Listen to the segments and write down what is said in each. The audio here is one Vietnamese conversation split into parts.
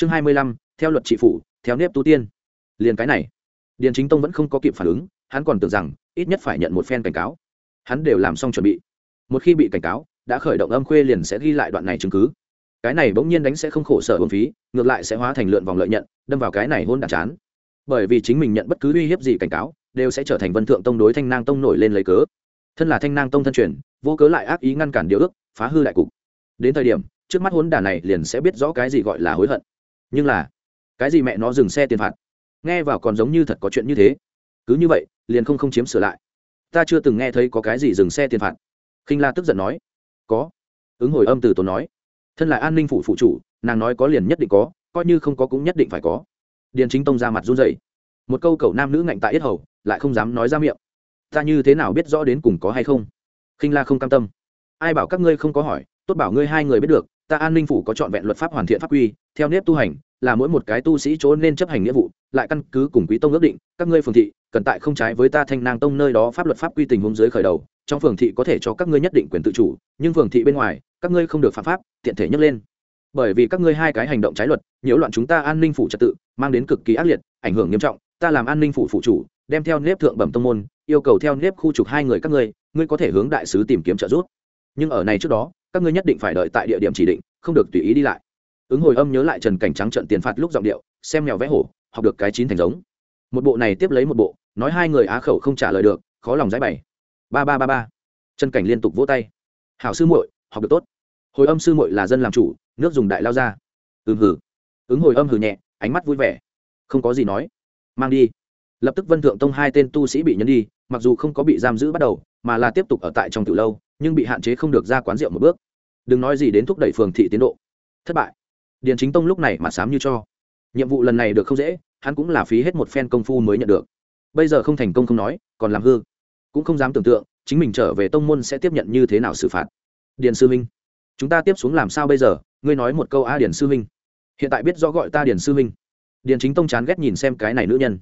chương hai mươi lăm, theo luật trị phủ, theo nếp tu tiên. Liền cái này, điền chính tông vẫn không có kịp phản ứng, hắn còn tưởng rằng ít nhất phải nhận một phen cảnh cáo. Hắn đều làm xong chuẩn bị. Một khi bị cảnh cáo, đã khởi động âm khuê liền sẽ ghi lại đoạn này chứng cứ. Cái này bỗng nhiên đánh sẽ không khổ sở hồn phí, ngược lại sẽ hóa thành lượn vòng lợi nhận, đâm vào cái này hôn đản chán. Bởi vì chính mình nhận bất cứ uy hiếp gì cảnh cáo, đều sẽ trở thành vân thượng tông đối thanh nang tông nổi lên lấy cớ. Thân là thanh nang tông thân truyền, vô cớ lại ác ý ngăn cản điều ước, phá hư đại cục. Đến thời điểm, trước mắt hốn đản này liền sẽ biết rõ cái gì gọi là hối hận nhưng là, cái gì mẹ nó dừng xe tiền phạt? Nghe vào còn giống như thật có chuyện như thế. Cứ như vậy, liền không không chiếm sửa lại. Ta chưa từng nghe thấy có cái gì dừng xe tiền phạt. Khinh la tức giận nói. Có. Ứng hồi âm từ tốn nói. Thân là an ninh phủ phụ chủ, nàng nói có liền nhất định có, coi như không có cũng nhất định phải có. Điền chính tông ra mặt run rẩy. Một câu cầu nam nữ ngạnh tại yết hầu, lại không dám nói ra miệng. Ta như thế nào biết rõ đến cùng có hay không? Khinh la không cam tâm. Ai bảo các ngươi không có hỏi, tốt bảo ngươi hai người biết được ta an ninh phủ có trọn vẹn luật pháp hoàn thiện pháp quy, theo nếp tu hành, là mỗi một cái tu sĩ chỗ nên chấp hành nghĩa vụ, lại căn cứ cùng quý tông ước định, các ngươi phường thị, cần tại không trái với ta thanh nang tông nơi đó pháp luật pháp quy tình huống dưới khởi đầu, trong phường thị có thể cho các ngươi nhất định quyền tự chủ, nhưng phường thị bên ngoài, các ngươi không được phạm pháp, tiện thể nhấc lên. Bởi vì các ngươi hai cái hành động trái luật, nhiễu loạn chúng ta an ninh phủ trật tự, mang đến cực kỳ ác liệt, ảnh hưởng nghiêm trọng, ta làm an ninh phủ phụ chủ, đem theo nếp thượng bẩm tông môn, yêu cầu theo nếp khu trục hai người các ngươi ngươi có thể hướng đại sứ tìm kiếm trợ giúp. Nhưng ở này trước đó các ngươi nhất định phải đợi tại địa điểm chỉ định, không được tùy ý đi lại. Ứng hồi âm nhớ lại trần cảnh trắng trận tiền phạt lúc giọng điệu, xem mèo vẽ hổ, học được cái chín thành giống. Một bộ này tiếp lấy một bộ, nói hai người á khẩu không trả lời được, khó lòng giải bày. Ba ba ba ba. Trần cảnh liên tục vỗ tay. Hảo sư muội, học được tốt. Hồi âm sư muội là dân làm chủ, nước dùng đại lao ra. Ừm hử ứng hồi âm hử nhẹ, ánh mắt vui vẻ. Không có gì nói. Mang đi. Lập tức vân thượng tông hai tên tu sĩ bị nhấn đi, mặc dù không có bị giam giữ bắt đầu, mà là tiếp tục ở tại trong từ lâu, nhưng bị hạn chế không được ra quán rượu một bước đừng nói gì đến thúc đẩy phường thị tiến độ. Thất bại. Điền chính tông lúc này mà sám như cho. Nhiệm vụ lần này được không dễ, hắn cũng là phí hết một phen công phu mới nhận được. Bây giờ không thành công không nói, còn làm hư. Cũng không dám tưởng tượng, chính mình trở về tông môn sẽ tiếp nhận như thế nào xử phạt. Điền sư minh, chúng ta tiếp xuống làm sao bây giờ? Ngươi nói một câu a điền sư minh. Hiện tại biết rõ gọi ta điền sư minh. Điền chính tông chán ghét nhìn xem cái này nữ nhân.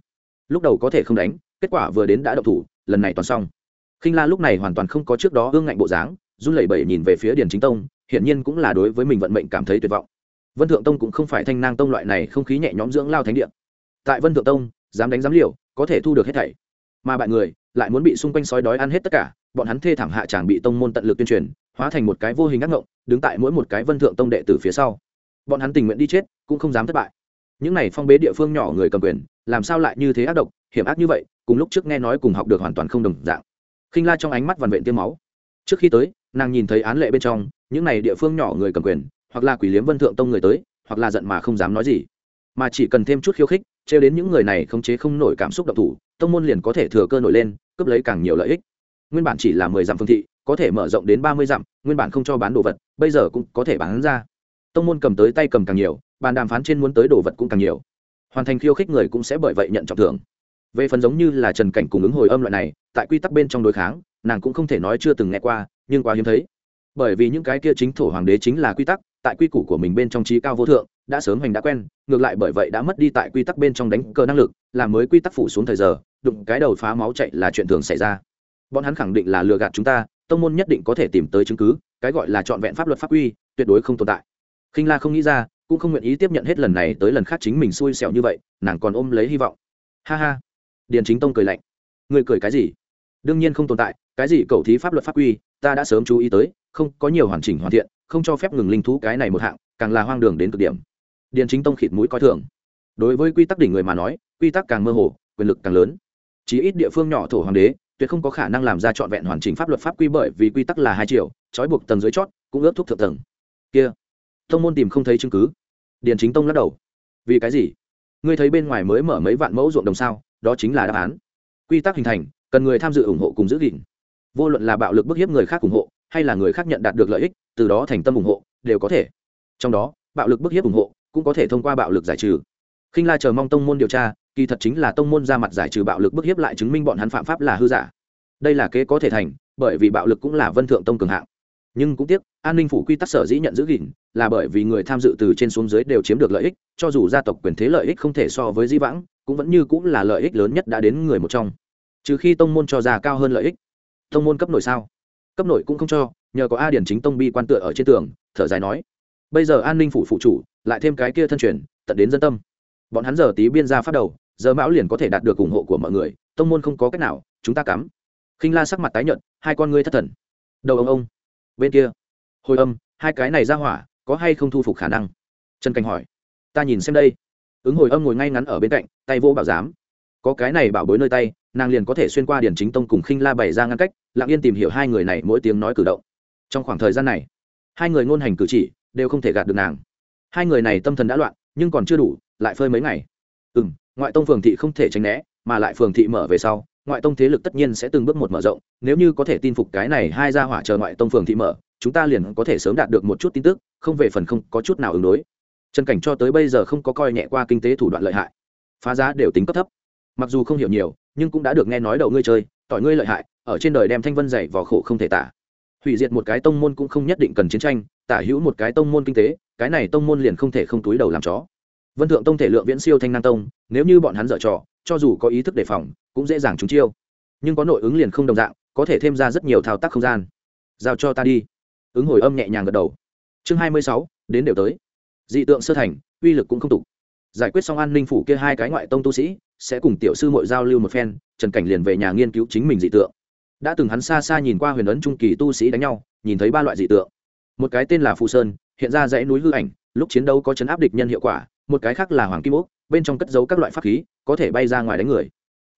Lúc đầu có thể không đánh, kết quả vừa đến đã độc thủ, lần này toàn xong. Khinh la lúc này hoàn toàn không có trước đó hương ngạnh bộ dáng, run lẩy bẩy nhìn về phía điền chính tông hiển nhiên cũng là đối với mình vận mệnh cảm thấy tuyệt vọng. Vân thượng tông cũng không phải thanh nang tông loại này không khí nhẹ nhõm dưỡng lao thánh địa. Tại vân thượng tông, dám đánh dám liều, có thể thu được hết thảy. Mà bạn người lại muốn bị xung quanh sói đói ăn hết tất cả, bọn hắn thê thảm hạ tràng bị tông môn tận lực tuyên truyền, hóa thành một cái vô hình ác ngộng, đứng tại mỗi một cái vân thượng tông đệ tử phía sau. Bọn hắn tình nguyện đi chết, cũng không dám thất bại. Những này phong bế địa phương nhỏ người cầm quyền, làm sao lại như thế ác độc, hiểm ác như vậy, cùng lúc trước nghe nói cùng học được hoàn toàn không đồng dạng. Khinh la trong ánh mắt vằn vện tiêm máu trước khi tới, nàng nhìn thấy án lệ bên trong, những này địa phương nhỏ người cầm quyền, hoặc là quỷ liếm vân thượng tông người tới, hoặc là giận mà không dám nói gì. Mà chỉ cần thêm chút khiêu khích, trêu đến những người này khống chế không nổi cảm xúc độc thủ, tông môn liền có thể thừa cơ nổi lên, cướp lấy càng nhiều lợi ích. Nguyên bản chỉ là mười dặm phương thị, có thể mở rộng đến ba mươi dặm, nguyên bản không cho bán đồ vật, bây giờ cũng có thể bán ra. Tông môn cầm tới tay cầm càng nhiều, bàn đàm phán trên muốn tới đồ vật cũng càng nhiều. Hoàn thành khiêu khích người cũng sẽ bởi vậy nhận trọng thưởng. Về phần giống như là trần cảnh cùng ứng hồi âm loại này, tại quy tắc bên trong đối kháng nàng cũng không thể nói chưa từng nghe qua, nhưng quá hiếm thấy. Bởi vì những cái kia chính thổ hoàng đế chính là quy tắc, tại quy củ của mình bên trong trí cao vô thượng, đã sớm hành đã quen, ngược lại bởi vậy đã mất đi tại quy tắc bên trong đánh cờ năng lực làm mới quy tắc phủ xuống thời giờ, đụng cái đầu phá máu chạy là chuyện thường xảy ra. Bọn hắn khẳng định là lừa gạt chúng ta, tông môn nhất định có thể tìm tới chứng cứ, cái gọi là trọn vẹn pháp luật pháp quy, tuyệt đối không tồn tại. Khinh la không nghĩ ra, cũng không nguyện ý tiếp nhận hết lần này tới lần khác chính mình xui xẻo như vậy, nàng còn ôm lấy hy vọng. Ha ha. Điền chính tông cười lạnh. Người cười cái gì? Đương nhiên không tồn tại cái gì cầu thí pháp luật pháp quy, ta đã sớm chú ý tới, không có nhiều hoàn chỉnh hoàn thiện, không cho phép ngừng linh thú cái này một hạng, càng là hoang đường đến cực điểm. Điền chính tông khịt mũi coi thường. Đối với quy tắc đỉnh người mà nói, quy tắc càng mơ hồ, quyền lực càng lớn. Chỉ ít địa phương nhỏ thổ hoàng đế, tuyệt không có khả năng làm ra trọn vẹn hoàn chỉnh pháp luật pháp quy bởi vì quy tắc là hai triệu trói buộc tầng dưới chót, cũng ước thúc thượng tầng. Kia Thông môn tìm không thấy chứng cứ. Điền chính tông lắc đầu. Vì cái gì? Ngươi thấy bên ngoài mới mở mấy vạn mẫu ruộng đồng sao? Đó chính là đáp án. Quy tắc hình thành, cần người tham dự ủng hộ cùng giữ gìn vô luận là bạo lực bức hiếp người khác ủng hộ, hay là người khác nhận đạt được lợi ích, từ đó thành tâm ủng hộ, đều có thể. Trong đó, bạo lực bức hiếp ủng hộ, cũng có thể thông qua bạo lực giải trừ. Khinh la chờ mong tông môn điều tra, kỳ thật chính là tông môn ra mặt giải trừ bạo lực bức hiếp lại chứng minh bọn hắn phạm pháp là hư giả. Đây là kế có thể thành, bởi vì bạo lực cũng là vân thượng tông cường hạng. Nhưng cũng tiếc, an ninh phủ quy tắc sở dĩ nhận giữ gìn, là bởi vì người tham dự từ trên xuống dưới đều chiếm được lợi ích, cho dù gia tộc quyền thế lợi ích không thể so với di vãng, cũng vẫn như cũng là lợi ích lớn nhất đã đến người một trong. Trừ khi tông môn cho ra cao hơn lợi ích tông môn cấp nội sao? Cấp nội cũng không cho, nhờ có a điển chính tông bi quan tựa ở trên tường, thở dài nói, bây giờ an ninh phủ phụ chủ, lại thêm cái kia thân truyền, tận đến dân tâm. Bọn hắn giờ tí biên ra phát đầu, giờ mão liền có thể đạt được ủng hộ của mọi người, tông môn không có cách nào, chúng ta cắm. Khinh la sắc mặt tái nhợt, hai con ngươi thất thần. Đầu ông ông. Bên kia, hồi âm, hai cái này ra hỏa, có hay không thu phục khả năng? Trần cảnh hỏi. Ta nhìn xem đây. Ứng hồi âm ngồi ngay ngắn ở bên cạnh, tay vô bảo giám. Có cái này bảo bối nơi tay nàng liền có thể xuyên qua điển chính tông cùng khinh la bày ra ngăn cách, lặng yên tìm hiểu hai người này mỗi tiếng nói cử động. Trong khoảng thời gian này, hai người ngôn hành cử chỉ đều không thể gạt được nàng. Hai người này tâm thần đã loạn, nhưng còn chưa đủ, lại phơi mấy ngày. Ừ m ngoại tông phường thị không thể tránh né, mà lại phường thị mở về sau, ngoại tông thế lực tất nhiên sẽ từng bước một mở rộng. Nếu như có thể tin phục cái này hai ra hỏa chờ ngoại tông phường thị mở, chúng ta liền có thể sớm đạt được một chút tin tức, không về phần không có chút nào ứng đối. Trần cảnh cho tới bây giờ không có coi nhẹ qua kinh tế thủ đoạn lợi hại. Phá giá đều tính cấp thấp. Mặc dù không hiểu nhiều nhưng cũng đã được nghe nói đầu ngươi chơi, tỏi ngươi lợi hại, ở trên đời đem thanh vân dày vào khổ không thể tả. Hủy diệt một cái tông môn cũng không nhất định cần chiến tranh, tả hữu một cái tông môn kinh tế, cái này tông môn liền không thể không túi đầu làm chó. Vân thượng tông thể lượng viễn siêu thanh năng tông, nếu như bọn hắn dở trò, cho dù có ý thức đề phòng, cũng dễ dàng trúng chiêu. Nhưng có nội ứng liền không đồng dạng, có thể thêm ra rất nhiều thao tác không gian. Giao cho ta đi. Ứng hồi âm nhẹ nhàng gật đầu. Chương hai mươi sáu, đến đều tới. Dị tượng sơ thành, uy lực cũng không tục giải quyết xong an ninh phủ kia hai cái ngoại tông tu sĩ, sẽ cùng tiểu sư mội giao lưu một phen, trần cảnh liền về nhà nghiên cứu chính mình dị tượng. Đã từng hắn xa xa nhìn qua huyền ấn trung kỳ tu sĩ đánh nhau, nhìn thấy ba loại dị tượng. Một cái tên là phù sơn, hiện ra dãy núi hư ảnh, lúc chiến đấu có chấn áp địch nhân hiệu quả, một cái khác là hoàng kim ốc bên trong cất giấu các loại pháp khí, có thể bay ra ngoài đánh người.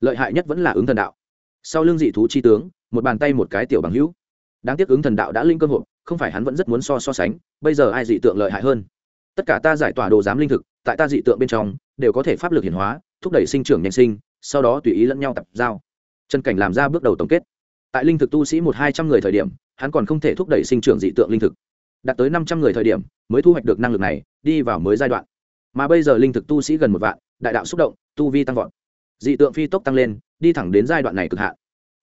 Lợi hại nhất vẫn là ứng thần đạo. Sau lưng dị thú chi tướng, một bàn tay một cái tiểu bằng hữu. Đáng tiếc ứng thần đạo đã linh cơ hội, không phải hắn vẫn rất muốn so so sánh, bây giờ ai dị tượng lợi hại hơn? Tất cả ta giải tỏa đồ giám linh thực tại ta dị tượng bên trong, đều có thể pháp lực hiển hóa, thúc đẩy sinh trưởng nhanh sinh, sau đó tùy ý lẫn nhau tập giao. Trần cảnh làm ra bước đầu tổng kết. Tại linh thực tu sĩ một hai trăm người thời điểm, hắn còn không thể thúc đẩy sinh trưởng dị tượng linh thực. Đạt tới năm trăm người thời điểm, mới thu hoạch được năng lực này, đi vào mới giai đoạn. Mà bây giờ linh thực tu sĩ gần một vạn, đại đạo xúc động, tu vi tăng vọt. Dị tượng phi tốc tăng lên, đi thẳng đến giai đoạn này cực hạn.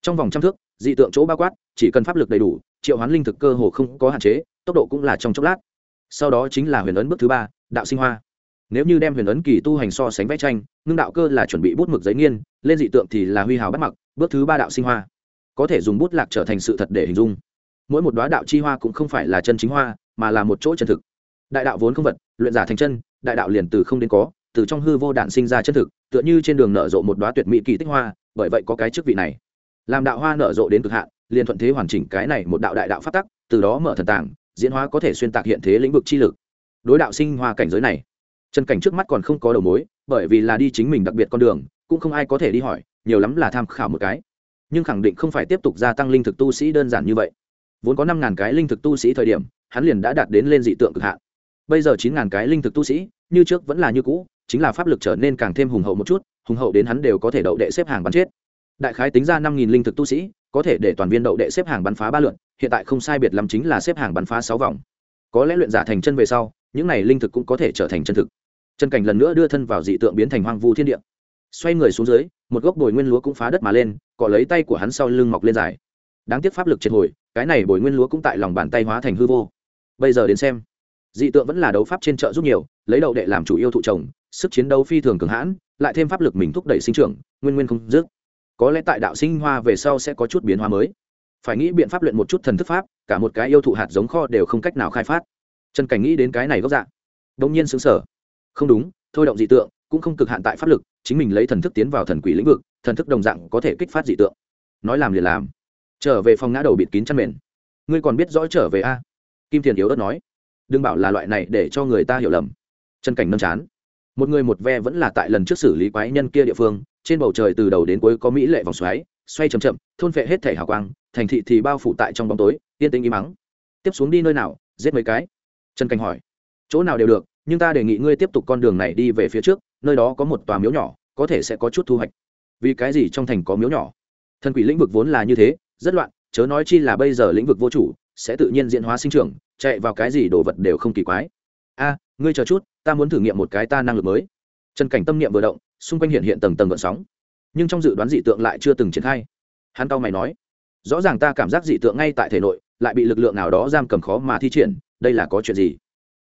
Trong vòng trăm thước, dị tượng chỗ bao quát, chỉ cần pháp lực đầy đủ, triệu hoán linh thực cơ hồ không có hạn chế, tốc độ cũng là trong chốc lát. Sau đó chính là huyền ấn bước thứ ba, đạo sinh hoa nếu như đem huyền ấn kỳ tu hành so sánh vẽ tranh, ngưng đạo cơ là chuẩn bị bút mực giấy nghiên, lên dị tượng thì là huy hào bắt mặc, bước thứ ba đạo sinh hoa. Có thể dùng bút lạc trở thành sự thật để hình dung. Mỗi một đoá đạo chi hoa cũng không phải là chân chính hoa, mà là một chỗ chân thực. Đại đạo vốn không vật, luyện giả thành chân, đại đạo liền từ không đến có, từ trong hư vô đạn sinh ra chân thực, tựa như trên đường nở rộ một đoá tuyệt mỹ kỳ tích hoa, bởi vậy có cái chức vị này. Làm đạo hoa nở rộ đến cực hạn, liền thuận thế hoàn chỉnh cái này một đạo đại đạo phát tắc, từ đó mở thần tàng, diễn hóa có thể xuyên tạc hiện thế lĩnh vực chi lực. Đối đạo sinh hoa cảnh giới này trần cảnh trước mắt còn không có đầu mối, bởi vì là đi chính mình đặc biệt con đường, cũng không ai có thể đi hỏi, nhiều lắm là tham khảo một cái. Nhưng khẳng định không phải tiếp tục gia tăng linh thực tu sĩ đơn giản như vậy. Vốn có năm ngàn cái linh thực tu sĩ thời điểm, hắn liền đã đạt đến lên dị tượng cực hạn. Bây giờ chín ngàn cái linh thực tu sĩ, như trước vẫn là như cũ, chính là pháp lực trở nên càng thêm hùng hậu một chút, hùng hậu đến hắn đều có thể đậu đệ xếp hàng bắn chết. Đại khái tính ra năm nghìn linh thực tu sĩ, có thể để toàn viên đậu đệ xếp hàng bắn phá ba lượn hiện tại không sai biệt lắm chính là xếp hàng bắn phá sáu vòng. Có lẽ luyện giả thành chân về sau, những này linh thực cũng có thể trở thành chân thực trần cảnh lần nữa đưa thân vào dị tượng biến thành hoang vu thiên địa. Xoay người xuống dưới, một gốc bồi nguyên lúa cũng phá đất mà lên, cọ lấy tay của hắn sau lưng mọc lên dài. Đáng tiếc pháp lực triệt hồi, cái này bồi nguyên lúa cũng tại lòng bàn tay hóa thành hư vô. Bây giờ đến xem, dị tượng vẫn là đấu pháp trên chợ giúp nhiều, lấy đậu đệ làm chủ yêu thụ chồng, sức chiến đấu phi thường cường hãn, lại thêm pháp lực mình thúc đẩy sinh trưởng, nguyên nguyên không dứt. Có lẽ tại đạo sinh hoa về sau sẽ có chút biến hóa mới. Phải nghĩ biện pháp luyện một chút thần thức pháp, cả một cái yêu thụ hạt giống kho đều không cách nào khai phát. Trần cảnh nghĩ đến cái này gốc dạng đông nhiên xứng sở không đúng, thôi động dị tượng cũng không cực hạn tại pháp lực, chính mình lấy thần thức tiến vào thần quỷ lĩnh vực, thần thức đồng dạng có thể kích phát dị tượng. Nói làm liền làm. Trở về phòng ngã đầu bịt kín chăn mền. Ngươi còn biết rõ trở về a? Kim thiền yếu đất nói. Đừng bảo là loại này để cho người ta hiểu lầm. Chân cảnh nâm chán. Một người một ve vẫn là tại lần trước xử lý quái nhân kia địa phương, trên bầu trời từ đầu đến cuối có mỹ lệ vòng xoáy, xoay chậm chậm, thôn phệ hết thể hào quang, thành thị thì bao phủ tại trong bóng tối, yên tĩnh im mắng. Tiếp xuống đi nơi nào, giết mấy cái? Trần cảnh hỏi. Chỗ nào đều được nhưng ta đề nghị ngươi tiếp tục con đường này đi về phía trước, nơi đó có một tòa miếu nhỏ, có thể sẽ có chút thu hoạch. Vì cái gì trong thành có miếu nhỏ? Thần quỷ lĩnh vực vốn là như thế, rất loạn, chớ nói chi là bây giờ lĩnh vực vô chủ, sẽ tự nhiên diễn hóa sinh trưởng, chạy vào cái gì đồ vật đều không kỳ quái. A, ngươi chờ chút, ta muốn thử nghiệm một cái ta năng lực mới. Trần cảnh tâm niệm vừa động, xung quanh hiện hiện tầng tầng gợn sóng. Nhưng trong dự đoán dị tượng lại chưa từng triển khai. Hắn tao mày nói, rõ ràng ta cảm giác dị tượng ngay tại thể nội, lại bị lực lượng nào đó giam cầm khó mà thi triển, đây là có chuyện gì?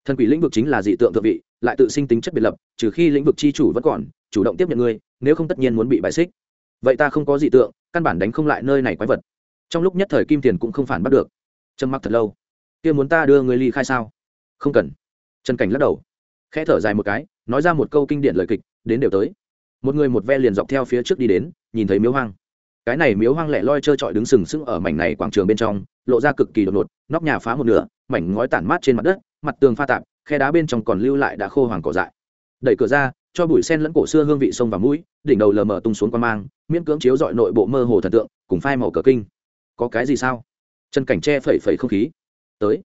Thần quỷ lĩnh vực chính là dị tượng thượng vị, lại tự sinh tính chất biệt lập, trừ khi lĩnh vực c h i chủ vẫn còn, chủ động tiếp nhận ngươi, nếu không tất nhiên muốn bị bại xích. Vậy ta không có dị tượng, căn bản đánh không lại nơi này quái vật. Trong lúc nhất thời kim tiền cũng không phản bắt được. Trầm mặc thật lâu. Kia muốn ta đưa người ly khai sao? Không cần. Trần cảnh lắc đầu. Khẽ thở dài một cái, nói ra một câu kinh điển lời kịch, đến đều tới. Một người một ve liền dọc theo phía trước đi đến, nhìn thấy miếu hoang. Cái này miếu hoang lẻ loi trơ trọi đứng sừng sững ở mảnh này quảng trường bên trong, lộ ra cực kỳ đột ngột, nóc nhà phá một nửa, mảnh ngói tản mát trên mặt đất mặt tường pha tạp, khe đá bên trong còn lưu lại đã khô hoàng cỏ dại. Đẩy cửa ra, cho bụi sen lẫn cổ xưa hương vị sông và mũi, đỉnh đầu lờ mờ tung xuống quan mang, miễn cưỡng chiếu dọi nội bộ mơ hồ thần tượng, cùng phai màu cờ kinh. Có cái gì sao? Chân cảnh tre phẩy phẩy không khí. Tới.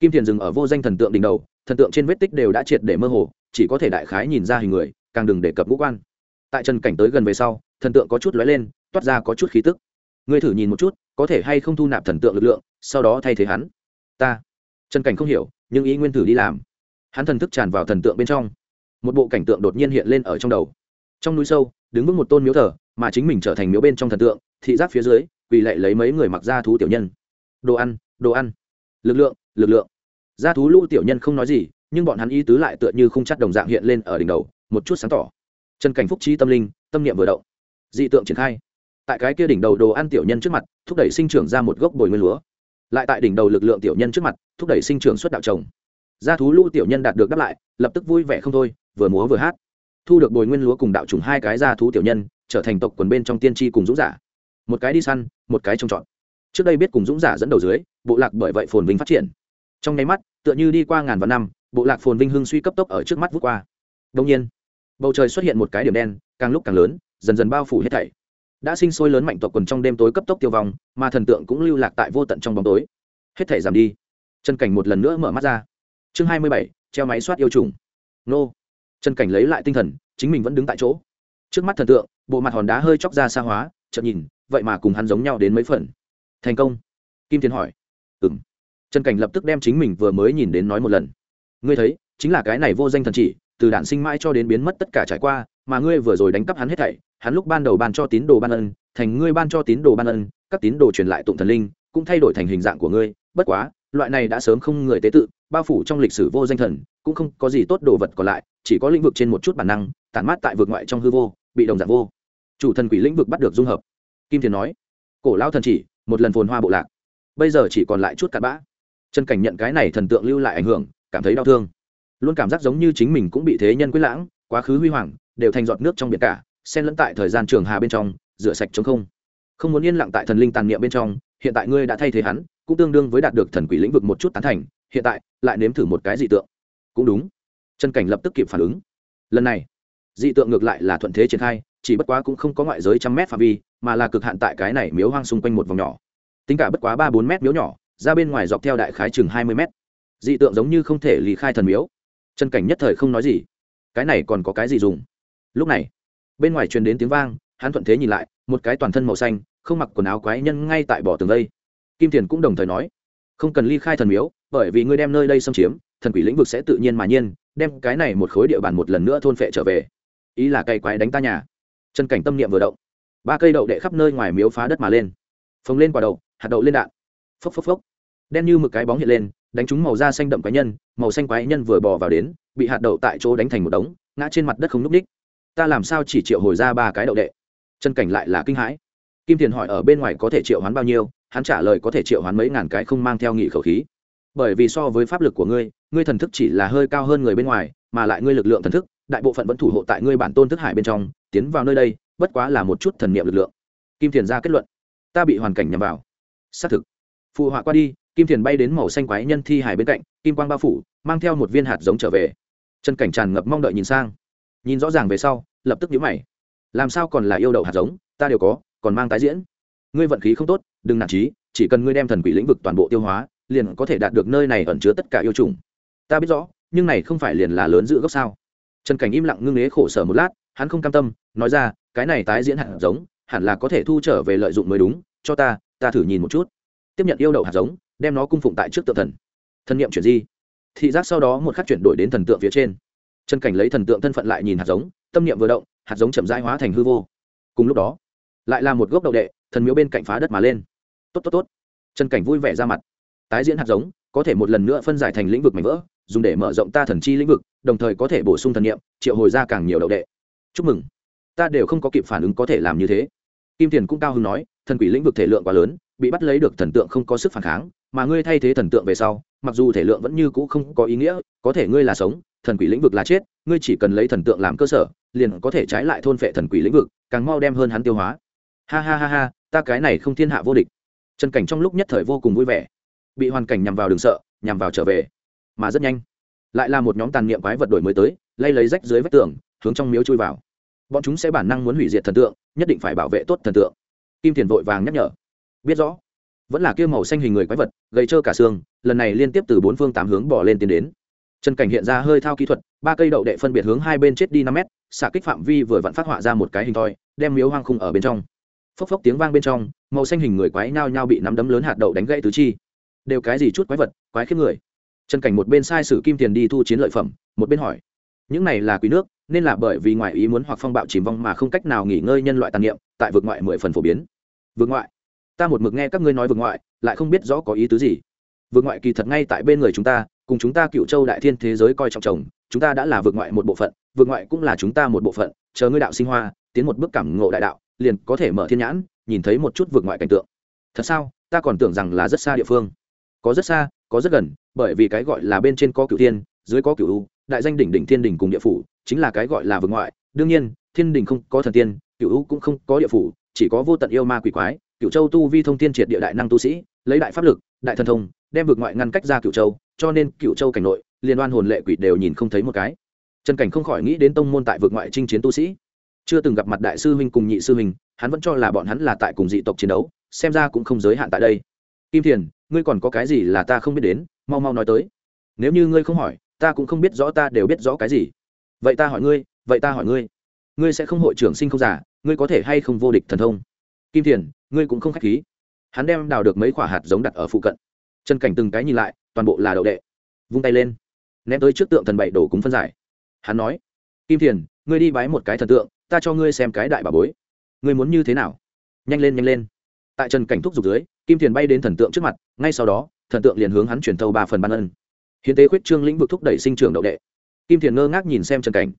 Kim thiền dừng ở vô danh thần tượng đỉnh đầu, thần tượng trên vết tích đều đã triệt để mơ hồ, chỉ có thể đại khái nhìn ra hình người, càng đừng đề cập ngũ quan. Tại chân cảnh tới gần về sau, thần tượng có chút lóe lên, toát ra có chút khí tức. Ngươi thử nhìn một chút, có thể hay không thu nạp thần tượng lực lượng, sau đó thay thế hắn. Ta. Chân cảnh không hiểu nhưng ý nguyên thử đi làm. Hắn thần thức tràn vào thần tượng bên trong. Một bộ cảnh tượng đột nhiên hiện lên ở trong đầu. Trong núi sâu, đứng vững một tôn miếu thờ, mà chính mình trở thành miếu bên trong thần tượng, thị giác phía dưới, quỳ lại lấy mấy người mặc da thú tiểu nhân. Đồ ăn đồ ăn. Lực lượng lực lượng. Da thú lũ tiểu nhân không nói gì, nhưng bọn hắn ý tứ lại tựa như không chắc đồng dạng hiện lên ở đỉnh đầu, một chút sáng tỏ. Trần cảnh phúc trí tâm linh, tâm niệm vừa động. Dị tượng triển khai. Tại cái kia đỉnh đầu đồ ăn tiểu nhân trước mặt, thúc đẩy sinh trưởng ra một gốc bồi nguyên lúa lại tại đỉnh đầu lực lượng tiểu nhân trước mặt, thúc đẩy sinh trưởng xuất đạo trồng. Gia thú lũ tiểu nhân đạt được đáp lại, lập tức vui vẻ không thôi, vừa múa vừa hát. Thu được bồi nguyên lúa cùng đạo trùng hai cái gia thú tiểu nhân, trở thành tộc quần bên trong tiên tri cùng dũng giả. Một cái đi săn, một cái trông trọt. Trước đây biết cùng dũng giả dẫn đầu dưới, bộ lạc bởi vậy phồn vinh phát triển. Trong nháy mắt, tựa như đi qua ngàn vạn năm, bộ lạc phồn vinh hưng suy cấp tốc ở trước mắt vút qua. Đông nhiên, bầu trời xuất hiện một cái điểm đen, càng lúc càng lớn, dần dần bao phủ hết thảy đã sinh sôi lớn mạnh tộc quần trong đêm tối cấp tốc tiêu vong, mà thần tượng cũng lưu lạc tại vô tận trong bóng tối. Hết thể giảm đi. Chân cảnh một lần nữa mở mắt ra. Chương hai mươi bảy, treo máy soát yêu trùng. Nô. Chân cảnh lấy lại tinh thần, chính mình vẫn đứng tại chỗ. Trước mắt thần tượng, bộ mặt hòn đá hơi chóc ra xa hóa, chợt nhìn, vậy mà cùng hắn giống nhau đến mấy phần. Thành công. Kim tiến hỏi. Ừng trần cảnh lập tức đem chính mình vừa mới nhìn đến nói một lần. Ngươi thấy, chính là cái này vô danh thần chỉ, từ đạn sinh mãi cho đến biến mất tất cả trải qua mà ngươi vừa rồi đánh cắp hắn hết thảy, hắn lúc ban đầu ban cho tín đồ ban ân, thành ngươi ban cho tín đồ ban ân, các tín đồ truyền lại tụng thần linh, cũng thay đổi thành hình dạng của ngươi. Bất quá, loại này đã sớm không người tế tự, bao phủ trong lịch sử vô danh thần, cũng không có gì tốt đồ vật còn lại, chỉ có lĩnh vực trên một chút bản năng, tản mát tại vực ngoại trong hư vô, bị đồng dạng vô. Chủ thần quỷ lĩnh vực bắt được dung hợp. Kim thiền nói, cổ lao thần chỉ, một lần phồn hoa bộ lạc. Bây giờ chỉ còn lại chút cặn bã. Chân cảnh nhận cái này thần tượng lưu lại ảnh hưởng, cảm thấy đau thương. Luôn cảm giác giống như chính mình cũng bị thế nhân quyết lãng, quá khứ huy hoàng đều thành giọt nước trong biển cả, xen lẫn tại thời gian trường hà bên trong, rửa sạch chống không. Không muốn yên lặng tại thần linh tàn niệm bên trong, hiện tại ngươi đã thay thế hắn, cũng tương đương với đạt được thần quỷ lĩnh vực một chút tán thành, hiện tại, lại nếm thử một cái dị tượng. Cũng đúng. Chân cảnh lập tức kịp phản ứng. Lần này, dị tượng ngược lại là thuận thế triển khai, chỉ bất quá cũng không có ngoại giới trăm mét phạm vi, mà là cực hạn tại cái này miếu hoang xung quanh một vòng nhỏ. Tính cả bất quá ba bốn mét miếu nhỏ, ra bên ngoài dọc theo đại khái chừng hai mươi mét. Dị tượng giống như không thể lì khai thần miếu. Chân cảnh nhất thời không nói gì. Cái này còn có cái gì dùng? Lúc này, bên ngoài truyền đến tiếng vang, hắn thuận thế nhìn lại, một cái toàn thân màu xanh, không mặc quần áo quái nhân ngay tại bỏ tường đây. Kim thiền cũng đồng thời nói, không cần ly khai thần miếu, bởi vì ngươi đem nơi đây xâm chiếm, thần quỷ lĩnh vực sẽ tự nhiên mà nhiên, đem cái này một khối địa bàn một lần nữa thôn phệ trở về. Ý là cây quái đánh ta nhà. Chân cảnh tâm niệm vừa động, ba cây đậu đệ khắp nơi ngoài miếu phá đất mà lên. Phồng lên quả đậu, hạt đậu lên đạn. Phốc phốc phốc. Đen như một cái bóng hiện lên, đánh trúng màu da xanh đậm quái nhân, màu xanh quái nhân vừa bò vào đến, bị hạt đậu tại chỗ đánh thành một đống, ngã trên mặt đất không núp đích ta làm sao chỉ triệu hồi ra ba cái đậu đệ? Chân cảnh lại là kinh hãi. Kim thiền hỏi, ở bên ngoài có thể triệu hoán bao nhiêu? Hắn trả lời, có thể triệu hoán mấy ngàn cái không mang theo nghị khẩu khí. Bởi vì so với pháp lực của ngươi ngươi thần thức chỉ là hơi cao hơn người bên ngoài, mà lại ngươi lực lượng thần thức, đại bộ phận vẫn thủ hộ tại ngươi bản tôn thức hải bên trong, tiến vào nơi đây, bất quá là một chút thần niệm lực lượng. Kim thiền ra kết luận, ta bị hoàn cảnh nhằm vào. Xác thực. Phụ họa qua đi, kim thiền bay đến màu xanh quái nhân thi hải bên cạnh, kim quang bao phủ, mang theo một viên hạt giống trở về. Chân cảnh tràn ngập mong đợi nhìn sang nhìn rõ ràng về sau, lập tức nhíu mày. Làm sao còn là yêu đậu hạt giống? Ta đều có, còn mang tái diễn. Ngươi vận khí không tốt, đừng nản trí chỉ cần ngươi đem thần quỷ lĩnh vực toàn bộ tiêu hóa, liền có thể đạt được nơi này ẩn chứa tất cả yêu trùng ta biết rõ, nhưng này không phải liền là lớn giữ gốc sao? Trần cảnh im lặng ngưng ế khổ sở một lát, hắn không cam tâm, nói ra, cái này tái diễn hạt giống, hẳn là có thể thu trở về lợi dụng mới đúng, cho ta ta thử nhìn một chút. Tiếp nhận yêu đậu hạt giống, đem nó cung phụng tại trước tượng thần. Thân nhiệm chuyển di. Thị giác sau đó một khắc chuyển đổi đến thần tượng phía trên trần cảnh lấy thần tượng thân phận lại nhìn hạt giống tâm niệm vừa động hạt giống chậm rãi hóa thành hư vô. Cùng lúc đó lại là một gốc đậu đệ thần miếu bên cạnh phá đất mà lên. Tốt tốt tốt. Trần cảnh vui vẻ ra mặt. Tái diễn hạt giống có thể một lần nữa phân giải thành lĩnh vực mảnh vỡ dùng để mở rộng ta thần chi lĩnh vực đồng thời có thể bổ sung thần niệm, triệu hồi ra càng nhiều đậu đệ. Chúc mừng. Ta đều không có kịp phản ứng có thể làm như thế. Kim tiền cũng cao hứng nói thần quỷ lĩnh vực thể lượng quá lớn bị bắt lấy được thần tượng không có sức phản kháng mà ngươi thay thế thần tượng về sau mặc dù thể lượng vẫn như cũ không có ý nghĩa có thể ngươi là sống thần quỷ lĩnh vực là chết, ngươi chỉ cần lấy thần tượng làm cơ sở, liền có thể trái lại thôn phệ thần quỷ lĩnh vực, càng mau đem hơn hắn tiêu hóa. Ha ha ha ha, ta cái này không thiên hạ vô địch. Trần cảnh trong lúc nhất thời vô cùng vui vẻ. Bị hoàn cảnh nhằm vào đường sợ, nhằm vào trở về. Mà rất nhanh, lại là một nhóm tàn niệm quái vật đổi mới tới, lay lấy rách dưới vách tường, hướng trong miếu chui vào. Bọn chúng sẽ bản năng muốn hủy diệt thần tượng, nhất định phải bảo vệ tốt thần tượng. Kim thiền vội vàng nhắc nhở. Biết rõ, vẫn là kia màu xanh hình người quái vật gây trơ cả xương, lần này liên tiếp từ bốn phương tám hướng bỏ lên tiến đến trần cảnh hiện ra hơi thao kỹ thuật, ba cây đậu đệ phân biệt hướng hai bên chết đi năm mét, xạ kích phạm vi vừa vặn phát họa ra một cái hình thoi, đem miếu hoang khung ở bên trong. Phốc phốc tiếng vang bên trong, màu xanh hình người quái nhao nhao bị nắm đấm lớn hạt đậu đánh gãy tứ chi. Đều cái gì chút quái vật, quái khiếp người. Trần cảnh một bên sai sử kim tiền đi thu chiến lợi phẩm, một bên hỏi, những này là quý nước, nên là bởi vì ngoại ý muốn hoặc phong bạo chìm vong mà không cách nào nghỉ ngơi nhân loại tàn niệm, tại vực ngoại mười phần phổ biến. Vực ngoại? Ta một mực nghe các ngươi nói vực ngoại, lại không biết rõ có ý tứ gì. Vực ngoại kỳ thật ngay tại bên người chúng ta cùng chúng ta cựu châu đại thiên thế giới coi trọng chồng, chúng ta đã là vượt ngoại một bộ phận, vượt ngoại cũng là chúng ta một bộ phận, chờ ngươi đạo sinh hoa, tiến một bước cảm ngộ đại đạo, liền có thể mở thiên nhãn, nhìn thấy một chút vượt ngoại cảnh tượng. Thật sao? Ta còn tưởng rằng là rất xa địa phương. Có rất xa, có rất gần, bởi vì cái gọi là bên trên có cựu thiên, dưới có cựu u, đại danh đỉnh đỉnh thiên đỉnh cùng địa phủ, chính là cái gọi là vượt ngoại. Đương nhiên, thiên đỉnh không có thần tiên cựu u cũng không có địa phủ, chỉ có vô tận yêu ma quỷ quái cựu châu tu vi thông tiên triệt địa đại năng tu sĩ, lấy đại pháp lực, đại thần thông đem vực ngoại ngăn cách ra cựu châu, cho nên cựu châu cảnh nội, liên đoan hồn lệ quỷ đều nhìn không thấy một cái. Trần cảnh không khỏi nghĩ đến tông môn tại vực ngoại chinh chiến tu sĩ. Chưa từng gặp mặt đại sư huynh cùng nhị sư huynh, hắn vẫn cho là bọn hắn là tại cùng dị tộc chiến đấu, xem ra cũng không giới hạn tại đây. Kim thiền, ngươi còn có cái gì là ta không biết đến, mau mau nói tới. Nếu như ngươi không hỏi, ta cũng không biết rõ ta đều biết rõ cái gì. Vậy ta hỏi ngươi, vậy ta hỏi ngươi. Ngươi sẽ không hội trưởng sinh không giả ngươi có thể hay không vô địch thần thông? Kim thiền, ngươi cũng không k h á c h khí. Hắn đem đào được mấy quả hạt giống đặt ở phụ cận chân cảnh từng cái nhìn lại, toàn bộ là đậu đệ. Vung tay lên, ném tới trước tượng thần bảy đổ cúng phân giải. Hắn nói, kim thiền, ngươi đi bái một cái thần tượng, ta cho ngươi xem cái đại bà bối. Ngươi muốn như thế nào? Nhanh lên nhanh lên. Tại trần cảnh thúc giục dưới, kim thiền bay đến thần tượng trước mặt, ngay sau đó, thần tượng liền hướng hắn chuyển thâu ba phần ban ân. Hiến tế khuyết trương lĩnh vực thúc đẩy sinh trưởng đậu đệ. Kim thiền ngơ ngác nhìn xem trần cảnh.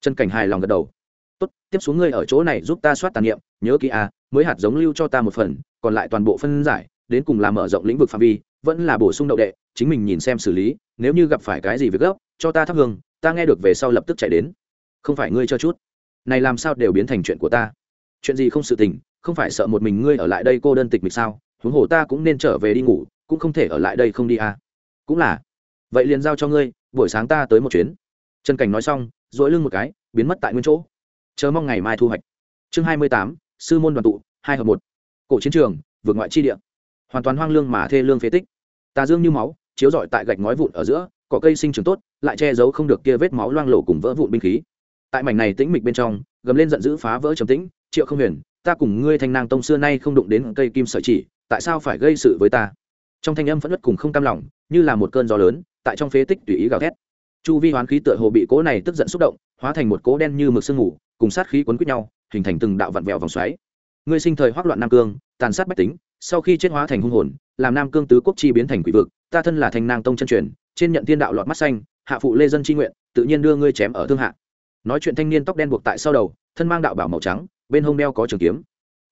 Trần cảnh hài lòng gật đầu. Tốt, tiếp xuống ngươi ở chỗ này giúp ta soát tàn niệm, nhớ kỹ à mới hạt giống lưu cho ta một phần, còn lại toàn bộ phân giải, đến cùng làm mở rộng lĩnh vực phạm vi vẫn là bổ sung đậu đệ, chính mình nhìn xem xử lý, nếu như gặp phải cái gì việc gấp, cho ta thắp hương, ta nghe được về sau lập tức chạy đến. Không phải ngươi cho chút. Này làm sao đều biến thành chuyện của ta. Chuyện gì không sự tình, không phải sợ một mình ngươi ở lại đây cô đơn tịch mịch sao? Huống hồ ta cũng nên trở về đi ngủ, cũng không thể ở lại đây không đi à. Cũng là. Vậy liền giao cho ngươi, buổi sáng ta tới một chuyến. Trần cảnh nói xong dỗi lưng một cái, biến mất tại nguyên chỗ. Chờ mong ngày mai thu hoạch. Chương hai mươi tám, sư môn đoàn tụ, hai hợp một. Cổ chiến trường, vượt ngoại chi địa. Hoàn toàn hoang lương mà thê lương phế tích tà dương như máu, chiếu rọi tại gạch ngói vụn ở giữa, cỏ cây sinh trưởng tốt, lại che giấu không được kia vết máu loang lổ cùng vỡ vụn binh khí. Tại mảnh này tĩnh mịch bên trong, gầm lên giận dữ phá vỡ trầm tĩnh, triệu không huyền, ta cùng ngươi thanh nang tông xưa nay không đụng đến cây kim sợi chỉ, tại sao phải gây sự với ta? Trong thanh âm phẫn nứt cùng không cam lòng, như là một cơn gió lớn, tại trong phế tích tùy ý gào thét. Chu vi hoán khí tựa hồ bị cố này tức giận xúc động, hóa thành một cố đen như mực sương ngủ cùng sát khí quấn quýt nhau, hình thành từng đạo vặn vẹo vòng xoáy. Ngươi sinh thời hoắc loạn nam cương, tàn sát bách tính, sau khi chết hóa thành hung hồn làm nam cương tứ quốc chi biến thành quỷ vực, ta thân là thành nang tông chân truyền, trên nhận thiên đạo lọt mắt xanh, hạ phụ lê dân chi nguyện, tự nhiên đưa ngươi chém ở thương hạ. Nói chuyện thanh niên tóc đen buộc tại sau đầu, thân mang đạo bảo màu trắng, bên hông đeo có trường kiếm.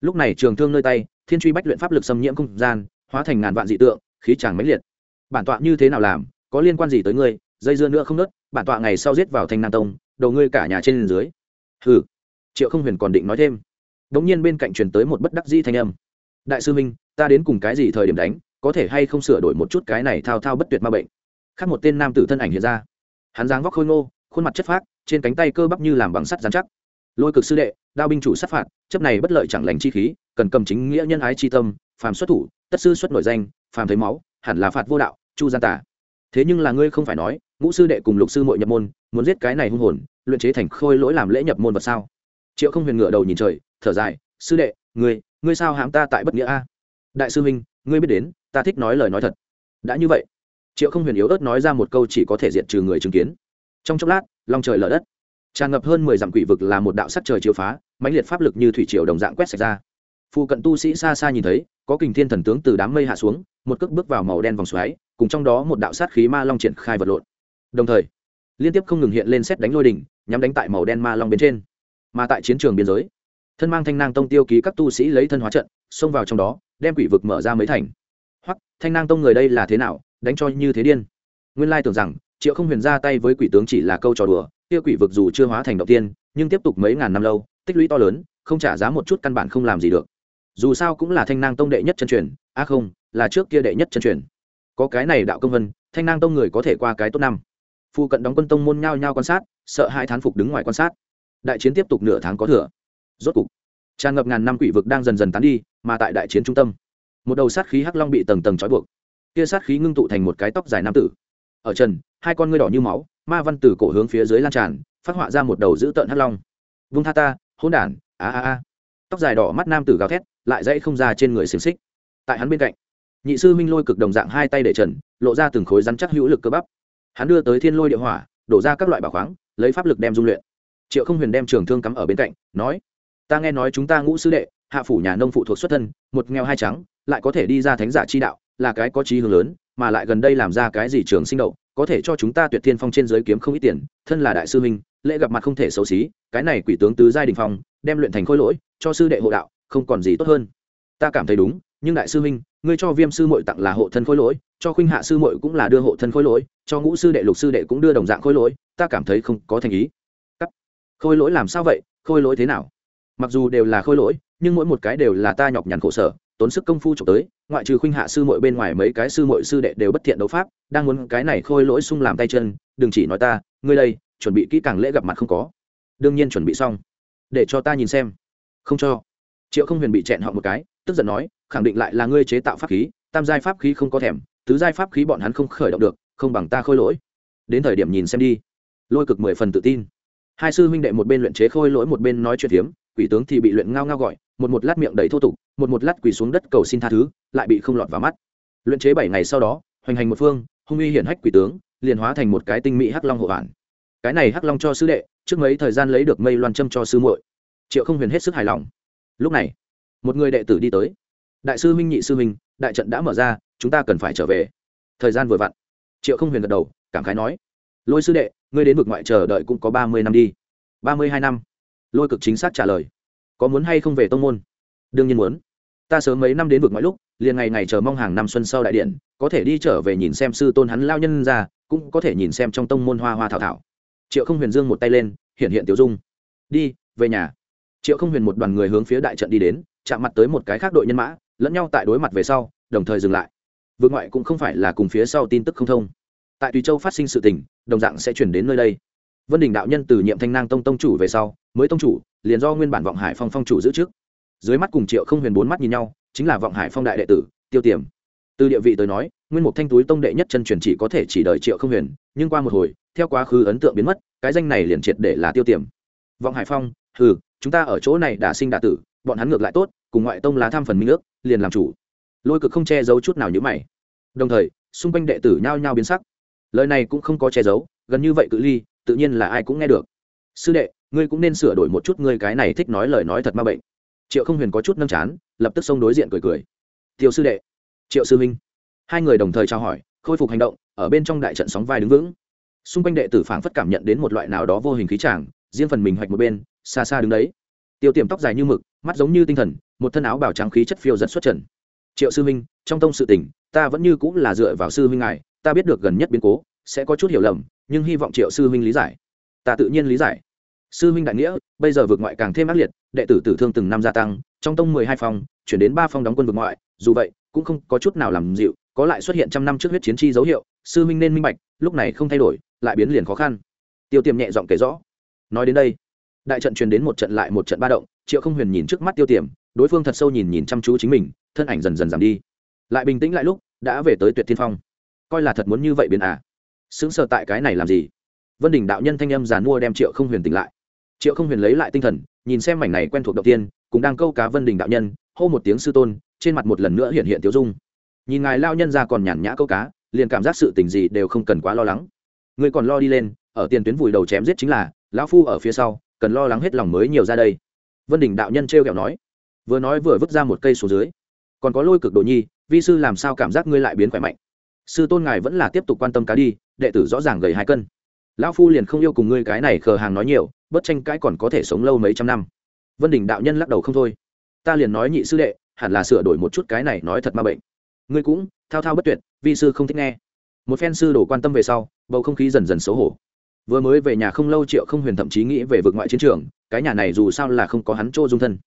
Lúc này trường thương nơi tay, thiên truy bách luyện pháp lực xâm nhiễm không gian, hóa thành ngàn vạn dị tượng, khí tràng mãnh liệt. Bản tọa như thế nào làm, có liên quan gì tới ngươi, dây dưa nữa không nớt, bản tọa ngày sau giết vào thanh nam tông, đầu ngươi cả nhà trên dưới. Hừ. Triệu không huyền còn định nói thêm. Đống nhiên bên cạnh truyền tới một bất đắc dĩ thanh âm. Đại sư minh ta đến cùng cái gì thời điểm đánh, có thể hay không sửa đổi một chút cái này thao thao bất tuyệt ma bệnh. Khác một tên nam tử thân ảnh hiện ra. Hắn dáng vóc khôi ngô, khuôn mặt chất phác, trên cánh tay cơ bắp như làm bằng sắt dán chắc. Lôi cực sư đệ, đao binh chủ sát phạt, chấp này bất lợi chẳng lành chi khí, cần cầm chính nghĩa nhân ái chi tâm, phàm xuất thủ, tất sư xuất nổi danh, phàm thấy máu, hẳn là phạt vô đạo, chu gian tả thế nhưng là ngươi không phải nói, ngũ sư đệ cùng lục sư mội nhập môn, muốn giết cái này hung hồn, luyện chế thành khôi lỗi làm lễ nhập môn vật sao? Triệu không huyền ngựa đầu nhìn trời, thở dài, sư đệ, ngươi ngươi sao hãm ta tại bất nghĩa a? Đại sư huynh, ngươi biết đến, ta thích nói lời nói thật. Đã như vậy, triệu không huyền yếu ớt nói ra một câu chỉ có thể diệt trừ người chứng kiến. Trong chốc lát lòng trời lở đất. Tràn ngập hơn mười dặm quỷ vực là một đạo sắc trời chiếu phá, mãnh liệt pháp lực như thủy triều đồng dạng quét sạch ra. Phụ cận tu sĩ xa xa nhìn thấy, có kình thiên thần tướng từ đám mây hạ xuống, một cước bước vào màu đen vòng xoáy, cùng trong đó một đạo sát khí ma long triển khai vật lộn. Đồng thời, liên tiếp không ngừng hiện lên xét đánh lôi đỉnh, nhắm đánh tại màu đen ma long bên trên. Mà tại chiến trường biên giới, thân mang thanh nang tông tiêu ký các tu sĩ lấy thân hóa trận, xông vào trong đó đem quỷ vực mở ra mấy thành. Hoặc thanh nang tông người đây là thế nào, đánh cho như thế điên? Nguyên lai tưởng rằng, triệu không huyền ra tay với quỷ tướng chỉ là câu trò đùa, kia quỷ vực dù chưa hóa thành động tiên, nhưng tiếp tục mấy ngàn năm lâu, tích lũy to lớn, không trả giá một chút căn bản không làm gì được. Dù sao cũng là thanh nang tông đệ nhất chân truyền, a à không, là trước kia đệ nhất chân truyền. Có cái này đạo công vân, thanh nang tông người có thể qua cái tốt năm. Phu cận đóng quân tông môn nhao nhao quan sát, sợ hai thán phục đứng ngoài quan sát. Đại chiến tiếp tục nửa tháng có thừa. Rốt cục, tràn ngập ngàn năm quỷ vực đang dần dần tán đi mà tại đại chiến trung tâm. Một đầu sát khí hắc long bị tầng tầng trói buộc. Kia sát khí ngưng tụ thành một cái tóc dài nam tử. Ở trần, hai con ngươi đỏ như máu, ma văn từ cổ hướng phía dưới lan tràn, phát họa ra một đầu dữ tợn hắc long. Vung tha ta hôn đản, a a a. Tóc dài đỏ mắt nam tử gào thét, lại dãy không ra trên người xiềng xích. Tại hắn bên cạnh, nhị sư minh lôi cực đồng dạng hai tay để trần, lộ ra từng khối rắn chắc hữu lực cơ bắp. Hắn đưa tới thiên lôi địa hỏa, đổ ra các loại bảo khoáng, lấy pháp lực đem dung luyện. Triệu không huyền đem trường thương cắm ở bên cạnh, nói, ta nghe nói chúng ta ngũ sư đệ hạ phủ nhà nông phụ thuộc xuất thân, một nghèo hai trắng, lại có thể đi ra thánh giả chi đạo, là cái có trí hướng lớn, mà lại gần đây làm ra cái gì trường sinh đậu, có thể cho chúng ta tuyệt thiên phong trên giới kiếm không ít tiền, thân là đại sư minh lễ gặp mặt không thể xấu xí, cái này quỷ tướng tứ giai đình phong, đem luyện thành khôi lỗi, cho sư đệ hộ đạo, không còn gì tốt hơn. Ta cảm thấy đúng, nhưng đại sư minh ngươi cho viêm sư muội tặng là hộ thân khôi lỗi, cho khuynh hạ sư muội cũng là đưa hộ thân khôi lỗi, cho ngũ sư đệ, lục sư đệ cũng đưa đồng dạng khôi lỗi, ta cảm thấy không có thành ý. Khôi lỗi làm sao vậy? Khôi lỗi thế nào? Mặc dù đều là khôi lỗi nhưng mỗi một cái đều là ta nhọc nhằn khổ sở, tốn sức công phu trộm tới, ngoại trừ khuynh hạ sư muội bên ngoài mấy cái sư muội sư đệ đều bất thiện đấu pháp, đang muốn cái này khôi lỗi sung làm tay chân, đừng chỉ nói ta, ngươi đây, chuẩn bị kỹ càng lễ gặp mặt không có. Đương nhiên chuẩn bị xong. Để cho ta nhìn xem. Không cho. Triệu không huyền bị chẹn họ một cái, tức giận nói, khẳng định lại là ngươi chế tạo pháp khí, tam giai pháp khí không có thèm, tứ giai pháp khí bọn hắn không khởi động được, không bằng ta khôi lỗi. Đến thời điểm nhìn xem đi. Lôi cực mười phần tự tin. Hai sư huynh đệ một bên luyện chế khôi lỗi một bên nói chuyện hiếm quỷ tướng thì bị luyện ngao ngao gọi một một lát miệng đầy thô tục, một một lát quỳ xuống đất cầu xin tha thứ, lại bị không lọt vào mắt. Luyện chế bảy ngày sau đó, hoành hành một phương, hung uy hiển hách quỷ tướng, liền hóa thành một cái tinh mỹ hắc long hộ bản cái này hắc long cho sư đệ, trước mấy thời gian lấy được mây loan châm cho sư muội. Triệu không huyền hết sức hài lòng. Lúc này, một người đệ tử đi tới. Đại sư minh nhị sư minh đại trận đã mở ra, chúng ta cần phải trở về. Thời gian vừa vặn. Triệu không huyền gật đầu, cảm khái nói. Lôi sư đệ, ngươi đến vực ngoại chờ đợi cũng có ba mươi năm đi. Ba mươi hai năm. Lôi cực chính xác trả lời có muốn hay không về tông môn? Đương nhiên muốn. Ta sớm mấy năm đến vực mọi lúc, liền ngày ngày chờ mong hàng năm xuân sau đại điện, có thể đi trở về nhìn xem sư tôn hắn lao nhân ra, cũng có thể nhìn xem trong tông môn hoa hoa thảo thảo. Triệu không huyền dương một tay lên hiện hiện tiểu dung. Đi, về nhà. Triệu không huyền một đoàn người hướng phía đại trận đi đến, chạm mặt tới một cái khác đội nhân mã, lẫn nhau tại đối mặt về sau, đồng thời dừng lại. Vượt ngoại cũng không phải là cùng phía sau tin tức không thông. Tại tùy châu phát sinh sự tình, đồng dạng sẽ chuyển đến nơi đây vân đình đạo nhân từ nhiệm thanh nang tông tông chủ về sau, mới tông chủ, liền do nguyên bản vọng hải phong phong chủ giữ trước dưới mắt cùng triệu không huyền bốn mắt nhìn nhau, chính là vọng hải phong đại đệ tử, tiêu tiềm. Từ địa vị tới nói, nguyên mục thanh túi tông đệ nhất chân truyền chỉ có thể chỉ đợi triệu không huyền, nhưng qua một hồi, theo quá khứ ấn tượng biến mất, cái danh này liền triệt để là tiêu tiềm. Vọng hải phong, hừ, chúng ta ở chỗ này đã sinh đả tử, bọn hắn ngược lại tốt, cùng ngoại tông lá tham phần minh ước, liền làm chủ. Lôi cực không che giấu chút nào như mày. Đồng thời, xung quanh đệ tử nhao nhao biến sắc. Lời này cũng không có che giấu, gần như vậy cự ly tự nhiên là ai cũng nghe được. Sư đệ, ngươi cũng nên sửa đổi một chút, ngươi cái này thích nói lời nói thật ma bệnh. Triệu không huyền có chút nâng chán, lập tức xông đối diện cười cười. Tiêu sư đệ, triệu sư minh hai người đồng thời trao hỏi, khôi phục hành động, ở bên trong đại trận sóng vai đứng vững. Xung quanh đệ tử phảng phất cảm nhận đến một loại nào đó vô hình khí tràng, riêng phần mình hoạch một bên, xa xa đứng đấy. Tiêu tiềm tóc dài như mực, mắt giống như tinh thần, một thân áo bảo trắng khí chất phiêu giật xuất trần. Triệu sư minh trong tông sự tình, ta vẫn như cũng là dựa vào sư minh ngài, ta biết được gần nhất biến cố sẽ có chút hiểu lầm, nhưng hy vọng triệu sư huynh lý giải. Ta tự nhiên lý giải. Sư huynh đại nghĩa, bây giờ vượt ngoại càng thêm ác liệt, đệ tử tử thương từng năm gia tăng, trong tông mười hai phòng, chuyển đến ba phòng đóng quân vượt ngoại, dù vậy, cũng không có chút nào làm dịu, có lại xuất hiện trăm năm trước huyết chiến chi dấu hiệu, sư huynh nên minh bạch, lúc này không thay đổi, lại biến liền khó khăn. Tiêu tiềm nhẹ giọng kể rõ. Nói đến đây, đại trận truyền đến một trận lại một trận ba động, triệu không huyền nhìn trước mắt tiêu tiềm, đối phương thật sâu nhìn nhìn chăm chú chính mình, thân ảnh dần dần giảm đi. Lại bình tĩnh lại lúc, đã về tới tuyệt thiên phong. Coi là thật muốn như vậy biến à? Sững sờ tại cái này làm gì? Vân đình đạo nhân thanh âm giàn mua đem triệu không huyền tỉnh lại. Triệu không huyền lấy lại tinh thần, nhìn xem mảnh này quen thuộc đầu tiên cũng đang câu cá vân đình đạo nhân, hô một tiếng sư tôn, trên mặt một lần nữa hiện hiện tiêu dung. Nhìn ngài lao nhân ra còn nhàn nhã câu cá, liền cảm giác sự tình gì đều không cần quá lo lắng. Người còn lo đi lên, ở tiền tuyến vùi đầu chém giết chính là, lão phu ở phía sau, cần lo lắng hết lòng mới nhiều ra đây. Vân đình đạo nhân trêu ghẹo kẹo nói. Vừa nói vừa vứt ra một cây xuống dưới. Còn có lôi cực đồ nhi, vi sư làm sao cảm giác ngươi lại biến khỏe mạnh? Sư tôn ngài vẫn là tiếp tục quan tâm cá đi, đệ tử rõ ràng gầy hai cân. Lão phu liền không yêu cùng ngươi cái này khờ hàng nói nhiều, bất tranh cãi còn có thể sống lâu mấy trăm năm. Vân đình đạo nhân lắc đầu không thôi. Ta liền nói nhị sư đệ, hẳn là sửa đổi một chút cái này nói thật ma bệnh. Ngươi cũng, thao thao bất tuyệt, vi sư không thích nghe. Một phen sư đồ quan tâm về sau, bầu không khí dần dần xấu hổ. Vừa mới về nhà không lâu triệu không huyền thậm chí nghĩ về vực ngoại chiến trường, cái nhà này dù sao là không có hắn chỗ dung thân.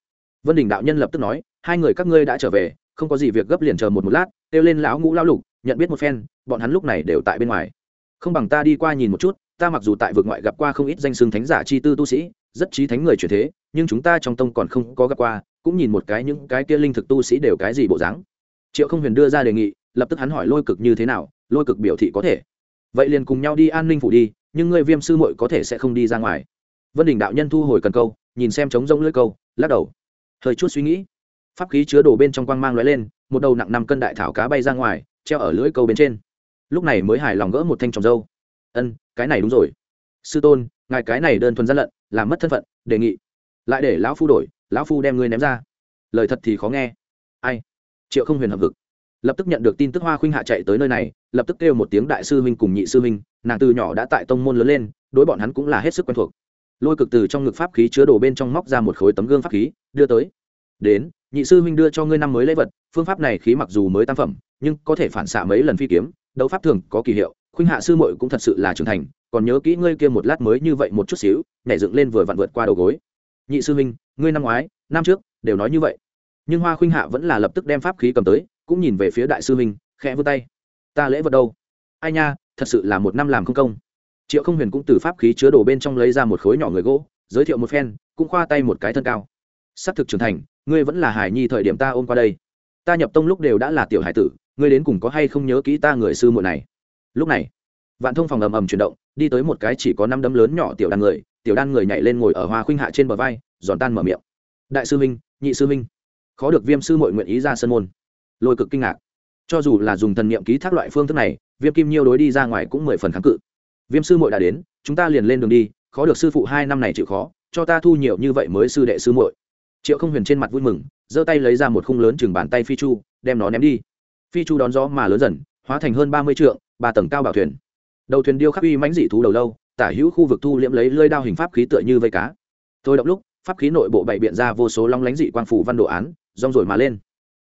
Vân đình đạo nhân lập tức nói, hai người các ngươi đã trở về, không có gì việc gấp liền chờ một một lát, kêu lên lão ngũ lão lục nhận biết một phen, bọn hắn lúc này đều tại bên ngoài. Không bằng ta đi qua nhìn một chút, ta mặc dù tại vực ngoại gặp qua không ít danh xưng thánh giả chi tư tu sĩ, rất trí thánh người chuyển thế, nhưng chúng ta trong tông còn không có gặp qua, cũng nhìn một cái những cái kia linh thực tu sĩ đều cái gì bộ dáng. Triệu không huyền đưa ra đề nghị, lập tức hắn hỏi lôi cực như thế nào, lôi cực biểu thị có thể. Vậy liền cùng nhau đi an ninh phủ đi, nhưng người viêm sư muội có thể sẽ không đi ra ngoài. Vân đình đạo nhân thu hồi cần câu, nhìn xem trống rông lưỡi câu, lắc đầu. Hơi chút suy nghĩ. Pháp khí chứa đồ bên trong quang mang lóe lên, một đầu nặng năm cân đại thảo cá bay ra ngoài treo ở lưỡi câu bên trên. Lúc này mới hài lòng gỡ một thanh trồng dâu. Ân, cái này đúng rồi. Sư tôn, ngài cái này đơn thuần gian lận, làm mất thân phận, đề nghị. Lại để lão phu đổi, lão phu đem ngươi ném ra. Lời thật thì khó nghe. Ai? Triệu không huyền hợp vực lập tức nhận được tin tức hoa khuynh hạ chạy tới nơi này, lập tức kêu một tiếng đại sư huynh cùng nhị sư huynh, nàng từ nhỏ đã tại tông môn lớn lên, đối bọn hắn cũng là hết sức quen thuộc. Lôi cực từ trong ngực pháp khí chứa đồ bên trong móc ra một khối tấm gương pháp khí, đưa tới. Đến, nhị sư huynh đưa cho ngươi năm mới lễ vật, phương pháp này khí mặc dù mới tam phẩm nhưng có thể phản xạ mấy lần phi kiếm, đấu pháp thường có kỳ hiệu, khuynh hạ sư muội cũng thật sự là trưởng thành, còn nhớ kỹ ngươi kia một lát mới như vậy một chút xíu, nhảy dựng lên vừa vặn vượt qua đầu gối. Nhị sư huynh, ngươi năm ngoái, năm trước, đều nói như vậy. Nhưng hoa khuynh hạ vẫn là lập tức đem pháp khí cầm tới, cũng nhìn về phía đại sư huynh, khẽ vươn tay. Ta lễ vật đâu? Ai nha, thật sự là một năm làm không công. Triệu không huyền cũng từ pháp khí chứa đồ bên trong lấy ra một khối nhỏ người gỗ, giới thiệu một phen, cũng khoa tay một cái thân cao. S ắ c thực trưởng thành, ngươi vẫn là hải nhi thời điểm ta ôm qua đây. Ta nhập tông lúc đều đã là tiểu hải tử ngươi đến cùng có hay không nhớ kỹ ta người sư muội này? Lúc này, vạn thông phòng ầm ầm chuyển động, đi tới một cái chỉ có năm đấm lớn nhỏ tiểu đan người, tiểu đan người nhảy lên ngồi ở hoa khuynh hạ trên bờ vai, giòn tan mở miệng. Đại sư minh nhị sư minh khó được viêm sư mội nguyện ý ra sân môn. Lôi cực kinh ngạc. Cho dù là dùng thần niệm ký thác loại phương thức này, viêm kim nhiêu đối đi ra ngoài cũng mười phần kháng cự. Viêm sư mội đã đến, chúng ta liền lên đường đi, khó được sư phụ hai năm này chịu khó, cho ta thu nhiều như vậy mới sư đệ sư muội. Triệu không huyền trên mặt vui mừng, giơ tay lấy ra một khung lớn chừng bàn tay phi chu, đem nó ném đi phi chu đón gió mà lớn dần, hóa thành hơn ba mươi trượng, ba tầng cao bảo thuyền. Đầu thuyền điêu khắc uy mãnh dị thú đầu lâu, tả hữu khu vực thu liễm lấy lơi đao hình pháp khí tựa như vây cá. Thôi động lúc, pháp khí nội bộ bày biện ra vô số long lánh dị quang phủ văn đồ án, rong rồi mà lên.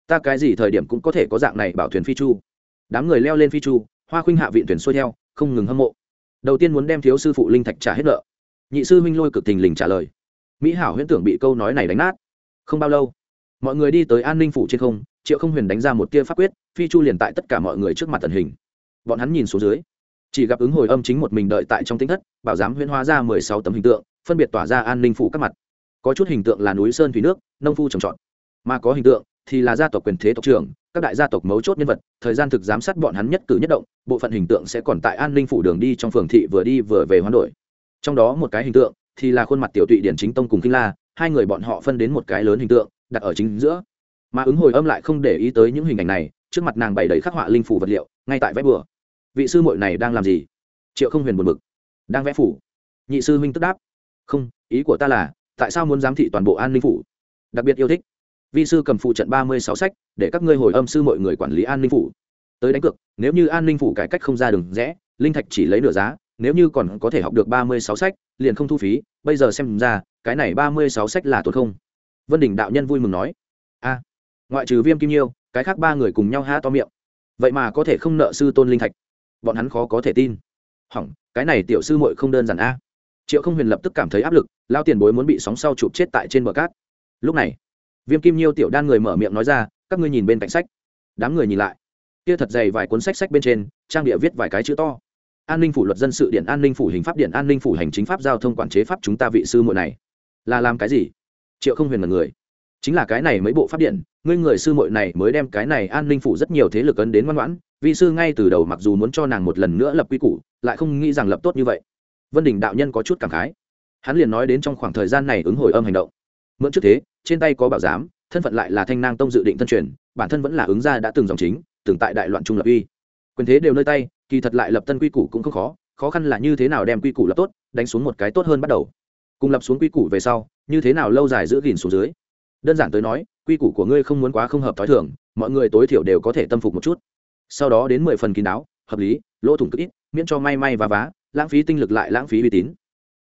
Ta cái gì thời điểm cũng có thể có dạng này bảo thuyền phi chu. Đám người leo lên phi chu, hoa khuynh hạ viện thuyền xuôi theo, không ngừng hâm mộ. Đầu tiên muốn đem thiếu sư phụ linh thạch trả hết nợ. Nhị sư huynh lôi cực tình lình trả lời. Mỹ hảo huyễn tưởng bị câu nói này đánh nát. Không bao lâu, mọi người đi tới an ninh phủ trên không triệu không huyền đánh ra một tia pháp quyết, phi chu liền tại tất cả mọi người trước mặt tần hình. Bọn hắn nhìn xuống dưới, chỉ gặp ứng hồi âm chính một mình đợi tại trong tính thất, bảo giám huyễn hóa ra mười sáu tấm hình tượng, phân biệt tỏa ra an ninh phủ các mặt. Có chút hình tượng là núi sơn thủy nước, nông phu trồng trọt. Mà có hình tượng thì là gia tộc quyền thế tộc trưởng, các đại gia tộc mấu chốt nhân vật, thời gian thực giám sát bọn hắn nhất cử nhất động, bộ phận hình tượng sẽ còn tại an ninh phủ đường đi trong phường thị vừa đi vừa về hoán đổi. Trong đó một cái hình tượng thì là khuôn mặt tiểu tụy điển chính tông cùng kinh la, hai người bọn họ phân đến một cái lớn hình tượng, đặt ở chính giữa mà ứng hồi âm lại không để ý tới những hình ảnh này, trước mặt nàng bày đầy khắc họa linh phủ vật liệu, ngay tại vẽ bừa. Vị sư muội này đang làm gì? Triệu không huyền buồn bực. Đang vẽ phủ. Nhị sư huynh tức đáp. Không, ý của ta là, tại sao muốn giám thị toàn bộ an ninh phủ? Đặc biệt yêu thích. Vi sư cầm phụ trận ba mươi sáu sách, để các ngươi hồi âm sư mọi người quản lý an ninh phủ. Tới đánh cược, nếu như an ninh phủ cải cách không ra đường rẽ, linh thạch chỉ lấy nửa giá, nếu như còn có thể học được ba mươi sáu sách, liền không thu phí. Bây giờ xem ra, cái này ba mươi sáu sách là tốt không. Vân đình đạo nhân vui mừng nói ngoại trừ viêm kim nhiêu, cái khác ba người cùng nhau há to miệng. Vậy mà có thể không nợ sư tôn linh thạch. Bọn hắn khó có thể tin. Hỏng, cái này tiểu sư muội không đơn giản a. Triệu không huyền lập tức cảm thấy áp lực, lao tiền bối muốn bị sóng sau chụp chết tại trên bờ cát. Lúc này, viêm kim nhiêu tiểu đan người mở miệng nói ra, các ngươi nhìn bên cạnh sách. Đám người nhìn lại. Kia thật dày vài cuốn sách sách bên trên, trang địa viết vài cái chữ to. An ninh phủ luật dân sự điện an ninh phủ hình pháp điện an ninh phủ hành chính pháp giao thông quản chế pháp chúng ta vị sư muội này. Là làm cái gì? Triệu không huyền là người chính là cái này mấy bộ p điện, ngươi người sư muội này mới đem cái này an ninh phủ rất nhiều thế lực ấn đến ngoan ngoãn, Vi sư ngay từ đầu mặc dù muốn cho nàng một lần nữa lập quy củ, lại không nghĩ rằng lập tốt như vậy. Vân đình đạo nhân có chút cảm khái. Hắn liền nói đến trong khoảng thời gian này ứng hồi âm hành động. Mượn trước thế, trên tay có bảo giám, thân phận lại là thanh nang tông dự định thân truyền, bản thân vẫn là ứng gia đã từng dòng chính, từng tại đại loạn trung lập uy. Quyền thế đều nơi tay, kỳ thật lại lập tân quy củ cũng không khó khó khăn là như thế nào đem quy củ lập tốt, đánh xuống một cái tốt hơn bắt đầu. Cùng lập xuống quy củ về sau, như thế nào lâu dài giữ gìn xuống dưới đơn giản tới nói, quy củ của ngươi không muốn quá không hợp t h ó i thường, mọi người tối thiểu đều có thể tâm phục một chút. Sau đó đến mười phần kín đáo, hợp lý, lỗ thủng cực ít, miễn cho may may và vá, lãng phí tinh lực lại lãng phí uy tín.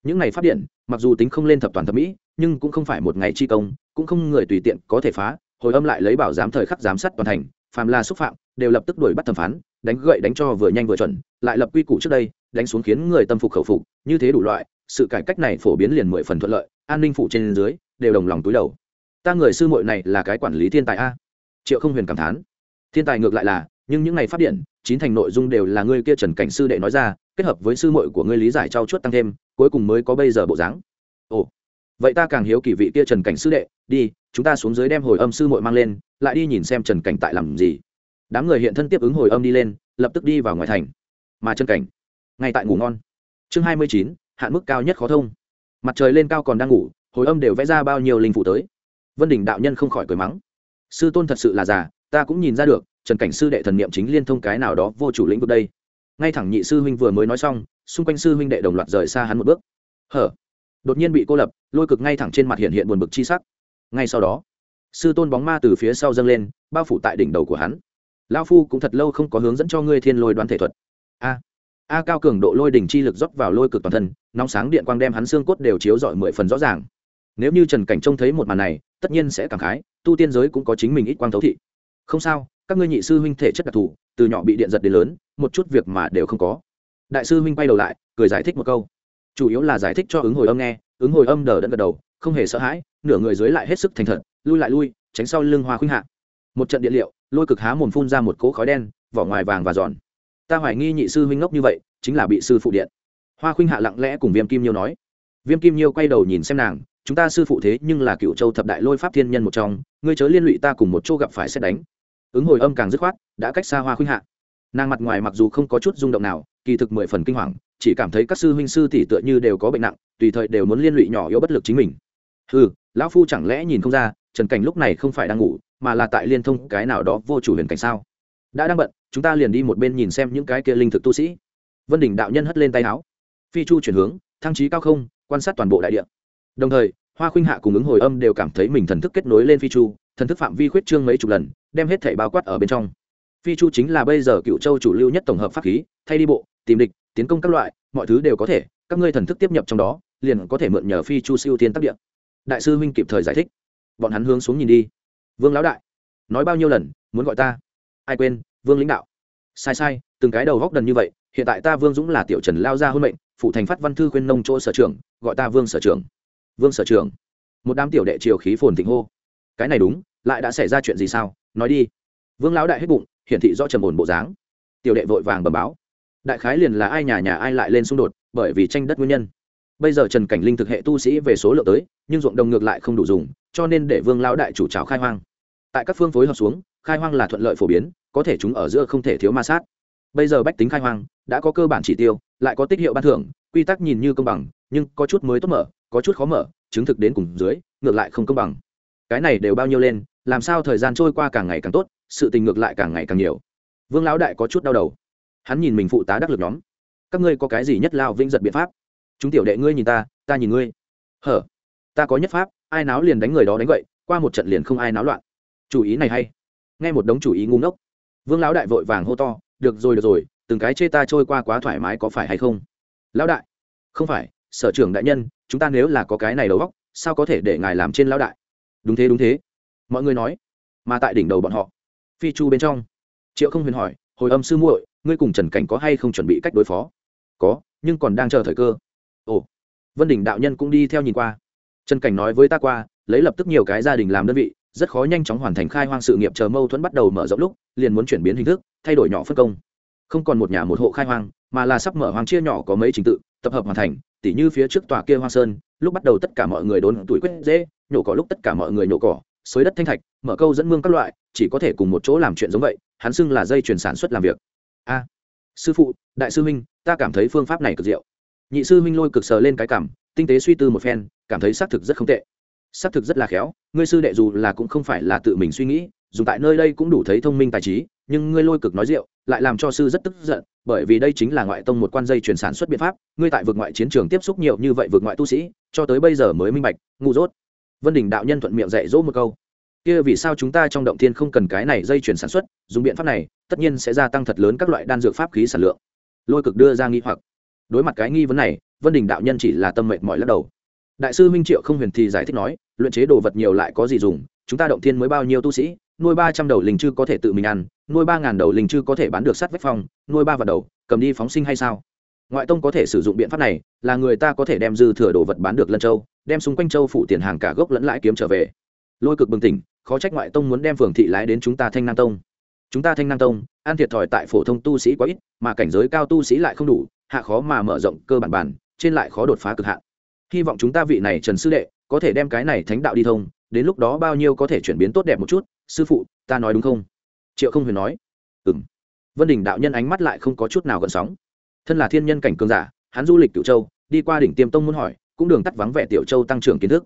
Những này phát điện, mặc dù tính không lên thập toàn thẩm mỹ, nhưng cũng không phải một ngày chi công, cũng không người tùy tiện có thể phá, hồi âm lại lấy bảo giám thời khắc giám sát toàn thành, phàm là xúc phạm, đều lập tức đuổi bắt thẩm phán, đánh gậy đánh cho vừa nhanh vừa chuẩn, lại lập quy củ trước đây, đánh xuống khiến người tâm phục khẩu phục, như thế đủ loại, sự cải cách này phổ biến liền mười phần thuận lợi, an ninh phụ trên dưới, đều đồng lòng túi đầu ta người sư muội này là cái quản lý thiên tài a. Triệu không huyền cảm thán. Thiên tài ngược lại là, nhưng những ngày phát điện, chín thành nội dung đều là ngươi kia trần cảnh sư đệ nói ra, kết hợp với sư muội của ngươi lý giải trao chuốt tăng thêm, cuối cùng mới có bây giờ bộ dáng. Ồ, vậy ta càng hiếu kỳ vị kia trần cảnh sư đệ, đi, chúng ta xuống dưới đem hồi âm sư muội mang lên, lại đi nhìn xem trần cảnh tại làm gì. Đám người hiện thân tiếp ứng hồi âm đi lên, lập tức đi vào ngoài thành. Mà trần cảnh, ngay tại ngủ ngon. Chương hai mươi chín, hạn mức cao nhất khó thông. Mặt trời lên cao còn đang ngủ, hồi âm đều vẽ ra bao nhiêu linh phụ tới vân đình đạo nhân không khỏi cười mắng. Sư tôn thật sự là già, ta cũng nhìn ra được, trần cảnh sư đệ thần niệm chính liên thông cái nào đó vô chủ lĩnh vực đây. Ngay thẳng nhị sư huynh vừa mới nói xong, xung quanh sư huynh đệ đồng loạt rời xa hắn một bước. Hở? Đột nhiên bị cô lập, lôi cực ngay thẳng trên mặt hiện hiện buồn bực chi sắc. Ngay sau đó, sư tôn bóng ma từ phía sau dâng lên, bao phủ tại đỉnh đầu của hắn. Lao phu cũng thật lâu không có hướng dẫn cho ngươi thiên lôi đoán thể thuật. A a cao cường độ lôi đỉnh chi lực dốc vào lôi cực toàn thân, nóng sáng điện quang đem hắn xương cốt đều chiếu rọi mười phần rõ ràng. Nếu như trần cảnh trông thấy một màn này tất nhiên sẽ cảm khái, tu tiên giới cũng có chính mình ít quang thấu thị. Không sao, các ngươi nhị sư huynh thể chất đặc thù, từ nhỏ bị điện giật đến lớn, một chút việc mà đều không có. Đại sư huynh quay đầu lại, cười giải thích một câu. Chủ yếu là giải thích cho ứng hồi âm nghe, ứng hồi âm đờ đẫn gật đầu, không hề sợ hãi, nửa người dưới lại hết sức thành thật, lui lại lui, tránh sau lưng hoa khuynh hạ. Một trận điện liệu, lôi cực há mồm phun ra một cỗ khói đen, vỏ ngoài vàng và giòn. Ta hoài nghi nhị sư huynh ngốc như vậy, chính là bị sư phụ điện. Hoa khuynh hạ lặng lẽ cùng viêm kim nhiêu nói. Viêm kim nhiêu quay đầu nhìn xem nàng chúng ta sư phụ thế nhưng là cựu châu thập đại lôi pháp thiên nhân một trong, ngươi chớ liên lụy ta cùng một chỗ gặp phải xét đánh. Ứng hồi âm càng dứt khoát, đã cách xa hoa khuynh hạ. Nàng mặt ngoài mặc dù không có chút rung động nào, kỳ thực mười phần kinh hoàng, chỉ cảm thấy các sư huynh sư tỷ tựa như đều có bệnh nặng, tùy thời đều muốn liên lụy nhỏ yếu bất lực chính mình. Ừ lão phu chẳng lẽ nhìn không ra, trần cảnh lúc này không phải đang ngủ, mà là tại liên thông cái nào đó vô chủ huyền cảnh sao? Đã đang bận, chúng ta liền đi một bên nhìn xem những cái kia linh thực tu sĩ. Vân đình đạo nhân hất lên tay áo. Phi chu chuyển hướng, thăng trí cao không, quan sát toàn bộ đại địa đồng thời, hoa khuynh hạ cùng ứng hồi âm đều cảm thấy mình thần thức kết nối lên phi chu, thần thức phạm vi khuyết trương mấy chục lần, đem hết thảy bao quát ở bên trong. Phi chu chính là bây giờ cựu châu chủ lưu nhất tổng hợp pháp khí, thay đi bộ, tìm địch, tiến công các loại, mọi thứ đều có thể, các ngươi thần thức tiếp nhập trong đó, liền có thể mượn nhờ phi chu siêu tiên tác điện đại sư huynh kịp thời giải thích. Bọn hắn hướng xuống nhìn đi. Vương lão đại, nói bao nhiêu lần, muốn gọi ta? Ai quên, vương lãnh đạo. Sai sai, từng cái đầu góc đần như vậy, hiện tại ta vương dũng là tiểu trần lao ra hôn mệnh, phụ thành phát văn thư khuyên nông chỗ sở trưởng, gọi ta vương sở trưởng vương sở trưởng một đám tiểu đệ triều khí phồn thịnh hô. Cái này đúng, lại đã xảy ra chuyện gì sao? Nói đi. Vương lão đại hết bụng, hiển thị do trầm ổn bộ dáng. Tiểu đệ vội vàng bẩm báo. Đại khái liền là ai nhà nhà ai lại lên xung đột, bởi vì tranh đất nguyên nhân. Bây giờ trần cảnh linh thực hệ tu sĩ về số lượng tới, nhưng ruộng đồng ngược lại không đủ dùng, cho nên để vương lão đại chủ trào khai hoang. Tại các phương phối hợp xuống, khai hoang là thuận lợi phổ biến, có thể chúng ở giữa không thể thiếu ma sát. Bây giờ bách tính khai hoang, đã có cơ bản chỉ tiêu, lại có tích hiệu ban thưởng, quy tắc nhìn như công bằng, nhưng có chút mới tốt mở có chút khó mở, chứng thực đến cùng dưới, ngược lại không công bằng. Cái này đều bao nhiêu lên, làm sao thời gian trôi qua càng ngày càng tốt, sự tình ngược lại càng ngày càng nhiều. Vương lão đại có chút đau đầu. Hắn nhìn mình phụ tá đắc lực nhóm. Các ngươi có cái gì nhất lao vinh giật biện pháp? Chúng tiểu đệ ngươi nhìn ta ta nhìn ngươi. Hở? Ta có nhất pháp, ai náo liền đánh người đó đánh vậy qua một trận liền không ai náo loạn. Chủ ý này hay. Nghe một đống chủ ý ngu ngốc. Vương lão đại vội vàng hô to, được rồi được rồi, từng cái chê ta trôi qua quá thoải mái có phải hay không? Lão đại. Không phải, sở trưởng đại nhân chúng ta nếu là có cái này đầu góc sao có thể để ngài làm trên lão đại? Đúng thế đúng thế. Mọi người nói. Mà tại đỉnh đầu bọn họ, phi chu bên trong, triệu không huyền hỏi, hồi âm sư muội, ngươi cùng trần cảnh có hay không chuẩn bị cách đối phó? Có, nhưng còn đang chờ thời cơ. Ồ. Vân đỉnh đạo nhân cũng đi theo nhìn qua. Trần cảnh nói với ta qua, lấy lập tức nhiều cái gia đình làm đơn vị, rất khó nhanh chóng hoàn thành khai hoang sự nghiệp chờ mâu thuẫn bắt đầu mở rộng lúc, liền muốn chuyển biến hình thức, thay đổi nhỏ phân công. Không còn một nhà một hộ khai hoang mà là sắp mở hoàng chia nhỏ có mấy trình tự, tập hợp hoàn thành, tỉ như phía trước tòa kia hoa sơn, lúc bắt đầu tất cả mọi người đốn tuổi quyết dễ, nhổ cỏ lúc tất cả mọi người nhổ cỏ, xới đất thanh thạch, mở câu dẫn mương các loại, chỉ có thể cùng một chỗ làm chuyện giống vậy, hắn xưng là dây chuyển sản xuất làm việc. A, sư phụ, đại sư huynh, ta cảm thấy phương pháp này cực diệu. Nhị sư huynh lôi cực sờ lên cái cảm, tinh tế suy tư một phen, cảm thấy xác thực rất không tệ. Xác thực rất là khéo, ngươi sư đệ dù là cũng không phải là tự mình suy nghĩ, dù tại nơi đây cũng đủ thấy thông minh tài trí, nhưng ngươi lôi cực nói rượu lại làm cho sư rất tức giận, bởi vì đây chính là ngoại tông một quan dây chuyển sản xuất biện pháp, ngươi tại vực ngoại chiến trường tiếp xúc nhiều như vậy vực ngoại tu sĩ, cho tới bây giờ mới minh bạch, ngu dốt. Vân đình đạo nhân thuận miệng dạy dỗ một câu. Kia vì sao chúng ta trong động thiên không cần cái này dây chuyển sản xuất, dùng biện pháp này, tất nhiên sẽ gia tăng thật lớn các loại đan dược pháp khí sản lượng. Lôi cực đưa ra nghi hoặc. Đối mặt cái nghi vấn này, vân đình đạo nhân chỉ là tâm mệnh mọi lắc đầu. Đại sư minh triệu không huyền thì giải thích nói, luyện chế đồ vật nhiều lại có gì dùng, chúng ta động thiên mới bao nhiêu tu sĩ nuôi ba trăm đầu linh chư có thể tự mình ăn, nuôi ba ngàn đầu linh chư có thể bán được sắt vách phong, nuôi ba vạn đầu, cầm đi phóng sinh hay sao? Ngoại tông có thể sử dụng biện pháp này, là người ta có thể đem dư thừa đồ vật bán được lân châu, đem xung quanh châu phụ tiền hàng cả gốc lẫn lãi kiếm trở về. Lôi cực bừng tỉnh, khó trách ngoại tông muốn đem phường thị lái đến chúng ta thanh năng tông. Chúng ta thanh năng tông, ăn thiệt thòi tại phổ thông tu sĩ quá ít, mà cảnh giới cao tu sĩ lại không đủ, hạ khó mà mở rộng cơ bản bản, trên lại khó đột phá cực hạn. Hy vọng chúng ta vị này trần sư đệ, có thể đem cái này thánh đạo đi thông, đến lúc đó bao nhiêu có thể chuyển biến tốt đẹp một chút sư phụ, ta nói đúng không? Triệu không huyền nói. Ừ m vân đình đạo nhân ánh mắt lại không có chút nào gần sóng. Thân là thiên nhân cảnh cường giả, hắn du lịch cựu châu, đi qua đỉnh tiêm tông muốn hỏi, cũng đường tắt vắng vẻ tiểu châu tăng trưởng kiến thức.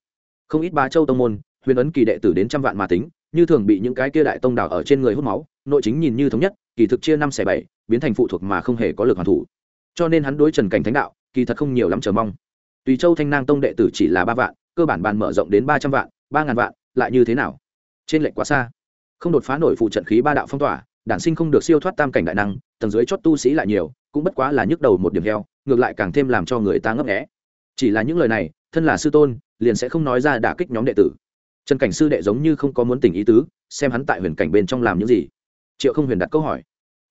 Không ít ba châu tông môn, huyền ấn kỳ đệ tử đến trăm vạn mà tính, như thường bị những cái kia đại tông đảo ở trên người hút máu, nội chính nhìn như thống nhất, kỳ thực chia năm xẻ bảy, biến thành phụ thuộc mà không hề có lực hoàn thủ. Cho nên hắn đối trần cảnh thánh đạo, kỳ thật không nhiều lắm chờ mong. Tùy châu thanh nang tông đệ tử chỉ là ba vạn, cơ bản bàn mở rộng đến ba trăm vạn, ba ngàn vạn, lại như thế nào? Trên lệnh quá xa. Không đột phá nổi phụ trận khí ba đạo phong tỏa, đản sinh không được siêu thoát tam cảnh đại năng, tầng dưới chót tu sĩ lại nhiều, cũng bất quá là nhức đầu một điểm heo, ngược lại càng thêm làm cho người ta ngấp nghé. Chỉ là những lời này, thân là sư tôn, liền sẽ không nói ra đả kích nhóm đệ tử. Trần cảnh sư đệ giống như không có muốn tình ý tứ, xem hắn tại huyền cảnh bên trong làm những gì. Triệu không huyền đặt câu hỏi.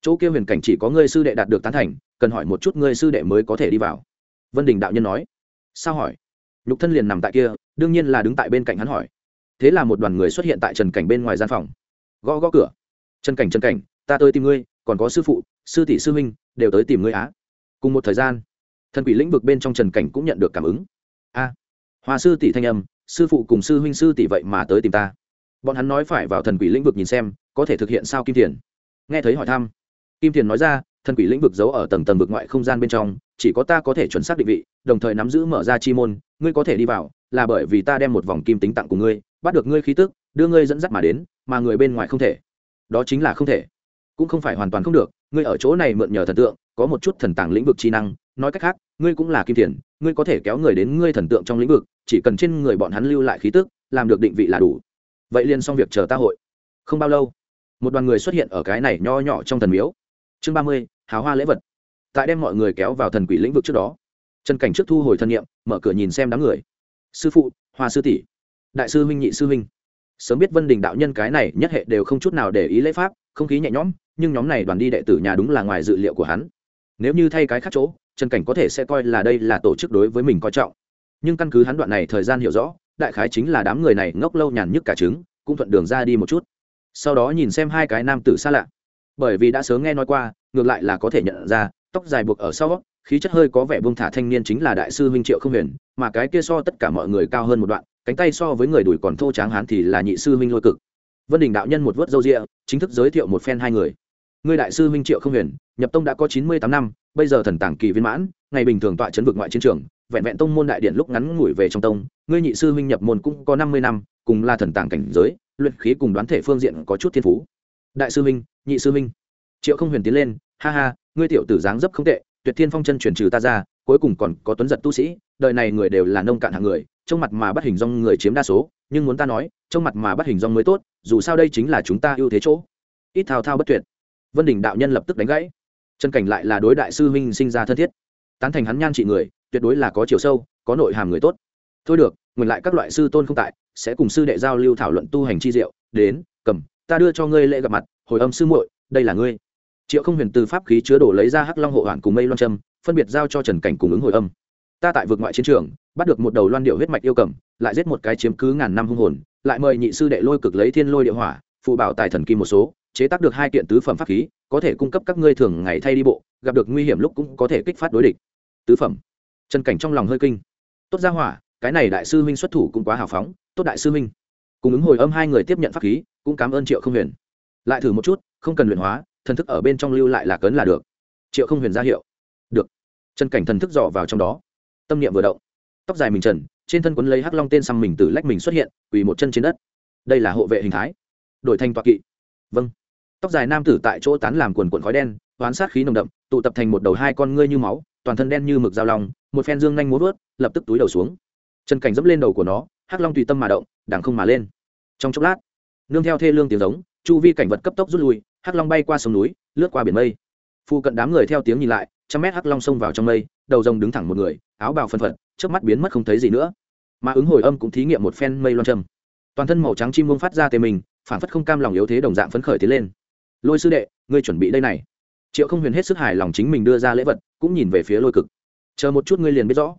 Chỗ kia huyền cảnh chỉ có ngươi sư đệ đạt được tán thành, cần hỏi một chút ngươi sư đệ mới có thể đi vào. Vân đình đạo nhân nói. Sao hỏi? Nhục thân liền nằm tại kia, đương nhiên là đứng tại bên cạnh hắn hỏi thế là một đoàn người xuất hiện tại trần cảnh bên ngoài gian phòng. Gõ gõ cửa. Trần cảnh trần cảnh ta tới tìm ngươi còn có sư phụ sư tỷ sư huynh đều tới tìm ngươi á. Cùng một thời gian thần quỷ lĩnh vực bên trong trần cảnh cũng nhận được cảm ứng. A à, hòa sư tỷ thanh âm sư phụ cùng sư huynh sư tỷ vậy mà tới tìm ta. Bọn hắn nói phải vào thần quỷ lĩnh vực nhìn xem có thể thực hiện sao kim thiền. Nghe thấy hỏi thăm kim thiền nói ra thần quỷ lĩnh vực giấu ở tầng tầng vực ngoại không gian bên trong chỉ có ta có thể chuẩn xác định vị đồng thời nắm giữ mở ra chi môn ngươi có thể đi vào là bởi vì ta đem một vòng kim tính tặng của ngươi bắt được ngươi khí tức đưa ngươi dẫn dắt mà đến mà người bên ngoài không thể. Đó chính là không thể. Cũng không phải hoàn toàn không được ngươi ở chỗ này mượn nhờ thần tượng có một chút thần tàng lĩnh vực chi năng nói cách khác ngươi cũng là kim tiền, ngươi có thể kéo người đến ngươi thần tượng trong lĩnh vực chỉ cần trên người bọn hắn lưu lại khí tức làm được định vị là đủ. Vậy liền xong việc chờ ta hội. Không bao lâu một đoàn người xuất hiện ở cái này nho nhỏ trong thần miếu. Chương ba mươi hào hoa lễ vật. Tại đem mọi người kéo vào thần quỷ lĩnh vực trước đó trần cảnh trước thu hồi thân nhiệm mở cửa nhìn xem đám người. Sư phụ hoa sư tỷ đại sư huynh nhị sư huynh. Sớm biết vân đình đạo nhân cái này nhất hệ đều không chút nào để ý lễ pháp, không khí nhẹ nhõm, nhưng nhóm này đoàn đi đệ tử nhà đúng là ngoài dự liệu của hắn. Nếu như thay cái khác chỗ, trần cảnh có thể sẽ coi là đây là tổ chức đối với mình coi trọng. Nhưng căn cứ hắn đoạn này thời gian hiểu rõ, đại khái chính là đám người này ngốc lâu nhàn nhức cả trứng, cũng thuận đường ra đi một chút. Sau đó nhìn xem hai cái nam tử xa lạ. Bởi vì đã sớm nghe nói qua, ngược lại là có thể nhận ra, tóc dài buộc ở sau, khí chất hơi có vẻ buông thả thanh niên chính là đại sư huynh triệu không huyền, mà cái kia so tất cả mọi người cao hơn một đoạn cánh tay so với người đùi còn thô tráng hán thì là nhị sư huynh lôi cực. Vân đình đạo nhân một vớt râu rịa chính thức giới thiệu một phen hai người. Ngươi đại sư huynh triệu không huyền, nhập tông đã có chín mươi tám năm, bây giờ thần tàng kỳ viên mãn, ngày bình thường tọa chấn vực ngoại chiến trường, vẹn vẹn tông môn đại điện lúc ngắn ngủi về trong tông, ngươi nhị sư huynh nhập môn cũng có năm mươi năm, cùng là thần tàng cảnh giới, luyện khí cùng đoán thể phương diện có chút thiên phú. Đại sư huynh, nhị sư huynh. Triệu không huyền tiến lên, ha ha, ngươi tiểu tử dáng dấp không tệ, tuyệt thiên phong chân truyền trừ ta ra, cuối cùng còn có tuấn giật tu sĩ, đời này người đều là nông cạn hạng người trong mặt mà bắt hình dong người chiếm đa số, nhưng muốn ta nói trong mặt mà bắt hình dong mới tốt, dù sao đây chính là chúng ta ưu thế chỗ. Ít thao thao bất tuyệt. Vân đình đạo nhân lập tức đánh gãy. Chân cảnh lại là đối đại sư huynh sinh ra thân thiết. Tán thành hắn nhan trị người, tuyệt đối là có chiều sâu, có nội hàm người tốt. Thôi được ngừng lại các loại sư tôn không tại, sẽ cùng sư đệ giao lưu thảo luận tu hành chi diệu. Đến, cầm, ta đưa cho ngươi lễ gặp mặt, hồi âm sư muội, đây là ngươi. Triệu không huyền từ pháp khí chứa đổ lấy ra hắc long hộ hoàn cùng mây loan trâm, phân biệt giao cho trần cảnh cùng ứng hồi âm ta tại vực ngoại chiến trường, bắt được một đầu loan điệu huyết mạch yêu cầm, lại giết một cái chiếm cứ ngàn năm hung hồn, lại mời nhị sư đệ lôi cực lấy thiên lôi địa hỏa, phụ bảo tài thần kim một số, chế tác được hai kiện tứ phẩm pháp khí, có thể cung cấp các ngươi thường ngày thay đi bộ, gặp được nguy hiểm lúc cũng có thể kích phát đối địch. Tứ phẩm. Trần cảnh trong lòng hơi kinh. Tốt ra hỏa, cái này đại sư huynh xuất thủ cũng quá hào phóng, tốt đại sư huynh. Cùng ứng hồi âm hai người tiếp nhận pháp khí, cũng cảm ơn triệu không huyền. Lại thử một chút, không cần luyện hóa, thần thức ở bên trong lưu lại là cấn là được. Triệu không huyền ra hiệu. Được. Chân cảnh thần thức dò vào trong đó tâm niệm vừa động. Tóc dài mình trần, trên thân quấn lấy hắc long tên xăm mình từ lách mình xuất hiện, quỳ một chân trên đất. Đây là hộ vệ hình thái. Đổi thành toạc kỵ. Vâng. Tóc dài nam tử tại chỗ tán làm quần quần khói đen oán sát khí nồng đậm, tụ tập thành một đầu hai con ngươi như máu, toàn thân đen như mực dao lòng một phen dương nhanh múa vớt, lập tức túi đầu xuống. Chân cảnh dẫm lên đầu của nó, hắc long tùy tâm mà động, đằng không mà lên. Trong chốc lát, nương theo thê lương tiếng giống, chu vi cảnh vật cấp tốc rút lui, hắc long bay qua sông núi, lướt qua biển mây. Phu cận đám người theo tiếng nhìn lại, trăm mét hắc long xông vào trong mây, đầu rồng đứng thẳng một người áo bào phân phật trước mắt biến mất không thấy gì nữa. Mà ứng hồi âm cũng thí nghiệm một phen mây loan trầm toàn thân màu trắng chim muông phát ra tề mình, phản phất không cam lòng yếu thế đồng dạng phấn khởi tiến lên. Lôi sư đệ, ngươi chuẩn bị đây này. Triệu không huyền hết sức hài lòng chính mình đưa ra lễ vật, cũng nhìn về phía lôi cực. Chờ một chút ngươi liền biết rõ.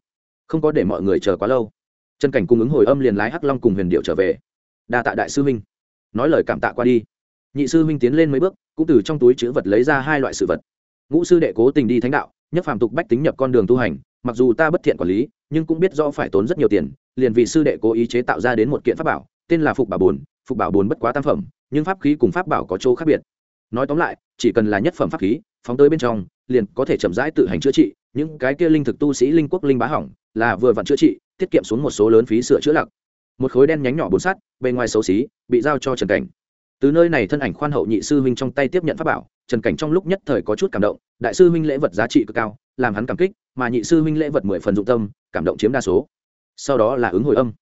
Không có để mọi người chờ quá lâu. Chân cảnh cung ứng hồi âm liền lái hắc long cùng huyền điệu trở về. Đa tạ đại sư huynh. Nói lời cảm tạ qua đi. Nhị sư huynh tiến lên mấy bước, cũng từ trong túi chữ vật lấy ra hai loại sự vật. Ngũ sư đệ cố tình đi thánh đạo, nhất phàm tục bách tính nhập con đường tu hành mặc dù ta bất thiện quản lý, nhưng cũng biết do phải tốn rất nhiều tiền, liền vì sư đệ cố ý chế tạo ra đến một kiện pháp bảo, tên là phục bảo bồn. Phục bảo bồn bất quá tam phẩm, nhưng pháp khí cùng pháp bảo có chỗ khác biệt. Nói tóm lại, chỉ cần là nhất phẩm pháp khí, phóng tới bên trong, liền có thể chậm rãi tự hành chữa trị. Những cái kia linh thực tu sĩ, linh quốc, linh bá hỏng, là vừa vặn chữa trị, tiết kiệm xuống một số lớn phí sửa chữa lặc một khối đen nhánh nhỏ bồn sắt bên ngoài xấu xí, bị giao cho trần cảnh. Từ nơi này thân ảnh khoan hậu nhị sư huynh trong tay tiếp nhận pháp bảo, trần cảnh trong lúc nhất thời có chút cảm động, đại sư huynh lễ vật giá trị cực cao, làm hắn cảm kích mà nhị sư huynh lễ vật mười phần dụng tâm, cảm động chiếm đa số. Sau đó là ứng hồi âm.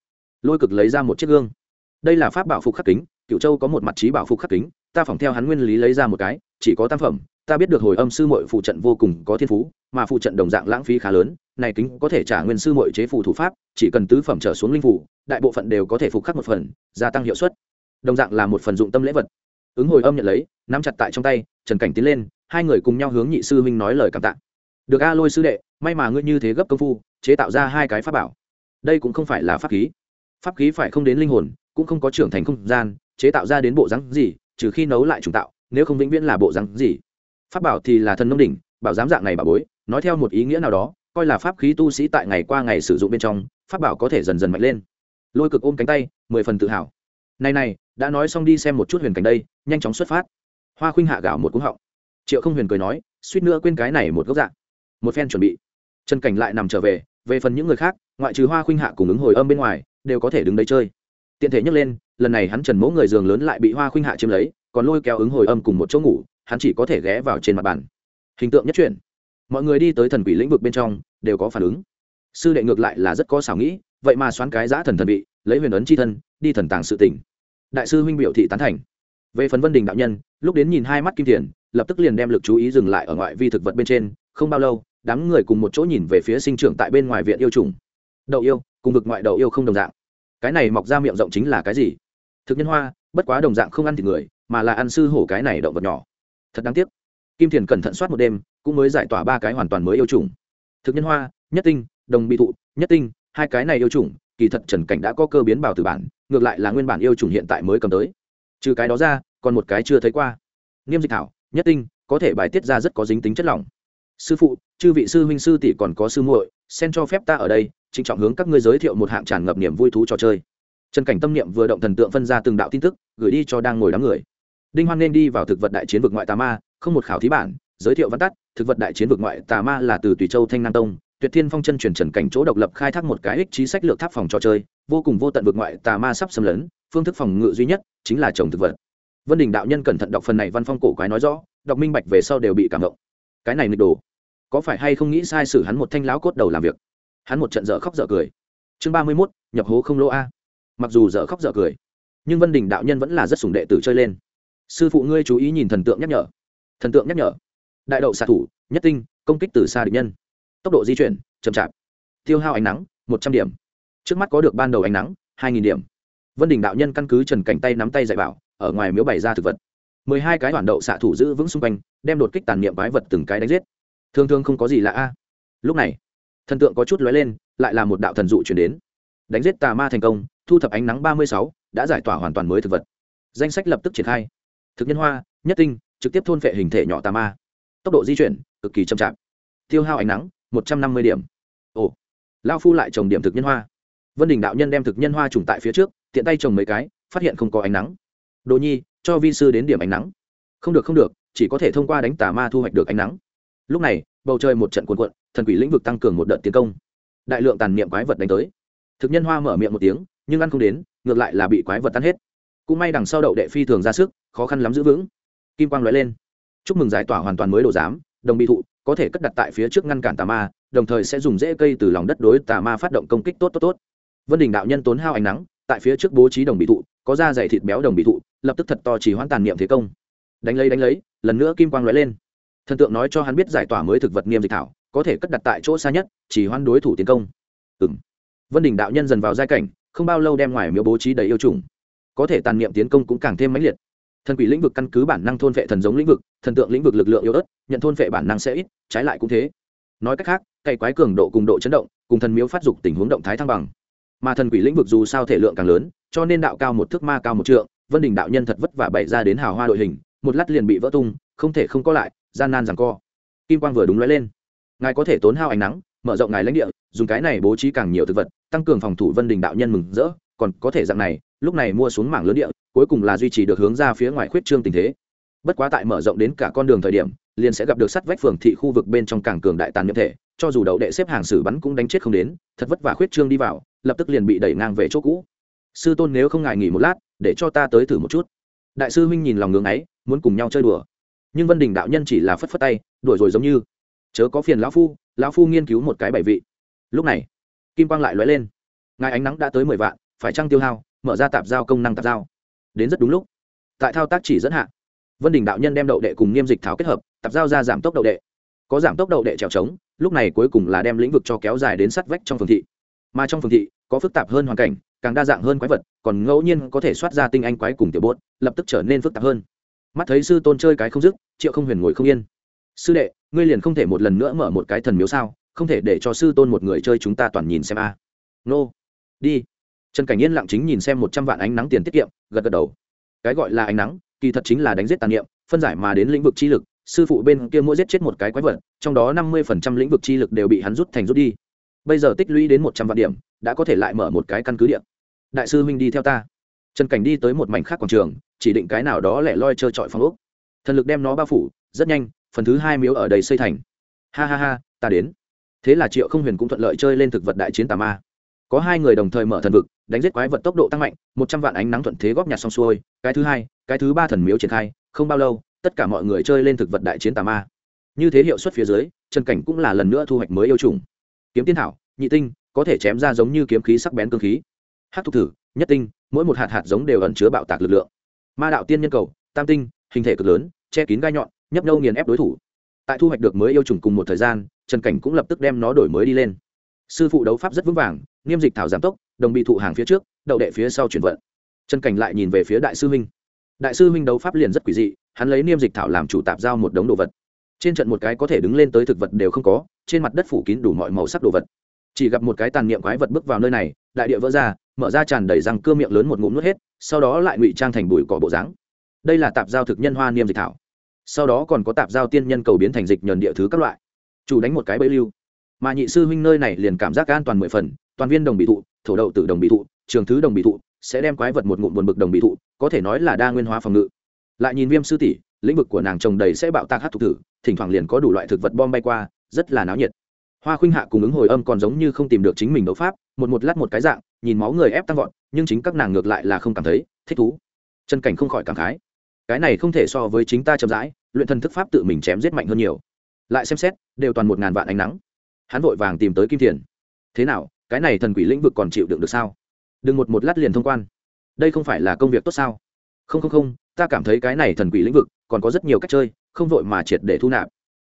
Lôi cực lấy ra một chiếc gương. Đây là pháp bảo phục khắc kính cựu châu có một mặt trí bảo phục khắc kính, ta phỏng theo hắn nguyên lý lấy ra một cái, chỉ có tam phẩm, ta biết được hồi âm sư mội phụ trận vô cùng có thiên phú, mà phụ trận đồng dạng lãng phí khá lớn, này kính có thể trả nguyên sư mội chế phù thủ pháp, chỉ cần tứ phẩm trở xuống linh phủ đại bộ phận đều có thể phục khắc một phần, gia tăng hiệu suất. Đồng dạng là một phần dụng tâm lễ vật. Ứng hồi âm nhận lấy, nắm chặt tại trong tay, trần cảnh tiến lên, hai người cùng nhau hướng nhị sư huynh nói lời cảm tạ được a lôi sư đệ, may mà ngươi như thế gấp công phu, chế tạo ra hai cái pháp bảo. Đây cũng không phải là pháp khí. Pháp khí phải không đến linh hồn, cũng không có trưởng thành không gian, chế tạo ra đến bộ rắn gì, trừ khi nấu lại trùng tạo, nếu không vĩnh viễn là bộ rắn gì. Pháp bảo thì là thần nông đỉnh, bảo giám dạng này bảo bối, nói theo một ý nghĩa nào đó, coi là pháp khí tu sĩ tại ngày qua ngày sử dụng bên trong, pháp bảo có thể dần dần mạnh lên. Lôi cực ôm cánh tay, mười phần tự hào. Này này, đã nói xong đi xem một chút huyền cảnh đây, nhanh chóng xuất phát. Hoa khuynh hạ gạo một cúng họng. Triệu không huyền cười nói, suýt nữa quên cái này một gốc dạng một phen chuẩn bị. Trần cảnh lại nằm trở về về phần những người khác, ngoại trừ hoa khuynh hạ cùng ứng hồi âm bên ngoài, đều có thể đứng đấy chơi. Tiện thể nhắc lên, lần này hắn trần mỗ người giường lớn lại bị hoa khuynh hạ chiếm lấy, còn lôi kéo ứng hồi âm cùng một chỗ ngủ, hắn chỉ có thể ghé vào trên mặt bàn. Hình tượng nhất truyền mọi người đi tới thần quỷ lĩnh vực bên trong, đều có phản ứng. Sư đệ ngược lại là rất có xảo nghĩ, vậy mà xoán cái giã thần thần bị lấy huyền ấn c h i thân, đi thần tàng sự tỉnh. Đại sư huynh biểu thị tán thành. Về phần vân đình đạo nhân, lúc đến nhìn hai mắt kim thiền, lập tức liền đem lực chú ý dừng lại ở ngoại vi thực vật bên trên, không bao lâu đám người cùng một chỗ nhìn về phía sinh trưởng tại bên ngoài viện yêu trùng. Đậu yêu, cùng vực ngoại đậu yêu không đồng dạng. Cái này mọc ra miệng rộng chính là cái gì? Thực nhân hoa, bất quá đồng dạng không ăn thịt người, mà là ăn sư hổ cái này động vật nhỏ. Thật đáng tiếc. Kim thiền cẩn thận soát một đêm, cũng mới giải tỏa ba cái hoàn toàn mới yêu trùng. Thực nhân hoa, nhất tinh, đồng bị thụ, nhất tinh, hai cái này yêu trùng, kỳ thật trần cảnh đã có cơ biến bào từ bản, ngược lại là nguyên bản yêu trùng hiện tại mới cầm tới. Trừ cái đó ra, còn một cái chưa thấy qua. Nghiêm dịch thảo, nhất tinh, có thể bài tiết ra rất có dính tính chất lỏng sư phụ, chư vị sư huynh sư tỷ còn có sư muội, xen cho phép ta ở đây, trịnh trọng hướng các ngươi giới thiệu một hạng tràn ngập niềm vui thú trò chơi. Trần cảnh tâm niệm vừa động thần tượng phân ra từng đạo tin tức, gửi đi cho đang ngồi đám người. Đinh hoan nên đi vào thực vật đại chiến vực ngoại tà ma, không một khảo thí bản, giới thiệu văn tắt, thực vật đại chiến vực ngoại tà ma là từ tùy châu, thanh nam tông, tuyệt thiên phong chân truyền trần cảnh chỗ độc lập khai thác một cái ích trí sách lược tháp phòng trò chơi, vô cùng vô tận vực ngoại tà ma sắp xâm lấn, phương thức phòng ngự duy nhất chính là trồng thực vật. Vân đình đạo nhân cẩn thận đọc phần này văn phong cổ quái nói rõ, đọc minh bạch về sau đều bị cảm động. Cái này nghịch đồ có phải hay không nghĩ sai sử hắn một thanh lão cốt đầu làm việc? Hắn một trận dở khóc dở cười. Chương ba mươi mốt, nhập hố không lỗ a. Mặc dù dở khóc dở cười, nhưng vân đình đạo nhân vẫn là rất sùng đệ tử chơi lên. Sư phụ ngươi chú ý nhìn thần tượng nhắc nhở. Thần tượng nhắc nhở. Đại đậu xạ thủ, nhất tinh, công kích từ xa địch nhân. Tốc độ di chuyển, chậm chạp. Tiêu hao ánh nắng, một trăm điểm. Trước mắt có được ban đầu ánh nắng, hai nghìn điểm. Vân đình đạo nhân căn cứ trần cảnh tay nắm tay dạy bảo, ở ngoài miếu bày ra thực vật. Mười hai cái hoàn đậu xạ thủ giữ vững xung quanh, đem đột kích tàn niệm quái vật từng cái đánh giết thường thường không có gì lạ a. Lúc này, thần tượng có chút lóe lên, lại là một đạo thần dụ chuyển đến. Đánh giết tà ma thành công, thu thập ánh nắng ba mươi sáu, đã giải tỏa hoàn toàn mới thực vật. Danh sách lập tức triển khai. Thực nhân hoa, nhất tinh, trực tiếp thôn phệ hình thể nhỏ tà ma. Tốc độ di chuyển, cực kỳ chậm chạp. Tiêu hao ánh nắng, một trăm năm mươi điểm. Ồ lao phu lại trồng điểm thực nhân hoa. Vân đình đạo nhân đem thực nhân hoa trùng tại phía trước, tiện tay trồng mấy cái, phát hiện không có ánh nắng. Đồ nhi, cho vi sư đến điểm ánh nắng. Không được không được, chỉ có thể thông qua đánh tà ma thu hoạch được ánh nắng lúc này, bầu trời một trận cuồn cuộn, thần quỷ lĩnh vực tăng cường một đợt tiến công. Đại lượng tàn niệm quái vật đánh tới. Thực nhân hoa mở miệng một tiếng, nhưng ăn không đến, ngược lại là bị quái vật tan hết. Cũng may đằng sau đậu đệ phi thường ra sức, khó khăn lắm giữ vững. Kim quang lóe lên. Chúc mừng giải tỏa hoàn toàn mới đồ giám, đồng bị thụ, có thể cất đặt tại phía trước ngăn cản tà ma, đồng thời sẽ dùng rễ cây từ lòng đất đối tà ma phát động công kích tốt tốt tốt. Vân đình đạo nhân tốn hao ánh nắng, tại phía trước bố trí đồng bị thụ, có da dày thịt béo đồng bị thụ, lập tức thật to chỉ hoãn tàn niệm thế công. Đánh lấy đánh lấy, lần nữa kim quang lóe lên thần tượng nói cho hắn biết giải tỏa mới thực vật nghiêm dịch thảo, có thể cất đặt tại chỗ xa nhất, chỉ hoan đối thủ tiến công. Ừng vân đình đạo nhân dần vào giai cảnh, không bao lâu đem ngoài miếu bố trí đầy yêu trùng có thể tàn niệm tiến công cũng càng thêm mãnh liệt. Thần quỷ lĩnh vực căn cứ bản năng thôn vệ thần giống lĩnh vực, thần tượng lĩnh vực lực lượng yếu ớt, nhận thôn vệ bản năng sẽ ít, trái lại cũng thế. Nói cách khác, cày quái cường độ cùng độ chấn động, cùng thần miếu phát dục tình huống động thái thăng bằng. Mà thần quỷ lĩnh vực dù sao thể lượng càng lớn, cho nên đạo cao một thước ma cao một trượng, vân đình đạo nhân thật vất vả bày ra đến hào hoa đội hình, một lát liền bị vỡ tung, không thể không có lại gian nan rằng co. Kim quang vừa đúng lóe lên. Ngài có thể tốn hao ánh nắng, mở rộng ngài lãnh địa, dùng cái này bố trí càng nhiều thực vật, tăng cường phòng thủ vân đình đạo nhân mừng rỡ. Còn có thể dạng này, lúc này mua xuống mảng lớn địa, cuối cùng là duy trì được hướng ra phía ngoài khuyết trương tình thế. Bất quá tại mở rộng đến cả con đường thời điểm, liền sẽ gặp được sắt vách phường thị khu vực bên trong càng cường đại tàn nhậm thể, cho dù đậu đệ xếp hàng xử bắn cũng đánh chết không đến, thật vất vả khuyết trương đi vào, lập tức liền bị đẩy ngang về chỗ cũ. Sư tôn nếu không ngại nghỉ một lát, để cho ta tới thử một chút. Đại sư huynh nhìn lòng ngưng ấy, muốn cùng nhau chơi đùa nhưng vân đình đạo nhân chỉ là phất phất tay đuổi rồi giống như chớ có phiền lão phu lão phu nghiên cứu một cái bảy vị lúc này kim quang lại lóe lên ngài ánh nắng đã tới mười vạn phải trăng tiêu hao mở ra tạp giao công năng tạp giao đến rất đúng lúc tại thao tác chỉ dẫn hạ vân đình đạo nhân đem đậu đệ cùng niêm dịch tháo kết hợp tạp giao ra giảm tốc đậu đệ có giảm tốc đậu đệ trèo trống lúc này cuối cùng là đem lĩnh vực cho kéo dài đến sắt vách trong phường thị mà trong phường thị có phức tạp hơn hoàn cảnh càng đa dạng hơn quái vật còn ngẫu nhiên có thể soát ra tinh anh quái cùng tiểu bốt lập tức trở nên phức tạp hơn mắt thấy sư tôn chơi cái không dứt, triệu không huyền ngồi không yên. Sư đệ, ngươi liền không thể một lần nữa mở một cái thần miếu sao? Không thể để cho sư tôn một người chơi chúng ta toàn nhìn xem a. Nô, đi. Trần cảnh yên lặng chính nhìn xem một trăm vạn ánh nắng tiền tiết kiệm, gật gật đầu. Cái gọi là ánh nắng, kỳ thật chính là đánh giết tàn niệm, phân giải mà đến lĩnh vực chi lực, sư phụ bên kia mỗi giết chết một cái quái vật, trong đó năm mươi phần trăm lĩnh vực chi lực đều bị hắn rút thành rút đi. Bây giờ tích lũy đến một trăm vạn điểm, đã có thể lại mở một cái căn cứ điểm đại sư huynh đi theo ta trần cảnh đi tới một mảnh khác quảng trường, chỉ định cái nào đó lẻ loi trơ trọi phong ốc. Thần lực đem nó bao phủ, rất nhanh, phần thứ hai miếu ở đầy xây thành. Ha ha ha, ta đến. Thế là triệu không huyền cũng thuận lợi chơi lên thực vật đại chiến tà ma. Có hai người đồng thời mở thần vực, đánh giết quái vật tốc độ tăng mạnh, một trăm vạn ánh nắng thuận thế góp nhặt xong xuôi, cái thứ hai, cái thứ ba thần miếu triển khai, không bao lâu, tất cả mọi người chơi lên thực vật đại chiến tà ma. Như thế hiệu suất phía dưới, trần cảnh cũng là lần nữa thu hoạch mới yêu trùng kiếm tiên thảo, nhị tinh, có thể chém ra giống như kiếm khí sắc bén cơ khí hát thục thử, nhất tinh, mỗi một hạt hạt giống đều ẩn chứa bạo tạc lực lượng. Ma đạo tiên nhân cầu, tam tinh, hình thể cực lớn, che kín gai nhọn, nhấp nhâu nghiền ép đối thủ. Tại thu hoạch được mới yêu trùng cùng một thời gian, trần cảnh cũng lập tức đem nó đổi mới đi lên. Sư phụ đấu pháp rất vững vàng, nghiêm dịch thảo giảm tốc, đồng bị thụ hàng phía trước, đậu đệ phía sau chuyển vận. Trần cảnh lại nhìn về phía đại sư huynh. Đại sư huynh đấu pháp liền rất quỷ dị, hắn lấy niêm dịch thảo làm chủ tạp giao một đống đồ vật. Trên trận một cái có thể đứng lên tới thực vật đều không có, trên mặt đất phủ kín đủ mọi màu sắc đồ vật. Chỉ gặp một cái tàn niệm quái vật bước vào nơi này, đại địa vỡ ra mở ra tràn đầy răng cưa miệng lớn một ngụm nuốt hết, sau đó lại ngụy trang thành bụi cỏ bộ dáng. Đây là tạp giao thực nhân hoa niêm dịch thảo. Sau đó còn có tạp giao tiên nhân cầu biến thành dịch nhờn địa thứ các loại. Chủ đánh một cái bẫy lưu. Mà nhị sư huynh nơi này liền cảm giác an toàn mười phần, toàn viên đồng bị thụ, thổ đậu tử đồng bị thụ, trường thứ đồng bị thụ, sẽ đem quái vật một ngụm buồn bực đồng bị thụ, có thể nói là đa nguyên hóa phòng ngự. Lại nhìn viêm sư tỷ, lĩnh vực của nàng trồng đầy sẽ bạo tạc hát thục thử, thỉnh thoảng liền có đủ loại thực vật bom bay qua, rất là náo nhiệt. Hoa khuynh hạ cùng ứng hồi âm còn giống như không tìm được chính mình đấu pháp, một một lát một cái dạng nhìn máu người ép tăng vọt, nhưng chính các nàng ngược lại là không cảm thấy, thích thú. Chân cảnh không khỏi cảm khái. Cái này không thể so với chính ta chậm rãi, luyện thần thức pháp tự mình chém giết mạnh hơn nhiều. Lại xem xét, đều toàn một ngàn vạn ánh nắng. Hắn vội vàng tìm tới kim thiền. Thế nào, cái này thần quỷ lĩnh vực còn chịu đựng được sao? Đừng một một lát liền thông quan. Đây không phải là công việc tốt sao? Không không không, ta cảm thấy cái này thần quỷ lĩnh vực còn có rất nhiều cách chơi, không vội mà triệt để thu nạp.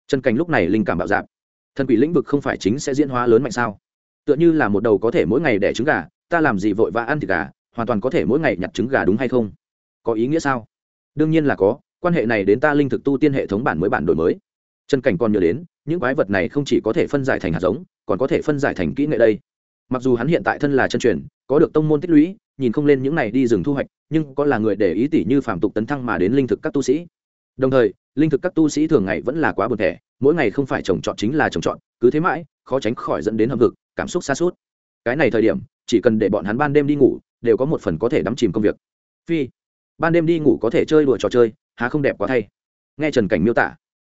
Chân cảnh lúc này linh cảm bạo dạp thần quỷ lĩnh vực không phải chính sẽ diễn hóa lớn mạnh sao? Tựa như là một đầu có thể mỗi ngày đẻ trứng gà ta làm gì vội vã ăn thịt gà, hoàn toàn có thể mỗi ngày nhặt trứng gà đúng hay không? Có ý nghĩa sao? Đương nhiên là có, quan hệ này đến ta linh thực tu tiên hệ thống bản mới bản đổi mới. Chân cảnh còn nhớ đến, những quái vật này không chỉ có thể phân giải thành hạt giống, còn có thể phân giải thành kỹ nghệ đây. Mặc dù hắn hiện tại thân là chân truyền, có được tông môn tích lũy, nhìn không lên những này đi rừng thu hoạch, nhưng có là người để ý tỷ như phạm tục tấn thăng mà đến linh thực các tu sĩ. Đồng thời, linh thực các tu sĩ thường ngày vẫn là quá buồn thẻ, mỗi ngày không phải trồng trọt chính là trồng trọt, cứ thế mãi, khó tránh khỏi dẫn đến hâm vực cảm xúc xa suốt. Cái này thời điểm chỉ cần để bọn hắn ban đêm đi ngủ, đều có một phần có thể đắm chìm công việc. Phi, ban đêm đi ngủ có thể chơi đùa trò chơi, há không đẹp quá thay. Nghe trần cảnh miêu tả,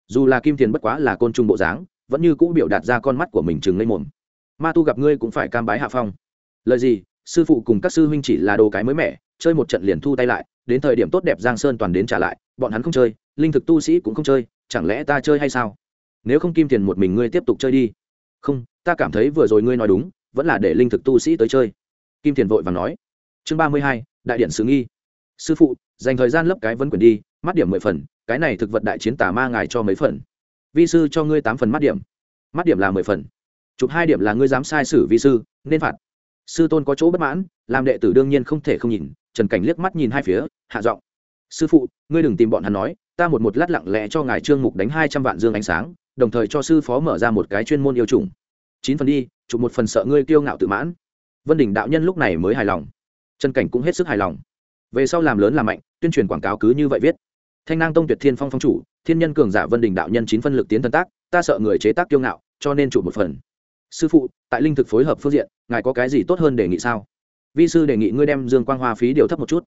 dù là kim tiền bất quá là côn trùng bộ dáng, vẫn như cũ biểu đạt ra con mắt của mình chừng lên mồm. Ma tu gặp ngươi cũng phải cam bái hạ phong. Lời gì, sư phụ cùng các sư huynh chỉ là đồ cái mới mẻ, chơi một trận liền thu tay lại, đến thời điểm tốt đẹp giang sơn toàn đến trả lại, bọn hắn không chơi, linh thực tu sĩ cũng không chơi, chẳng lẽ ta chơi hay sao? Nếu không kim tiền một mình ngươi tiếp tục chơi đi. Không, ta cảm thấy vừa rồi ngươi nói đúng vẫn là để linh thực tu sĩ tới chơi. Kim tiền vội và nói. Chương ba mươi hai, đại điện sứ nghi. Sư phụ, dành thời gian lấp cái vấn quyền đi, mắt điểm mười phần, cái này thực vật đại chiến tà ma ngài cho mấy phần. Vi sư cho ngươi tám phần mắt điểm. Mắt điểm là mười phần. Chụp hai điểm là ngươi dám sai sử vi sư, nên phạt. Sư tôn có chỗ bất mãn, làm đệ tử đương nhiên không thể không nhìn. Trần cảnh liếc mắt nhìn hai phía, hạ giọng. Sư phụ, ngươi đừng tìm bọn hắn nói, ta một một lát lặng lẽ cho ngài trương mục đánh hai trăm vạn dương ánh sáng, đồng thời cho sư phó mở ra một cái chuyên môn yêu trùng chín phần đi, chụp một phần sợ ngươi kiêu ngạo tự mãn. Vân đình đạo nhân lúc này mới hài lòng. Trần cảnh cũng hết sức hài lòng. Về sau làm lớn làm mạnh, tuyên truyền quảng cáo cứ như vậy viết. Thanh nang tông tuyệt thiên phong phong chủ, thiên nhân cường giả vân đình đạo nhân chín phân lực tiến thân tác, ta sợ người chế tác kiêu ngạo, cho nên chụp một phần. Sư phụ, tại linh thực phối hợp phương diện, ngài có cái gì tốt hơn đề nghị sao? Vi sư đề nghị ngươi đem dương quang hoa phí điều thấp một chút.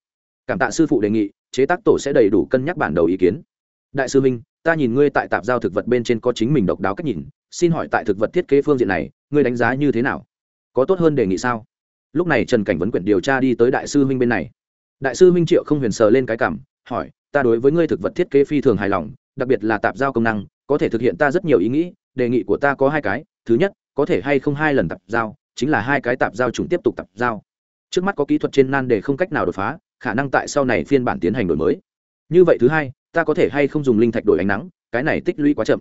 Cảm tạ sư phụ đề nghị, chế tác tổ sẽ đầy đủ cân nhắc bản đầu ý kiến. Đại sư minh, ta nhìn ngươi tại tạp giao thực vật bên trên có chính mình độc đáo cách nhìn xin hỏi tại thực vật thiết kế phương diện này, ngươi đánh giá như thế nào? Có tốt hơn đề nghị sao? Lúc này trần cảnh vấn quyển điều tra đi tới đại sư huynh bên này. Đại sư huynh triệu không huyền sờ lên cái cảm, hỏi, ta đối với ngươi thực vật thiết kế phi thường hài lòng, đặc biệt là tạp giao công năng, có thể thực hiện ta rất nhiều ý nghĩ, đề nghị của ta có hai cái, thứ nhất, có thể hay không hai lần tạp giao, chính là hai cái tạp giao trùng tiếp tục tạp giao. Trước mắt có kỹ thuật trên nan để không cách nào đột phá, khả năng tại sau này phiên bản tiến hành đổi mới. Như vậy thứ hai, ta có thể hay không dùng linh thạch đổi ánh nắng, cái này tích lũy quá chậm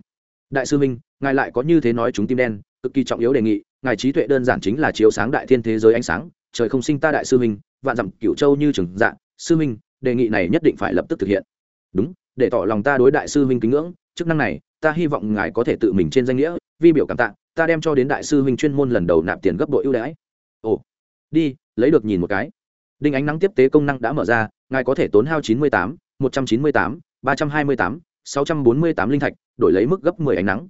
đại sư minh, ngài lại có như thế nói chúng tim đen, cực kỳ trọng yếu đề nghị, ngài trí tuệ đơn giản chính là chiếu sáng đại thiên thế giới ánh sáng, trời không sinh ta đại sư minh, vạn dặm cửu châu như trường dạng sư minh, đề nghị này nhất định phải lập tức thực hiện. Đúng, để tỏ lòng ta đối đại sư minh kính ngưỡng, chức năng này, ta hy vọng ngài có thể tự mình trên danh nghĩa, vi biểu cảm tạ, ta đem cho đến đại sư minh chuyên môn lần đầu nạp tiền gấp đội ưu đãi. Ồ, đi, lấy được nhìn một cái. Đinh ánh nắng tiếp tế công năng đã mở ra, ngài có thể tốn hao chín mươi tám, một trăm chín mươi tám, ba trăm hai mươi tám sáu trăm bốn mươi tám linh thạch, đổi lấy mức gấp mười ánh nắng.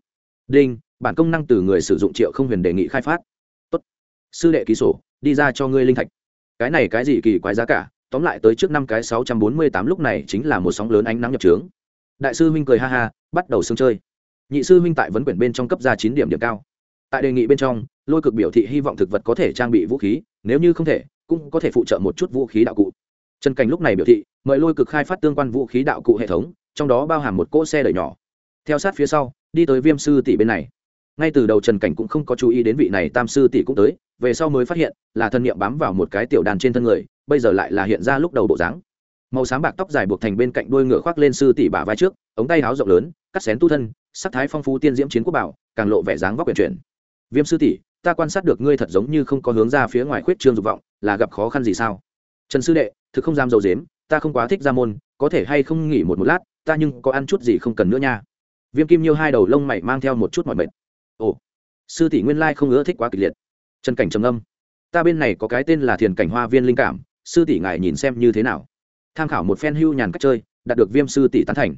Đinh, bản công năng từ người sử dụng triệu không huyền đề nghị khai phát. Tốt. sư đệ ký sổ, đi ra cho ngươi linh thạch. Cái này cái gì kỳ quái giá cả, tóm lại tới trước năm cái sáu trăm bốn mươi tám lúc này chính là một sóng lớn ánh nắng nhập trướng. Đại sư huynh cười ha ha, bắt đầu sướng chơi. Nhị sư huynh tại vấn quyển bên trong cấp ra chín điểm điểm cao. Tại đề nghị bên trong, lôi cực biểu thị hy vọng thực vật có thể trang bị vũ khí, nếu như không thể, cũng có thể phụ trợ một chút vũ khí đạo cụ. Trần cảnh lúc này biểu thị, mời lôi cực khai phát tương quan vũ khí đạo cụ hệ thống trong đó bao hàm một cỗ xe đẩy nhỏ. Theo sát phía sau, đi tới viêm sư tỷ bên này. Ngay từ đầu trần cảnh cũng không có chú ý đến vị này tam sư tỷ cũng tới, về sau mới phát hiện, là thân nhiệm bám vào một cái tiểu đàn trên thân người, bây giờ lại là hiện ra lúc đầu bộ dáng. Màu sáng bạc tóc dài buộc thành bên cạnh đuôi ngựa khoác lên sư tỷ bả vai trước, ống tay áo rộng lớn, cắt xén tu thân, sắc thái phong phú tiên diễm chiến quốc bảo, càng lộ vẻ dáng vóc quyền chuyển. Viêm sư tỷ, ta quan sát được ngươi thật giống như không có hướng ra phía ngoài khuyết trương dục vọng, là gặp khó khăn gì sao? Trần sư đệ, thực không dám dầu dếm, ta không quá thích ra môn có thể hay không nghỉ một một lát, ta nhưng có ăn chút gì không cần nữa nha. Viêm kim nhiêu hai đầu lông mày mang theo một chút mọi mệt. Ồ, sư tỷ nguyên lai không ưa thích quá kịch liệt. Trần cảnh trầm âm ta bên này có cái tên là thiền cảnh hoa viên linh cảm, sư tỷ ngài nhìn xem như thế nào. Tham khảo một phen hưu nhàn cách chơi, đạt được viêm sư tỷ tán thành.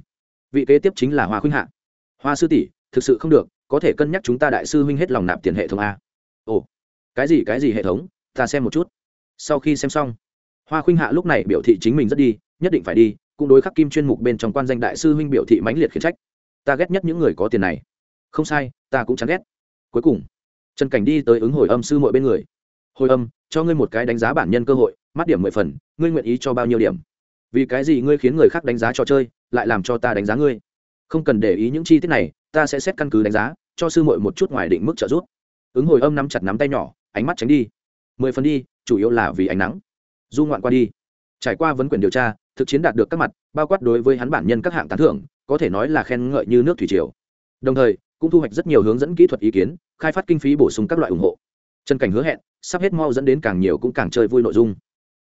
Vị kế tiếp chính là hoa khuynh hạ. Hoa sư tỷ, thực sự không được, có thể cân nhắc chúng ta đại sư huynh hết lòng nạp tiền hệ thống a. Ồ, cái gì cái gì hệ thống? Ta xem một chút. Sau khi xem xong, hoa khuynh hạ lúc này biểu thị chính mình rất đi, nhất định phải đi cũng đối khắc kim chuyên mục bên trong quan danh đại sư huynh biểu thị mãnh liệt khiển trách. Ta ghét nhất những người có tiền này. Không sai, ta cũng chán ghét. Cuối cùng, trần cảnh đi tới ứng hồi âm sư mọi bên người. Hồi âm, cho ngươi một cái đánh giá bản nhân cơ hội, mắt điểm mười phần, ngươi nguyện ý cho bao nhiêu điểm? Vì cái gì ngươi khiến người khác đánh giá trò chơi, lại làm cho ta đánh giá ngươi? Không cần để ý những chi tiết này, ta sẽ xét căn cứ đánh giá, cho sư muội một chút ngoài định mức trợ giúp. Ứng hồi âm nắm chặt nắm tay nhỏ, ánh mắt tránh đi. Mười phần đi, chủ yếu là vì ánh nắng. Du ngoạn qua đi. Trải qua vấn quyền điều tra thực chiến đạt được các mặt, bao quát đối với hắn bản nhân các hạng tán thưởng, có thể nói là khen ngợi như nước thủy triều. Đồng thời, cũng thu hoạch rất nhiều hướng dẫn kỹ thuật ý kiến, khai phát kinh phí bổ sung các loại ủng hộ. Trần cảnh hứa hẹn, sắp hết mau dẫn đến càng nhiều cũng càng chơi vui nội dung.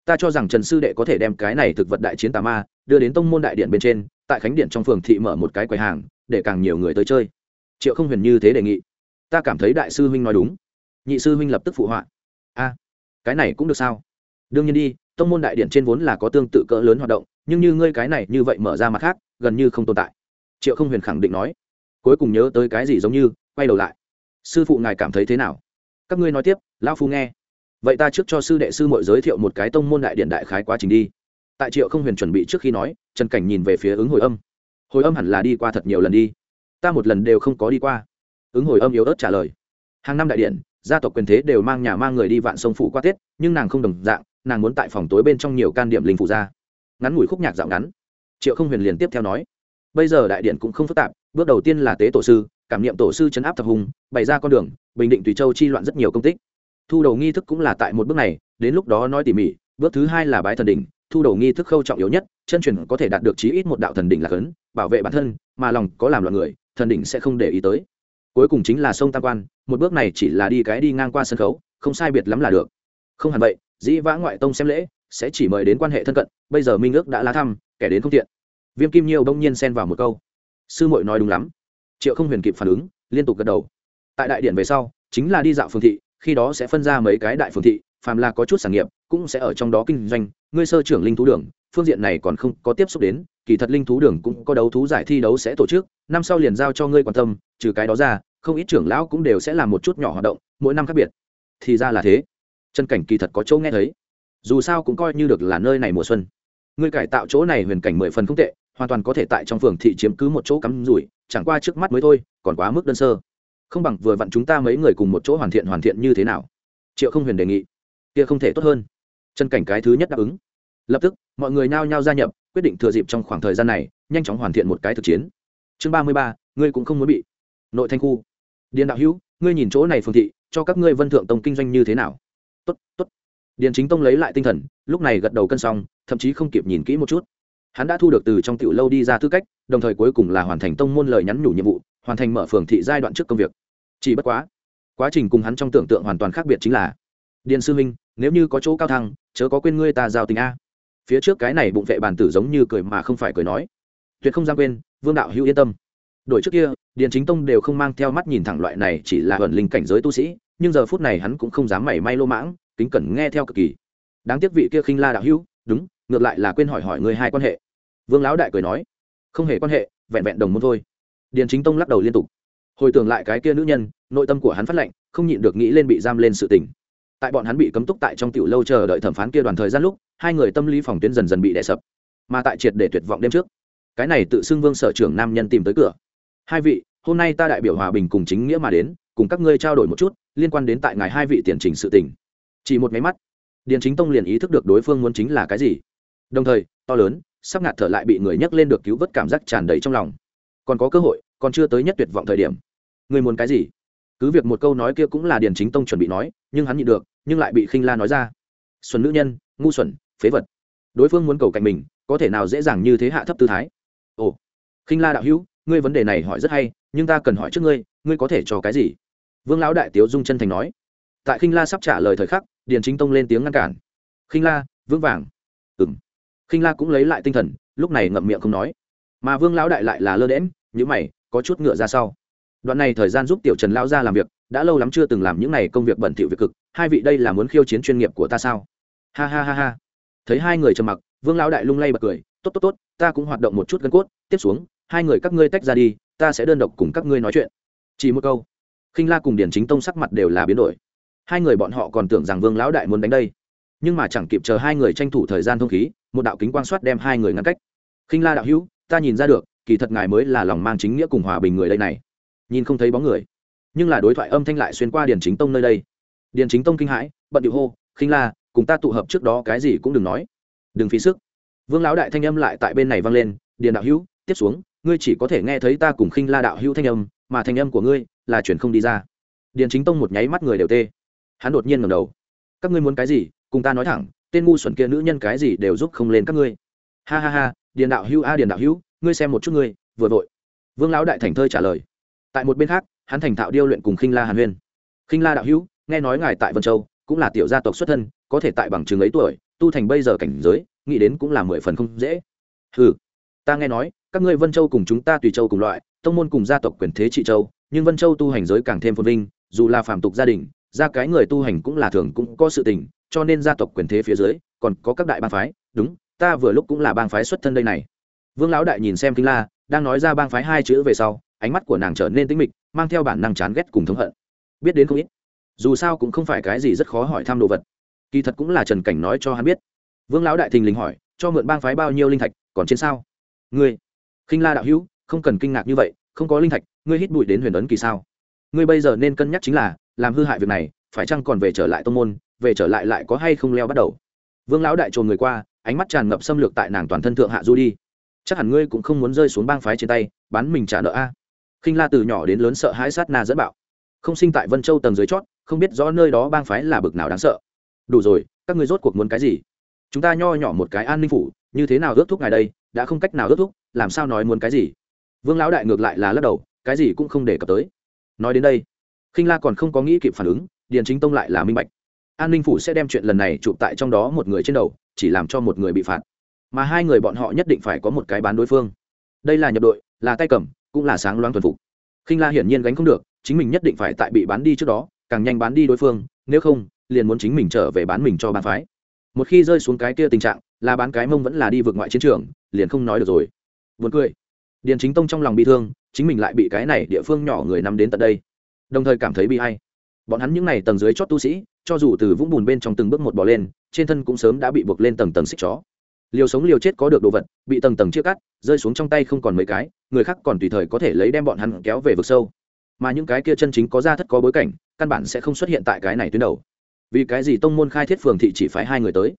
Ta cho rằng trần sư đệ có thể đem cái này thực vật đại chiến tà ma, đưa đến tông môn đại điện bên trên, tại khánh điện trong phường thị mở một cái quầy hàng, để càng nhiều người tới chơi. Triệu không huyền như thế đề nghị. Ta cảm thấy đại sư huynh nói đúng. Nhị sư huynh lập tức phụ họa. A, cái này cũng được sao? Đương nhiên đi tông môn đại điện trên vốn là có tương tự cỡ lớn hoạt động, nhưng như ngươi cái này như vậy mở ra mặt khác, gần như không tồn tại. Triệu không huyền khẳng định nói. Cuối cùng nhớ tới cái gì giống như, quay đầu lại. Sư phụ ngài cảm thấy thế nào? Các ngươi nói tiếp, lão phu nghe. Vậy ta trước cho sư đệ sư mội giới thiệu một cái tông môn đại điện đại khái quá trình đi. Tại triệu không huyền chuẩn bị trước khi nói, trần cảnh nhìn về phía ứng hồi âm. Hồi âm hẳn là đi qua thật nhiều lần đi. Ta một lần đều không có đi qua. Ứng hồi âm yếu ớt trả lời. Hàng năm đại điện, gia tộc quyền thế đều mang nhà mang người đi vạn sông phủ qua tết, nhưng nàng không đồng dạng nàng muốn tại phòng tối bên trong nhiều can điểm linh phụ ra. Ngắn ngủi khúc nhạc dạo ngắn. Triệu không huyền liền tiếp theo nói, bây giờ đại điện cũng không phức tạp, bước đầu tiên là tế tổ sư, cảm niệm tổ sư chấn áp thập hùng, bày ra con đường, bình định tùy châu chi loạn rất nhiều công tích. Thu đầu nghi thức cũng là tại một bước này, đến lúc đó nói tỉ mỉ, bước thứ hai là bái thần đỉnh, thu đầu nghi thức khâu trọng yếu nhất, chân truyền có thể đạt được chí ít một đạo thần đỉnh là cấn bảo vệ bản thân, mà lòng có làm loạn người, thần đỉnh sẽ không để ý tới. Cuối cùng chính là sông tam quan, một bước này chỉ là đi cái đi ngang qua sân khấu, không sai biệt lắm là được. Không hẳn vậy dĩ vã ngoại tông xem lễ, sẽ chỉ mời đến quan hệ thân cận, bây giờ minh ước đã lá thăm, kẻ đến không tiện. Viêm kim nhiêu Đông nhiên xen vào một câu. Sư muội nói đúng lắm. Triệu không huyền kịp phản ứng, liên tục gật đầu. Tại đại điện về sau, chính là đi dạo phương thị, khi đó sẽ phân ra mấy cái đại phương thị, phàm là có chút sản nghiệp, cũng sẽ ở trong đó kinh doanh. Ngươi sơ trưởng linh thú đường, phương diện này còn không có tiếp xúc đến, kỳ thật linh thú đường cũng có đấu thú giải thi đấu sẽ tổ chức, năm sau liền giao cho ngươi quan tâm, trừ cái đó ra, không ít trưởng lão cũng đều sẽ làm một chút nhỏ hoạt động, mỗi năm khác biệt. Thì ra là thế chân cảnh kỳ thật có chỗ nghe thấy. Dù sao cũng coi như được là nơi này mùa xuân. Ngươi cải tạo chỗ này huyền cảnh mười phần không tệ, hoàn toàn có thể tại trong phường thị chiếm cứ một chỗ cắm rủi, chẳng qua trước mắt mới thôi, còn quá mức đơn sơ. Không bằng vừa vặn chúng ta mấy người cùng một chỗ hoàn thiện hoàn thiện như thế nào? Triệu không huyền đề nghị. Kia không thể tốt hơn. Chân cảnh cái thứ nhất đáp ứng. Lập tức, mọi người nao nhao gia nhập, quyết định thừa dịp trong khoảng thời gian này, nhanh chóng hoàn thiện một cái thực chiến. Chương ba mươi ba, ngươi cũng không muốn bị. Nội thanh khu. Điền đạo hữu, ngươi nhìn chỗ này phương thị, cho các ngươi vân thượng tông kinh doanh như thế nào? Tốt tốt. Điền chính tông lấy lại tinh thần, lúc này gật đầu cân xong, thậm chí không kịp nhìn kỹ một chút. Hắn đã thu được từ trong tiểu lâu đi ra tư cách, đồng thời cuối cùng là hoàn thành tông môn lời nhắn nhủ nhiệm vụ, hoàn thành mở phường thị giai đoạn trước công việc. Chỉ bất quá quá trình cùng hắn trong tưởng tượng hoàn toàn khác biệt chính là, điền sư minh nếu như có chỗ cao thăng, chớ có quên ngươi ta giao tình a. Phía trước cái này bụng vệ bàn tử giống như cười mà không phải cười nói, tuyệt không dám quên, vương đạo hữu yên tâm. Đổi trước kia, điền chính tông đều không mang theo mắt nhìn thẳng loại này chỉ là ẩn linh cảnh giới tu sĩ nhưng giờ phút này hắn cũng không dám mảy may lô mãng, kính cẩn nghe theo cực kỳ. Đáng tiếc vị kia khinh la đạo hữu, đúng, ngược lại là quên hỏi hỏi người hai quan hệ. Vương lão đại cười nói, không hề quan hệ, vẹn vẹn đồng môn thôi. Điền chính tông lắc đầu liên tục. Hồi tưởng lại cái kia nữ nhân, nội tâm của hắn phát lệnh không nhịn được nghĩ lên bị giam lên sự tình. Tại bọn hắn bị cấm túc tại trong tiểu lâu chờ đợi thẩm phán kia đoàn thời gian lúc, hai người tâm lý phòng tuyến dần dần bị đè sập. Mà tại triệt để tuyệt vọng đêm trước, cái này tự xưng vương sở trưởng nam nhân tìm tới cửa. Hai vị, hôm nay ta đại biểu hòa bình cùng chính nghĩa mà đến, cùng các ngươi trao đổi một chút liên quan đến tại ngài hai vị tiền trình sự tình. Chỉ một máy mắt, điền chính tông liền ý thức được đối phương muốn chính là cái gì. Đồng thời, to lớn, sắp ngạt thở lại bị người nhấc lên được cứu vớt cảm giác tràn đầy trong lòng. Còn có cơ hội, còn chưa tới nhất tuyệt vọng thời điểm. Người muốn cái gì? Cứ việc một câu nói kia cũng là điền chính tông chuẩn bị nói, nhưng hắn nhịn được, nhưng lại bị khinh la nói ra. Xuân nữ nhân, ngu xuẩn, phế vật. Đối phương muốn cầu cạnh mình, có thể nào dễ dàng như thế hạ thấp tư thái? Ồ, khinh la đạo hữu, ngươi vấn đề này hỏi rất hay, nhưng ta cần hỏi trước ngươi ngươi có thể cho cái gì? Vương lão đại tiếu dung chân thành nói. Tại khinh la sắp trả lời thời khắc, điền chính tông lên tiếng ngăn cản. Khinh la, vững vàng. Ừ m khinh la cũng lấy lại tinh thần, lúc này ngậm miệng không nói. Mà vương lão đại lại là lơ đễm nhữ mày, có chút ngựa ra sau. Đoạn này thời gian giúp tiểu trần lão ra làm việc, đã lâu lắm chưa từng làm những n à y công việc bẩn thỉu việc cực, hai vị đây là muốn khiêu chiến chuyên nghiệp của ta sao? Ha ha ha ha. Thấy hai người trầm mặc, vương lão đại lung lay bật cười, tốt tốt tốt, ta cũng hoạt động một chút gân cốt, tiếp xuống, hai người các ngươi tách ra đi, ta sẽ đơn độc cùng các ngươi nói chuyện. Chỉ một câu khinh la cùng điển chính tông sắc mặt đều là biến đổi. Hai người bọn họ còn tưởng rằng vương lão đại muốn đánh đây, nhưng mà chẳng kịp chờ hai người tranh thủ thời gian thông khí, một đạo kính quan soát đem hai người ngăn cách. Khinh la đạo hữu, ta nhìn ra được, kỳ thật ngài mới là lòng mang chính nghĩa cùng hòa bình người đây này. Nhìn không thấy bóng người, nhưng là đối thoại âm thanh lại xuyên qua điền chính tông nơi đây. Điền chính tông kinh hãi, bận điệu hô, khinh la, cùng ta tụ hợp trước đó cái gì cũng đừng nói. Đừng phí sức. Vương lão đại thanh âm lại tại bên này vang lên, điền đạo hữu, tiếp xuống, ngươi chỉ có thể nghe thấy ta cùng khinh la đạo hữu thanh âm mà thanh âm của ngươi là chuyển không đi ra. Điền chính tông một nháy mắt người đều tê. Hắn đột nhiên ngầm đầu. Các ngươi muốn cái gì, cùng ta nói thẳng, tên ngu xuẩn kia nữ nhân cái gì đều giúp không lên các ngươi. Ha ha ha, điền đạo hữu a, điền đạo hữu, ngươi xem một chút ngươi, vừa vội. Vương lão đại thành thơi trả lời. Tại một bên khác, hắn thành thạo điêu luyện cùng khinh la hàn huyên. Khinh la đạo hữu, nghe nói ngài tại vân châu, cũng là tiểu gia tộc xuất thân, có thể tại bằng trường ấy tuổi, tu thành bây giờ cảnh giới, nghĩ đến cũng là mười phần không dễ. Ừ ta nghe nói, các ngươi vân châu cùng chúng ta tùy châu cùng loại tông môn cùng gia tộc quyền thế trị châu, nhưng vân châu tu hành giới càng thêm phồn vinh, dù là phàm tục gia đình ra cái người tu hành cũng là thường cũng có sự tình, cho nên gia tộc quyền thế phía dưới, còn có các đại bang phái. Đúng, ta vừa lúc cũng là bang phái xuất thân đây này. Vương lão đại nhìn xem kinh la, đang nói ra bang phái hai chữ về sau, ánh mắt của nàng trở nên tĩnh mịch, mang theo bản năng chán ghét cùng thống hận. Biết đến không ít. Dù sao cũng không phải cái gì rất khó hỏi thăm đồ vật. Kỳ thật cũng là trần cảnh nói cho hắn biết. Vương lão đại thình lình hỏi, cho mượn bang phái bao nhiêu linh thạch, còn trên sao? Ngươi khinh la đạo hữu không cần kinh ngạc như vậy, không có linh thạch, ngươi hít bụi đến huyền ấn kỳ sao? Ngươi bây giờ nên cân nhắc chính là, làm hư hại việc này, phải chăng còn về trở lại tông môn, về trở lại lại có hay không leo bắt đầu? Vương lão đại trồn người qua, ánh mắt tràn ngập xâm lược tại nàng toàn thân thượng hạ du đi. Chắc hẳn ngươi cũng không muốn rơi xuống bang phái trên tay, bán mình trả nợ a. Khinh la từ nhỏ đến lớn sợ hãi sát na dẫn bạo. Không sinh tại vân châu tầng dưới chót, không biết rõ nơi đó bang phái là bực nào đáng sợ. Đủ rồi, các ngươi rốt cuộc muốn cái gì? Chúng ta nho nhỏ một cái an ninh phủ, như thế nào ước thúc ngài đây, đã không cách nào ước thúc, làm sao nói muốn cái gì? Vương lão đại ngược lại là lắc đầu, cái gì cũng không để cập tới. Nói đến đây, khinh la còn không có nghĩ kịp phản ứng, điền chính tông lại là minh bạch. An ninh phủ sẽ đem chuyện lần này chụp tại trong đó một người trên đầu, chỉ làm cho một người bị phạt. Mà hai người bọn họ nhất định phải có một cái bán đối phương. Đây là nhập đội, là tay cầm, cũng là sáng loáng thuần phục. Khinh la hiển nhiên gánh không được, chính mình nhất định phải tại bị bán đi trước đó, càng nhanh bán đi đối phương, nếu không, liền muốn chính mình trở về bán mình cho bán phái. Một khi rơi xuống cái kia tình trạng, là bán cái mông vẫn là đi vượt ngoại chiến trường, liền không nói được rồi. Buồn cười điền chính tông trong lòng bị thương, chính mình lại bị cái này địa phương nhỏ người nắm đến tận đây. Đồng thời cảm thấy bị hay. Bọn hắn những n à y tầng dưới chót tu sĩ, cho dù từ vũng bùn bên trong từng bước một bỏ lên, trên thân cũng sớm đã bị buộc lên tầng tầng xích chó. Liều sống liều chết có được đồ vật, bị tầng tầng chia cắt, rơi xuống trong tay không còn mấy cái, người khác còn tùy thời có thể lấy đem bọn hắn kéo về vực sâu. Mà những cái kia chân chính có ra thất có bối cảnh, căn bản sẽ không xuất hiện tại cái này tuyến đầu. Vì cái gì tông môn khai thiết phường thị chỉ phái hai người tới?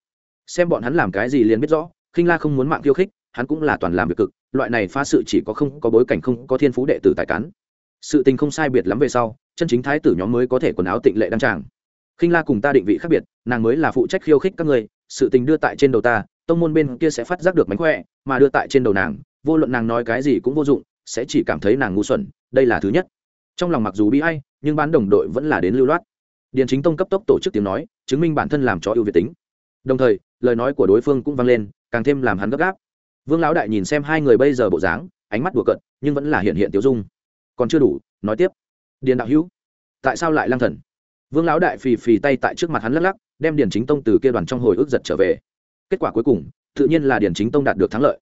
Xem bọn hắn làm cái gì liền biết rõ khinh la không muốn mạng khiêu khích hắn cũng là toàn làm việc cực, loại này phá sự chỉ có không có bối cảnh không có thiên phú đệ tử tài cán. Sự tình không sai biệt lắm về sau, chân chính thái tử nhóm mới có thể quần áo tịnh lệ đăng tràng. Khinh la cùng ta định vị khác biệt, nàng mới là phụ trách khiêu khích các người sự tình đưa tại trên đầu ta, tông môn bên kia sẽ phát giác được mánh khỏe, mà đưa tại trên đầu nàng, vô luận nàng nói cái gì cũng vô dụng, sẽ chỉ cảm thấy nàng ngu xuẩn, đây là thứ nhất. Trong lòng mặc dù bị hay nhưng bán đồng đội vẫn là đến lưu loát. Điền chính tông cấp tốc tổ chức tiếng nói, chứng minh bản thân làm cho ưu việt tính. Đồng thời, lời nói của đối phương cũng vang lên, càng thêm làm hắn gấp gáp vương lão đại nhìn xem hai người bây giờ bộ dáng, ánh mắt đùa cận nhưng vẫn là hiện hiện tiêu dung. Còn chưa đủ, nói tiếp. Điền đạo hữu, tại sao lại lang thần? Vương lão đại phì phì tay tại trước mặt hắn lắc lắc, đem điền chính tông từ kia đoàn trong hồi ức giật trở về. Kết quả cuối cùng, tự nhiên là điền chính tông đạt được thắng lợi.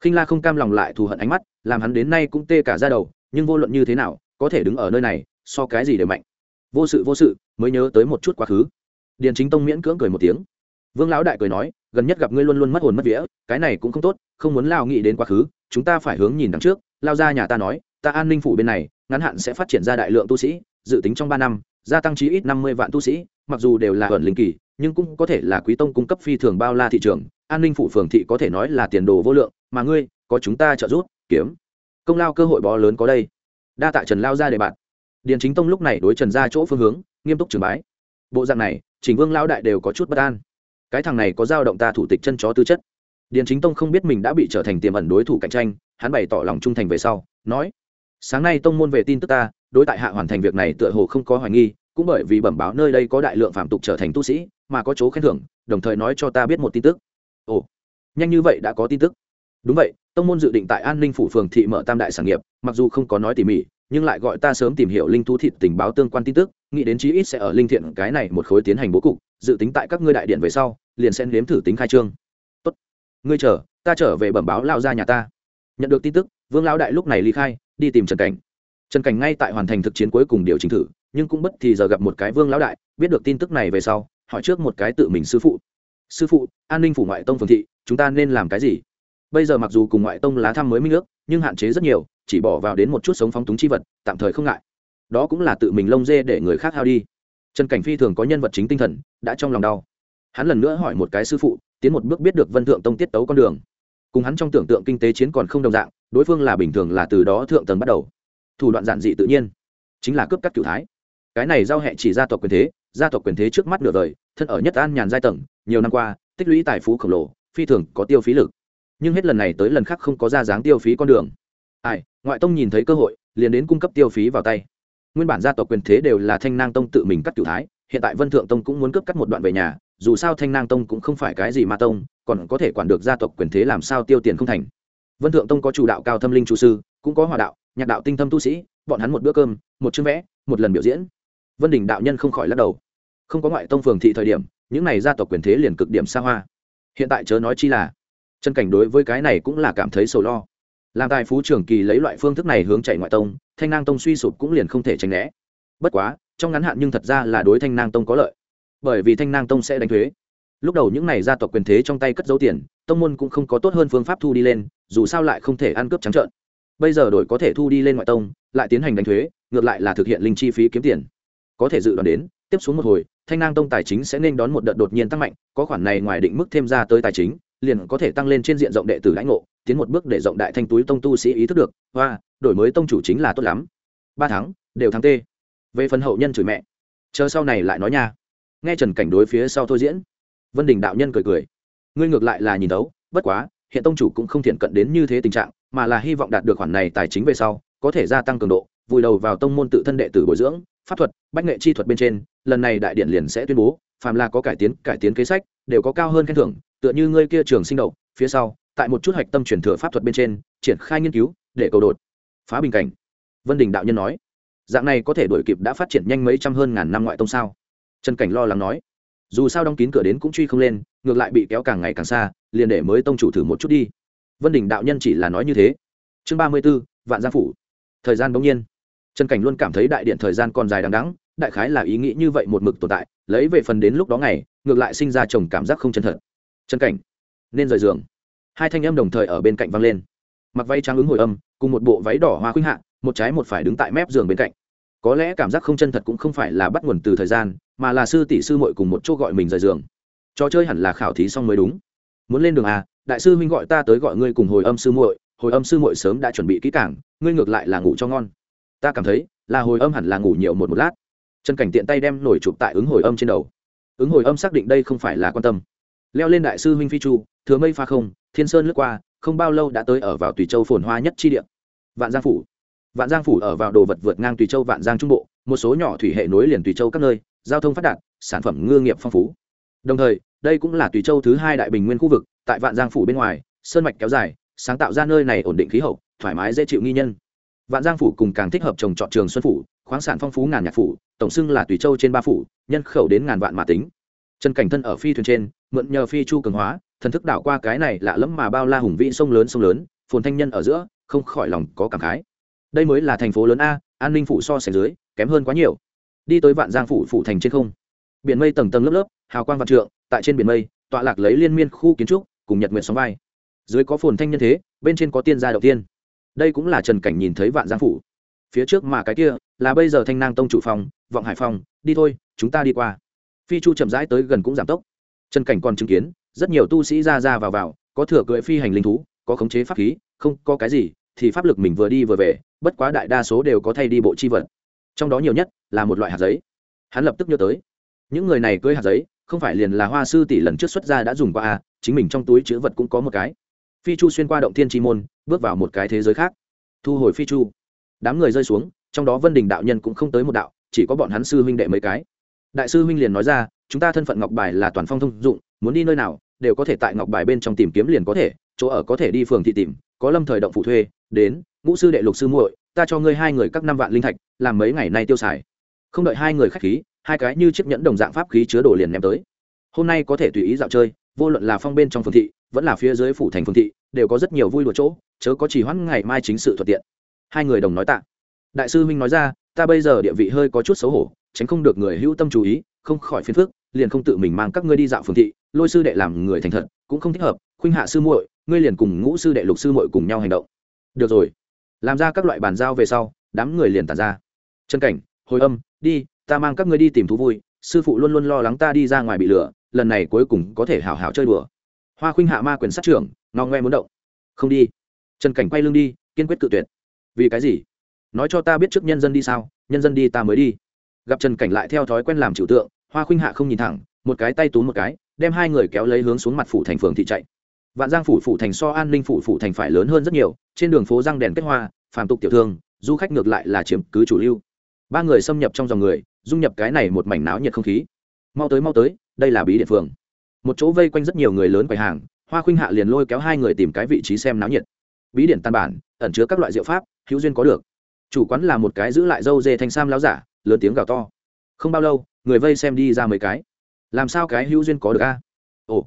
Khinh la không cam lòng lại thù hận ánh mắt, làm hắn đến nay cũng tê cả ra đầu, nhưng vô luận như thế nào, có thể đứng ở nơi này, so cái gì đều mạnh. Vô sự vô sự, mới nhớ tới một chút quá khứ. Điền chính tông miễn cưỡng cười một tiếng vương lão đại cười nói, gần nhất gặp ngươi luôn luôn mất hồn mất vía, cái này cũng không tốt, không muốn lao nghĩ đến quá khứ, chúng ta phải hướng nhìn đằng trước. Lao ra nhà ta nói, ta an ninh phủ bên này, ngắn hạn sẽ phát triển ra đại lượng tu sĩ, dự tính trong ba năm, gia tăng chí ít năm mươi vạn tu sĩ, mặc dù đều là ẩn linh kỳ, nhưng cũng có thể là quý tông cung cấp phi thường bao la thị trường, an ninh phủ phường thị có thể nói là tiền đồ vô lượng, mà ngươi, có chúng ta trợ giúp, kiếm. Công lao cơ hội bó lớn có đây. Đa tạ trần lao ra đề bạn điền chính tông lúc này đối trần ra chỗ phương hướng, nghiêm túc trường bái. Bộ dạng này chỉnh vương lao đại đều có chút bất an cái thằng này có dao động ta thủ tịch chân chó tư chất. Điền chính tông không biết mình đã bị trở thành tiềm ẩn đối thủ cạnh tranh, hắn bày tỏ lòng trung thành về sau, nói, sáng nay tông môn về tin tức ta, đối tại hạ hoàn thành việc này tựa hồ không có hoài nghi, cũng bởi vì bẩm báo nơi đây có đại lượng phạm tục trở thành tu sĩ, mà có chỗ khen thưởng, đồng thời nói cho ta biết một tin tức. Ồ, nhanh như vậy đã có tin tức. Đúng vậy, tông môn dự định tại an ninh phủ phường thị mở tam đại sản nghiệp, mặc dù không có nói tỉ mỉ nhưng lại gọi ta sớm tìm hiểu linh thú thịt tình báo tương quan tin tức, nghĩ đến chí ít sẽ ở linh thiện cái này một khối tiến hành bố cục, dự tính tại các ngươi đại điện về sau, liền sẽ nếm thử tính khai trương. Tốt. Ngươi chờ, ta trở về bẩm báo lao ra nhà ta. Nhận được tin tức, vương lão đại lúc này ly khai, đi tìm trần cảnh. Trần cảnh ngay tại hoàn thành thực chiến cuối cùng điều chỉnh thử, nhưng cũng bất thì giờ gặp một cái vương lão đại, biết được tin tức này về sau, hỏi trước một cái tự mình sư phụ. Sư phụ, an ninh phủ ngoại tông phường thị, chúng ta nên làm cái gì? Bây giờ mặc dù cùng ngoại tông lá thăm mới minh ước, nhưng hạn chế rất nhiều chỉ bỏ vào đến một chút sống phóng túng chi vật, tạm thời không ngại. Đó cũng là tự mình lông dê để người khác hao đi. Trần cảnh phi thường có nhân vật chính tinh thần, đã trong lòng đau. Hắn lần nữa hỏi một cái sư phụ, tiến một bước biết được vân thượng tông tiết tấu con đường. Cùng hắn trong tưởng tượng kinh tế chiến còn không đồng dạng, đối phương là bình thường là từ đó thượng tầng bắt đầu. Thủ đoạn giản dị tự nhiên, chính là cướp các cựu thái. Cái này giao hệ chỉ gia tộc quyền thế, gia tộc quyền thế trước mắt nửa đời, thân ở nhất an nhàn giai tầng, nhiều năm qua, tích lũy tài phú khổng lồ, phi thường có tiêu phí lực. Nhưng hết lần này tới lần khác không có ra dáng tiêu phí con đường ai, ngoại tông nhìn thấy cơ hội, liền đến cung cấp tiêu phí vào tay. Nguyên bản gia tộc quyền thế đều là thanh nang tông tự mình cắt cửu thái, hiện tại vân thượng tông cũng muốn cướp cắt một đoạn về nhà, dù sao thanh nang tông cũng không phải cái gì ma tông, còn có thể quản được gia tộc quyền thế làm sao tiêu tiền không thành. Vân thượng tông có chủ đạo cao thâm linh chủ sư, cũng có hòa đạo, nhạc đạo tinh thâm tu sĩ, bọn hắn một bữa cơm, một chương vẽ, một lần biểu diễn. Vân đình đạo nhân không khỏi lắc đầu. Không có ngoại tông phường thị thời điểm, những này gia tộc quyền thế liền cực điểm xa hoa. Hiện tại chớ nói chi là, chân cảnh đối với cái này cũng là cảm thấy sầu lo làm tài phú trường kỳ lấy loại phương thức này hướng chạy ngoại tông, thanh nang tông suy sụp cũng liền không thể tránh né. Bất quá, trong ngắn hạn nhưng thật ra là đối thanh nang tông có lợi. Bởi vì thanh nang tông sẽ đánh thuế. Lúc đầu những n à y gia tộc quyền thế trong tay cất dấu tiền, tông môn cũng không có tốt hơn phương pháp thu đi lên, dù sao lại không thể ăn cướp trắng trợn. Bây giờ đổi có thể thu đi lên ngoại tông, lại tiến hành đánh thuế, ngược lại là thực hiện linh chi phí kiếm tiền. Có thể dự đoán đến, tiếp xuống một hồi, thanh nang tông tài chính sẽ nên đón một đợt đột nhiên tăng mạnh, có khoản này ngoài định mức thêm ra tới tài chính liền có thể tăng lên trên diện rộng đệ tử lãnh ngộ, tiến một bước để rộng đại thanh túi tông tu sĩ ý thức được và đổi mới tông chủ chính là tốt lắm. Ba tháng, đều tháng t về phần hậu nhân chửi mẹ, chờ sau này lại nói nha. Nghe trần cảnh đối phía sau thôi diễn, vân đình đạo nhân cười cười. Ngươi ngược lại là nhìn tấu bất quá, hiện tông chủ cũng không thiện cận đến như thế tình trạng, mà là hy vọng đạt được khoản này tài chính về sau, có thể gia tăng cường độ, vùi đầu vào tông môn tự thân đệ tử bồi dưỡng, pháp thuật, bách nghệ chi thuật bên trên, lần này đại điện liền sẽ tuyên bố phàm là có cải tiến cải tiến kế sách, đều có cao hơn khen thưởng, tựa như ngươi kia trường sinh đậu, phía sau, tại một chút hạch tâm truyền thừa pháp thuật bên trên, triển khai nghiên cứu, để cầu đột. Phá bình cảnh. Vân đình đạo nhân nói, dạng này có thể đổi kịp đã phát triển nhanh mấy trăm hơn ngàn năm ngoại tông sao? Trần cảnh lo lắng nói, dù sao đóng kín cửa đến cũng truy không lên, ngược lại bị kéo càng ngày càng xa, liền để mới tông chủ thử một chút đi. Vân đình đạo nhân chỉ là nói như thế. Chương ba mươi b ố vạn gia phủ. Thời gian bỗng nhiên. Trần cảnh luôn cảm thấy đại điện thời gian còn dài đằng đắng đại khái là ý nghĩ như vậy một mực tồn tại, lấy về phần đến lúc đó ngày, ngược lại sinh ra chồng cảm giác không chân thật. Trần cảnh. Nên rời giường. Hai thanh âm đồng thời ở bên cạnh vang lên. Mặc váy trắng ứng hồi âm, cùng một bộ váy đỏ hoa khuynh hạ, một trái một phải đứng tại mép giường bên cạnh. Có lẽ cảm giác không chân thật cũng không phải là bắt nguồn từ thời gian, mà là sư tỷ sư muội cùng một chỗ gọi mình rời giường. Trò chơi hẳn là khảo thí xong mới đúng. Muốn lên đường à đại sư huynh gọi ta tới gọi ngươi cùng hồi âm sư muội, hồi âm sư muội sớm đã chuẩn bị kỹ cảng ngươi ngược lại là ngủ cho ngon. Ta cảm thấy, là hồi âm hẳn là ngủ nhiều một một lát trần cảnh tiện tay đem nổi chụp tại ứng hồi âm trên đầu. Ứng hồi âm xác định đây không phải là quan tâm. Leo lên đại sư huynh phi chu, thừa mây pha không, thiên sơn lướt qua, không bao lâu đã tới ở vào tùy châu phồn hoa nhất chi địa. Vạn giang phủ. Vạn giang phủ ở vào đồ vật vượt ngang tùy châu, vạn giang trung bộ, một số nhỏ thủy hệ nối liền tùy châu các nơi, giao thông phát đạt, sản phẩm ngư nghiệp phong phú. Đồng thời, đây cũng là tùy châu thứ hai đại bình nguyên khu vực, tại vạn giang phủ bên ngoài, sơn mạch kéo dài, sáng tạo ra nơi này ổn định khí hậu, thoải mái dễ chịu nghi nhân. Vạn giang phủ cùng càng thích hợp trồng trọt trường xuân phủ khoáng sản phong phú ngàn nhạc phủ, tổng xưng là tùy châu trên ba phủ, nhân khẩu đến ngàn vạn mà tính. Trần cảnh thân ở phi thuyền trên, mượn nhờ phi chu cường hóa, thần thức đảo qua cái này lạ lẫm mà bao la hùng vĩ sông lớn sông lớn, phồn thanh nhân ở giữa, không khỏi lòng có cảm khái. Đây mới là thành phố lớn a, an ninh phủ so sánh dưới, kém hơn quá nhiều. Đi tới vạn giang phủ phủ thành trên không. Biển mây tầng tầng lớp lớp, hào quang vạn trượng, tại trên biển mây, tọa lạc lấy liên miên khu kiến trúc, cùng nhật nguyện sóng vai. Dưới có phồn thanh nhân thế, bên trên có tiên gia đầu tiên. Đây cũng là trần cảnh nhìn thấy vạn giang phủ. Phía trước mà cái kia là bây giờ thanh nang tông chủ phòng, vọng hải phòng, đi thôi, chúng ta đi qua. Phi chu chậm rãi tới gần cũng giảm tốc. Trần cảnh còn chứng kiến, rất nhiều tu sĩ ra ra vào vào, có thừa cưỡi phi hành linh thú, có khống chế pháp khí, không có cái gì, thì pháp lực mình vừa đi vừa về, bất quá đại đa số đều có thay đi bộ chi vật. Trong đó nhiều nhất là một loại hạt giấy. Hắn lập tức nhớ tới. Những người này cưỡi hạt giấy, không phải liền là hoa sư tỷ lần trước xuất ra đã dùng qua à chính mình trong túi chữ vật cũng có một cái. Phi chu xuyên qua động thiên chi môn, bước vào một cái thế giới khác. Thu hồi phi chu. Đám người rơi xuống trong đó vân đình đạo nhân cũng không tới một đạo, chỉ có bọn hắn sư huynh đệ mấy cái. Đại sư huynh liền nói ra, chúng ta thân phận ngọc bài là toàn phong thông dụng, muốn đi nơi nào, đều có thể tại ngọc bài bên trong tìm kiếm liền có thể, chỗ ở có thể đi phường thị tìm, có lâm thời động phủ thuê, đến, ngũ sư đệ lục sư muội, ta cho ngươi hai người các năm vạn linh thạch, làm mấy ngày nay tiêu xài. Không đợi hai người khách khí, hai cái như chiếc nhẫn đồng dạng pháp khí chứa đồ liền ném tới. Hôm nay có thể tùy ý dạo chơi, vô luận là phong bên trong phường thị, vẫn là phía dưới phủ thành phường thị, đều có rất nhiều vui đùa chỗ, chớ có chỉ hoãn ngày mai chính sự thuận tiện. Hai người đồng nói tạ đại sư huynh nói ra, ta bây giờ địa vị hơi có chút xấu hổ, tránh không được người hữu tâm chú ý, không khỏi phiền phức, liền không tự mình mang các ngươi đi dạo phường thị, lôi sư đệ làm người thành thật, cũng không thích hợp, khuynh hạ sư muội, ngươi liền cùng ngũ sư đệ lục sư muội cùng nhau hành động. Được rồi. Làm ra các loại bàn giao về sau, đám người liền tàn ra. Chân cảnh, hồi âm, đi, ta mang các ngươi đi tìm thú vui, sư phụ luôn luôn lo lắng ta đi ra ngoài bị lửa lần này cuối cùng có thể hào hào chơi đùa. Hoa khuynh hạ ma quyền sát trưởng, ngao ngoe muốn động. Không đi. Trần cảnh quay lưng đi, kiên quyết tự tuyệt. Vì cái gì? Nói cho ta biết trước nhân dân đi sao, nhân dân đi ta mới đi. Gặp trần cảnh lại theo thói quen làm trừu tượng, hoa khuynh hạ không nhìn thẳng, một cái tay túm một cái, đem hai người kéo lấy hướng xuống mặt phủ thành phường thị chạy. Vạn giang phủ phủ thành so an ninh phủ phủ thành phải lớn hơn rất nhiều, trên đường phố răng đèn kết hoa, phàm tục tiểu thương, du khách ngược lại là chiếm cứ chủ lưu. Ba người xâm nhập trong dòng người, dung nhập cái này một mảnh náo nhiệt không khí. Mau tới mau tới, đây là bí địa phường. Một chỗ vây quanh rất nhiều người lớn quầy hàng, hoa khuynh hạ liền lôi kéo hai người tìm cái vị trí xem náo nhiệt. Bí điển tàn bản, ẩn chứa các loại rượu pháp, hữu duyên có được chủ quán là một cái giữ lại dâu dê thanh sam láo giả, lớn tiếng gào to. Không bao lâu, người vây xem đi ra mấy cái. Làm sao cái hữu duyên có được a? Ồ,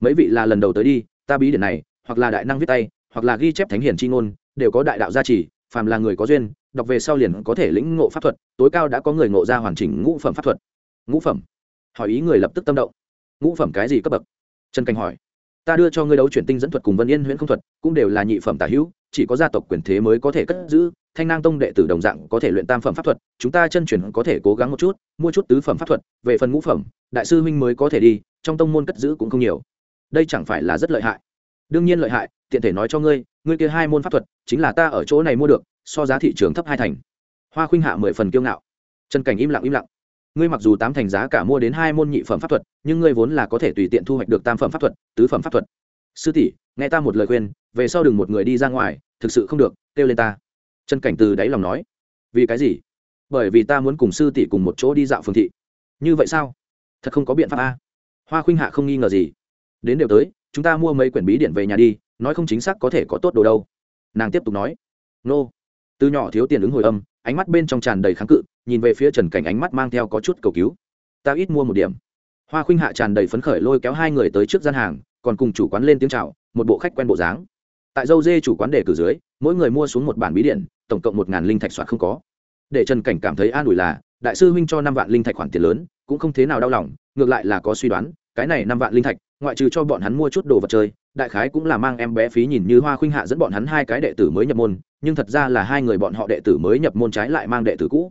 mấy vị là lần đầu tới đi, ta bí điển này, hoặc là đại năng viết tay, hoặc là ghi chép thánh hiển c h i ngôn, đều có đại đạo gia trì, phàm là người có duyên, đọc về sau liền có thể lĩnh ngộ pháp thuật, tối cao đã có người ngộ ra hoàn chỉnh ngũ phẩm pháp thuật. Ngũ phẩm? Hỏi ý người lập tức tâm động. Ngũ phẩm cái gì cấp bậc? Trần cảnh hỏi. Ta đưa cho ngươi đấu chuyển tinh dẫn thuật cùng vân yên huyễn không thuật, cũng đều là nhị phẩm tả hữu, chỉ có gia tộc quyền thế mới có thể cất giữ thanh nang tông đệ tử đồng dạng có thể luyện tam phẩm pháp thuật, chúng ta chân chuyển có thể cố gắng một chút, mua chút tứ phẩm pháp thuật, về phần ngũ phẩm, đại sư huynh mới có thể đi, trong tông môn cất giữ cũng không nhiều. Đây chẳng phải là rất lợi hại. Đương nhiên lợi hại, tiện thể nói cho ngươi ngươi kia hai môn pháp thuật, chính là ta ở chỗ này mua được, so giá thị trường thấp hai thành. Hoa khuynh hạ mười phần kiêu ngạo. Trần cảnh im lặng im lặng. Ngươi mặc dù tám thành giá cả mua đến hai môn nhị phẩm pháp thuật, nhưng ngươi vốn là có thể tùy tiện thu hoạch được tam phẩm pháp thuật, tứ phẩm pháp thuật. Sư tỷ, nghe ta một lời khuyên, về sau đừng một người đi ra ngoài, thực sự không được, kêu lên ta trần cảnh từ đáy lòng nói, vì cái gì? Bởi vì ta muốn cùng sư tỷ cùng một chỗ đi dạo phương thị. Như vậy sao? Thật không có biện pháp a. Hoa khuynh hạ không nghi ngờ gì. Đến đều tới, chúng ta mua mấy quyển bí điển về nhà đi, nói không chính xác có thể có tốt đồ đâu. Nàng tiếp tục nói, nô. Từ nhỏ thiếu tiền ứng hồi âm, ánh mắt bên trong tràn đầy kháng cự, nhìn về phía trần cảnh ánh mắt mang theo có chút cầu cứu. Ta ít mua một điểm. Hoa khuynh hạ tràn đầy phấn khởi lôi kéo hai người tới trước gian hàng, còn cùng chủ quán lên tiếng chào, một bộ khách quen bộ dáng. Tại dâu dê chủ quán đề cử dưới, mỗi người mua xuống một bản bí điện tổng cộng một ngàn linh thạch soạt không có. Để trần cảnh cảm thấy an ủi là, đại sư huynh cho năm vạn linh thạch khoản tiền lớn, cũng không thế nào đau lòng, ngược lại là có suy đoán, cái này năm vạn linh thạch, ngoại trừ cho bọn hắn mua chút đồ vật chơi, đại khái cũng là mang em bé phí nhìn như hoa khuynh hạ dẫn bọn hắn hai cái đệ tử mới nhập môn, nhưng thật ra là hai người bọn họ đệ tử mới nhập môn trái lại mang đệ tử cũ.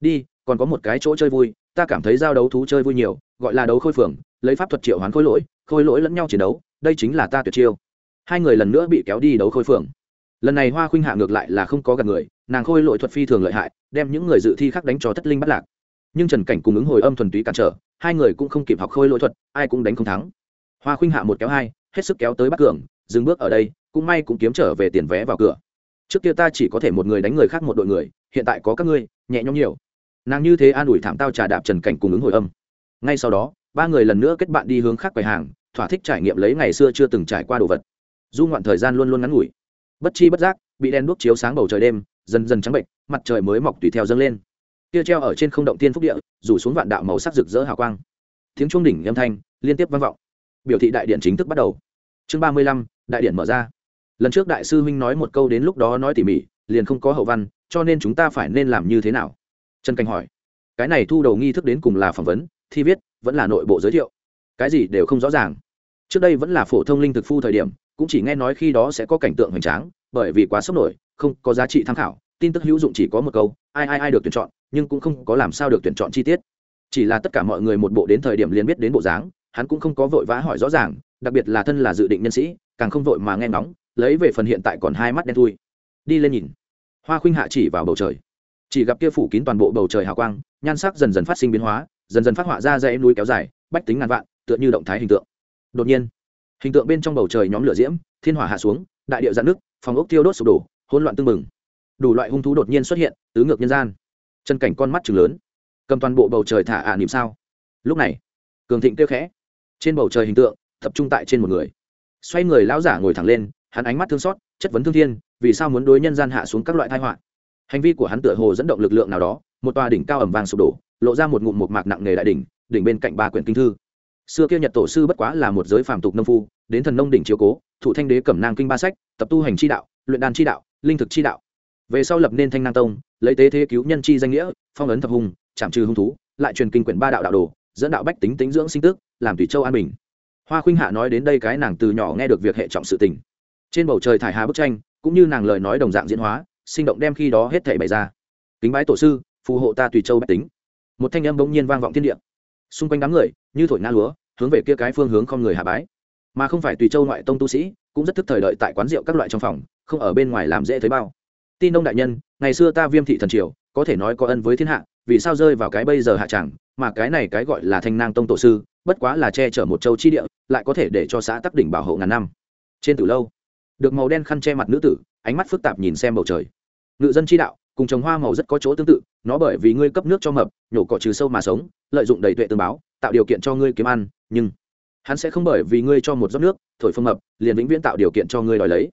Đi, còn có một cái chỗ chơi vui, ta cảm thấy giao đấu thú chơi vui nhiều, gọi là đấu khôi phường, lấy pháp thuật triệu hoán khôi lỗi khôi lỗi lẫn nhau chiến đấu, đây chính là ta tuyệt chiêu. Hai người lần nữa bị kéo đi đấu khôi phường lần này hoa khuynh hạ ngược lại là không có gặp người, nàng khôi lỗi thuật phi thường lợi hại, đem những người dự thi khác đánh cho thất linh bắt lạc. Nhưng trần cảnh cùng ứng hồi âm thuần túy cản trở, hai người cũng không kịp học khôi lỗi thuật, ai cũng đánh không thắng. Hoa khuynh hạ một kéo hai, hết sức kéo tới bắt cường, dừng bước ở đây, cũng may cũng kiếm trở về tiền vé vào cửa. Trước kia ta chỉ có thể một người đánh người khác một đội người, hiện tại có các ngươi, nhẹ nhõm nhiều. Nàng như thế an ủi thảm tao trà đạp trần cảnh cùng ứng hồi âm. Ngay sau đó, ba người lần nữa kết bạn đi hướng khác quầy hàng, thỏa thích trải nghiệm lấy ngày xưa chưa từng trải qua đồ vật. Du ngoạn thời gian luôn luôn ngắn ngủi bất chi bất giác, bị đen đuốc chiếu sáng bầu trời đêm, dần dần trắng bệnh mặt trời mới mọc tùy theo dâng lên. Tia treo ở trên không động tiên phúc địa, rủ xuống vạn đạo màu sắc rực rỡ hào quang. Tiếng trung đỉnh âm thanh liên tiếp vang vọng. Biểu thị đại điện chính thức bắt đầu. Chương ba mươi lăm, đại điện mở ra. Lần trước đại sư huynh nói một câu đến lúc đó nói tỉ mỉ, liền không có hậu văn, cho nên chúng ta phải nên làm như thế nào? Trần cảnh hỏi. Cái này thu đầu nghi thức đến cùng là phỏng vấn, thi viết, vẫn là nội bộ giới thiệu. Cái gì đều không rõ ràng. Trước đây vẫn là phổ thông linh thực phu thời điểm cũng chỉ nghe nói khi đó sẽ có cảnh tượng hoành tráng, bởi vì quá sốc nổi, không có giá trị tham khảo, tin tức hữu dụng chỉ có một câu, ai ai ai được tuyển chọn, nhưng cũng không có làm sao được tuyển chọn chi tiết. Chỉ là tất cả mọi người một bộ đến thời điểm liền biết đến bộ dáng, hắn cũng không có vội vã hỏi rõ ràng, đặc biệt là thân là dự định nhân sĩ, càng không vội mà nghe ngóng, lấy về phần hiện tại còn hai mắt đen thui. Đi lên nhìn. Hoa khuynh hạ chỉ vào bầu trời. Chỉ gặp kia phủ kín toàn bộ bầu trời hào quang, nhan sắc dần dần phát sinh biến hóa, dần dần phát họa ra dãy núi kéo dài, bách tính ngàn vạn, tựa như động thái hình tượng. Đột nhiên hình tượng bên trong bầu trời nhóm lửa diễm, thiên hỏa hạ xuống, đại điệu dạn nước phòng ốc tiêu đốt sụp đổ, hỗn loạn tưng bừng. Đủ loại hung thú đột nhiên xuất hiện, tứ ngược nhân gian. Chân cảnh con mắt chừng lớn. Cầm toàn bộ bầu trời thả ả à niệm sao. Lúc này, cường thịnh kêu khẽ. Trên bầu trời hình tượng, tập trung tại trên một người. Xoay người lão giả ngồi thẳng lên, hắn ánh mắt thương xót, chất vấn thương thiên, vì sao muốn đối nhân gian hạ xuống các loại thai họa. Hành vi của hắn tựa hồ dẫn động lực lượng nào đó, một tòa đỉnh cao ẩm vàng sụp đổ, lộ ra một ngụm một mạc nặng nề đại đỉnh đỉnh bên cạnh ba quyển kinh thư xưa kia nhật tổ sư bất quá là một giới phàm tục nông phu, đến thần nông đỉnh chiếu cố, thụ thanh đế cẩm nang kinh ba sách, tập tu hành chi đạo, luyện đan chi đạo, linh thực chi đạo. Về sau lập nên thanh nang tông, lấy tế thế cứu nhân chi danh nghĩa, phong ấn thập hùng, chạm trừ hung thú, lại truyền kinh quyển ba đạo đạo đồ, dẫn đạo bách tính tính dưỡng sinh tức, làm tùy châu an bình. Hoa khuynh hạ nói đến đây cái nàng từ nhỏ nghe được việc hệ trọng sự tình. Trên bầu trời thải hà bức tranh, cũng như nàng lời nói đồng dạng diễn hóa, sinh động đem khi đó hết thảy bày ra. Kính bái tổ sư, phù hộ ta tùy châu bách tính. Một thanh âm bỗng nhiên vang vọng thiên địa. Xung quanh đám người, như thổi nga lúa hướng về kia cái phương hướng không người hạ bái. Mà không phải tùy châu ngoại tông tu sĩ, cũng rất thức thời đợi tại quán rượu các loại trong phòng, không ở bên ngoài làm dễ thấy bao. Tin ông đại nhân, ngày xưa ta viêm thị thần triều, có thể nói có ân với thiên hạ, vì sao rơi vào cái bây giờ hạ chẳng, mà cái này cái gọi là thanh nang tông tổ sư, bất quá là che chở một châu chi địa, lại có thể để cho xã tắc đỉnh bảo hộ ngàn năm. Trên từ lâu, được màu đen khăn che mặt nữ tử, ánh mắt phức tạp nhìn xem bầu trời. Ngự dân chi đạo, cùng trồng hoa màu rất có chỗ tương tự, nó bởi vì ngươi cấp nước cho mập, nhổ cỏ trừ sâu mà sống, lợi dụng đầy tuệ tương báo, tạo điều kiện cho ngươi kiếm ăn nhưng hắn sẽ không bởi vì ngươi cho một giọt nước thổi phương mập liền vĩnh viễn tạo điều kiện cho ngươi đòi lấy.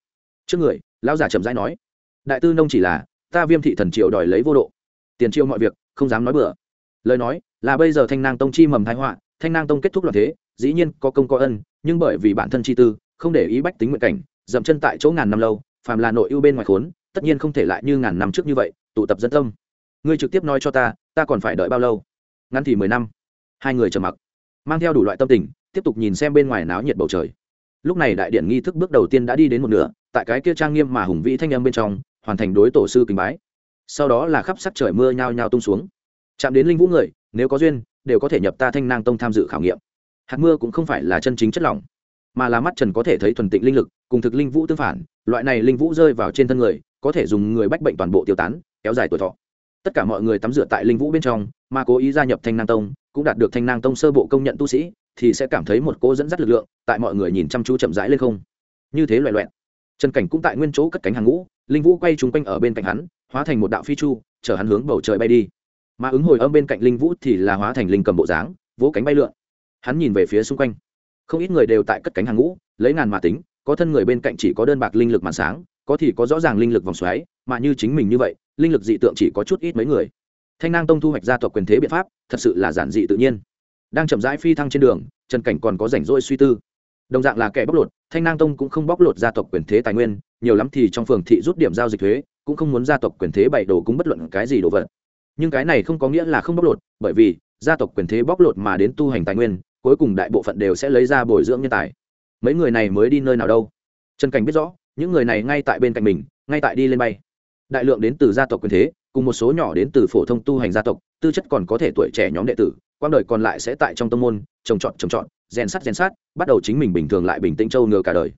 Trước người, lão giả chậm rãi nói, đại tư nông chỉ là, ta viêm thị thần triều đòi lấy vô độ. Tiền chiêu mọi việc, không dám nói bừa. Lời nói là bây giờ thanh nang tông chi mầm thái họa, thanh nang tông kết thúc loạn thế, dĩ nhiên có công có ân, nhưng bởi vì bản thân chi tư, không để ý bách tính nguyện cảnh, dậm chân tại chỗ ngàn năm lâu, phàm là nội ưu bên ngoài khốn, tất nhiên không thể lại như ngàn năm trước như vậy, tụ tập dân tâm. Ngươi trực tiếp nói cho ta ta còn phải đợi bao lâu? Ngắn thì mười năm. Hai người trầm mặc mang theo đủ loại tâm tình, tiếp tục nhìn xem bên ngoài náo nhiệt bầu trời. Lúc này đại điện nghi thức bước đầu tiên đã đi đến một nửa, tại cái kia trang nghiêm mà hùng vĩ thanh âm bên trong, hoàn thành đối tổ sư kính bái. Sau đó là khắp sắc trời mưa nhao nhao tung xuống. Chạm đến linh vũ người, nếu có duyên, đều có thể nhập ta thanh nang tông tham dự khảo nghiệm. Hạt mưa cũng không phải là chân chính chất lỏng, mà là mắt trần có thể thấy thuần tịnh linh lực, cùng thực linh vũ tương phản, loại này linh vũ rơi vào trên thân người, có thể dùng người bách bệnh toàn bộ tiêu tán, kéo dài tuổi thọ tất cả mọi người tắm rửa tại linh vũ bên trong, mà cố ý gia nhập thanh nang tông, cũng đạt được thanh nang tông sơ bộ công nhận tu sĩ, thì sẽ cảm thấy một cô dẫn dắt lực lượng, tại mọi người nhìn chăm chú chậm rãi lên không. Như thế loại loẹn trần cảnh cũng tại nguyên chỗ cất cánh hàng ngũ, linh vũ quay trúng quanh ở bên cạnh hắn, hóa thành một đạo phi chu, chở hắn hướng bầu trời bay đi. Mà ứng hồi âm bên cạnh linh vũ thì là hóa thành linh cầm bộ dáng, vỗ cánh bay lượn. Hắn nhìn về phía xung quanh. Không ít người đều tại cất cánh hàng ngũ, lấy ngàn mà tính, có thân người bên cạnh chỉ có đơn bạc linh lực màn sáng, có thì có rõ ràng linh lực vòng xoáy, mà như chính mình như vậy linh lực dị tượng chỉ có chút ít mấy người. Thanh nang tông thu hoạch gia tộc quyền thế biện pháp, thật sự là giản dị tự nhiên. Đang chậm rãi phi thăng trên đường, trần cảnh còn có rảnh rỗi suy tư. Đồng dạng là kẻ bóc lột, thanh nang tông cũng không bóc lột gia tộc quyền thế tài nguyên, nhiều lắm thì trong phường thị rút điểm giao dịch thuế, cũng không muốn gia tộc quyền thế bày đồ cũng bất luận cái gì đồ vật. Nhưng cái này không có nghĩa là không bóc lột, bởi vì gia tộc quyền thế bóc lột mà đến tu hành tài nguyên, cuối cùng đại bộ phận đều sẽ lấy ra bồi dưỡng nhân tài. Mấy người này mới đi nơi nào đâu? Trần cảnh biết rõ, những người này ngay tại bên cạnh mình, ngay tại đi lên bay đại lượng đến từ gia tộc quyền thế, cùng một số nhỏ đến từ phổ thông tu hành gia tộc, tư chất còn có thể tuổi trẻ nhóm đệ tử quang đời còn lại sẽ tại trong tâm môn, trồng trọt trồng trọt, rèn sắt rèn sắt, bắt đầu chính mình bình thường lại bình tĩnh châu ngừa cả đời.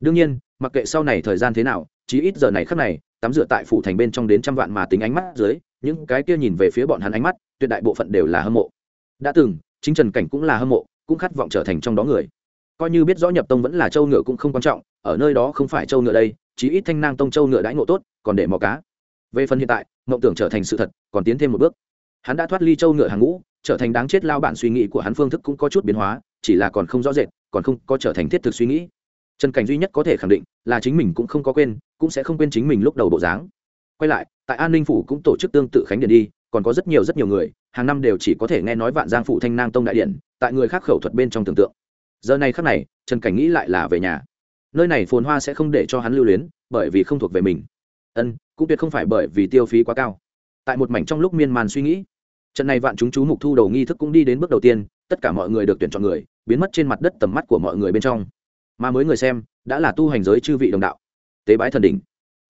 Đương nhiên, mặc kệ sau này thời gian thế nào, chí ít giờ này khắc này, tắm rửa tại phủ thành bên trong đến trăm vạn mà tính ánh mắt dưới, những cái kia nhìn về phía bọn hắn ánh mắt, tuyệt đại bộ phận đều là hâm mộ. Đã từng, chính trần cảnh cũng là hâm mộ, cũng khát vọng trở thành trong đó người. Coi như biết rõ nhập tông vẫn là châu ngựa cũng không quan trọng, ở nơi đó không phải châu ngựa đây chí ít thanh nang tông châu ngựa đãi ngộ tốt, còn để mò cá. Về phần hiện tại, mộng tưởng trở thành sự thật, còn tiến thêm một bước. Hắn đã thoát ly châu ngựa hàng ngũ, trở thành đáng chết lao bản suy nghĩ của hắn phương thức cũng có chút biến hóa, chỉ là còn không rõ rệt, còn không có trở thành thiết thực suy nghĩ. Trần cảnh duy nhất có thể khẳng định là chính mình cũng không có quên, cũng sẽ không quên chính mình lúc đầu bộ dáng. Quay lại, tại an ninh phủ cũng tổ chức tương tự khánh điện đi, còn có rất nhiều rất nhiều người, hàng năm đều chỉ có thể nghe nói vạn giang phủ thanh nang tông đại điện, tại người khác khẩu thuật bên trong tưởng tượng. Giờ này khắc này trần cảnh nghĩ lại là về nhà nơi này phồn hoa sẽ không để cho hắn lưu luyến, bởi vì không thuộc về mình. Ân, cũng tuyệt không phải bởi vì tiêu phí quá cao. Tại một mảnh trong lúc miên man suy nghĩ, trận này vạn chúng chú mục thu đầu nghi thức cũng đi đến bước đầu tiên, tất cả mọi người được tuyển chọn người, biến mất trên mặt đất tầm mắt của mọi người bên trong. Mà mới người xem, đã là tu hành giới chư vị đồng đạo. Tế bái thần đỉnh,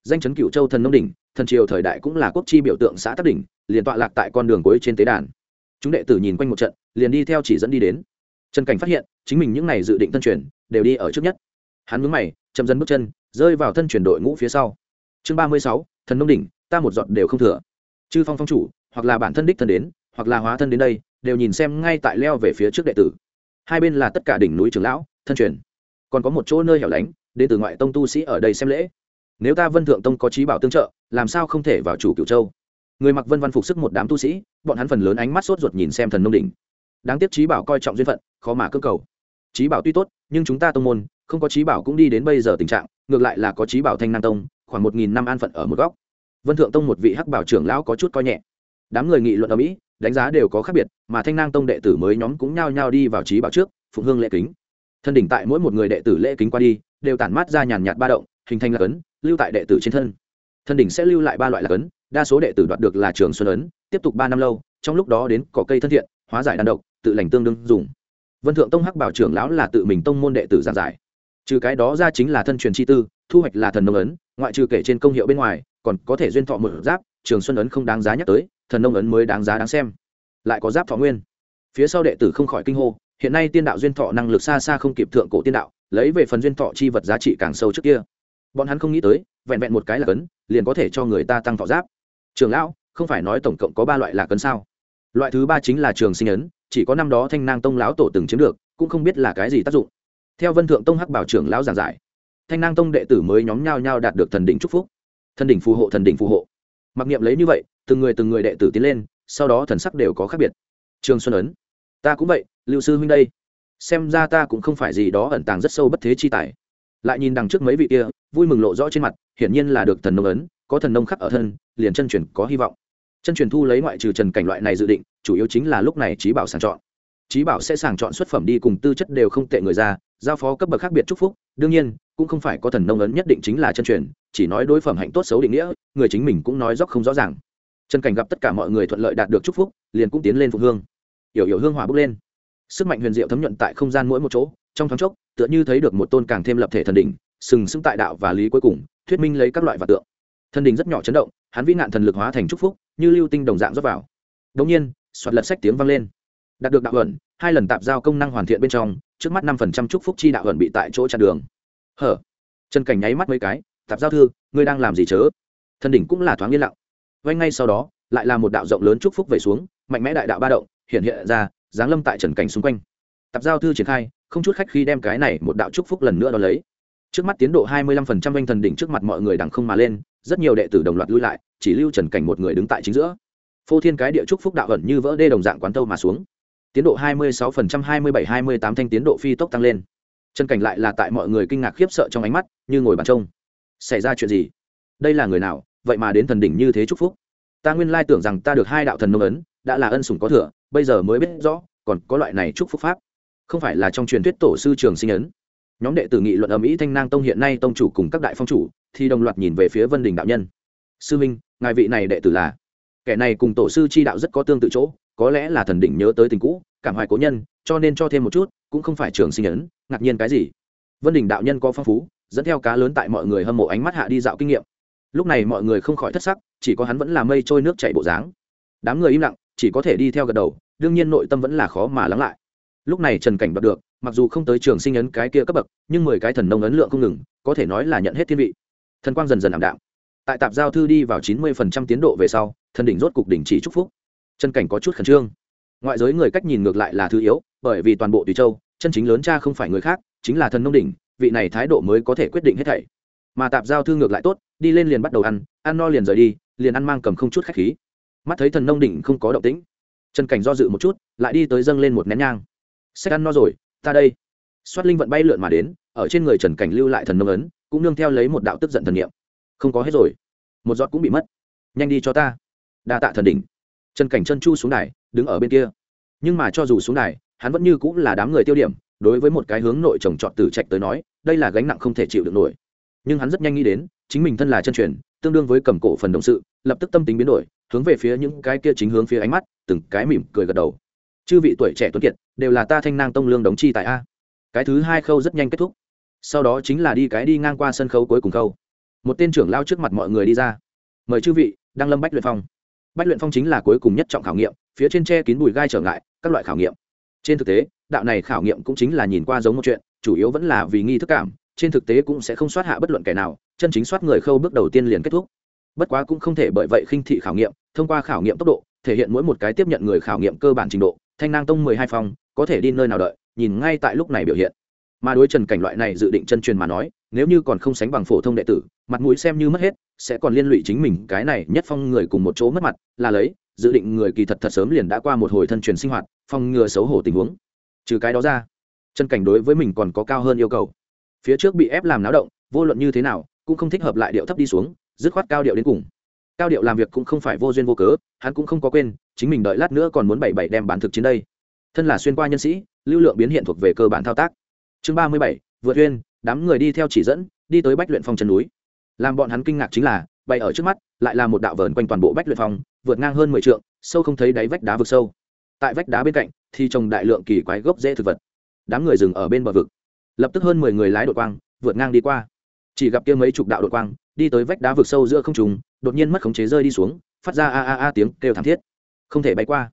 danh chấn cựu châu thần nông đỉnh, thần triều thời đại cũng là quốc chi biểu tượng xã tắc đỉnh, liền tọa lạc tại con đường cuối trên tế đàn. Chúng đệ tử nhìn quanh một trận, liền đi theo chỉ dẫn đi đến. Trần cảnh phát hiện, chính mình những n à y dự định thân truyền, đều đi ở trước nhất hắn mướn mày, chậm dần bước chân, rơi vào thân truyền đội ngũ phía sau. Chương ba mươi sáu, thần nông đỉnh, ta một giọt đều không thừa. Chư phong phong chủ, hoặc là bản thân đích thân đến, hoặc là hóa thân đến đây, đều nhìn xem ngay tại leo về phía trước đệ tử. Hai bên là tất cả đỉnh núi trường lão, thân truyền. Còn có một chỗ nơi hẻo lánh, đến từ ngoại tông tu sĩ ở đây xem lễ. Nếu ta vân thượng tông có trí bảo tương trợ, làm sao không thể vào chủ cựu châu? Người mặc vân văn phục sức một đám tu sĩ, bọn hắn phần lớn ánh mắt sốt ruột nhìn xem thần nông đỉnh. Đáng tiếc trí bảo coi trọng duyên phận, khó mà cơ cầu. Trí bảo tuy tốt, nhưng chúng ta tông môn không có trí bảo cũng đi đến bây giờ tình trạng, ngược lại là có trí bảo thanh nam tông, khoảng một nghìn năm an phận ở một góc. Vân thượng tông một vị hắc bảo trưởng lão có chút coi nhẹ. Đám người nghị luận ở mỹ, đánh giá đều có khác biệt, mà thanh nang tông đệ tử mới nhóm cũng nhao nhao đi vào trí bảo trước, phụng hương lễ kính. Thân đỉnh tại mỗi một người đệ tử lễ kính qua đi, đều tản mát ra nhàn nhạt ba động, hình thành là ấn, lưu tại đệ tử trên thân. Thân đỉnh sẽ lưu lại ba loại là ấn, đa số đệ tử đoạt được là trường xuân ấn, tiếp tục ba năm lâu, trong lúc đó đến cỏ cây thân thiện, hóa giải đàn độc, tự lành tương đương dùng. Vân thượng tông hắc bảo trưởng lão là tự mình tông môn đệ tử giảng giải trừ cái đó ra chính là thân truyền chi tư, thu hoạch là thần nông ấn, ngoại trừ kể trên công hiệu bên ngoài, còn có thể duyên thọ một giáp, trường xuân ấn không đáng giá nhắc tới, thần nông ấn mới đáng giá đáng xem. Lại có giáp thọ nguyên. Phía sau đệ tử không khỏi kinh hô, hiện nay tiên đạo duyên thọ năng lực xa xa không kịp thượng cổ tiên đạo, lấy về phần duyên thọ chi vật giá trị càng sâu trước kia. Bọn hắn không nghĩ tới, vẹn vẹn một cái là cấn, liền có thể cho người ta tăng thọ giáp. Trường lão, không phải nói tổng cộng có ba loại là cấn sao? Loại thứ ba chính là trường sinh ấn, chỉ có năm đó thanh nang tông lão tổ từng chiếm được, cũng không biết là cái gì tác dụng theo vân thượng tông hắc bảo trưởng lão giảng giải, thanh nang tông đệ tử mới nhóm nhau nhau đạt được thần đỉnh chúc phúc. Thần đỉnh phù hộ, thần đỉnh phù hộ. Mặc niệm lấy như vậy, từng người từng người đệ tử tiến lên, sau đó thần sắc đều có khác biệt. Trường xuân ấn, ta cũng vậy, lưu sư huynh đây. Xem ra ta cũng không phải gì đó ẩn tàng rất sâu bất thế chi tài. Lại nhìn đằng trước mấy vị kia, vui mừng lộ rõ trên mặt, hiển nhiên là được thần nông ấn, có thần nông khắc ở thân, liền chân truyền có hy vọng. Chân truyền thu lấy ngoại trừ trần cảnh loại này dự định, chủ yếu chính là lúc này trí bảo sàng chọn trí bảo sẽ sàng chọn xuất phẩm đi cùng tư chất đều không tệ người ra, giao phó cấp bậc khác biệt chúc phúc. Đương nhiên, cũng không phải có thần nông ấn nhất định chính là chân truyền, chỉ nói đối phẩm hạnh tốt xấu định nghĩa, người chính mình cũng nói dốc không rõ ràng. Trần cảnh gặp tất cả mọi người thuận lợi đạt được chúc phúc, liền cũng tiến lên phục hương. Yểu yểu hương hỏa bốc lên. Sức mạnh huyền diệu thấm nhuận tại không gian mỗi một chỗ, trong thoáng chốc, tựa như thấy được một tôn càng thêm lập thể thần đỉnh, sừng sững tại đạo và lý cuối cùng, thuyết minh lấy các loại vật tượng. Thần đỉnh rất nhỏ chấn động, hắn vĩ nạn thần lực hóa thành chúc phúc, như lưu tinh đồng dạng rót vào. Đống nhiên, soạt lật sách tiếng vang lên đạt được đạo ẩn, hai lần tạp giao công năng hoàn thiện bên trong, trước mắt năm phần trăm chúc phúc chi đạo ẩn bị tại chỗ chặn đường. Hở? Trần cảnh nháy mắt mấy cái, tạp giao thư, ngươi đang làm gì chớ? Thần đỉnh cũng là thoáng yên lặng. Vay ngay sau đó, lại là một đạo rộng lớn chúc phúc về xuống, mạnh mẽ đại đạo ba động, hiện hiện ra, giáng lâm tại trần cảnh xung quanh. Tạp giao thư triển khai, không chút khách khi đem cái này một đạo chúc phúc lần nữa đo lấy. Trước mắt tiến độ hai mươi lăm phần trăm anh thần đỉnh trước mặt mọi người đằng không mà lên, rất nhiều đệ tử đồng loạt lui lại, chỉ lưu trần cảnh một người đứng tại chính giữa. Phô thiên cái địa chúc phúc đạo ẩn như vỡ đê đồng dạng quán tâu mà xuống tiến độ 26% 27 28 thanh tiến độ phi tốc tăng lên. Chân cảnh lại là tại mọi người kinh ngạc khiếp sợ trong ánh mắt, như ngồi bàn trông. Xảy ra chuyện gì? Đây là người nào? Vậy mà đến thần đỉnh như thế chúc phúc. Ta nguyên lai tưởng rằng ta được hai đạo thần nông ấn, đã là ân sủng có thừa, bây giờ mới biết rõ, còn có loại này chúc phúc pháp. Không phải là trong truyền thuyết tổ sư trường sinh ấn. Nhóm đệ tử nghị luận ầm ĩ thanh nang tông hiện nay tông chủ cùng các đại phong chủ, thì đồng loạt nhìn về phía vân đình đạo nhân. Sư minh, ngài vị này đệ tử là? Kẻ này cùng tổ sư chi đạo rất có tương tự chỗ có lẽ là thần đỉnh nhớ tới tình cũ, cảm hoài cố nhân, cho nên cho thêm một chút, cũng không phải trường sinh ấn, ngạc nhiên cái gì. Vân đình đạo nhân có phong phú, dẫn theo cá lớn tại mọi người hâm mộ ánh mắt hạ đi dạo kinh nghiệm. Lúc này mọi người không khỏi thất sắc, chỉ có hắn vẫn là mây trôi nước chảy bộ dáng. Đám người im lặng, chỉ có thể đi theo gật đầu, đương nhiên nội tâm vẫn là khó mà lắng lại. Lúc này trần cảnh đoạt được, mặc dù không tới trường sinh ấn cái kia cấp bậc, nhưng mười cái thần nông ấn lượng không ngừng, có thể nói là nhận hết thiên vị. Thần quang dần dần ảm đạm. Tại tạp giao thư đi vào chín mươi phần trăm tiến độ về sau, thần đỉnh rốt cục đỉnh chỉ chúc phúc trần cảnh có chút khẩn trương. Ngoại giới người cách nhìn ngược lại là thứ yếu, bởi vì toàn bộ tùy châu, chân chính lớn cha không phải người khác, chính là thần nông đỉnh, vị này thái độ mới có thể quyết định hết thảy. Mà tạp giao thư ngược lại tốt, đi lên liền bắt đầu ăn ăn no liền rời đi, liền ăn mang cầm không chút khách khí. Mắt thấy thần nông đỉnh không có động tĩnh trần cảnh do dự một chút, lại đi tới dâng lên một nén nhang. Sách ăn no rồi, ta đây. Xoát linh vận bay lượn mà đến, ở trên người trần cảnh lưu lại thần nông ấn, cũng nương theo lấy một đạo tức giận thần niệm. Không có hết rồi. Một giọt cũng bị mất. Nhanh đi cho ta. Đa tạ thần đỉnh trần cảnh chân chu xuống đài, đứng ở bên kia. Nhưng mà cho dù xuống đài, hắn vẫn như cũng là đám người tiêu điểm, đối với một cái hướng nội trồng trọt từ trạch tới nói, đây là gánh nặng không thể chịu được nổi. Nhưng hắn rất nhanh nghĩ đến, chính mình thân là chân truyền, tương đương với cầm cổ phần đồng sự, lập tức tâm tính biến đổi, hướng về phía những cái kia chính hướng phía ánh mắt, từng cái mỉm cười gật đầu. Chư vị tuổi trẻ tuấn kiệt, đều là ta thanh nang tông lương đóng chi tại a. Cái thứ hai khâu rất nhanh kết thúc. Sau đó chính là đi cái đi ngang qua sân khấu cuối cùng khâu. Một tên trưởng lao trước mặt mọi người đi ra. Mời chư vị, đăng lâm bách luyện phong bách luyện phong chính là cuối cùng nhất trọng khảo nghiệm, phía trên tre kín bùi gai trở ngại, các loại khảo nghiệm. Trên thực tế, đạo này khảo nghiệm cũng chính là nhìn qua giống một chuyện, chủ yếu vẫn là vì nghi thức cảm, trên thực tế cũng sẽ không soát hạ bất luận kẻ nào, chân chính soát người khâu bước đầu tiên liền kết thúc. Bất quá cũng không thể bởi vậy khinh thị khảo nghiệm, thông qua khảo nghiệm tốc độ, thể hiện mỗi một cái tiếp nhận người khảo nghiệm cơ bản trình độ, thanh nang tông mười hai phong, có thể đi nơi nào đợi, nhìn ngay tại lúc này biểu hiện mà đối trần cảnh loại này dự định chân truyền mà nói, nếu như còn không sánh bằng phổ thông đệ tử, mặt mũi xem như mất hết, sẽ còn liên lụy chính mình cái này nhất phong người cùng một chỗ mất mặt, là lấy, dự định người kỳ thật thật sớm liền đã qua một hồi thân truyền sinh hoạt, phong ngừa xấu hổ tình huống. Trừ cái đó ra, chân cảnh đối với mình còn có cao hơn yêu cầu. Phía trước bị ép làm náo động, vô luận như thế nào, cũng không thích hợp lại điệu thấp đi xuống, dứt khoát cao điệu đến cùng. Cao điệu làm việc cũng không phải vô duyên vô cớ, hắn cũng không có quên, chính mình đợi lát nữa còn muốn bảy bảy đem bán thực chiến đây. Thân là xuyên qua nhân sĩ, lưu lượng biến hiện thuộc về cơ bản thao tác chương ba mươi bảy, vượt huyên, đám người đi theo chỉ dẫn, đi tới bách luyện phong chân núi. Làm bọn hắn kinh ngạc chính là bay ở trước mắt, lại là một đạo vờn quanh toàn bộ bách luyện phong, vượt ngang hơn mười t sâu không thấy đáy vách đá vực sâu. Tại vách đá bên cạnh, thì trồng đại lượng kỳ quái gốc dễ thực vật. Đám người dừng ở bên bờ vực. Lập tức hơn mười người lái đội quang, vượt ngang đi qua. Chỉ gặp kia mấy chục đạo đội quang, đi tới vách đá vực sâu giữa không trùng đột nhiên mất khống chế rơi đi xuống, phát ra a a a tiếng kêu thảm thiết. Không thể bay qua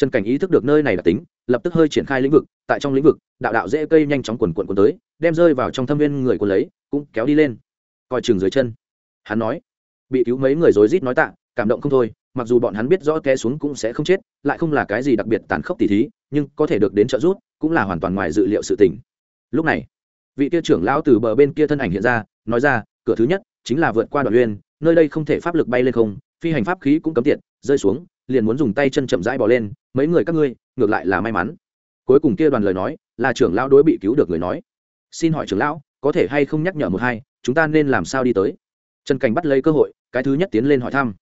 trần cảnh ý thức được nơi này là tính, lập tức hơi triển khai lĩnh vực, tại trong lĩnh vực, đạo đạo dễ cây nhanh chóng quần quần quần tới, đem rơi vào trong thâm viên người của lấy, cũng kéo đi lên. Coi chừng dưới chân. Hắn nói, bị cứu mấy người rối rít nói tạ, cảm động không thôi, mặc dù bọn hắn biết rõ té xuống cũng sẽ không chết, lại không là cái gì đặc biệt tàn khốc tỉ thí, nhưng có thể được đến trợ giúp, cũng là hoàn toàn ngoài dự liệu sự tình. Lúc này, vị kia trưởng lão từ bờ bên kia thân ảnh hiện ra, nói ra, cửa thứ nhất chính là vượt qua đoạn uyên, nơi đây không thể pháp lực bay lên không, phi hành pháp khí cũng cấm tiện rơi xuống liền muốn dùng tay chân chậm rãi bỏ lên, mấy người các ngươi, ngược lại là may mắn. Cuối cùng kia đoàn lời nói, là trưởng lão đối bị cứu được người nói. Xin hỏi trưởng lão, có thể hay không nhắc nhở một hai, chúng ta nên làm sao đi tới? Trần cảnh bắt lấy cơ hội, cái thứ nhất tiến lên hỏi thăm.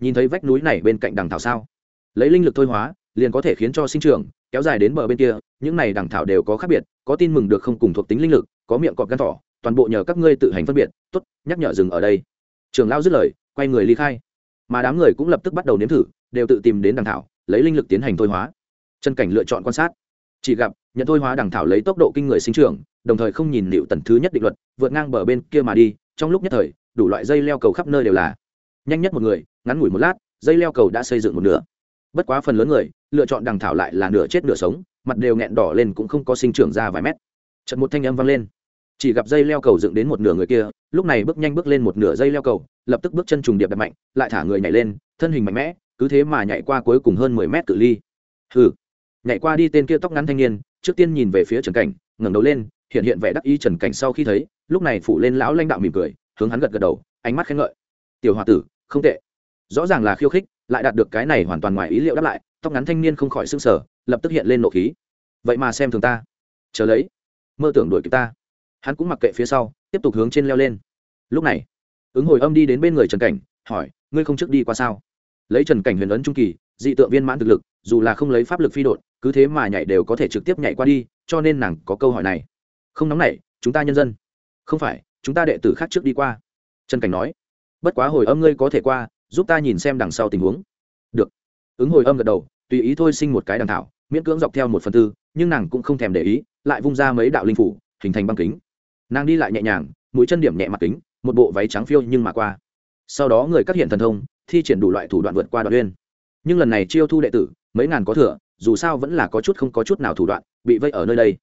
Nhìn thấy vách núi này bên cạnh đằng thảo sao? Lấy linh lực thôi hóa, liền có thể khiến cho sinh trưởng, kéo dài đến bờ bên kia, những này đằng thảo đều có khác biệt, có tin mừng được không cùng thuộc tính linh lực, có miệng cọp gan thỏ, toàn bộ nhờ các ngươi tự hành phân biệt, tốt, nhắc nhở dừng ở đây. Trường lao dứt lời, quay người ly khai. Mà đám người cũng lập tức bắt đầu nếm thử đều tự tìm đến đằng thảo, lấy linh lực tiến hành thôi hóa. Chân cảnh lựa chọn quan sát. Chỉ gặp, nhận thôi hóa đằng thảo lấy tốc độ kinh người sinh trưởng, đồng thời không nhìn liệu tần thứ nhất định luật, vượt ngang bờ bên kia mà đi, trong lúc nhất thời, đủ loại dây leo cầu khắp nơi đều là. Nhanh nhất một người, ngắn ngủi một lát, dây leo cầu đã xây dựng một nửa. Bất quá phần lớn người, lựa chọn đằng thảo lại là nửa chết nửa sống, mặt đều nghẹn đỏ lên cũng không có sinh trưởng ra vài mét. Trận một thanh âm vang lên. Chỉ gặp dây leo cầu dựng đến một nửa người kia, lúc này bước nhanh bước lên một nửa dây leo cầu, lập tức bước chân trùng điệp đập mạnh, lại thả người nhảy lên, thân hình mạnh mẽ cứ thế mà nhảy qua cuối cùng hơn mười mét cự ly. Hừ. Nhảy qua đi tên kia tóc ngắn thanh niên, trước tiên nhìn về phía trần cảnh, ngẩng đầu lên, hiện hiện vẻ đắc ý trần cảnh sau khi thấy, lúc này phụ lên lão lãnh đạo mỉm cười, hướng hắn gật gật đầu, ánh mắt khen ngợi. Tiểu h o a tử, không tệ. Rõ ràng là khiêu khích, lại đạt được cái này hoàn toàn ngoài ý liệu đáp lại, tóc ngắn thanh niên không khỏi s ư n g sở lập tức hiện lên nộ khí. Vậy mà xem thường ta. Chờ lấy. Mơ tưởng đuổi kịp ta. Hắn cũng mặc kệ phía sau, tiếp tục hướng trên leo lên. Lúc này, ứng hồi âm đi đến bên người trần cảnh, hỏi, ngươi không trước đi qua sao? Lấy trần cảnh huyền ấn trung kỳ, dị tượng viên mãn thực lực, dù là không lấy pháp lực phi đột cứ thế mà nhảy đều có thể trực tiếp nhảy qua đi, cho nên nàng có câu hỏi này. Không nóng nảy, chúng ta nhân dân. Không phải, chúng ta đệ tử khác trước đi qua. Trần cảnh nói. Bất quá hồi âm ngươi có thể qua, giúp ta nhìn xem đằng sau tình huống. Được. Ứng hồi âm gật đầu, tùy ý thôi sinh một cái đằng thảo, miễn cưỡng dọc theo một phần tư, nhưng nàng cũng không thèm để ý, lại vung ra mấy đạo linh phủ, hình thành băng kính. Nàng đi lại nhẹ nhàng, mũi chân điểm nhẹ mặt kính, một bộ váy trắng phiêu nhưng mà qua. Sau đó người cắt hiện thần thông thi triển đủ loại thủ đoạn vượt qua đoạn uyên nhưng lần này chiêu thu đệ tử, mấy ngàn có thừa, dù sao vẫn là có chút không có chút nào thủ đoạn, bị vây ở nơi đây.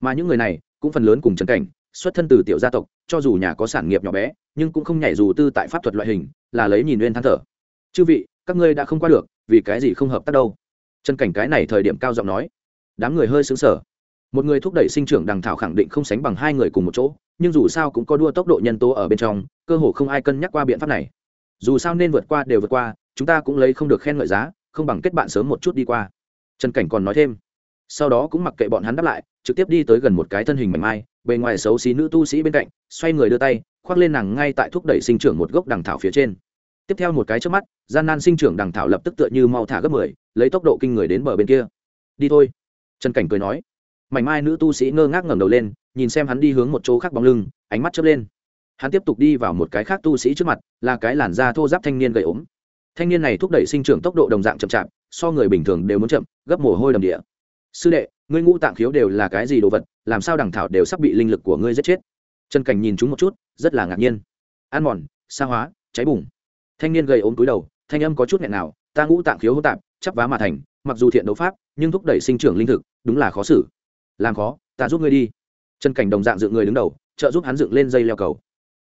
Mà những người này, cũng phần lớn cùng trần cảnh, xuất thân từ tiểu gia tộc, cho dù nhà có sản nghiệp nhỏ bé, nhưng cũng không nhảy dù tư tại pháp thuật loại hình, là lấy nhìn uyên than thở. Chư vị, các ngươi đã không qua được, vì cái gì không hợp tác đâu? Trần cảnh cái này thời điểm cao giọng nói. Đám người hơi xứng sở một người thúc đẩy sinh trưởng đằng thảo khẳng định không sánh bằng hai người cùng một chỗ, nhưng dù sao cũng có đua tốc độ nhân tố ở bên trong, cơ hồ không ai cân nhắc qua biện pháp này dù sao nên vượt qua đều vượt qua, chúng ta cũng lấy không được khen ngợi giá, không bằng kết bạn sớm một chút đi qua. Trần cảnh còn nói thêm. Sau đó cũng mặc kệ bọn hắn đáp lại, trực tiếp đi tới gần một cái thân hình mảnh mai, bề ngoài xấu xí nữ tu sĩ bên cạnh, xoay người đưa tay, khoác lên nàng ngay tại thúc đẩy sinh trưởng một gốc đằng thảo phía trên. Tiếp theo một cái trước mắt, gian nan sinh trưởng đằng thảo lập tức tựa như mau thả gấp mười, lấy tốc độ kinh người đến bờ bên kia. Đi thôi. Trần cảnh cười nói. Mảnh mai nữ tu sĩ ngơ ngác ngẩng đầu lên, nhìn xem hắn đi hướng một chỗ khác bóng lưng, ánh mắt chớp lên hắn tiếp tục đi vào một cái khác tu sĩ trước mặt, là cái làn da thô giáp thanh niên gầy ốm. Thanh niên này thúc đẩy sinh trưởng tốc độ đồng dạng chậm chạp, so người bình thường đều muốn chậm, gấp mồ hôi đầm địa. Sư đệ, ngươi ngũ tạng khiếu đều là cái gì đồ vật, làm sao đằng thảo đều sắp bị linh lực của ngươi giết chết? Trần cảnh nhìn chúng một chút, rất là ngạc nhiên. Ăn mòn xa hóa, cháy bùng. Thanh niên gầy ốm túi đầu, thanh âm có chút nghẹn nào, ta ngũ tạng khiếu hô tạp, chắp vá mà thành, mặc dù thiện đấu pháp, nhưng thúc đẩy sinh trưởng linh thực, đúng là khó xử. Làm khó, ta giúp ngươi đi. Trần cảnh đồng dạng dựng người đứng đầu, trợ giúp hắn dựng lên dây leo cầu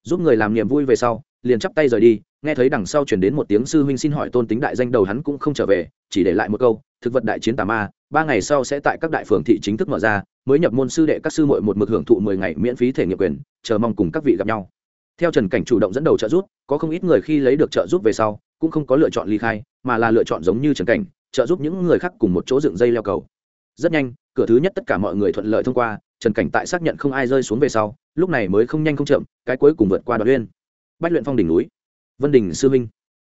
giúp người làm niềm vui về sau, liền chắp tay rời đi. Nghe thấy đằng sau chuyển đến một tiếng sư huynh xin hỏi tôn tính đại danh đầu hắn cũng không trở về, chỉ để lại một câu, thực vật đại chiến tà ma, ba ngày sau sẽ tại các đại phường thị chính thức mở ra, mới nhập môn sư đệ các sư muội một mực hưởng thụ mười ngày miễn phí thể nghiệm quyền, chờ mong cùng các vị gặp nhau. Theo trần cảnh chủ động dẫn đầu trợ giúp, có không ít người khi lấy được trợ giúp về sau, cũng không có lựa chọn ly khai, mà là lựa chọn giống như trần cảnh, trợ giúp những người khác cùng một chỗ dựng dây leo cầu. Rất nhanh cửa thứ nhất tất cả mọi người thuận lợi thông qua, trần cảnh tại xác nhận không ai rơi xuống về sau, lúc này mới không nhanh không chậm, cái cuối cùng vượt qua đoạn uyên bách luyện phong đỉnh núi. Vân đình sư minh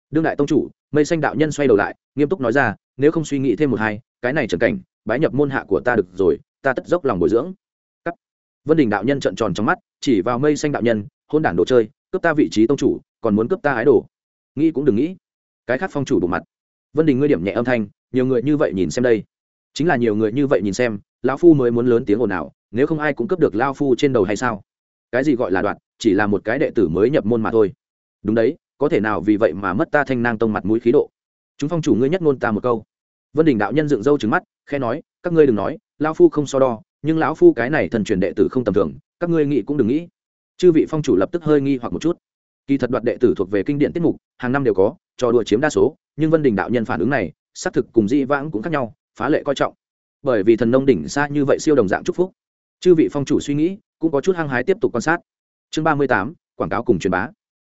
đương đại tông chủ, mây xanh đạo nhân xoay đầu lại, nghiêm túc nói ra, nếu không suy nghĩ thêm một hai, cái này trần cảnh, bái nhập môn hạ của ta được rồi, ta tất dốc lòng bồi dưỡng. Cắt. vân đình đạo nhân trợn tròn trong mắt, chỉ vào mây xanh đạo nhân, hôn đản đồ chơi, cướp ta vị trí tông chủ, còn muốn cướp ta ái đồ. Nghĩ cũng đừng nghĩ. Cái khác phong chủ bộ mặt. Vân đình ngươi điểm nhẹ âm thanh, nhiều người như vậy nhìn xem đây chính là nhiều người như vậy nhìn xem, lão phu mới muốn lớn tiếng ồn ào, nếu không ai cũng cấp được lao phu trên đầu hay sao? Cái gì gọi là đoạn chỉ là một cái đệ tử mới nhập môn mà thôi. Đúng đấy, có thể nào vì vậy mà mất ta thanh nang tông mặt mũi khí độ? Chúng phong chủ ngươi nhất ngôn ta một câu. Vân đình đạo nhân dựng râu trứng mắt khe nói, các ngươi đừng nói lao phu không so đo, nhưng lão phu cái này thần truyền đệ tử không tầm thường, các ngươi nghĩ cũng đừng nghĩ. Chư vị phong chủ lập tức hơi nghi hoặc một chút. Kỳ thật đoạt đệ tử thuộc về kinh điển tiết mục, hàng năm đều có, trò đùa chiếm đa số, nhưng vân đình đạo nhân phản ứng này, xác thực cùng di vãng cũng khác nhau phá lệ coi trọng. Bởi vì thần nông đỉnh xa như vậy siêu đồng dạng chúc phúc. Chư vị phong chủ suy nghĩ, cũng có chút hăng hái tiếp tục quan sát. Chương ba mươi tám, quảng cáo cùng truyền bá.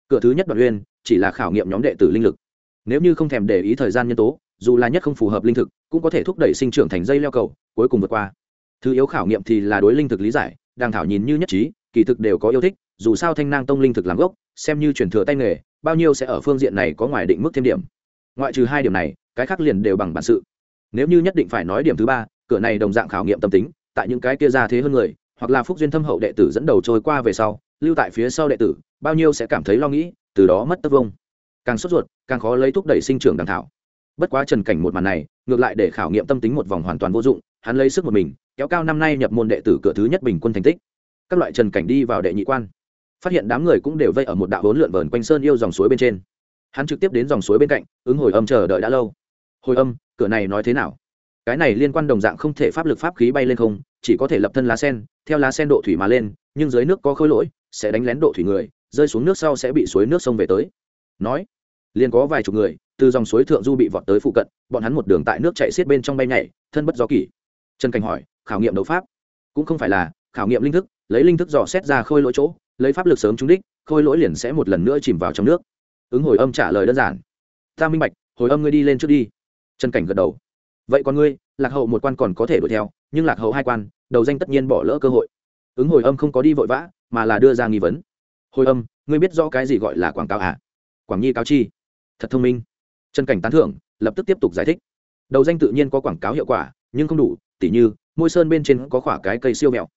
Cửa thứ nhất đoạn uyên, chỉ là khảo nghiệm nhóm đệ tử linh lực. Nếu như không thèm để ý thời gian nhân tố, dù là nhất không phù hợp linh thực, cũng có thể thúc đẩy sinh trưởng thành dây leo cầu, cuối cùng vượt qua. Thứ yếu khảo nghiệm thì là đối linh thực lý giải đang thảo nhìn như nhất trí, kỳ thực đều có yêu thích, dù sao thanh nang tông linh thực làm gốc, xem như truyền thừa tay nghề, bao nhiêu sẽ ở phương diện này có ngoài định mức thêm điểm. Ngoại trừ hai điểm này, cái khác liền đều bằng bản sự nếu như nhất định phải nói điểm thứ ba, cửa này đồng dạng khảo nghiệm tâm tính, tại những cái kia ra thế hơn người, hoặc là phúc duyên thâm hậu đệ tử dẫn đầu trôi qua về sau, lưu tại phía sau đệ tử, bao nhiêu sẽ cảm thấy lo nghĩ, từ đó mất tất vông càng sốt ruột, càng khó lấy thúc đẩy sinh trưởng đằng thảo bất quá trần cảnh một màn này, ngược lại để khảo nghiệm tâm tính một vòng hoàn toàn vô dụng, hắn lấy sức một mình, kéo cao năm nay nhập môn đệ tử cửa thứ nhất bình quân thành tích. Các loại trần cảnh đi vào đệ nhị quan, phát hiện đám người cũng đều vây ở một đạo hỗn lượn vờn quanh sơn yêu dòng suối bên trên. Hắn trực tiếp đến dòng suối bên cạnh, ứng hồi âm chờ đợi đã lâu hồi âm, cửa này nói thế nào? Cái này liên quan đồng dạng không thể pháp lực pháp khí bay lên không, chỉ có thể lập thân lá sen, theo lá sen độ thủy mà lên, nhưng dưới nước có khối lỗi, sẽ đánh lén độ thủy người, rơi xuống nước sau sẽ bị suối nước sông về tới. Nói, liền có vài chục người, từ dòng suối thượng du bị vọt tới phụ cận, bọn hắn một đường tại nước chạy xiết bên trong bay nhảy, thân bất gió kỷ. Trần cảnh hỏi, khảo nghiệm đấu pháp? Cũng không phải là, khảo nghiệm linh thức, lấy linh thức dò xét ra khôi lỗi chỗ, lấy pháp lực sớm trúng đích, khôi lỗi liền sẽ một lần nữa chìm vào trong nước. Ứng hồi âm trả lời đơn giản. Ta minh bạch, hồi âm ngươi đi lên trước đi trần cảnh gật đầu. Vậy còn ngươi, lạc hậu một quan còn có thể đuổi theo, nhưng lạc hậu hai quan, đầu danh tất nhiên bỏ lỡ cơ hội. Ứng hồi âm không có đi vội vã, mà là đưa ra nghi vấn. Hồi âm, ngươi biết rõ cái gì gọi là quảng cáo à? Quảng nhi cáo chi. Thật thông minh. Trần cảnh tán thưởng, lập tức tiếp tục giải thích. Đầu danh tự nhiên có quảng cáo hiệu quả, nhưng không đủ, tỉ như, môi sơn bên trên có khỏa cái cây siêu mèo.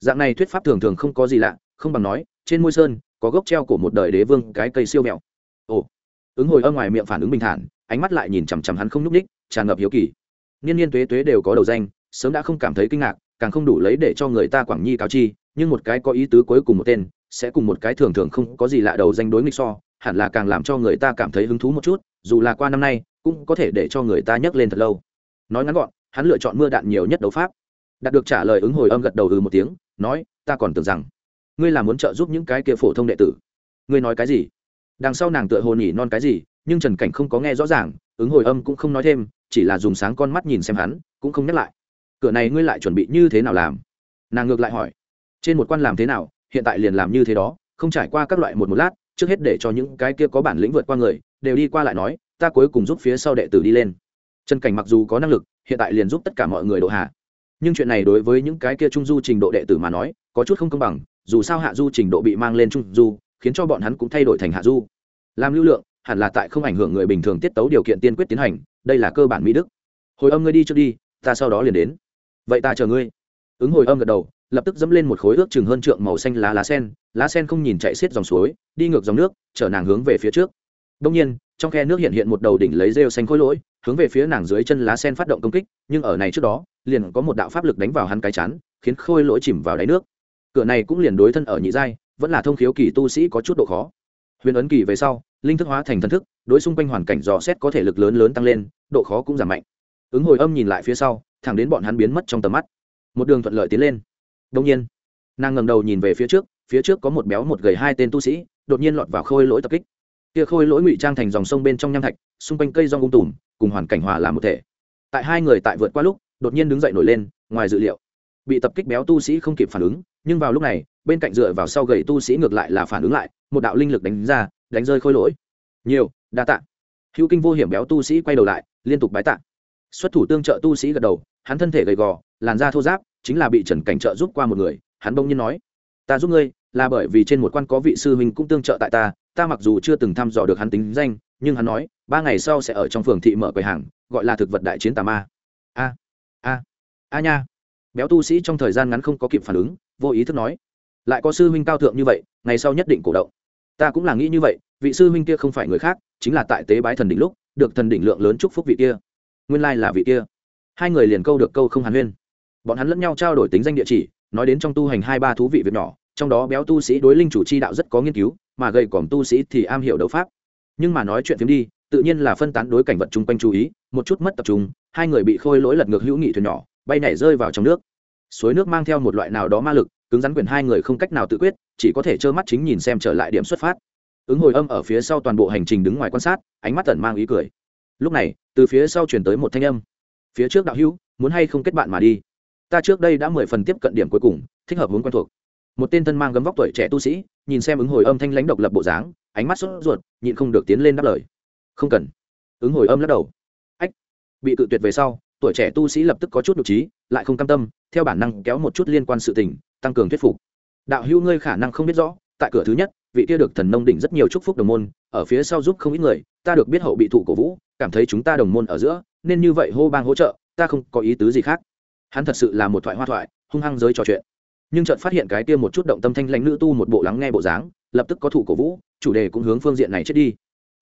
Dạng này thuyết pháp thường thường không có gì lạ, không bằng nói, trên môi sơn, có gốc treo của một đời đế vương cái cây siêu mèo. Ồ. Ứng hồi âm ngoài miệng phản ứng bình thản, ánh mắt lại nhìn chằm chằm hắn không nhúc ních tràn ngập hiếu kỳ. Niên niên tuế tuế đều có đầu danh, sớm đã không cảm thấy kinh ngạc, càng không đủ lấy để cho người ta quảng nhi cáo chi, nhưng một cái có ý tứ cuối cùng một tên, sẽ cùng một cái thường thường không có gì lạ đầu danh đối nghịch so, hẳn là càng làm cho người ta cảm thấy hứng thú một chút, dù là qua năm nay, cũng có thể để cho người ta nhấc lên thật lâu. Nói ngắn gọn, hắn lựa chọn mưa đạn nhiều nhất đấu pháp. Đạt được trả lời ứng hồi âm gật đầu ừ một tiếng, nói, ta còn tưởng rằng, ngươi là muốn trợ giúp những cái kia phổ thông đệ tử. Ngươi nói cái gì? Đằng sau nàng tựa hồ nhỉ non cái gì, nhưng trần cảnh không có nghe rõ ràng, ứng hồi âm cũng không nói thêm chỉ là dùng sáng con mắt nhìn xem hắn, cũng không nhắc lại. Cửa này ngươi lại chuẩn bị như thế nào làm? Nàng ngược lại hỏi. Trên một quan làm thế nào, hiện tại liền làm như thế đó, không trải qua các loại một một lát, trước hết để cho những cái kia có bản lĩnh vượt qua người, đều đi qua lại nói, ta cuối cùng giúp phía sau đệ tử đi lên. Trần cảnh mặc dù có năng lực, hiện tại liền giúp tất cả mọi người độ hạ. Nhưng chuyện này đối với những cái kia trung du trình độ đệ tử mà nói, có chút không công bằng, dù sao hạ du trình độ bị mang lên trung du, khiến cho bọn hắn cũng thay đổi thành hạ du. Làm lưu lượng, hẳn là tại không ảnh hưởng người bình thường tiết tấu điều kiện tiên quyết tiến hành đây là cơ bản mỹ đức. Hồi âm ngươi đi trước đi, ta sau đó liền đến. Vậy ta chờ ngươi. Ứng hồi âm gật đầu, lập tức dẫm lên một khối ước chừng hơn trượng màu xanh lá lá sen. Lá sen không nhìn chạy xiết dòng suối, đi ngược dòng nước, chở nàng hướng về phía trước. Đông nhiên, trong khe nước hiện hiện một đầu đỉnh lấy rêu xanh khối lỗi, hướng về phía nàng dưới chân lá sen phát động công kích, nhưng ở này trước đó, liền có một đạo pháp lực đánh vào hắn cái chán, khiến khôi lỗi chìm vào đáy nước. Cửa này cũng liền đối thân ở nhị giai, vẫn là thông khiếu kỳ tu sĩ có chút độ khó. Huyền ấn kỳ về sau linh thức hóa thành thần thức, đối xung quanh hoàn cảnh dò xét có thể lực lớn lớn tăng lên, độ khó cũng giảm mạnh. Ứng hồi âm nhìn lại phía sau, thẳng đến bọn hắn biến mất trong tầm mắt. Một đường thuận lợi tiến lên. Đông nhiên, nàng ngầm đầu nhìn về phía trước phía trước có một béo một gầy hai tên tu sĩ, đột nhiên lọt vào khôi lỗi tập kích. Kia khôi lỗi ngụy trang thành dòng sông bên trong nham thạch, xung quanh cây rong ung tùm, cùng hoàn cảnh hòa làm một thể. Tại hai người tại vượt qua lúc, đột nhiên đứng dậy nổi lên, ngoài dự liệu. Bị tập kích béo tu sĩ không kịp phản ứng, nhưng vào lúc này, bên cạnh dựa vào sau gầy tu sĩ ngược lại là phản ứng lại, một đạo linh lực đánh ra đánh rơi khôi lỗi. Nhiều, đa tạ. Hữu kinh vô hiểm béo tu sĩ quay đầu lại, liên tục bái tạ. Xuất thủ tương trợ tu sĩ gật đầu, hắn thân thể gầy gò, làn da thô giáp chính là bị trần cảnh trợ giúp qua một người, hắn bỗng nhiên nói, ta giúp ngươi, là bởi vì trên một quan có vị sư huynh cũng tương trợ tại ta ta mặc dù chưa từng thăm dò được hắn tính danh, nhưng hắn nói, ba ngày sau sẽ ở trong phường thị mở quầy hàng, gọi là thực vật đại chiến tà ma. A a a nha. Béo tu sĩ trong thời gian ngắn không có kịp phản ứng, vô ý thức nói, lại có sư huynh cao thượng như vậy, ngày sau nhất định cổ động ta cũng là nghĩ như vậy, vị sư huynh kia không phải người khác, chính là tại tế bái thần đỉnh lúc, được thần đỉnh lượng lớn chúc phúc vị kia. Nguyên lai là vị kia. Hai người liền câu được câu không hàn huyên. Bọn hắn lẫn nhau trao đổi tính danh địa chỉ, nói đến trong tu hành hai ba thú vị việc nhỏ, trong đó béo tu sĩ đối linh chủ chi đạo rất có nghiên cứu, mà gầy còm tu sĩ thì am hiểu đấu pháp. Nhưng mà nói chuyện phim đi, tự nhiên là phân tán đối cảnh vật chung quanh chú ý, một chút mất tập trung, hai người bị khôi lỗi lật ngược hữu nghị thuyền nhỏ, bay nảy rơi vào trong nước. Suối nước mang theo một loại nào đó ma lực cứng rắn quyền hai người không cách nào tự quyết, chỉ có thể trơ mắt chính nhìn xem trở lại điểm xuất phát. Ứng hồi âm ở phía sau toàn bộ hành trình đứng ngoài quan sát, ánh mắt tẩn mang ý cười. Lúc này, từ phía sau chuyển tới một thanh âm. Phía trước đạo hữu, muốn hay không kết bạn mà đi? Ta trước đây đã mười phần tiếp cận điểm cuối cùng, thích hợp hướng quen thuộc. Một tên thân mang gấm vóc tuổi trẻ tu sĩ, nhìn xem ứng hồi âm thanh lãnh độc lập bộ dáng, ánh mắt sốt ruột, nhịn không được tiến lên đáp lời. Không cần. Ứng hồi âm lắc đầu. Ách. Bị cự tuyệt về sau, tuổi trẻ tu sĩ lập tức có chút nhục trí, lại không cam tâm, theo bản năng kéo một chút liên quan sự tình tăng cường thuyết phục. Đạo hữu ngươi khả năng không biết rõ, tại cửa thứ nhất, vị kia được thần nông đỉnh rất nhiều chúc phúc đồng môn, ở phía sau giúp không ít người, ta được biết hậu bị thụ cổ vũ, cảm thấy chúng ta đồng môn ở giữa, nên như vậy hô bang hỗ trợ, ta không có ý tứ gì khác. Hắn thật sự là một thoại hoa thoại, hung hăng giới trò chuyện. Nhưng chợt phát hiện cái kia một chút động tâm thanh lãnh nữ tu một bộ lắng nghe bộ dáng, lập tức có thủ cổ vũ, chủ đề cũng hướng phương diện này chết đi.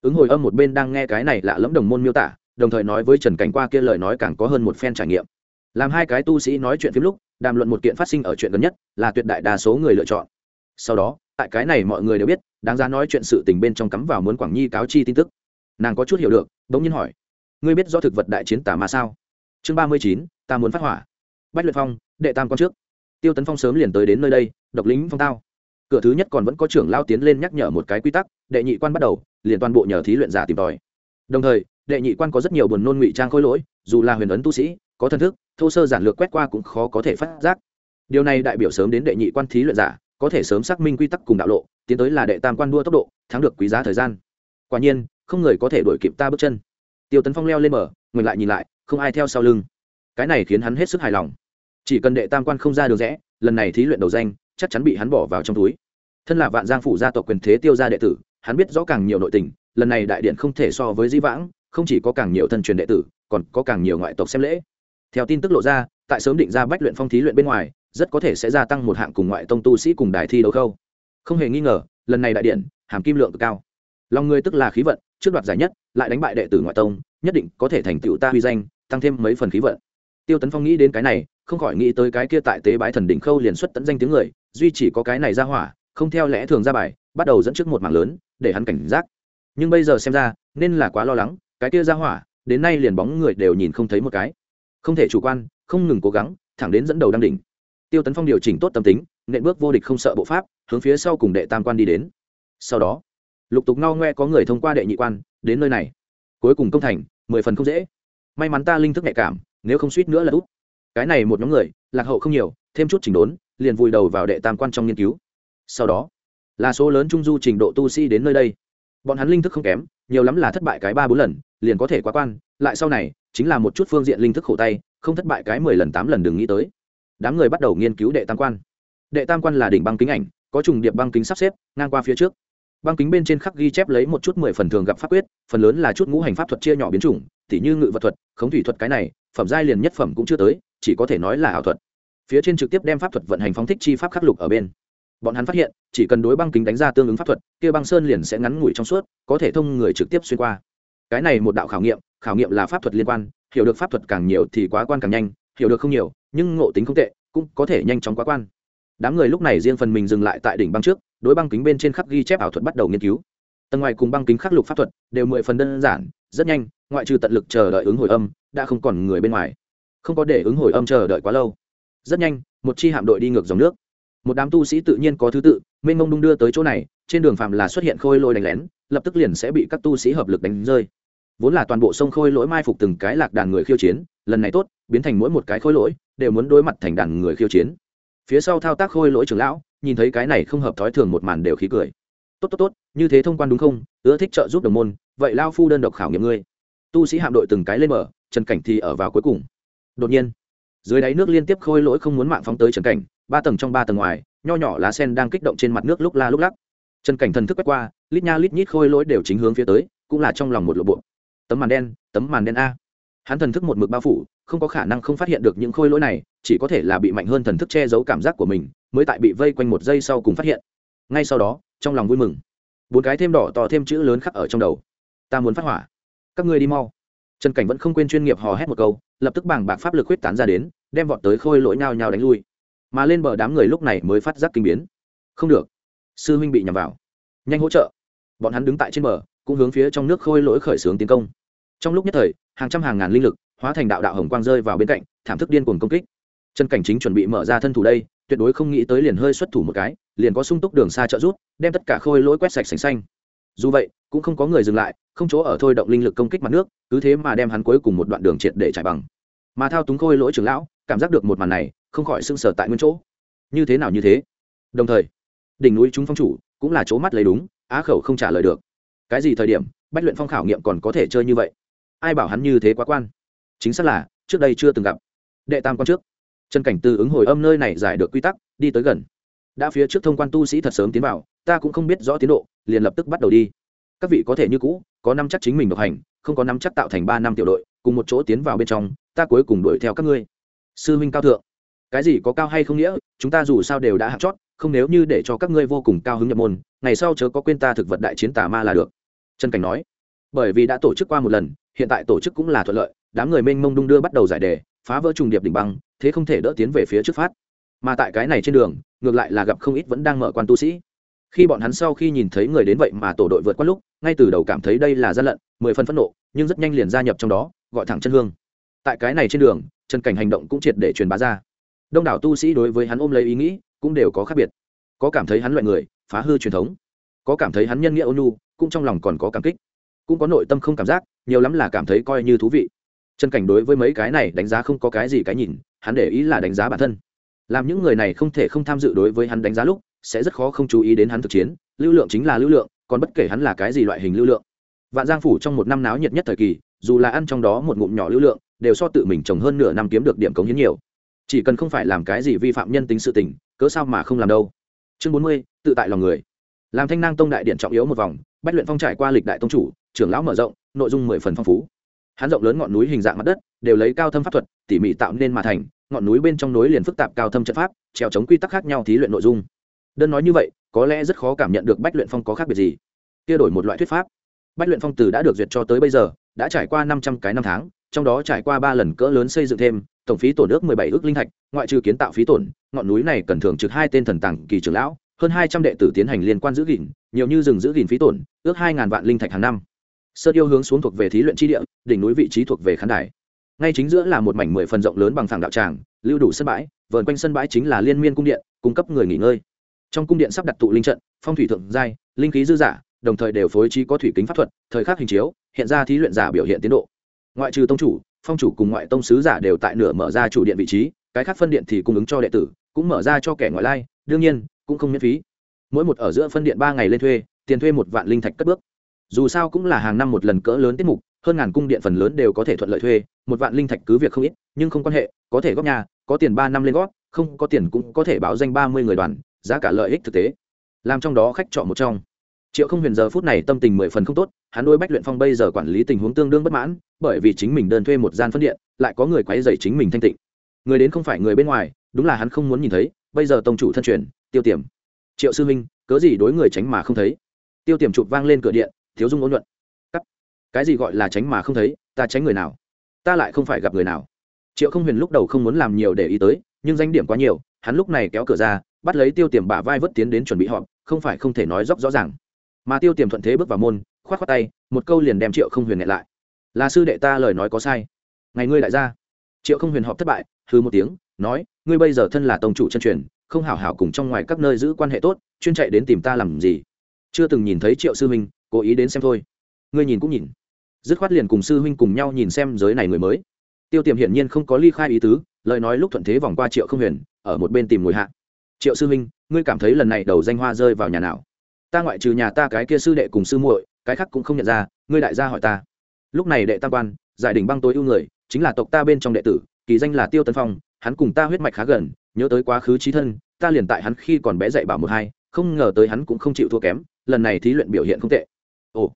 Ứng hồi âm một bên đang nghe cái này lạ lẫm đồng môn miêu tả, đồng thời nói với trần cảnh qua kia lời nói càng có hơn một phen trải nghiệm làm hai cái tu sĩ nói chuyện phim lúc, đàm luận một kiện phát sinh ở chuyện gần nhất, là tuyệt đại đa số người lựa chọn. Sau đó, tại cái này mọi người đều biết, đáng giá nói chuyện sự tình bên trong cắm vào muốn quảng nhi cáo chi tin tức. Nàng có chút hiểu được, bỗng nhiên hỏi, ngươi biết do thực vật đại chiến tả mà sao? Chương ba mươi chín, ta muốn phát hỏa. Bách luyện phong, đệ tam con trước. Tiêu tấn phong sớm liền tới đến nơi đây, độc lính phong tao. Cửa thứ nhất còn vẫn có trưởng lao tiến lên nhắc nhở một cái quy tắc, đệ nhị quan bắt đầu, liền toàn bộ nhờ thí luyện giả tìm tòi. Đồng thời đệ nhị quan có rất nhiều buồn nôn ngụy trang khôi lỗi, dù là huyền ấn tu sĩ, có thân thức, thô sơ giản lược quét qua cũng khó có thể phát giác. Điều này đại biểu sớm đến đệ nhị quan thí luyện giả, có thể sớm xác minh quy tắc cùng đạo lộ, tiến tới là đệ tam quan đua tốc độ, thắng được quý giá thời gian. Quả nhiên, không người có thể đuổi kịp ta bước chân. Tiêu tấn phong leo lên mở ngừng lại nhìn lại, không ai theo sau lưng. Cái này khiến hắn hết sức hài lòng. Chỉ cần đệ tam quan không ra đường rẽ, lần này thí luyện đầu danh, chắc chắn bị hắn bỏ vào trong túi. Thân là vạn giang phủ gia tộc quyền thế tiêu gia đệ tử, hắn biết rõ càng nhiều nội tình, lần này đại điện không thể so với di vãng không chỉ có càng nhiều thân truyền đệ tử, còn có càng nhiều ngoại tộc xem lễ. Theo tin tức lộ ra, tại sớm định ra bách luyện phong thí luyện bên ngoài, rất có thể sẽ gia tăng một hạng cùng ngoại tông tu sĩ cùng đài thi đấu khâu. Không hề nghi ngờ, lần này đại điện, hàm kim lượng cực cao. Lòng người tức là khí vận, trước đoạt giải nhất, lại đánh bại đệ tử ngoại tông, nhất định có thể thành tựu ta huy danh, tăng thêm mấy phần khí vận. Tiêu tấn phong nghĩ đến cái này, không khỏi nghĩ tới cái kia tại tế bái thần đỉnh khâu liền xuất tận danh tiếng người, duy chỉ có cái này ra hỏa, không theo lẽ thường ra bài, bắt đầu dẫn trước một mảng lớn, để hắn cảnh giác. Nhưng bây giờ xem ra, nên là quá lo lắng cái kia ra hỏa, đến nay liền bóng người đều nhìn không thấy một cái. Không thể chủ quan, không ngừng cố gắng, thẳng đến dẫn đầu đăng đỉnh. Tiêu tấn phong điều chỉnh tốt tâm tính, nện bước vô địch không sợ bộ pháp, hướng phía sau cùng đệ tam quan đi đến. Sau đó, lục tục ngao ngoe có người thông qua đệ nhị quan, đến nơi này. Cuối cùng công thành, mười phần không dễ. May mắn ta linh thức nhạy cảm, nếu không suýt nữa là út cái này một nhóm người, lạc hậu không nhiều, thêm chút chỉnh đốn, liền vùi đầu vào đệ tam quan trong nghiên cứu. Sau đó, là số lớn trung du trình độ tu sĩ đến nơi đây bọn hắn linh thức không kém, nhiều lắm là thất bại cái ba bốn lần, liền có thể quá quan, lại sau này, chính là một chút phương diện linh thức khổ tay, không thất bại cái mười lần tám lần đừng nghĩ tới. Đám người bắt đầu nghiên cứu đệ tam quan. Đệ tam quan là đỉnh băng kính ảnh, có trùng điệp băng kính sắp xếp, ngang qua phía trước. Băng kính bên trên khắc ghi chép lấy một chút mười phần thường gặp pháp quyết, phần lớn là chút ngũ hành pháp thuật chia nhỏ biến chủng, tỉ như ngự vật thuật, khống thủy thuật cái này, phẩm giai liền nhất phẩm cũng chưa tới, chỉ có thể nói là ảo thuật. Phía trên trực tiếp đem pháp thuật vận hành phóng thích chi pháp khắc lục ở bên bọn hắn phát hiện, chỉ cần đối băng kính đánh ra tương ứng pháp thuật, kia băng sơn liền sẽ ngắn ngủi trong suốt, có thể thông người trực tiếp xuyên qua. Cái này một đạo khảo nghiệm khảo nghiệm là pháp thuật liên quan, hiểu được pháp thuật càng nhiều thì quá quan càng nhanh, hiểu được không nhiều, nhưng ngộ tính không tệ, cũng có thể nhanh chóng quá quan. Đám người lúc này riêng phần mình dừng lại tại đỉnh băng trước, đối băng kính bên trên khắc ghi chép ảo thuật bắt đầu nghiên cứu. Tầng ngoài cùng băng kính khắc lục pháp thuật đều mười phần đơn giản, rất nhanh, ngoại trừ tận lực chờ đợi ứng hồi âm, đã không còn người bên ngoài. Không có để ứng hồi âm chờ đợi quá lâu. Rất nhanh, một chi hạm đội đi ngược dòng nước một đám tu sĩ tự nhiên có thứ tự mênh mông đung đưa tới chỗ này, trên đường phạm là xuất hiện khôi lôi đánh lén, lập tức liền sẽ bị các tu sĩ hợp lực đánh rơi. Vốn là toàn bộ sông khôi lỗi mai phục từng cái lạc đàn người khiêu chiến, lần này tốt, biến thành mỗi một cái khôi lỗi, đều muốn đối mặt thành đàn người khiêu chiến. Phía sau thao tác khôi lỗi trưởng lão, nhìn thấy cái này không hợp thói thường một màn đều khí cười. Tốt tốt tốt, như thế thông quan đúng không? Ưa thích trợ giúp đồng môn, vậy lao phu đơn độc khảo nghiệm ngươi. Tu sĩ hạm đội từng cái lên mở, trần cảnh thì ở vào cuối cùng. Đột nhiên dưới đáy nước liên tiếp khôi lỗi không muốn mạng phóng tới trần cảnh, ba tầng trong ba tầng ngoài, nho nhỏ lá sen đang kích động trên mặt nước lúc la lúc lắc. Trần cảnh thần thức quét qua, lít nha lít nhít khôi lỗi đều chính hướng phía tới, cũng là trong lòng một lộ bộ. Tấm màn đen, tấm màn đen a. Hắn thần thức một mực bao phủ, không có khả năng không phát hiện được những khôi lỗi này, chỉ có thể là bị mạnh hơn thần thức che giấu cảm giác của mình, mới tại bị vây quanh một giây sau cùng phát hiện. Ngay sau đó, trong lòng vui mừng. Bốn cái thêm đỏ to thêm chữ lớn khắc ở trong đầu. Ta muốn phát hỏa. Các ngươi đi mau trần cảnh vẫn không quên chuyên nghiệp hò hét một câu, lập tức bảng bạc pháp lực huyết tán ra đến, đem vọt tới khôi lỗi nhao nhao đánh lui. Mà lên bờ đám người lúc này mới phát giác kinh biến. Không được, sư huynh bị nhầm vào. Nhanh hỗ trợ. Bọn hắn đứng tại trên bờ, cũng hướng phía trong nước khôi lỗi khởi xướng tiến công. Trong lúc nhất thời, hàng trăm hàng ngàn linh lực, hóa thành đạo đạo hồng quang rơi vào bên cạnh, thảm thức điên cuồng công kích. Trần cảnh chính chuẩn bị mở ra thân thủ đây, tuyệt đối không nghĩ tới liền hơi xuất thủ một cái, liền có sung túc đường xa trợ rút đem tất cả khôi lỗi quét sạch sành xanh. Dù vậy cũng không có người dừng lại, không chỗ ở thôi động linh lực công kích mặt nước, cứ thế mà đem hắn cuối cùng một đoạn đường triệt để trải bằng. Mà thao túng khôi lỗi trưởng lão, cảm giác được một màn này, không khỏi sưng sở tại nguyên chỗ. Như thế nào như thế? Đồng thời, đỉnh núi chúng phong chủ cũng là chỗ mắt lấy đúng, á khẩu không trả lời được. Cái gì thời điểm, bách luyện phong khảo nghiệm còn có thể chơi như vậy? Ai bảo hắn như thế quá quan? Chính xác là, trước đây chưa từng gặp. Đệ tam quan trước. Trần cảnh từ ứng hồi âm nơi này giải được quy tắc, đi tới gần. Đã phía trước thông quan tu sĩ thật sớm tiến vào, ta cũng không biết rõ tiến độ, liền lập tức bắt đầu đi các vị có thể như cũ, có năm chắc chính mình độc hành, không có năm chắc tạo thành ba năm tiểu đội, cùng một chỗ tiến vào bên trong, ta cuối cùng đuổi theo các ngươi. Sư huynh cao thượng. Cái gì có cao hay không nghĩa, chúng ta dù sao đều đã hạt chót, không nếu như để cho các ngươi vô cùng cao hứng nhập môn, ngày sau chớ có quên ta thực vật đại chiến tà ma là được. Trần cảnh nói. Bởi vì đã tổ chức qua một lần, hiện tại tổ chức cũng là thuận lợi, đám người mênh mông đung đưa bắt đầu giải đề, phá vỡ trùng điệp đỉnh băng, thế không thể đỡ tiến về phía trước phát. Mà tại cái này trên đường, ngược lại là gặp không ít vẫn đang mở quan tu sĩ khi bọn hắn sau khi nhìn thấy người đến vậy mà tổ đội vượt qua lúc, ngay từ đầu cảm thấy đây là gian lận, mười phân phẫn nộ, nhưng rất nhanh liền gia nhập trong đó, gọi thẳng chân hương. Tại cái này trên đường, chân cảnh hành động cũng triệt để truyền bá ra. Đông đảo tu sĩ đối với hắn ôm lấy ý nghĩ, cũng đều có khác biệt. Có cảm thấy hắn loại người, phá hư truyền thống. Có cảm thấy hắn nhân nghĩa ônu cũng trong lòng còn có cảm kích. Cũng có nội tâm không cảm giác, nhiều lắm là cảm thấy coi như thú vị. Chân cảnh đối với mấy cái này đánh giá không có cái gì cái nhìn, hắn để ý là đánh giá bản thân. Làm những người này không thể không tham dự đối với hắn đánh giá lúc sẽ rất khó không chú ý đến hắn thực chiến, lưu lượng chính là lưu lượng, còn bất kể hắn là cái gì loại hình lưu lượng. Vạn giang phủ trong một năm náo nhiệt nhất thời kỳ, dù là ăn trong đó một ngụm nhỏ lưu lượng, đều so tự mình trồng hơn nửa năm kiếm được điểm cống hiến nhiều. Chỉ cần không phải làm cái gì vi phạm nhân tính sự tình, cớ sao mà không làm đâu? Chương bốn mươi, tự tại lòng người. Làm thanh năng tông đại điện trọng yếu một vòng, bách luyện phong trải qua lịch đại tông chủ, trưởng lão mở rộng, nội dung mười phần phong phú. Hắn rộng lớn ngọn núi hình dạng mặt đất, đều lấy cao thâm pháp thuật, tỉ mỉ tạo nên mà thành, ngọn núi bên trong núi liền phức tạp cao thâm trận pháp trèo chống quy tắc khác nhau thí luyện nội dung đơn nói như vậy, có lẽ rất khó cảm nhận được bách luyện phong có khác biệt gì. Kia đổi một loại thuyết pháp. Bách luyện phong từ đã được duyệt cho tới bây giờ, đã trải qua năm trăm cái năm tháng, trong đó trải qua ba lần cỡ lớn xây dựng thêm, tổng phí tổn ước mười bảy ước linh thạch, ngoại trừ kiến tạo phí tổn, ngọn núi này cần thường trực hai tên thần tàng kỳ trưởng lão, hơn hai trăm đệ tử tiến hành liên quan giữ gìn, nhiều như rừng giữ gìn phí tổn, ước hai ngàn vạn linh thạch hàng năm. Sơ yêu hướng xuống thuộc về thí luyện tri địa, đỉnh núi vị trí thuộc về khán đài. Ngay chính giữa là một mảnh mười phần rộng lớn bằng thẳng đạo tràng, lưu đủ sân bãi, vờn quanh sân bãi chính là liên miên cung điện, cung cấp người nghỉ ngơi trong cung điện sắp đặt tụ linh trận, phong thủy thượng giai, linh khí dư giả, đồng thời đều phối trí có thủy kính pháp thuật, thời khắc hình chiếu, hiện ra thí luyện giả biểu hiện tiến độ. Ngoại trừ tông chủ, phong chủ cùng ngoại tông sứ giả đều tại nửa mở ra chủ điện vị trí, cái khác phân điện thì cung ứng cho đệ tử, cũng mở ra cho kẻ ngoại lai, đương nhiên, cũng không miễn phí. Mỗi một ở giữa phân điện ba ngày lên thuê, tiền thuê một vạn linh thạch cất bước. Dù sao cũng là hàng năm một lần cỡ lớn tiết mục, hơn ngàn cung điện phần lớn đều có thể thuận lợi thuê, một vạn linh thạch cứ việc không ít, nhưng không quan hệ, có thể góp nhà, có tiền ba năm lên góp, không có tiền cũng có thể báo danh ba mươi người đoàn giá cả lợi ích thực tế. Làm trong đó khách chọn một trong. Triệu không huyền giờ phút này tâm tình mười phần không tốt, hắn đôi bách luyện phong bây giờ quản lý tình huống tương đương bất mãn, bởi vì chính mình đơn thuê một gian phân điện, lại có người quấy dày chính mình thanh tịnh. Người đến không phải người bên ngoài, đúng là hắn không muốn nhìn thấy, bây giờ tông chủ thân truyền, tiêu tiềm. Triệu sư minh, cớ gì đối người tránh mà không thấy? Tiêu tiềm chụp vang lên cửa điện, thiếu dung ôn luận. Cắt. Cái gì gọi là tránh mà không thấy, ta tránh người nào? Ta lại không phải gặp người nào. Triệu không huyền lúc đầu không muốn làm nhiều để ý tới, nhưng danh điểm quá nhiều, hắn lúc này kéo cửa ra bắt lấy tiêu tiềm bả vai vớt tiến đến chuẩn bị họp, không phải không thể nói dốc rõ ràng. Mà tiêu tiềm thuận thế bước vào môn k h o á t k h o á tay, một câu liền đem triệu không huyền nghẹn lại. Là sư đệ ta lời nói có sai. Ngày ngươi đại gia triệu không huyền họp thất bại hư một tiếng, nói, ngươi bây giờ thân là tông chủ chân truyền, không hảo hảo cùng trong ngoài các nơi giữ quan hệ tốt, chuyên chạy đến tìm ta làm gì? Chưa từng nhìn thấy triệu sư huynh, cố ý đến xem thôi. Ngươi nhìn cũng nhìn. Dứt khoát liền cùng sư huynh cùng nhau nhìn xem giới này người mới. Tiêu tiềm hiển nhiên không có ly khai ý tứ, lời nói lúc thuận thế vòng qua triệu không huyền, ở một bên tìm ngồi hạ triệu sư Minh, ngươi cảm thấy lần này đầu danh hoa rơi vào nhà nào? Ta ngoại trừ nhà ta cái kia sư đệ cùng sư muội cái khác cũng không nhận ra ngươi đại gia hỏi ta. Lúc này đệ tam quan giải đỉnh băng tối ưu người chính là tộc ta bên trong đệ tử kỳ danh là tiêu tân phong hắn cùng ta huyết mạch khá gần nhớ tới quá khứ trí thân ta liền tại hắn khi còn bé dạy bảo một hai không ngờ tới hắn cũng không chịu thua kém lần này thí luyện biểu hiện không tệ. Ồ.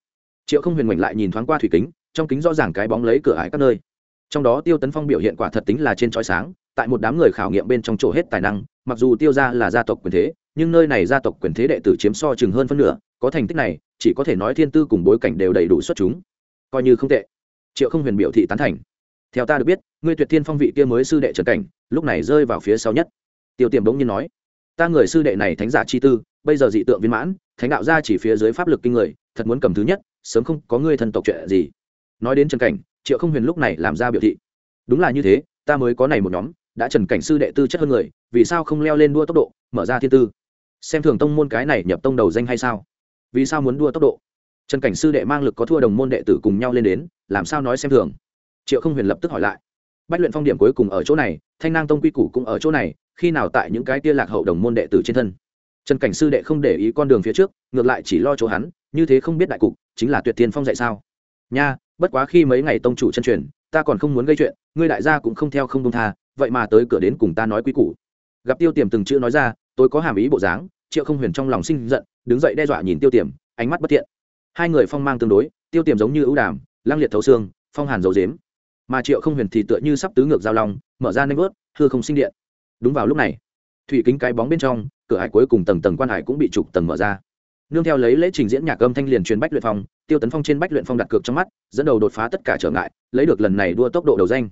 Triệu không huyền ngoảnh lại nhìn thoáng qua thủy kính trong kính rõ ràng cái bóng lấy cửa ải các nơi. Trong đó tiêu tấn phong biểu hiện quả thật tính là trên trói sáng tại một đám người khảo nghiệm bên trong chỗ hết tài năng mặc dù tiêu ra là gia tộc quyền thế, nhưng nơi này gia tộc quyền thế đệ tử chiếm so chừng hơn phân nửa, có thành tích này, chỉ có thể nói thiên tư cùng bối cảnh đều đầy đủ xuất chúng. Coi như không tệ. Triệu không huyền biểu thị tán thành. Theo ta được biết, ngươi tuyệt thiên phong vị kia mới sư đệ trần cảnh, lúc này rơi vào phía sau nhất. Tiêu tiềm bỗng nhiên nói, ta người sư đệ này thánh giả chi tư, bây giờ dị tượng viên mãn, thánh đạo ra chỉ phía dưới pháp lực kinh người, thật muốn cầm thứ nhất, sớm không có ngươi thân tộc chuyện gì. Nói đến trần cảnh, triệu không huyền lúc này làm ra biểu thị, đúng là như thế, ta mới có này một nhóm đã trần cảnh sư đệ tư chất hơn người, vì sao không leo lên đua tốc độ, mở ra thiên tư? Xem thường tông môn cái này nhập tông đầu danh hay sao? Vì sao muốn đua tốc độ? Trần cảnh sư đệ mang lực có thua đồng môn đệ tử cùng nhau lên đến, làm sao nói xem thường? Triệu không huyền lập tức hỏi lại. Bách luyện phong điểm cuối cùng ở chỗ này, thanh nang tông quy củ cũng ở chỗ này, khi nào tại những cái tia lạc hậu đồng môn đệ tử trên thân? Trần cảnh sư đệ không để ý con đường phía trước, ngược lại chỉ lo chỗ hắn, như thế không biết đại cục, chính là tuyệt tiên phong dạy sao? Nha, bất quá khi mấy ngày tông chủ chân truyền, ta còn không muốn gây chuyện, ngươi đại gia cũng không theo không đông tha vậy mà tới cửa đến cùng ta nói quý củ. Gặp tiêu tiềm từng chữ nói ra, tôi có hàm ý bộ dáng, triệu không huyền trong lòng sinh giận, đứng dậy đe dọa nhìn tiêu tiềm, ánh mắt bất thiện. Hai người phong mang tương đối, tiêu tiềm giống như ưu đàm, lăng liệt thấu xương, phong hàn dầu dếm. Mà triệu không huyền thì tựa như sắp tứ ngược giao long, mở ra nanh vớt thưa không sinh điện. Đúng vào lúc này, thủy kính cái bóng bên trong, cửa hải cuối cùng tầng tầng quan hải cũng bị trục tầng mở ra. Nương theo lấy lễ trình diễn nhạc âm thanh liền truyền bách luyện phong, tiêu tấn phong trên bách luyện phong đặt cược trong mắt, dẫn đầu đột phá tất cả trở ngại, lấy được lần này đua tốc độ đầu danh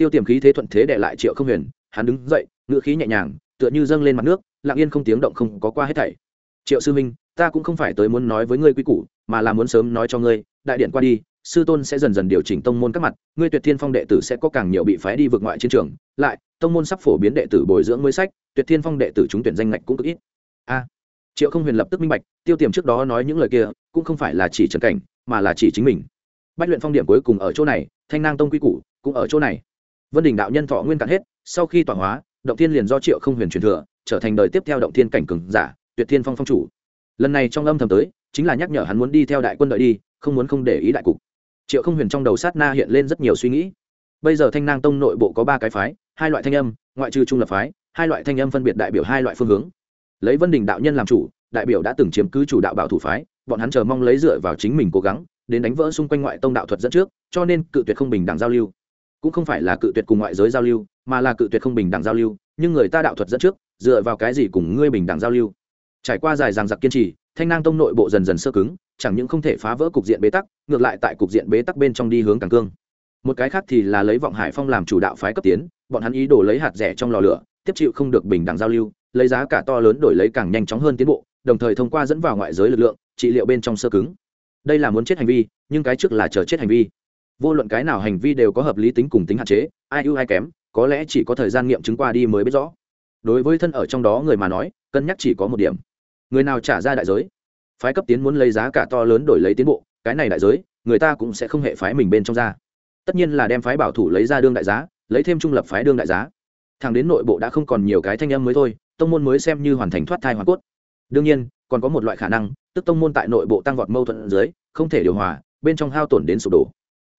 tiêu tiềm khí thế thuận thế để lại triệu không huyền, hắn đứng dậy ngựa khí nhẹ nhàng, tựa như dâng lên mặt nước, lặng yên không tiếng động không có qua hết thảy. Triệu sư minh ta cũng không phải tới muốn nói với ngươi quy củ, mà là muốn sớm nói cho ngươi, đại điện qua đi, sư tôn sẽ dần dần điều chỉnh tông môn các mặt, ngươi tuyệt thiên phong đệ tử sẽ có càng nhiều bị phái đi vượt ngoại chiến trường, lại, tông môn sắp phổ biến đệ tử bồi dưỡng mới sách, tuyệt thiên phong đệ tử chúng tuyển danh ngạch cũng cực ít. A. Triệu không huyền lập tức minh bạch, tiêu tiềm trước đó nói những lời kia, cũng không phải là chỉ trần cảnh, mà là chỉ chính mình. Bách luyện phong điểm cuối cùng ở chỗ này, thanh nang tông quy củ, cũng ở chỗ này vân đình đạo nhân thọ nguyên cạn hết, sau khi tọa hóa, động thiên liền do triệu không huyền truyền thừa, trở thành đời tiếp theo động thiên cảnh cường giả, tuyệt thiên phong phong chủ. Lần này trong âm thầm tới, chính là nhắc nhở hắn muốn đi theo đại quân đợi đi, không muốn không để ý đại cục. Triệu không huyền trong đầu sát na hiện lên rất nhiều suy nghĩ. Bây giờ thanh nang tông nội bộ có ba cái phái, hai loại thanh âm, ngoại trừ trung lập phái, hai loại thanh âm phân biệt đại biểu hai loại phương hướng. Lấy vân đình đạo nhân làm chủ, đại biểu đã từng chiếm cứ chủ đạo bảo thủ phái, bọn hắn chờ mong lấy dựa vào chính mình cố gắng, đến đánh vỡ xung quanh ngoại tông đạo thuật dẫn trước, cho nên cự tuyệt không bình đẳng giao lưu cũng không phải là cự tuyệt cùng ngoại giới giao lưu, mà là cự tuyệt không bình đẳng giao lưu, nhưng người ta đạo thuật dẫn trước, dựa vào cái gì cùng ngươi bình đẳng giao lưu? Trải qua dài dằng giặc kiên trì, thanh nang tông nội bộ dần dần sơ cứng, chẳng những không thể phá vỡ cục diện bế tắc, ngược lại tại cục diện bế tắc bên trong đi hướng càng cương. Một cái khác thì là lấy vọng hải phong làm chủ đạo phái cấp tiến, bọn hắn ý đồ lấy hạt rẻ trong lò lửa, tiếp chịu không được bình đẳng giao lưu, lấy giá cả to lớn đổi lấy càng nhanh chóng hơn tiến bộ, đồng thời thông qua dẫn vào ngoại giới lực lượng, trị liệu bên trong sơ cứng. Đây là muốn chết hành vi, nhưng cái trước là chờ chết hành vi vô luận cái nào hành vi đều có hợp lý tính cùng tính hạn chế, ai ưu ai kém, có lẽ chỉ có thời gian nghiệm chứng qua đi mới biết rõ. Đối với thân ở trong đó người mà nói, cân nhắc chỉ có một điểm. Người nào trả ra đại giới? Phái cấp tiến muốn lấy giá cả to lớn đổi lấy tiến bộ, cái này đại giới, người ta cũng sẽ không hệ phái mình bên trong ra. Tất nhiên là đem phái bảo thủ lấy ra đương đại giá, lấy thêm trung lập phái đương đại giá. Thằng đến nội bộ đã không còn nhiều cái thanh âm mới thôi, tông môn mới xem như hoàn thành thoát thai hoàn cốt. Đương nhiên, còn có một loại khả năng, tức tông môn tại nội bộ tăng vọt mâu thuẫn dưới, không thể điều hòa, bên trong hao tổn đến sụp đổ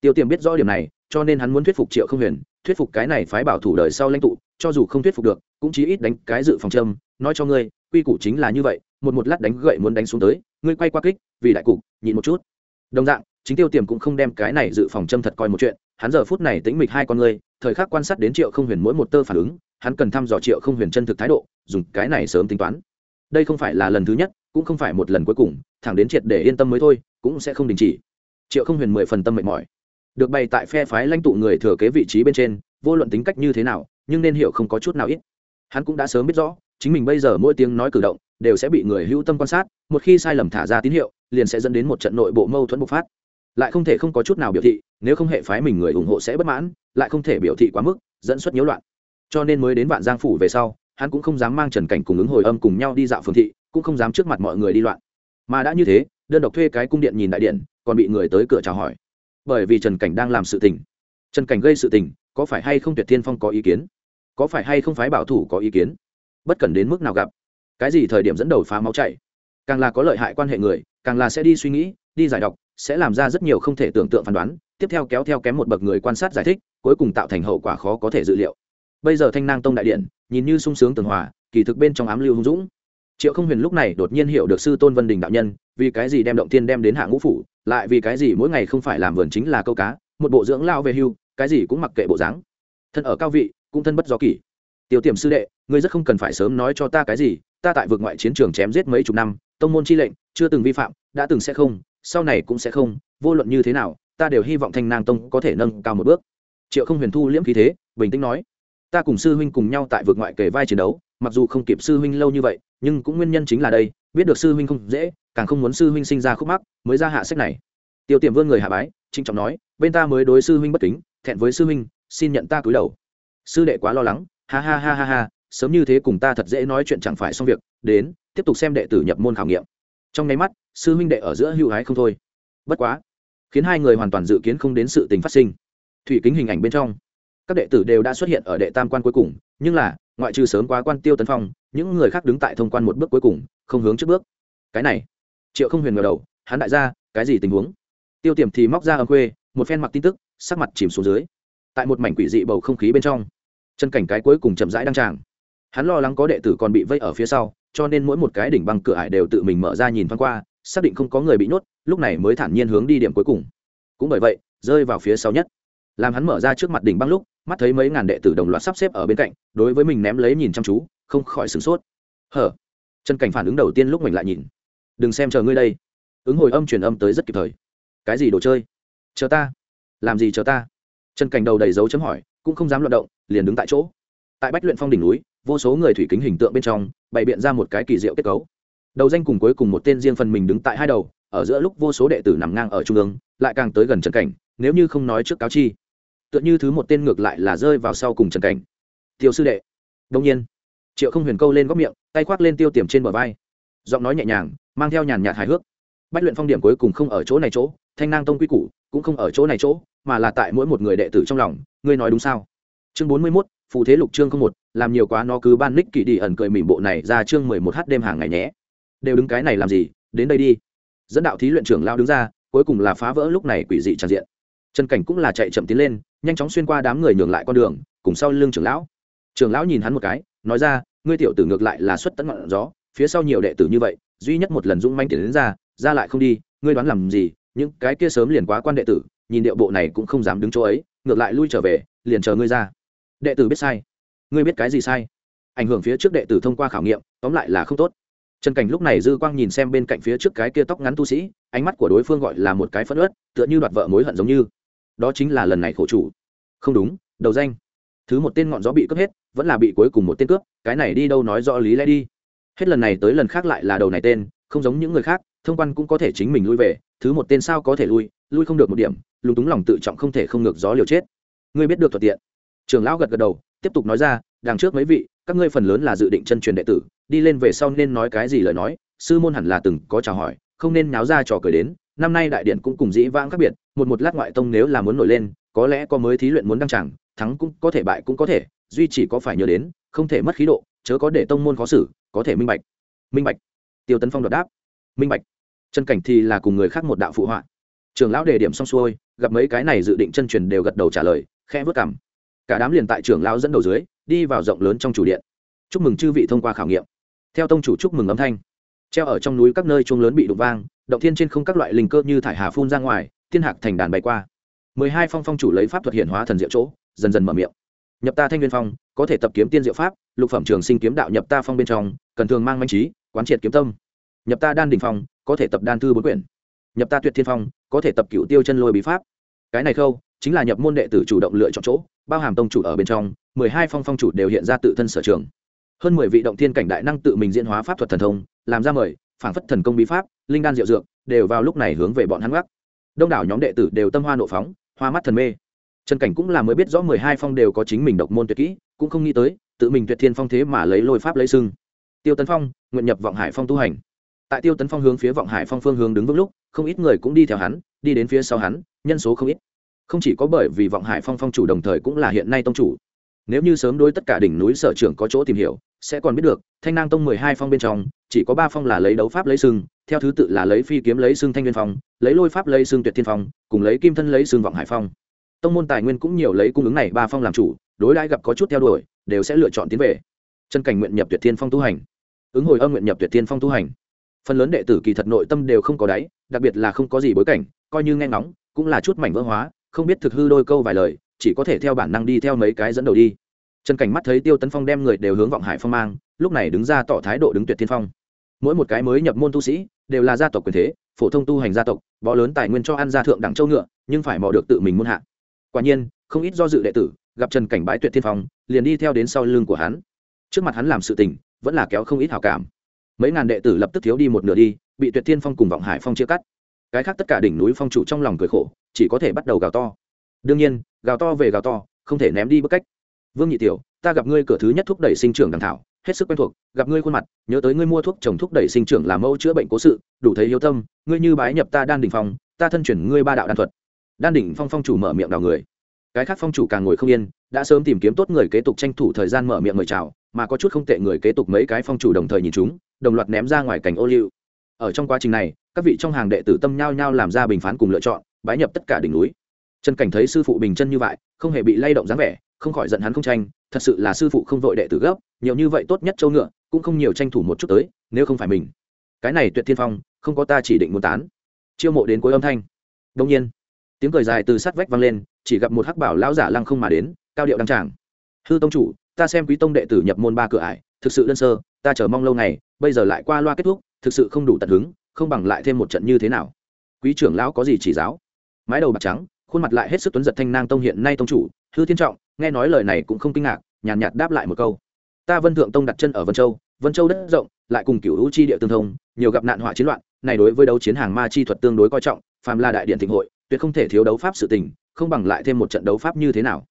tiêu tiềm biết rõ điểm này, cho nên hắn muốn thuyết phục triệu không huyền, thuyết phục cái này phái bảo thủ đời sau lãnh tụ, cho dù không thuyết phục được, cũng chí ít đánh cái dự phòng châm. Nói cho ngươi, quy củ chính là như vậy, một một lát đánh gậy muốn đánh xuống tới, ngươi quay qua kích, vì đại cục, nhịn một chút. Đồng dạng, chính tiêu tiềm cũng không đem cái này dự phòng châm thật coi một chuyện, hắn giờ phút này tĩnh mịch hai con ngươi thời khắc quan sát đến triệu không huyền mỗi một tơ phản ứng, hắn cần thăm dò triệu không huyền chân thực thái độ, dùng cái này sớm tính toán. Đây không phải là lần thứ nhất, cũng không phải một lần cuối cùng, thẳng đến triệt để yên tâm mới thôi, cũng sẽ không đình chỉ. Triệu không huyền mười phần tâm mệt mỏi được bày tại phe phái lãnh tụ người thừa kế vị trí bên trên, vô luận tính cách như thế nào, nhưng nên hiểu không có chút nào ít. Hắn cũng đã sớm biết rõ, chính mình bây giờ mỗi tiếng nói cử động, đều sẽ bị người hữu tâm quan sát, một khi sai lầm thả ra tín hiệu, liền sẽ dẫn đến một trận nội bộ mâu thuẫn bộc phát. Lại không thể không có chút nào biểu thị, nếu không hệ phái mình người ủng hộ sẽ bất mãn, lại không thể biểu thị quá mức, dẫn xuất nhiễu loạn. Cho nên mới đến vạn giang phủ về sau, hắn cũng không dám mang trần cảnh cùng ứng hồi âm cùng nhau đi dạo phương thị, cũng không dám trước mặt mọi người đi loạn. Mà đã như thế, đơn độc thuê cái cung điện nhìn đại điện, còn bị người tới cửa chào hỏi bởi vì trần cảnh đang làm sự tình. Trần cảnh gây sự tình, có phải hay không tuyệt thiên phong có ý kiến? Có phải hay không phái bảo thủ có ý kiến? Bất cần đến mức nào gặp. Cái gì thời điểm dẫn đầu phá máu chạy? Càng là có lợi hại quan hệ người, càng là sẽ đi suy nghĩ, đi giải đọc sẽ làm ra rất nhiều không thể tưởng tượng phán đoán, tiếp theo kéo theo kém một bậc người quan sát giải thích, cuối cùng tạo thành hậu quả khó có thể dự liệu. Bây giờ thanh nang tông đại điện, nhìn như sung sướng tường hòa, kỳ thực bên trong ám lưu hung dũng triệu không huyền lúc này đột nhiên hiểu được sư tôn vân đình đạo nhân, vì cái gì đem động tiên đem đến hạ ngũ phủ, lại vì cái gì mỗi ngày không phải làm vườn chính là câu cá, một bộ dưỡng lao về hưu, cái gì cũng mặc kệ bộ dáng. Thân ở cao vị, cũng thân bất do kỷ. Tiêu tiềm sư đệ, ngươi rất không cần phải sớm nói cho ta cái gì, ta tại vực ngoại chiến trường chém giết mấy chục năm, tông môn chi lệnh, chưa từng vi phạm, đã từng sẽ không, sau này cũng sẽ không, vô luận như thế nào, ta đều hy vọng thanh nang tông có thể nâng cao một bước. Triệu không huyền thu liễm khí thế, bình tĩnh nói, ta cùng sư huynh cùng nhau tại vực ngoại kề vai chiến đấu mặc dù không kịp sư huynh lâu như vậy, nhưng cũng nguyên nhân chính là đây, biết được sư huynh không dễ, càng không muốn sư huynh sinh ra khúc mắc, mới ra hạ sách này. Tiêu tiềm vương người hạ bái, trịnh trọng nói, bên ta mới đối sư huynh bất kính, thẹn với sư huynh, xin nhận ta cúi đầu. Sư đệ quá lo lắng, ha ha ha ha ha, sớm như thế cùng ta thật dễ nói chuyện chẳng phải xong việc, đến, tiếp tục xem đệ tử nhập môn khảo nghiệm. Trong nháy mắt, sư huynh đệ ở giữa hữu hái không thôi. Bất quá, khiến hai người hoàn toàn dự kiến không đến sự tình phát sinh. Thủy kính hình ảnh bên trong các đệ tử đều đã xuất hiện ở đệ tam quan cuối cùng, nhưng là, ngoại trừ sớm quá quan tiêu tấn phong, những người khác đứng tại thông quan một bước cuối cùng, không hướng trước bước. Cái này, triệu không huyền ngờ đầu, hắn đại gia, cái gì tình huống? Tiêu tiềm thì móc ra âm khuê, một phen mặc tin tức, sắc mặt chìm xuống dưới. Tại một mảnh quỷ dị bầu không khí bên trong, chân cảnh cái cuối cùng chậm rãi đăng tràng. Hắn lo lắng có đệ tử còn bị vây ở phía sau, cho nên mỗi một cái đỉnh băng cửa ải đều tự mình mở ra nhìn thoáng qua, xác định không có người bị nhốt, lúc này mới thản nhiên hướng đi điểm cuối cùng. Cũng bởi vậy, rơi vào phía sau nhất làm hắn mở ra trước mặt đỉnh băng lúc, mắt thấy mấy ngàn đệ tử đồng loạt sắp xếp ở bên cạnh, đối với mình ném lấy nhìn chăm chú, không khỏi sửng sốt. Hở? Chân cảnh phản ứng đầu tiên lúc mình lại nhìn. Đừng xem chờ ngươi đây. Ứng hồi âm truyền âm tới rất kịp thời. Cái gì đồ chơi? Chờ ta. Làm gì chờ ta? Chân cảnh đầu đầy dấu chấm hỏi, cũng không dám luận động, liền đứng tại chỗ. Tại bách luyện phong đỉnh núi, vô số người thủy kính hình tượng bên trong, bày biện ra một cái kỳ diệu kết cấu. Đầu danh cùng cuối cùng một tên riêng phần mình đứng tại hai đầu, ở giữa lúc vô số đệ tử nằm ngang ở trung ương, lại càng tới gần trần cảnh, nếu như không nói trước cáo chi tựa như thứ một tên ngược lại là rơi vào sau cùng trần cảnh. Tiêu sư đệ. Đông nhiên, triệu không huyền câu lên góc miệng, tay khoác lên tiêu tiềm trên bờ vai. Giọng nói nhẹ nhàng, mang theo nhàn nhạt hài hước. Bách luyện phong điểm cuối cùng không ở chỗ này chỗ, thanh nang tông quy củ cũng không ở chỗ này chỗ, mà là tại mỗi một người đệ tử trong lòng, ngươi nói đúng sao? Chương bốn mươi mốt, phù thế lục chương không một, làm nhiều quá nó cứ ban ních kỳ đi ẩn cười mỉm bộ này ra chương mười một h đêm hàng ngày nhé. Đều đứng cái này làm gì, đến đây đi. Dẫn đạo thí luyện trưởng lao đứng ra, cuối cùng là phá vỡ lúc này quỷ dị tràn diện trần cảnh cũng là chạy chậm tiến lên, nhanh chóng xuyên qua đám người nhường lại con đường, cùng sau lưng trưởng lão. Trưởng lão nhìn hắn một cái, nói ra, ngươi tiểu tử ngược lại là xuất tận ngọn gió, phía sau nhiều đệ tử như vậy, duy nhất một lần dũng manh tiến đến ra ra lại không đi, ngươi đoán làm gì? Những cái kia sớm liền quá quan đệ tử, nhìn điệu bộ này cũng không dám đứng chỗ ấy, ngược lại lui trở về, liền chờ ngươi ra. Đệ tử biết sai. Ngươi biết cái gì sai? Ảnh hưởng phía trước đệ tử thông qua khảo nghiệm, tóm lại là không tốt. Trần cảnh lúc này dư quang nhìn xem bên cạnh phía trước cái kia tóc ngắn tu sĩ, ánh mắt của đối phương gọi là một cái phất ớt tựa như đoạt vợ mối hận giống như đó chính là lần này khổ chủ. Không đúng, đầu danh. Thứ một tên ngọn gió bị cướp hết, vẫn là bị cuối cùng một tên cướp, cái này đi đâu nói rõ lý lẽ đi. Hết lần này tới lần khác lại là đầu này tên, không giống những người khác, thông quan cũng có thể chính mình lui về, thứ một tên sao có thể lui lui không được một điểm, lúng túng lòng tự trọng không thể không ngược gió liều chết. Ngươi biết được thuận tiện. Trường lão gật gật đầu, tiếp tục nói ra, đằng trước mấy vị, các ngươi phần lớn là dự định chân truyền đệ tử, đi lên về sau nên nói cái gì lời nói, sư môn hẳn là từng có chào hỏi, không nên náo ra trò cười đến năm nay đại điện cũng cùng dĩ vãng khác biệt, một một lát ngoại tông nếu là muốn nổi lên, có lẽ có mới thí luyện muốn đăng tràng, thắng cũng có thể bại cũng có thể, duy chỉ có phải nhớ đến, không thể mất khí độ, chớ có để tông môn khó xử, có thể minh bạch. Minh bạch. Tiêu tấn phong đột đáp. Minh bạch. Chân cảnh thì là cùng người khác một đạo phụ họa. Trường lão đề điểm xong xuôi, gặp mấy cái này dự định chân truyền đều gật đầu trả lời khe vớt cảm cả đám liền tại trưởng lão dẫn đầu dưới, đi vào rộng lớn trong chủ điện. Chúc mừng chư vị thông qua khảo nghiệm. Theo tông chủ chúc mừng âm thanh. Treo ở trong núi các nơi chuông lớn bị đụng vang động thiên trên không các loại linh cơ như thải hà phun ra ngoài, thiên hạc thành đàn bay qua. mười hai phong phong chủ lấy pháp thuật hiện hóa thần diệu chỗ, dần dần mở miệng. Nhập ta thanh nguyên phong, có thể tập kiếm tiên diệu pháp, lục phẩm trường sinh kiếm đạo nhập ta phong bên trong, cần thường mang manh trí, quán triệt kiếm tâm. Nhập ta đan đình phong, có thể tập đan thư bốn quyển. Nhập ta tuyệt thiên phong, có thể tập cựu tiêu chân lôi bí pháp. Cái này khâu, chính là nhập môn đệ tử chủ động lựa chọn chỗ, bao hàm tông chủ ở bên trong, mười hai phong phong chủ đều hiện ra tự thân sở trường. Hơn mười vị động thiên cảnh đại năng tự mình diễn hóa pháp thuật thần thông, làm ra mời phản phất thần công bí pháp, linh đan diệu dược, đều vào lúc này hướng về bọn hắn gác đông đảo nhóm đệ tử đều tâm hoa nộ phóng, hoa mắt thần mê. Trần cảnh cũng là mới biết rõ mười hai phong đều có chính mình độc môn tuyệt kỹ, cũng không nghĩ tới, tự mình tuyệt thiên phong thế mà lấy lôi pháp lấy sưng tiêu tấn phong, nguyện nhập vọng hải phong tu hành. Tại tiêu tấn phong hướng phía vọng hải phong phương hướng đứng vững lúc, không ít người cũng đi theo hắn, đi đến phía sau hắn, nhân số không ít. Không chỉ có bởi vì vọng hải phong phong chủ đồng thời cũng là hiện nay tông chủ. Nếu như sớm đối tất cả đỉnh núi sở trưởng có chỗ tìm hiểu sẽ còn biết được, thanh nang tông mười hai phong bên trong, chỉ có ba phong là lấy đấu pháp lấy sưng theo thứ tự là lấy phi kiếm lấy sưng thanh nguyên phong, lấy lôi pháp lấy sưng tuyệt thiên phong, cùng lấy kim thân lấy sưng vọng hải phong. Tông môn tài nguyên cũng nhiều lấy cung ứng này ba phong làm chủ, đối đãi gặp có chút theo đuổi, đều sẽ lựa chọn tiến về. Chân cảnh nguyện nhập tuyệt thiên phong tu hành. Ứng hồi âm nguyện nhập tuyệt thiên phong tu hành. Phần lớn đệ tử kỳ thật nội tâm đều không có đáy, đặc biệt là không có gì bối cảnh, coi như nghe ngóng, cũng là chút mảnh vỡ hóa, không biết thực hư đôi câu vài lời, chỉ có thể theo bản năng đi theo mấy cái dẫn đầu đi trần cảnh mắt thấy tiêu tấn phong đem người đều hướng vọng hải phong mang, lúc này đứng ra tỏ thái độ đứng tuyệt thiên phong. Mỗi một cái mới nhập môn tu sĩ, đều là gia tộc quyền thế, phổ thông tu hành gia tộc, bó lớn tài nguyên cho ăn gia thượng đẳng châu ngựa, nhưng phải mò được tự mình muôn hạ. Quả nhiên, không ít do dự đệ tử, gặp trần cảnh bãi tuyệt thiên phong, liền đi theo đến sau lưng của hắn. Trước mặt hắn làm sự tình, vẫn là kéo không ít hảo cảm. Mấy ngàn đệ tử lập tức thiếu đi một nửa đi, bị tuyệt thiên phong cùng vọng hải phong chia cắt. Cái khác tất cả đỉnh núi phong chủ trong lòng cười khổ, chỉ có thể bắt đầu gào to. Đương nhiên, gào to về gào to, không thể ném đi bức cách vương nhị tiểu, ta gặp ngươi cửa thứ nhất thúc đẩy sinh trưởng đằng thảo, hết sức quen thuộc, gặp ngươi khuôn mặt, nhớ tới ngươi mua thuốc trồng thúc đẩy sinh trưởng làm mẫu chữa bệnh cố sự, đủ thấy hiếu tâm, ngươi như bái nhập ta đan đỉnh phong, ta thân chuyển ngươi ba đạo đan thuật. Đan đỉnh phong phong chủ mở miệng đào người. Cái khác phong chủ càng ngồi không yên, đã sớm tìm kiếm tốt người kế tục tranh thủ thời gian mở miệng mời chào, mà có chút không tệ người kế tục mấy cái phong chủ đồng thời nhìn chúng, đồng loạt ném ra ngoài cảnh ô liu. Ở trong quá trình này, các vị trong hàng đệ tử tâm nhao nhao làm ra bình phán cùng lựa chọn, bái nhập tất cả đỉnh núi. Trần cảnh thấy sư phụ bình chân như vậy, không hề bị lay động dáng vẻ không khỏi giận hắn không tranh, thật sự là sư phụ không vội đệ tử gấp nhiều như vậy tốt nhất châu ngựa, cũng không nhiều tranh thủ một chút tới, nếu không phải mình. Cái này tuyệt thiên phong, không có ta chỉ định muốn tán. Chiêu mộ đến cuối âm thanh. Đông nhiên, tiếng cười dài từ sát vách vang lên, chỉ gặp một hắc bảo lão giả lăng không mà đến, cao điệu đăng tràng. Hư tông chủ, ta xem quý tông đệ tử nhập môn ba cửa ải, thực sự đơn sơ, ta chờ mong lâu ngày, bây giờ lại qua loa kết thúc, thực sự không đủ tận hứng, không bằng lại thêm một trận như thế nào. Quý trưởng lão có gì chỉ giáo? Mái đầu bạc trắng, khuôn mặt lại hết sức tuấn giật thanh nang tông hiện nay tông chủ, hư thiên trọng nghe nói lời này cũng không kinh ngạc nhàn nhạt, đáp lại một câu. Ta vân thượng tông đặt chân ở vân châu vân châu đất rộng lại cùng cựu hữu chi địa tương thông nhiều gặp nạn họa chiến loạn này đối với đấu chiến hàng ma chi thuật tương đối coi trọng phàm là đại điện thịnh hội tuyệt không thể thiếu đấu pháp sự tình không bằng lại thêm một trận đấu pháp như thế nào.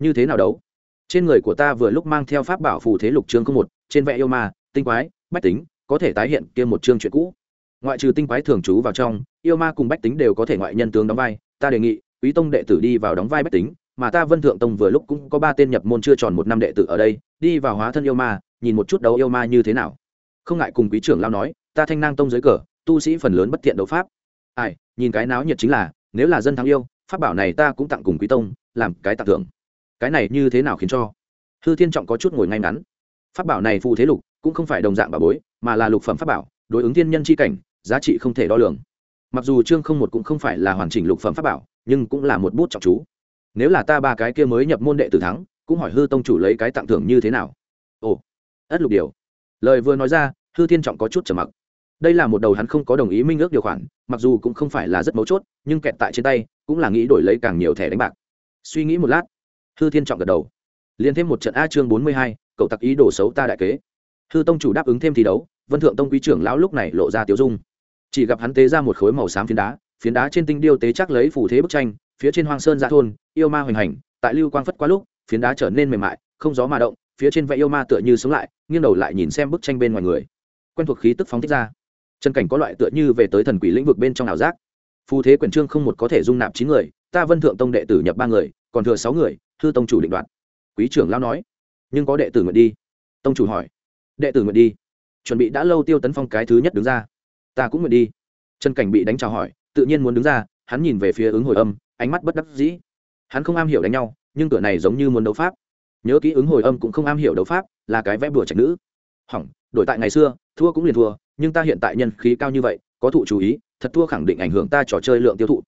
Như thế nào đấu? Trên người của ta vừa lúc mang theo pháp bảo phù thế lục chương không một trên vẽ yêu ma tinh quái bách tính có thể tái hiện kia một chương chuyện cũ. Ngoại trừ tinh quái thường trú vào trong yêu ma cùng bách tính đều có thể ngoại nhân tướng đóng vai ta đề nghị quý tông đệ tử đi vào đóng vai bách tính mà ta vân thượng tông vừa lúc cũng có ba tên nhập môn chưa tròn một năm đệ tử ở đây, đi vào hóa thân yêu ma, nhìn một chút đấu yêu ma như thế nào. Không ngại cùng quý trưởng lao nói, ta thanh nang tông dưới cờ, tu sĩ phần lớn bất thiện đấu pháp. Ai, nhìn cái náo nhiệt chính là, nếu là dân thắng yêu, pháp bảo này ta cũng tặng cùng quý tông, làm cái tặng thưởng. Cái này như thế nào khiến cho? Hư thiên trọng có chút ngồi ngay ngắn. Pháp bảo này phụ thế lục, cũng không phải đồng dạng bảo bối, mà là lục phẩm pháp bảo, đối ứng thiên nhân c h i cảnh, giá trị không thể đo lường. Mặc dù chương không một cũng không phải là hoàn chỉnh lục phẩm pháp bảo, nhưng cũng là một bút trọng chú nếu là ta ba cái kia mới nhập môn đệ tử thắng, cũng hỏi hư tông chủ lấy cái tặng thưởng như thế nào. Ồ, ất lục điều. Lời vừa nói ra, hư thiên trọng có chút trầm mặc. Đây là một đầu hắn không có đồng ý minh ước điều khoản, mặc dù cũng không phải là rất mấu chốt, nhưng kẹt tại trên tay, cũng là nghĩ đổi lấy càng nhiều thẻ đánh bạc. Suy nghĩ một lát, hư thiên trọng gật đầu. Liền thêm một trận a chương bốn mươi hai, cậu tặc ý đồ xấu ta đại kế. Hư tông chủ đáp ứng thêm thi đấu, vân thượng tông quý trưởng lão lúc này lộ ra tiểu dung. Chỉ gặp hắn tế ra một khối màu xám phiến đá phiến đá trên tinh điêu tế chắc lấy phủ thế bức tranh phía trên hoang sơn ra thôn, yêu ma hoành hành, tại lưu quang phất qua lúc, phiến đá trở nên mềm mại, không gió mà động, phía trên vẽ yêu ma tựa như sống lại, nghiêng đầu lại nhìn xem bức tranh bên ngoài người. Quen thuộc khí tức phóng thích ra. Chân cảnh có loại tựa như về tới thần quỷ lĩnh vực bên trong ảo giác. Phù thế quyển trương không một có thể dung nạp chín người, ta vân thượng tông đệ tử nhập ba người, còn thừa sáu người, thư tông chủ định đoạt. Quý trưởng lao nói. Nhưng có đệ tử nguyện đi. Tông chủ hỏi. Đệ tử nguyện đi. Chuẩn bị đã lâu tiêu tấn phong cái thứ nhất đứng ra. Ta cũng nguyện đi. Chân cảnh bị đánh trào hỏi, tự nhiên muốn đứng ra, hắn nhìn về phía ứng hồi âm ánh mắt bất đắc dĩ. Hắn không am hiểu đánh nhau, nhưng cửa này giống như muốn đấu pháp. Nhớ kỹ ứng hồi âm cũng không am hiểu đấu pháp, là cái vẽ bùa trạch nữ. Hỏng, đổi tại ngày xưa, thua cũng liền thua, nhưng ta hiện tại nhân khí cao như vậy, có thụ chú ý, thật thua khẳng định ảnh hưởng ta trò chơi lượng tiêu thụ.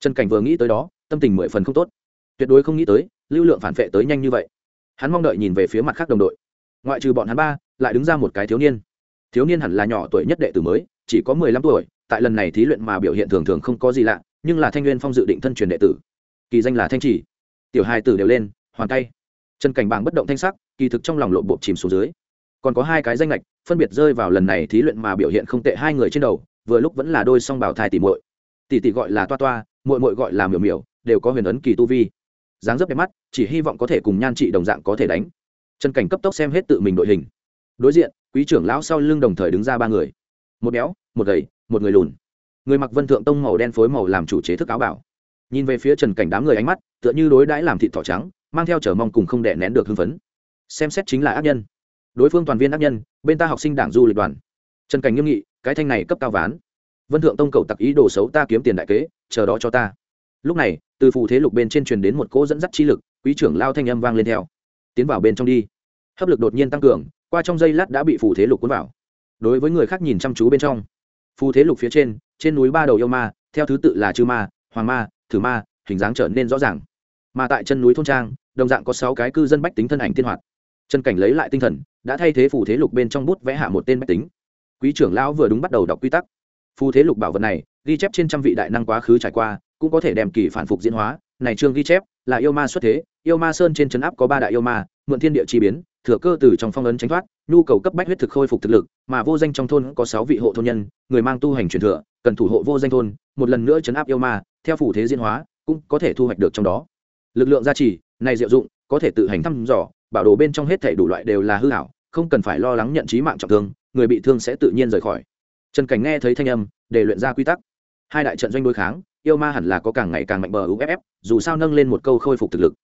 Trần cảnh vừa nghĩ tới đó, tâm tình mười phần không tốt. Tuyệt đối không nghĩ tới, lưu lượng phản vệ tới nhanh như vậy. Hắn mong đợi nhìn về phía mặt khác đồng đội. Ngoại trừ bọn hắn ba, lại đứng ra một cái thiếu niên. Thiếu niên hẳn là nhỏ tuổi nhất đệ tử mới, chỉ có mười lăm tuổi tại lần này thí luyện mà biểu hiện thường thường không có gì lạ, nhưng là thanh nguyên phong dự định thân truyền đệ tử. Kỳ danh là thanh chỉ. Tiểu hai tử đều lên, hoàn tay. Trần cảnh bảng bất động thanh sắc, kỳ thực trong lòng lộ bộ chìm xuống dưới. Còn có hai cái danh lệch phân biệt rơi vào lần này thí luyện mà biểu hiện không tệ hai người trên đầu, vừa lúc vẫn là đôi song bảo thai tỷ muội. Tỷ tỷ gọi là toa toa, muội muội gọi là miểu miểu, đều có huyền ấn kỳ tu vi. Dáng dấp đẹp mắt, chỉ hy vọng có thể cùng nhan trị đồng dạng có thể đánh. Trần cảnh cấp tốc xem hết tự mình đội hình. Đối diện, quý trưởng lão sau lưng đồng thời đứng ra ba người. Một béo, một gầy một người lùn. Người mặc vân thượng tông màu đen phối màu làm chủ chế thức áo bảo. Nhìn về phía trần cảnh đám người ánh mắt, tựa như đối đãi làm thịt thỏ trắng, mang theo chờ mong cùng không đẻ nén được hưng phấn. Xem xét chính là ác nhân. Đối phương toàn viên ác nhân, bên ta học sinh đảng du lịch đoàn. Trần cảnh nghiêm nghị, cái thanh này cấp cao ván. Vân thượng tông cầu tặc ý đồ xấu ta kiếm tiền đại kế, chờ đó cho ta. Lúc này, từ phù thế lục bên trên truyền đến một cỗ dẫn dắt chi lực, quý trưởng lao thanh âm vang lên theo. Tiến vào bên trong đi. Hấp lực đột nhiên tăng cường, qua trong giây lát đã bị phù thế lục cuốn vào. Đối với người khác nhìn chăm chú bên trong phù thế lục phía trên trên núi ba đầu yêu ma, theo thứ tự là chư ma, hoàng ma, thử ma, hình dáng trở nên rõ ràng. Mà tại chân núi thôn trang, đồng dạng có sáu cái cư dân bách tính thân ảnh tiên hoạt. Chân cảnh lấy lại tinh thần, đã thay thế phù thế lục bên trong bút vẽ hạ một tên bách tính. Quý trưởng lão vừa đúng bắt đầu đọc quy tắc. Phù thế lục bảo vật này, ghi chép trên trăm vị đại năng quá khứ trải qua, cũng có thể đem kỳ phản phục diễn hóa. Này trương ghi chép là yêu ma xuất thế, yêu ma sơn trên trấn áp có ba đại yêu ma, mượn thiên địa chi biến thừa cơ từ trong phong ấn tránh thoát, nhu cầu cấp bách huyết thực khôi phục thực lực, mà vô danh trong thôn có sáu vị hộ thôn nhân, người mang tu hành truyền thừa, cần thủ hộ vô danh thôn, một lần nữa chấn áp yêu ma, theo phủ thế diễn hóa, cũng có thể thu hoạch được trong đó. Lực lượng gia trì, này diệu dụng, có thể tự hành thăm dò, bảo đồ bên trong hết thể đủ loại đều là hư hảo không cần phải lo lắng nhận trí mạng trọng thương, người bị thương sẽ tự nhiên rời khỏi. Trần cảnh nghe thấy thanh âm, để luyện ra quy tắc. Hai đại trận doanh đối kháng, yêu ma hẳn là có càng ngày càng mạnh bờ uff dù sao nâng lên một câu khôi phục thực lực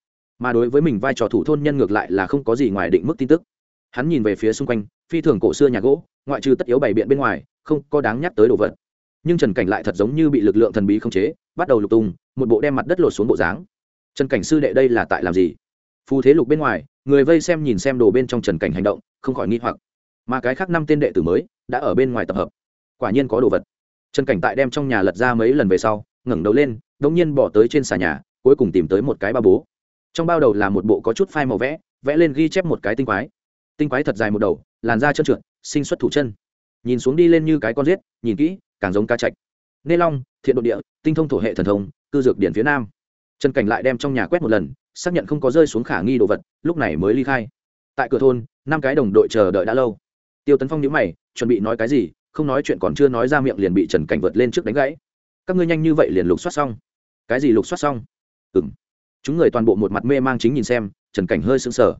mà đối với mình vai trò thủ thôn nhân ngược lại là không có gì ngoài định mức tin tức. Hắn nhìn về phía xung quanh, phi thường cổ xưa nhà gỗ, ngoại trừ tất yếu bày biện bên ngoài, không có đáng nhắc tới đồ vật. Nhưng trần cảnh lại thật giống như bị lực lượng thần bí khống chế, bắt đầu lục tung, một bộ đem mặt đất lột xuống bộ dáng. Trần cảnh sư đệ đây là tại làm gì? Phù thế lục bên ngoài, người vây xem nhìn xem đồ bên trong trần cảnh hành động, không khỏi nghi hoặc. Mà cái khác năm tên đệ tử mới, đã ở bên ngoài tập hợp. Quả nhiên có đồ vật. Trần cảnh tại đem trong nhà lật ra mấy lần về sau, ngẩng đầu lên đ ỗ n g nhiên bỏ tới trên xà nhà, cuối cùng tìm tới một cái ba bố trong bao đầu là một bộ có chút phai màu vẽ vẽ lên ghi chép một cái tinh quái. Tinh quái thật dài một đầu, làn da trơn trượt, sinh xuất thủ chân. Nhìn xuống đi lên như cái con rết nhìn kỹ, càng giống cá chạch. Nê long, thiện đ ộ địa, tinh thông thổ hệ thần thông, cư dược điện phía nam. Trần cảnh lại đem trong nhà quét một lần, xác nhận không có rơi xuống khả nghi đồ vật, lúc này mới ly khai. Tại cửa thôn, năm cái đồng đội chờ đợi đã lâu. Tiêu tấn phong nhữ mày, chuẩn bị nói cái gì, không nói chuyện còn chưa nói ra miệng liền bị trần cảnh vượt lên trước đánh gãy. Các ngươi nhanh như vậy liền lục soát xong. Cái gì lục soát xong? Ừ m chúng người toàn bộ một mặt mê mang chính nhìn xem, trần cảnh hơi sững sờ.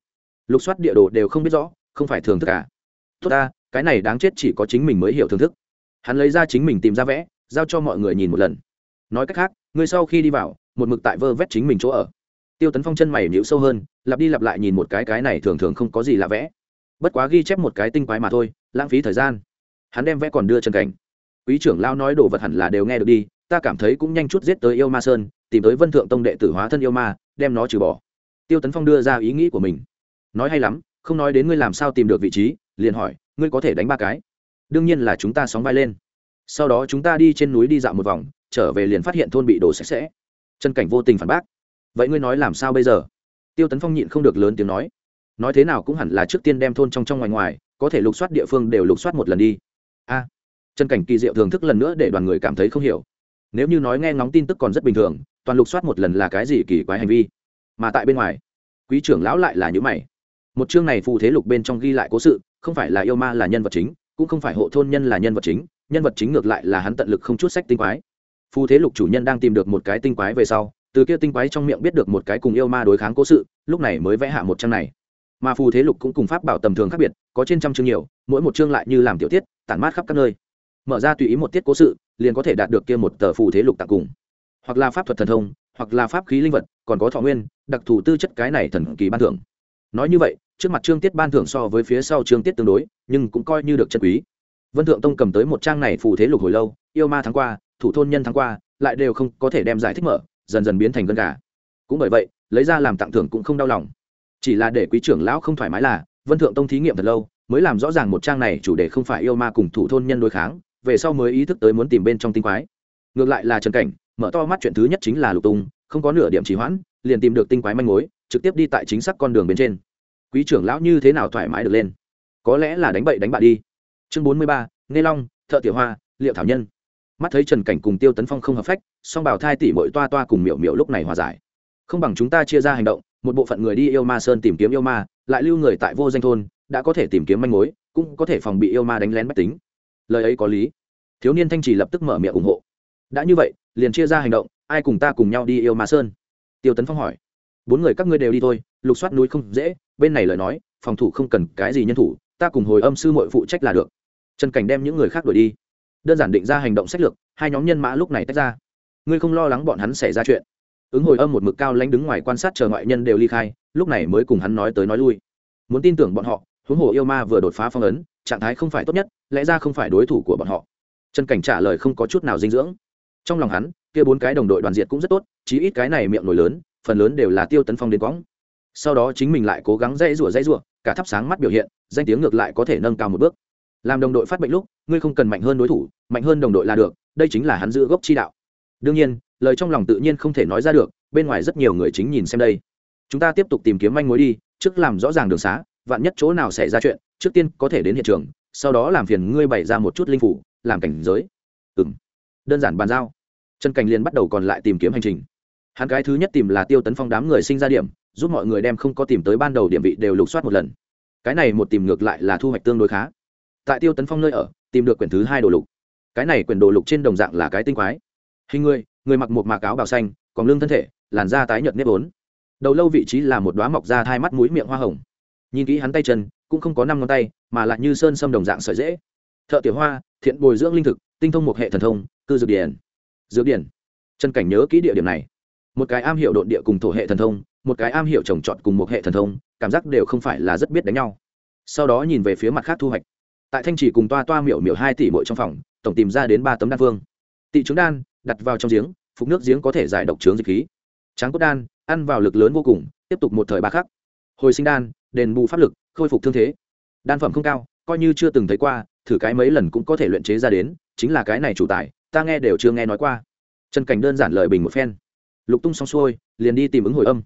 Lục soát địa đồ đều không biết rõ, không phải thường thức cả tốt ta, cái này đáng chết chỉ có chính mình mới hiểu thưởng thức. Hắn lấy ra chính mình tìm ra vẽ, giao cho mọi người nhìn một lần. Nói cách khác ngươi sau khi đi vào, một mực tại vơ vét chính mình chỗ ở. Tiêu tấn phong chân mày nhịu sâu hơn, lặp đi lặp lại nhìn một cái cái này thường thường không có gì lạ vẽ. Bất quá ghi chép một cái tinh quái mà thôi, lãng phí thời gian. Hắn đem vẽ còn đưa trần cảnh. Quý trưởng lao nói đồ vật hẳn là đều nghe được đi, ta cảm thấy cũng nhanh chút giết tới yêu ma sơn tìm tới vân thượng tông đệ tử hóa thân yêu ma, đem nó trừ bỏ. Tiêu tấn phong đưa ra ý nghĩ của mình. Nói hay lắm, không nói đến ngươi làm sao tìm được vị trí, liền hỏi, ngươi có thể đánh ba cái? Đương nhiên là chúng ta sóng vai lên. Sau đó chúng ta đi trên núi đi dạo một vòng, trở về liền phát hiện thôn bị đổ sạch sẽ. Chân cảnh vô tình phản bác. Vậy ngươi nói làm sao bây giờ? Tiêu tấn phong nhịn không được lớn tiếng nói. Nói thế nào cũng hẳn là trước tiên đem thôn trong trong ngoài ngoài, có thể lục soát địa phương đều lục soát một lần đi. A. Chân cảnh kỳ diệu thưởng thức lần nữa để đoàn người cảm thấy không hiểu. Nếu như nói nghe ngóng tin tức còn rất bình thường toàn lục soát một lần là cái gì kỳ quái hành vi. Mà tại bên ngoài, quý trưởng lão lại là những mày. Một chương này phù thế lục bên trong ghi lại cố sự, không phải là yêu ma là nhân vật chính, cũng không phải hộ thôn nhân là nhân vật chính, nhân vật chính ngược lại là hắn tận lực không chút sách tinh quái. Phù thế lục chủ nhân đang tìm được một cái tinh quái về sau, từ kia tinh quái trong miệng biết được một cái cùng yêu ma đối kháng cố sự, lúc này mới vẽ hạ một trang này. Mà phù thế lục cũng cùng pháp bảo tầm thường khác biệt, có trên trăm chương nhiều, mỗi một chương lại như làm tiểu tiết, tản mát khắp các nơi. Mở ra tùy ý một tiết cố sự, liền có thể đạt được kia một tờ phù thế lục tặng cùng hoặc là pháp thuật thần thông, hoặc là pháp khí linh vật, còn có thọ nguyên, đặc thù tư chất cái này thần kỳ ban thưởng. Nói như vậy, trước mặt trương tiết ban thưởng so với phía sau trương tiết tương đối, nhưng cũng coi như được chân quý. Vân thượng tông cầm tới một trang này phù thế lục hồi lâu, yêu ma tháng qua, thủ thôn nhân tháng qua, lại đều không có thể đem giải thích mở, dần dần biến thành gân gà. Cũng bởi vậy, lấy ra làm tặng thưởng cũng không đau lòng. Chỉ là để quý trưởng lão không thoải mái là, vân thượng tông thí nghiệm thật lâu, mới làm rõ ràng một trang này chủ đề không phải yêu ma cùng thủ thôn nhân đối kháng, về sau mới ý thức tới muốn tìm bên trong tinh quái. Ngược lại là trần cảnh mở to mắt chuyện thứ nhất chính là lục tung, không có nửa điểm trì hoãn, liền tìm được tinh quái manh mối, trực tiếp đi tại chính xác con đường bên trên. Quý trưởng lão như thế nào thoải mái được lên? Có lẽ là đánh bậy đánh bạ đi. Chương bốn mươi ba nê long, thợ tiểu hoa, liệu thảo nhân. Mắt thấy trần cảnh cùng tiêu tấn phong không hợp phách, song bảo thai tỷ mội toa toa cùng miểu miểu lúc này hòa giải. Không bằng chúng ta chia ra hành động, một bộ phận người đi yêu ma sơn tìm kiếm yêu ma, lại lưu người tại vô danh thôn, đã có thể tìm kiếm manh mối, cũng có thể phòng bị yêu ma đánh lén bách tính. Lời ấy có lý. Thiếu niên thanh trì lập tức mở miệng ủng hộ. Đã như vậy liền chia ra hành động, ai cùng ta cùng nhau đi yêu ma sơn. Tiêu tấn phong hỏi. Bốn người các ngươi đều đi thôi, lục soát núi không dễ, bên này lời nói, phòng thủ không cần cái gì nhân thủ, ta cùng hồi âm sư mội phụ trách là được. Trần cảnh đem những người khác đuổi đi. Đơn giản định ra hành động sách lược, hai nhóm nhân mã lúc này tách ra. Ngươi không lo lắng bọn hắn xảy ra chuyện. Ứng hồi âm một mực cao lãnh đứng ngoài quan sát chờ ngoại nhân đều ly khai, lúc này mới cùng hắn nói tới nói lui. Muốn tin tưởng bọn họ, huống hồ yêu ma vừa đột phá phong ấn, trạng thái không phải tốt nhất, lẽ ra không phải đối thủ của bọn họ. Trần cảnh trả lời không có chút nào dinh dưỡng trong lòng hắn, kia bốn cái đồng đội đoàn diệt cũng rất tốt, chí ít cái này miệng nổi lớn, phần lớn đều là tiêu tấn phong đến quõng. Sau đó chính mình lại cố gắng dây rủa dây rủa, cả thắp sáng mắt biểu hiện, danh tiếng ngược lại có thể nâng cao một bước. Làm đồng đội phát bệnh lúc, ngươi không cần mạnh hơn đối thủ, mạnh hơn đồng đội là được, đây chính là hắn giữ gốc chi đạo. Đương nhiên, lời trong lòng tự nhiên không thể nói ra được, bên ngoài rất nhiều người chính nhìn xem đây. Chúng ta tiếp tục tìm kiếm manh mối đi, trước làm rõ ràng đường xá, vạn nhất chỗ nào xảy ra chuyện, trước tiên có thể đến hiện trường, sau đó làm phiền ngươi bày ra một chút linh phủ, làm cảnh giới. Ừ đơn giản bàn giao. Trần cảnh liền bắt đầu còn lại tìm kiếm hành trình. Hắn cái thứ nhất tìm là tiêu tấn phong đám người sinh ra điểm, giúp mọi người đem không có tìm tới ban đầu điểm vị đều lục soát một lần. Cái này một tìm ngược lại là thu hoạch tương đối khá. Tại tiêu tấn phong nơi ở, tìm được quyển thứ hai đồ lục. Cái này quyển đồ lục trên đồng dạng là cái tinh quái. Hình người người mặc một mạc áo bào xanh, còn lưng thân thể, làn da tái nhợt nếp ốn đầu lâu vị trí là một đoá mọc ra thai mắt mũi miệng hoa hồng. Nhìn kỹ hắn tay chân, cũng không có năm ngón tay, mà lại như sơn sâm đồng dạng sợi dễ. Thợ tiểu hoa, thiện bồi dưỡng linh thực tinh thông một hệ thần thông, cư dược điển dược điển chân cảnh nhớ kỹ địa điểm này. Một cái am hiểu độn địa cùng thổ hệ thần thông, một cái am hiểu trồng trọt cùng một hệ thần thông, cảm giác đều không phải là rất biết đánh nhau. Sau đó nhìn về phía mặt khác thu hoạch. Tại thanh trì cùng toa toa miểu miểu hai tỷ mỗi trong phòng, tổng tìm ra đến ba tấm đan phương. Tị trứng đan, đặt vào trong giếng, phục nước giếng có thể giải độc trướng dịch khí. Tráng cốt đan, ăn vào lực lớn vô cùng, tiếp tục một thời ba khắc. Hồi sinh đan, đền bù pháp lực, khôi phục thương thế. Đan phẩm không cao, coi như chưa từng thấy qua, thử cái mấy lần cũng có thể luyện chế ra đến chính là cái này chủ tài, ta nghe đều chưa nghe nói qua. Trần cảnh đơn giản lời bình một phen. Lục tung xong xuôi, liền đi tìm ứng hồi âm.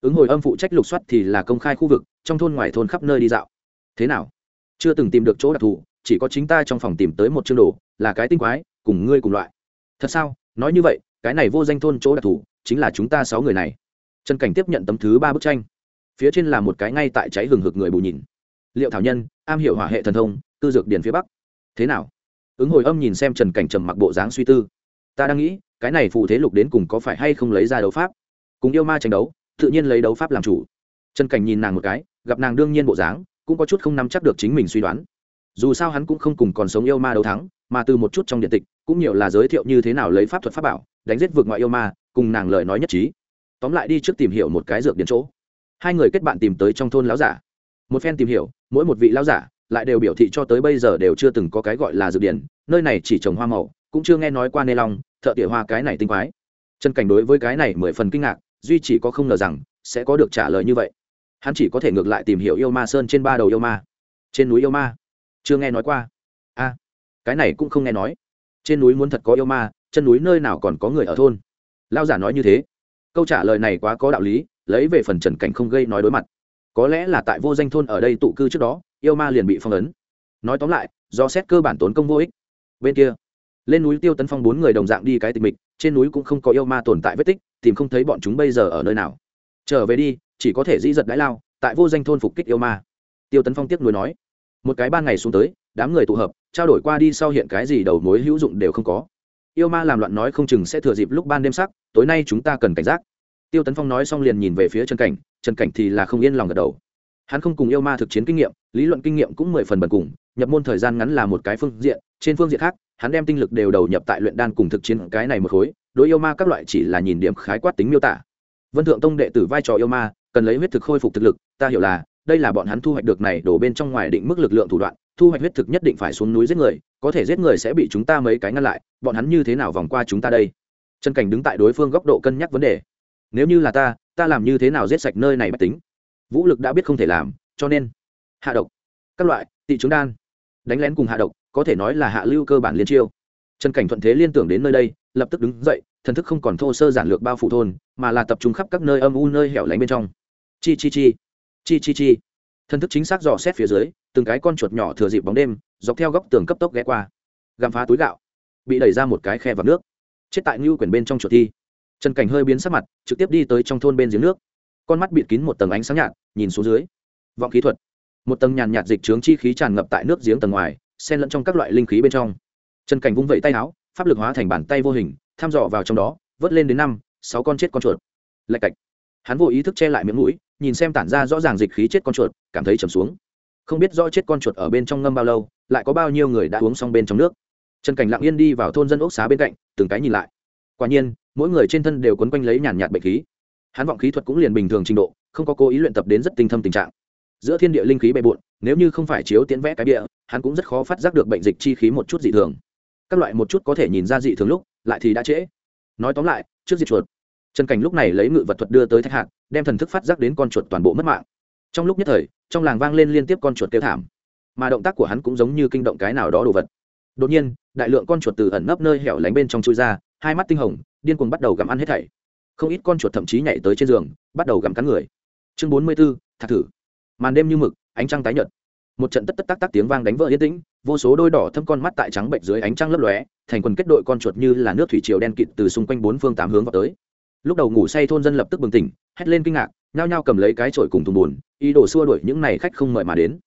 Ứng hồi âm phụ trách lục soát thì là công khai khu vực, trong thôn ngoài thôn khắp nơi đi dạo. Thế nào? Chưa từng tìm được chỗ đặc thù, chỉ có chính ta trong phòng tìm tới một chương đồ, là cái tinh quái, cùng ngươi cùng loại. Thật sao? Nói như vậy, cái này vô danh thôn chỗ đặc thù, chính là chúng ta sáu người này. Trần cảnh tiếp nhận tấm thứ ba bức tranh. Phía trên là một cái ngay tại cháy hừng hực người bù nhìn. Liệu thảo nhân, am hiểu hỏa hệ thần thông tư dược điền phía bắc. Thế nào? Ứng hồi âm nhìn xem trần cảnh trầm mặc bộ dáng suy tư. Ta đang nghĩ, cái này phụ thế lục đến cùng có phải hay không lấy ra đấu pháp? Cùng yêu ma tranh đấu, tự nhiên lấy đấu pháp làm chủ. Trần cảnh nhìn nàng một cái, gặp nàng đương nhiên bộ dáng, cũng có chút không nắm chắc được chính mình suy đoán. Dù sao hắn cũng không cùng còn sống yêu ma đấu thắng, mà từ một chút trong điện tịch, cũng nhiều là giới thiệu như thế nào lấy pháp thuật pháp bảo, đánh giết vượt ngoại yêu ma, cùng nàng lời nói nhất trí. Tóm lại đi trước tìm hiểu một cái dược đến chỗ. Hai người kết bạn tìm tới trong thôn lão giả. Một phen tìm hiểu, mỗi một vị lão giả lại đều biểu thị cho tới bây giờ đều chưa từng có cái gọi là dược điển, nơi này chỉ trồng hoa màu, cũng chưa nghe nói qua nê long, thợ tỉa hoa cái này tinh quái. Trần cảnh đối với cái này mười phần kinh ngạc, duy chỉ có không ngờ rằng sẽ có được trả lời như vậy. Hắn chỉ có thể ngược lại tìm hiểu yêu ma sơn trên ba đầu yêu ma. Trên núi yêu ma. Chưa nghe nói qua. A, cái này cũng không nghe nói. Trên núi muốn thật có yêu ma, chân núi nơi nào còn có người ở thôn? Lao giả nói như thế. Câu trả lời này quá có đạo lý, lấy về phần trần cảnh không gây nói đối mặt có lẽ là tại vô danh thôn ở đây tụ cư trước đó, yêu ma liền bị phong ấn. Nói tóm lại, do xét cơ bản tốn công vô ích. Bên kia, lên núi tiêu tấn phong bốn người đồng dạng đi cái tịch mịch, trên núi cũng không có yêu ma tồn tại vết tích, tìm không thấy bọn chúng bây giờ ở nơi nào. Trở về đi, chỉ có thể dĩ giật đãi lao, tại vô danh thôn phục kích yêu ma. Tiêu tấn phong tiếp nối nói. Một cái ban ngày xuống tới, đám người tụ hợp, trao đổi qua đi sau hiện cái gì đầu mối hữu dụng đều không có. Yêu ma làm loạn nói không chừng sẽ thừa dịp lúc ban đêm sắc, tối nay chúng ta cần cảnh giác. Tiêu tấn phong nói xong liền nhìn về phía trần cảnh trần cảnh thì là không yên lòng gật đầu. Hắn không cùng yêu ma thực chiến kinh nghiệm, lý luận kinh nghiệm cũng mười phần bần cùng, nhập môn thời gian ngắn là một cái phương diện, trên phương diện khác, hắn đem tinh lực đều đầu nhập tại luyện đan cùng thực chiến cái này một khối, đối yêu ma các loại chỉ là nhìn điểm khái quát tính miêu tả. Vân thượng tông đệ tử vai trò yêu ma, cần lấy huyết thực khôi phục thực lực, ta hiểu là, đây là bọn hắn thu hoạch được này đổ bên trong ngoài định mức lực lượng thủ đoạn, thu hoạch huyết thực nhất định phải xuống núi giết người, có thể giết người sẽ bị chúng ta mấy cái ngăn lại, bọn hắn như thế nào vòng qua chúng ta đây? Trần cảnh đứng tại đối phương góc độ cân nhắc vấn đề. Nếu như là ta ta làm như thế nào giết sạch nơi này bất tính? Vũ lực đã biết không thể làm, cho nên, hạ độc. Các loại, tị trứng đan, đánh lén cùng hạ độc, có thể nói là hạ lưu cơ bản liên chiêu. Trần cảnh thuận thế liên tưởng đến nơi đây, lập tức đứng dậy, thần thức không còn thô sơ giản lược bao phủ thôn, mà là tập trung khắp các nơi âm u nơi hẻo lánh bên trong. Chi chi chi chi chi chi. Thần thức chính xác dò xét phía dưới, từng cái con chuột nhỏ thừa dịp bóng đêm, dọc theo góc tường cấp tốc ghé qua. Gặm phá túi gạo, bị đẩy ra một cái khe vào nước. Chết tại ngưu quyển bên trong chuột thi trần cảnh hơi biến sắc mặt, trực tiếp đi tới trong thôn bên giếng nước. Con mắt bịt kín một tầng ánh sáng nhạt, nhìn xuống dưới. Vọng khí thuật. Một tầng nhàn nhạt dịch trướng chi khí tràn ngập tại nước giếng tầng ngoài, xen lẫn trong các loại linh khí bên trong. Trần cảnh vung vẩy tay áo, pháp lực hóa thành bàn tay vô hình thăm dò vào trong đó, vớt lên đến năm, sáu con chết con chuột. Lạch cạch. Hắn vô ý thức che lại miệng mũi, nhìn xem tản ra rõ ràng dịch khí chết con chuột, cảm thấy trầm xuống. Không biết rõ chết con chuột ở bên trong ngâm bao lâu, lại có bao nhiêu người đã uống xong bên trong nước. Trần cảnh lặng yên đi vào thôn dân ốc xá bên cạnh, từng cái nhìn lại. Quả nhiên mỗi người trên thân đều quấn quanh lấy nhàn nhạt bệnh khí. Hắn vọng khí thuật cũng liền bình thường trình độ, không có cố ý luyện tập đến rất tinh thâm tình trạng. Giữa thiên địa linh khí bề bộn, nếu như không phải chiếu tiến vẽ cái địa hắn cũng rất khó phát giác được bệnh dịch chi khí một chút dị thường. Các loại một chút có thể nhìn ra dị thường lúc, lại thì đã trễ. Nói tóm lại, trước diệt chuột. Trần cảnh lúc này lấy ngự vật thuật đưa tới thạch hạt đem thần thức phát giác đến con chuột toàn bộ mất mạng. Trong lúc nhất thời, trong làng vang lên liên tiếp con chuột kêu thảm. Mà động tác của hắn cũng giống như kinh động cái nào đó đồ vật. Đột nhiên, đại lượng con chuột từ ẩn nấp nơi hẻo lánh bên trong chui ra, hai mắt tinh hồng điên cuồng bắt đầu gặm ăn hết thảy. Không ít con chuột thậm chí nhảy tới trên giường, bắt đầu gặm cắn người. Chương bốn mươi b ố thạc thử. Màn đêm như mực, ánh trăng tái nhợt. Một trận tất tất tắc tắc tiếng vang đánh vỡ yên tĩnh, vô số đôi đỏ thâm con mắt tại trắng bệnh dưới ánh trăng lấp lóe, thành quần kết đội con chuột như là nước thủy triều đen kịt từ xung quanh bốn phương tám hướng vào tới. Lúc đầu ngủ say thôn dân lập tức bừng tỉnh, hét lên kinh ngạc, nhao nhao cầm lấy cái chổi cùng thùng bùn, ý đồ xua đuổi những này khách không mời mà đến.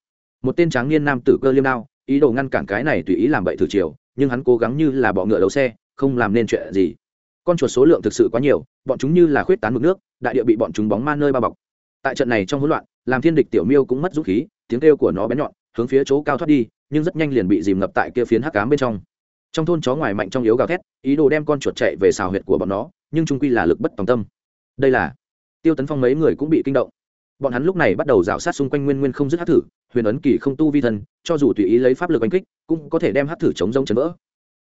Một tên tráng niên nam tử cơ liêm đao, ý đồ ngăn cản cái này tùy ý làm bậy thử triều, nhưng hắn cố gắng như là bọ ngựa đấu xe, không làm nên chuyện gì con chuột số lượng thực sự quá nhiều, bọn chúng như là khuyết tán mực nước, đại địa bị bọn chúng bóng ma nơi bao bọc. Tại trận này trong hỗn loạn, làm thiên địch tiểu miêu cũng mất dũng khí, tiếng kêu của nó bén nhọn, hướng phía chỗ cao thoát đi, nhưng rất nhanh liền bị dìm ngập tại kia phiến hắc cám bên trong. Trong thôn chó ngoài mạnh trong yếu gào thét, ý đồ đem con chuột chạy về xào huyệt của bọn nó, nhưng trung quy là lực bất tòng tâm. Đây là tiêu tấn phong mấy người cũng bị kinh động. Bọn hắn lúc này bắt đầu rào sát xung quanh nguyên nguyên không dứt hát thử, huyền ấn kỳ không tu vi thân, cho dù tùy ý lấy pháp lực oanh kích, cũng có thể đem hát thử chống rông chấn vỡ.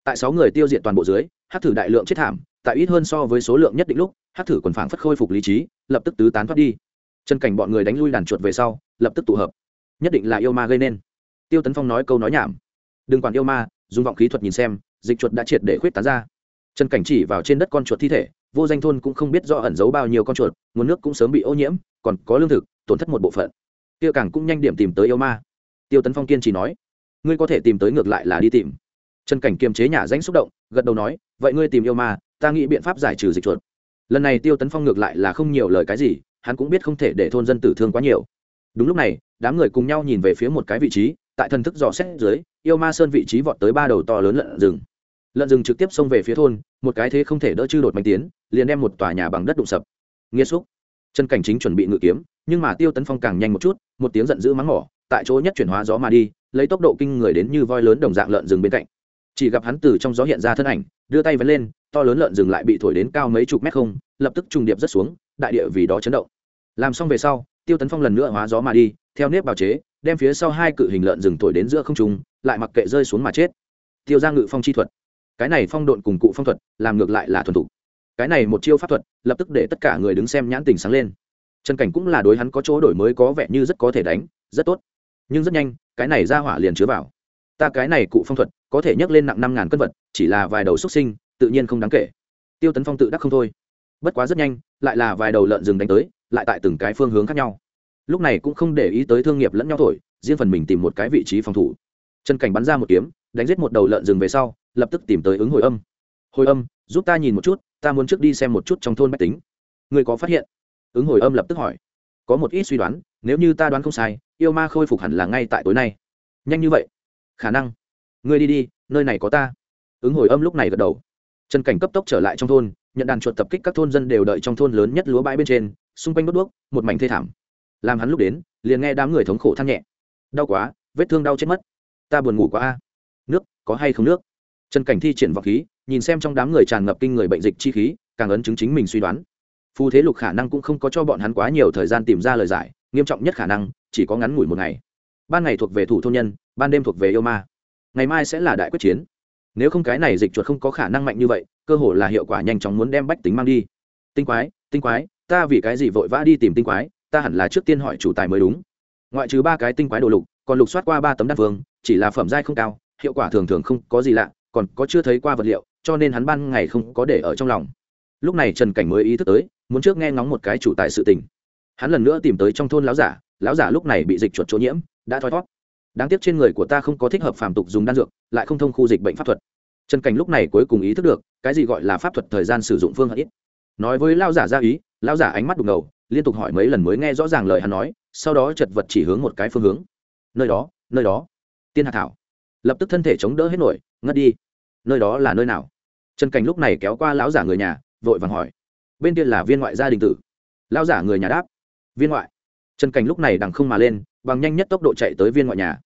Tại sáu người tiêu diệt toàn bộ dưới hát thử đại lượng chết thảm tại ít hơn so với số lượng nhất định lúc hát thử còn phảng phất khôi phục lý trí, lập tức tứ tán thoát đi. Chân cảnh bọn người đánh lui đàn chuột về sau, lập tức tụ hợp. Nhất định là yêu ma gây nên. Tiêu tấn phong nói câu nói nhảm. Đừng quản yêu ma, dùng vọng khí thuật nhìn xem, dịch chuột đã triệt để khuyết tán ra. Chân cảnh chỉ vào trên đất con chuột thi thể, vô danh thôn cũng không biết do ẩn giấu bao nhiêu con chuột, nguồn nước cũng sớm bị ô nhiễm, còn có lương thực, tổn thất một bộ phận. Tiêu càng cũng nhanh điểm tìm tới yêu ma. Tiêu tấn phong kiên chỉ nói, ngươi có thể tìm tới ngược lại là đi tìm trần cảnh kiềm chế nhà danh xúc động, gật đầu nói, vậy ngươi tìm yêu ma, ta nghĩ biện pháp giải trừ dịch chuột. Lần này tiêu tấn phong ngược lại là không nhiều lời cái gì, hắn cũng biết không thể để thôn dân tử thương quá nhiều. Đúng lúc này, đám người cùng nhau nhìn về phía một cái vị trí, tại thần thức dò xét dưới, yêu ma sơn vị trí vọt tới ba đầu to lớn lợn rừng. Lợn rừng trực tiếp xông về phía thôn, một cái thế không thể đỡ chư đột mạnh tiến, liền đem một tòa nhà bằng đất đụng sập. Nghiêm xúc. Chân cảnh chính chuẩn bị ngự kiếm, nhưng mà tiêu tấn phong càng nhanh một chút, một tiếng giận dữ mắng mỏ, tại chỗ nhất chuyển hóa gió mà đi, lấy tốc độ kinh người đến như voi lớn đồng dạng lợn rừng bên cạnh chỉ gặp hắn từ trong gió hiện ra thân ảnh, đưa tay vấn lên, to lớn lợn rừng lại bị thổi đến cao mấy chục mét không, lập tức trùng điệp rất xuống, đại địa vì đó chấn động. Làm xong về sau, tiêu tấn phong lần nữa hóa gió mà đi, theo nếp bào chế, đem phía sau hai cự hình lợn rừng thổi đến giữa không trung, lại mặc kệ rơi xuống mà chết. Tiêu ra ngự phong chi thuật. Cái này phong độn cùng cụ phong thuật, làm ngược lại là thuần thủ. cái này một chiêu pháp thuật, lập tức để tất cả người đứng xem nhãn tình sáng lên. Trần cảnh cũng là đối hắn có chỗ đổi mới có vẻ như rất có thể đánh, rất tốt. Nhưng rất nhanh, cái này ra hỏa liền chứa vào ta cái này cụ phong thuật, có thể nhấc lên nặng năm ngàn cân vật, chỉ là vài đầu xuất sinh, tự nhiên không đáng kể. Tiêu tấn phong tự đắc không thôi. Bất quá rất nhanh, lại là vài đầu lợn rừng đánh tới, lại tại từng cái phương hướng khác nhau. Lúc này cũng không để ý tới thương nghiệp lẫn nhau thổi, riêng phần mình tìm một cái vị trí phòng thủ. Trần cảnh bắn ra một kiếm, đánh giết một đầu lợn rừng về sau, lập tức tìm tới ứng hồi âm. Hồi âm, giúp ta nhìn một chút, ta muốn trước đi xem một chút trong thôn bách tính. Người có phát hiện? Ứng hồi âm lập tức hỏi. Có một ít suy đoán, nếu như ta đoán không sai, yêu ma khôi phục hẳn là ngay tại tối nay. Nhanh như vậy khả năng. Ngươi đi đi, nơi này có ta. Ứng hồi âm lúc này gật đầu. Trần cảnh cấp tốc trở lại trong thôn, nhận đàn chuột tập kích các thôn dân đều đợi trong thôn lớn nhất lúa bãi bên trên, xung quanh đốt đuốc, một mảnh thê thảm. Làm hắn lúc đến, liền nghe đám người thống khổ than nhẹ. Đau quá, vết thương đau chết mất. Ta buồn ngủ quá a. Nước, có hay không nước? Trần cảnh thi triển vọng khí, nhìn xem trong đám người tràn ngập kinh người bệnh dịch chi khí, càng ấn chứng chính mình suy đoán. Phù thế lục khả năng cũng không có cho bọn hắn quá nhiều thời gian tìm ra lời giải, nghiêm trọng nhất khả năng, chỉ có ngắn ngủi một ngày. Ban ngày thuộc về thủ thôn nhân ban đêm thuộc về yêu ma. Ngày mai sẽ là đại quyết chiến. Nếu không cái này dịch chuột không có khả năng mạnh như vậy, cơ hội là hiệu quả nhanh chóng muốn đem bách tính mang đi. Tinh quái tinh quái, ta vì cái gì vội vã đi tìm tinh quái, ta hẳn là trước tiên hỏi chủ tài mới đúng. Ngoại trừ ba cái tinh quái đồ lục, còn lục soát qua ba tấm đan phương chỉ là phẩm giai không cao, hiệu quả thường thường không có gì lạ, còn có chưa thấy qua vật liệu, cho nên hắn ban ngày không có để ở trong lòng. Lúc này trần cảnh mới ý thức tới, muốn trước nghe ngóng một cái chủ tài sự tình. Hắn lần nữa tìm tới trong thôn lão giả lão giả lúc này bị dịch chuột chỗ nhiễm, đã thoi thót đáng tiếc trên người của ta không có thích hợp phàm tục dùng đan dược, lại không thông khu dịch bệnh pháp thuật. Trần cảnh lúc này cuối cùng ý thức được, cái gì gọi là pháp thuật thời gian sử dụng phương hận ít. Nói với lão giả ra ý, lão giả ánh mắt đục ngầu, liên tục hỏi mấy lần mới nghe rõ ràng lời hắn nói, sau đó chật vật chỉ hướng một cái phương hướng. Nơi đó nơi đó. Tiên hạ thảo. Lập tức thân thể chống đỡ hết nổi, ngất đi. Nơi đó là nơi nào? Trần cảnh lúc này kéo qua lão giả người nhà, vội vàng hỏi. Bên kia là viên ngoại gia đình tử. Lão giả người nhà đáp. Viên ngoại trần cảnh lúc này đằng không mà lên, bằng nhanh nhất tốc độ chạy tới viên ngoại nhà.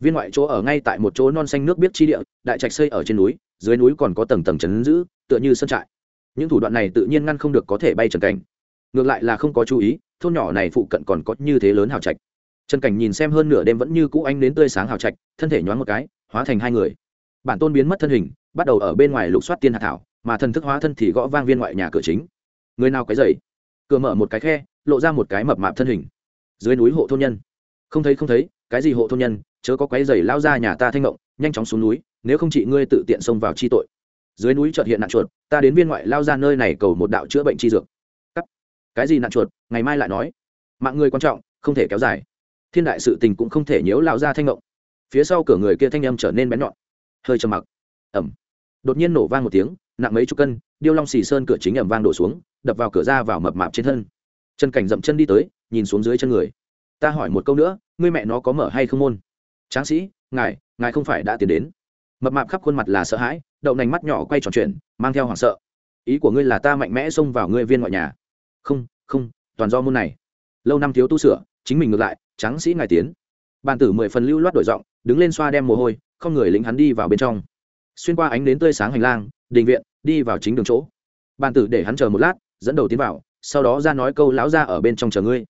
Viên ngoại chỗ ở ngay tại một chỗ non xanh nước biết chi địa, đại trạch xây ở trên núi, dưới núi còn có tầng tầng chấn giữ, tựa như sân trại. Những thủ đoạn này tự nhiên ngăn không được có thể bay trần cảnh. Ngược lại là không có chú ý, thôn nhỏ này phụ cận còn có như thế lớn hào trạch. Trần cảnh nhìn xem hơn nửa đêm vẫn như cũ anh đến tươi sáng hào trạch, thân thể nhoáng một cái, hóa thành hai người. Bản tôn biến mất thân hình, bắt đầu ở bên ngoài lục soát tiên hạt thảo, mà thần thức hóa thân thì gõ vang viên ngoại nhà cửa chính. Người nào cái dậy cửa mở một cái khe, lộ ra một cái mập mạp thân hình dưới núi hộ thôn nhân. Không thấy không thấy, cái gì hộ thôn nhân? Chớ có quái dày lao ra nhà ta thanh ngộng, nhanh chóng xuống núi, nếu không chị ngươi tự tiện xông vào chi tội. Dưới núi chợt hiện nạn chuột, ta đến viên ngoại lao ra nơi này cầu một đạo chữa bệnh chi dược. Cắt. cái gì nạn chuột? Ngày mai lại nói. Mạng người quan trọng, không thể kéo dài. Thiên đại sự tình cũng không thể nhiễu lao ra thanh ngộng. Phía sau cửa người kia thanh âm trở nên bén nhọn. Hơi trầm mặc. Ẩm đột nhiên nổ vang một tiếng, nặng mấy chục cân, điêu long xì sơn cửa chính ẩm vang đổ xuống, đập vào cửa ra vào mập mạp trên thân trần cảnh dậm chân đi tới, nhìn xuống dưới chân người. Ta hỏi một câu nữa, ngươi mẹ nó có mở hay không môn? Tráng sĩ, ngài ngài không phải đã tiến đến. Mập mạp khắp khuôn mặt là sợ hãi, đậu nành mắt nhỏ quay tròn chuyển, mang theo hoảng sợ. Ý của ngươi là ta mạnh mẽ xông vào ngươi viên ngoại nhà? Không không, toàn do môn này. Lâu năm thiếu tu sửa, chính mình ngược lại, tráng sĩ ngài tiến. Bàn tử mười phần lưu loát đổi giọng, đứng lên xoa đem mồ hôi, không người lính hắn đi vào bên trong. Xuyên qua ánh đến tươi sáng hành lang, đình viện, đi vào chính đường chỗ. Bàn tử để hắn chờ một lát, dẫn đầu tiến vào sau đó ra nói câu lão ra ở bên trong chờ ngươi.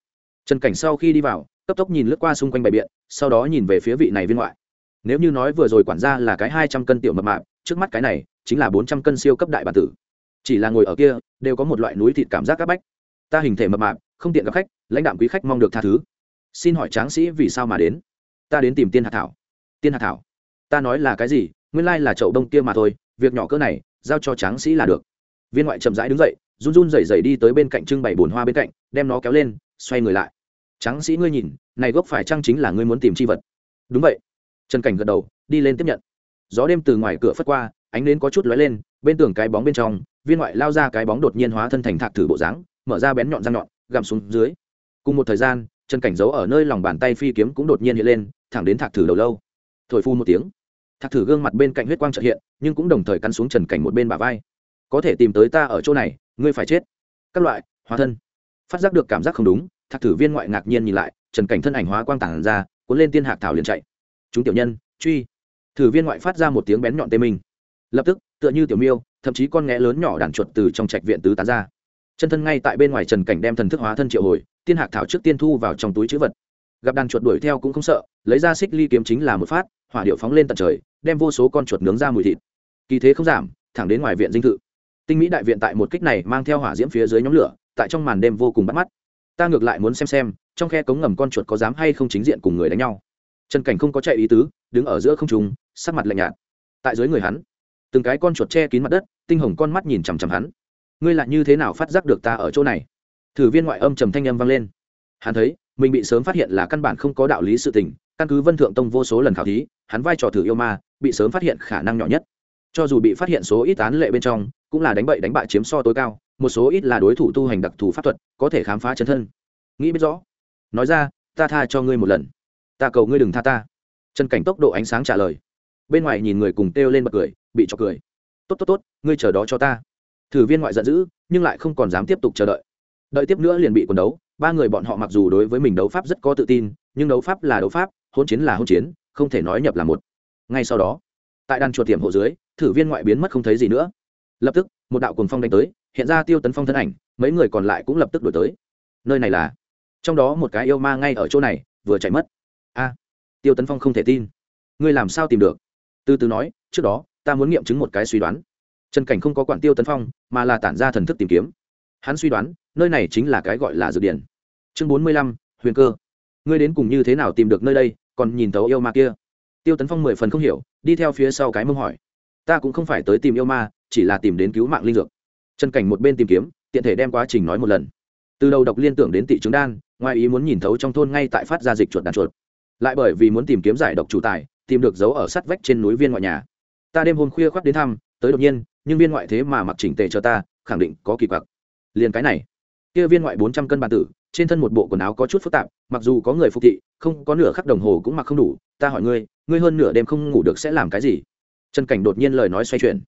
Trần cảnh sau khi đi vào, cấp tốc nhìn lướt qua xung quanh bày biện sau đó nhìn về phía vị này viên ngoại. Nếu như nói vừa rồi quản gia là cái hai trăm cân tiểu mập mạp, trước mắt cái này chính là bốn trăm cân siêu cấp đại bản tử. Chỉ là ngồi ở kia, đều có một loại núi thịt cảm giác c áp bách. Ta hình thể mập mạp, không tiện gặp khách, lãnh đạm quý khách mong được tha thứ. Xin hỏi tráng sĩ vì sao mà đến? Ta đến tìm tiên hạt thảo. Tiên hạt thảo, ta nói là cái gì? Nguyên lai là chậu đông kia mà thôi, việc nhỏ cỡ này, giao cho tráng sĩ là được. Viên ngoại chậm rãi đứng dậy run run rẩy rẩy đi tới bên cạnh trưng bày bồn hoa bên cạnh, đem nó kéo lên, xoay người lại. Tráng sĩ ngươi nhìn, này gốc phải chăng chính là ngươi muốn tìm chi vật? Đúng vậy. Trần cảnh gật đầu, đi lên tiếp nhận. Gió đêm từ ngoài cửa phất qua, ánh nến có chút lóe lên, bên tường cái bóng bên trong, viên ngoại lao ra cái bóng đột nhiên hóa thân thành thạc thử bộ dáng, mở ra bén nhọn răng nhọn, gặm xuống dưới. Cùng một thời gian, trần cảnh giấu ở nơi lòng bàn tay phi kiếm cũng đột nhiên hiện lên, thẳng đến thạc thử đầu lâu. Thổi phu một tiếng. Thạc thử gương mặt bên cạnh huyết quang trợ hiện, nhưng cũng đồng thời cắn xuống trần cảnh một bên bả vai. Có thể tìm tới ta ở chỗ này ngươi phải chết. Các loại, hóa thân. Phát giác được cảm giác không đúng, thạc thử viên ngoại ngạc nhiên nhìn lại, trần cảnh thân ảnh hóa quang tản ra, cuốn lên tiên hạc thảo liền chạy. Chúng tiểu nhân, truy. Thử viên ngoại phát ra một tiếng bén nhọn tê minh. Lập tức, tựa như tiểu miêu, thậm chí con nghé lớn nhỏ đàn chuột từ trong trạch viện tứ tán ra. Chân thân ngay tại bên ngoài trần cảnh đem thần thức hóa thân triệu hồi, tiên hạc thảo trước tiên thu vào trong túi chữ vật. Gặp đàn chuột đuổi theo cũng không sợ, lấy ra xích ly kiếm chính là một phát, hỏa điệu phóng lên tận trời, đem vô số con chuột nướng ra mùi thịt. Kỳ thế không giảm, thẳng đến ngoài viện dinh thự tinh mỹ đại viện tại một kích này mang theo hỏa diễm phía dưới nhóm lửa, tại trong màn đêm vô cùng bắt mắt. Ta ngược lại muốn xem xem, trong khe cống ngầm con chuột có dám hay không chính diện cùng người đánh nhau. Trần cảnh không có chạy ý tứ, đứng ở giữa không trùng sắc mặt lạnh nhạt. Tại dưới người hắn, từng cái con chuột che kín mặt đất, tinh hồng con mắt nhìn chằm chằm hắn. Ngươi lại như thế nào phát giác được ta ở chỗ này? Thử viên ngoại âm trầm thanh âm vang lên. Hắn thấy, mình bị sớm phát hiện là căn bản không có đạo lý sự tình, căn cứ vân thượng tông vô số lần khảo thí, hắn vai trò thử yêu ma, bị sớm phát hiện khả năng nhỏ nhất cho dù bị phát hiện số ít án lệ bên trong, cũng là đánh bậy đánh bại chiếm so tối cao, một số ít là đối thủ tu hành đặc thù pháp thuật, có thể khám phá chân thân. Nghĩ biết rõ. Nói ra, ta tha cho ngươi một lần. Ta cầu ngươi đừng tha ta. Trần cảnh tốc độ ánh sáng trả lời. Bên ngoài nhìn người cùng kêu lên bật cười, bị cho cười. Tốt tốt tốt, ngươi chờ đó cho ta. Thử viên ngoại giận dữ, nhưng lại không còn dám tiếp tục chờ đợi. Đợi tiếp nữa liền bị quần đấu, ba người bọn họ mặc dù đối với mình đấu pháp rất có tự tin, nhưng đấu pháp là đấu pháp hôn chiến là hôn chiến, không thể nói nhập là một. Ngay sau đó tại đàn chuột tiệm hộ dưới, thử viên ngoại biến mất không thấy gì nữa. Lập tức, một đạo cuồng phong đánh tới, hiện ra tiêu tấn phong thân ảnh, mấy người còn lại cũng lập tức đổi tới. Nơi này là? Trong đó một cái yêu ma ngay ở chỗ này, vừa chạy mất. A, tiêu tấn phong không thể tin. Ngươi làm sao tìm được? Từ từ nói, trước đó, ta muốn nghiệm chứng một cái suy đoán. Trần cảnh không có quản tiêu tấn phong, mà là tản ra thần thức tìm kiếm. Hắn suy đoán, nơi này chính là cái gọi là dược điển chương bốn mươi lăm, huyền cơ. Ngươi đến cùng như thế nào tìm được nơi đây, còn nhìn tấu yêu ma kia? Tiêu tấn phong mười phần không hiểu, đi theo phía sau cái mông hỏi. Ta cũng không phải tới tìm yêu ma, chỉ là tìm đến cứu mạng linh dược. Trần cảnh một bên tìm kiếm, tiện thể đem quá trình nói một lần. Từ đầu độc liên tưởng đến tị trứng đan, ngoài ý muốn nhìn thấu trong thôn ngay tại phát ra dịch chuột đàn chuột. Lại bởi vì muốn tìm kiếm giải độc chủ tài, tìm được dấu ở sắt vách trên núi viên ngoại nhà. Ta đêm hôm khuya khoác đến thăm, tới đột nhiên, nhưng viên ngoại thế mà mặc chỉnh tề cho ta, khẳng định có kỳ quặc. Liền cái này. Kia viên ngoại bốn trăm cân bàn tử, trên thân một bộ quần áo có chút phức tạp, mặc dù có người phục thị không có nửa khắc đồng hồ cũng mặc không đủ, ta hỏi ngươi ngươi hơn nửa đêm không ngủ được sẽ làm cái gì? Trần cảnh đột nhiên lời nói xoay chuyển.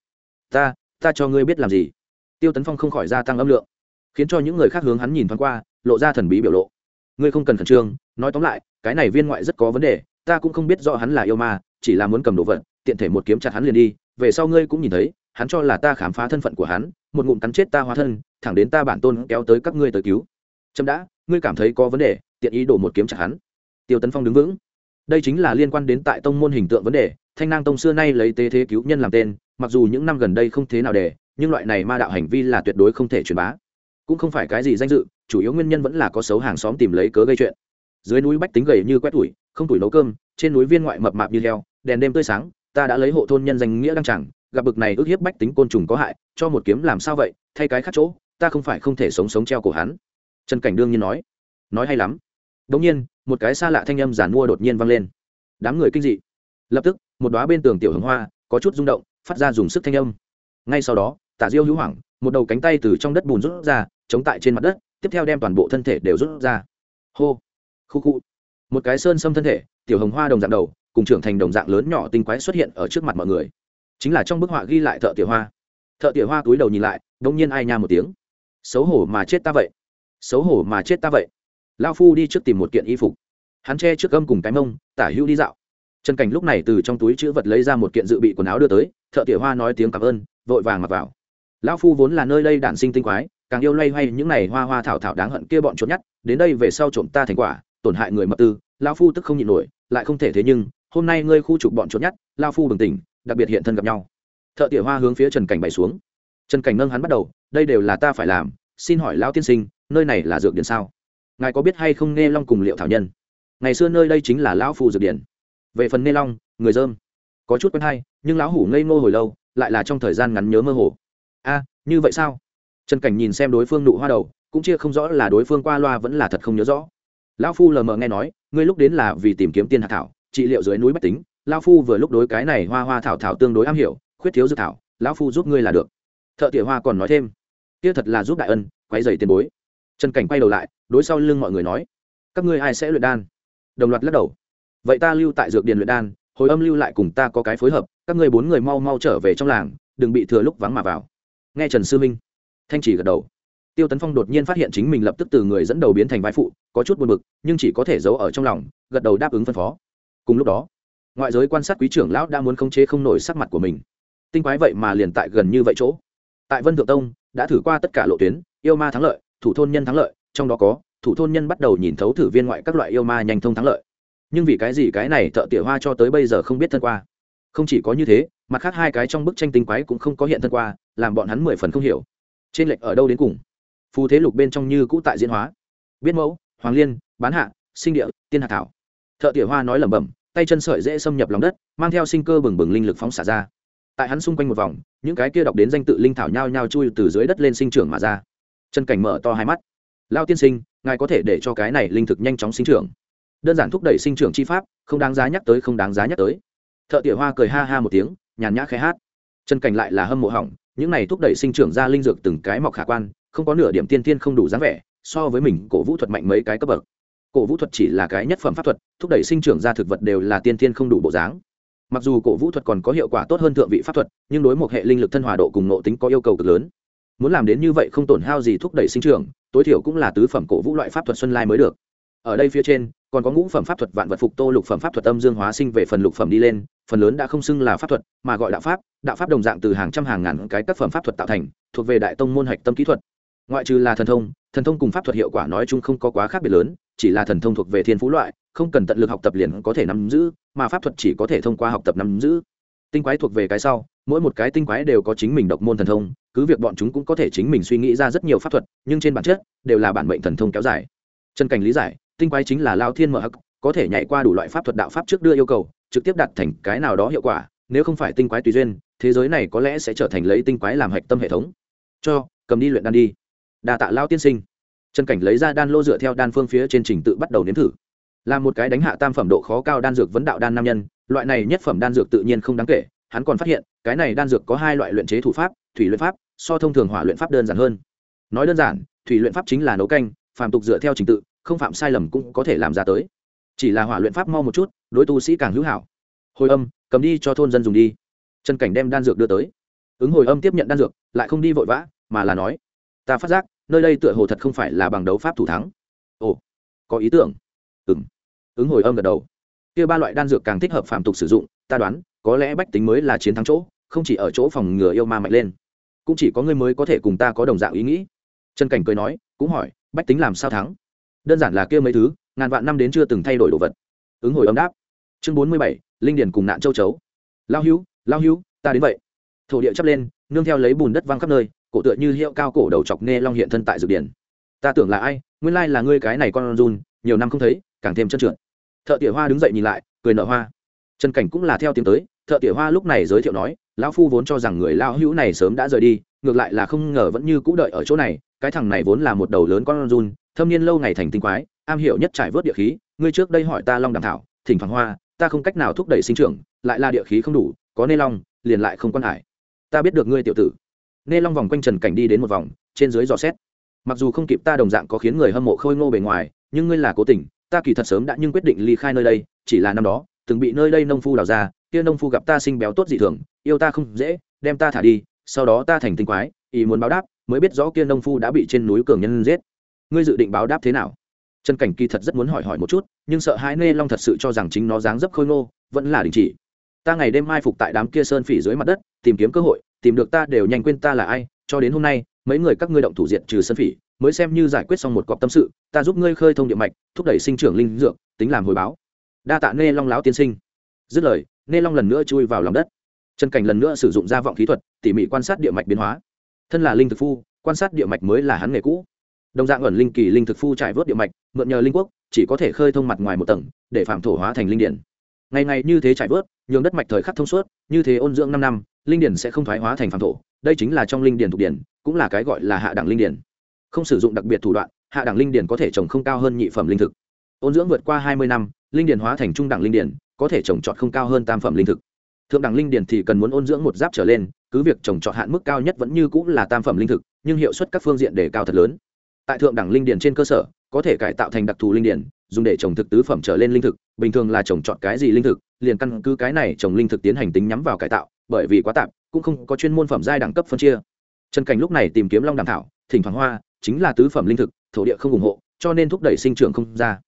Ta ta cho ngươi biết làm gì? Tiêu tấn phong không khỏi gia tăng âm lượng, khiến cho những người khác hướng hắn nhìn thoáng qua, lộ ra thần bí biểu lộ. Ngươi không cần khẩn trương, nói tóm lại, cái này viên ngoại rất có vấn đề, ta cũng không biết rõ hắn là yêu ma, chỉ là muốn cầm đồ vật, tiện thể một kiếm chặt hắn liền đi, về sau ngươi cũng nhìn thấy, hắn cho là ta khám phá thân phận của hắn, một ngụm cắn chết ta hóa thân, thẳng đến ta bản tôn kéo tới các ngươi tới cứu. Trâm đã, ngươi cảm thấy có vấn đề, tiện ý đổ một kiếm chặt hắn tiêu tấn phong đứng vững. Đây chính là liên quan đến tại tông môn hình tượng vấn đề, thanh nang tông xưa nay lấy tế thế cứu nhân làm tên, mặc dù những năm gần đây không thế nào để, nhưng loại này ma đạo hành vi là tuyệt đối không thể truyền bá. Cũng không phải cái gì danh dự, chủ yếu nguyên nhân vẫn là có xấu hàng xóm tìm lấy cớ gây chuyện. Dưới núi bách tính gầy như quét tuổi không tuổi nấu cơm, trên núi viên ngoại mập mạp như heo, đèn đêm tươi sáng, ta đã lấy hộ thôn nhân danh nghĩa đăng chẳng gặp bực này ước hiếp bách tính côn trùng có hại, cho một kiếm làm sao vậy, thay cái khác chỗ, ta không phải không thể sống sống treo cổ hắn. Trần cảnh đương nhiên nói. Nói hay lắm. Đ ỗ n g nhiên một cái xa lạ thanh âm giản mua đột nhiên vang lên. Đám người kinh dị. Lập tức, một đoá bên tường tiểu hồng hoa có chút rung động, phát ra dùng sức thanh âm. Ngay sau đó tả diêu hữu hoảng, một đầu cánh tay từ trong đất bùn rút ra, chống tại trên mặt đất, tiếp theo đem toàn bộ thân thể đều rút ra. Hô, khu khu. Một cái sơn xâm thân thể, tiểu hồng hoa đồng dạng đầu, cùng trưởng thành đồng dạng lớn nhỏ tinh quái xuất hiện ở trước mặt mọi người. Chính là trong bức họa ghi lại thợ tiểu hoa. Thợ tiểu hoa túi đầu nhìn lại đông nhiên ai nha một tiếng. Xấu hổ mà chết ta vậy. Xấu hổ mà chết ta vậy lao phu đi trước tìm một kiện y phục. Hắn che trước gâm cùng cái mông, tả hữu đi dạo. Trần cảnh lúc này từ trong túi chữ vật lấy ra một kiện dự bị quần áo đưa tới, thợ tỉa hoa nói tiếng cảm ơn, vội vàng mặc vào. Lao phu vốn là nơi đây đản sinh tinh quái, càng yêu loay hoay những này hoa hoa thảo thảo đáng hận kia bọn trốn nhát đến đây về sau trộm ta thành quả, tổn hại người mập tư, lao phu tức không nhịn nổi, lại không thể thế nhưng, hôm nay ngươi khu trục bọn trốn nhát lao phu bừng tỉnh, đặc biệt hiện thân gặp nhau. Thợ tỉa hoa hướng phía trần cảnh bày xuống. Trần cảnh nâng hắn bắt đầu, đây đều là ta phải làm, xin hỏi lão tiên sinh, nơi này là dược điện sao? Ngài có biết hay không nghe long cùng liệu thảo nhân? Ngày xưa nơi đây chính là lão phù dược điển. Về phần nê long, người dơm. Có chút quen hay, nhưng lão hủ ngây ngô hồi lâu, lại là trong thời gian ngắn nhớ mơ hồ. A, như vậy sao? Trần cảnh nhìn xem đối phương nụ hoa đầu, cũng chia không rõ là đối phương qua loa vẫn là thật không nhớ rõ. Lão phu lờ mờ nghe nói, ngươi lúc đến là vì tìm kiếm tiên hạ thảo, trị liệu dưới núi bách tính. Lão phu vừa lúc đối cái này hoa hoa thảo thảo tương đối am hiểu, khuyết thiếu dược thảo, lão phu giúp ngươi là được. Thợ tỉa hoa còn nói thêm, kia thật là giúp đại ân, quấy dày tiền bối trần cảnh quay đầu lại, đối sau lưng mọi người nói, các ngươi ai sẽ luyện đan? Đồng loạt lắc đầu, vậy ta lưu tại dược điền luyện đan, hồi âm lưu lại cùng ta có cái phối hợp, các ngươi bốn người mau mau trở về trong làng, đừng bị thừa lúc vắng mà vào. Nghe trần sư minh, thanh chỉ gật đầu. Tiêu tấn phong đột nhiên phát hiện chính mình lập tức từ người dẫn đầu biến thành vai phụ, có chút buồn bực, nhưng chỉ có thể giấu ở trong lòng, gật đầu đáp ứng phân phó. Cùng lúc đó, ngoại giới quan sát quý trưởng lão đã muốn khống chế không nổi sắc mặt của mình. Tinh quái vậy mà liền tại gần như vậy chỗ. Tại vân thượng tông, đã thử qua tất cả lộ tuyến, yêu ma thắng lợi thủ thôn nhân thắng lợi, trong đó có, thủ thôn nhân bắt đầu nhìn thấu thử viên ngoại các loại yêu ma nhanh thông thắng lợi. Nhưng vì cái gì cái này thợ tỉa hoa cho tới bây giờ không biết thân qua? Không chỉ có như thế, mặt khác hai cái trong bức tranh tinh quái cũng không có hiện thân qua, làm bọn hắn mười phần không hiểu. Trên lệch ở đâu đến cùng? Phù thế lục bên trong như cũ tại diễn hóa. Biết mẫu, hoàng liên, bán hạ, sinh địa, tiên hạ thảo. Thợ tỉa hoa nói lẩm bẩm, tay chân sợi dễ xâm nhập lòng đất, mang theo sinh cơ bừng bừng linh lực phóng xả ra. Tại hắn xung quanh một vòng, những cái kia đọc đến danh tự linh thảo nhao nhao chui từ dưới đất lên sinh trưởng mà ra trần cảnh mở to hai mắt. Lao tiên sinh, ngài có thể để cho cái này linh thực nhanh chóng sinh trưởng. Đơn giản thúc đẩy sinh trưởng chi pháp, không đáng giá nhắc tới, không đáng giá nhắc tới. Thợ tỉa hoa cười ha ha một tiếng, nhàn nhã khẽ hát. Trần cảnh lại là hâm mộ hỏng, những này thúc đẩy sinh trưởng ra linh dược từng cái mọc khả quan, không có nửa điểm tiên tiên không đủ dáng vẻ, so với mình, cổ vũ thuật mạnh mấy cái cấp bậc. Cổ vũ thuật chỉ là cái nhất phẩm pháp thuật, thúc đẩy sinh trưởng ra thực vật đều là tiên tiên không đủ bộ dáng. Mặc dù cổ vũ thuật còn có hiệu quả tốt hơn thượng vị pháp thuật, nhưng đối một hệ linh lực thân hòa độ cùng nộ tính có yêu cầu cực lớn muốn làm đến như vậy không tổn hao gì thúc đẩy sinh trưởng, tối thiểu cũng là tứ phẩm cổ vũ loại pháp thuật xuân lai mới được. Ở đây phía trên, còn có ngũ phẩm pháp thuật vạn vật phục tô lục phẩm pháp thuật âm dương hóa sinh về phần lục phẩm đi lên, phần lớn đã không xưng là pháp thuật, mà gọi đạo pháp đạo pháp đồng dạng từ hàng trăm hàng ngàn cái tác phẩm pháp thuật tạo thành, thuộc về đại tông môn hạch tâm kỹ thuật. Ngoại trừ là thần thông thần thông cùng pháp thuật hiệu quả nói chung không có quá khác biệt lớn, chỉ là thần thông thuộc về thiên phú loại, không cần tận lực học tập liền có thể nắm giữ, mà pháp thuật chỉ có thể thông qua học tập nắm giữ tinh quái thuộc về cái sau, mỗi một cái tinh quái đều có chính mình độc môn thần thông, cứ việc bọn chúng cũng có thể chính mình suy nghĩ ra rất nhiều pháp thuật, nhưng trên bản chất, đều là bản mệnh thần thông kéo dài. Chân cảnh lý giải, tinh quái chính là lao thiên mở hắc, có thể nhảy qua đủ loại pháp thuật đạo pháp trước đưa yêu cầu, trực tiếp đặt thành cái nào đó hiệu quả, nếu không phải tinh quái tùy duyên, thế giới này có lẽ sẽ trở thành lấy tinh quái làm hạch tâm hệ thống. Cho, cầm đi luyện đan đi. Đà tạ lao tiên sinh. Trần cảnh lấy ra đan lô dựa theo đan phương phía trên trình tự bắt đầu nếm thử là một cái đánh hạ tam phẩm độ khó cao đan dược vấn đạo đan nam nhân, loại này nhất phẩm đan dược tự nhiên không đáng kể, hắn còn phát hiện, cái này đan dược có hai loại luyện chế thủ pháp, thủy luyện pháp, so thông thường hỏa luyện pháp đơn giản hơn. Nói đơn giản, thủy luyện pháp chính là nấu canh, phàm tục dựa theo trình tự, không phạm sai lầm cũng có thể làm ra tới. Chỉ là hỏa luyện pháp mau một chút, đối tu sĩ càng hữu hảo. Hồi âm, cầm đi cho thôn dân dùng đi. Trần cảnh đem đan dược đưa tới. Ứng hồi âm tiếp nhận đan dược, lại không đi vội vã, mà là nói, ta phát giác, nơi đây tựa hồ thật không phải là bằng đấu pháp thủ thắng. Ồ, có ý tưởng ứng hồi âm gật đầu. Kia ba loại đan dược càng thích hợp phạm tục sử dụng, ta đoán, có lẽ bách tính mới là chiến thắng chỗ, không chỉ ở chỗ phòng ngừa yêu ma mạnh lên. Cũng chỉ có ngươi mới có thể cùng ta có đồng dạng ý nghĩ. Trần cảnh cười nói, cũng hỏi, bách tính làm sao thắng? Đơn giản là kia mấy thứ, ngàn vạn năm đến chưa từng thay đổi đồ vật. Ứng hồi âm đáp. Chương bốn mươi bảy, linh điển cùng nạn châu chấu. Lao hữu lao hữu, ta đến vậy. Thổ địa chắp lên, nương theo lấy bùn đất văng khắp nơi, cổ tựa như hiệu cao cổ đầu chọc nghe long hiện thân tại dược điển ta tưởng là ai, nguyên lai là ngươi cái này con run, nhiều năm không thấy, càng thêm chân trượt thợ tỉa hoa đứng dậy nhìn lại, cười nở hoa. Trần cảnh cũng là theo tiếng tới, thợ tỉa hoa lúc này giới thiệu nói, lão phu vốn cho rằng người lao hữu này sớm đã rời đi, ngược lại là không ngờ vẫn như cũ đợi ở chỗ này, cái thằng này vốn là một đầu lớn con run, thâm niên lâu ngày thành tinh quái, am hiểu nhất trải vớt địa khí, ngươi trước đây hỏi ta long đàm thảo, thỉnh thoảng hoa, ta không cách nào thúc đẩy sinh trưởng, lại là địa khí không đủ, có nê long, liền lại không quan hải. Ta biết được ngươi tiểu tử. Nê long vòng quanh trần cảnh đi đến một vòng, trên dưới dò xét. Mặc dù không kịp ta đồng dạng có khiến người hâm mộ khôi ngô bề ngoài, nhưng ngươi là cố tình ta kỳ thật sớm đã nhưng quyết định ly khai nơi đây, chỉ là năm đó, từng bị nơi đây nông phu đào ra, kia nông phu gặp ta sinh béo tốt dị thường, yêu ta không dễ, đem ta thả đi, sau đó ta thành tinh quái, ý muốn báo đáp, mới biết rõ kia nông phu đã bị trên núi cường nhân giết. Ngươi dự định báo đáp thế nào? Trần cảnh kỳ thật rất muốn hỏi hỏi một chút, nhưng sợ hai nê long thật sự cho rằng chính nó dáng dấp khôi ngô, vẫn là đình chỉ. Ta ngày đêm mai phục tại đám kia sơn phỉ dưới mặt đất, tìm kiếm cơ hội, tìm được ta đều nhanh quên ta là ai, cho đến hôm nay mấy người các ngươi động thủ diện trừ sân phỉ, mới xem như giải quyết xong một cọc tâm sự, ta giúp ngươi khơi thông địa mạch, thúc đẩy sinh trưởng linh dược, tính làm hồi báo. Đa tạ nê long láo tiên sinh. Dứt lời, nê long lần nữa chui vào lòng đất. Trần cảnh lần nữa sử dụng gia vọng khí thuật, tỉ mỉ quan sát địa mạch biến hóa. Thân là linh thực phu, quan sát địa mạch mới là hắn nghề cũ. Đồng dạng ẩn linh kỳ linh thực phu trải vớt địa mạch, mượn nhờ linh quốc, chỉ có thể khơi thông mặt ngoài một tầng, để phạm thổ hóa thành linh điển. Ngày ngày như thế trải vớt, nhường đất mạch thời khắc thông suốt, như thế ôn dưỡng năm năm, linh điển sẽ không thoái hóa thành phạm thổ đây chính là trong linh điển thuộc điển cũng là cái gọi là hạ đẳng linh điển không sử dụng đặc biệt thủ đoạn, hạ đẳng linh điển có thể trồng không cao hơn nhị phẩm linh thực. Ôn dưỡng vượt qua hai mươi năm, linh điển hóa thành trung đẳng linh điển có thể trồng trọt không cao hơn tam phẩm linh thực. Thượng đẳng linh điển thì cần muốn ôn dưỡng một giáp trở lên, cứ việc trồng trọt hạn mức cao nhất vẫn như cũng là tam phẩm linh thực, nhưng hiệu suất các phương diện đề cao thật lớn. Tại thượng đẳng linh điển trên cơ sở, có thể cải tạo thành đặc thù linh điển dùng để trồng thực tứ phẩm trở lên linh thực, bình thường là trồng chọn cái gì linh thực, liền căn cứ cái này trồng linh thực tiến hành tính nhắm vào cải tạo, bởi vì quá tạp cũng không có chuyên môn phẩm giai đẳng cấp phân chia. Trần cảnh lúc này tìm kiếm long đàm thảo, thỉnh thoảng hoa, chính là tứ phẩm linh thực, thổ địa không ủng hộ, cho nên thúc đẩy sinh trưởng không ra.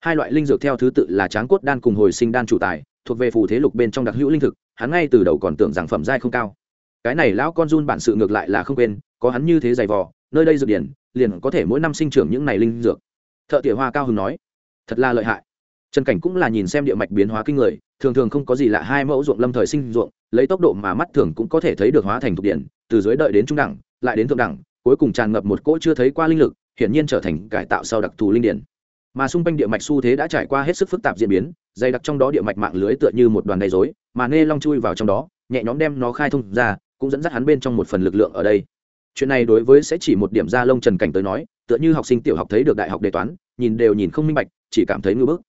Hai loại linh dược theo thứ tự là tráng cốt đan cùng hồi sinh đan chủ tài, thuộc về phù thế lục bên trong đặc hữu linh thực, hắn ngay từ đầu còn tưởng rằng phẩm giai không cao. Cái này lão con run bản sự ngược lại là không quên, có hắn như thế dày vò, nơi đây dược điển, liền có thể mỗi năm sinh trưởng những này linh dược. Thợ tỉa hoa cao hưng nói, thật là lợi hại. Trần cảnh cũng là nhìn xem địa mạch biến hóa kinh người thường thường không có gì lạ hai mẫu ruộng lâm thời sinh ruộng, lấy tốc độ mà mắt thường cũng có thể thấy được hóa thành thuộc điện, từ dưới đợi đến trung đẳng, lại đến thượng đẳng, cuối cùng tràn ngập một cỗ chưa thấy qua linh lực, hiển nhiên trở thành cải tạo sau đặc thù linh điển mà xung quanh địa mạch xu thế đã trải qua hết sức phức tạp diễn biến, dày đặc trong đó địa mạch mạng lưới tựa như một đoàn đầy dối mà nê long chui vào trong đó, nhẹ nhõm đem nó khai thông ra, cũng dẫn dắt hắn bên trong một phần lực lượng ở đây. Chuyện này đối với sẽ chỉ một điểm ra lông trần cảnh tới nói, tựa như học sinh tiểu học thấy được đại học đề toán, nhìn đều nhìn không minh bạch, chỉ cảm thấy ngưỡng bức.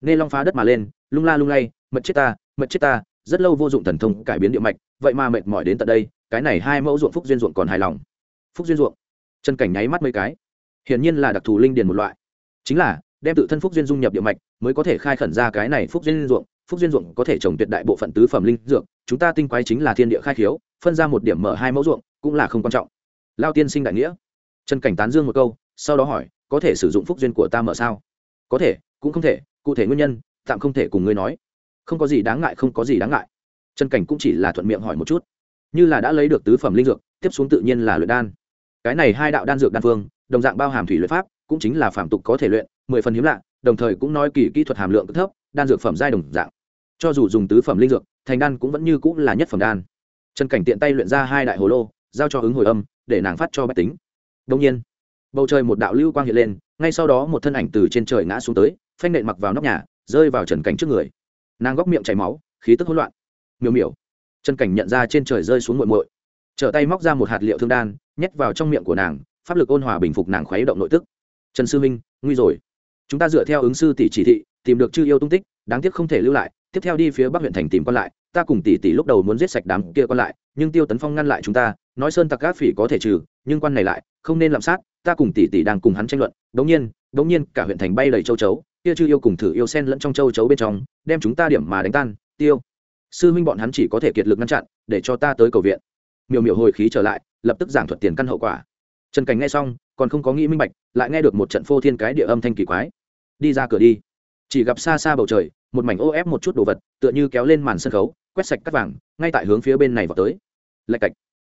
Nê long phá đất mà lên lung la lung lay, mật chết ta, mật chết ta, rất lâu vô dụng thần thông cải biến địa mạch, vậy mà mệt mỏi đến tận đây, cái này hai mẫu ruộng phúc duyên ruộng còn hài lòng. Phúc duyên ruộng. Chân cảnh nháy mắt mấy cái. Hiển nhiên là đặc thù linh điền một loại. Chính là, đem tự thân phúc duyên dung nhập địa mạch, mới có thể khai khẩn ra cái này phúc duyên ruộng. Phúc duyên ruộng có thể trồng tuyệt đại bộ phận tứ phẩm linh dược, chúng ta tinh quái chính là thiên địa khai khiếu, phân ra một điểm mở hai mẫu ruộng, cũng là không quan trọng. Lao tiên sinh đại nghĩa. Trần cảnh tán dương một câu, sau đó hỏi, có thể sử dụng phúc duyên của ta mở sao? Có thể, cũng không thể, cụ thể nguyên nhân tạm không thể cùng ngươi nói. Không có gì đáng ngại, không có gì đáng ngại. Trần cảnh cũng chỉ là thuận miệng hỏi một chút. Như là đã lấy được tứ phẩm linh dược, tiếp xuống tự nhiên là luyện đan. Cái này hai đạo đan dược đan phương, đồng dạng bao hàm thủy luyện pháp, cũng chính là phạm tục có thể luyện, mười phần hiếm lạ, đồng thời cũng nói kỳ kỹ thuật hàm lượng thấp, đan dược phẩm giai đồng dạng. Cho dù dùng tứ phẩm linh dược, thành đan cũng vẫn như cũng là nhất phẩm đan. Trần cảnh tiện tay luyện ra hai đại hồ lô, giao cho ứng hồi âm, để nàng phát cho bách tính. Đông nhiên, bầu trời một đạo lưu quang hiện lên, ngay sau đó một thân ảnh từ trên trời ngã xuống tới, phanh nện mặc vào nóc nhà rơi vào trần cảnh trước người. Nàng góc miệng chảy máu, khí tức hỗn loạn. Miểu miểu. Trần cảnh nhận ra trên trời rơi xuống muội muội. Trở tay móc ra một hạt liệu thương đan, nhét vào trong miệng của nàng, pháp lực ôn hòa bình phục nàng khuấy động nội tức. Trần sư minh nguy rồi. Chúng ta dựa theo ứng sư tỷ chỉ thị, tìm được chư yêu tung tích, đáng tiếc không thể lưu lại, tiếp theo đi phía bắc huyện thành tìm con lại, ta cùng tỷ tỷ lúc đầu muốn giết sạch đám kia con lại, nhưng tiêu tấn phong ngăn lại chúng ta, nói sơn tặc gác phỉ có thể trừ, nhưng quan này lại, không nên làm sát, ta cùng tỷ tỷ đang cùng hắn tranh luận. Đống nhiên đống nhiên cả huyện thành bay đầy châu chấu kia chư yêu cùng thử yêu sen lẫn trong châu chấu bên trong, đem chúng ta điểm mà đánh tan, tiêu. Sư minh bọn hắn chỉ có thể kiệt lực ngăn chặn, để cho ta tới cầu viện. Miều miều hồi khí trở lại, lập tức giảng thuật tiền căn hậu quả. Trần cảnh nghe xong, còn không có nghĩ minh bạch, lại nghe được một trận phô thiên cái địa âm thanh kỳ quái. Đi ra cửa đi. Chỉ gặp xa xa bầu trời, một mảnh ô ép một chút đồ vật, tựa như kéo lên màn sân khấu, quét sạch cắt vàng, ngay tại hướng phía bên này vào tới. Lạch cạch.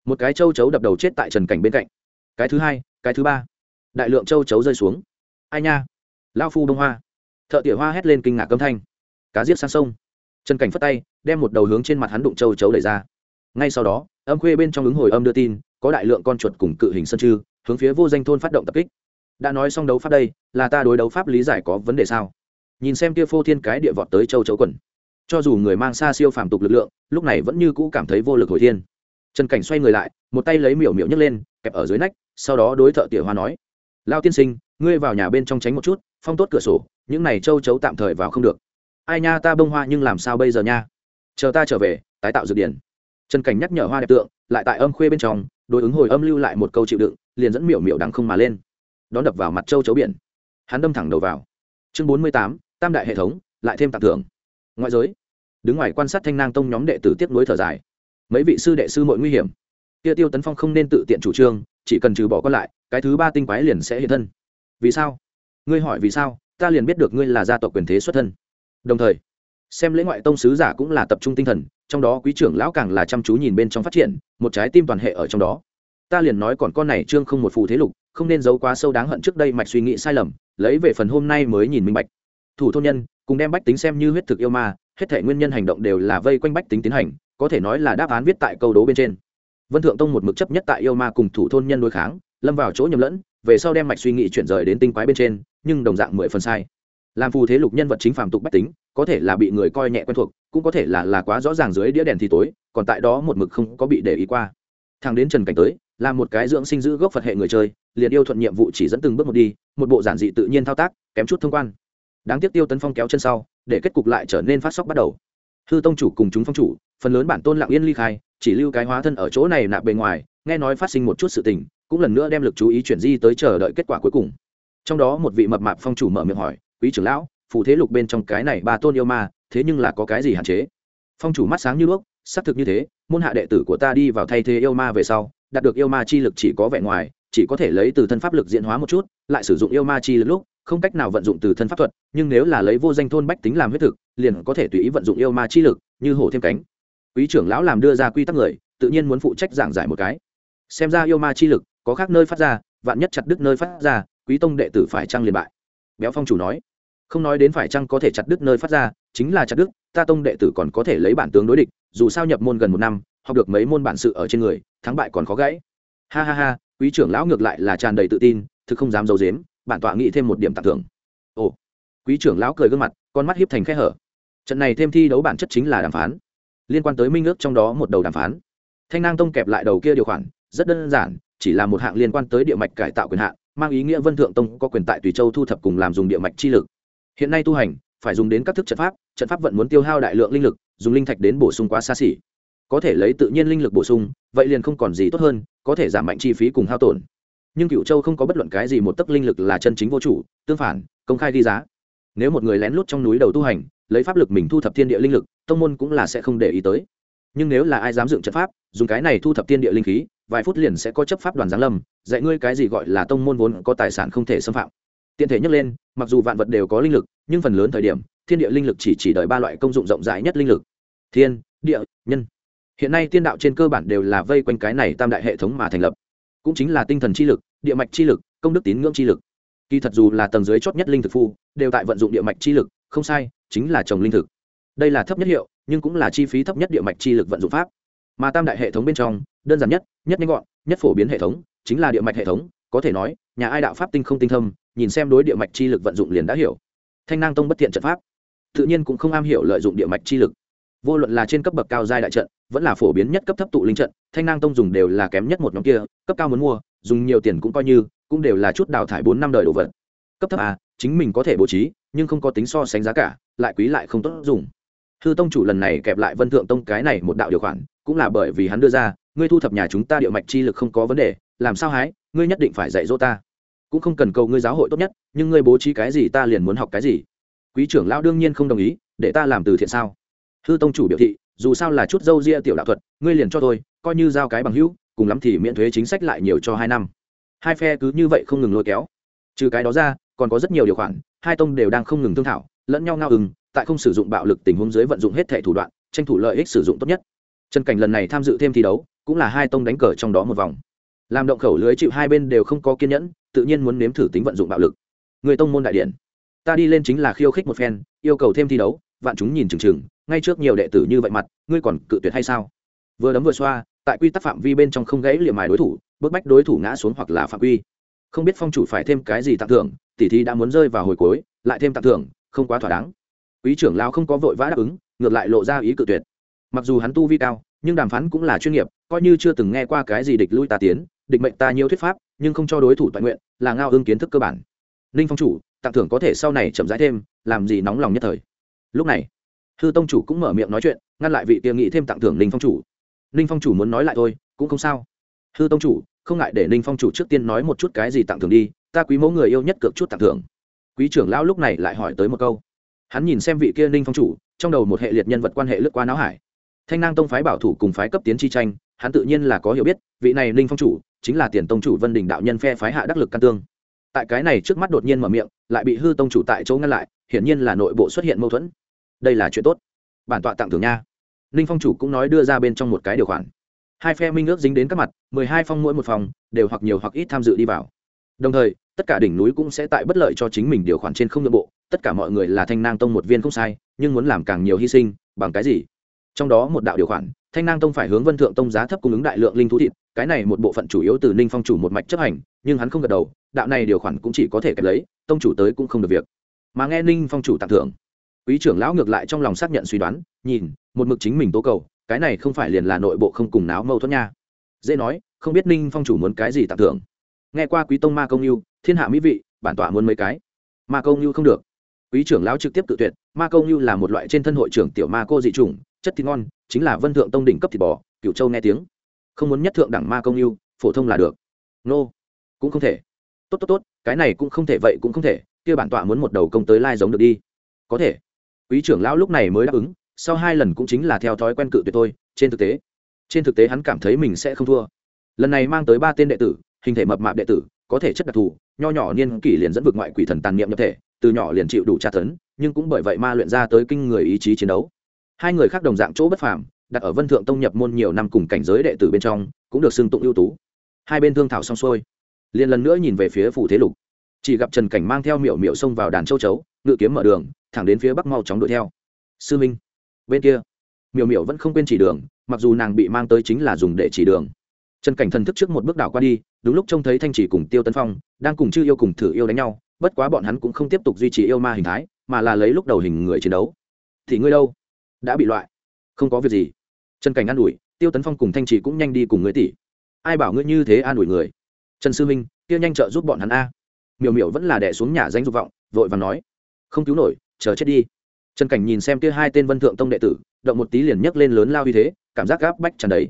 Một cái châu chấu đập đầu chết tại trần cảnh bên cạnh. Cái thứ hai, cái thứ ba. Đại lượng châu chấu rơi xuống. Ai nha? Lao phu đông hoa thợ tỉa hoa hét lên kinh ngạc âm thanh. Cá giết sang sông. Trần cảnh phất tay, đem một đầu hướng trên mặt hắn đụng châu chấu đẩy ra. Ngay sau đó, âm khuê bên trong ứng hồi âm đưa tin, có đại lượng con chuột cùng cự hình sân chư, hướng phía vô danh thôn phát động tập kích. Đã nói xong đấu pháp đây, là ta đối đấu pháp lý giải có vấn đề sao? Nhìn xem kia phô thiên cái địa vọt tới châu chấu quần. Cho dù người mang xa siêu phàm tục lực lượng, lúc này vẫn như cũ cảm thấy vô lực hồi thiên. Trần cảnh xoay người lại, một tay lấy miểu miểu nhấc lên, kẹp ở dưới nách, sau đó đối thợ tỉa hoa nói, lao tiên sinh, ngươi vào nhà bên trong tránh một chút, phong tốt cửa sổ những này châu chấu tạm thời vào không được. Ai nha ta bông hoa nhưng làm sao bây giờ nha? Chờ ta trở về, tái tạo dược điển. Trần cảnh nhắc nhở hoa đẹp tượng, lại tại âm khuê bên trong, đối ứng hồi âm lưu lại một câu chịu đựng, liền dẫn miểu miểu đằng không mà lên. Đón đập vào mặt châu chấu biển. Hắn đâm thẳng đầu vào. Chương bốn mươi tám, tam đại hệ thống, lại thêm tặng thưởng. Ngoại giới. Đứng ngoài quan sát thanh nang tông nhóm đệ tử tiếp nối thở dài. Mấy vị sư đệ sư mọi nguy hiểm. Kia tiêu tấn phong không nên tự tiện chủ trương, chỉ cần trừ bỏ con lại, cái thứ ba tinh quái liền sẽ hiện thân. Vì sao? Ngươi hỏi vì sao? Ta liền biết được ngươi là gia tộc quyền thế xuất thân. Đồng thời, xem lễ ngoại tông sứ giả cũng là tập trung tinh thần, trong đó quý trưởng lão càng là chăm chú nhìn bên trong phát triển, một trái tim toàn hệ ở trong đó. Ta liền nói còn con này trương không một phù thế lục, không nên giấu quá sâu đáng hận trước đây mạch suy nghĩ sai lầm, lấy về phần hôm nay mới nhìn minh bạch. Thủ thôn nhân, cùng đem bách tính xem như huyết thực yêu ma, hết thể nguyên nhân hành động đều là vây quanh bách tính tiến hành, có thể nói là đáp án viết tại câu đố bên trên. Vân thượng tông một mực chấp nhất tại yêu ma cùng thủ thôn nhân đối kháng, lâm vào chỗ nhầm lẫn về sau đem mạch suy nghĩ chuyển rời đến tinh quái bên trên, nhưng đồng dạng mười phần sai. Làm phù thế lục nhân vật chính phàm tục bách tính, có thể là bị người coi nhẹ quen thuộc, cũng có thể là là quá rõ ràng dưới đĩa đèn thì tối, còn tại đó một mực không có bị để ý qua. Thằng đến trần cảnh tới, là một cái dưỡng sinh giữ gốc phật hệ người chơi, liền yêu thuận nhiệm vụ chỉ dẫn từng bước một đi, một bộ giản dị tự nhiên thao tác, kém chút thông quan. Đáng tiếc tiêu tấn phong kéo chân sau, để kết cục lại trở nên phát sóc bắt đầu. Hư tông chủ cùng chúng phong chủ, phần lớn bản tôn lặng yên ly khai, chỉ lưu cái hóa thân ở chỗ này nạp bề ngoài, nghe nói phát sinh một chút sự tình cũng lần nữa đem lực chú ý chuyển di tới chờ đợi kết quả cuối cùng. Trong đó một vị mập mạp phong chủ mở miệng hỏi, quý trưởng lão, phù thế lục bên trong cái này ba tôn yêu ma, thế nhưng là có cái gì hạn chế? Phong chủ mắt sáng như đuốc, xác thực như thế, môn hạ đệ tử của ta đi vào thay thế yêu ma về sau, đạt được yêu ma chi lực chỉ có vẻ ngoài, chỉ có thể lấy từ thân pháp lực diễn hóa một chút, lại sử dụng yêu ma chi lực lúc, không cách nào vận dụng từ thân pháp thuật, nhưng nếu là lấy vô danh thôn bách tính làm huyết thực, liền có thể tùy ý vận dụng yêu ma chi lực, như hổ thêm cánh. Quý trưởng lão làm đưa ra quy tắc người, tự nhiên muốn phụ trách giảng giải một cái. Xem ra yêu ma chi lực có khác nơi phát ra, vạn nhất chặt đứt nơi phát ra, quý tông đệ tử phải trăng liền bại? Béo phong chủ nói. Không nói đến phải chăng có thể chặt đứt nơi phát ra, chính là chặt đứt, ta tông đệ tử còn có thể lấy bản tướng đối địch, dù sao nhập môn gần một năm, học được mấy môn bản sự ở trên người, thắng bại còn khó gãy. Ha ha ha, quý trưởng lão ngược lại là tràn đầy tự tin, thực không dám d i ấ u dếm bản tọa nghĩ thêm một điểm tặng thưởng. Ồ, quý trưởng lão cười gương mặt, con mắt hiếp thành khe hở. Trận này thêm thi đấu bản chất chính là đàm phán. Liên quan tới minh ước trong đó một đầu đàm phán. Thanh nang tông kẹp lại đầu kia điều khoản, rất đơn giản chỉ là một hạng liên quan tới địa mạch cải tạo quyền hạn, mang ý nghĩa vân thượng tông có quyền tại tùy châu thu thập cùng làm dùng địa mạch chi lực. Hiện nay tu hành, phải dùng đến các thức trận pháp trận pháp vẫn muốn tiêu hao đại lượng linh lực, dùng linh thạch đến bổ sung quá xa xỉ. Có thể lấy tự nhiên linh lực bổ sung, vậy liền không còn gì tốt hơn, có thể giảm mạnh chi phí cùng hao tổn. Nhưng cựu châu không có bất luận cái gì một tấc linh lực là chân chính vô chủ, tương phản, công khai ghi giá. Nếu một người lén lút trong núi đầu tu hành, lấy pháp lực mình thu thập thiên địa linh lực, tông môn cũng là sẽ không để ý tới. Nhưng nếu là ai dám dựng trận pháp, dùng cái này thu thập thiên địa linh khí vài phút liền sẽ có chấp pháp đoàn giáng lâm, dạy ngươi cái gì gọi là tông môn vốn có tài sản không thể xâm phạm. Tiện thể nhắc lên, mặc dù vạn vật đều có linh lực, nhưng phần lớn thời điểm, thiên địa linh lực chỉ chỉ đợi ba loại công dụng rộng rãi nhất linh lực. Thiên, địa, nhân. Hiện nay tiên đạo trên cơ bản đều là vây quanh cái này tam đại hệ thống mà thành lập. Cũng chính là tinh thần chi lực, địa mạch chi lực, công đức tín ngưỡng chi lực. Kỳ thật dù là tầng dưới chót nhất linh thực phu, đều tại vận dụng địa mạch chi lực, không sai, chính là trồng linh thực. Đây là thấp nhất hiệu, nhưng cũng là chi phí thấp nhất địa mạch chi lực vận dụng pháp mà tam đại hệ thống bên trong, đơn giản nhất nhất nhanh gọn, nhất phổ biến hệ thống chính là địa mạch hệ thống, có thể nói, nhà ai đạo pháp tinh không tinh thâm, nhìn xem đối địa mạch chi lực vận dụng liền đã hiểu. Thanh nang tông bất thiện trận pháp, tự nhiên cũng không am hiểu lợi dụng địa mạch chi lực. Vô luận là trên cấp bậc cao giai đại trận, vẫn là phổ biến nhất cấp thấp tụ linh trận, thanh nang tông dùng đều là kém nhất một nhóm kia, cấp cao muốn mua, dùng nhiều tiền cũng coi như, cũng đều là chút đào thải bốn năm đời đồ vật. Cấp thấp à chính mình có thể bố trí, nhưng không có tính so sánh giá cả, lại quý lại không tốt dùng. Hư tông chủ lần này kẹp lại vân thượng tông cái này một đạo điều khoản cũng là bởi vì hắn đưa ra, ngươi thu thập nhà chúng ta điệu mạch chi lực không có vấn đề, làm sao hái, ngươi nhất định phải dạy dỗ ta. Cũng không cần cầu ngươi giáo hội tốt nhất, nhưng ngươi bố trí cái gì ta liền muốn học cái gì. Quý trưởng lão đương nhiên không đồng ý, để ta làm từ thiện sao? Hư tông chủ biểu thị, dù sao là chút dâu ria tiểu đạo thuật, ngươi liền cho tôi coi như giao cái bằng hữu, cùng lắm thì miễn thuế chính sách lại nhiều cho hai năm. Hai phe cứ như vậy không ngừng lôi kéo. Trừ cái đó ra, còn có rất nhiều điều khoản, hai tông đều đang không ngừng thương thảo, lẫn nhau ngao ừng tại không sử dụng bạo lực tình huống dưới vận dụng hết thẻ thủ đoạn, tranh thủ lợi ích sử dụng tốt nhất trần cảnh lần này tham dự thêm thi đấu, cũng là hai tông đánh cờ trong đó một vòng. Làm động khẩu lưới chịu hai bên đều không có kiên nhẫn, tự nhiên muốn nếm thử tính vận dụng bạo lực. Người tông môn đại điện. Ta đi lên chính là khiêu khích một phen, yêu cầu thêm thi đấu, vạn chúng nhìn chừng chừng, ngay trước nhiều đệ tử như vậy mặt, ngươi còn cự tuyệt hay sao? Vừa đấm vừa xoa, tại quy tắc phạm vi bên trong không gãy liệm mài đối thủ, bức bách đối thủ ngã xuống hoặc là phạm quy. Không biết phong chủ phải thêm cái gì tặng thưởng tỉ thí đã muốn rơi vào hồi cuối, lại thêm tặng thưởng, không quá thỏa đáng. Quý trưởng lao không có vội vã đáp ứng, ngược lại lộ ra ý cự tuyệt mặc dù hắn tu vi cao, nhưng đàm phán cũng là chuyên nghiệp, coi như chưa từng nghe qua cái gì địch lui ta tiến, địch mệnh ta nhiều thuyết pháp, nhưng không cho đối thủ toàn nguyện, là ngao ương kiến thức cơ bản. Ninh phong chủ, tặng thưởng có thể sau này chậm rãi thêm, làm gì nóng lòng nhất thời. Lúc này, hư tông chủ cũng mở miệng nói chuyện, ngăn lại vị tiệm nghị thêm tặng thưởng ninh phong chủ. Ninh phong chủ muốn nói lại thôi, cũng không sao. Hư tông chủ, không ngại để ninh phong chủ trước tiên nói một chút cái gì tặng thưởng đi, ta quý mẫu người yêu nhất cực chút tặng thưởng. Quý trưởng lão lúc này lại hỏi tới một câu. Hắn nhìn xem vị kia ninh phong chủ, trong đầu một hệ liệt nhân vật quan hệ lướt qua não hải thanh nang tông phái bảo thủ cùng phái cấp tiến chi tranh, hắn tự nhiên là có hiểu biết, vị này ninh phong chủ, chính là tiền tông chủ vân đình đạo nhân phe phái hạ đắc lực căn tương. Tại cái này trước mắt đột nhiên mở miệng, lại bị hư tông chủ tại chỗ ngăn lại, hiển nhiên là nội bộ xuất hiện mâu thuẫn. Đây là chuyện tốt. Bản tọa tặng thưởng nha. Ninh phong chủ cũng nói đưa ra bên trong một cái điều khoản. Hai phe minh ước dính đến các mặt, mười hai phong mỗi một phòng, đều hoặc nhiều hoặc ít tham dự đi vào. Đồng thời, tất cả đỉnh núi cũng sẽ tại bất lợi cho chính mình điều khoản trên không nội bộ, tất cả mọi người là thanh nang tông một viên không sai, nhưng muốn làm càng nhiều hy sinh, bằng cái gì? Trong đó một đạo điều khoản, thanh nang tông phải hướng vân thượng tông giá thấp cung ứng đại lượng linh thú thịt, cái này một bộ phận chủ yếu từ ninh phong chủ một mạch chấp hành, nhưng hắn không gật đầu, đạo này điều khoản cũng chỉ có thể kẹp lấy, tông chủ tới cũng không được việc. Mà nghe ninh phong chủ tặng thưởng, quý trưởng lão ngược lại trong lòng xác nhận suy đoán, nhìn, một mực chính mình tố cầu, cái này không phải liền là nội bộ không cùng náo mâu thuẫn nha. Dễ nói, không biết ninh phong chủ muốn cái gì tặng thưởng. Nghe qua quý tông ma công yêu thiên hạ mỹ vị, bản tọa muốn mấy cái. Ma công yêu không được. Quý trưởng lão trực tiếp tự tuyệt, ma công yêu là một loại trên thân hội trưởng tiểu ma cô dị chủng chất thịt ngon, chính là vân thượng tông đỉnh cấp thịt bò cựu châu nghe tiếng. Không muốn nhất thượng đẳng ma công yêu phổ thông là được. Nô, cũng không thể. Tốt tốt tốt, cái này cũng không thể, vậy cũng không thể, kia bản tọa muốn một đầu công tới lai giống được đi. Có thể. Quý trưởng lão lúc này mới đáp ứng, sau hai lần cũng chính là theo thói quen cự tuyệt tôi trên thực tế. Trên thực tế hắn cảm thấy mình sẽ không thua. Lần này mang tới ba tên đệ tử, hình thể mập mạp đệ tử, có thể chất đặc thù, nho nhỏ niên kỷ liền dẫn vực ngoại quỷ thần tàn niệm nhập thể, từ nhỏ liền chịu đủ tra tấn, nhưng cũng bởi vậy ma luyện ra tới kinh người ý chí chiến đấu hai người khác đồng dạng chỗ bất phàm, đặt ở vân thượng tông nhập môn nhiều năm cùng cảnh giới đệ tử bên trong, cũng được xưng tụng ưu tú. Hai bên thương thảo xong xuôi, liền lần nữa nhìn về phía phủ thế lục. Chỉ gặp trần cảnh mang theo miệu miệu xông vào đàn châu chấu, ngự kiếm mở đường, thẳng đến phía bắc mau chóng đuổi theo. Sư minh, bên kia. Miểu miểu vẫn không quên chỉ đường, mặc dù nàng bị mang tới chính là dùng để chỉ đường. Trần cảnh thần thức trước một bước đảo qua đi, đúng lúc trông thấy thanh chỉ cùng tiêu tấn phong, đang cùng chư yêu cùng thử yêu đánh nhau, bất quá bọn hắn cũng không tiếp tục duy trì yêu ma hình thái, mà là lấy lúc đầu hình người chiến đấu. Thì ngươi đâu? Đã bị loại. Không có việc gì. Trần cảnh an ủi, tiêu tấn phong cùng thanh chỉ cũng nhanh đi cùng người tỷ. Ai bảo ngươi như thế an ủi người? Trần sư minh, kia nhanh trợ giúp bọn hắn a. Miểu miểu vẫn là đẻ xuống nhà danh dục vọng, vội và nói. Không cứu nổi, chờ chết đi. Trần cảnh nhìn xem kia hai tên vân thượng tông đệ tử, động một tí liền nhấc lên lớn lao như thế, cảm giác gáp bách tràn đầy.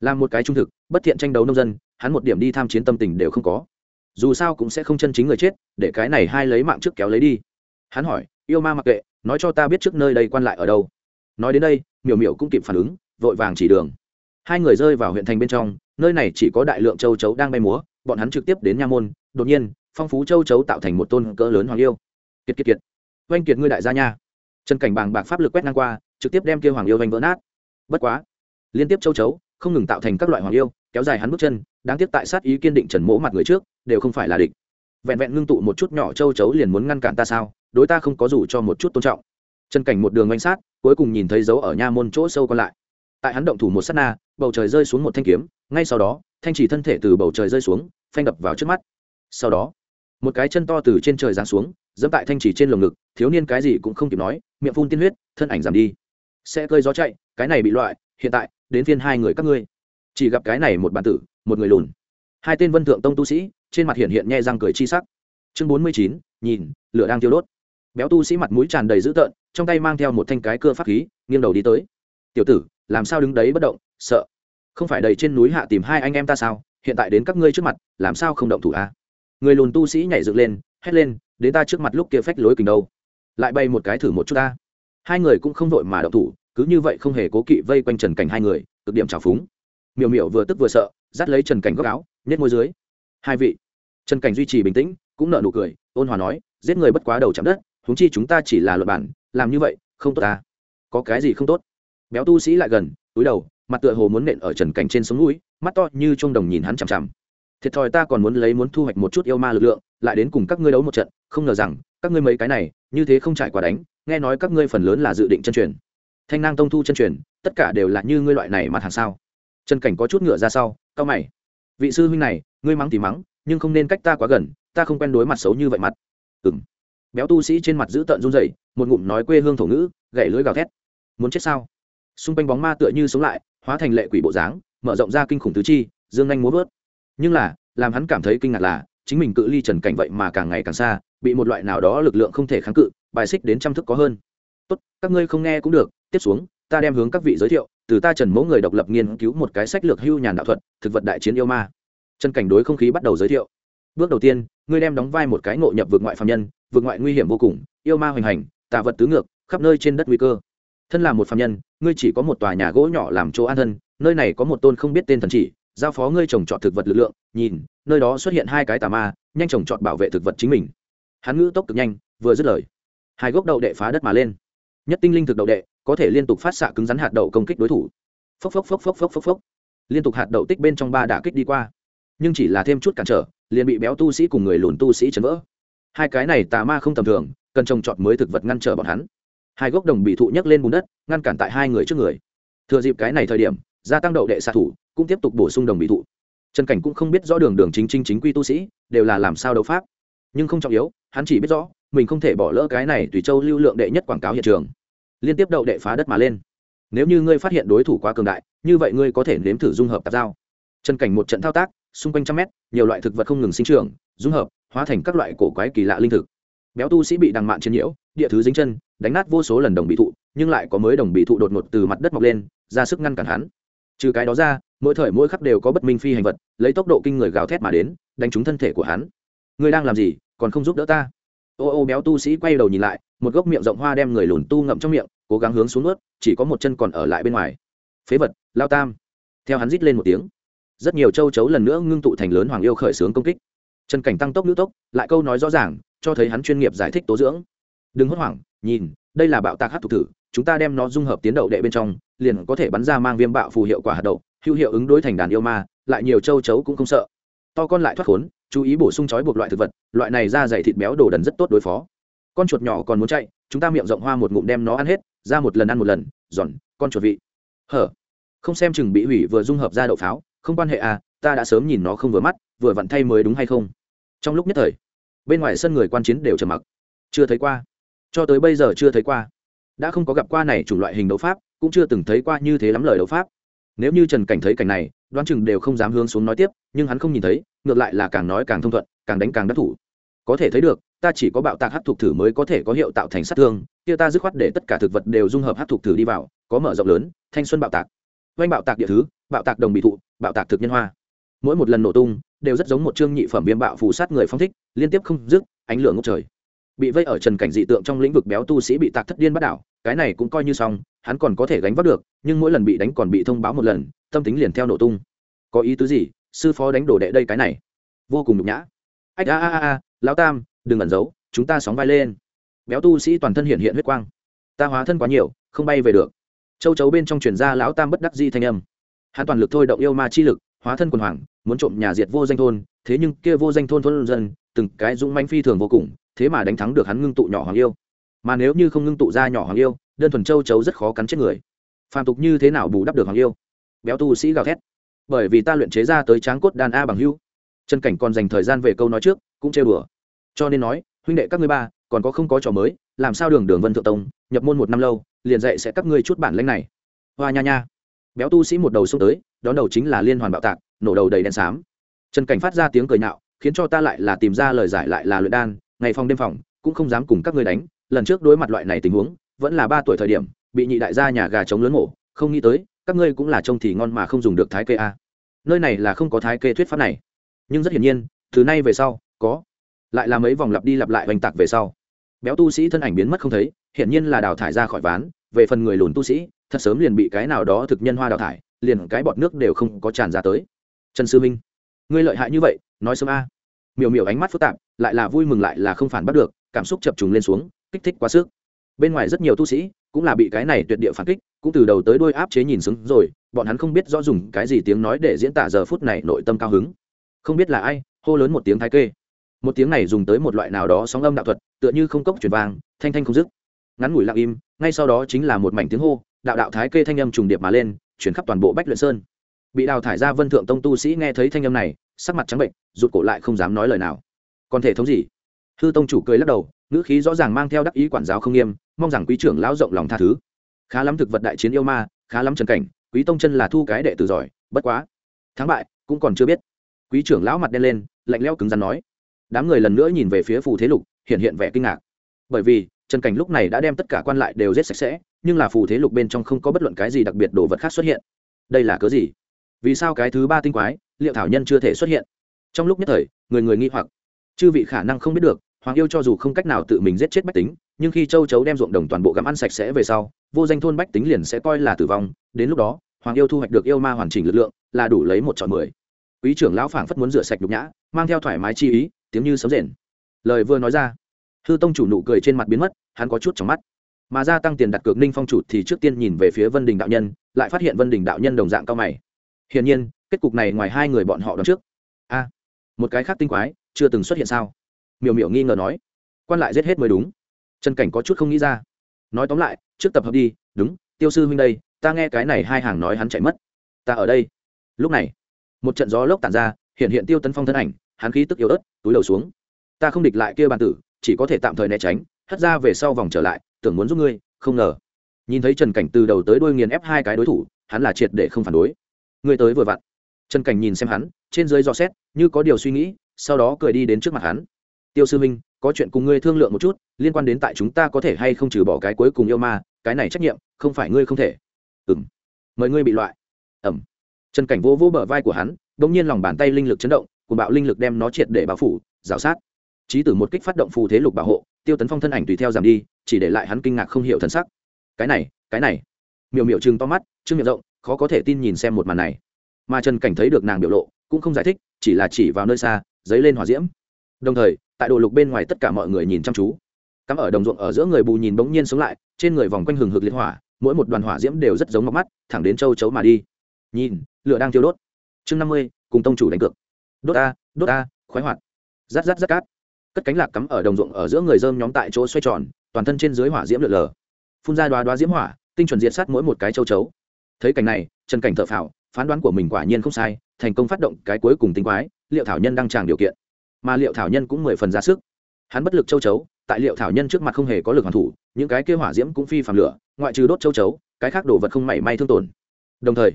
Làm một cái trung thực, bất thiện tranh đấu nông dân, hắn một điểm đi tham chiến tâm tình đều không có. Dù sao cũng sẽ không chân chính người chết, để cái này hai lấy mạng trước kéo lấy đi. Hắn hỏi, yêu ma mặc kệ, nói cho ta biết trước nơi đây quan lại ở đâu? Nói đến đây, miểu miểu cũng kịp phản ứng, vội vàng chỉ đường. Hai người rơi vào huyện thành bên trong, nơi này chỉ có đại lượng châu chấu đang bay múa, bọn hắn trực tiếp đến nha môn, đột nhiên, phong phú châu chấu tạo thành một tôn cỡ lớn hoàng yêu. Kiệt kiệt kiệt. Oanh kiệt ngươi đại gia nha. Trần cảnh bàng bạc pháp lực quét ngang qua, trực tiếp đem kêu hoàng yêu vanh vỡ nát. Bất quá, liên tiếp châu chấu, không ngừng tạo thành các loại hoàng yêu, kéo dài hắn bước chân, đáng tiếc tại sát ý kiên định trần mỗ mặt người trước, đều không phải là địch. Vẹn vẹn ngưng tụ một chút nhỏ châu chấu liền muốn ngăn cản ta sao? Đối ta không có dù cho một chút tôn trọng trần cảnh một đường quanh sát, cuối cùng nhìn thấy dấu ở nha môn chỗ sâu còn lại. Tại hắn động thủ một s á t na, bầu trời rơi xuống một thanh kiếm, ngay sau đó, thanh chỉ thân thể từ bầu trời rơi xuống, phanh đập vào trước mắt. Sau đó, một cái chân to từ trên trời giáng xuống dẫm tại thanh chỉ trên lồng ngực, thiếu niên cái gì cũng không kịp nói, miệng phun tiên huyết, thân ảnh giảm đi. Sẽ cơi gió chạy, cái này bị loại, hiện tại, đến phiên hai người các ngươi. Chỉ gặp cái này một bản tử, một người lùn. Hai tên vân thượng tông tu sĩ, trên mặt hiện hiện nhẹ răng cười chi sắc. Chương bốn mươi chín, nhìn, lửa đang tiêu đốt béo tu sĩ mặt mũi tràn đầy dữ tợn, trong tay mang theo một thanh cái cưa pháp khí, nghiêng đầu đi tới. Tiểu tử, làm sao đứng đấy bất động, sợ? Không phải đầy trên núi hạ tìm hai anh em ta sao? Hiện tại đến các ngươi trước mặt, làm sao không động thủ a à? người lùn tu sĩ nhảy dựng lên, hét lên, đến ta trước mặt lúc kia phách lối kình đâu. Lại bay một cái thử một chút ta. Hai người cũng không vội mà động thủ, cứ như vậy không hề cố kỵ vây quanh trần cảnh hai người, cực điểm trào phúng. Miểu miểu vừa tức vừa sợ, dắt lấy trần cảnh góc áo, nhét môi dưới. Hai vị. Trần cảnh duy trì bình tĩnh, cũng nợ nụ cười, ôn hòa nói, giết người bất quá đầu chạm đất huống chi chúng ta chỉ là luật bản, làm như vậy, không tốt ta. Có cái gì không tốt? Béo tu sĩ lại gần, túi đầu, mặt tựa hồ muốn nện ở trần cảnh trên sống núi, mắt to như trung đồng nhìn hắn chằm chằm. Thiệt thòi ta còn muốn lấy muốn thu hoạch một chút yêu ma lực lượng, lại đến cùng các ngươi đấu một trận, không ngờ rằng, các ngươi mấy cái này, như thế không trải qua đánh, nghe nói các ngươi phần lớn là dự định chân truyền. Thanh nang tông thu chân truyền, tất cả đều là như ngươi loại này mặt hàng sao? Trần cảnh có chút ngựa ra sau cao mày. Vị sư huynh này, ngươi mắng thì mắng, nhưng không nên cách ta quá gần, ta không quen đối mặt xấu như vậy mặt. Ừng béo tu sĩ trên mặt giữ tợn run rẩy, một ngụm nói quê hương thổ ngữ gậy lưỡi gào thét. Muốn chết sao? Xung quanh bóng ma tựa như sống lại, hóa thành lệ quỷ bộ dáng, mở rộng ra kinh khủng tứ chi, dương anh múa vớt. Nhưng là, làm hắn cảm thấy kinh ngạc là, chính mình cự ly trần cảnh vậy mà càng ngày càng xa, bị một loại nào đó lực lượng không thể kháng cự, bài xích đến trăm thức có hơn. Tốt, các ngươi không nghe cũng được, tiếp xuống, ta đem hướng các vị giới thiệu, từ ta trần mẫu người độc lập nghiên cứu một cái sách lược hưu nhàn đạo thuật, thực vật đại chiến yêu ma. Trần cảnh đối không khí bắt đầu giới thiệu. Bước đầu tiên, ngươi đem đóng vai một cái ngộ nhập vượt ngoại phạm nhân vượt ngoại nguy hiểm vô cùng, yêu ma hoành hành tạ vật tứ ngược, khắp nơi trên đất nguy cơ. Thân là một phạm nhân, ngươi chỉ có một tòa nhà gỗ nhỏ làm chỗ an thân, nơi này có một tôn không biết tên thần chỉ, giao phó ngươi trồng trọt thực vật lực lượng, nhìn, nơi đó xuất hiện hai cái tà ma, nhanh trồng trọt bảo vệ thực vật chính mình. Hắn ngữ tốc cực nhanh, vừa dứt lời, hai gốc đậu đệ phá đất mà lên. Nhất tinh linh thực đậu đệ, có thể liên tục phát xạ cứng rắn hạt đậu công kích đối thủ. Phốc phốc phốc phốc phốc phốc phốc. Liên tục hạt đậu tích bên trong ba đả kích đi qua. Nhưng chỉ là thêm chút cản trở, liền bị béo tu sĩ cùng người lùn tu sĩ chấn vỡ hai cái này tà ma không tầm thường, cần trồng trọt mới thực vật ngăn trở bọn hắn. Hai gốc đồng bị thụ nhấc lên bùn đất, ngăn cản tại hai người trước người. Thừa dịp cái này thời điểm, gia tăng đậu đệ xạ thủ, cũng tiếp tục bổ sung đồng bị thụ. Trần cảnh cũng không biết rõ đường đường chính chính chính quy tu sĩ, đều là làm sao đấu pháp. Nhưng không trọng yếu, hắn chỉ biết rõ, mình không thể bỏ lỡ cái này tùy châu lưu lượng đệ nhất quảng cáo hiện trường. Liên tiếp đậu đệ phá đất mà lên. Nếu như ngươi phát hiện đối thủ quá cường đại, như vậy ngươi có thể nếm thử dung hợp tạp giao trần cảnh một trận thao tác, xung quanh trăm mét, nhiều loại thực vật không ngừng sinh trưởng, dung hợp hóa thành các loại cổ quái kỳ lạ linh thực. Béo tu sĩ bị đằng mạn chiến nhiễu địa thứ dính chân đánh nát vô số lần đồng bị thụ nhưng lại có mới đồng bị thụ đột ngột từ mặt đất mọc lên ra sức ngăn cản hắn. Trừ cái đó ra mỗi thời mỗi khắc đều có bất minh phi hành vật lấy tốc độ kinh người gào thét mà đến đánh trúng thân thể của hắn. Ngươi đang làm gì còn không giúp đỡ ta? Ô ô béo tu sĩ quay đầu nhìn lại một gốc miệng rộng hoa đem người lùn tu ngậm trong miệng cố gắng hướng xuống nước, chỉ có một chân còn ở lại bên ngoài. Phế vật lao tam. Theo hắn rít lên một tiếng rất nhiều châu chấu lần nữa ngưng tụ thành lớn hoàng yêu khởi xướng công kích trần cảnh tăng tốc nữ tốc, lại câu nói rõ ràng, cho thấy hắn chuyên nghiệp giải thích tố dưỡng. Đừng hốt hoảng, nhìn, đây là bạo tạc hát thục thử, chúng ta đem nó dung hợp tiến đậu đệ bên trong, liền có thể bắn ra mang viêm bạo phù hiệu quả hạt đậu, hữu hiệu ứng đối thành đàn yêu ma, lại nhiều châu chấu cũng không sợ. To con lại thoát khốn, chú ý bổ sung chói buộc loại thực vật, loại này da dày thịt béo đồ đần rất tốt đối phó. Con chuột nhỏ còn muốn chạy, chúng ta miệng rộng hoa một ngụm đem nó ăn hết, ra một lần ăn một lần, giòn, con chuột vị. Hở, không xem chừng bị hủy vừa dung hợp ra đậu pháo, không quan hệ à ta đã sớm nhìn nó không vừa mắt, vừa vặn thay mới đúng hay không? Trong lúc nhất thời, bên ngoài sân người quan chiến đều trầm mặc. Chưa thấy qua. Cho tới bây giờ chưa thấy qua. Đã không có gặp qua này chủng loại hình đấu pháp, cũng chưa từng thấy qua như thế lắm lời đấu pháp. Nếu như trần cảnh thấy cảnh này, đoán chừng đều không dám hướng xuống nói tiếp, nhưng hắn không nhìn thấy, ngược lại là càng nói càng thông thuận, càng đánh càng đắc thủ. Có thể thấy được, ta chỉ có bạo tạc hát thục thử mới có thể có hiệu tạo thành sát thương, kia ta dứt khoát để tất cả thực vật đều dung hợp hát thục thử đi vào, có mở rộng lớn, thanh xuân bạo tạc. Oanh bạo tạc địa thứ, bạo tạc đồng bị thụ, bạo tạc thực nhân hoa mỗi một lần nổ tung đều rất giống một chương nhị phẩm viêm bạo phù sát người phong thích, liên tiếp không dứt, ánh lửa ngốc trời. Bị vây ở trần cảnh dị tượng trong lĩnh vực béo tu sĩ bị tạc thất điên bắt đảo, cái này cũng coi như xong, hắn còn có thể gánh vác được, nhưng mỗi lần bị đánh còn bị thông báo một lần, tâm tính liền theo nổ tung. Có ý tứ gì? Sư phó đánh đổ đệ đây cái này. Vô cùng nhục nhã. Ách, a a a a, lão tam, đừng ẩn giấu, chúng ta sóng vai lên. Béo tu sĩ toàn thân hiện hiện huyết quang. Ta hóa thân quá nhiều, không bay về được. Châu chấu bên trong truyền ra lão tam bất đắc di thanh âm. Hắn toàn lực thôi động yêu ma chi lực hóa thân quần hoàng, muốn trộm nhà diệt vô danh thôn, thế nhưng kia vô danh thôn thôn dân, từng cái dũng manh phi thường vô cùng, thế mà đánh thắng được hắn ngưng tụ nhỏ hoàng yêu. Mà nếu như không ngưng tụ ra nhỏ hoàng yêu, đơn thuần châu chấu rất khó cắn chết người. Phàm tục như thế nào bù đắp được hoàng yêu? Béo tu sĩ gào thét. Bởi vì ta luyện chế ra tới tráng cốt đàn a bằng hưu. Chân cảnh còn dành thời gian về câu nói trước, cũng chơi bừa cho nên nói, huynh đệ các ngươi ba, còn có không có trò mới, làm sao đường đường vân thượng tông, nhập môn một năm lâu, liền dạy sẽ các ngươi chút bản lãnh này. Hoa nha nha béo tu sĩ một đầu xông tới, đón đầu chính là liên hoàn bạo tạc, nổ đầu đầy đen xám. Trần cảnh phát ra tiếng cười nhạo, khiến cho ta lại là tìm ra lời giải lại là luyện đan, ngày phòng đêm phòng, cũng không dám cùng các ngươi đánh, lần trước đối mặt loại này tình huống, vẫn là ba tuổi thời điểm, bị nhị đại gia nhà gà chống lớn mổ, không nghĩ tới, các ngươi cũng là trông thì ngon mà không dùng được thái kê a. Nơi này là không có thái kê thuyết pháp này. Nhưng rất hiển nhiên, từ nay về sau, có. Lại là mấy vòng lặp đi lặp lại oanh tạc về sau. Béo tu sĩ thân ảnh biến mất không thấy, hiển nhiên là đào thải ra khỏi ván, về phần người lùn tu sĩ thật sớm liền bị cái nào đó thực nhân hoa đào thải, liền cái bọt nước đều không có tràn ra tới. Trần sư minh, ngươi lợi hại như vậy, nói sớm a. Miểu miểu ánh mắt phức tạp, lại là vui mừng lại là không phản bắt được, cảm xúc chập trùng lên xuống, kích thích quá sức. Bên ngoài rất nhiều tu sĩ cũng là bị cái này tuyệt địa phản kích, cũng từ đầu tới đôi áp chế nhìn xứng rồi, bọn hắn không biết rõ dùng cái gì tiếng nói để diễn tả giờ phút này nội tâm cao hứng. Không biết là ai, hô lớn một tiếng thái kê. Một tiếng này dùng tới một loại nào đó sóng âm đạo thuật, tựa như không cốc chuyển vàng thanh thanh không dứt. Ngắn ngủi lặng im, ngay sau đó chính là một mảnh tiếng hô đạo đạo thái kê thanh âm trùng điệp mà lên, chuyển khắp toàn bộ bách luyện sơn. Bị đào thải ra vân thượng tông tu sĩ nghe thấy thanh âm này, sắc mặt trắng bệnh, rụt cổ lại không dám nói lời nào. Còn thể thống gì? Hư tông chủ cười lắc đầu, ngữ khí rõ ràng mang theo đắc ý quản giáo không nghiêm, mong rằng quý trưởng lão rộng lòng tha thứ. Khá lắm thực vật đại chiến yêu ma, khá lắm trần cảnh, quý tông chân là thu cái đệ tử giỏi, bất quá. Thắng bại, cũng còn chưa biết. Quý trưởng lão mặt đen lên, lạnh lẽo cứng rắn nói. Đám người lần nữa nhìn về phía phù thế lục, hiện hiện vẻ kinh ngạc. Bởi vì, trần cảnh lúc này đã đem tất cả quan lại đều giết sạch sẽ nhưng là phù thế lục bên trong không có bất luận cái gì đặc biệt đồ vật khác xuất hiện. Đây là cớ gì? Vì sao cái thứ ba tinh quái, liệu thảo nhân chưa thể xuất hiện? Trong lúc nhất thời, người người nghi hoặc. Chư vị khả năng không biết được, hoàng yêu cho dù không cách nào tự mình giết chết bách tính, nhưng khi châu chấu đem ruộng đồng toàn bộ gặm ăn sạch sẽ về sau, vô danh thôn bách tính liền sẽ coi là tử vong. Đến lúc đó, hoàng yêu thu hoạch được yêu ma hoàn chỉnh lực lượng, là đủ lấy một chọn mười. Quý trưởng lão phảng phất muốn rửa sạch nhục nhã, mang theo thoải mái chi ý, tiếng như sấm rền. Lời vừa nói ra, hư tông chủ nụ cười trên mặt biến mất, hắn có chút trong mắt mà gia tăng tiền đặt cược ninh phong chủ thì trước tiên nhìn về phía vân đình đạo nhân, lại phát hiện vân đình đạo nhân đồng dạng cao mày. Hiển nhiên, kết cục này ngoài hai người bọn họ đón trước. A, một cái khác tinh quái, chưa từng xuất hiện sao? Miểu miểu nghi ngờ nói. Quan lại giết hết mới đúng. Trần cảnh có chút không nghĩ ra. Nói tóm lại, trước tập hợp đi, đúng, tiêu sư huynh đây, ta nghe cái này hai hàng nói hắn chạy mất. Ta ở đây. Lúc này, một trận gió lốc tản ra, hiện hiện tiêu tấn phong thân ảnh, hắn khí tức yếu ớt, túi đầu xuống. Ta không địch lại kia bàn tử, chỉ có thể tạm thời né tránh, hất ra về sau vòng trở lại tưởng muốn giúp ngươi, không ngờ. Nhìn thấy trần cảnh từ đầu tới đuôi nghiền ép hai cái đối thủ, hắn là triệt để không phản đối. Ngươi tới vừa vặn. Trần cảnh nhìn xem hắn, trên dưới dò xét, như có điều suy nghĩ, sau đó cười đi đến trước mặt hắn. Tiêu sư minh có chuyện cùng ngươi thương lượng một chút, liên quan đến tại chúng ta có thể hay không trừ bỏ cái cuối cùng yêu ma, cái này trách nhiệm, không phải ngươi không thể. Ừng mời ngươi bị loại. Ẩm. Trần cảnh vô vô bờ vai của hắn đ ỗ n g nhiên lòng bàn tay linh lực chấn động cùng bạo linh lực đem nó triệt để bao phủ, rào sát. Trí tử một kích phát động phù thế lục bảo hộ tiêu tấn phong thân ảnh tùy theo giảm đi, chỉ để lại hắn kinh ngạc không hiểu thân sắc. Cái này cái này. Miểu miểu chừng to mắt chưng miệng rộng, khó có thể tin nhìn xem một màn này. Mà trần cảnh thấy được nàng biểu lộ, cũng không giải thích, chỉ là chỉ vào nơi xa dấy lên hỏa diễm. Đồng thời, tại đồ lục bên ngoài tất cả mọi người nhìn chăm chú. Cắm ở đồng ruộng ở giữa người bù nhìn bỗng nhiên sống lại, trên người vòng quanh hừng hực liên hỏa, mỗi một đoàn hỏa diễm đều rất giống mọc mắt, thẳng đến châu chấu mà đi. Nhìn, lửa đang thiêu đốt. Chương năm mươi, cùng tông chủ đánh cược. Đốt a đốt a, khoái hoạt. Rát rát rát cát cất cánh lạc cắm ở đồng ruộng ở giữa người dơm nhóm tại chỗ xoay tròn, toàn thân trên dưới hỏa diễm lượn lờ. Phun ra đoá đoá diễm hỏa, tinh chuẩn diệt sát mỗi một cái châu chấu. Thấy cảnh này, trần cảnh thợ phào, phán đoán của mình quả nhiên không sai, thành công phát động cái cuối cùng tinh quái, liệu thảo nhân đang tràng điều kiện. Mà liệu thảo nhân cũng mười phần ra sức. Hắn bất lực châu chấu, tại liệu thảo nhân trước mặt không hề có lực hoàn thủ, những cái kêu hỏa diễm cũng phi phàm lửa, ngoại trừ đốt châu chấu, cái khác đồ vật không mảy may thương tổn. Đồng thời,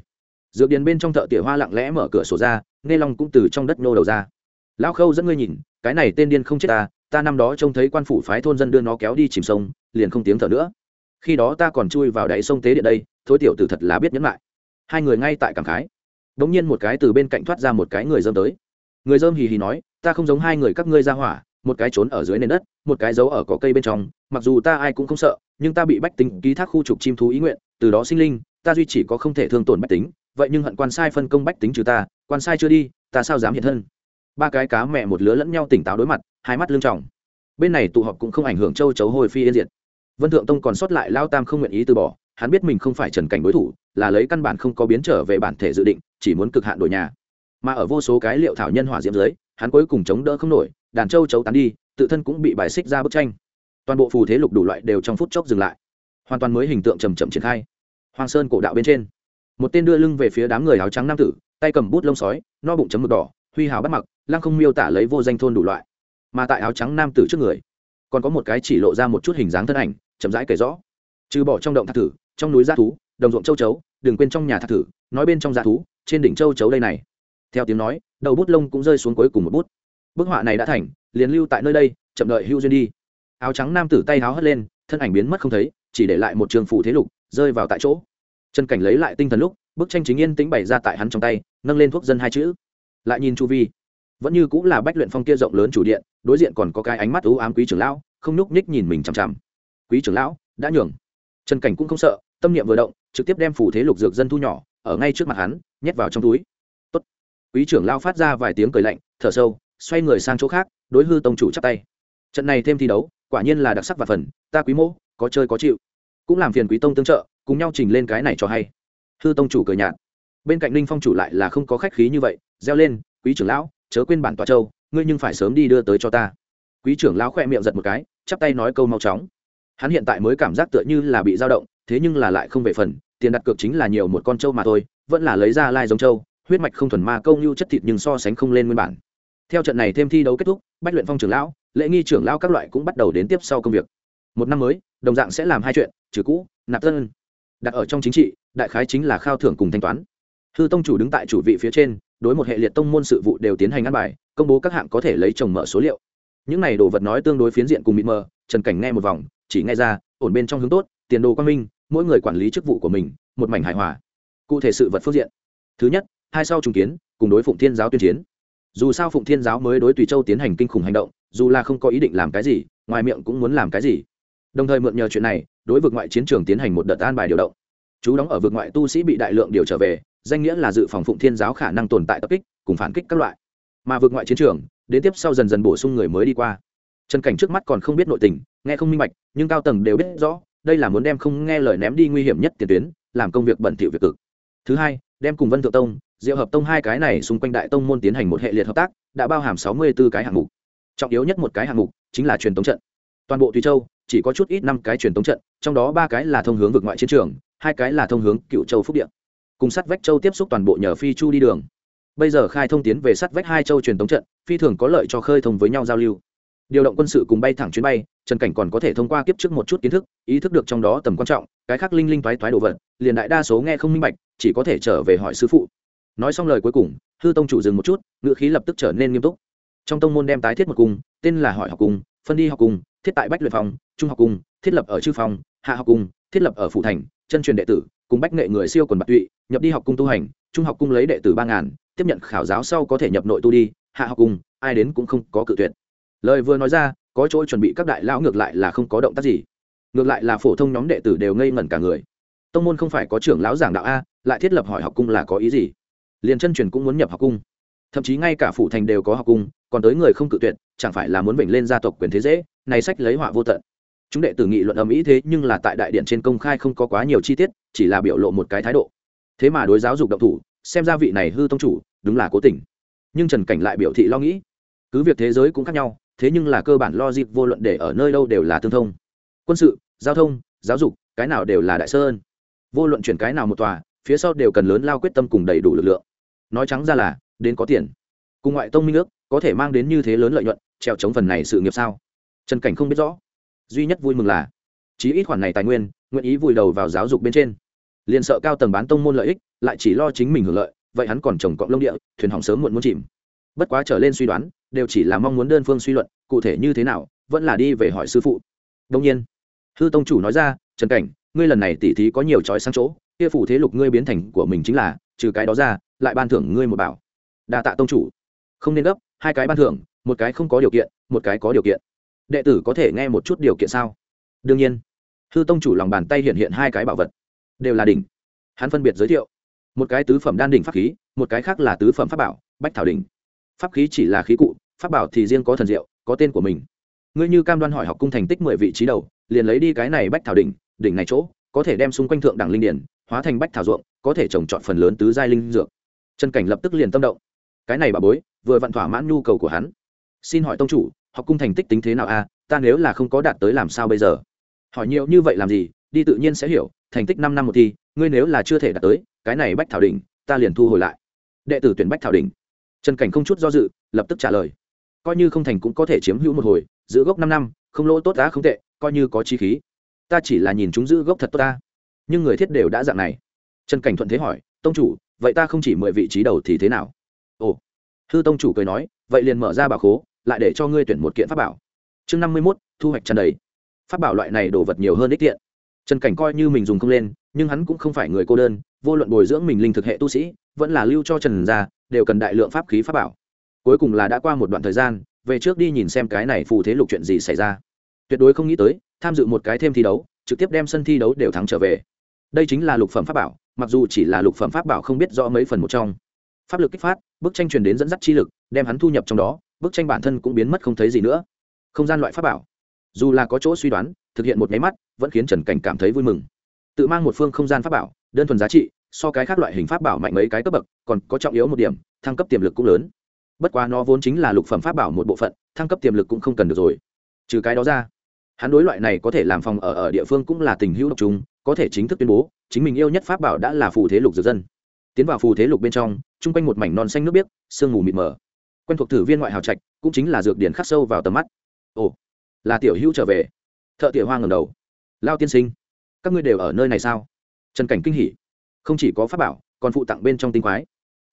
dược điền bên trong thợ tỉa hoa lặng lẽ mở cửa sổ ra, nghe long cũng từ trong đất nô đầu ra lão khâu dẫn ngươi nhìn, cái này tên điên không chết ta ta năm đó trông thấy quan phủ phái thôn dân đưa nó kéo đi chìm sông, liền không tiếng thở nữa. Khi đó ta còn chui vào đáy sông tế điện đây, thối tiểu tử thật là biết nhẫn lại. Hai người ngay tại cảm khái. Đ ỗ n g nhiên một cái từ bên cạnh thoát ra một cái người dơm tới. Người dơm hì hì nói, ta không giống hai người các ngươi ra hỏa, một cái trốn ở dưới nền đất, một cái giấu ở cỏ cây bên trong, mặc dù ta ai cũng không sợ, nhưng ta bị bách tính ký thác khu trục chim thú ý nguyện, từ đó sinh linh, ta duy chỉ có không thể thương tổn bách tính, vậy nhưng hận quan sai phân công bách tính trừ ta, quan sai chưa đi, ta sao dám hiện thân? Ba cái cá mẹ một lứa lẫn nhau tỉnh táo đối mặt, hai mắt lưng trọng. Bên này tụ họp cũng không ảnh hưởng châu chấu hồi phi yên diệt. Vân thượng tông còn sót lại lao tam không nguyện ý từ bỏ, hắn biết mình không phải trần cảnh đối thủ, là lấy căn bản không có biến trở về bản thể dự định, chỉ muốn cực hạn đổi nhà. Mà ở vô số cái liệu thảo nhân hỏa diễm dưới, hắn cuối cùng chống đỡ không nổi, đàn châu chấu tán đi, tự thân cũng bị bài xích ra bức tranh. Toàn bộ phù thế lục đủ loại đều trong phút chốc dừng lại. Hoàn toàn mới hình tượng trầm trầm triển khai. Hoàng sơn cổ đạo bên trên. Một tên đưa lưng về phía đám người áo trắng nam tử, tay cầm bút lông sói, no bụng chấm mực đỏ, huy hào bắt mặc lăng không miêu tả lấy vô danh thôn đủ loại, mà tại áo trắng nam tử trước người, còn có một cái chỉ lộ ra một chút hình dáng thân ảnh, chậm rãi kể rõ. Trừ bỏ trong động thạc thử, trong núi g thú, đồng ruộng châu chấu, đừng quên trong nhà thạc thử, nói bên trong g thú, trên đỉnh châu chấu đây này. Theo tiếng nói, đầu bút lông cũng rơi xuống cuối cùng một bút. Bức họa này đã thành, liền lưu tại nơi đây, chậm đợi hưu duyên đi. Áo trắng nam tử tay háo hất lên, thân ảnh biến mất không thấy, chỉ để lại một trường phủ thế lục, rơi vào tại chỗ. Trần cảnh lấy lại tinh thần lúc, bức tranh chính yên tĩnh bày ra tại hắn trong tay, nâng lên thuốc dân hai chữ. Lại nhìn chu vi vẫn như cũng là bách luyện phong kia rộng lớn chủ điện, đối diện còn có cái ánh mắt ưu ám quý trưởng lão, không nhúc nhích nhìn mình chằm chằm. Quý trưởng lão, đã nhường. Trần cảnh cũng không sợ, tâm niệm vừa động, trực tiếp đem phủ thế lục dược dân thu nhỏ, ở ngay trước mặt hắn, nhét vào trong túi. Tốt. quý trưởng lão phát ra vài tiếng cười lạnh, thở sâu, xoay người sang chỗ khác, đối hư tông chủ chắp tay. Trận này thêm thi đấu, quả nhiên là đặc sắc và phần, ta quý mô có chơi có chịu. Cũng làm phiền quý tông tương trợ, cùng nhau trình lên cái này cho hay. Hư tông chủ cười nhạt. Bên cạnh ninh phong chủ lại là không có khách khí như vậy, reo lên, quý trưởng lão chớ quên bản tòa châu, ngươi nhưng phải sớm đi đưa tới cho ta. Quý trưởng lão khoe miệng giật một cái, chắp tay nói câu mau chóng. Hắn hiện tại mới cảm giác tựa như là bị dao động, thế nhưng là lại không về phần, tiền đặt cược chính là nhiều một con trâu mà thôi, vẫn là lấy ra lai giống trâu, huyết mạch không thuần ma câu như chất thịt nhưng so sánh không lên nguyên bản. Theo trận này thêm thi đấu kết thúc, bách luyện phong trưởng lão, lễ nghi trưởng lão các loại cũng bắt đầu đến tiếp sau công việc. Một năm mới, đồng dạng sẽ làm hai chuyện, trừ cũ, nạp tân. Đặt ở trong chính trị, đại khái chính là khao thưởng cùng thanh toán. Hư tông chủ đứng tại chủ vị phía trên đối một hệ liệt tông môn sự vụ đều tiến hành ăn bài, công bố các hạng có thể lấy chồng mở số liệu. Những này đồ vật nói tương đối phiến diện cùng mịt mờ, trần cảnh nghe một vòng, chỉ nghe ra, ổn bên trong hướng tốt, tiền đồ quan minh, mỗi người quản lý chức vụ của mình, một mảnh hài hòa. Cụ thể sự vật phương diện. Thứ nhất, hai sau trùng kiến, cùng đối phụng thiên giáo tuyên chiến. Dù sao phụng thiên giáo mới đối tùy châu tiến hành kinh khủng hành động, dù là không có ý định làm cái gì, ngoài miệng cũng muốn làm cái gì. Đồng thời mượn nhờ chuyện này, đối vực ngoại chiến trường tiến hành một đợt an bài điều động. Chú đóng ở vực ngoại tu sĩ bị đại lượng điều trở về danh nghĩa là dự phòng phụng thiên giáo khả năng tồn tại tập kích, cùng phản kích các loại. Mà vượt ngoại chiến trường, đến tiếp sau dần dần bổ sung người mới đi qua. Trần cảnh trước mắt còn không biết nội tình, nghe không minh bạch, nhưng cao tầng đều biết rõ, đây là muốn đem không nghe lời ném đi nguy hiểm nhất tiền tuyến, làm công việc bẩn thỉu việc cực. Thứ hai, đem cùng vân thượng tông, diệu hợp tông hai cái này xung quanh đại tông môn tiến hành một hệ liệt hợp tác, đã bao hàm sáu mươi b ố cái hạng mục. Trọng yếu nhất một cái hạng mục chính là truyền tống trận. Toàn bộ tùy châu, chỉ có chút ít năm cái truyền tống trận, trong đó ba cái là thông hướng vượt ngoại chiến trường, hai cái là thông hướng cựu châu phúc điện cùng sắt vách châu tiếp xúc toàn bộ nhờ phi chu đi đường. Bây giờ khai thông tiến về sắt vách hai châu truyền thống trận, phi thường có lợi cho khơi thông với nhau giao lưu. Điều động quân sự cùng bay thẳng chuyến bay, trần cảnh còn có thể thông qua kiếp trước một chút kiến thức, ý thức được trong đó tầm quan trọng, cái khác linh linh toái toái đồ vật, liền đại đa số nghe không minh bạch, chỉ có thể trở về hỏi sư phụ. Nói xong lời cuối cùng, hư tông chủ dừng một chút ngữ khí lập tức trở nên nghiêm túc. Trong tông môn đem tái thiết một cung, tên là hỏi học cung, phân đi học cung, thiết tại bách luyện phòng trung học cung, thiết lập ở chư phòng hạ học cung, thiết lập ở phủ thành, chân truyền đệ tử cùng bách nghệ người siêu quần bạc tụy, nhập đi học cung tu hành, trung học cung lấy đệ tử ba ngàn, tiếp nhận khảo giáo sau có thể nhập nội tu đi, hạ học cung, ai đến cũng không có cự tuyệt. Lời vừa nói ra, có chỗ chuẩn bị các đại lão ngược lại là không có động tác gì. Ngược lại là phổ thông nhóm đệ tử đều ngây ngẩn cả người. Tông môn không phải có trưởng lão giảng đạo a, lại thiết lập hỏi học cung là có ý gì? Liền chân truyền cũng muốn nhập học cung. Thậm chí ngay cả phủ thành đều có học cung, còn tới người không cự tuyệt, chẳng phải là muốn vểnh lên gia tộc quyền thế dễ, này sách lấy họa vô tận. Chúng đệ tử nghị luận ầm ĩ thế nhưng là tại đại điện trên công khai không có quá nhiều chi tiết chỉ là biểu lộ một cái thái độ. Thế mà đối giáo dục động thủ, xem ra vị này hư tông chủ đúng là cố tình. Nhưng trần cảnh lại biểu thị lo nghĩ. Cứ việc thế giới cũng khác nhau, thế nhưng là cơ bản logic vô luận để ở nơi đâu đều là tương thông. Quân sự, giao thông, giáo dục, cái nào đều là đại sơn vô luận chuyển cái nào một tòa, phía sau đều cần lớn lao quyết tâm cùng đầy đủ lực lượng. Nói trắng ra là, đến có tiền. Cùng ngoại tông minh ước, có thể mang đến như thế lớn lợi nhuận treo chống phần này sự nghiệp sao? Trần cảnh không biết rõ. Duy nhất vui mừng là, chí ít khoản này tài nguyên, nguyện ý vùi đầu vào giáo dục bên trên liền sợ cao tầng bán tông môn lợi ích, lại chỉ lo chính mình hưởng lợi, vậy hắn còn trồng cọng lông địa, thuyền hỏng sớm muộn muốn chìm. Bất quá trở lên suy đoán, đều chỉ là mong muốn đơn phương suy luận, cụ thể như thế nào, vẫn là đi về hỏi sư phụ. Đông nhiên, hư tông chủ nói ra, trần cảnh, ngươi lần này tỉ thí có nhiều trói sang chỗ, kia phủ thế lục ngươi biến thành của mình chính là, trừ cái đó ra, lại ban thưởng ngươi một bảo. Đa tạ tông chủ. Không nên gấp, hai cái ban thưởng, một cái không có điều kiện, một cái có điều kiện. Đệ tử có thể nghe một chút điều kiện sao? Đương nhiên, hư tông chủ lòng bàn tay hiện hiện hai cái bảo vật đều là đỉnh. Hắn phân biệt giới thiệu, một cái tứ phẩm đan đỉnh pháp khí, một cái khác là tứ phẩm pháp bảo, bách thảo đỉnh. Pháp khí chỉ là khí cụ, pháp bảo thì riêng có thần diệu, có tên của mình. Ngươi như cam đoan hỏi học cung thành tích mười vị trí đầu, liền lấy đi cái này bách thảo đỉnh đỉnh này chỗ, có thể đem xung quanh thượng đẳng linh điển, hóa thành bách thảo ruộng, có thể trồng trọt phần lớn tứ giai linh dược. Trần cảnh lập tức liền tâm động. Cái này bà bối, vừa vặn thỏa mãn nhu cầu của hắn. Xin hỏi tông chủ, học cung thành tích tính thế nào a? Ta nếu là không có đạt tới làm sao bây giờ? Hỏi nhiều như vậy làm gì? Đi tự nhiên sẽ hiểu, thành tích năm năm một thi, ngươi nếu là chưa thể đạt tới, cái này bách thảo đỉnh, ta liền thu hồi lại. Đệ tử tuyển bách thảo đỉnh. Trần cảnh không chút do dự, lập tức trả lời. Coi như không thành cũng có thể chiếm hữu một hồi, giữ gốc năm năm, không lỗ tốt đã không tệ, coi như có chi khí. Ta chỉ là nhìn chúng giữ gốc thật tốt ta. Nhưng người thiết đều đã dạng này. Trần cảnh thuận thế hỏi, tông chủ, vậy ta không chỉ mười vị trí đầu thì thế nào? Ồ. Hư tông chủ cười nói, vậy liền mở ra bà khố, lại để cho ngươi tuyển một kiện pháp bảo. Chương năm mươi mốt, thu hoạch trần đầy. Pháp bảo loại này đổ vật nhiều hơn ích tiện trần cảnh coi như mình dùng không lên, nhưng hắn cũng không phải người cô đơn, vô luận bồi dưỡng mình linh thực hệ tu sĩ, vẫn là lưu cho trần gia, đều cần đại lượng pháp khí pháp bảo. Cuối cùng là đã qua một đoạn thời gian, về trước đi nhìn xem cái này phù thế lục chuyện gì xảy ra. Tuyệt đối không nghĩ tới, tham dự một cái thêm thi đấu, trực tiếp đem sân thi đấu đều thắng trở về. Đây chính là lục phẩm pháp bảo, mặc dù chỉ là lục phẩm pháp bảo không biết rõ mấy phần một trong. Pháp lực kích phát, bức tranh truyền đến dẫn dắt chi lực, đem hắn thu nhập trong đó, bức tranh bản thân cũng biến mất không thấy gì nữa. Không gian loại pháp bảo. Dù là có chỗ suy đoán thực hiện một nháy mắt, vẫn khiến trần cảnh cảm thấy vui mừng. Tự mang một phương không gian pháp bảo, đơn thuần giá trị, so cái khác loại hình pháp bảo mạnh mấy cái cấp bậc, còn có trọng yếu một điểm, thăng cấp tiềm lực cũng lớn. Bất quá nó vốn chính là lục phẩm pháp bảo một bộ phận, thăng cấp tiềm lực cũng không cần được rồi. Trừ cái đó ra, hắn đối loại này có thể làm phòng ở ở địa phương cũng là tình hữu độc chúng có thể chính thức tuyên bố, chính mình yêu nhất pháp bảo đã là phù thế lục dược dân. Tiến vào phù thế lục bên trong, chung quanh một mảnh non xanh nước biếc, sương mù mịt mờ. Quen thuộc thử viên ngoại hào trạch, cũng chính là dược điển khắc sâu vào tầm mắt. Ồ, là tiểu hữu trở về thợ tỉa hoa ngầm đầu. Lao tiên sinh, các ngươi đều ở nơi này sao? Trần cảnh kinh hỉ. Không chỉ có pháp bảo, còn phụ tặng bên trong tinh quái.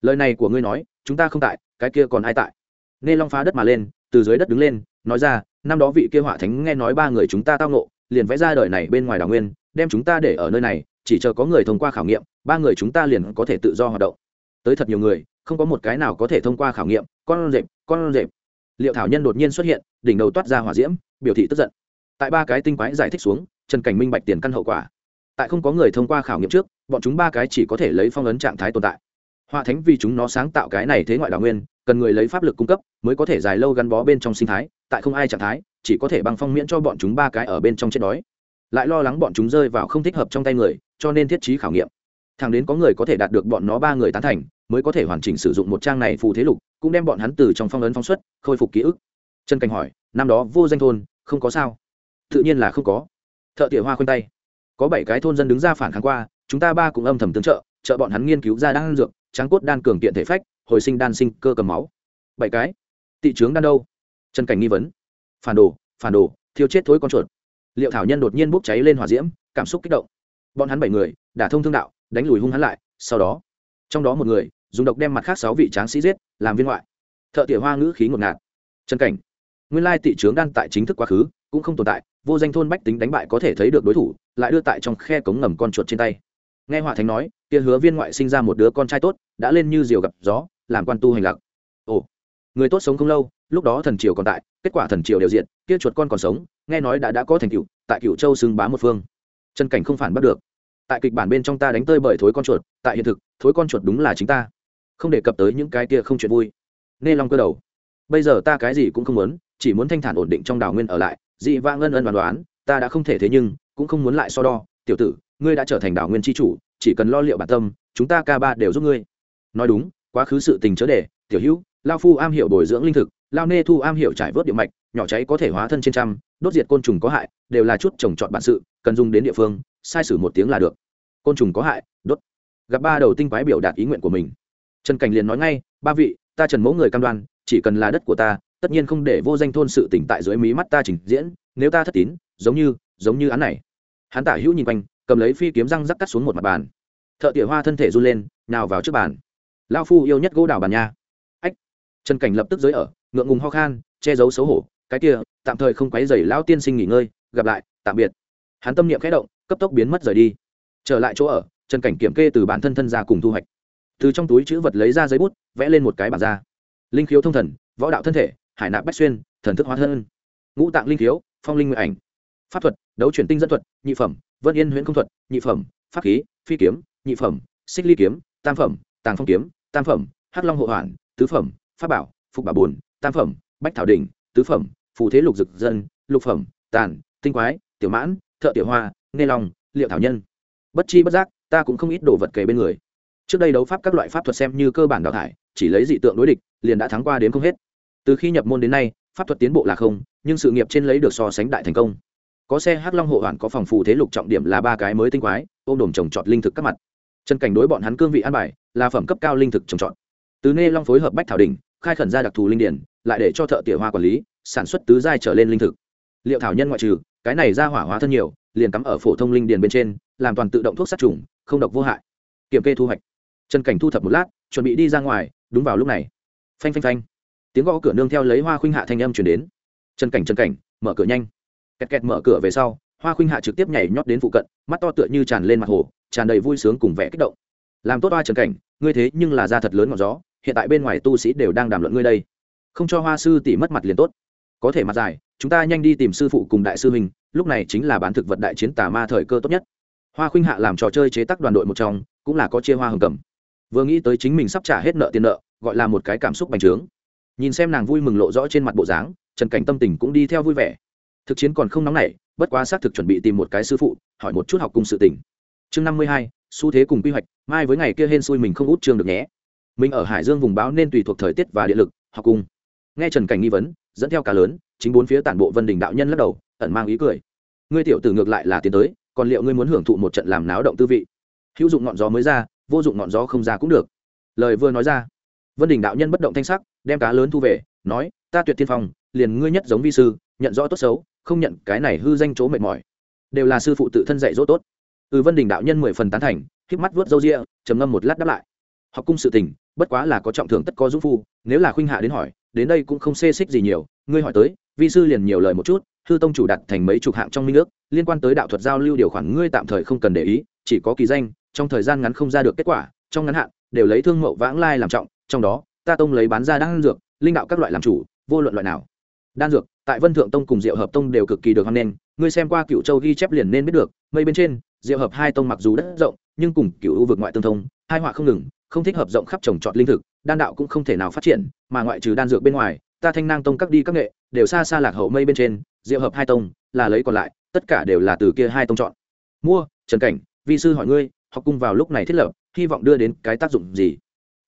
Lời này của ngươi nói, chúng ta không tại, cái kia còn ai tại? Nghe long phá đất mà lên, từ dưới đất đứng lên, nói ra, năm đó vị kia họa thánh nghe nói ba người chúng ta tao nộ liền vẽ ra đời này bên ngoài đảo nguyên, đem chúng ta để ở nơi này, chỉ chờ có người thông qua khảo nghiệm, ba người chúng ta liền có thể tự do hoạt động. Tới thật nhiều người, không có một cái nào có thể thông qua khảo nghiệm, con rệp con rệp. Liệu thảo nhân đột nhiên xuất hiện, đỉnh đầu toát ra hỏa diễm, biểu thị tức giận tại ba cái tinh quái giải thích xuống, trần cảnh minh bạch tiền căn hậu quả. Tại không có người thông qua khảo nghiệm trước, bọn chúng ba cái chỉ có thể lấy phong ấn trạng thái tồn tại. Họa thánh vì chúng nó sáng tạo cái này thế ngoại Đào nguyên, cần người lấy pháp lực cung cấp, mới có thể dài lâu gắn bó bên trong sinh thái, tại không ai trạng thái, chỉ có thể bằng phong miễn cho bọn chúng ba cái ở bên trong chết đói. Lại lo lắng bọn chúng rơi vào không thích hợp trong tay người, cho nên thiết trí khảo nghiệm. Thằng đến có người có thể đạt được bọn nó ba người tán thành, mới có thể hoàn chỉnh sử dụng một trang này phù thế lục, cũng đem bọn hắn từ trong phong ấn phong xuất, khôi phục ký ức. Trần cảnh hỏi, năm đó vô danh thôn, không có sao tự nhiên là không có. Thợ tỉa hoa khoanh tay. Có bảy cái thôn dân đứng ra phản kháng qua, chúng ta ba cũng âm thầm tướng trợ trợ bọn hắn nghiên cứu ra đan dược, tráng cốt đan cường kiện thể phách, hồi sinh đan sinh cơ cầm máu. Bảy cái. Tị trướng đan đâu? Trần cảnh nghi vấn. Phản đồ phản đồ, thiêu chết thối con chuột. Liệu thảo nhân đột nhiên bốc cháy lên hỏa diễm, cảm xúc kích động. Bọn hắn bảy người, đả thông thương đạo, đánh lùi hung hắn lại, sau đó. Trong đó một người, dùng độc đem mặt khác sáu vị tráng sĩ giết, làm viên ngoại. Thợ tỉa hoa ngữ khí ngột ngạt. Trần cảnh. Nguyên lai tị trướng đan tại chính thức quá khứ, cũng không tồn tại vô danh thôn bách tính đánh bại có thể thấy được đối thủ, lại đưa tại trong khe cống ngầm con chuột trên tay. Nghe họa thánh nói, kia hứa viên ngoại sinh ra một đứa con trai tốt, đã lên như diều gặp gió, làm quan tu hành lạc. Ồ, người tốt sống không lâu, lúc đó thần triều còn tại, kết quả thần triều đều diện kia chuột con còn sống, nghe nói đã đã có thành cựu tại cựu châu xưng bá một phương. Chân cảnh không phản bắt được. Tại kịch bản bên trong ta đánh tơi bởi thối con chuột, tại hiện thực, thối con chuột đúng là chính ta. Không đề cập tới những cái kia không chuyện vui. Nê long cơ đầu. Bây giờ ta cái gì cũng không muốn, chỉ muốn thanh thản ổn định trong đảo nguyên ở lại dị vãng ân ân đoán đoán, ta đã không thể thế nhưng, cũng không muốn lại so đo. Tiểu tử, ngươi đã trở thành đảo nguyên tri chủ, chỉ cần lo liệu bản tâm, chúng ta ca ba đều giúp ngươi. Nói đúng, quá khứ sự tình chớ để, tiểu hữu, lao phu am hiểu bồi dưỡng linh thực, lao nê thu am hiểu trải vớt địa mạch, nhỏ cháy có thể hóa thân trên trăm, đốt diệt côn trùng có hại, đều là chút trồng trọt bản sự, cần dùng đến địa phương, sai sử một tiếng là được. Côn trùng có hại, đốt. Gặp ba đầu tinh quái biểu đạt ý nguyện của mình. Trần cảnh liền nói ngay, ba vị, ta trần mẫu người cam đoan, chỉ cần là đất của ta tất nhiên không để vô danh thôn sự tỉnh tại dưới mí mắt ta trình diễn, nếu ta thất tín, giống như giống như án này. Hắn tả hữu nhìn quanh, cầm lấy phi kiếm răng rắc cắt xuống một mặt bàn. Thợ tỉa hoa thân thể run lên nào vào trước bàn. Lao phu yêu nhất gỗ đào bàn nha. Ách! Trần cảnh lập tức giới ở, ngượng ngùng ho khan, che giấu xấu hổ. Cái kia, tạm thời không quấy dày lão tiên sinh nghỉ ngơi, gặp lại, tạm biệt. Hắn tâm niệm khẽ động, cấp tốc biến mất rời đi. Trở lại chỗ ở, trần cảnh kiểm kê từ bản thân thân ra cùng thu hoạch. Từ trong túi chữ vật lấy ra giấy bút, vẽ lên một cái bản ra. Linh khiếu thông thần, võ đạo thân thể hải nạp bách xuyên thần thức hóa thân. Ngũ tạng linh thiếu, phong linh nguyện ảnh. Pháp thuật đấu chuyển tinh dân thuật nhị phẩm vân yên huyễn công thuật nhị phẩm pháp khí phi kiếm nhị phẩm xích ly kiếm tam phẩm tàng phong kiếm tam phẩm hắc long hộ hoàn tứ phẩm pháp bảo phục bảo bồn tam phẩm bách thảo đình tứ phẩm phù thế lục dực dân lục phẩm tàn tinh quái tiểu mãn thợ tiểu hoa nê long liệu thảo nhân. Bất chi bất giác ta cũng không ít đồ vật kề bên người. Trước đây đấu pháp các loại pháp thuật xem như cơ bản đào thải chỉ lấy dị tượng đối địch liền đã thắng qua đến không hết từ khi nhập môn đến nay, pháp thuật tiến bộ là không, nhưng sự nghiệp trên lấy được so sánh đại thành công. Có xe hắc long hộ hoàn có phòng phụ thế lục trọng điểm là ba cái mới tinh quái, ôm đồm trồng trọt linh thực các mặt. Chân cảnh đối bọn hắn cương vị an bài, là phẩm cấp cao linh thực trồng trọt. Từ nê long phối hợp bách thảo đình khai khẩn ra đặc thù linh điển, lại để cho thợ tỉa hoa quản lý, sản xuất tứ giai trở lên linh thực. Liệu thảo nhân ngoại trừ, cái này ra hỏa hóa thân nhiều, liền cắm ở phổ thông linh điền bên trên, làm toàn tự động thuốc sát trùng, không độc vô hại. Kiểm kê thu hoạch. Trần cảnh thu thập một lát, chuẩn bị đi ra ngoài, đúng vào lúc này. Phanh phanh phanh tiếng gõ cửa nương theo lấy hoa khuynh hạ thanh âm chuyển đến. Trần cảnh trần cảnh, mở cửa nhanh. Kẹt kẹt mở cửa về sau, hoa khuynh hạ trực tiếp nhảy nhót đến phụ cận, mắt to tựa như tràn lên mặt hồ, tràn đầy vui sướng cùng vẻ kích động. Làm tốt hoa trần cảnh, ngươi thế nhưng là ra thật lớn ngọn gió, hiện tại bên ngoài tu sĩ đều đang đàm luận ngươi đây. Không cho hoa sư tỷ mất mặt liền tốt. Có thể mặt dài, chúng ta nhanh đi tìm sư phụ cùng đại sư huynh, lúc này chính là bán thực vật đại chiến tà ma thời cơ tốt nhất. Hoa khuynh hạ làm trò chơi chế tác đoàn đội một trong, cũng là có chia hoa hồng cầm. Vừa nghĩ tới chính mình sắp trả hết nợ tiền nợ, gọi là một cái cảm xúc bành trướng nhìn xem nàng vui mừng lộ rõ trên mặt bộ dáng, trần cảnh tâm tình cũng đi theo vui vẻ. Thực chiến còn không nóng nảy, bất quá xác thực chuẩn bị tìm một cái sư phụ, hỏi một chút học cùng sự tình. Chương năm mươi hai, xu thế cùng quy hoạch, mai với ngày kia hên xui mình không út trường được nhé. Mình ở hải dương vùng báo nên tùy thuộc thời tiết và địa lực, học cùng. Nghe trần cảnh nghi vấn, dẫn theo cá lớn, chính bốn phía tản bộ vân đình đạo nhân lắc đầu, ẩn mang ý cười. Ngươi tiểu tử ngược lại là tiến tới, còn liệu ngươi muốn hưởng thụ một trận làm náo động tư vị? Hữu dụng ngọn gió mới ra, vô dụng ngọn gió không ra cũng được. Lời vừa nói ra, vân đình đạo nhân bất động thanh sắc đem cá lớn thu về nói ta tuyệt tiên phong liền ngươi nhất giống vi sư nhận rõ tốt xấu không nhận cái này hư danh chỗ mệt mỏi. Đều là sư phụ tự thân dạy dỗ tốt. Từ vân đình đạo nhân mười phần tán thành híp mắt vuốt râu ria trầm ngâm một lát đáp lại. Học cung sự tình bất quá là có trọng thưởng tất có dũng phu nếu là khuynh hạ đến hỏi đến đây cũng không xê xích gì nhiều ngươi hỏi tới vi sư liền nhiều lời một chút hư tông chủ đặt thành mấy chục hạng trong minh nước, liên quan tới đạo thuật giao lưu điều khoản ngươi tạm thời không cần để ý chỉ có kỳ danh trong thời gian ngắn không ra được kết quả trong ngắn hạn đều lấy thương mậu vãng lai làm trọng trong đó ta tông lấy bán ra đan dược, linh đạo các loại làm chủ, vô luận loại nào. Đan dược, tại vân thượng tông cùng diệu hợp tông đều cực kỳ được hoan nghênh, ngươi xem qua cựu châu ghi chép liền nên biết được, mây bên trên, diệu hợp hai tông mặc dù đất rộng, nhưng cùng cựu ưu vực ngoại tương thông, hai họa không ngừng, không thích hợp rộng khắp trồng trọt linh thực, đan đạo cũng không thể nào phát triển, mà ngoại trừ đan dược bên ngoài, ta thanh nang tông các đi các nghệ, đều xa xa lạc hậu mây bên trên, diệu hợp hai tông, là lấy còn lại, tất cả đều là từ kia hai tông chọn. Mua, trần cảnh, vi sư hỏi ngươi, học cung vào lúc này thiết lập, hy vọng đưa đến cái tác dụng gì?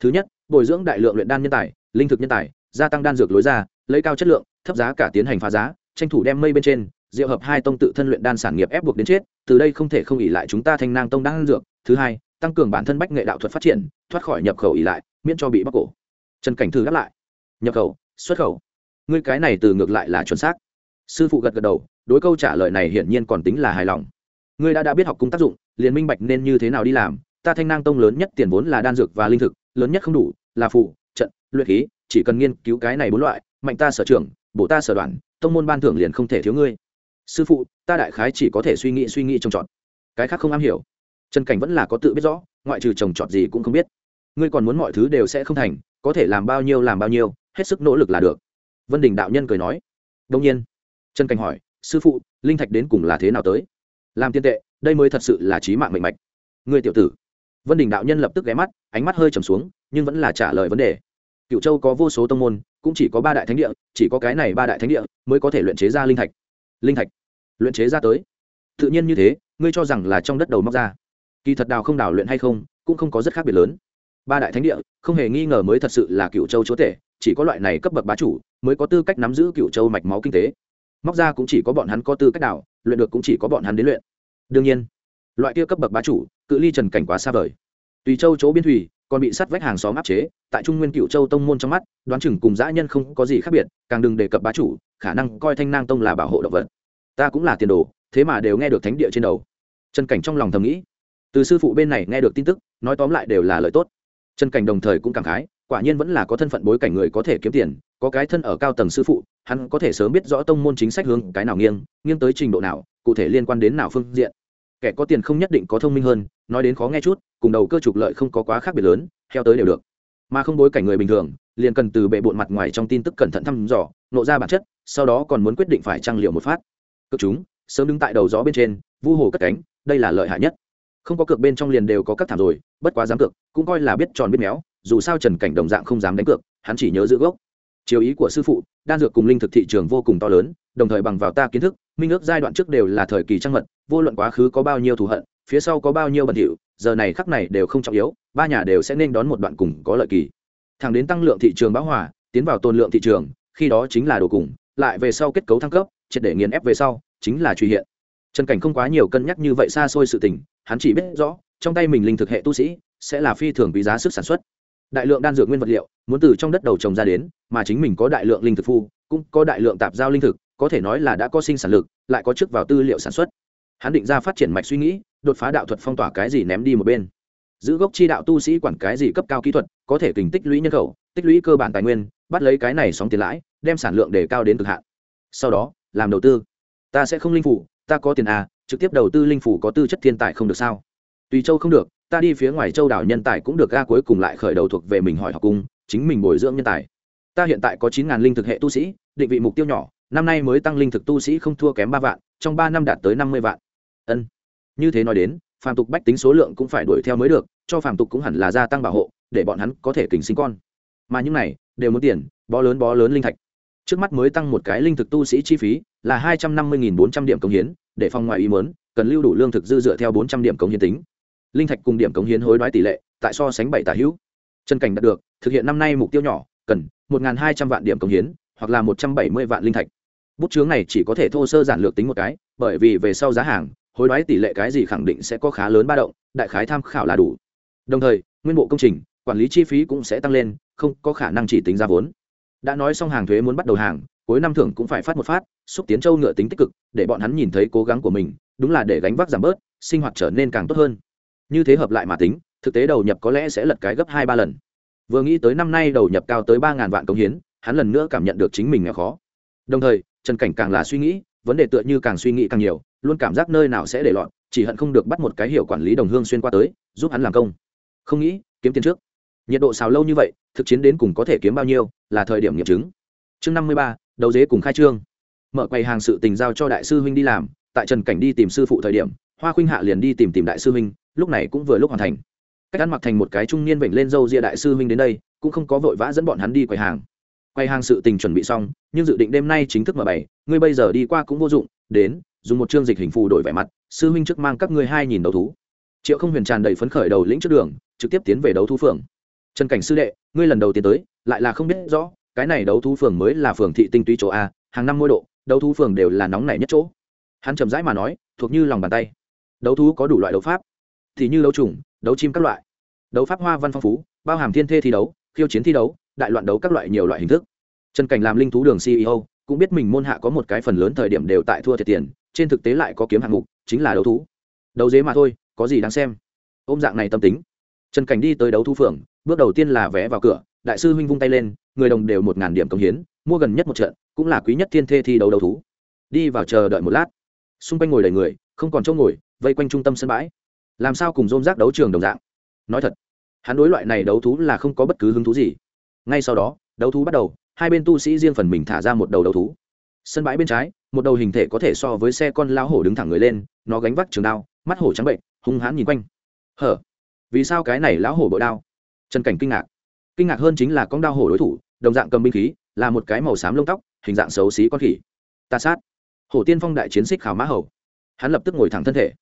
Thứ nhất bồi dưỡng đại lượng luyện đan nhân tài, linh thực nhân tài, gia tăng đan dược lối ra, lấy cao chất lượng, thấp giá cả tiến hành phá giá, tranh thủ đem mây bên trên diệu hợp hai tông tự thân luyện đan sản nghiệp ép buộc đến chết, từ đây không thể không ỉ lại chúng ta thanh nang tông đan dược. Thứ hai, tăng cường bản thân bách nghệ đạo thuật phát triển, thoát khỏi nhập khẩu ỉ lại, miễn cho bị bóc cổ. Trần cảnh thư đáp lại. Nhập khẩu, xuất khẩu. Ngươi cái này từ ngược lại là chuẩn xác. Sư phụ gật gật đầu, đối câu trả lời này hiển nhiên còn tính là hài lòng. Ngươi đã đã biết học cung tác dụng, liền minh bạch nên như thế nào đi làm ta thanh nang tông lớn nhất tiền vốn là đan dược và linh thực, lớn nhất không đủ, là phụ trận, luyện khí, chỉ cần nghiên cứu cái này bốn loại, mạnh ta sở trường bổ ta sở đoàn tông môn ban thưởng liền không thể thiếu ngươi. Sư phụ, ta đại khái chỉ có thể suy nghĩ suy nghĩ trồng trọt. Cái khác không am hiểu. Trần cảnh vẫn là có tự biết rõ, ngoại trừ trồng trọt gì cũng không biết. Ngươi còn muốn mọi thứ đều sẽ không thành, có thể làm bao nhiêu làm bao nhiêu, hết sức nỗ lực là được. Vân đình đạo nhân cười nói. Đông nhiên, trần cảnh hỏi, sư phụ, linh thạch đến cùng là thế nào tới? Làm tiên tệ, đây mới thật sự là trí mạng mệnh mạch. Ngươi tiểu tử vân đình đạo nhân lập tức ghé mắt, ánh mắt hơi trầm xuống, nhưng vẫn là trả lời vấn đề. Cựu châu có vô số tông môn, cũng chỉ có ba đại thánh địa, chỉ có cái này ba đại thánh địa mới có thể luyện chế ra linh thạch. Linh thạch? Luyện chế ra tới. Tự nhiên như thế, ngươi cho rằng là trong đất đầu móc ra. Kỳ thật đào không đào luyện hay không, cũng không có rất khác biệt lớn. Ba đại thánh địa, không hề nghi ngờ mới thật sự là cựu châu chúa tể, chỉ có loại này cấp bậc bá chủ mới có tư cách nắm giữ cựu châu mạch máu kinh tế. Móc ra cũng chỉ có bọn hắn có tư cách đào, luyện được cũng chỉ có bọn hắn đến luyện. Đương nhiên loại kia cấp bậc bá chủ, cự ly trần cảnh quá xa vời. Tùy châu chỗ biên thủy, còn bị sát vách hàng xóm áp chế, tại trung nguyên cựu châu tông môn trong mắt, đoán chừng cùng dã nhân không có gì khác biệt, càng đừng đề cập bá chủ, khả năng coi thanh nang tông là bảo hộ động vật. Ta cũng là tiền đồ, thế mà đều nghe được thánh địa trên đầu. Trần cảnh trong lòng thầm nghĩ. Từ sư phụ bên này nghe được tin tức, nói tóm lại đều là lời tốt. Trần cảnh đồng thời cũng cảm khái, quả nhiên vẫn là có thân phận bối cảnh người có thể kiếm tiền, có cái thân ở cao tầng sư phụ, hắn có thể sớm biết rõ tông môn chính sách hướng cái nào nghiêng nghiêng tới trình độ nào, cụ thể liên quan đến nào phương diện kẻ có tiền không nhất định có thông minh hơn, nói đến khó nghe chút, cùng đầu cơ trục lợi không có quá khác biệt lớn, theo tới đều được. Mà không bối cảnh người bình thường, liền cần từ bệ bộn mặt ngoài trong tin tức cẩn thận thăm dò, nộ ra bản chất, sau đó còn muốn quyết định phải trang liệu một phát. Cực chúng, sớm đứng tại đầu gió bên trên, vu hồ cất cánh, đây là lợi hại nhất. Không có cược bên trong liền đều có các thảm rồi, bất quá dám cược, cũng coi là biết tròn biết méo, dù sao trần cảnh đồng dạng không dám đánh cược, hắn chỉ nhớ giữ gốc. Chiều ý của sư phụ, đan dược cùng linh thực thị trường vô cùng to lớn, đồng thời bằng vào ta kiến thức minh ước giai đoạn trước đều là thời kỳ trăng mật, vô luận quá khứ có bao nhiêu thù hận, phía sau có bao nhiêu bẩn thỉu giờ này khắc này đều không trọng yếu, ba nhà đều sẽ nên đón một đoạn cùng có lợi kỳ. Thẳng đến tăng lượng thị trường bão hòa, tiến vào tôn lượng thị trường, khi đó chính là đồ cùng, lại về sau kết cấu thăng cấp, triệt để nghiền ép về sau, chính là truy hiện. Trần cảnh không quá nhiều cân nhắc như vậy xa xôi sự tình, hắn chỉ biết rõ, trong tay mình linh thực hệ tu sĩ, sẽ là phi thường quý giá sức sản xuất. Đại lượng đan dược nguyên vật liệu, muốn từ trong đất đầu trồng ra đến, mà chính mình có đại lượng linh thực phu cũng có đại lượng tạp giao linh thực có thể nói là đã có sinh sản lực, lại có chức vào tư liệu sản xuất. Hắn định ra phát triển mạch suy nghĩ, đột phá đạo thuật phong tỏa cái gì ném đi một bên. Giữ gốc chi đạo tu sĩ quản cái gì cấp cao kỹ thuật, có thể kình tích lũy nhân khẩu, tích lũy cơ bản tài nguyên, bắt lấy cái này sóng tiền lãi, đem sản lượng để cao đến cực hạn. Sau đó, làm đầu tư. Ta sẽ không linh phủ, ta có tiền à trực tiếp đầu tư linh phủ có tư chất thiên tài không được sao? Tùy châu không được, ta đi phía ngoài châu đảo nhân tài cũng được, ga cuối cùng lại khởi đầu thuộc về mình hỏi học cung, chính mình bồi dưỡng nhân tài. Ta hiện tại có chín ngàn linh thực hệ tu sĩ, định vị mục tiêu nhỏ năm nay mới tăng linh thực tu sĩ không thua kém ba vạn, trong ba năm đạt tới năm mươi vạn. Ân. Như thế nói đến, phàm tục bách tính số lượng cũng phải đuổi theo mới được, cho phàm tục cũng hẳn là gia tăng bảo hộ, để bọn hắn có thể kình sinh con. Mà những này, đều muốn tiền, bó lớn bó lớn linh thạch. Trước mắt mới tăng một cái linh thực tu sĩ chi phí là hai trăm năm mươi bốn trăm điểm công hiến, để phòng ngoài ý mớn cần lưu đủ lương thực dư dựa theo bốn trăm điểm công hiến tính. Linh thạch cùng điểm công hiến hối đoái tỷ lệ, tại so sánh bảy tả hữu. Chân cảnh đạt được, thực hiện năm nay mục tiêu nhỏ, cần một hai trăm vạn điểm công hiến, hoặc là một trăm bảy mươi vạn linh thạch bút chướng này chỉ có thể thô sơ giản lược tính một cái, bởi vì về sau giá hàng, hối đoái tỷ lệ cái gì khẳng định sẽ có khá lớn ba động, đại khái tham khảo là đủ. Đồng thời, nguyên bộ công trình, quản lý chi phí cũng sẽ tăng lên, không có khả năng chỉ tính ra vốn. Đã nói xong hàng thuế muốn bắt đầu hàng, cuối năm thưởng cũng phải phát một phát, xúc tiến châu ngựa tính tích cực, để bọn hắn nhìn thấy cố gắng của mình, đúng là để gánh vác giảm bớt, sinh hoạt trở nên càng tốt hơn. Như thế hợp lại mà tính, thực tế đầu nhập có lẽ sẽ lật cái gấp hai ba lần. Vừa nghĩ tới năm nay đầu nhập cao tới ba ngàn vạn công hiến, hắn lần nữa cảm nhận được chính mình nghèo khó. Đồng thời trần cảnh càng là suy nghĩ, vấn đề tựa như càng suy nghĩ càng nhiều, luôn cảm giác nơi nào sẽ để lọt, chỉ hận không được bắt một cái hiểu quản lý đồng hương xuyên qua tới, giúp hắn làm công. Không nghĩ, kiếm tiền trước. Nhiệt độ xào lâu như vậy, thực chiến đến cùng có thể kiếm bao nhiêu, là thời điểm nghiệm chứng. Chương năm mươi ba đầu dế cùng khai trương. Mở quầy hàng sự tình giao cho đại sư huynh đi làm, tại trần cảnh đi tìm sư phụ thời điểm, hoa khuynh hạ liền đi tìm tìm đại sư huynh, lúc này cũng vừa lúc hoàn thành. Cách ăn mặc thành một cái trung niên vểnh lên dâu ria đại sư huynh đến đây, cũng không có vội vã dẫn bọn hắn đi quầy hàng. Quay hàng sự tình chuẩn bị xong, nhưng dự định đêm nay chính thức mở bày ngươi bây giờ đi qua cũng vô dụng, đến, dùng một chương dịch hình phù đổi vẻ mặt, sư huynh trước mang các ngươi hai nhìn đấu thú. Triệu không huyền tràn đầy phấn khởi đầu lĩnh trước đường, trực tiếp tiến về đấu thú phường. Trần cảnh sư đệ, ngươi lần đầu tiến tới, lại là không biết rõ, cái này đấu thú phường mới là phường thị tinh túy chỗ a, hàng năm mỗi độ, đấu thú phường đều là nóng nảy nhất chỗ. Hắn chậm rãi mà nói, thuộc như lòng bàn tay. Đấu thú có đủ loại đấu pháp, thì như đấu trùng, đấu chim các loại. Đấu pháp hoa văn phong phú, bao hàm thiên thê thi đấu, khiêu chiến thi đấu đại loạn đấu các loại nhiều loại hình thức. Trần cảnh làm linh thú đường ceo cũng biết mình môn hạ có một cái phần lớn thời điểm đều tại thua thiệt tiền, trên thực tế lại có kiếm hạng mục, chính là đấu thú. Đấu dế mà thôi, có gì đáng xem? Ôm dạng này tâm tính. Trần cảnh đi tới đấu thú phường bước đầu tiên là vé vào cửa, đại sư huynh vung tay lên, người đồng đều một ngàn điểm công hiến, mua gần nhất một trận, cũng là quý nhất thiên thê thi đấu đấu thú. Đi vào chờ đợi một lát. Xung quanh ngồi đầy người, không còn chỗ ngồi, vây quanh trung tâm sân bãi. Làm sao cùng dôm rác đấu trường đồng dạng? Nói thật, hắn đối loại này đấu thú là không có bất cứ hứng thú gì ngay sau đó, đấu thú bắt đầu, hai bên tu sĩ riêng phần mình thả ra một đầu đấu thú. Sân bãi bên trái, một đầu hình thể có thể so với xe con lao hổ đứng thẳng người lên, nó gánh vác trường đao, mắt hổ trắng bệnh, hung hãn nhìn quanh. Hở? Vì sao cái này lão hổ bội đao? Trần cảnh kinh ngạc. Kinh ngạc hơn chính là con đao hổ đối thủ, đồng dạng cầm binh khí, là một cái màu xám lông tóc, hình dạng xấu xí con khỉ. Ta sát. Hổ tiên phong đại chiến xích khảo mã hầu. Hắn lập tức ngồi thẳng thân thể.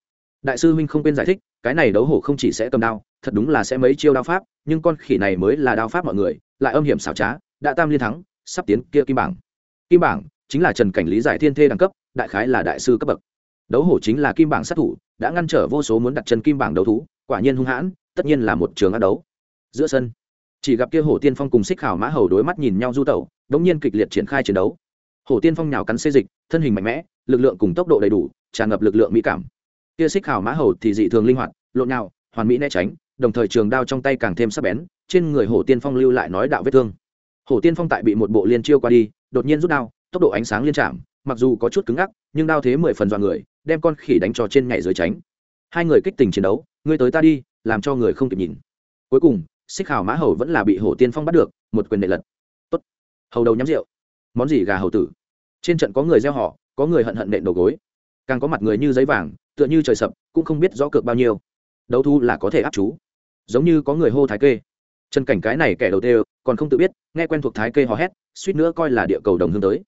Đại sư huynh không quên giải thích, cái này đấu hổ không chỉ sẽ cầm đao, thật đúng là sẽ mấy chiêu đao pháp, nhưng con khỉ này mới là đao pháp mọi người lại âm hiểm xảo trá, đã tam liên thắng, sắp tiến kia kim bảng. Kim bảng chính là trần cảnh lý giải thiên thê đẳng cấp, đại khái là đại sư cấp bậc. Đấu hổ chính là kim bảng sát thủ, đã ngăn trở vô số muốn đặt chân kim bảng đấu thú, quả nhiên hung hãn, tất nhiên là một trường ác đấu. Giữa sân, chỉ gặp kia hổ tiên phong cùng xích khảo mã hầu đối mắt nhìn nhau du tẩu, đống nhiên kịch liệt triển khai chiến đấu. Hổ tiên phong nhào cắn xê dịch, thân hình mạnh mẽ, lực lượng cùng tốc độ đầy đủ, tràn ngập lực lượng mỹ cảm. Kia xích khảo mã hầu thì dị thường linh hoạt, lộn nhào hoàn mỹ né tránh đồng thời trường đao trong tay càng thêm sắc bén, trên người hổ tiên phong lưu lại nói đạo vết thương. Hổ tiên phong tại bị một bộ liên chiêu qua đi, đột nhiên rút đao, tốc độ ánh sáng liên chạm, mặc dù có chút cứng ngắc, nhưng đao thế mười phần dọa người, đem con khỉ đánh cho trên nhảy dưới tránh. Hai người kích tình chiến đấu, ngươi tới ta đi, làm cho người không kịp nhìn. Cuối cùng, xích hào mã hầu vẫn là bị hổ tiên phong bắt được, một quyền đệ lật. Tốt. Hầu đầu nhắm rượu. Món gì gà hầu tử? Trên trận có người gieo họ, có người hận hận nện đầu gối. Càng có mặt người như giấy vàng, tựa như trời sập, cũng không biết rõ cược bao nhiêu. Đấu thu là có thể áp chú giống như có người hô thái kê. Chân cảnh cái này kẻ đầu tiên còn không tự biết, nghe quen thuộc thái kê hò hét, suýt nữa coi là địa cầu đồng hương tới.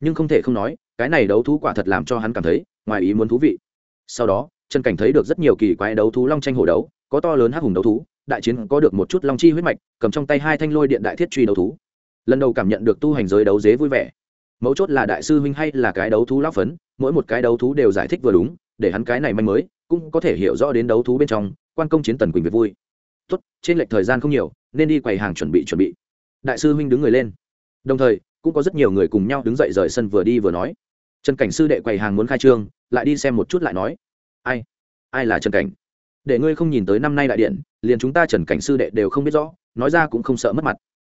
Nhưng không thể không nói, cái này đấu thú quả thật làm cho hắn cảm thấy, ngoài ý muốn thú vị. Sau đó, chân cảnh thấy được rất nhiều kỳ quái đấu thú long tranh hổ đấu, có to lớn hắc hùng đấu thú, đại chiến có được một chút long chi huyết mạch, cầm trong tay hai thanh lôi điện đại thiết truy đấu thú. Lần đầu cảm nhận được tu hành giới đấu dế vui vẻ. Mấu chốt là đại sư huynh hay là cái đấu thú lóc phấn, mỗi một cái đấu thú đều giải thích vừa đúng, để hắn cái này manh mới, cũng có thể hiểu rõ đến đấu thú bên trong, quan công chiến tần quỳnh việc vui tốt, trên lệch thời gian không nhiều, nên đi quầy hàng chuẩn bị chuẩn bị. Đại sư huynh đứng người lên. Đồng thời, cũng có rất nhiều người cùng nhau đứng dậy rời sân vừa đi vừa nói. Trần cảnh sư đệ quầy hàng muốn khai trương, lại đi xem một chút lại nói. Ai? Ai là trần cảnh? Để ngươi không nhìn tới năm nay đại điện, liền chúng ta trần cảnh sư đệ đều không biết rõ, nói ra cũng không sợ mất mặt.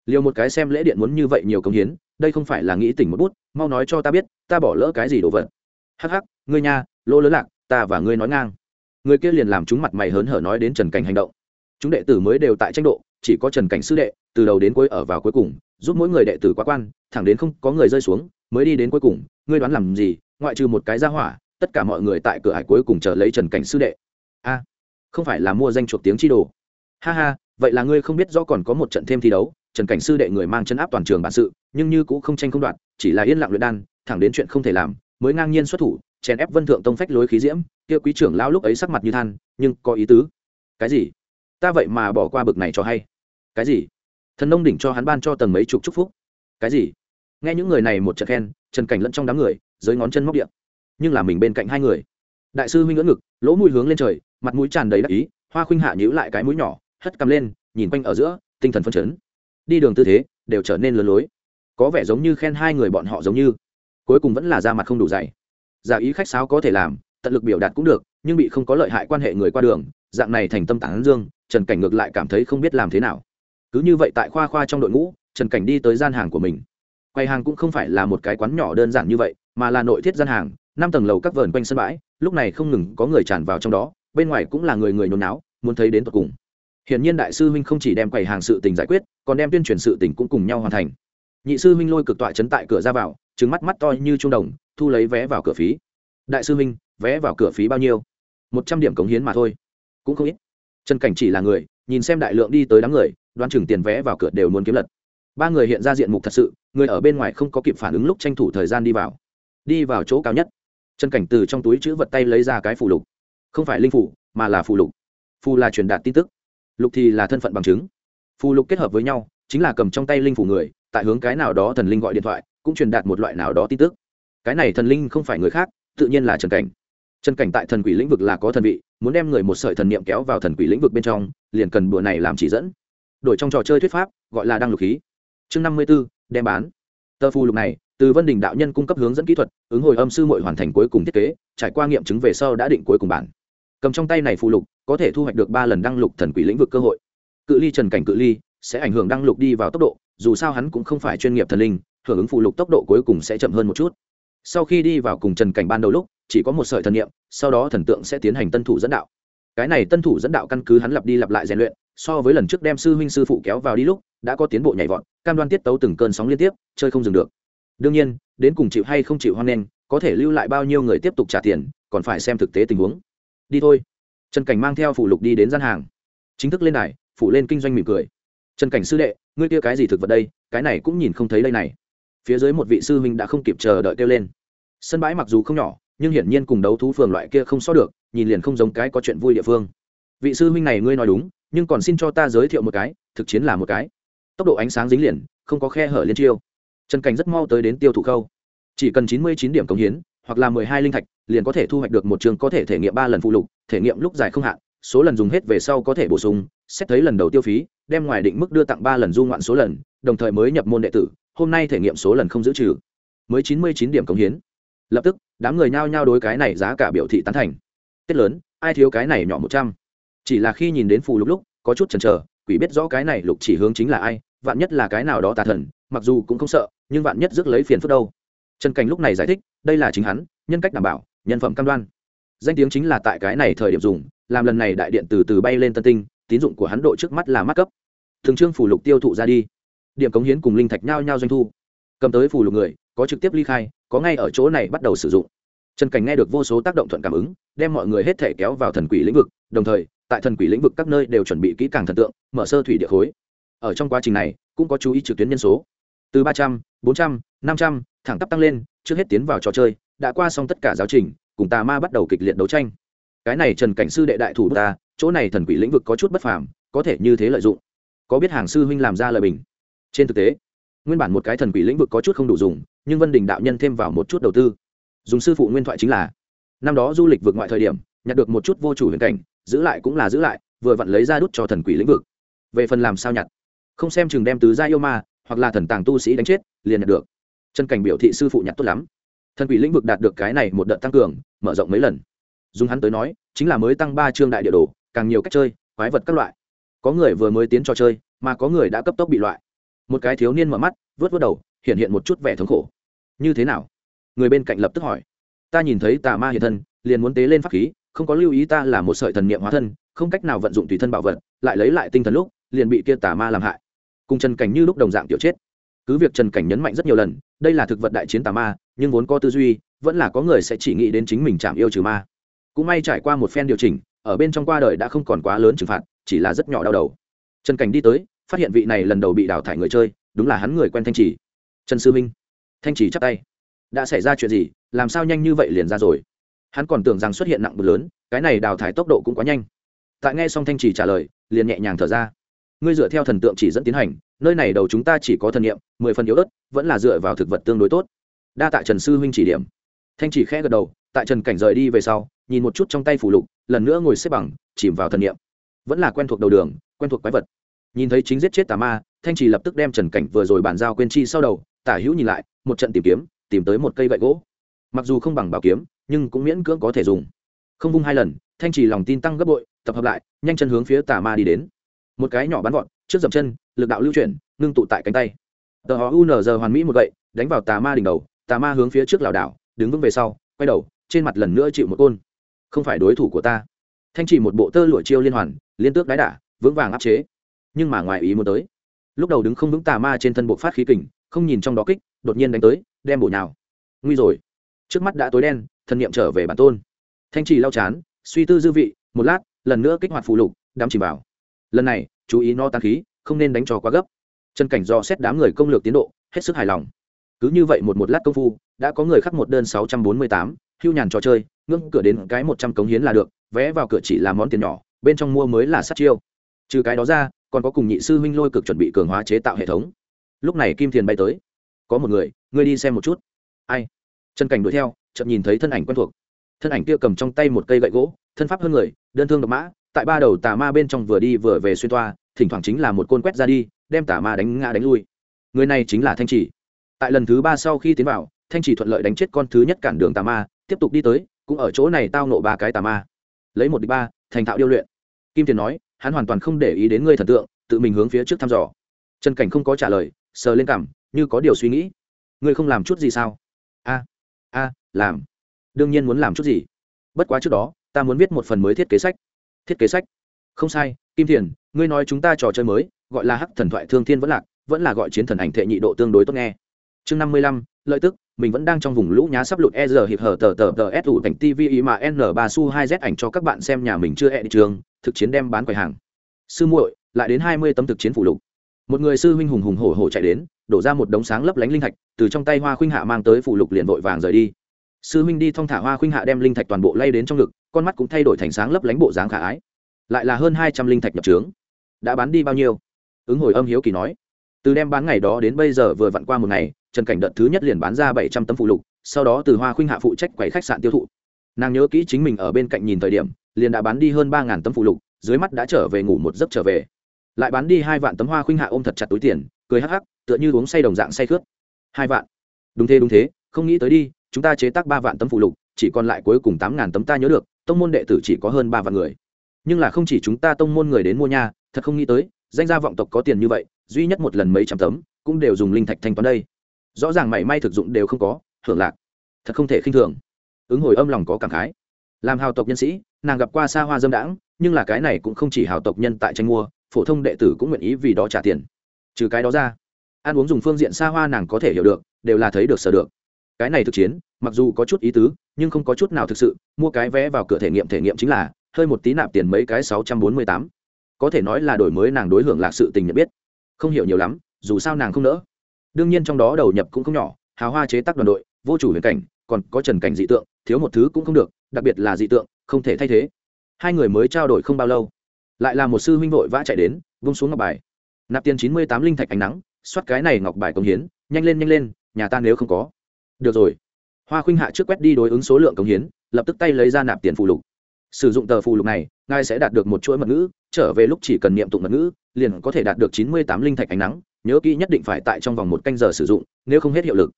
Liều một cái xem lễ điện muốn như vậy nhiều công hiến, đây không phải là nghĩ tỉnh một bút, mau nói cho ta biết, ta bỏ lỡ cái gì đồ vật. Hắc hắc, ngươi nha lỗ lớn lạc, ta và ngươi nói ngang. Người kia liền làm chúng mặt mày hớn hở nói đến trần cảnh hành động chúng đệ tử mới đều tại tranh độ, chỉ có trần cảnh sư đệ, từ đầu đến cuối ở vào cuối cùng, giúp mỗi người đệ tử quá quan, thẳng đến không có người rơi xuống, mới đi đến cuối cùng. Ngươi đoán làm gì? Ngoại trừ một cái ra hỏa, tất cả mọi người tại cửa hải cuối cùng chờ lấy trần cảnh sư đệ. A, không phải là mua danh chuộc tiếng chi đồ. Ha ha, vậy là ngươi không biết rõ còn có một trận thêm thi đấu, trần cảnh sư đệ người mang chân áp toàn trường bản sự, nhưng như cũng không tranh không đoạt, chỉ là yên lặng luyện đan, thẳng đến chuyện không thể làm, mới ngang nhiên xuất thủ, chèn ép vân thượng tông phách lối khí diễm, kia quý trưởng lao lúc ấy sắc mặt như than, nhưng có ý tứ. Cái gì? Ta vậy mà bỏ qua bực này cho hay. Cái gì? Thần nông đỉnh cho hắn ban cho tầng mấy chục chúc phúc. Cái gì? Nghe những người này một trận khen, trần cảnh lẫn trong đám người, dưới ngón chân móc điện nhưng là mình bên cạnh hai người. Đại sư huynh ngỡ ngực, lỗ mũi hướng lên trời, mặt mũi tràn đầy đắc ý, hoa khuynh hạ nhíu lại cái mũi nhỏ, hất cằm lên, nhìn quanh ở giữa, tinh thần phân chấn. Đi đường tư thế, đều trở nên lớn lối. Có vẻ giống như khen hai người bọn họ giống như. Cuối cùng vẫn là ra mặt không đủ dày. Giả ý khách sáo có thể làm, tận lực biểu đạt cũng được, nhưng bị không có lợi hại quan hệ người qua đường, dạng này thành tâm tản dương trần cảnh ngược lại cảm thấy không biết làm thế nào. Cứ như vậy tại khoa khoa trong đội ngũ, trần cảnh đi tới gian hàng của mình. Quầy hàng cũng không phải là một cái quán nhỏ đơn giản như vậy, mà là nội thiết gian hàng, năm tầng lầu các vườn quanh sân bãi, lúc này không ngừng có người tràn vào trong đó, bên ngoài cũng là người người nhốn náo, muốn thấy đến tận cùng. Hiển nhiên đại sư huynh không chỉ đem quầy hàng sự tình giải quyết, còn đem tuyên truyền sự tình cũng cùng nhau hoàn thành. Nhị sư huynh lôi cực tọa chấn tại cửa ra vào trứng mắt mắt to như trung đồng, thu lấy vé vào cửa phí. Đại sư huynh, vé vào cửa phí bao nhiêu? Một trăm điểm cống hiến mà thôi. Cũng không ít trần cảnh chỉ là người, nhìn xem đại lượng đi tới đám người, đoán chừng tiền vé vào cửa đều muốn kiếm lật. Ba người hiện ra diện mục thật sự, người ở bên ngoài không có kịp phản ứng lúc tranh thủ thời gian đi vào. Đi vào chỗ cao nhất. Trần cảnh từ trong túi chữ vật tay lấy ra cái phù lục. Không phải linh phủ mà là phù lục. Phù là truyền đạt tin tức. Lục thì là thân phận bằng chứng. Phù lục kết hợp với nhau, chính là cầm trong tay linh phủ người, tại hướng cái nào đó thần linh gọi điện thoại, cũng truyền đạt một loại nào đó tin tức. Cái này thần linh không phải người khác, tự nhiên là trần cảnh trần cảnh tại thần quỷ lĩnh vực là có thần vị, muốn đem người một sợi thần niệm kéo vào thần quỷ lĩnh vực bên trong, liền cần bùa này làm chỉ dẫn. Đổi trong trò chơi thuyết pháp, gọi là đăng lục khí. Chương năm mươi b ố đem bán. Tơ phù lục này, từ vân đình đạo nhân cung cấp hướng dẫn kỹ thuật, ứng hồi âm sư muội hoàn thành cuối cùng thiết kế, trải qua nghiệm chứng về sau đã định cuối cùng bản. Cầm trong tay này phù lục, có thể thu hoạch được ba lần đăng lục thần quỷ lĩnh vực cơ hội. Cự ly trần cảnh cự ly, sẽ ảnh hưởng đăng lục đi vào tốc độ, dù sao hắn cũng không phải chuyên nghiệp thần linh hưởng ứng phù lục tốc độ cuối cùng sẽ chậm hơn một chút. Sau khi đi vào cùng trần cảnh ban đầu lúc chỉ có một sợi thần niệm, sau đó thần tượng sẽ tiến hành tân thủ dẫn đạo. Cái này tân thủ dẫn đạo căn cứ hắn lặp đi lặp lại rèn luyện, so với lần trước đem sư huynh sư phụ kéo vào đi lúc, đã có tiến bộ nhảy vọt, cam đoan tiết tấu từng cơn sóng liên tiếp, chơi không dừng được. Đương nhiên, đến cùng chịu hay không chịu hoan nghênh, có thể lưu lại bao nhiêu người tiếp tục trả tiền, còn phải xem thực tế tình huống. Đi thôi. Trần cảnh mang theo phụ lục đi đến gian hàng. Chính thức lên đài, phụ lên kinh doanh mỉm cười. Trần cảnh sư đệ, ngươi kia cái gì thực vật đây? Cái này cũng nhìn không thấy đây này. Phía dưới một vị sư huynh đã không kịp chờ đợi kêu lên. Sân bãi mặc dù không nhỏ nhưng hiển nhiên cùng đấu thú phường loại kia không so được, nhìn liền không giống cái có chuyện vui địa phương. Vị sư huynh này ngươi nói đúng, nhưng còn xin cho ta giới thiệu một cái, thực chiến là một cái. Tốc độ ánh sáng dính liền, không có khe hở liên chiêu. Trần cảnh rất mau tới đến tiêu thụ khâu. Chỉ cần chín mươi chín điểm cống hiến, hoặc là mười hai linh thạch, liền có thể thu hoạch được một trường có thể thể nghiệm ba lần phụ lục, thể nghiệm lúc dài không hạn, số lần dùng hết về sau có thể bổ sung, xét thấy lần đầu tiêu phí, đem ngoài định mức đưa tặng ba lần du ngoạn số lần, đồng thời mới nhập môn đệ tử, hôm nay thể nghiệm số lần không giữ trừ. Mới chín mươi chín điểm cống hiến. Lập tức đám người nhao nhao đối cái này giá cả biểu thị tán thành. Tết lớn, ai thiếu cái này nhỏ một trăm? Chỉ là khi nhìn đến phù lục lúc, có chút chần chờ, quỷ biết rõ cái này lục chỉ hướng chính là ai, vạn nhất là cái nào đó tà thần, mặc dù cũng không sợ, nhưng vạn nhất rước lấy phiền phức đâu. Trần cảnh lúc này giải thích, đây là chính hắn, nhân cách đảm bảo, nhân phẩm cam đoan. Danh tiếng chính là tại cái này thời điểm dùng, làm lần này đại điện từ từ bay lên tân tinh, tín dụng của hắn độ trước mắt là mắt cấp. Thường trương phủ lục tiêu thụ ra đi. Điểm cống hiến cùng linh thạch nhao nhao doanh thu. Cầm tới phủ lục người, có trực tiếp ly khai có ngay ở chỗ này bắt đầu sử dụng. Trần cảnh nghe được vô số tác động thuận cảm ứng, đem mọi người hết thể kéo vào thần quỷ lĩnh vực, đồng thời, tại thần quỷ lĩnh vực các nơi đều chuẩn bị kỹ càng thần tượng, mở sơ thủy địa khối. Ở trong quá trình này, cũng có chú ý trực tuyến nhân số. Từ ba trăm, bốn trăm, năm trăm, thẳng tắp tăng lên, trước hết tiến vào trò chơi, đã qua xong tất cả giáo trình, cùng tà ma bắt đầu kịch liệt đấu tranh. Cái này trần cảnh sư đệ đại thủ ta, chỗ này thần quỷ lĩnh vực có chút bất phàm, có thể như thế lợi dụng. Có biết hàng sư huynh làm ra lời bình? Trên thực tế nguyên bản một cái thần quỷ lĩnh vực có chút không đủ dùng, nhưng vân đình đạo nhân thêm vào một chút đầu tư. Dùng sư phụ nguyên thoại chính là, năm đó du lịch vượt ngoại thời điểm, nhặt được một chút vô chủ huyền cảnh, giữ lại cũng là giữ lại, vừa vặn lấy ra đút cho thần quỷ lĩnh vực. Về phần làm sao nhặt? Không xem chừng đem tứ gia yêu ma, hoặc là thần tàng tu sĩ đánh chết, liền nhặt được. Chân cảnh biểu thị sư phụ nhặt tốt lắm. Thần quỷ lĩnh vực đạt được cái này một đợt tăng cường, mở rộng mấy lần. Dùng hắn tới nói, chính là mới tăng ba chương đại địa đồ, càng nhiều cách chơi, quái vật các loại. Có người vừa mới tiến trò chơi, mà có người đã cấp tốc bị loại một cái thiếu niên mở mắt, vớt vớt đầu, hiện hiện một chút vẻ thống khổ. Như thế nào? Người bên cạnh lập tức hỏi. Ta nhìn thấy tà ma hiện thân, liền muốn tế lên pháp khí, không có lưu ý ta là một sợi thần niệm hóa thân, không cách nào vận dụng tùy thân bảo vật, lại lấy lại tinh thần lúc, liền bị kia tà ma làm hại. Cùng trần cảnh như lúc đồng dạng tiểu chết. Cứ việc trần cảnh nhấn mạnh rất nhiều lần, đây là thực vật đại chiến tà ma, nhưng vốn có tư duy, vẫn là có người sẽ chỉ nghĩ đến chính mình chạm yêu trừ ma. Cũng may trải qua một phen điều chỉnh, ở bên trong qua đời đã không còn quá lớn trừng phạt, chỉ là rất nhỏ đau đầu. Trần cảnh đi tới phát hiện vị này lần đầu bị đào thải người chơi, đúng là hắn người quen thanh trì. Trần sư minh. Thanh trì chắp tay. Đã xảy ra chuyện gì? Làm sao nhanh như vậy liền ra rồi? Hắn còn tưởng rằng xuất hiện nặng bực lớn, cái này đào thải tốc độ cũng quá nhanh. Tại nghe xong thanh trì trả lời, liền nhẹ nhàng thở ra. Ngươi dựa theo thần tượng chỉ dẫn tiến hành, nơi này đầu chúng ta chỉ có thần nghiệm mười phần yếu ớt, vẫn là dựa vào thực vật tương đối tốt. Đa tại trần sư huynh chỉ điểm. Thanh chỉ khẽ gật đầu, tại trần cảnh rời đi về sau, nhìn một chút trong tay phủ lục, lần nữa ngồi xếp bằng, chìm vào thần nghiệm vẫn là quen thuộc đầu đường, quen thuộc quái vật nhìn thấy chính giết chết tà ma, thanh trì lập tức đem trần cảnh vừa rồi bàn giao quên chi sau đầu, tả hữu nhìn lại, một trận tìm kiếm, tìm tới một cây gậy gỗ. Mặc dù không bằng bảo kiếm, nhưng cũng miễn cưỡng có thể dùng. Không vung hai lần, thanh trì lòng tin tăng gấp bội, tập hợp lại, nhanh chân hướng phía tà ma đi đến. Một cái nhỏ bắn vọt, trước dậm chân, lực đạo lưu chuyển, ngưng tụ tại cánh tay. Tờ họ giờ hoàn mỹ một gậy, đánh vào tà ma đỉnh đầu, tà ma hướng phía trước lảo đảo, đứng vững về sau, quay đầu, trên mặt lần nữa chịu một côn. Không phải đối thủ của ta. Thanh chỉ một bộ tơ lụa chiêu liên hoàn, liên tước đái đả, vững vàng áp chế nhưng mà ngoài ý muốn tới. Lúc đầu đứng không vững tà ma trên thân bộ phát khí kình, không nhìn trong đó kích, đột nhiên đánh tới, đem bổ nhào. Nguy rồi. Trước mắt đã tối đen thân niệm trở về bản tôn. Thanh trì lau chán, suy tư dư vị, một lát, lần nữa kích hoạt phù lục, đám chìm vào lần này, chú ý no tăng khí, không nên đánh trò quá gấp. Chân cảnh do xét đám người công lược tiến độ, hết sức hài lòng. Cứ như vậy một một lát công phu, đã có người khắc một đơn sáu trăm bốn mươi tám, hưu nhàn trò chơi, ngưỡng cửa đến cái một trăm cống hiến là được, vé vào cửa chỉ là món tiền nhỏ, bên trong mua mới là sát chiêu. Trừ cái đó ra còn có cùng nhị sư huynh lôi cực chuẩn bị cường hóa chế tạo hệ thống. Lúc này kim thiền bay tới. Có một người, ngươi đi xem một chút. Ai? Chân cảnh đuổi theo chậm nhìn thấy thân ảnh quen thuộc. Thân ảnh kia cầm trong tay một cây gậy gỗ, thân pháp hơn người, đơn thương độc mã, tại ba đầu tà ma bên trong vừa đi vừa về xuyên toa, thỉnh thoảng chính là một côn quét ra đi, đem tà ma đánh ngã đánh lui. Người này chính là thanh chỉ. Tại lần thứ ba sau khi tiến vào, thanh chỉ thuận lợi đánh chết con thứ nhất cản đường tà ma, tiếp tục đi tới, cũng ở chỗ này tao nộ ba cái tà ma. Lấy một đi ba, thành thạo điêu luyện. Kim tiền nói hắn hoàn toàn không để ý đến ngươi thần tượng, tự mình hướng phía trước thăm dò. Trần cảnh không có trả lời, sờ lên cảm như có điều suy nghĩ. Ngươi không làm chút gì sao? A a, làm. Đương nhiên muốn làm chút gì. Bất quá trước đó, ta muốn viết một phần mới thiết kế sách. Thiết kế sách? Không sai, kim thiền, ngươi nói chúng ta trò chơi mới, gọi là hắc thần thoại thương thiên vẫn lạc, vẫn là gọi chiến thần ảnh thệ nhị độ tương đối tốt nghe. Chương năm mươi lăm, lợi tức mình vẫn đang trong vùng lũ nhá sắp lụt e giờ hiệp hở tờ tờ tờ s ủ cảnh tv ý mà n ba su hai z ảnh cho các bạn xem nhà mình chưa e đi trường, thực chiến đem bán quầy hàng. Sư muội, lại đến hai mươi tấm thực chiến phụ lục. Một người sư huynh hùng hùng hổ hổ chạy đến, đổ ra một đống sáng lấp lánh linh thạch, từ trong tay hoa khuynh hạ mang tới phụ lục liền vội vàng rời đi. Sư huynh đi thong thả hoa khuynh hạ đem linh thạch toàn bộ lay đến trong ngực, con mắt cũng thay đổi thành sáng lấp lánh bộ dáng khả ái. Lại là hơn hai trăm linh thạch nhập trướng. Đã bán đi bao nhiêu? Ứng hồi âm hiếu kỳ nói. Từ đem bán ngày đó đến bây giờ vừa vặn qua một ngày trần cảnh đợt thứ nhất liền bán ra bảy trăm tấm phụ lục, sau đó từ hoa khuynh hạ phụ trách quầy khách sạn tiêu thụ. Nàng nhớ kỹ chính mình ở bên cạnh nhìn thời điểm, liền đã bán đi hơn ba tấm phụ lục, dưới mắt đã trở về ngủ một giấc trở về. Lại bán đi hai vạn tấm hoa khuynh hạ ôm thật chặt túi tiền, cười hắc hắc, tựa như uống say đồng dạng say khướt. Hai vạn. Đúng thế đúng thế, không nghĩ tới đi, chúng ta chế tác ba vạn tấm phụ lục, chỉ còn lại cuối cùng tám ngàn tấm ta nhớ được, tông môn đệ tử chỉ có hơn ba vạn người. Nhưng là không chỉ chúng ta tông môn người đến mua nha, thật không nghĩ tới, danh gia vọng tộc có tiền như vậy, duy nhất một lần mấy trăm tấm, cũng đều dùng linh thạch thanh toán đây rõ ràng mảy may thực dụng đều không có, hưởng lạc. Thật không thể khinh thường. Ứng hồi âm lòng có cảm khái. Làm hào tộc nhân sĩ, nàng gặp qua xa hoa dâm đãng, nhưng là cái này cũng không chỉ hào tộc nhân tại tranh mua, phổ thông đệ tử cũng nguyện ý vì đó trả tiền. Trừ cái đó ra, ăn uống dùng phương diện xa hoa nàng có thể hiểu được, đều là thấy được sở được. Cái này thực chiến, mặc dù có chút ý tứ, nhưng không có chút nào thực sự, mua cái vé vào cửa thể nghiệm thể nghiệm chính là, hơi một tí nạp tiền mấy cái sáu trăm bốn mươi tám. Có thể nói là đổi mới nàng đối hưởng lạc sự tình nhận biết. Không hiểu nhiều lắm, dù sao nàng không nỡ đương nhiên trong đó đầu nhập cũng không nhỏ, hào hoa chế tác đoàn đội, vô chủ huyền cảnh, còn có trần cảnh dị tượng, thiếu một thứ cũng không được, đặc biệt là dị tượng, không thể thay thế. Hai người mới trao đổi không bao lâu, lại là một sư huynh vội vã chạy đến vung xuống ngọc bài. Nạp tiền chín mươi tám linh thạch ánh nắng soát cái này ngọc bài công hiến, nhanh lên nhanh lên, nhà ta nếu không có. Được rồi. Hoa khuynh hạ trước quét đi đối ứng số lượng công hiến, lập tức tay lấy ra nạp tiền phụ lục. Sử dụng tờ phụ lục này, ngài sẽ đạt được một chuỗi mật ngữ, trở về lúc chỉ cần niệm tụng mật ngữ liền có thể đạt được chín mươi tám linh thạch ánh nắng, nhớ kỹ nhất định phải tại trong vòng một canh giờ sử dụng, nếu không hết hiệu lực.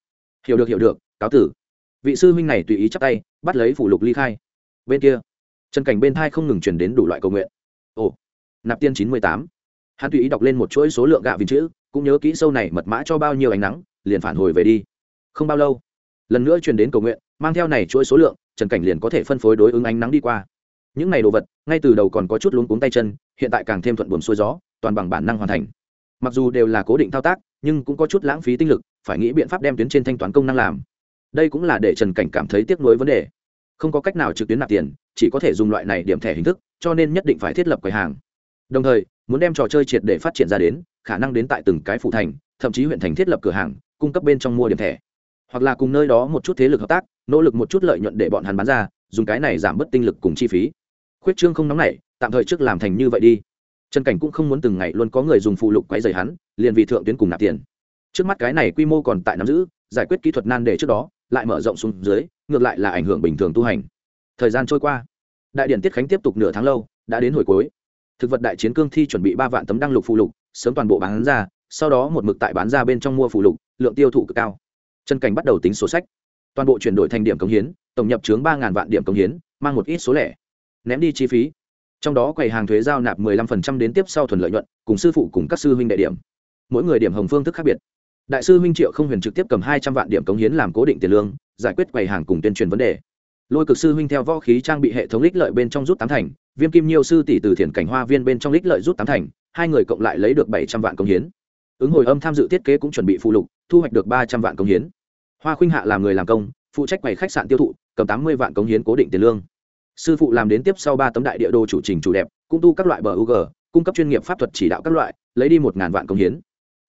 Hiểu được hiểu được, cáo tử. Vị sư huynh này tùy ý chắp tay, bắt lấy phủ lục ly khai. Bên kia trần cảnh bên thai không ngừng chuyển đến đủ loại cầu nguyện. Ồ, nạp tiên chín mươi tám. Hắn tùy ý đọc lên một chuỗi số lượng gạ vinh chữ, cũng nhớ kỹ sâu này mật mã cho bao nhiêu ánh nắng, liền phản hồi về đi. Không bao lâu, lần nữa truyền đến cầu nguyện, mang theo này chuỗi số lượng trần cảnh liền có thể phân phối đối ứng ánh nắng đi qua. Những này đồ vật, ngay từ đầu còn có chút luống cuống tay chân, hiện tại càng thêm thuận buồm xuôi gió toàn bằng bản năng hoàn thành. Mặc dù đều là cố định thao tác, nhưng cũng có chút lãng phí tinh lực, phải nghĩ biện pháp đem tuyến trên thanh toán công năng làm. Đây cũng là để trần cảnh cảm thấy tiếc nuối vấn đề. Không có cách nào trực tuyến nạp tiền, chỉ có thể dùng loại này điểm thẻ hình thức, cho nên nhất định phải thiết lập quầy hàng. Đồng thời, muốn đem trò chơi triệt để phát triển ra đến, khả năng đến tại từng cái phụ thành, thậm chí huyện thành thiết lập cửa hàng, cung cấp bên trong mua điểm thẻ. Hoặc là cùng nơi đó một chút thế lực hợp tác, nỗ lực một chút lợi nhuận để bọn hắn bán ra, dùng cái này giảm bớt tinh lực cùng chi phí. Khuyết trương không nóng nảy, tạm thời trước làm thành như vậy đi trần cảnh cũng không muốn từng ngày luôn có người dùng phụ lục quấy rầy hắn, liền vì thượng tuyến cùng nạp tiền. Trước mắt cái này quy mô còn tại nắm giữ, giải quyết kỹ thuật nan đề trước đó, lại mở rộng xuống dưới, ngược lại là ảnh hưởng bình thường tu hành. Thời gian trôi qua, đại điển tiết khánh tiếp tục nửa tháng lâu, đã đến hồi cuối. Thực vật đại chiến cương thi chuẩn bị ba vạn tấm đăng lục phụ lục, sớm toàn bộ bán ra, sau đó một mực tại bán ra bên trong mua phụ lục, lượng tiêu thụ cực cao. Trần cảnh bắt đầu tính sổ sách. Toàn bộ chuyển đổi thành điểm cống hiến, tổng nhập chướng ba ngàn vạn điểm cống hiến, mang một ít số lẻ. Ném đi chi phí trong đó quầy hàng thuế giao nạp 15% đến tiếp sau thuần lợi nhuận, cùng sư phụ cùng các sư huynh đại điểm. Mỗi người điểm hồng phương thức khác biệt. Đại sư huynh triệu không huyền trực tiếp cầm hai trăm vạn điểm cống hiến làm cố định tiền lương, giải quyết quầy hàng cùng tuyên truyền vấn đề. Lôi cực sư huynh theo võ khí trang bị hệ thống lích lợi bên trong rút tám thành, viêm kim nhiêu sư tỷ từ thiền cảnh hoa viên bên trong lích lợi rút tám thành, hai người cộng lại lấy được bảy trăm vạn cống hiến. Ứng hồi âm tham dự thiết kế cũng chuẩn bị phụ lục, thu hoạch được ba trăm vạn cống hiến. Hoa khuynh hạ làm người làm công, phụ trách quầy khách sạn tiêu thụ, cầm tám mươi vạn cống hiến cố định tiền lương sư phụ làm đến tiếp sau ba tấm đại địa đồ chủ trình chủ đẹp, cũng tu các loại bờ ug cung cấp chuyên nghiệp pháp thuật chỉ đạo các loại, lấy đi một ngàn vạn công hiến.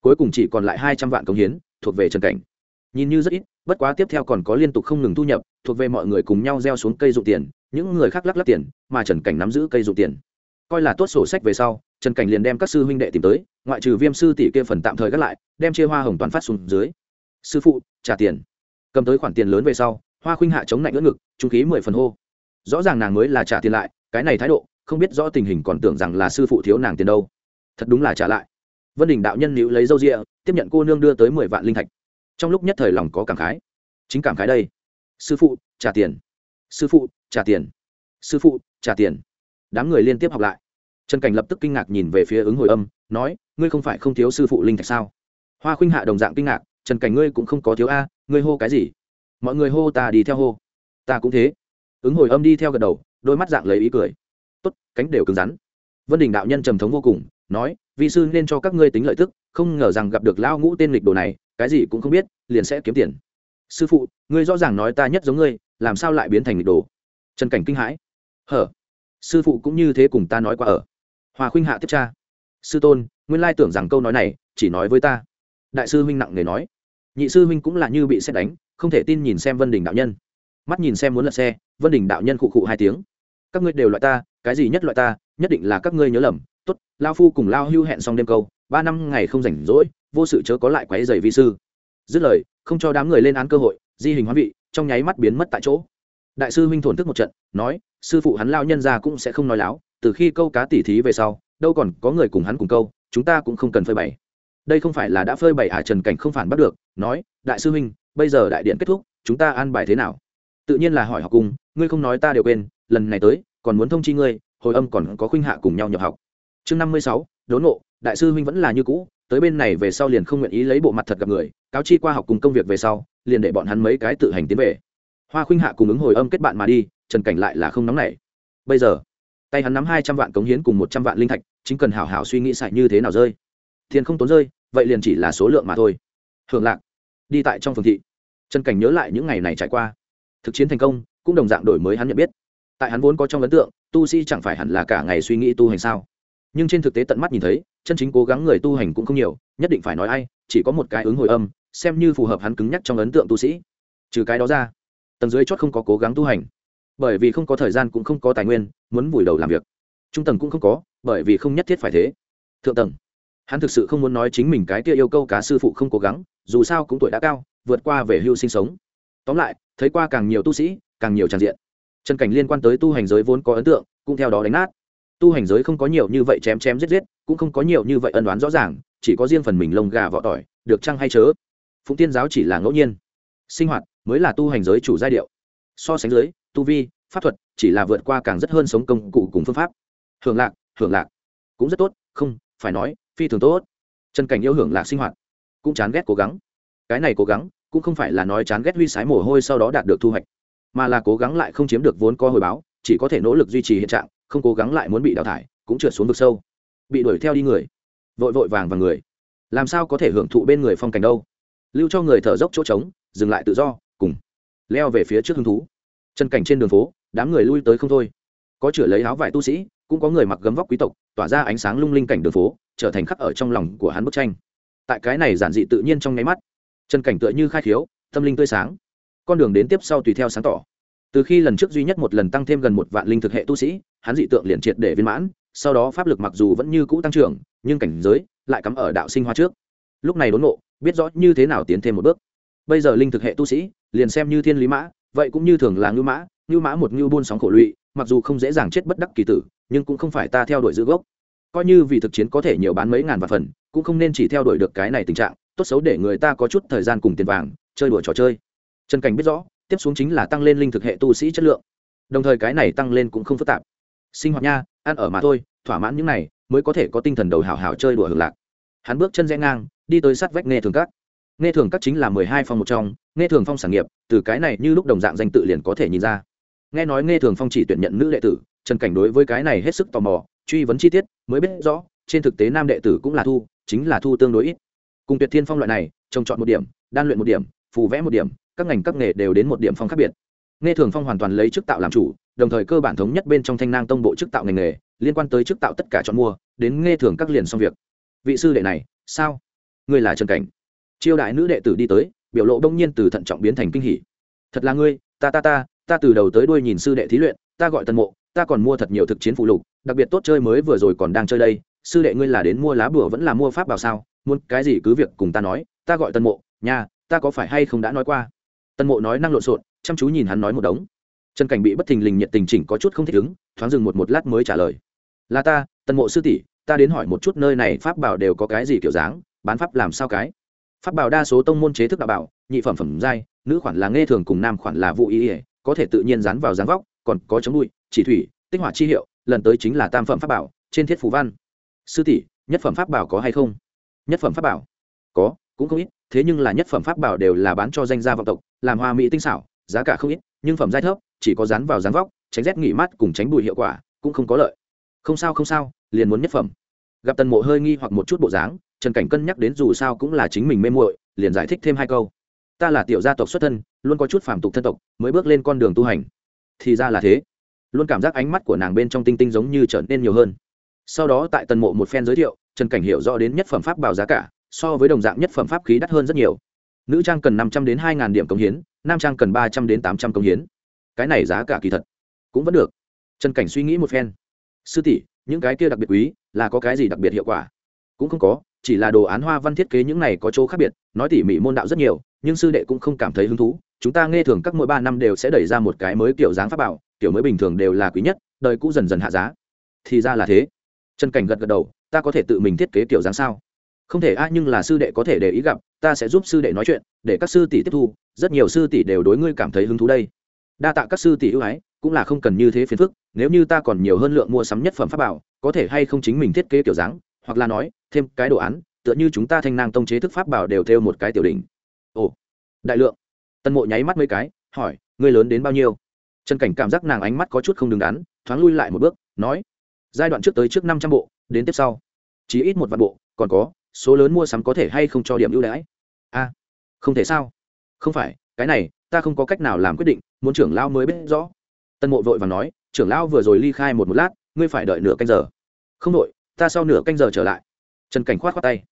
Cuối cùng chỉ còn lại hai trăm vạn công hiến, thuộc về trần cảnh. Nhìn như rất ít, bất quá tiếp theo còn có liên tục không ngừng thu nhập, thuộc về mọi người cùng nhau gieo xuống cây dụng tiền, những người khác lắc lắc tiền, mà trần cảnh nắm giữ cây dụng tiền. Coi là tốt sổ sách về sau, trần cảnh liền đem các sư huynh đệ tìm tới, ngoại trừ viêm sư tỷ kia phần tạm thời gác lại, đem chia hoa hồng toàn phát xuống dưới. Sư phụ, trả tiền. Cầm tới khoản tiền lớn về sau, hoa khuynh hạ chống lạnh ngỡ ngực, trung khí mười phần hô rõ ràng nàng mới là trả tiền lại, cái này thái độ, không biết rõ tình hình còn tưởng rằng là sư phụ thiếu nàng tiền đâu. Thật đúng là trả lại. Vân đình đạo nhân nữ lấy dâu rịa tiếp nhận cô nương đưa tới mười vạn linh thạch. Trong lúc nhất thời lòng có cảm khái. Chính cảm khái đây. Sư phụ, trả tiền. Sư phụ, trả tiền. Sư phụ, trả tiền. Đám người liên tiếp học lại. Trần cảnh lập tức kinh ngạc nhìn về phía ứng hồi âm, nói, ngươi không phải không thiếu sư phụ linh thạch sao? Hoa khuynh hạ đồng dạng kinh ngạc, trần cảnh ngươi cũng không có thiếu a, ngươi hô cái gì? Mọi người hô ta đi theo hô. Ta cũng thế ứng hồi âm đi theo gật đầu, đôi mắt dạng lấy ý cười. Tốt, cánh đều cứng rắn. Vân đình đạo nhân trầm thống vô cùng, nói vị sư nên cho các ngươi tính lợi tức, không ngờ rằng gặp được lao ngũ tên lịch đồ này, cái gì cũng không biết, liền sẽ kiếm tiền. Sư phụ, ngươi rõ ràng nói ta nhất giống ngươi, làm sao lại biến thành lịch đồ? Trần cảnh kinh hãi. Hở, sư phụ cũng như thế cùng ta nói qua ở. Hòa khuynh hạ tiếp tra. Sư tôn, nguyên lai tưởng rằng câu nói này, chỉ nói với ta. Đại sư huynh nặng nề nói. Nhị sư huynh cũng là như bị xét đánh, không thể tin nhìn xem vân đình đạo nhân. Mắt nhìn xem muốn lật xe vân đình đạo nhân khụ khụ hai tiếng. Các ngươi đều loại ta, cái gì nhất loại ta, nhất định là các ngươi nhớ lầm. Tốt, lao phu cùng lao hưu hẹn xong đêm câu, ba năm ngày không rảnh rỗi, vô sự chớ có lại quáy dày vi sư. Dứt lời, không cho đám người lên án cơ hội, di hình hóa vị, trong nháy mắt biến mất tại chỗ. Đại sư huynh thổn thức một trận, nói, sư phụ hắn lao nhân ra cũng sẽ không nói láo, từ khi câu cá tỉ thí về sau, đâu còn có người cùng hắn cùng câu, chúng ta cũng không cần phơi bày. Đây không phải là đã phơi bày à trần cảnh không phản bắt được, nói, đại sư huynh, bây giờ đại điện kết thúc, chúng ta an bài thế nào? Tự nhiên là hỏi học cùng, ngươi không nói ta đều quên, lần này tới, còn muốn thông chi ngươi, hồi âm còn có khuynh hạ cùng nhau nhập học. Chương năm mươi sáu, đốn nộ đại sư huynh vẫn là như cũ, tới bên này về sau liền không nguyện ý lấy bộ mặt thật gặp người, cáo chi qua học cùng công việc về sau, liền để bọn hắn mấy cái tự hành tiến về. Hoa khuynh hạ cùng ứng hồi âm kết bạn mà đi, trần cảnh lại là không nóng nảy. Bây giờ, tay hắn nắm hai trăm vạn cống hiến cùng một trăm vạn linh thạch, chính cần hảo hảo suy nghĩ xài như thế nào rơi. Tiền không tốn rơi, vậy liền chỉ là số lượng mà thôi. Hưởng lạc, đi tại trong phường thị. Trần cảnh nhớ lại những ngày này trải qua thực chiến thành công, cũng đồng dạng đổi mới hắn nhận biết. Tại hắn vốn có trong ấn tượng, tu sĩ chẳng phải hẳn là cả ngày suy nghĩ tu hành sao? Nhưng trên thực tế tận mắt nhìn thấy, chân chính cố gắng người tu hành cũng không nhiều, nhất định phải nói ai, chỉ có một cái ứng hồi âm, xem như phù hợp hắn cứng nhắc trong ấn tượng tu sĩ. Trừ cái đó ra, tầng dưới chót không có cố gắng tu hành. Bởi vì không có thời gian cũng không có tài nguyên, muốn vùi đầu làm việc. Trung tầng cũng không có, bởi vì không nhất thiết phải thế. Thượng tầng, hắn thực sự không muốn nói chính mình cái kia yêu cầu cá sư phụ không cố gắng, dù sao cũng tuổi đã cao, vượt qua về hưu sinh sống tóm lại, thấy qua càng nhiều tu sĩ, càng nhiều tràn diện. Trần cảnh liên quan tới tu hành giới vốn có ấn tượng, cũng theo đó đánh nát. Tu hành giới không có nhiều như vậy chém chém giết giết, cũng không có nhiều như vậy ân đoán rõ ràng, chỉ có riêng phần mình lông gà vỏ tỏi, được chăng hay chớ? Phụng tiên giáo chỉ là ngẫu nhiên. Sinh hoạt mới là tu hành giới chủ giai điệu. So sánh giới, tu vi, pháp thuật chỉ là vượt qua càng rất hơn sống công cụ cùng phương pháp. Hưởng lạc hưởng lạc. Cũng rất tốt, không, phải nói, phi thường tốt. Trần cảnh yêu hưởng lạc sinh hoạt. Cũng chán ghét cố gắng. Cái này cố gắng cũng không phải là nói chán ghét huy sái mồ hôi sau đó đạt được thu hoạch, mà là cố gắng lại không chiếm được vốn có hồi báo, chỉ có thể nỗ lực duy trì hiện trạng, không cố gắng lại muốn bị đào thải, cũng trượt xuống vực sâu. Bị đuổi theo đi người, vội vội vàng và người. Làm sao có thể hưởng thụ bên người phong cảnh đâu? Lưu cho người thở dốc chỗ trống, dừng lại tự do, cùng leo về phía trước hứng thú. Chân cảnh trên đường phố, đám người lui tới không thôi. Có chửa lấy áo vải tu sĩ, cũng có người mặc gấm vóc quý tộc, tỏa ra ánh sáng lung linh cảnh đường phố, trở thành khắc ở trong lòng của hắn bức tranh. Tại cái này giản dị tự nhiên trong nháy mắt chân cảnh tựa như khai khiếu, tâm linh tươi sáng. Con đường đến tiếp sau tùy theo sáng tỏ. Từ khi lần trước duy nhất một lần tăng thêm gần một vạn linh thực hệ tu sĩ, hắn dị tượng liền triệt để viên mãn, sau đó pháp lực mặc dù vẫn như cũ tăng trưởng, nhưng cảnh giới lại cắm ở đạo sinh hoa trước. Lúc này đốn ngộ, biết rõ như thế nào tiến thêm một bước. Bây giờ linh thực hệ tu sĩ, liền xem như thiên lý mã, vậy cũng như thường là ngưu mã ngưu mã một ngưu buôn sóng khổ lụy, mặc dù không dễ dàng chết bất đắc kỳ tử, nhưng cũng không phải ta theo đuổi giữ gốc. Coi như vì thực chiến có thể nhiều bán mấy ngàn vạn phần, cũng không nên chỉ theo đuổi được cái này tình trạng tốt xấu để người ta có chút thời gian cùng tiền vàng, chơi đùa trò chơi. Trần cảnh biết rõ, tiếp xuống chính là tăng lên linh thực hệ tu sĩ chất lượng. Đồng thời cái này tăng lên cũng không phức tạp. Sinh hoạt nha, ăn ở mà thôi, thỏa mãn những này, mới có thể có tinh thần đầu hào hào chơi đùa hưởng lạc. Hắn bước chân rẽ ngang, đi tới sát vách nghe thường các. Nghe thường các chính là mười hai phong một trong nghe thường phong sản nghiệp, từ cái này như lúc đồng dạng danh tự liền có thể nhìn ra. Nghe nói nghe thường phong chỉ tuyển nhận nữ đệ tử, trần cảnh đối với cái này hết sức tò mò, truy vấn chi tiết, mới biết rõ, trên thực tế nam đệ tử cũng là thu, chính là thu tương đối ít cùng tuyệt thiên phong loại này, trồng chọn một điểm, đan luyện một điểm, phù vẽ một điểm, các ngành các nghề đều đến một điểm phong khác biệt. Nghe thường phong hoàn toàn lấy chức tạo làm chủ, đồng thời cơ bản thống nhất bên trong thanh nang tông bộ chức tạo ngành nghề, liên quan tới chức tạo tất cả chọn mua, đến nghe thường các liền xong việc. Vị sư đệ này, sao? Ngươi là trần cảnh. Chiêu đại nữ đệ tử đi tới, biểu lộ đông nhiên từ thận trọng biến thành kinh hỉ. Thật là ngươi, ta ta ta ta từ đầu tới đuôi nhìn sư đệ thí luyện, ta gọi tần mộ, ta còn mua thật nhiều thực chiến phụ lục, đặc biệt tốt chơi mới vừa rồi còn đang chơi đây, sư đệ ngươi là đến mua lá bùa vẫn là mua pháp bảo sao? Muốn cái gì cứ việc cùng ta nói, ta gọi tân mộ nhà ta có phải hay không đã nói qua? Tân mộ nói năng lộn xộn, chăm chú nhìn hắn nói một đống. Trần cảnh bị bất thình lình nhiệt tình chỉnh có chút không thích ứng, thoáng dừng một một lát mới trả lời. Là ta tân mộ sư tỷ, ta đến hỏi một chút nơi này pháp bảo đều có cái gì kiểu dáng, bán pháp làm sao cái? Pháp bảo đa số tông môn chế thức đạo bảo, nhị phẩm phẩm giai, nữ khoản là nghe thường cùng nam khoản là vụ ý ỉa có thể tự nhiên dán vào dáng vóc, còn có chống bụi chỉ thủy tích hỏa chi hiệu, lần tới chính là tam phẩm pháp bảo, trên thiết phù văn. Sư tỷ, nhất phẩm pháp bảo có hay không? Nhất phẩm pháp bảo. Có, cũng không ít, thế nhưng là nhất phẩm pháp bảo đều là bán cho danh gia vọng tộc, làm hoa mỹ tinh xảo, giá cả không ít, nhưng phẩm giai thấp, chỉ có dán vào dáng vóc, tránh rét nghỉ mát cùng tránh bụi hiệu quả, cũng không có lợi. Không sao không sao, liền muốn nhất phẩm. Gặp tần mộ hơi nghi hoặc một chút bộ dáng, trần cảnh cân nhắc đến dù sao cũng là chính mình mê muội, liền giải thích thêm hai câu. Ta là tiểu gia tộc xuất thân, luôn có chút phàm tục thân tộc, mới bước lên con đường tu hành. Thì ra là thế. Luôn cảm giác ánh mắt của nàng bên trong tinh tinh giống như trở nên nhiều hơn sau đó tại tần mộ một phen giới thiệu, trần cảnh hiểu rõ đến nhất phẩm pháp bảo giá cả, so với đồng dạng nhất phẩm pháp khí đắt hơn rất nhiều. Nữ trang cần năm trăm đến hai điểm công hiến, nam trang cần ba trăm đến tám trăm công hiến. Cái này giá cả kỳ thật cũng vẫn được. Trần cảnh suy nghĩ một phen. Sư tỷ, những cái kia đặc biệt quý, là có cái gì đặc biệt hiệu quả? Cũng không có, chỉ là đồ án hoa văn thiết kế những này có chỗ khác biệt, nói tỉ mỉ môn đạo rất nhiều, nhưng sư đệ cũng không cảm thấy hứng thú. Chúng ta nghe thường các mỗi ba năm đều sẽ đẩy ra một cái mới kiểu dáng pháp bảo, kiểu mới bình thường đều là quý nhất, đời cũ dần dần hạ giá. Thì ra là thế trần cảnh gật gật đầu, ta có thể tự mình thiết kế kiểu dáng sao? Không thể a, nhưng là sư đệ có thể để ý gặp, ta sẽ giúp sư đệ nói chuyện, để các sư tỷ tiếp thu, rất nhiều sư tỷ đều đối ngươi cảm thấy hứng thú đây. Đa tạ các sư tỷ ưu ái, cũng là không cần như thế phiền phức, nếu như ta còn nhiều hơn lượng mua sắm nhất phẩm pháp bảo, có thể hay không chính mình thiết kế kiểu dáng, hoặc là nói, thêm cái đồ án, tựa như chúng ta thanh nang tông chế thức pháp bảo đều theo một cái tiểu đỉnh. Ồ, đại lượng. Tân mộ nháy mắt mấy cái, hỏi, ngươi lớn đến bao nhiêu? Trần cảnh cảm giác nàng ánh mắt có chút không đứng đắn, thoáng lui lại một bước, nói giai đoạn trước tới trước năm trăm bộ, đến tiếp sau. Chỉ ít một vạn bộ, còn có, số lớn mua sắm có thể hay không cho điểm ưu đãi? A không thể sao? Không phải, cái này, ta không có cách nào làm quyết định, muốn trưởng lao mới biết rõ. Tân mộ vội và nói, trưởng lão vừa rồi ly khai một một lát, ngươi phải đợi nửa canh giờ. Không đội ta sau nửa canh giờ trở lại. Trần cảnh khoát khoát tay.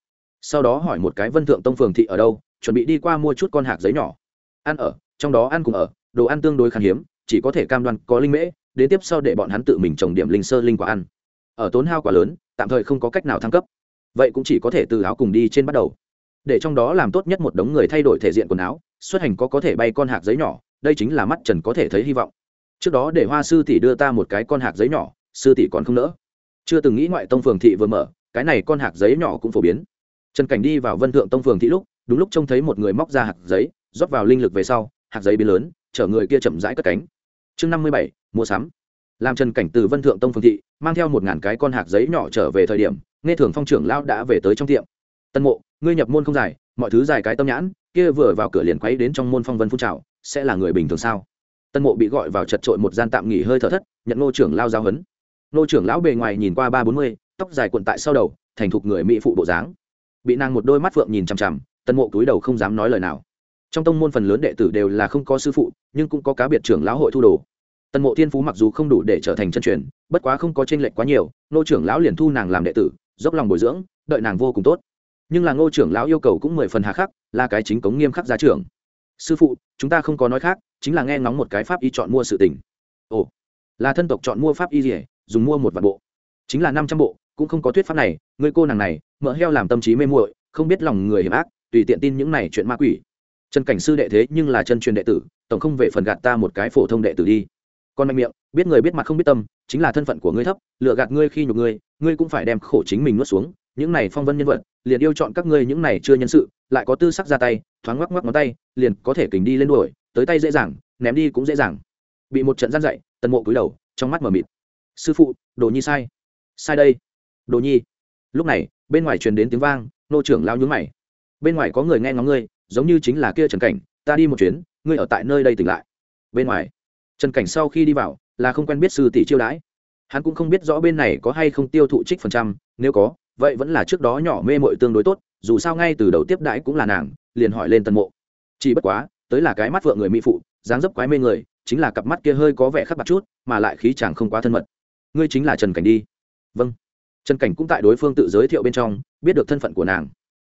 Sau đó hỏi một cái vân thượng tông phường thị ở đâu, chuẩn bị đi qua mua chút con hạt giấy nhỏ. Ăn ở, trong đó ăn cùng ở, đồ ăn tương đối khan hiếm, chỉ có thể cam đoan có linh mễ đến tiếp sau để bọn hắn tự mình trồng điểm linh sơ linh quả ăn. Ở tốn hao quả lớn, tạm thời không có cách nào thăng cấp. Vậy cũng chỉ có thể từ áo cùng đi trên bắt đầu. Để trong đó làm tốt nhất một đống người thay đổi thể diện quần áo, xuất hành có có thể bay con hạt giấy nhỏ, đây chính là mắt trần có thể thấy hy vọng. Trước đó để hoa sư tỷ đưa ta một cái con hạt giấy nhỏ, sư tỷ còn không nỡ. Chưa từng nghĩ ngoại tông phường thị vừa mở, cái này con hạt giấy nhỏ cũng phổ biến. Trần cảnh đi vào vân thượng tông phường thị lúc, đúng lúc trông thấy một người móc ra hạt giấy, rót vào linh lực về sau hạt giấy biến lớn, chở người kia chậm rãi cất cánh chương năm mươi bảy, mua sắm. Làm trần cảnh từ vân thượng tông phương thị, mang theo một ngàn cái con hạt giấy nhỏ trở về thời điểm, nghe thường phong trưởng lão đã về tới trong tiệm. Tân mộ, ngươi nhập môn không dài, mọi thứ dài cái tâm nhãn, kia vừa vào cửa liền quấy đến trong môn phong vân phun trào, sẽ là người bình thường sao? Tân mộ bị gọi vào chật trội một gian tạm nghỉ hơi thở thất, nhận nô trưởng lao giao hấn. Nô trưởng lão bề ngoài nhìn qua ba bốn mươi, tóc dài cuộn tại sau đầu, thành thục người mỹ phụ bộ dáng. Bị nàng một đôi mắt phượng nhìn chằm chằm, tân mộ túi đầu không dám nói lời nào trong tông môn phần lớn đệ tử đều là không có sư phụ, nhưng cũng có cá biệt trưởng lão hội thu đồ. Tần mộ thiên phú mặc dù không đủ để trở thành chân truyền, bất quá không có tranh lệch quá nhiều, nô trưởng lão liền thu nàng làm đệ tử, dốc lòng bồi dưỡng, đợi nàng vô cùng tốt. Nhưng là ngô trưởng lão yêu cầu cũng mười phần hà khắc, là cái chính cống nghiêm khắc gia trưởng. Sư phụ, chúng ta không có nói khác, chính là nghe ngóng một cái pháp y chọn mua sự tình. Ồ, là thân tộc chọn mua pháp y gì dùng mua một vạn bộ. Chính là năm trăm bộ, cũng không có thuyết pháp này, người cô nàng này mỡ heo làm tâm trí mê muội, không biết lòng người hiểm ác, tùy tiện tin những này chuyện ma quỷ trần cảnh sư đệ thế nhưng là chân truyền đệ tử, tổng không về phần gạt ta một cái phổ thông đệ tử đi. Còn mạnh miệng, biết người biết mặt không biết tâm, chính là thân phận của ngươi thấp lựa gạt ngươi khi nhục ngươi ngươi cũng phải đem khổ chính mình nuốt xuống. Những này phong vân nhân vật, liền yêu chọn các ngươi những này chưa nhân sự, lại có tư sắc ra tay, thoáng ngoắc ngoắc ngón tay, liền có thể kình đi lên đuổi, tới tay dễ dàng, ném đi cũng dễ dàng. Bị một trận gian dậy tần mộ cúi đầu, trong mắt mở mịt. Sư phụ, đồ nhi sai. Sai đây. Đồ nhi. Lúc này, bên ngoài truyền đến tiếng vang, nô trưởng lao nhướng mày. Bên ngoài có người nghe ngóng ngươi giống như chính là kia trần cảnh, ta đi một chuyến, ngươi ở tại nơi đây tỉnh lại. Bên ngoài, trần cảnh sau khi đi vào, là không quen biết sư tỷ chiêu đãi. Hắn cũng không biết rõ bên này có hay không tiêu thụ trích phần trăm, nếu có, vậy vẫn là trước đó nhỏ mê mội tương đối tốt, dù sao ngay từ đầu tiếp đãi cũng là nàng, liền hỏi lên tân mộ. Chỉ bất quá, tới là cái mắt vợ người mỹ phụ, dáng dấp quái mê người, chính là cặp mắt kia hơi có vẻ khắc bạc chút, mà lại khí chàng không quá thân mật. Ngươi chính là trần cảnh đi. Vâng. Trần cảnh cũng tại đối phương tự giới thiệu bên trong, biết được thân phận của nàng.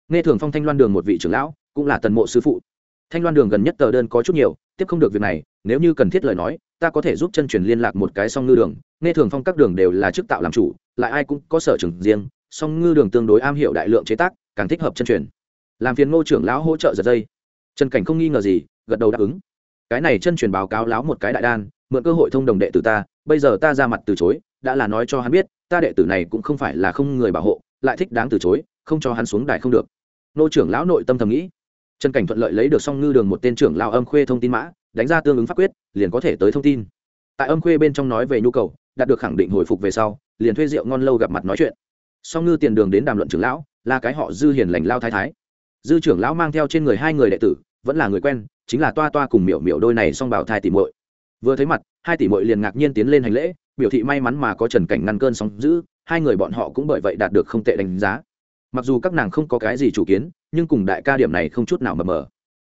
Nghe thường phong thanh loan đường một vị trưởng lão cũng là tần mộ sư phụ. Thanh loan đường gần nhất tờ đơn có chút nhiều, tiếp không được việc này, nếu như cần thiết lời nói, ta có thể giúp chân truyền liên lạc một cái song ngư đường, nghe thường phong các đường đều là chức tạo làm chủ, lại ai cũng có sở trường riêng, song ngư đường tương đối am hiểu đại lượng chế tác, càng thích hợp chân truyền. Làm phiền ngô trưởng lão hỗ trợ giật dây. Trần cảnh không nghi ngờ gì, gật đầu đáp ứng. Cái này chân truyền báo cáo láo một cái đại đan, mượn cơ hội thông đồng đệ tử ta, bây giờ ta ra mặt từ chối, đã là nói cho hắn biết, ta đệ tử này cũng không phải là không người bảo hộ, lại thích đáng từ chối, không cho hắn xuống đài không được. Nô trưởng lão nội tâm thầm nghĩ trần cảnh thuận lợi lấy được song ngư đường một tên trưởng lao âm khuê thông tin mã, đánh ra tương ứng pháp quyết, liền có thể tới thông tin. Tại âm khuê bên trong nói về nhu cầu, đạt được khẳng định hồi phục về sau, liền thuê rượu ngon lâu gặp mặt nói chuyện. Song ngư tiền đường đến đàm luận trưởng lão, là cái họ dư hiền lành lao thái thái. Dư trưởng lão mang theo trên người hai người đệ tử, vẫn là người quen, chính là toa toa cùng miểu miểu đôi này song bảo thai tỷ muội. Vừa thấy mặt, hai tỷ muội liền ngạc nhiên tiến lên hành lễ, biểu thị may mắn mà có trần cảnh ngăn cơn sóng giữ hai người bọn họ cũng bởi vậy đạt được không tệ đánh giá. Mặc dù các nàng không có cái gì chủ kiến nhưng cùng đại ca điểm này không chút nào mờ mờ.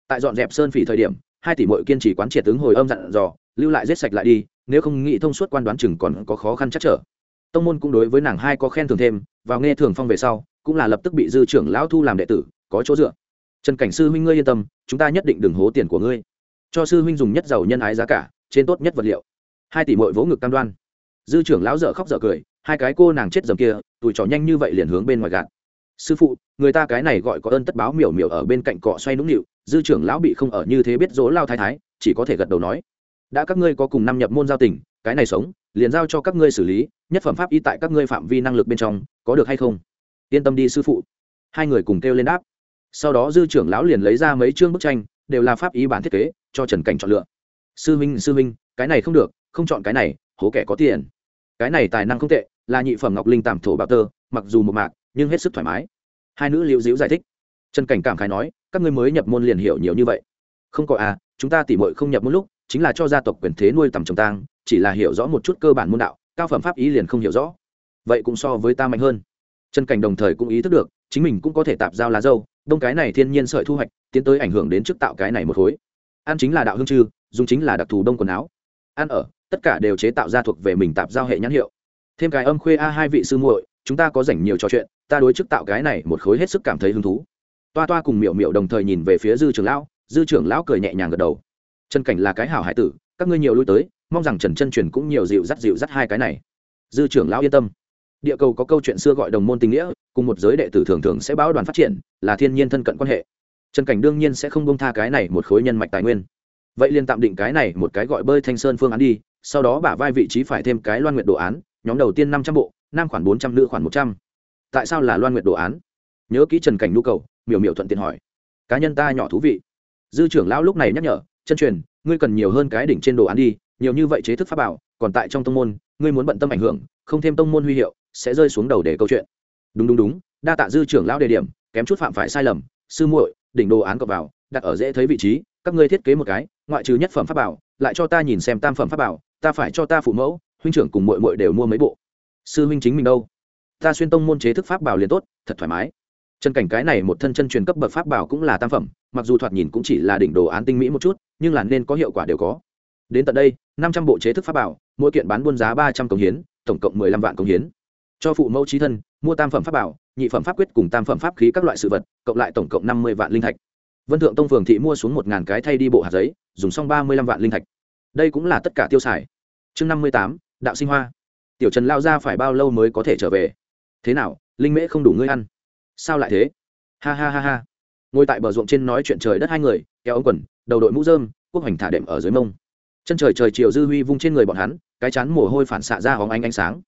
Tại dọn dẹp sơn phỉ thời điểm, hai tỷ muội kiên trì quán triệt tướng hồi âm dặn dò, lưu lại giết sạch lại đi, nếu không nghĩ thông suốt quan đoán chừng còn có khó khăn chắc trở. Tông môn cũng đối với nàng hai có khen thường thêm, vào nghe thường phong về sau, cũng là lập tức bị dư trưởng lão thu làm đệ tử, có chỗ dựa. Trần cảnh sư huynh ngươi yên tâm, chúng ta nhất định đừng hố tiền của ngươi. Cho sư huynh dùng nhất giàu nhân ái giá cả, trên tốt nhất vật liệu. Hai tỷ mội vỗ ngực cam đoan. Dư trưởng lão dở khóc dở cười, hai cái cô nàng chết dầm kia tụi trò nhanh như vậy liền hướng bên ngoài gạt sư phụ, người ta cái này gọi có ơn tất báo miểu miểu ở bên cạnh cọ xoay nũng nịu, dư trưởng lão bị không ở như thế biết dỗ lao thái thái, chỉ có thể gật đầu nói. Đã các ngươi có cùng năm nhập môn giao tình, cái này sống, liền giao cho các ngươi xử lý, nhất phẩm pháp y tại các ngươi phạm vi năng lực bên trong, có được hay không? Yên tâm đi sư phụ. Hai người cùng kêu lên đáp. Sau đó dư trưởng lão liền lấy ra mấy chương bức tranh, đều là pháp y bản thiết kế, cho trần cảnh chọn lựa. Sư minh sư minh cái này không được, không chọn cái này, hố kẻ có tiền. Cái này tài năng không tệ là nhị phẩm ngọc linh tàm thổ bạo tơ, mặc dù một mạc, nhưng hết sức thoải mái. Hai nữ liễu diễu giải thích. Trần cảnh cảm khái nói, các ngươi mới nhập môn liền hiểu nhiều như vậy. Không có à chúng ta tỉ mội không nhập môn lúc, chính là cho gia tộc quyền thế nuôi tầm trồng tang, chỉ là hiểu rõ một chút cơ bản môn đạo, cao phẩm pháp ý liền không hiểu rõ. Vậy cũng so với ta mạnh hơn. Trần cảnh đồng thời cũng ý thức được, chính mình cũng có thể tạp giao lá dâu, đông cái này thiên nhiên sợi thu hoạch, tiến tới ảnh hưởng đến trước tạo cái này một khối. Ăn chính là đạo hương chư dùng chính là đặc thù đông quần áo. Ăn ở, tất cả đều chế tạo ra thuộc về mình tạp giao hệ nhãn hiệu thêm cái âm khuê a hai vị sư muội, chúng ta có dành nhiều trò chuyện, ta đối chức tạo cái này một khối hết sức cảm thấy hứng thú. Toa toa cùng miệu miệu đồng thời nhìn về phía dư trưởng lão, dư trưởng lão cười nhẹ nhàng gật đầu. Trần cảnh là cái hảo hải tử, các ngươi nhiều lui tới, mong rằng trần chân truyền cũng nhiều dịu dắt dịu dắt hai cái này. Dư trưởng lão yên tâm. Địa cầu có câu chuyện xưa gọi đồng môn tình nghĩa, cùng một giới đệ tử thường thường sẽ báo đoàn phát triển, là thiên nhiên thân cận quan hệ. Trần cảnh đương nhiên sẽ không bông tha cái này một khối nhân mạch tài nguyên. Vậy liền tạm định cái này một cái gọi bơi thanh sơn phương án đi, sau đó bả vai vị trí phải thêm cái loan nguyện đồ án nhóm đầu tiên năm trăm bộ, nam khoản bốn trăm, nữ khoản một trăm. Tại sao là loan nguyện đồ án? Nhớ kỹ trần cảnh nhu cầu, miểu miểu thuận tiện hỏi. Cá nhân ta nhỏ thú vị. Dư trưởng lão lúc này nhắc nhở, chân truyền, ngươi cần nhiều hơn cái đỉnh trên đồ án đi, nhiều như vậy chế thức pháp bảo, còn tại trong tông môn, ngươi muốn bận tâm ảnh hưởng, không thêm tông môn huy hiệu, sẽ rơi xuống đầu để câu chuyện. Đúng đúng đúng, đa tạ dư trưởng lão đề điểm, kém chút phạm phải sai lầm, sư muội, đỉnh đồ án cọc vào, đặt ở dễ thấy vị trí, các ngươi thiết kế một cái, ngoại trừ nhất phẩm pháp bảo, lại cho ta nhìn xem tam phẩm pháp bảo, ta phải cho ta phụ mẫu huynh trưởng cùng muội muội đều mua mấy bộ. Sư huynh chính mình đâu? Ta xuyên tông môn chế thức pháp bảo liền tốt, thật thoải mái. Chân cảnh cái này một thân chân truyền cấp bậc pháp bảo cũng là tam phẩm, mặc dù thoạt nhìn cũng chỉ là đỉnh đồ án tinh mỹ một chút, nhưng là nên có hiệu quả đều có. Đến tận đây, năm trăm bộ chế thức pháp bảo, mỗi kiện bán buôn giá ba trăm công hiến, tổng cộng mười lăm vạn công hiến. Cho phụ mẫu trí thân, mua tam phẩm pháp bảo, nhị phẩm pháp quyết cùng tam phẩm pháp khí các loại sự vật, cộng lại tổng cộng năm mươi vạn linh thạch. Vân thượng tông phường thị mua xuống một ngàn cái thay đi bộ hạt giấy, dùng xong ba mươi lăm vạn linh thạch. Đây cũng là tất cả tiêu xài. Chương năm mươi tám đạo sinh hoa. Tiểu trần lao ra phải bao lâu mới có thể trở về? Thế nào, linh mễ không đủ ngươi ăn? Sao lại thế? Ha ha ha ha. Ngồi tại bờ ruộng trên nói chuyện trời đất hai người, kéo ống quần, đầu đội mũ dơm quốc hoành thả đệm ở dưới mông. Chân trời trời chiều dư huy vung trên người bọn hắn, cái chán mồ hôi phản xạ ra hóng ánh ánh sáng.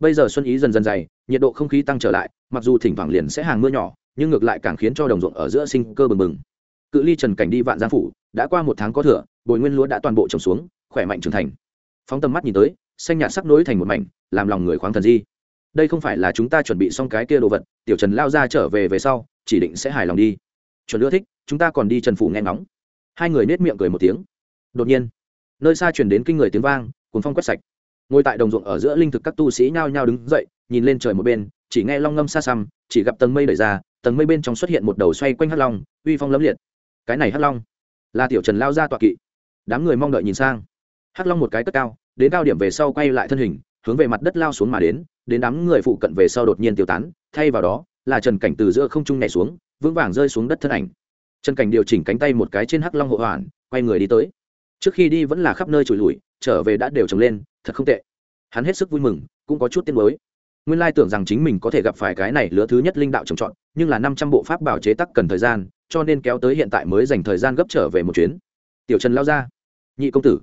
Bây giờ xuân ý dần dần dày, nhiệt độ không khí tăng trở lại, mặc dù thỉnh thoảng liền sẽ hàng mưa nhỏ, nhưng ngược lại càng khiến cho đồng ruộng ở giữa sinh cơ bừng bừng. Cự ly trần cảnh đi vạn giang phủ, đã qua một tháng có thừa, bồi nguyên lúa đã toàn bộ trồng xuống, khỏe mạnh trưởng thành. Phóng tầm mắt nhìn tới xanh nhạt sắc nối thành một mảnh, làm lòng người khoáng thần di. Đây không phải là chúng ta chuẩn bị xong cái kia đồ vật, tiểu trần lao ra trở về về sau, chỉ định sẽ hài lòng đi. Chuẩn ưa thích, chúng ta còn đi trần phủ nghe ngóng. Hai người nết miệng cười một tiếng. Đột nhiên, nơi xa truyền đến kinh người tiếng vang, cuốn phong quét sạch. Ngồi tại đồng ruộng ở giữa linh thực các tu sĩ nhao nhao đứng dậy, nhìn lên trời một bên, chỉ nghe long ngâm xa xăm, chỉ gặp tầng mây đẩy ra, tầng mây bên trong xuất hiện một đầu xoay quanh hắc long, uy phong lẫm liệt. Cái này hắc long là tiểu trần lao ra tọa kỵ. Đám người mong đợi nhìn sang. Hắc long một cái cất cao đến cao điểm về sau quay lại thân hình, hướng về mặt đất lao xuống mà đến đến đám người phụ cận về sau đột nhiên tiêu tán, thay vào đó là trần cảnh từ giữa không trung nhảy xuống, vững vàng rơi xuống đất thân ảnh. Trần cảnh điều chỉnh cánh tay một cái trên hắc long hộ hoàn, quay người đi tới. Trước khi đi vẫn là khắp nơi trùi lùi trở về đã đều trồng lên, thật không tệ. Hắn hết sức vui mừng, cũng có chút tiếng mới nguyên lai tưởng rằng chính mình có thể gặp phải cái này lứa thứ nhất linh đạo trồng trọt, nhưng là năm trăm bộ pháp bảo chế tắc cần thời gian, cho nên kéo tới hiện tại mới dành thời gian gấp trở về một chuyến. Tiểu trần lao ra. Nhị công tử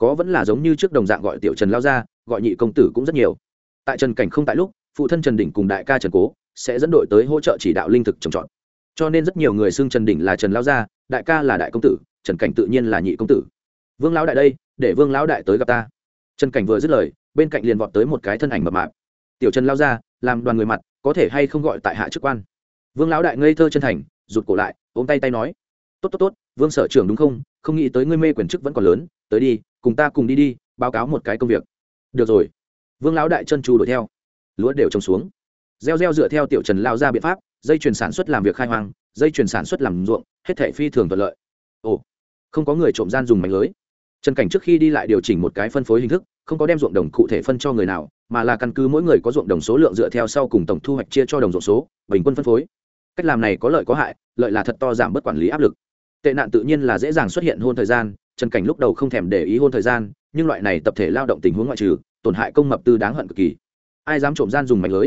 có vẫn là giống như trước đồng dạng gọi tiểu trần lao ra, gọi nhị công tử cũng rất nhiều. Tại trần cảnh không tại lúc, phụ thân trần đỉnh cùng đại ca trần cố sẽ dẫn đội tới hỗ trợ chỉ đạo linh thực trồng trọt. Cho nên rất nhiều người xưng trần đỉnh là trần lao gia đại ca là đại công tử, trần cảnh tự nhiên là nhị công tử. Vương lão đại đây, để vương lão đại tới gặp ta. Trần cảnh vừa dứt lời, bên cạnh liền vọt tới một cái thân ảnh mập mạp. Tiểu trần lao ra, làm đoàn người mặt, có thể hay không gọi tại hạ chức quan. Vương lão đại ngây thơ chân thành, rụt cổ lại, ôm tay tay nói, tốt tốt tốt, vương sở trưởng đúng không? Không nghĩ tới ngươi mê quyền chức vẫn còn lớn, tới đi cùng ta cùng đi đi, báo cáo một cái công việc. Được rồi. Vương lão đại chân chu đuổi theo. Lúa đều trồng xuống. Gieo gieo dựa theo tiểu trần lao ra biện pháp, dây chuyển sản xuất làm việc khai hoang, dây chuyển sản xuất làm ruộng, hết thể phi thường thuận lợi. Ồ, không có người trộm gian dùng mảnh lưới. Trần cảnh trước khi đi lại điều chỉnh một cái phân phối hình thức, không có đem ruộng đồng cụ thể phân cho người nào, mà là căn cứ mỗi người có ruộng đồng số lượng dựa theo sau cùng tổng thu hoạch chia cho đồng ruộng số, bình quân phân phối. Cách làm này có lợi có hại, lợi là thật to giảm bớt quản lý áp lực. Tệ nạn tự nhiên là dễ dàng xuất hiện hôn thời gian trần cảnh lúc đầu không thèm để ý hôn thời gian, nhưng loại này tập thể lao động tình huống ngoại trừ, tổn hại công mập tư đáng hận cực kỳ. Ai dám trộm gian dùng mạch lưới?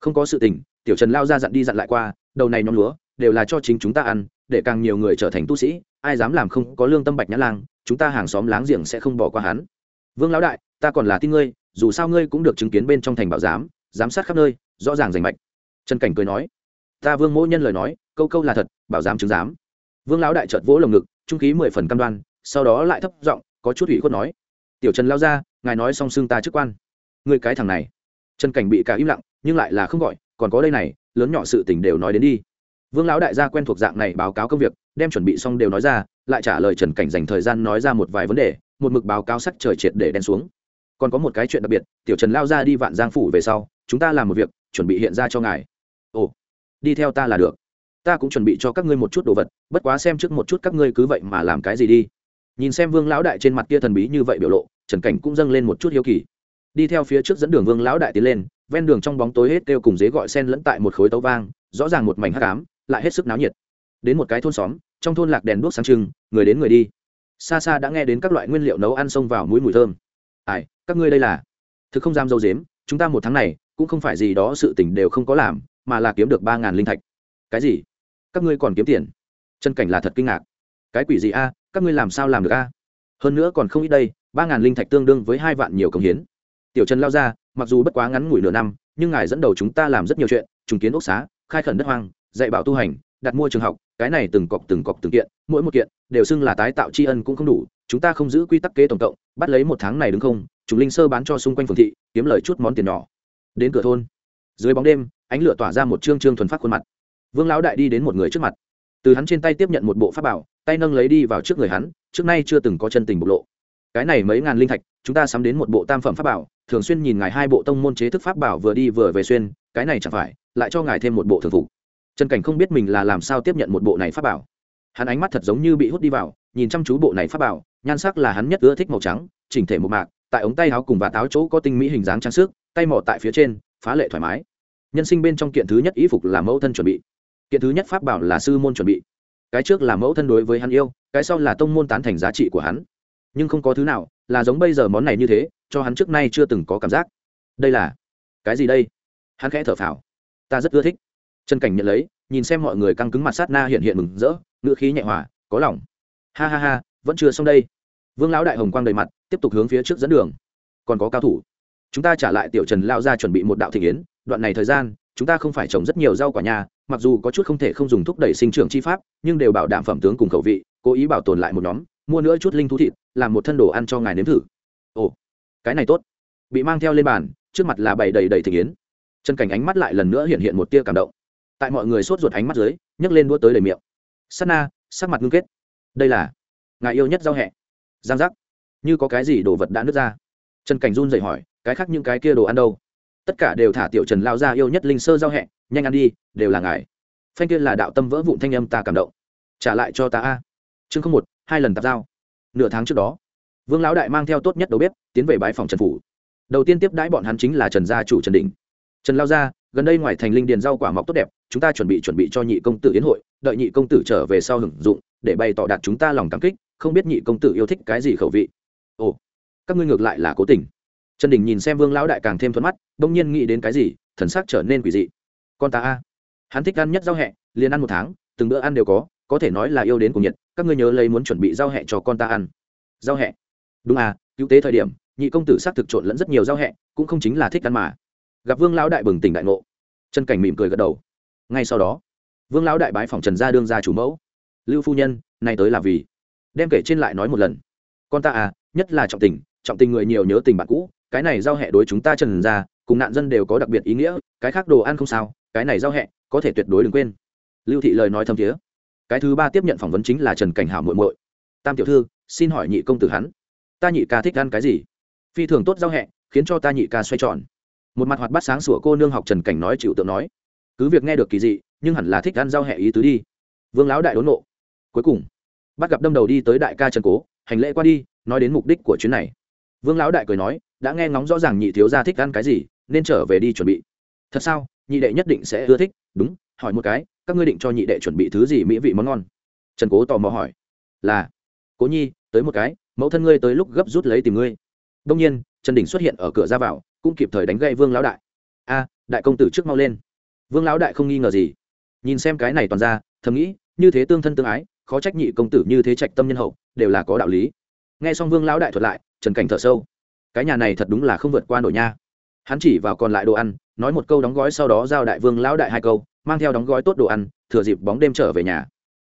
Không có sự tình, tiểu trần lao ra dặn đi dặn lại qua, đầu này nhóm lúa, đều là cho chính chúng ta ăn, để càng nhiều người trở thành tu sĩ, ai dám làm không có lương tâm bạch nhã lang, chúng ta hàng xóm láng giềng sẽ không bỏ qua hắn. Vương lão đại, ta còn là tin ngươi, dù sao ngươi cũng được chứng kiến bên trong thành bảo giám giám sát khắp nơi, rõ ràng rành mạch. Trần cảnh cười nói, ta vương mỗi nhân lời nói, câu câu là thật, bảo giám chứng giám. Vương lão đại trợt vỗ lồng ngực, trung khí mười phần cam đoan sau đó lại thấp giọng, có chút ủy khuất nói, tiểu trần lao ra, ngài nói xong xưng ta chức quan. Người cái thằng này. Trần cảnh bị cả im lặng, nhưng lại là không gọi, còn có đây này, lớn nhỏ sự tình đều nói đến đi. Vương lão đại gia quen thuộc dạng này báo cáo công việc, đem chuẩn bị xong đều nói ra, lại trả lời trần cảnh dành thời gian nói ra một vài vấn đề, một mực báo cáo sắc trời triệt để đen xuống. Còn có một cái chuyện đặc biệt, tiểu trần lao ra đi vạn giang phủ về sau, chúng ta làm một việc, chuẩn bị hiện ra cho ngài. Ồ, đi theo ta là được. Ta cũng chuẩn bị cho các ngươi một chút đồ vật, bất quá xem trước một chút các ngươi cứ vậy mà làm cái gì đi nhìn xem vương lão đại trên mặt kia thần bí như vậy biểu lộ, trần cảnh cũng dâng lên một chút hiếu kỳ. Đi theo phía trước dẫn đường vương lão đại tiến lên, ven đường trong bóng tối hết kêu cùng dế gọi sen lẫn tại một khối tấu vang, rõ ràng một mảnh hắc ám, lại hết sức náo nhiệt. Đến một cái thôn xóm, trong thôn lạc đèn đuốc sáng trưng, người đến người đi. Xa xa đã nghe đến các loại nguyên liệu nấu ăn xông vào mũi mùi thơm. Ai, các ngươi đây là? Thực không dám dâu dếm chúng ta một tháng này, cũng không phải gì đó sự tình đều không có làm, mà là kiếm được ba ngàn linh thạch. Cái gì? Các ngươi còn kiếm tiền? Chân cảnh là thật kinh ngạc. Cái quỷ gì a? Các ngươi làm sao làm được a? Hơn nữa còn không ít đây, ba ngàn linh thạch tương đương với hai vạn nhiều công hiến. Tiểu trần lao ra, mặc dù bất quá ngắn ngủi nửa năm, nhưng ngài dẫn đầu chúng ta làm rất nhiều chuyện, trùng kiến ốc xá, khai khẩn đất hoang, dạy bảo tu hành, đặt mua trường học, cái này từng cọc từng cọc từng kiện, mỗi một kiện đều xưng là tái tạo tri ân cũng không đủ, chúng ta không giữ quy tắc kế tổng cộng, bắt lấy một tháng này đứng không chúng linh sơ bán cho xung quanh phường thị, kiếm lời chút món tiền nhỏ. Đến cửa thôn, dưới bóng đêm, ánh lửa tỏa ra một trương trương thuần phát khuôn mặt. Vương lão đại đi đến một người trước mặt. Từ hắn trên tay tiếp nhận một bộ pháp bảo tay nâng lấy đi vào trước người hắn, trước nay chưa từng có chân tình bộc lộ. Cái này mấy ngàn linh thạch, chúng ta sắm đến một bộ tam phẩm pháp bảo, thường xuyên nhìn ngài hai bộ tông môn chế thức pháp bảo vừa đi vừa về xuyên, cái này chẳng phải, lại cho ngài thêm một bộ thường phục. Trần cảnh không biết mình là làm sao tiếp nhận một bộ này pháp bảo. Hắn ánh mắt thật giống như bị hút đi vào, nhìn chăm chú bộ này pháp bảo, nhan sắc là hắn nhất ưa thích màu trắng, chỉnh thể một mạc, tại ống tay áo cùng và táo chỗ có tinh mỹ hình dáng trang sức, tay mỏ tại phía trên, phá lệ thoải mái. Nhân sinh bên trong kiện thứ nhất ý phục là mẫu thân chuẩn bị. Kiện thứ nhất pháp bảo là sư môn chuẩn bị cái trước là mẫu thân đối với hắn yêu, cái sau là tông môn tán thành giá trị của hắn. Nhưng không có thứ nào là giống bây giờ món này như thế, cho hắn trước nay chưa từng có cảm giác. Đây là cái gì đây? Hắn khẽ thở phào. Ta rất ưa thích. Chân cảnh nhận lấy, nhìn xem mọi người căng cứng mặt sát na hiện hiện mừng rỡ ngựa khí nhẹ hòa, có lòng. Ha ha ha, vẫn chưa xong đây. Vương lão đại hồng quang đầy mặt, tiếp tục hướng phía trước dẫn đường. Còn có cao thủ. Chúng ta trả lại tiểu trần lao ra chuẩn bị một đạo thị yến, đoạn này thời gian chúng ta không phải trồng rất nhiều rau quả nhà, mặc dù có chút không thể không dùng thúc đẩy sinh trưởng chi pháp, nhưng đều bảo đảm phẩm tướng cùng khẩu vị, cố ý bảo tồn lại một nhóm, mua nữa chút linh thú thịt, làm một thân đồ ăn cho ngài nếm thử. Ồ, cái này tốt. Bị mang theo lên bàn, trước mặt là bày đầy đầy thịt yến. Chân cảnh ánh mắt lại lần nữa hiện hiện một tia cảm động. Tại mọi người sốt ruột ánh mắt dưới, nhấc lên đua tới đầy miệng. Sắt na, sắc mặt ngưng kết. Đây là ngài yêu nhất rau hẹ. Giang giác. Như có cái gì đồ vật đã nứt ra? Trần cảnh run dậy hỏi, cái khác những cái kia đồ ăn đâu? Tất cả đều thả tiểu trần lao ra yêu nhất linh sơ giao hẹ, nhanh ăn đi, đều là ngài. Phanh kia là đạo tâm vỡ vụn thanh âm ta cảm động. Trả lại cho ta a. Chương không một, hai lần tạp giao. Nửa tháng trước đó, vương lão đại mang theo tốt nhất đầu bếp, tiến về bãi phòng trần phủ. Đầu tiên tiếp đãi bọn hắn chính là trần gia chủ trần đình trần lao gia gần đây ngoài thành linh điền rau quả mọc tốt đẹp, chúng ta chuẩn bị chuẩn bị cho nhị công tử yến hội, đợi nhị công tử trở về sau hưởng dụng, để bày tỏ đạt chúng ta lòng cảm kích, không biết nhị công tử yêu thích cái gì khẩu vị. Ồ, các ngươi ngược lại là cố tình trần đình nhìn xem vương lão đại càng thêm thuận mắt đông nhiên nghĩ đến cái gì, thần sắc trở nên quỷ dị. Con ta a. Hắn thích ăn nhất rau hẹ, liền ăn một tháng, từng bữa ăn đều có có thể nói là yêu đến cùng nhiệt, các ngươi nhớ lấy muốn chuẩn bị rau hẹ cho con ta ăn. Rau hẹ. Đúng à cứu tế thời điểm, nhị công tử xác thực trộn lẫn rất nhiều rau hẹ, cũng không chính là thích ăn mà. Gặp vương lão đại bừng tỉnh đại ngộ. Trần cảnh mỉm cười gật đầu. Ngay sau đó, vương lão đại bái phòng trần gia đương gia chủ mẫu. Lưu phu nhân nay tới là vì. Đem kể trên lại nói một lần. Con ta à nhất là trọng tình trọng tình người nhiều nhớ tình bạn cũ cái này giao hẹ đối chúng ta trần ra, cùng nạn dân đều có đặc biệt ý nghĩa, cái khác đồ ăn không sao, cái này giao hẹ, có thể tuyệt đối đừng quên. Lưu thị lời nói thâm thiế. Cái thứ ba tiếp nhận phỏng vấn chính là trần cảnh hảo muội muội. Tam tiểu thư, xin hỏi nhị công tử hắn, ta nhị ca thích ăn cái gì? Phi thường tốt giao hẹ, khiến cho ta nhị ca xoay tròn. Một mặt hoạt bát sáng sủa cô nương học trần cảnh nói chịu tượng nói. Cứ việc nghe được kỳ dị, nhưng hẳn là thích ăn giao hẹ ý tứ đi. Vương lão đại đốn nộ. Cuối cùng, bắt gặp đâm đầu đi tới đại ca trần cố, hành lễ qua đi, nói đến mục đích của chuyến này. Vương lão đại cười nói đã nghe ngóng rõ ràng nhị thiếu gia thích ăn cái gì, nên trở về đi chuẩn bị. Thật sao? Nhị đệ nhất định sẽ ưa thích. Đúng, hỏi một cái, các ngươi định cho nhị đệ chuẩn bị thứ gì mỹ vị món ngon? Trần cố tò mò hỏi. Là, cố nhi, tới một cái, mẫu thân ngươi tới lúc gấp rút lấy tìm ngươi. Đông nhiên, trần đình xuất hiện ở cửa ra vào, cũng kịp thời đánh gậy vương lão đại. A, đại công tử trước mau lên. Vương lão đại không nghi ngờ gì. Nhìn xem cái này toàn ra, thầm nghĩ, như thế tương thân tương ái, khó trách nhị công tử như thế trạch tâm nhân hậu, đều là có đạo lý. Nghe xong vương lão đại thuật lại, trần cảnh thở sâu cái nhà này thật đúng là không vượt qua nổi nha. Hắn chỉ vào còn lại đồ ăn, nói một câu đóng gói sau đó giao đại vương lão đại hai câu, mang theo đóng gói tốt đồ ăn, thừa dịp bóng đêm trở về nhà.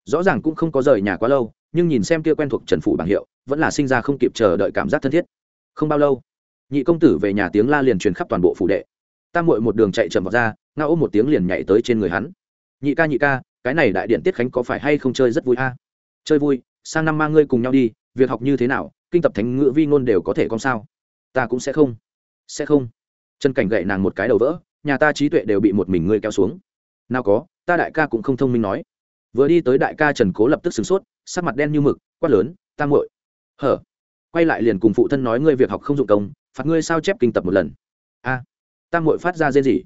Rõ ràng cũng không có rời nhà quá lâu, nhưng nhìn xem kia quen thuộc trần phủ bảng hiệu, vẫn là sinh ra không kịp chờ đợi cảm giác thân thiết. Không bao lâu, nhị công tử về nhà tiếng la liền truyền khắp toàn bộ phủ đệ. Tam muội một đường chạy chậm vào ra, ngao ôm một tiếng liền nhảy tới trên người hắn. Nhị ca nhị ca, cái này đại điện tiết khánh có phải hay không chơi rất vui a? Chơi vui, sang năm mang ngươi cùng nhau đi, việc học như thế nào, kinh tập thánh ngữ vi ngôn đều có thể con sao? Ta cũng sẽ không. Sẽ không. Chân cảnh gậy nàng một cái đầu vỡ, nhà ta trí tuệ đều bị một mình ngươi kéo xuống. Nào có, ta đại ca cũng không thông minh nói. Vừa đi tới đại ca trần cố lập tức sửng sốt, sắc mặt đen như mực, quát lớn tam muội. Hở. Quay lại liền cùng phụ thân nói ngươi việc học không dụng công, phạt ngươi sao chép kinh tập một lần. A tam muội phát ra dê gì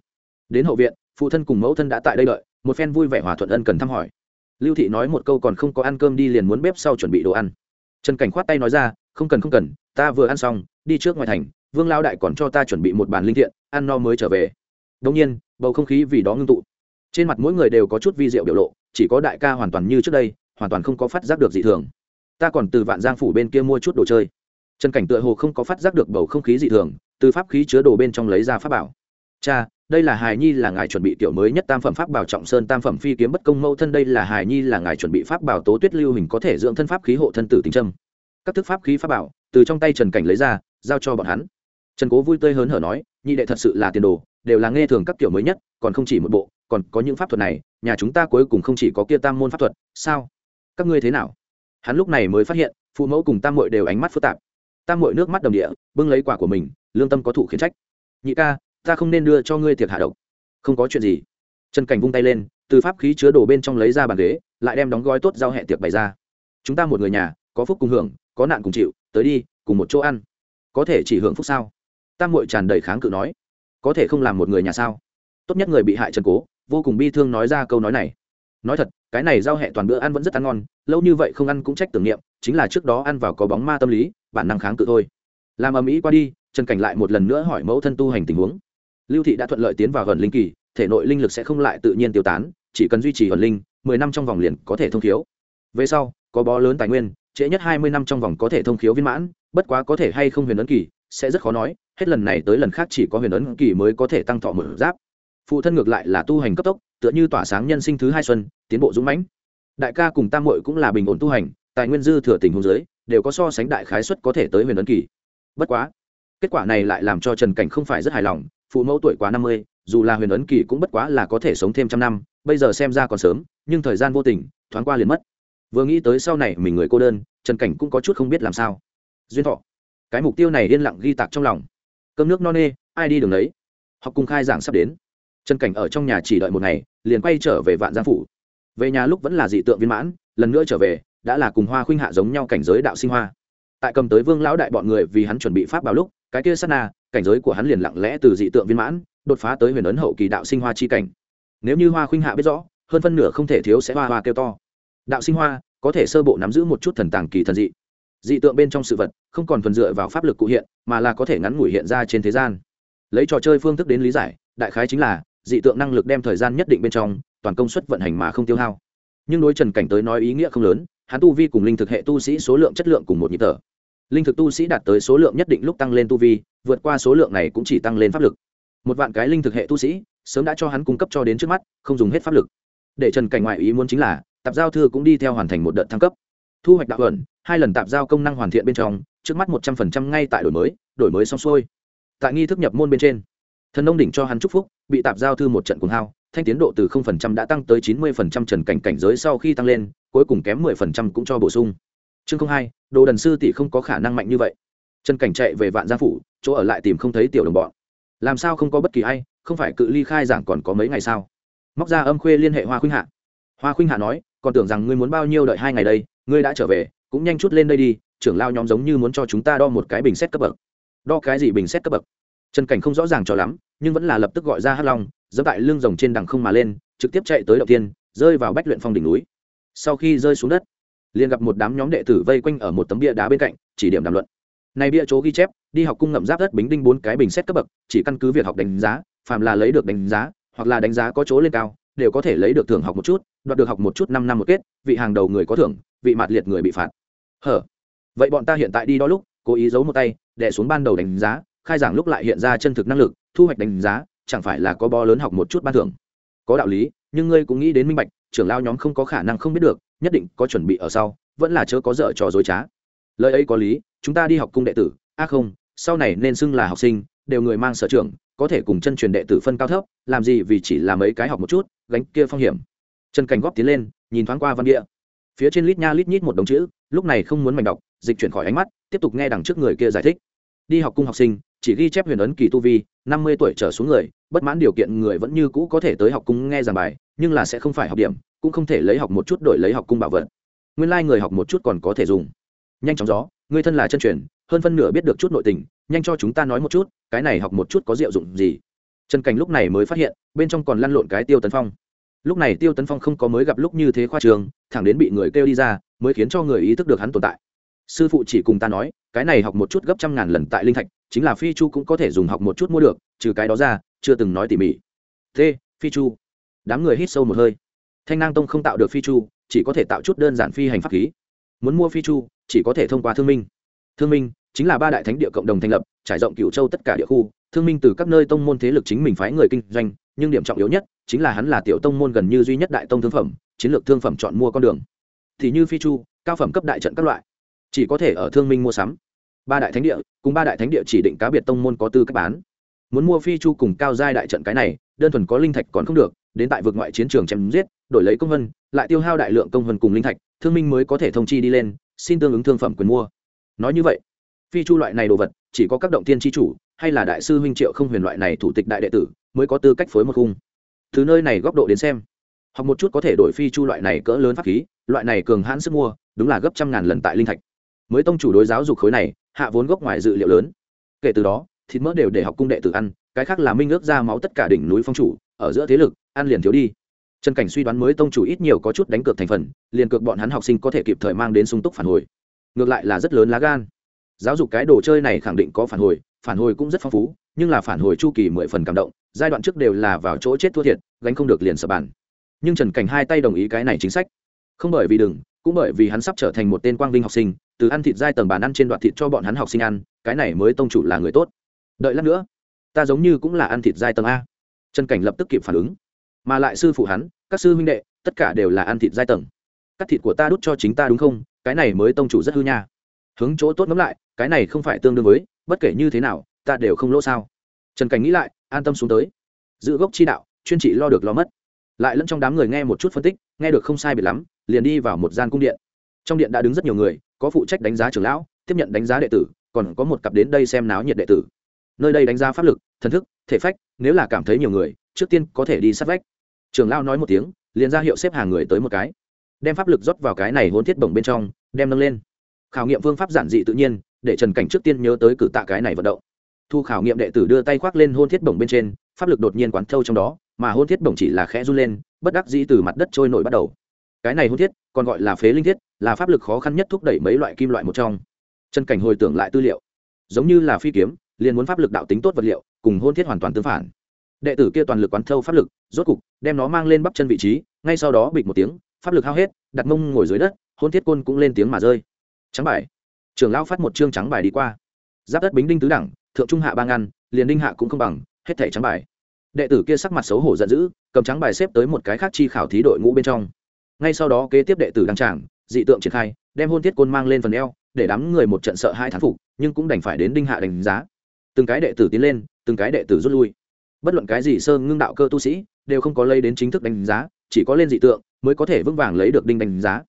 đến hậu viện, phụ thân cùng mẫu thân đã tại đây đợi, một phen vui vẻ hòa thuận ân cần thăm hỏi. Lưu thị nói một câu còn không có ăn cơm đi liền muốn bếp sau chuẩn bị đồ ăn. Trần cảnh khoát tay nói ra, không cần không cần, ta vừa ăn xong đi trước ngoài thành, vương lao đại còn cho ta chuẩn bị một bàn linh thiện, ăn no mới trở về. Đông nhiên, bầu không khí vì đó ngưng tụ. Trên mặt mỗi người đều có chút vi diệu biểu lộ, chỉ có đại ca hoàn toàn như trước đây, hoàn toàn không có phát giác được dị thường. Ta còn từ vạn giang phủ bên kia mua chút đồ chơi. Trần cảnh tựa hồ không có phát giác được bầu không khí dị thường, từ pháp khí chứa đồ bên trong lấy ra pháp bảo. Cha, đây là hài nhi là ngài chuẩn bị tiểu mới nhất tam phẩm pháp bảo trọng sơn tam phẩm phi kiếm bất công mâu thân, đây là hài nhi là ngài chuẩn bị pháp bảo tố tuyết lưu hình có thể dưỡng thân pháp khí hộ thân tử tình trâm. Các thức pháp khí pháp bảo, từ trong tay trần cảnh lấy ra giao cho bọn hắn. Trần cố vui tươi hớn hở nói, nhị đệ thật sự là tiền đồ, đều là nghe thường các kiểu mới nhất, còn không chỉ một bộ, còn có những pháp thuật này, nhà chúng ta cuối cùng không chỉ có kia tam môn pháp thuật, sao? Các ngươi thế nào? Hắn lúc này mới phát hiện, phụ mẫu cùng tam mội đều ánh mắt phức tạp. Tam mội nước mắt đồng địa, bưng lấy quả của mình, lương tâm có thủ khiến trách. Nhị ca, ta không nên đưa cho ngươi tiệc hạ độc. Không có chuyện gì. Trần cảnh vung tay lên, từ pháp khí chứa đồ bên trong lấy ra bàn ghế, lại đem đóng gói tốt giao hẹ tiệc bày ra. Chúng ta một người nhà, có phúc cùng hưởng, có nạn cùng chịu, tới đi, cùng một chỗ ăn có thể chỉ hưởng phúc sao? Tam mội tràn đầy kháng cự nói. Có thể không làm một người nhà sao? Tốt nhất người bị hại trần cố, vô cùng bi thương nói ra câu nói này. Nói thật, cái này giao hẹ toàn bữa ăn vẫn rất ăn ngon, lâu như vậy không ăn cũng trách tưởng niệm, chính là trước đó ăn vào có bóng ma tâm lý, bản năng kháng cự thôi. Làm ầm ĩ qua đi, trần cảnh lại một lần nữa hỏi mẫu thân tu hành tình huống. Lưu thị đã thuận lợi tiến vào gần linh kỳ, thể nội linh lực sẽ không lại tự nhiên tiêu tán, chỉ cần duy trì gần linh, mười năm trong vòng liền có thể thông khiếu. Về sau, có bó lớn tài nguyên, trễ nhất hai mươi năm trong vòng có thể thông khiếu viên mãn bất quá có thể hay không huyền ấn kỳ sẽ rất khó nói, hết lần này tới lần khác chỉ có huyền ấn kỳ mới có thể tăng thọ mở giáp. Phụ thân ngược lại là tu hành cấp tốc, tựa như tỏa sáng nhân sinh thứ hai xuân, tiến bộ dũng mãnh. Đại ca cùng tam muội cũng là bình ổn tu hành, tài nguyên dư thừa tình huống giới đều có so sánh đại khái suất có thể tới huyền ấn kỳ. Bất quá, kết quả này lại làm cho trần cảnh không phải rất hài lòng, phụ mẫu tuổi quá năm mươi, dù là huyền ấn kỳ cũng bất quá là có thể sống thêm trăm năm, bây giờ xem ra còn sớm, nhưng thời gian vô tình, thoáng qua liền mất. Vừa nghĩ tới sau này mình người cô đơn, trần cảnh cũng có chút không biết làm sao duyên thọ. Cái mục tiêu này yên lặng ghi tạc trong lòng. Cơm nước no nê, ai đi đường đấy học cùng khai giảng sắp đến. Trần cảnh ở trong nhà chỉ đợi một ngày, liền quay trở về vạn giang phủ. Về nhà lúc vẫn là dị tượng viên mãn, lần nữa trở về, đã là cùng hoa khuynh hạ giống nhau cảnh giới đạo sinh hoa. Tại cầm tới vương lão đại bọn người vì hắn chuẩn bị pháp bảo lúc, cái kia sát na, cảnh giới của hắn liền lặng lẽ từ dị tượng viên mãn, đột phá tới huyền ấn hậu kỳ đạo sinh hoa chi cảnh. Nếu như hoa khuynh hạ biết rõ, hơn phân nửa không thể thiếu sẽ hoa hoa kêu to. Đạo sinh hoa, có thể sơ bộ nắm giữ một chút thần tàng kỳ thần dị dị tượng bên trong sự vật không còn thuần dựa vào pháp lực cụ hiện, mà là có thể ngắn ngủi hiện ra trên thế gian. Lấy trò chơi phương thức đến lý giải, đại khái chính là, dị tượng năng lực đem thời gian nhất định bên trong, toàn công suất vận hành mà không tiêu hao. Nhưng đối trần cảnh tới nói ý nghĩa không lớn, hắn tu vi cùng linh thực hệ tu sĩ số lượng chất lượng cùng một nhịp thở. Linh thực tu sĩ đạt tới số lượng nhất định lúc tăng lên tu vi, vượt qua số lượng này cũng chỉ tăng lên pháp lực. Một vạn cái linh thực hệ tu sĩ, sớm đã cho hắn cung cấp cho đến trước mắt, không dùng hết pháp lực. Để trần cảnh ngoại ý muốn chính là, tạp giao thư cũng đi theo hoàn thành một đợt thăng cấp. Thu hoạch đạo ẩn hai lần tạp giao công năng hoàn thiện bên trong, trước mắt một trăm phần trăm ngay tại đổi mới đổi mới xong xuôi. Tại nghi thức nhập môn bên trên, thần nông đỉnh cho hắn chúc phúc, bị tạp giao thư một trận cuồng hao, thanh tiến độ từ không phần trăm đã tăng tới chín mươi phần trăm trần cảnh cảnh giới sau khi tăng lên, cuối cùng kém mười phần trăm cũng cho bổ sung. Chương không hai, đồ đần sư tỷ không có khả năng mạnh như vậy. Trần cảnh chạy về vạn gia phủ, chỗ ở lại tìm không thấy tiểu đồng bọn. Làm sao không có bất kỳ ai, không phải cự ly khai giảng còn có mấy ngày sao? Móc ra âm khuê liên hệ hoa khuynh hạ. Hoa khuynh hạ nói, còn tưởng rằng ngươi muốn bao nhiêu đợi hai ngày đây, ngươi đã trở về cũng nhanh chút lên đây đi, trưởng lao nhóm giống như muốn cho chúng ta đo một cái bình xét cấp bậc. Đo cái gì bình xét cấp bậc? Trần cảnh không rõ ràng cho lắm, nhưng vẫn là lập tức gọi ra hắc long dẫm tại lưng rồng trên đằng không mà lên, trực tiếp chạy tới đầu tiên rơi vào bách luyện phong đỉnh núi. Sau khi rơi xuống đất, liền gặp một đám nhóm đệ tử vây quanh ở một tấm bia đá bên cạnh, chỉ điểm đàm luận. Này bia chỗ ghi chép, đi học cung ngậm giáp đất bính đinh bốn cái bình xét cấp bậc, chỉ căn cứ việc học đánh giá, phàm là lấy được đánh giá, hoặc là đánh giá có chỗ lên cao, đều có thể lấy được thưởng học một chút, đoạt được học một chút năm năm một kết, vị hàng đầu người có thưởng, vị mạt liệt người bị phạt hở? Vậy bọn ta hiện tại đi đó lúc, cố ý giấu một tay đẻ xuống ban đầu đánh giá, khai giảng lúc lại hiện ra chân thực năng lực, thu hoạch đánh giá, chẳng phải là có bo lớn học một chút ban thưởng. Có đạo lý, nhưng ngươi cũng nghĩ đến minh bạch, trưởng lao nhóm không có khả năng không biết được, nhất định có chuẩn bị ở sau, vẫn là chớ có dở trò dối trá. Lời ấy có lý, chúng ta đi học cung đệ tử. A không, sau này nên xưng là học sinh, đều người mang sở trường, có thể cùng chân truyền đệ tử phân cao thấp, làm gì vì chỉ là mấy cái học một chút, gánh kia phong hiểm. Trần cảnh góp tiến lên, nhìn thoáng qua văn địa. Phía trên lít nha lít nhít một đồng chữ lúc này không muốn mảnh đọc, dịch chuyển khỏi ánh mắt, tiếp tục nghe đằng trước người kia giải thích. Đi học cung học sinh, chỉ ghi chép huyền ấn kỳ tu vi, năm mươi tuổi trở xuống người, bất mãn điều kiện người vẫn như cũ có thể tới học cung nghe giảng bài, nhưng là sẽ không phải học điểm, cũng không thể lấy học một chút đổi lấy học cung bảo vật. Nguyên lai、like、người học một chút còn có thể dùng. Nhanh chóng gió, người thân là chân truyền, hơn phân nửa biết được chút nội tình, nhanh cho chúng ta nói một chút, cái này học một chút có diệu dụng gì? Trần cảnh lúc này mới phát hiện, bên trong còn lăn lộn cái tiêu tấn phong lúc này tiêu tấn phong không có mới gặp lúc như thế khoa trường, thẳng đến bị người kêu đi ra, mới khiến cho người ý thức được hắn tồn tại. Sư phụ chỉ cùng ta nói, cái này học một chút gấp trăm ngàn lần tại linh thạch, chính là phi chu cũng có thể dùng học một chút mua được, trừ cái đó ra, chưa từng nói tỉ mỉ. Thế, phi chu? Đám người hít sâu một hơi. Thanh nang tông không tạo được phi chu, chỉ có thể tạo chút đơn giản phi hành pháp khí. Muốn mua phi chu, chỉ có thể thông qua thương minh. Thương minh chính là ba đại thánh địa cộng đồng thành lập, trải rộng cửu châu tất cả địa khu. Thương minh từ các nơi tông môn thế lực chính mình phái người kinh doanh, nhưng điểm trọng yếu nhất chính là hắn là tiểu tông môn gần như duy nhất đại tông thương phẩm, chiến lược thương phẩm chọn mua con đường. Thì như phi chu, cao phẩm cấp đại trận các loại, chỉ có thể ở thương minh mua sắm. Ba đại thánh địa, cùng ba đại thánh địa chỉ định cá biệt tông môn có tư cách bán. Muốn mua phi chu cùng cao giai đại trận cái này, đơn thuần có linh thạch còn không được, đến tại vực ngoại chiến trường chém giết, đổi lấy công vân, lại tiêu hao đại lượng công vân cùng linh thạch, thương minh mới có thể thông chi đi lên, xin tương ứng thương phẩm quyền mua. Nói như vậy, phi chu loại này đồ vật, chỉ có các động tiên tri chủ, hay là đại sư huynh triệu không huyền loại này thủ tịch đại đệ tử, mới có tư cách phối một khung từ nơi này góc độ đến xem, học một chút có thể đổi phi chu loại này cỡ lớn pháp khí, loại này cường hãn sức mua, đúng là gấp trăm ngàn lần tại linh thạch. Mới tông chủ đối giáo dục khối này, hạ vốn gốc ngoài dự liệu lớn. Kể từ đó, thịt mỡ đều để học cung đệ tử ăn, cái khác là minh ước ra máu tất cả đỉnh núi phong chủ, ở giữa thế lực, ăn liền thiếu đi. Trần cảnh suy đoán mới tông chủ ít nhiều có chút đánh cược thành phần, liền cược bọn hắn học sinh có thể kịp thời mang đến sung túc phản hồi. Ngược lại là rất lớn lá gan. Giáo dục cái đồ chơi này khẳng định có phản hồi phản hồi cũng rất phong phú nhưng là phản hồi chu kỳ mười phần cảm động, giai đoạn trước đều là vào chỗ chết thua thiệt, gánh không được liền sập bàn. Nhưng trần cảnh hai tay đồng ý cái này chính sách. Không bởi vì đừng, cũng bởi vì hắn sắp trở thành một tên quang vinh học sinh, từ ăn thịt giai tầng bàn ăn trên đoạn thịt cho bọn hắn học sinh ăn, cái này mới tông chủ là người tốt. Đợi lát nữa, ta giống như cũng là ăn thịt giai tầng a. Trần cảnh lập tức kịp phản ứng. Mà lại sư phụ hắn, các sư huynh đệ, tất cả đều là ăn thịt giai tầng. Cắt thịt của ta đút cho chính ta đúng không? Cái này mới tông chủ rất hư nha. Hướng chỗ tốt ngẫm lại, cái này không phải tương đương với, bất kể như thế nào ta đều không lỗ sao. Trần cảnh nghĩ lại, an tâm xuống tới. Giữ gốc chi đạo, chuyên trị lo được lo mất. Lại lẫn trong đám người nghe một chút phân tích, nghe được không sai biệt lắm, liền đi vào một gian cung điện. Trong điện đã đứng rất nhiều người, có phụ trách đánh giá trưởng lão, tiếp nhận đánh giá đệ tử, còn có một cặp đến đây xem náo nhiệt đệ tử. Nơi đây đánh giá pháp lực, thần thức, thể phách, nếu là cảm thấy nhiều người, trước tiên có thể đi sát vách. Trưởng lão nói một tiếng, liền ra hiệu xếp hàng người tới một cái. Đem pháp lực rót vào cái này hôn thiết bổng bên trong, đem nâng lên. Khảo nghiệm phương pháp giản dị tự nhiên, để trần cảnh trước tiên nhớ tới cử tạ cái này vận động thu khảo nghiệm đệ tử đưa tay khoác lên hôn thiết bổng bên trên, pháp lực đột nhiên quán thâu trong đó, mà hôn thiết bổng chỉ là khẽ run lên, bất đắc dĩ từ mặt đất trôi nổi bắt đầu. Cái này hôn thiết, còn gọi là phế linh thiết, là pháp lực khó khăn nhất thúc đẩy mấy loại kim loại một trong. Chân cảnh hồi tưởng lại tư liệu. Giống như là phi kiếm, liền muốn pháp lực đạo tính tốt vật liệu, cùng hôn thiết hoàn toàn tương phản. Đệ tử kia toàn lực quán thâu pháp lực, rốt cục, đem nó mang lên bắp chân vị trí, ngay sau đó bịch một tiếng, pháp lực hao hết, đặt mông ngồi dưới đất, hôn thiết côn cũng lên tiếng mà rơi. Trắng bài. Trưởng lao phát một chương trắng bài đi qua. Giáp đất bính đinh tứ đẳng thượng trung hạ ba ngăn liền đinh hạ cũng không bằng, hết thẻ trắng bài. Đệ tử kia sắc mặt xấu hổ giận dữ, cầm trắng bài xếp tới một cái khác chi khảo thí đội ngũ bên trong. Ngay sau đó kế tiếp đệ tử đăng tràng, dị tượng triển khai, đem hôn thiết côn mang lên phần eo, để đám người một trận sợ hai thán phục, nhưng cũng đành phải đến đinh hạ đánh giá. Từng cái đệ tử tiến lên, từng cái đệ tử rút lui. Bất luận cái gì sơ ngưng đạo cơ tu sĩ, đều không có lấy đến chính thức đánh giá, chỉ có lên dị tượng mới có thể vững vàng lấy được đinh đánh giá.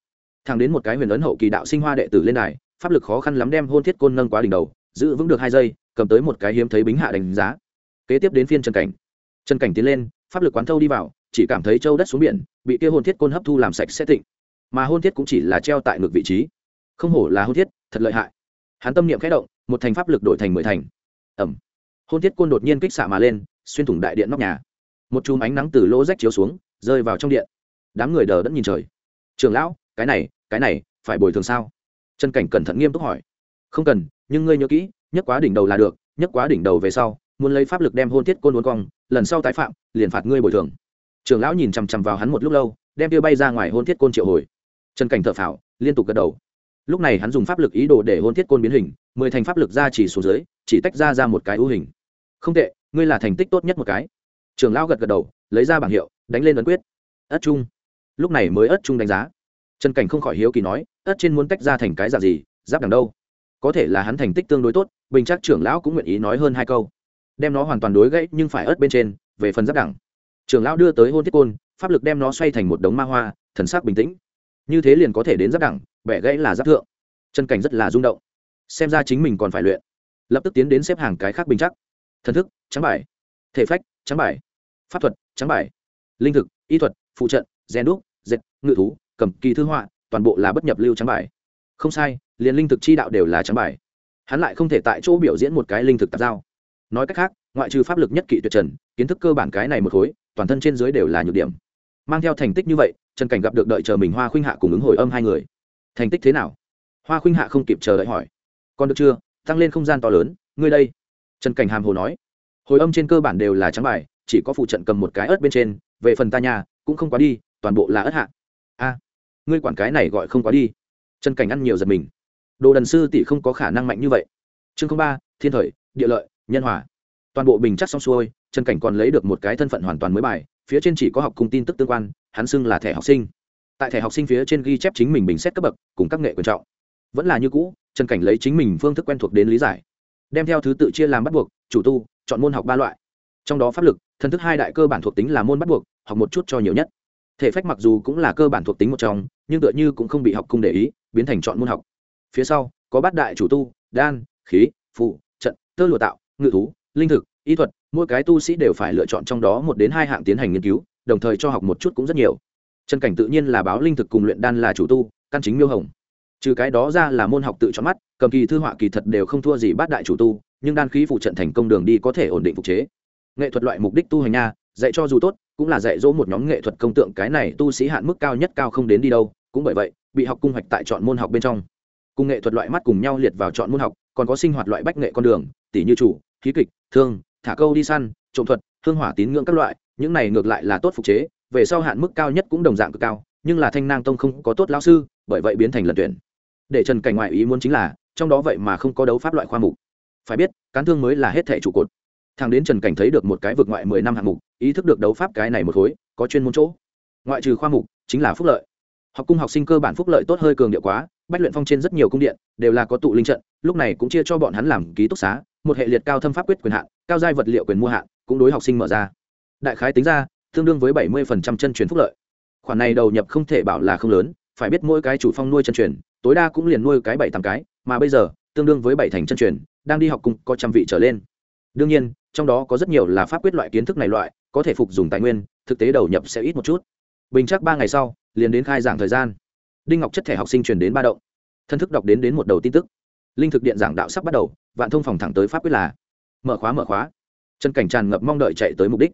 Thẳng đến một cái huyền ấn hậu kỳ đạo sinh hoa đệ tử lên đài, pháp lực khó khăn lắm đem hôn thiết côn nâng quá đỉnh đầu giữ vững được hai giây, cầm tới một cái hiếm thấy bính hạ đánh giá. Kế tiếp đến phiên trần cảnh. Trần cảnh tiến lên, pháp lực quán thâu đi vào, chỉ cảm thấy châu đất xuống biển, bị kia hôn thiết côn hấp thu làm sạch sẽ tịnh. Mà hôn thiết cũng chỉ là treo tại ngược vị trí. Không hổ là hôn thiết, thật lợi hại. Hắn tâm niệm khẽ động, một thành pháp lực đổi thành mười thành. Ẩm. Hôn thiết côn đột nhiên kích xạ mà lên, xuyên thủng đại điện nóc nhà. Một chùm ánh nắng từ lỗ rách chiếu xuống, rơi vào trong điện. Đám người đờ đẫn nhìn trời. Trường lão, cái này cái này, phải bồi thường sao? Trần cảnh cẩn thận nghiêm túc hỏi. Không cần nhưng ngươi nhớ kỹ, nhất quá đỉnh đầu là được, nhất quá đỉnh đầu về sau, muốn lấy pháp lực đem hôn thiết côn uốn cong, lần sau tái phạm, liền phạt ngươi bồi thường. Trường lão nhìn chằm chằm vào hắn một lúc lâu, đem tiêu bay ra ngoài hôn thiết côn triệu hồi. Trần cảnh thợ phào, liên tục gật đầu. Lúc này hắn dùng pháp lực ý đồ để hôn thiết côn biến hình, mười thành pháp lực ra chỉ xuống dưới, chỉ tách ra ra một cái ưu hình. Không tệ, ngươi là thành tích tốt nhất một cái. Trường lão gật gật đầu, lấy ra bảng hiệu, đánh lên ấn quyết. Ất trung. Lúc này mới ất trung đánh giá. Trần cảnh không khỏi hiếu kỳ nói, ất trên muốn tách ra thành cái dạng gì, giáp đằng đâu? Có thể là hắn thành tích tương đối tốt, bình chắc trưởng lão cũng nguyện ý nói hơn hai câu. Đem nó hoàn toàn đối gãy nhưng phải ớt bên trên, về phần giáp đẳng. Trưởng lão đưa tới hôn thiết côn, pháp lực đem nó xoay thành một đống ma hoa, thần sắc bình tĩnh. Như thế liền có thể đến giáp đẳng, bẻ gãy là giáp thượng. Chân cảnh rất là rung động. Xem ra chính mình còn phải luyện. Lập tức tiến đến xếp hàng cái khác bình chắc thần thức, trắng bài. Thể phách, trắng bài. Pháp thuật, trắng bài. Linh thực, y thuật, phụ trận gen đúc, dệt, ngự thú, cầm kỳ thư họa, toàn bộ là bất nhập lưu trắng bài không sai, liền linh thực chi đạo đều là trắng bài. Hắn lại không thể tại chỗ biểu diễn một cái linh thực tạp giao. Nói cách khác, ngoại trừ pháp lực nhất kỵ tuyệt trần, kiến thức cơ bản cái này một khối, toàn thân trên dưới đều là nhược điểm. Mang theo thành tích như vậy, trần cảnh gặp được đợi chờ mình hoa khuynh hạ cùng ứng hồi âm hai người. Thành tích thế nào? Hoa khuynh hạ không kịp chờ đợi hỏi. Còn được chưa? Tăng lên không gian to lớn, ngươi đây. Trần cảnh hàm hồ nói. Hồi âm trên cơ bản đều là trắng bài, chỉ có phụ trận cầm một cái ớt bên trên, về phần ta nhà cũng không quá đi, toàn bộ là ớt hạ. A, ngươi quản cái này gọi không quá đi trần cảnh ăn nhiều giật mình. Đồ đần sư tỷ không có khả năng mạnh như vậy. Chương ba, thiên thời, địa lợi, nhân hòa. Toàn bộ bình chắc xong xuôi, trần cảnh còn lấy được một cái thân phận hoàn toàn mới bài, phía trên chỉ có học cùng tin tức tương quan, hắn xưng là thẻ học sinh. Tại thẻ học sinh phía trên ghi chép chính mình bình xét cấp bậc, cùng các nghệ quan trọng. Vẫn là như cũ, trần cảnh lấy chính mình phương thức quen thuộc đến lý giải. Đem theo thứ tự chia làm bắt buộc, chủ tu, chọn môn học ba loại. Trong đó pháp lực, thần thức hai đại cơ bản thuộc tính là môn bắt buộc, học một chút cho nhiều nhất. Thể phách mặc dù cũng là cơ bản thuộc tính một trong, nhưng tựa như cũng không bị học cung để ý biến thành chọn môn học. Phía sau, có bát đại chủ tu, đan, khí phụ trận, tơ lụa tạo, ngự thú, linh thực, y thuật, mỗi cái tu sĩ đều phải lựa chọn trong đó một đến hai hạng tiến hành nghiên cứu, đồng thời cho học một chút cũng rất nhiều. Trần cảnh tự nhiên là báo linh thực cùng luyện đan là chủ tu, căn chính miêu hồng. Trừ cái đó ra là môn học tự chọn mắt, cầm kỳ thư họa kỳ thật đều không thua gì bát đại chủ tu, nhưng đan khí phụ trận thành công đường đi có thể ổn định phục chế. Nghệ thuật loại mục đích tu hành nha, dạy cho dù tốt, cũng là dạy dỗ một nhóm nghệ thuật công tượng, cái này tu sĩ hạn mức cao nhất cao không đến đi đâu, cũng bởi vậy bị học cung hoạch tại chọn môn học bên trong. Cùng nghệ thuật loại mắt cùng nhau liệt vào chọn môn học, còn có sinh hoạt loại bách nghệ con đường tỷ như chủ, khí kịch, thương, thả câu đi săn, trộm thuật, hương hỏa tín ngưỡng các loại, những này ngược lại là tốt phục chế, về sau hạn mức cao nhất cũng đồng dạng cực cao, nhưng là thanh nang tông không có tốt lao sư, bởi vậy biến thành lần tuyển. Để trần cảnh ngoại ý muốn chính là, trong đó vậy mà không có đấu pháp loại khoa mục. Phải biết, cán thương mới là hết thẻ trụ cột. Thằng đến trần cảnh thấy được một cái vượt ngoại mười năm hạng mục, ý thức được đấu pháp cái này một khối, có chuyên môn chỗ. Ngoại trừ khoa mục, chính là phúc lợi học cung học sinh cơ bản phúc lợi tốt hơi cường điệu quá, bách luyện phong trên rất nhiều cung điện đều là có tụ linh trận, lúc này cũng chia cho bọn hắn làm ký túc xá, một hệ liệt cao thâm pháp quyết quyền hạn, cao giai vật liệu quyền mua hạn, cũng đối học sinh mở ra. Đại khái tính ra, tương đương với bảy mươi chân truyền phúc lợi. Khoản này đầu nhập không thể bảo là không lớn, phải biết mỗi cái chủ phong nuôi chân truyền, tối đa cũng liền nuôi cái bảy tám cái, mà bây giờ, tương đương với bảy thành chân truyền, đang đi học cùng có trăm vị trở lên. Đương nhiên, trong đó có rất nhiều là pháp quyết loại kiến thức này loại, có thể phục dùng tài nguyên, thực tế đầu nhập sẽ ít một chút. Bình chắc ba ngày sau liền đến khai giảng thời gian. Đinh ngọc chất thẻ học sinh truyền đến ba động. Thân thức đọc đến đến một đầu tin tức. Linh thực điện giảng đạo sắp bắt đầu, vạn thông phòng thẳng tới pháp quyết là. Mở khóa mở khóa. Chân cảnh tràn ngập mong đợi chạy tới mục đích.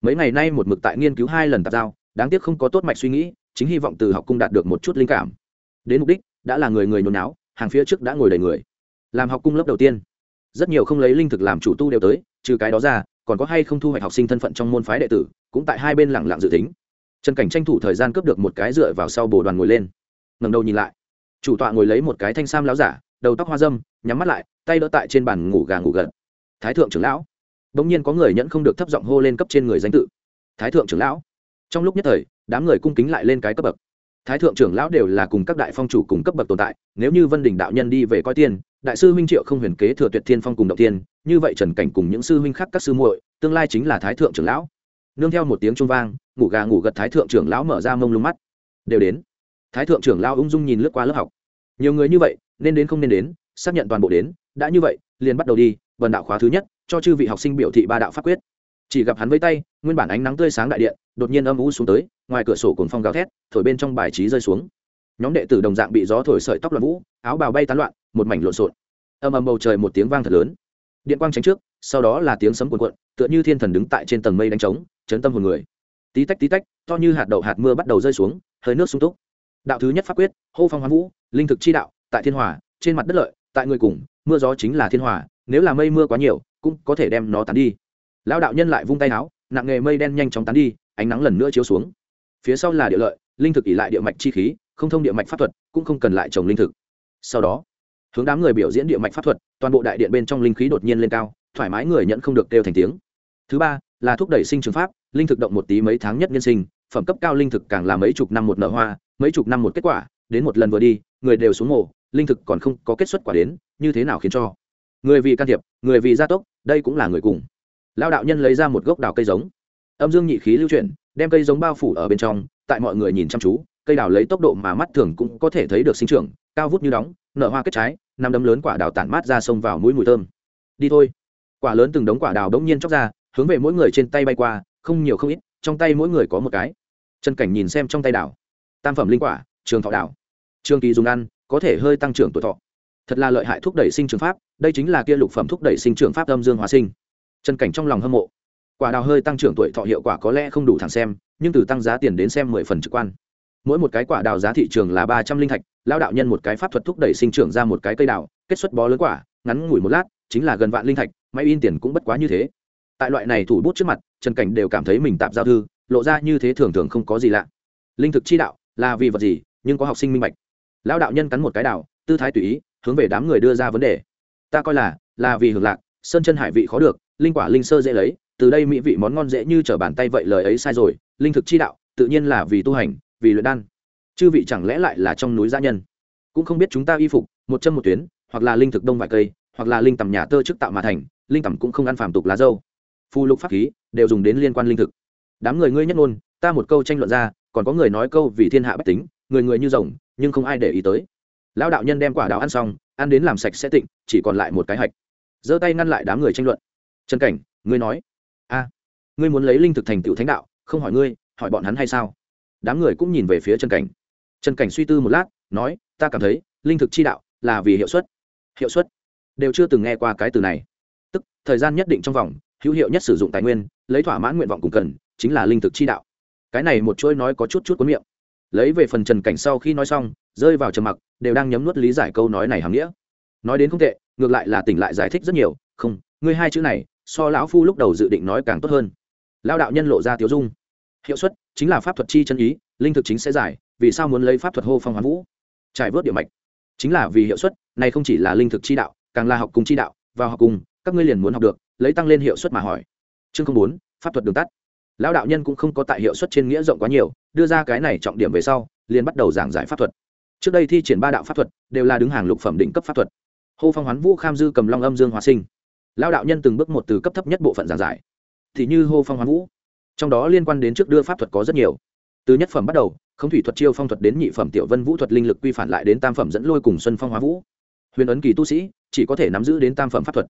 Mấy ngày nay một mực tại nghiên cứu hai lần tạp giao, đáng tiếc không có tốt mạch suy nghĩ, chính hy vọng từ học cung đạt được một chút linh cảm. Đến mục đích, đã là người người nôn náo, hàng phía trước đã ngồi đầy người. Làm học cung lớp đầu tiên. Rất nhiều không lấy linh thực làm chủ tu đều tới, trừ cái đó ra, còn có hay không thu hoạch học sinh thân phận trong môn phái đệ tử, cũng tại hai bên lẳng lặng dự tính trần cảnh tranh thủ thời gian cướp được một cái dựa vào sau bồ đoàn ngồi lên. Ngầm đầu nhìn lại. Chủ tọa ngồi lấy một cái thanh sam láo giả, đầu tóc hoa dâm, nhắm mắt lại, tay đỡ tại trên bàn ngủ gà ngủ gật. Thái thượng trưởng lão. Bỗng nhiên có người nhẫn không được thấp giọng hô lên cấp trên người danh tự. Thái thượng trưởng lão. Trong lúc nhất thời, đám người cung kính lại lên cái cấp bậc. Thái thượng trưởng lão đều là cùng các đại phong chủ cùng cấp bậc tồn tại, nếu như vân đình đạo nhân đi về coi tiên, đại sư huynh triệu không huyền kế thừa tuyệt thiên phong cùng động tiên như vậy trần cảnh cùng những sư huynh khác các sư muội, tương lai chính là thái thượng trưởng lão nương theo một tiếng trung vang, ngủ gà ngủ gật thái thượng trưởng lão mở ra mông lung mắt. Đều đến. Thái thượng trưởng lão ung dung nhìn lướt qua lớp học. Nhiều người như vậy, nên đến không nên đến, xác nhận toàn bộ đến, đã như vậy, liền bắt đầu đi, vần đạo khóa thứ nhất, cho chư vị học sinh biểu thị ba đạo pháp quyết. Chỉ gặp hắn với tay, nguyên bản ánh nắng tươi sáng đại điện, đột nhiên âm u xuống tới, ngoài cửa sổ cồn phong gào thét, thổi bên trong bài trí rơi xuống. Nhóm đệ tử đồng dạng bị gió thổi sợi tóc loạn vũ, áo bào bay tán loạn, một mảnh lộn xộn. Âm âm bầu trời một tiếng vang thật lớn. Điện quang tránh trước sau đó là tiếng sấm cuồn cuộn, tựa như thiên thần đứng tại trên tầng mây đánh trống, chấn tâm hồn người. Tí tách tí tách, to như hạt đậu hạt mưa bắt đầu rơi xuống, hơi nước sung túc. Đạo thứ nhất pháp quyết, hô phong hoán vũ, linh thực chi đạo, tại thiên hòa, trên mặt đất lợi, tại người cùng, mưa gió chính là thiên hòa, nếu là mây mưa quá nhiều, cũng có thể đem nó tán đi. Lão đạo nhân lại vung tay áo, nặng nghề mây đen nhanh chóng tán đi, ánh nắng lần nữa chiếu xuống. Phía sau là địa lợi, linh thực ỉ lại địa mạch chi khí, không thông địa mạch pháp thuật, cũng không cần lại trồng linh thực. Sau đó, hướng đám người biểu diễn địa mạch pháp thuật, toàn bộ đại điện bên trong linh khí đột nhiên lên cao thoải mái người nhận không được kêu thành tiếng. Thứ ba, là thúc đẩy sinh trường pháp, linh thực động một tí mấy tháng nhất nhân sinh, phẩm cấp cao linh thực càng là mấy chục năm một nở hoa, mấy chục năm một kết quả, đến một lần vừa đi, người đều xuống mồ, linh thực còn không có kết xuất quả đến, như thế nào khiến cho? Người vì can thiệp, người vì gia tốc, đây cũng là người cùng. Lao đạo nhân lấy ra một gốc đào cây giống. Âm dương nhị khí lưu chuyển, đem cây giống bao phủ ở bên trong, tại mọi người nhìn chăm chú, cây đào lấy tốc độ mà mắt thường cũng có thể thấy được sinh trưởng, cao vút như đóng, nở hoa kết trái, năm đấm lớn quả đào tản mát ra sông vào mũi mùi thơm. Đi thôi quả lớn từng đống quả đào đống nhiên chóc ra, hướng về mỗi người trên tay bay qua, không nhiều không ít, trong tay mỗi người có một cái. Trần cảnh nhìn xem trong tay đào. Tam phẩm linh quả, trường thọ đào. Trường kỳ dùng ăn, có thể hơi tăng trưởng tuổi thọ. Thật là lợi hại thúc đẩy sinh trường pháp, đây chính là kia lục phẩm thúc đẩy sinh trưởng pháp âm dương hóa sinh. Trần cảnh trong lòng hâm mộ. Quả đào hơi tăng trưởng tuổi thọ hiệu quả có lẽ không đủ thẳng xem, nhưng từ tăng giá tiền đến xem mười phần trực quan. Mỗi một cái quả đào giá thị trường là ba trăm linh thạch lao đạo nhân một cái pháp thuật thúc đẩy sinh trưởng ra một cái cây đào, kết xuất bó lớn quả, ngắn ngủi một lát, chính là gần vạn linh thạch máy in tiền cũng bất quá như thế. Tại loại này thủ bút trước mặt trần cảnh đều cảm thấy mình tạp giao thư lộ ra như thế thường thường không có gì lạ. Linh thực chi đạo là vì vật gì nhưng có học sinh minh bạch. Lão đạo nhân cắn một cái đạo, tư thái tùy ý hướng về đám người đưa ra vấn đề. Ta coi là là vì hưởng lạc sơn chân hải vị khó được linh quả linh sơ dễ lấy từ đây mỹ vị món ngon dễ như trở bàn tay vậy lời ấy sai rồi linh thực chi đạo tự nhiên là vì tu hành vì luyện đan. Chư vị chẳng lẽ lại là trong núi gia nhân? Cũng không biết chúng ta y phục một chân một tuyến hoặc là linh thực đông vài cây hoặc là linh tầm nhà tơ chức tạo mà thành linh tẩm cũng không ăn phàm tục lá dâu. Phù lục pháp khí đều dùng đến liên quan linh thực. Đám người ngươi nhất ngôn, ta một câu tranh luận ra, còn có người nói câu vì thiên hạ bách tính, người người như rồng, nhưng không ai để ý tới. Lão đạo nhân đem quả đào ăn xong, ăn đến làm sạch sẽ tịnh, chỉ còn lại một cái hạch. Giơ tay ngăn lại đám người tranh luận. Trần cảnh, ngươi nói. A, ngươi muốn lấy linh thực thành tựu thánh đạo, không hỏi ngươi, hỏi bọn hắn hay sao? Đám người cũng nhìn về phía trần cảnh. Trần cảnh suy tư một lát, nói, ta cảm thấy, linh thực chi đạo là vì hiệu suất. Hiệu suất. Đều chưa từng nghe qua cái từ này thời gian nhất định trong vòng, hữu hiệu nhất sử dụng tài nguyên, lấy thỏa mãn nguyện vọng cùng cần, chính là linh thực chi đạo. Cái này một chuỗi nói có chút chút cuốn miệng. Lấy về phần trần cảnh sau khi nói xong, rơi vào trầm mặc, đều đang nhấm nuốt lý giải câu nói này hàm nghĩa. Nói đến không tệ, ngược lại là tỉnh lại giải thích rất nhiều, không, ngươi hai chữ này, so lão phu lúc đầu dự định nói càng tốt hơn. Lao đạo nhân lộ ra tiếu dung. Hiệu suất, chính là pháp thuật chi chân ý, linh thực chính sẽ giải, vì sao muốn lấy pháp thuật hô phong hoán vũ? Trải vớt địa mạch. Chính là vì hiệu suất, này không chỉ là linh thực chi đạo, càng là học cùng chi đạo, vào học cùng các ngươi liền muốn học được, lấy tăng lên hiệu suất mà hỏi. Chương không bốn, pháp thuật đường tắt. Lão đạo nhân cũng không có tại hiệu suất trên nghĩa rộng quá nhiều, đưa ra cái này trọng điểm về sau, liền bắt đầu giảng giải pháp thuật. Trước đây thi triển ba đạo pháp thuật, đều là đứng hàng lục phẩm đỉnh cấp pháp thuật. Hô phong hoán vũ, kham dư cầm long âm dương hòa sinh. Lão đạo nhân từng bước một từ cấp thấp nhất bộ phận giảng giải. Thì như hô phong hoán vũ. Trong đó liên quan đến trước đưa pháp thuật có rất nhiều. Từ nhất phẩm bắt đầu không thủy thuật chiêu phong thuật đến nhị phẩm tiểu vân vũ thuật linh lực quy phản lại đến tam phẩm dẫn lôi cùng xuân phong hóa vũ. Huyền ấn kỳ tu sĩ, chỉ có thể nắm giữ đến tam phẩm pháp thuật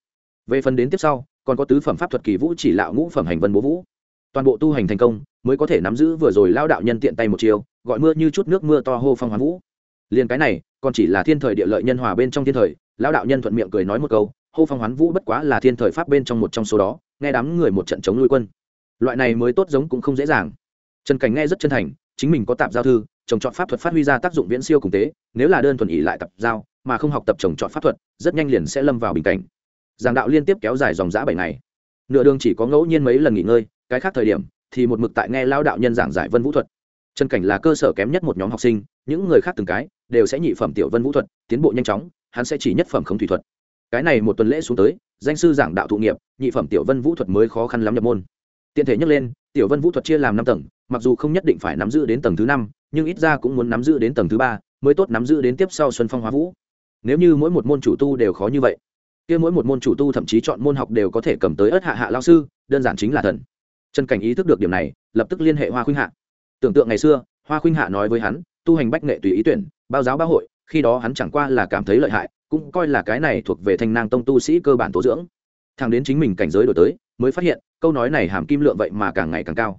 về phần đến tiếp sau, còn có tứ phẩm pháp thuật kỳ vũ chỉ lạo ngũ phẩm hành vân bố vũ. Toàn bộ tu hành thành công, mới có thể nắm giữ vừa rồi lao đạo nhân tiện tay một chiều gọi mưa như chút nước mưa to hô phong hoán vũ. Liền cái này, còn chỉ là thiên thời địa lợi nhân hòa bên trong thiên thời, lao đạo nhân thuận miệng cười nói một câu, hô phong hoán vũ bất quá là thiên thời pháp bên trong một trong số đó, nghe đám người một trận chống nuôi quân. Loại này mới tốt giống cũng không dễ dàng. Trần cảnh nghe rất chân thành, chính mình có tạp giao thư, trồng trọt pháp thuật phát huy ra tác dụng viễn siêu cùng tế, nếu là đơn thuần ỉ lại tập giao, mà không học tập trồng trọt pháp thuật, rất nhanh liền sẽ lâm vào bình cảnh giảng đạo liên tiếp kéo dài dòng dã bảy ngày. Nửa đường chỉ có ngẫu nhiên mấy lần nghỉ ngơi, cái khác thời điểm thì một mực tại nghe lao đạo nhân giảng giải vân vũ thuật. Trần cảnh là cơ sở kém nhất một nhóm học sinh, những người khác từng cái đều sẽ nhị phẩm tiểu vân vũ thuật, tiến bộ nhanh chóng, hắn sẽ chỉ nhất phẩm không thủy thuật. Cái này một tuần lễ xuống tới, danh sư giảng đạo thụ nghiệp, nhị phẩm tiểu vân vũ thuật mới khó khăn lắm nhập môn. Tiện thể nhắc lên, tiểu vân vũ thuật chia làm năm tầng, mặc dù không nhất định phải nắm giữ đến tầng thứ năm, nhưng ít ra cũng muốn nắm giữ đến tầng thứ ba, mới tốt nắm giữ đến tiếp sau xuân phong hóa vũ. Nếu như mỗi một môn chủ tu đều khó như vậy kia mỗi một môn chủ tu thậm chí chọn môn học đều có thể cầm tới ớt hạ hạ lao sư, đơn giản chính là thần. Trần cảnh ý thức được điểm này, lập tức liên hệ hoa khuynh hạ. Tưởng tượng ngày xưa, hoa khuynh hạ nói với hắn, tu hành bách nghệ tùy ý tuyển, bao giáo bao hội, khi đó hắn chẳng qua là cảm thấy lợi hại, cũng coi là cái này thuộc về thanh nang tông tu sĩ cơ bản tố dưỡng. Thằng đến chính mình cảnh giới đổi tới, mới phát hiện, câu nói này hàm kim lượng vậy mà càng ngày càng cao.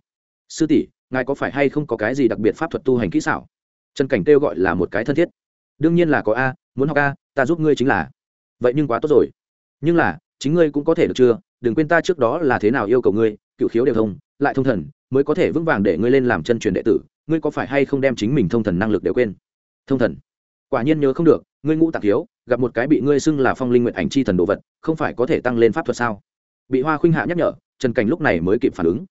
Sư tỷ, ngài có phải hay không có cái gì đặc biệt pháp thuật tu hành kỹ xảo? Trần cảnh kêu gọi là một cái thân thiết. Đương nhiên là có a, muốn học a, ta giúp ngươi chính là vậy nhưng quá tốt rồi. Nhưng là, chính ngươi cũng có thể được chưa? Đừng quên ta trước đó là thế nào yêu cầu ngươi, cựu khiếu đều thông, lại thông thần, mới có thể vững vàng để ngươi lên làm chân truyền đệ tử. Ngươi có phải hay không đem chính mình thông thần năng lực đều quên? Thông thần? Quả nhiên nhớ không được, ngươi ngũ tạc thiếu, gặp một cái bị ngươi xưng là phong linh nguyện ảnh chi thần đồ vật, không phải có thể tăng lên pháp thuật sao? Bị hoa khuynh hạ nhắc nhở, trần cảnh lúc này mới kịp phản ứng.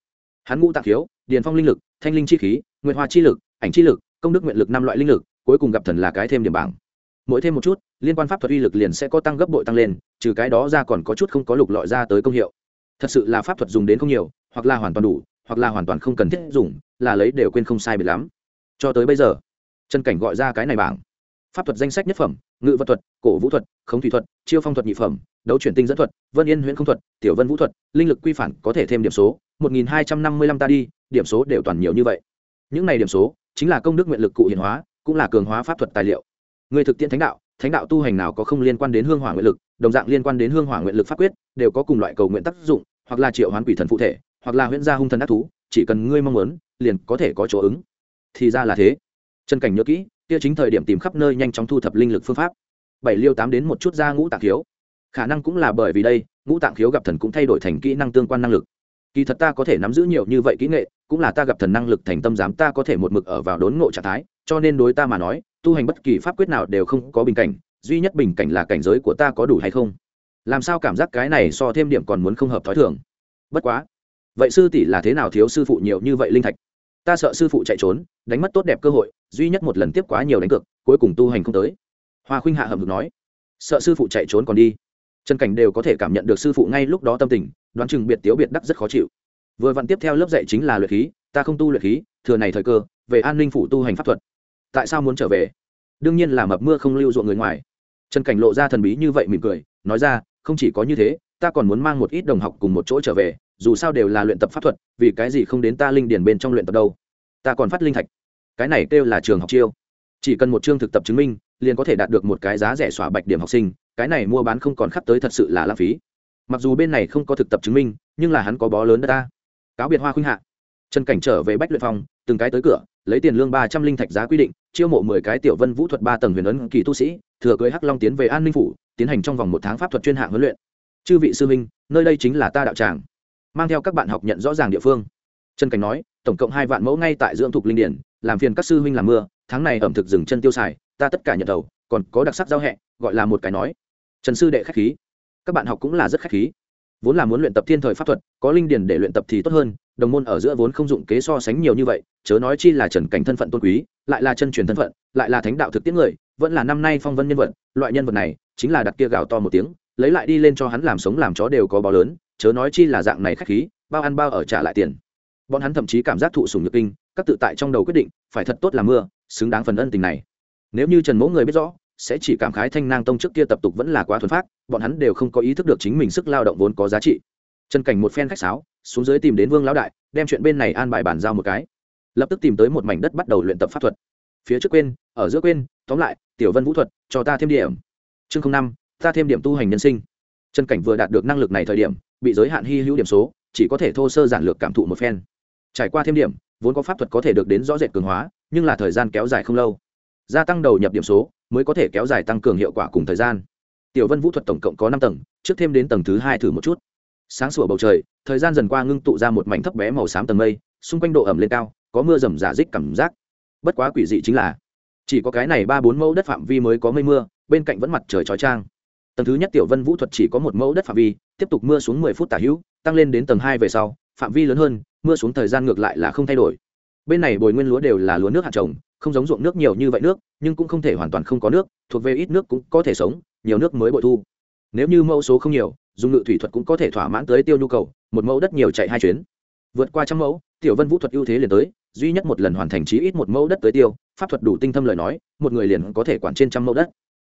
Hắn ngũ tạc thiếu, điền phong linh lực, thanh linh chi khí nguyện hoa chi lực, ảnh chi lực, công đức nguyện lực năm loại linh lực, cuối cùng gặp thần là cái thêm điểm bảng mỗi thêm một chút, liên quan pháp thuật uy lực liền sẽ có tăng gấp bội tăng lên, trừ cái đó ra còn có chút không có lục lọi ra tới công hiệu. Thật sự là pháp thuật dùng đến không nhiều, hoặc là hoàn toàn đủ, hoặc là hoàn toàn không cần thiết dùng, là lấy đều quên không sai biệt lắm. Cho tới bây giờ trần cảnh gọi ra cái này bảng. Pháp thuật danh sách nhất phẩm, ngự vật thuật, cổ vũ thuật, khống thủy thuật, chiêu phong thuật nhị phẩm, đấu chuyển tinh dẫn thuật, vân yên huyễn không thuật, tiểu vân vũ thuật, linh lực quy phản có thể thêm điểm số, một nghìn hai trăm năm mươi lăm ta đi, điểm số đều toàn nhiều như vậy. Những này điểm số chính là công đức nguyện lực cụ hiện hóa, cũng là cường hóa pháp thuật tài liệu người thực tiễn thánh đạo thánh đạo tu hành nào có không liên quan đến hương hỏa nguyện lực, đồng dạng liên quan đến hương hỏa nguyện lực pháp quyết, đều có cùng loại cầu nguyện tác dụng, hoặc là triệu hoán quỷ thần phụ thể, hoặc là huyễn gia hung thần ác thú, chỉ cần ngươi mong muốn, liền có thể có chỗ ứng. Thì ra là thế. Trần cảnh nhớ kỹ, kia chính thời điểm tìm khắp nơi nhanh chóng thu thập linh lực phương pháp. Bảy liêu tám đến một chút ra ngũ tạng khiếu. Khả năng cũng là bởi vì đây, ngũ tạng khiếu gặp thần cũng thay đổi thành kỹ năng tương quan năng lực. Kỳ thật ta có thể nắm giữ nhiều như vậy kỹ nghệ, cũng là ta gặp thần năng lực thành tâm dám ta có thể một mực ở vào đốn ngộ trạng thái, cho nên đối ta mà nói tu hành bất kỳ pháp quyết nào đều không có bình cảnh, duy nhất bình cảnh là cảnh giới của ta có đủ hay không? Làm sao cảm giác cái này so thêm điểm còn muốn không hợp thói thường? Bất quá. Vậy sư tỷ là thế nào thiếu sư phụ nhiều như vậy linh thạch? Ta sợ sư phụ chạy trốn, đánh mất tốt đẹp cơ hội, duy nhất một lần tiếp quá nhiều đánh cược, cuối cùng tu hành không tới. Hoa khuynh hạ hầm hực nói. Sợ sư phụ chạy trốn còn đi. Trần cảnh đều có thể cảm nhận được sư phụ ngay lúc đó tâm tình, đoán chừng biệt tiếu biệt đắc rất khó chịu. Vừa vặn tiếp theo lớp dạy chính là luyện khí, ta không tu luyện khí, thừa này thời cơ, về an ninh phủ tu hành pháp thuật tại sao muốn trở về? Đương nhiên là mập mưa không lưu ruộng người ngoài. Trần cảnh lộ ra thần bí như vậy mỉm cười, nói ra, không chỉ có như thế, ta còn muốn mang một ít đồng học cùng một chỗ trở về, dù sao đều là luyện tập pháp thuật, vì cái gì không đến ta linh điển bên trong luyện tập đâu. Ta còn phát linh thạch. Cái này kêu là trường học chiêu. Chỉ cần một chương thực tập chứng minh, liền có thể đạt được một cái giá rẻ xóa bạch điểm học sinh, cái này mua bán không còn khắp tới thật sự là lãng phí. Mặc dù bên này không có thực tập chứng minh, nhưng là hắn có bó lớn đất ta. Cáo biệt hoa khuynh hạ. Trần cảnh trở về bách luyện phòng từng cái tới cửa, lấy tiền lương ba trăm linh thạch giá quy định, chiêu mộ mười cái tiểu vân vũ thuật ba tầng huyền ấn kỳ tu sĩ, thừa cưới hắc long tiến về an ninh phủ, tiến hành trong vòng một tháng pháp thuật chuyên hạng huấn luyện. Chư vị sư minh nơi đây chính là ta đạo tràng. Mang theo các bạn học nhận rõ ràng địa phương. Trần cảnh nói, tổng cộng hai vạn mẫu ngay tại dưỡng thục linh điển, làm phiền các sư huynh làm mưa, tháng này ẩm thực dừng chân tiêu xài, ta tất cả nhận đầu, còn có đặc sắc giao hẹ, gọi là một cái nói. Trần sư đệ khách khí. Các bạn học cũng là rất khách khí. Vốn là muốn luyện tập thiên thời pháp thuật, có linh điển để luyện tập thì tốt hơn đồng môn ở giữa vốn không dụng kế so sánh nhiều như vậy, chớ nói chi là trần cảnh thân phận tôn quý, lại là chân truyền thân phận, lại là thánh đạo thực tiễn người, vẫn là năm nay phong vân nhân vật, loại nhân vật này, chính là đặt kia gào to một tiếng, lấy lại đi lên cho hắn làm sống làm chó đều có báo lớn, chớ nói chi là dạng này khách khí, bao ăn bao ở trả lại tiền. Bọn hắn thậm chí cảm giác thụ sùng nhược kinh, các tự tại trong đầu quyết định, phải thật tốt làm mưa, xứng đáng phần ân tình này. Nếu như trần mỗ người biết rõ, sẽ chỉ cảm khái thanh nang tông trước kia tập tục vẫn là quá thuần phát bọn hắn đều không có ý thức được chính mình sức lao động vốn có giá trị trần cảnh một phen khách sáo, xuống dưới tìm đến vương lão đại, đem chuyện bên này an bài bàn giao một cái. Lập tức tìm tới một mảnh đất bắt đầu luyện tập pháp thuật. Phía trước quên, ở giữa quên, tóm lại, tiểu vân vũ thuật, cho ta thêm điểm. Chương năm, ta thêm điểm tu hành nhân sinh. Trần cảnh vừa đạt được năng lực này thời điểm, bị giới hạn hy hữu điểm số, chỉ có thể thô sơ giản lược cảm thụ một phen. Trải qua thêm điểm, vốn có pháp thuật có thể được đến rõ rệt cường hóa, nhưng là thời gian kéo dài không lâu. Gia tăng đầu nhập điểm số, mới có thể kéo dài tăng cường hiệu quả cùng thời gian. Tiểu vân vũ thuật tổng cộng có năm tầng, trước thêm đến tầng thứ hai thử một chút sáng sủa bầu trời, thời gian dần qua ngưng tụ ra một mảnh thấp bé màu xám tầng mây, xung quanh độ ẩm lên cao, có mưa rầm giả dích cảm giác. Bất quá quỷ dị chính là, chỉ có cái này ba bốn mẫu đất phạm vi mới có mây mưa, bên cạnh vẫn mặt trời trói trang tầng thứ nhất tiểu vân vũ thuật chỉ có một mẫu đất phạm vi, tiếp tục mưa xuống mười phút tả hữu, tăng lên đến tầng hai về sau, phạm vi lớn hơn, mưa xuống thời gian ngược lại là không thay đổi. Bên này bồi nguyên lúa đều là lúa nước hạt trồng, không giống ruộng nước nhiều như vậy nước, nhưng cũng không thể hoàn toàn không có nước, thuộc về ít nước cũng có thể sống, nhiều nước mới bội thu. Nếu như mẫu số không nhiều dùng ngự thủy thuật cũng có thể thỏa mãn tới tiêu nhu cầu, một mẫu đất nhiều chạy hai chuyến. Vượt qua trăm mẫu, tiểu vân vũ thuật ưu thế liền tới, duy nhất một lần hoàn thành chí ít một mẫu đất tới tiêu, pháp thuật đủ tinh thâm lời nói, một người liền có thể quản trên trăm mẫu đất.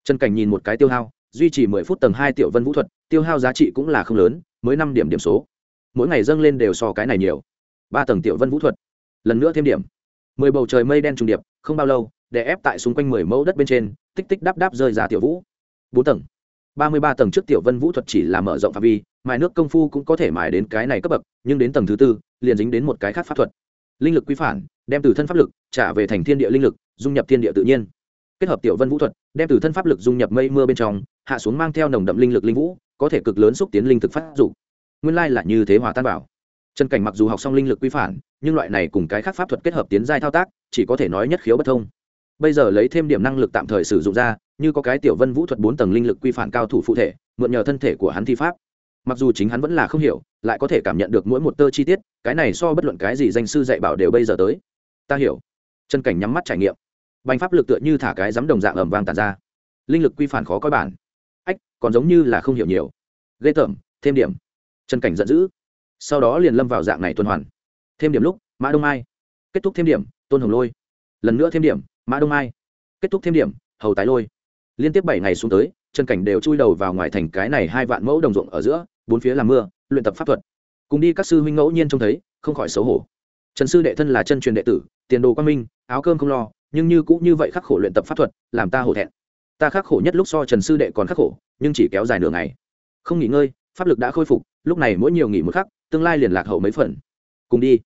Trần cảnh nhìn một cái tiêu hao, duy trì mười phút tầng hai tiểu vân vũ thuật, tiêu hao giá trị cũng là không lớn, mới năm điểm điểm số. Mỗi ngày dâng lên đều so cái này nhiều. Ba tầng tiểu vân vũ thuật, lần nữa thêm điểm. Mười bầu trời mây đen trùng điệp, không bao lâu để ép tại xung quanh mười mẫu đất bên trên, tích tích đáp đáp rơi ra tiểu vũ. Bốn tầng ba mươi ba tầng trước tiểu vân vũ thuật chỉ là mở rộng phạm vi, mài nước công phu cũng có thể mài đến cái này cấp bậc, nhưng đến tầng thứ tư, liền dính đến một cái khác pháp thuật. Linh lực quy phản, đem từ thân pháp lực trả về thành thiên địa linh lực, dung nhập thiên địa tự nhiên. Kết hợp tiểu vân vũ thuật, đem từ thân pháp lực dung nhập mây mưa bên trong, hạ xuống mang theo nồng đậm linh lực linh vũ, có thể cực lớn xúc tiến linh thực phát dụng nguyên lai là như thế hòa tan bảo. Trần cảnh mặc dù học xong linh lực quy phản, nhưng loại này cùng cái khác pháp thuật kết hợp tiến giai thao tác, chỉ có thể nói nhất khiếu bất thông bây giờ lấy thêm điểm năng lực tạm thời sử dụng ra, như có cái tiểu vân vũ thuật bốn tầng linh lực quy phản cao thủ phụ thể, mượn nhờ thân thể của hắn thi pháp. Mặc dù chính hắn vẫn là không hiểu, lại có thể cảm nhận được mỗi một tơ chi tiết, cái này so bất luận cái gì danh sư dạy bảo đều bây giờ tới. Ta hiểu. Chân cảnh nhắm mắt trải nghiệm. Bành pháp lực tựa như thả cái giấm đồng dạng ẩm vang tàn ra. Linh lực quy phản khó coi bản. Ách, còn giống như là không hiểu nhiều. Ghê tởm, thêm điểm. Trần cảnh giận dữ. Sau đó liền lâm vào dạng này tuần hoàn. Thêm điểm lúc, mã đông mai. Kết thúc thêm điểm, tôn hồng lôi. Lần nữa thêm điểm mã đông mai. Kết thúc thêm điểm, hầu tái lôi. Liên tiếp bảy ngày xuống tới trần cảnh đều chui đầu vào ngoài thành cái này hai vạn mẫu đồng ruộng ở giữa, bốn phía làm mưa, luyện tập pháp thuật. Cùng đi các sư huynh ngẫu nhiên trông thấy, không khỏi xấu hổ. Trần sư đệ thân là chân truyền đệ tử, tiền đồ quan minh, áo cơm không lo, nhưng như cũng như vậy khắc khổ luyện tập pháp thuật, làm ta hổ thẹn. Ta khắc khổ nhất lúc so trần sư đệ còn khắc khổ, nhưng chỉ kéo dài nửa ngày. Không nghỉ ngơi, pháp lực đã khôi phục, lúc này mỗi nhiều nghỉ một khắc, tương lai liền lạc hậu mấy phần. Cùng đi.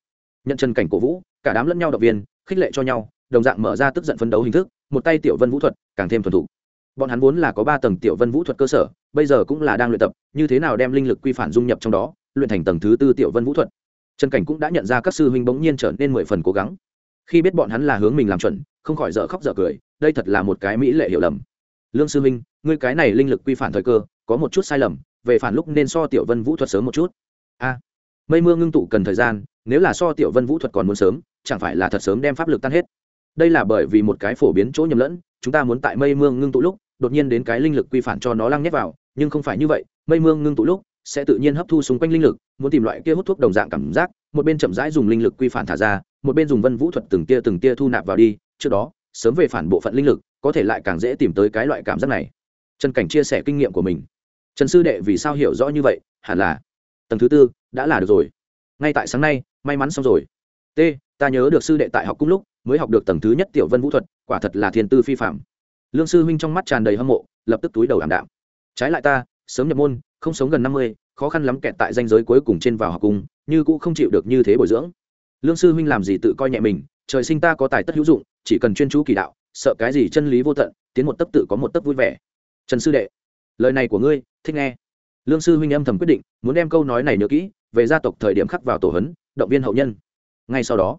Nhận trần cảnh cổ vũ, cả đám lẫn nhau động viên, khích lệ cho nhau đồng dạng mở ra tức giận phấn đấu hình thức, một tay tiểu vân vũ thuật, càng thêm thuần thủ bọn hắn vốn là có ba tầng tiểu vân vũ thuật cơ sở, bây giờ cũng là đang luyện tập, như thế nào đem linh lực quy phản dung nhập trong đó, luyện thành tầng thứ tư tiểu vân vũ thuật. Trần cảnh cũng đã nhận ra các sư huynh bỗng nhiên trở nên mười phần cố gắng. Khi biết bọn hắn là hướng mình làm chuẩn, không khỏi dở khóc dở cười, đây thật là một cái mỹ lệ hiểu lầm. Lương sư huynh, ngươi cái này linh lực quy phản thời cơ, có một chút sai lầm, về phản lúc nên so tiểu vân vũ thuật sớm một chút. A, mây mưa ngưng tụ cần thời gian, nếu là so tiểu vân vũ thuật còn muốn sớm, chẳng phải là thật sớm đem pháp lực tan hết? Đây là bởi vì một cái phổ biến chỗ nhầm lẫn, chúng ta muốn tại mây mương ngưng tụ lúc, đột nhiên đến cái linh lực quy phản cho nó lăng nhét vào, nhưng không phải như vậy, mây mương ngưng tụ lúc, sẽ tự nhiên hấp thu xung quanh linh lực, muốn tìm loại kia hút thuốc đồng dạng cảm giác, một bên chậm rãi dùng linh lực quy phản thả ra, một bên dùng vân vũ thuật từng tia từng tia thu nạp vào đi, trước đó, sớm về phản bộ phận linh lực, có thể lại càng dễ tìm tới cái loại cảm giác này. Trần cảnh chia sẻ kinh nghiệm của mình. Trần sư đệ vì sao hiểu rõ như vậy? Hẳn là, tầng thứ tư, đã là được rồi. Ngay tại sáng nay, may mắn xong rồi. T, ta nhớ được sư đệ tại học cung lúc mới học được tầng thứ nhất tiểu vân vũ thuật, quả thật là thiên tư phi phạm lương sư huynh trong mắt tràn đầy hâm mộ, lập tức túi đầu ảm đạm. Trái lại ta, sớm nhập môn, không sống gần năm mươi, khó khăn lắm kẹt tại danh giới cuối cùng trên vào học cung, như cũng không chịu được như thế bồi dưỡng. Lương sư huynh làm gì tự coi nhẹ mình, trời sinh ta có tài tất hữu dụng, chỉ cần chuyên chú kỳ đạo, sợ cái gì chân lý vô tận, tiến một tấc tự có một tấc vui vẻ. Trần sư đệ, lời này của ngươi, thích nghe. Lương sư huynh âm thầm quyết định, muốn đem câu nói này nhớ kỹ, về gia tộc thời điểm khắc vào tổ hấn, động viên hậu nhân. Ngay sau đó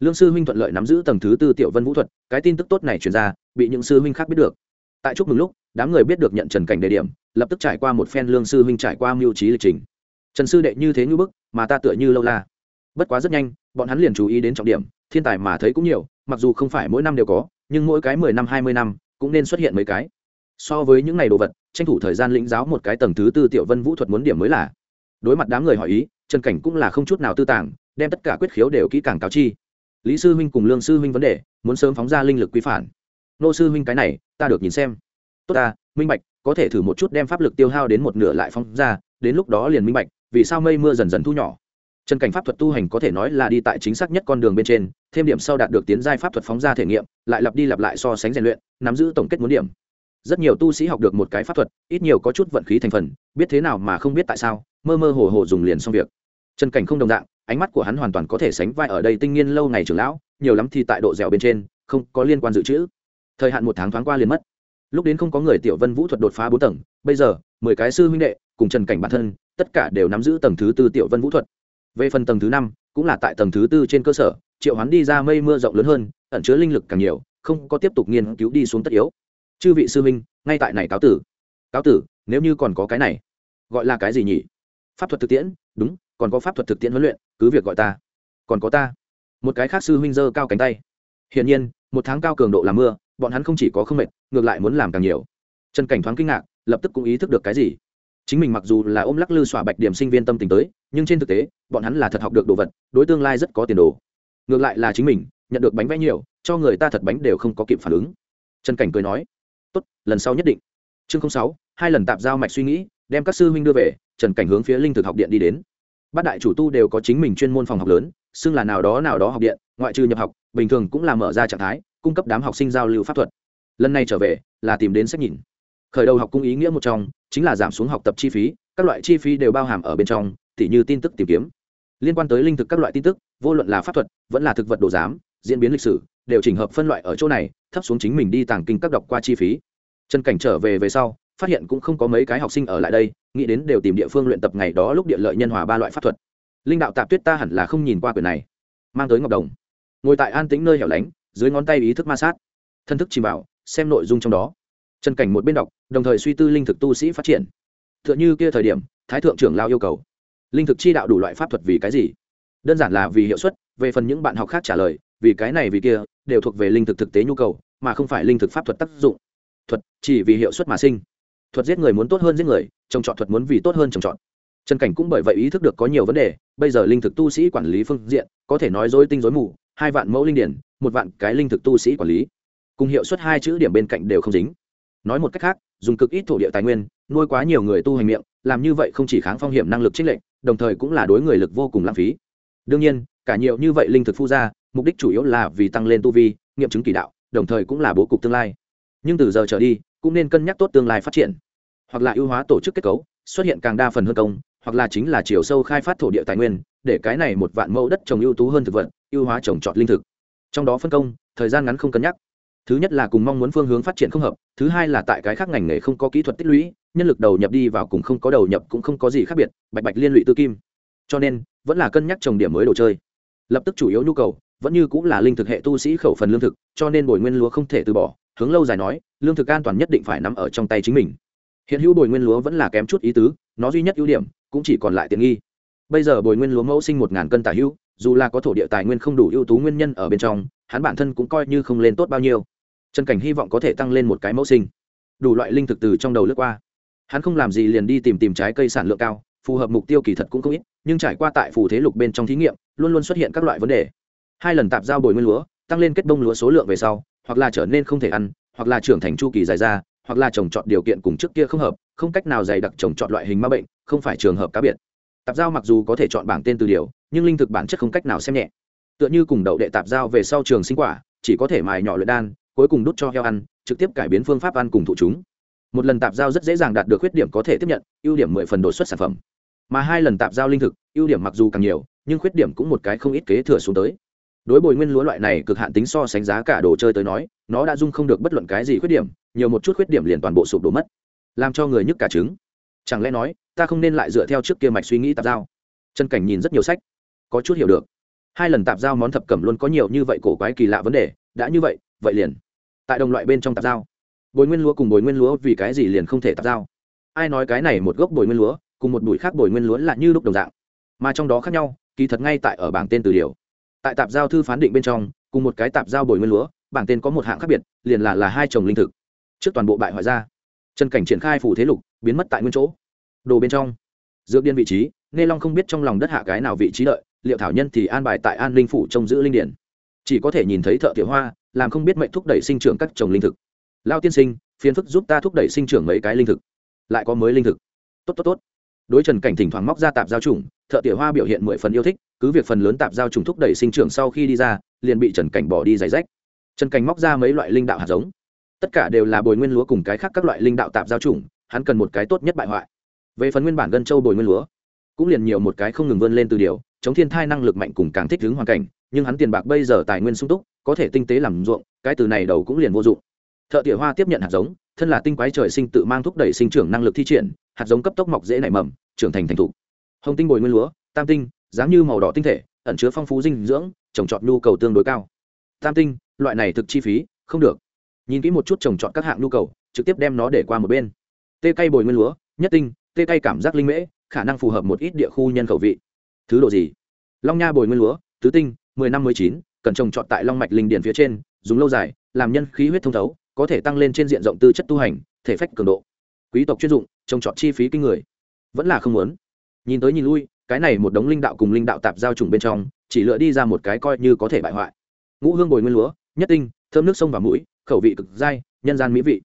lương sư huynh thuận lợi nắm giữ tầng thứ tư tiểu vân vũ thuật, cái tin tức tốt này truyền ra, bị những sư huynh khác biết được. Tại chúc mừng lúc, đám người biết được nhận trần cảnh đề điểm, lập tức trải qua một phen lương sư huynh trải qua mưu trí lịch trình. Trần sư đệ như thế như bức, mà ta tựa như lâu la. Bất quá rất nhanh, bọn hắn liền chú ý đến trọng điểm, thiên tài mà thấy cũng nhiều, mặc dù không phải mỗi năm đều có, nhưng mỗi cái mười năm, hai mươi năm, cũng nên xuất hiện mấy cái. So với những ngày đồ vật, tranh thủ thời gian lĩnh giáo một cái tầng thứ tư tiểu vân vũ thuật muốn điểm mới là. Đối mặt đám người hỏi ý, trần cảnh cũng là không chút nào tư tàng, đem tất cả quyết khiếu đều kỹ càng cáo chi lý sư huynh cùng lương sư huynh vấn đề, muốn sớm phóng ra linh lực quy phản. Nô sư huynh cái này, ta được nhìn xem. Tốt ta, minh bạch, có thể thử một chút đem pháp lực tiêu hao đến một nửa lại phóng ra, đến lúc đó liền minh bạch, vì sao mây mưa dần dần thu nhỏ. Trần cảnh pháp thuật tu hành có thể nói là đi tại chính xác nhất con đường bên trên, thêm điểm sau đạt được tiến giai pháp thuật phóng ra thể nghiệm, lại lặp đi lặp lại so sánh rèn luyện, nắm giữ tổng kết muốn điểm. Rất nhiều tu sĩ học được một cái pháp thuật, ít nhiều có chút vận khí thành phần, biết thế nào mà không biết tại sao, mơ mơ hồ hồ dùng liền xong việc. Trần cảnh không đồng dạng ánh mắt của hắn hoàn toàn có thể sánh vai ở đây tinh nghiên lâu ngày trưởng lão, nhiều lắm thì tại độ dẻo bên trên, không có liên quan dự trữ. Thời hạn một tháng thoáng qua liền mất. Lúc đến không có người tiểu vân vũ thuật đột phá bốn tầng, bây giờ, mười cái sư huynh đệ, cùng trần cảnh bản thân, tất cả đều nắm giữ tầng thứ tư tiểu vân vũ thuật. Về phần tầng thứ năm, cũng là tại tầng thứ tư trên cơ sở, triệu hoán đi ra mây mưa rộng lớn hơn, ẩn chứa linh lực càng nhiều, không có tiếp tục nghiên cứu đi xuống tất yếu. Chư vị sư huynh, ngay tại này cáo tử. Cáo tử, nếu như còn có cái này, gọi là cái gì nhỉ? Pháp thuật thực tiễn, đúng còn có pháp thuật thực tiễn huấn luyện, cứ việc gọi ta. Còn có ta. Một cái khác sư huynh dơ cao cánh tay. Hiển nhiên, một tháng cao cường độ làm mưa, bọn hắn không chỉ có không mệt, ngược lại muốn làm càng nhiều. Trần cảnh thoáng kinh ngạc, lập tức cũng ý thức được cái gì. Chính mình mặc dù là ôm lắc lư xỏa bạch điểm sinh viên tâm tình tới, nhưng trên thực tế, bọn hắn là thật học được đồ vật, đối tương lai rất có tiền đồ. Ngược lại là chính mình, nhận được bánh vẽ nhiều, cho người ta thật bánh đều không có kịp phản ứng. Trần cảnh cười nói, tốt, lần sau nhất định. Chương sáu, hai lần tạp giao mạch suy nghĩ, đem các sư huynh đưa về, trần cảnh hướng phía linh thực học điện đi đến bát đại chủ tu đều có chính mình chuyên môn phòng học lớn, xưng là nào đó nào đó học điện, ngoại trừ nhập học, bình thường cũng là mở ra trạng thái, cung cấp đám học sinh giao lưu pháp thuật. Lần này trở về, là tìm đến sách nhìn. Khởi đầu học cung ý nghĩa một trong, chính là giảm xuống học tập chi phí, các loại chi phí đều bao hàm ở bên trong, tỉ như tin tức tìm kiếm. Liên quan tới linh thực các loại tin tức, vô luận là pháp thuật, vẫn là thực vật đồ giám, diễn biến lịch sử, đều chỉnh hợp phân loại ở chỗ này, thấp xuống chính mình đi tàng kinh các đọc qua chi phí. Trần cảnh trở về về sau phát hiện cũng không có mấy cái học sinh ở lại đây, nghĩ đến đều tìm địa phương luyện tập ngày đó lúc địa lợi nhân hòa ba loại pháp thuật. Linh đạo tạp tuyết ta hẳn là không nhìn qua quyền này. Mang tới ngọc đồng. Ngồi tại an tĩnh nơi hẻo lánh, dưới ngón tay ý thức ma sát. Thân thức chìm vào, xem nội dung trong đó. Trần cảnh một bên đọc, đồng thời suy tư linh thực tu sĩ phát triển. T h ư ợ n h ư kia thời điểm, thái thượng trưởng lao yêu cầu. Linh thực chi đạo đủ loại pháp thuật vì cái gì? Đơn giản là vì hiệu suất, về phần những bạn học khác trả lời, vì cái này vì kia, đều thuộc về linh thực thực tế nhu cầu, mà không phải linh thực pháp thuật tác dụng. Thuật chỉ vì hiệu suất mà sinh thuật giết người muốn tốt hơn giết người, trồng trọt thuật muốn vì tốt hơn trồng trọt. Trần cảnh cũng bởi vậy ý thức được có nhiều vấn đề, bây giờ linh thực tu sĩ quản lý phương diện, có thể nói dối tinh dối mù, hai vạn mẫu linh điển, một vạn cái linh thực tu sĩ quản lý. Cùng hiệu suất hai chữ điểm bên cạnh đều không dính. Nói một cách khác, dùng cực ít thổ địa tài nguyên, nuôi quá nhiều người tu hành miệng, làm như vậy không chỉ kháng phong hiểm năng lực trích lệnh đồng thời cũng là đối người lực vô cùng lãng phí. Đương nhiên, cả nhiều như vậy linh thực phu ra mục đích chủ yếu là vì tăng lên tu vi, nghiệm chứng kỳ đạo, đồng thời cũng là bố cục tương lai. Nhưng từ giờ trở đi cũng nên cân nhắc tốt tương lai phát triển. Hoặc là ưu hóa tổ chức kết cấu, xuất hiện càng đa phần hơn công, hoặc là chính là chiều sâu khai phát thổ địa tài nguyên, để cái này một vạn mẫu đất trồng ưu tú hơn thực vật, ưu hóa trồng trọt linh thực. Trong đó phân công, thời gian ngắn không cân nhắc. Thứ nhất là cùng mong muốn phương hướng phát triển không hợp, thứ hai là tại cái khác ngành nghề không có kỹ thuật tích lũy, nhân lực đầu nhập đi vào cùng không có đầu nhập cũng không có gì khác biệt, bạch bạch liên lụy tư kim. Cho nên, vẫn là cân nhắc trồng điểm mới đồ chơi. Lập tức chủ yếu nhu cầu, vẫn như cũng là linh thực hệ tu sĩ khẩu phần lương thực, cho nên bồi nguyên lúa không thể từ bỏ hướng lâu dài nói, lương thực an toàn nhất định phải nằm ở trong tay chính mình. Hiện hữu bồi nguyên lúa vẫn là kém chút ý tứ, nó duy nhất ưu điểm, cũng chỉ còn lại tiện nghi. Bây giờ bồi nguyên lúa mẫu sinh một ngàn cân tả hữu, dù là có thổ địa tài nguyên không đủ ưu tú nguyên nhân ở bên trong, hắn bản thân cũng coi như không lên tốt bao nhiêu. Trần cảnh hy vọng có thể tăng lên một cái mẫu sinh. Đủ loại linh thực từ trong đầu lướt qua. Hắn không làm gì liền đi tìm tìm trái cây sản lượng cao, phù hợp mục tiêu kỳ thật cũng không ít, nhưng trải qua tại phù thế lục bên trong thí nghiệm, luôn luôn xuất hiện các loại vấn đề. Hai lần tạp giao bồi nguyên lúa, tăng lên kết bông lúa số lượng về sau hoặc là trở nên không thể ăn, hoặc là trưởng thành chu kỳ dài ra, hoặc là trồng trọt điều kiện cùng trước kia không hợp, không cách nào dày đặc trồng trọt loại hình ma bệnh, không phải trường hợp cá biệt. Tạp giao mặc dù có thể chọn bảng tên từ điều, nhưng linh thực bản chất không cách nào xem nhẹ. Tựa như cùng đậu đệ tạp giao về sau trường sinh quả, chỉ có thể mài nhỏ luyện đan, cuối cùng đút cho heo ăn, trực tiếp cải biến phương pháp ăn cùng thụ chúng. Một lần tạp giao rất dễ dàng đạt được khuyết điểm có thể tiếp nhận, ưu điểm mười phần đột xuất sản phẩm. Mà hai lần tạp giao linh thực, ưu điểm mặc dù càng nhiều, nhưng khuyết điểm cũng một cái không ít kế thừa xuống tới đối bồi nguyên lúa loại này cực hạn tính so sánh giá cả đồ chơi tới nói, nó đã dung không được bất luận cái gì khuyết điểm, nhiều một chút khuyết điểm liền toàn bộ sụp đổ mất. Làm cho người nhức cả trứng. Chẳng lẽ nói, ta không nên lại dựa theo trước kia mạch suy nghĩ tạp giao? Chân cảnh nhìn rất nhiều sách, có chút hiểu được. Hai lần tạp giao món thập cẩm luôn có nhiều như vậy cổ quái kỳ lạ vấn đề, đã như vậy vậy liền. Tại đồng loại bên trong tạp giao. Bồi nguyên lúa cùng bồi nguyên lúa vì cái gì liền không thể tạp giao? Ai nói cái này một gốc bồi nguyên lúa, cùng một bụi khác bồi nguyên lúa là như lúc đồng dạng. Mà trong đó khác nhau, kỳ thật ngay tại ở bảng tên từ điều tại tạp giao thư phán định bên trong cùng một cái tạp giao bồi nguyên lúa bảng tên có một hạng khác biệt liền là là hai chồng linh thực. Trước toàn bộ bại hoại ra Trần cảnh triển khai phủ thế lục biến mất tại nguyên chỗ. Đồ bên trong dược điên vị trí nghe long không biết trong lòng đất hạ cái nào vị trí đợi liệu thảo nhân thì an bài tại an linh phủ trông giữ linh điển. Chỉ có thể nhìn thấy thợ tiểu hoa làm không biết mệnh thúc đẩy sinh trưởng các trồng linh thực. Lao tiên sinh phiền phức giúp ta thúc đẩy sinh trưởng mấy cái linh thực. Lại có mới linh thực. Tốt tốt tốt. Đối trần cảnh thỉnh thoảng móc ra tạp giao chủng, thợ tiểu hoa biểu hiện mười phần yêu thích cứ việc phần lớn tạp giao trùng thúc đẩy sinh trưởng sau khi đi ra, liền bị trần cảnh bỏ đi giày rách. Trần cảnh móc ra mấy loại linh đạo hạt giống. Tất cả đều là bồi nguyên lúa cùng cái khác các loại linh đạo tạp giao trùng, hắn cần một cái tốt nhất bại hoại. Về phần nguyên bản gân châu bồi nguyên lúa, cũng liền nhiều một cái không ngừng vươn lên từ điều, chống thiên thai năng lực mạnh cùng càng thích ứng hoàn cảnh, nhưng hắn tiền bạc bây giờ tài nguyên sung túc, có thể tinh tế làm ruộng, cái từ này đầu cũng liền vô dụng. Thợ tỉa hoa tiếp nhận hạt giống, thân là tinh quái trời sinh tự mang thúc đẩy sinh trưởng năng lực thi triển, hạt giống cấp tốc mọc dễ nảy mầm, trưởng thành thành thục. Hồng tinh bồi nguyên lúa, tam tinh dáng như màu đỏ tinh thể, ẩn chứa phong phú dinh dưỡng, trồng trọt nhu cầu tương đối cao. Tam tinh, loại này thực chi phí, không được. Nhìn kỹ một chút trồng trọt các hạng nhu cầu, trực tiếp đem nó để qua một bên. Tê cây bồi nguyên lúa, nhất tinh, tê cây cảm giác linh mễ, khả năng phù hợp một ít địa khu nhân khẩu vị. Thứ độ gì? Long nha bồi nguyên lúa, tứ tinh, mười năm mười chín, cần trồng trọt tại long mạch linh điền phía trên, dùng lâu dài, làm nhân khí huyết thông thấu, có thể tăng lên trên diện rộng tư chất tu hành, thể phách cường độ. Quý tộc chuyên dụng, trồng trọt chi phí kinh người. Vẫn là không muốn. Nhìn tới nhìn lui cái này một đống linh đạo cùng linh đạo tạp giao trùng bên trong, chỉ lựa đi ra một cái coi như có thể bại hoại. Ngũ hương bồi nguyên lúa, nhất tinh, thơm nước sông và mũi, khẩu vị cực dai, nhân gian mỹ vị.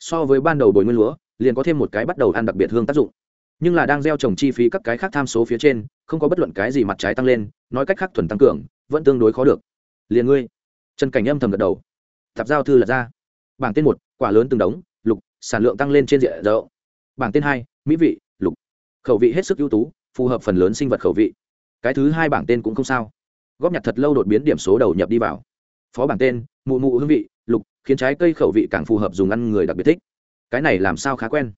So với ban đầu bồi nguyên lúa, liền có thêm một cái bắt đầu ăn đặc biệt hương tác dụng. Nhưng là đang gieo trồng chi phí các cái khác tham số phía trên, không có bất luận cái gì mặt trái tăng lên, nói cách khác thuần tăng cường, vẫn tương đối khó được. Liền ngươi. Trần cảnh âm thầm gật đầu. Tạp giao thư là ra. Bảng tên một, quả lớn từng đống, lục, sản lượng tăng lên trên diện rộng. Bảng tên hai, mỹ vị, lục. Khẩu vị hết sức ưu tú phù hợp phần lớn sinh vật khẩu vị. Cái thứ hai bảng tên cũng không sao. Góp nhặt thật lâu đột biến điểm số đầu nhập đi vào. Phó bảng tên, mụ mụ hương vị, lục, khiến trái cây khẩu vị càng phù hợp dùng ăn người đặc biệt thích. Cái này làm sao khá quen.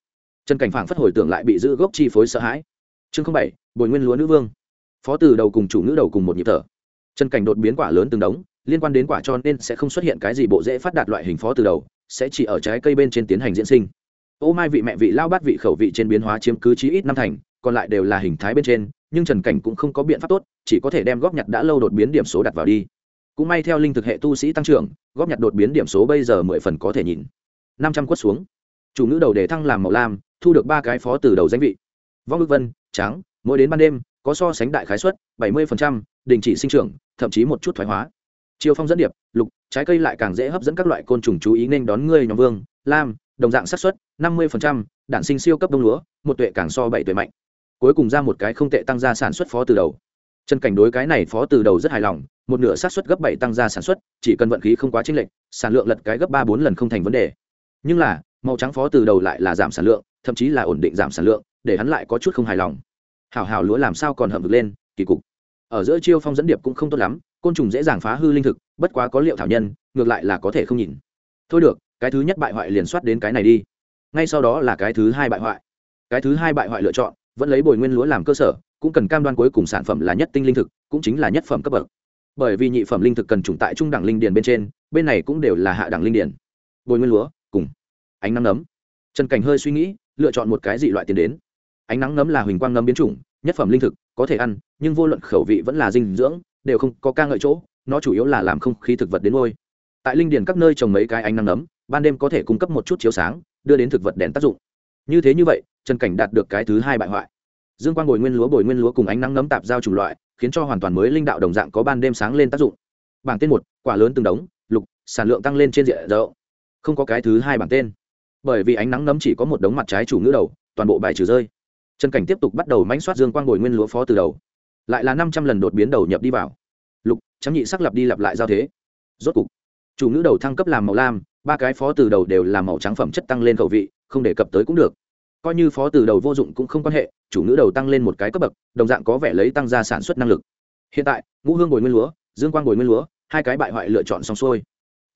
Trần cảnh phảng phất hồi tưởng lại bị giữ gốc chi phối sợ hãi. Chương bảy, bồi nguyên lúa nữ vương. Phó từ đầu cùng chủ nữ đầu cùng một nhịp thở. Trần cảnh đột biến quả lớn từng đống, liên quan đến quả cho nên sẽ không xuất hiện cái gì bộ dễ phát đạt loại hình phó từ đầu, sẽ chỉ ở trái cây bên trên tiến hành diễn sinh. Ô mai vị mẹ vị lao bát vị khẩu vị trên biến hóa chiếm cứ chí ít năm thành còn lại đều là hình thái bên trên, nhưng trần cảnh cũng không có biện pháp tốt, chỉ có thể đem góp nhặt đã lâu đột biến điểm số đặt vào đi. Cũng may theo linh thực hệ tu sĩ tăng trưởng, góp nhặt đột biến điểm số bây giờ mười phần có thể nhìn. Năm trăm quất xuống. Chủ ngữ đầu đề thăng làm màu lam, thu được ba cái phó từ đầu danh vị. Vong ước vân, trắng, mỗi đến ban đêm, có so sánh đại khái suất, bảy mươi đình chỉ sinh trưởng, thậm chí một chút thoái hóa. Chiều phong dẫn điệp, lục, trái cây lại càng dễ hấp dẫn các loại côn trùng chú ý nên đón ngươi nhóm vương, lam, đồng dạng sát suất, năm mươi đản sinh siêu cấp đông lúa, một tuệ càng so bảy tuệ mạnh cuối cùng ra một cái không tệ tăng gia sản xuất phó từ đầu. Chân cảnh đối cái này phó từ đầu rất hài lòng, một nửa xác suất gấp bảy tăng gia sản xuất, chỉ cần vận khí không quá chênh lệch, sản lượng lật cái gấp ba bốn lần không thành vấn đề. Nhưng là, màu trắng phó từ đầu lại là giảm sản lượng, thậm chí là ổn định giảm sản lượng, để hắn lại có chút không hài lòng. Hảo hảo lúa làm sao còn hậm vực lên, kỳ cục. Ở giữa chiêu phong dẫn điệp cũng không tốt lắm, côn trùng dễ dàng phá hư linh thực, bất quá có liệu thảo nhân, ngược lại là có thể không nhìn. Thôi được, cái thứ nhất bại hoại liền soát đến cái này đi. Ngay sau đó là cái thứ hai bại hoại. Cái thứ hai bại hoại lựa chọn vẫn lấy bồi nguyên lúa làm cơ sở, cũng cần cam đoan cuối cùng sản phẩm là nhất tinh linh thực, cũng chính là nhất phẩm cấp bậc. Bởi vì nhị phẩm linh thực cần trùng tại trung đẳng linh điền bên trên, bên này cũng đều là hạ đẳng linh điền. Bồi nguyên lúa, cùng. Ánh nắng nấm. Trần cảnh hơi suy nghĩ, lựa chọn một cái dị loại tiền đến. Ánh nắng nấm là huỳnh quang nấm biến chủng, nhất phẩm linh thực, có thể ăn, nhưng vô luận khẩu vị vẫn là dinh dưỡng, đều không có ca ngợi chỗ, nó chủ yếu là làm không khí thực vật đến ngôi. Tại linh điền các nơi trồng mấy cái ánh nắng nấm, ban đêm có thể cung cấp một chút chiếu sáng, đưa đến thực vật đèn tác dụng như thế như vậy, trần cảnh đạt được cái thứ hai bại hoại. Dương quang bồi nguyên lúa, bồi nguyên lúa cùng ánh nắng nấm tạp giao chủng loại, khiến cho hoàn toàn mới linh đạo đồng dạng có ban đêm sáng lên tác dụng. Bảng tên một, quả lớn từng đống, lục, sản lượng tăng lên trên diện rộng. Không có cái thứ hai bảng tên. Bởi vì ánh nắng nấm chỉ có một đống mặt trái chủ ngữ đầu, toàn bộ bài trừ rơi. Trần cảnh tiếp tục bắt đầu mánh soát dương quang bồi nguyên lúa phó từ đầu. Lại là năm trăm lần đột biến đầu nhập đi vào. Lục, chấm nhị sắc lặp đi lặp lại giao thế. Rốt cục, chủ ngữ đầu thăng cấp làm màu lam, ba cái phó từ đầu đều làm màu trắng phẩm chất tăng lên khẩu vị không đề cập tới cũng được. Coi như phó từ đầu vô dụng cũng không quan hệ, chủ ngữ đầu tăng lên một cái cấp bậc, đồng dạng có vẻ lấy tăng gia sản xuất năng lực. Hiện tại, ngũ hương bồi nguyên lúa, dương quang bồi nguyên lúa, hai cái bại hoại lựa chọn xong xuôi.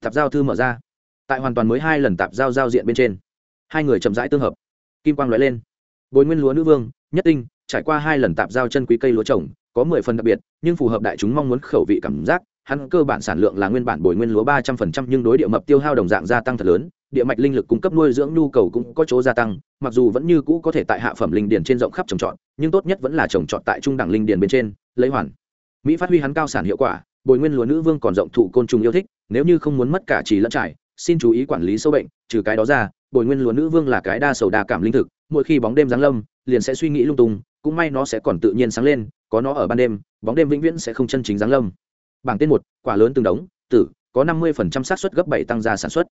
Tạp giao thư mở ra. Tại hoàn toàn mới hai lần tạp giao giao diện bên trên, hai người chậm rãi tương hợp. Kim quang nói lên. Bồi nguyên lúa nữ vương, nhất tinh, trải qua hai lần tạp giao chân quý cây lúa trồng, có mười phần đặc biệt, nhưng phù hợp đại chúng mong muốn khẩu vị cảm giác, hắn cơ bản sản lượng là nguyên bản bồi nguyên lúa ba trăm phần trăm, nhưng đối địa mập tiêu hao đồng dạng gia tăng thật lớn địa mạch linh lực cung cấp nuôi dưỡng nhu cầu cũng có chỗ gia tăng, mặc dù vẫn như cũ có thể tại hạ phẩm linh điền trên rộng khắp trồng trọt, nhưng tốt nhất vẫn là trồng trọt tại trung đẳng linh điền bên trên, lấy hoàn. Mỹ phát huy hắn cao sản hiệu quả, bồi nguyên lúa nữ vương còn rộng thụ côn trùng yêu thích, nếu như không muốn mất cả trì lẫn trải, xin chú ý quản lý sâu bệnh, trừ cái đó ra, bồi nguyên lúa nữ vương là cái đa sầu đa cảm linh thực, mỗi khi bóng đêm giáng lâm, liền sẽ suy nghĩ lung tung, cũng may nó sẽ còn tự nhiên sáng lên, có nó ở ban đêm, bóng đêm vĩnh viễn sẽ không chân chính giáng lâm. Bảng tên một, quả lớn từng đống, tử, có năm mươi xác suất gấp bảy tăng gia sản xuất.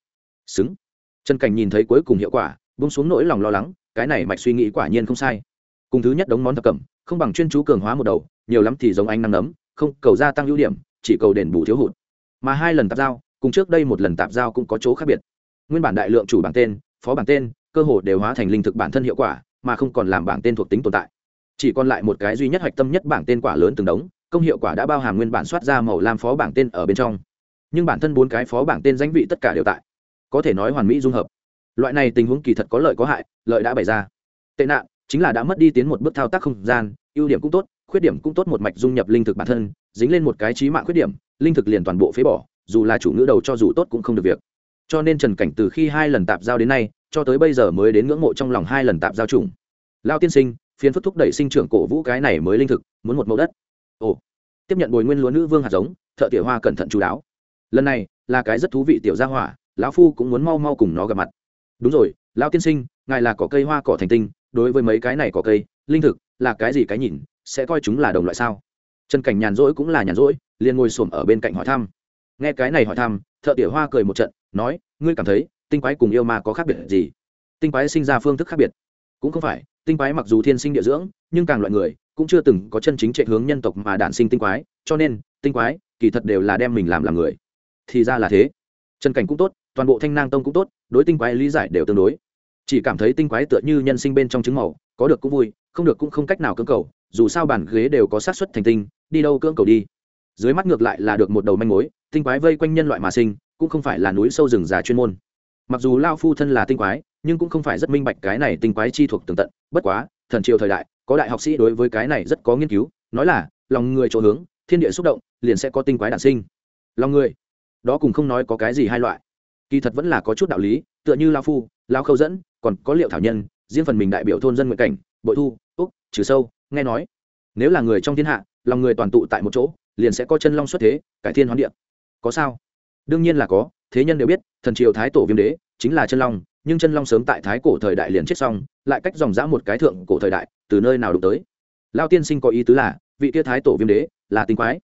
Xứng trần cảnh nhìn thấy cuối cùng hiệu quả bung xuống nỗi lòng lo lắng, cái này mạch suy nghĩ quả nhiên không sai. Cùng thứ nhất đống món thập cẩm, không bằng chuyên chú cường hóa một đầu, nhiều lắm thì giống anh năng nấm, không, cầu gia tăng ưu điểm, chỉ cầu đền bù thiếu hụt. Mà hai lần tạp giao, cùng trước đây một lần tạp giao cũng có chỗ khác biệt. Nguyên bản đại lượng chủ bảng tên, phó bảng tên, cơ hồ đều hóa thành linh thực bản thân hiệu quả, mà không còn làm bảng tên thuộc tính tồn tại. Chỉ còn lại một cái duy nhất hoạch tâm nhất bảng tên quả lớn từng đống, công hiệu quả đã bao hàm nguyên bản soát ra màu lam phó bảng tên ở bên trong. Nhưng bản thân bốn cái phó bảng tên danh vị tất cả đều tại có thể nói hoàn mỹ dung hợp. Loại này tình huống kỳ thật có lợi có hại, lợi đã bày ra. Tệ nạn chính là đã mất đi tiến một bước thao tác không gian, ưu điểm cũng tốt, khuyết điểm cũng tốt một mạch dung nhập linh thực bản thân, dính lên một cái trí mạng khuyết điểm, linh thực liền toàn bộ phế bỏ, dù là chủ ngữ đầu cho dù tốt cũng không được việc. Cho nên trần cảnh từ khi hai lần tạp giao đến nay, cho tới bây giờ mới đến ngưỡng mộ trong lòng hai lần tạp giao trùng lao tiên sinh phiến phất thúc đẩy sinh trưởng cổ vũ cái này mới linh thực, muốn một mẫu đất. Ồ. Tiếp nhận bồi nguyên lúa nữ vương hạt giống, thợ tiểu hoa cẩn thận chú đáo. Lần này là cái rất thú vị tiểu gia hỏa lão phu cũng muốn mau mau cùng nó gặp mặt. Đúng rồi, lão tiên sinh, ngài là cỏ cây hoa cỏ thành tinh, đối với mấy cái này cỏ cây, linh thực là cái gì cái nhìn, sẽ coi chúng là đồng loại sao? Trần cảnh nhàn rỗi cũng là nhàn rỗi, liền ngồi xổm ở bên cạnh hỏi thăm. Nghe cái này hỏi thăm, thợ tỉa hoa cười một trận, nói, ngươi cảm thấy tinh quái cùng yêu ma có khác biệt gì? Tinh quái sinh ra phương thức khác biệt. Cũng không phải, tinh quái mặc dù thiên sinh địa dưỡng, nhưng càng loại người, cũng chưa từng có chân chính chạy hướng nhân tộc mà đản sinh tinh quái, cho nên, tinh quái kỳ thật đều là đem mình làm làm người. Thì ra là thế trần cảnh cũng tốt, toàn bộ thanh nang tông cũng tốt, đối tinh quái lý giải đều tương đối. Chỉ cảm thấy tinh quái tựa như nhân sinh bên trong trứng màu, có được cũng vui, không được cũng không cách nào cưỡng cầu, dù sao bản ghế đều có sát xuất thành tinh, đi đâu cưỡng cầu đi. Dưới mắt ngược lại là được một đầu manh mối, tinh quái vây quanh nhân loại mà sinh, cũng không phải là núi sâu rừng già chuyên môn. Mặc dù lao phu thân là tinh quái, nhưng cũng không phải rất minh bạch cái này tinh quái chi thuộc tường tận, bất quá, thần triều thời đại, có đại học sĩ đối với cái này rất có nghiên cứu, nói là, lòng người chỗ hướng, thiên địa xúc động, liền sẽ có tinh quái đản sinh. Lòng người đó cùng không nói có cái gì hai loại. Kỳ thật vẫn là có chút đạo lý, tựa như lao phu, lao khâu dẫn, còn có liệu thảo nhân, riêng phần mình đại biểu thôn dân nguyện cảnh, bội thu, úc, trừ sâu, nghe nói, nếu là người trong thiên hạ, lòng người toàn tụ tại một chỗ, liền sẽ có chân long xuất thế, cải thiên hoán địa. Có sao? Đương nhiên là có, thế nhân đều biết, thần triều thái tổ viêm đế chính là chân long, nhưng chân long sớm tại thái cổ thời đại liền chết xong, lại cách dòng dã một cái thượng cổ thời đại, từ nơi nào đụng tới? Lao tiên sinh có ý tứ là, vị kia thái tổ viêm đế là tinh quái.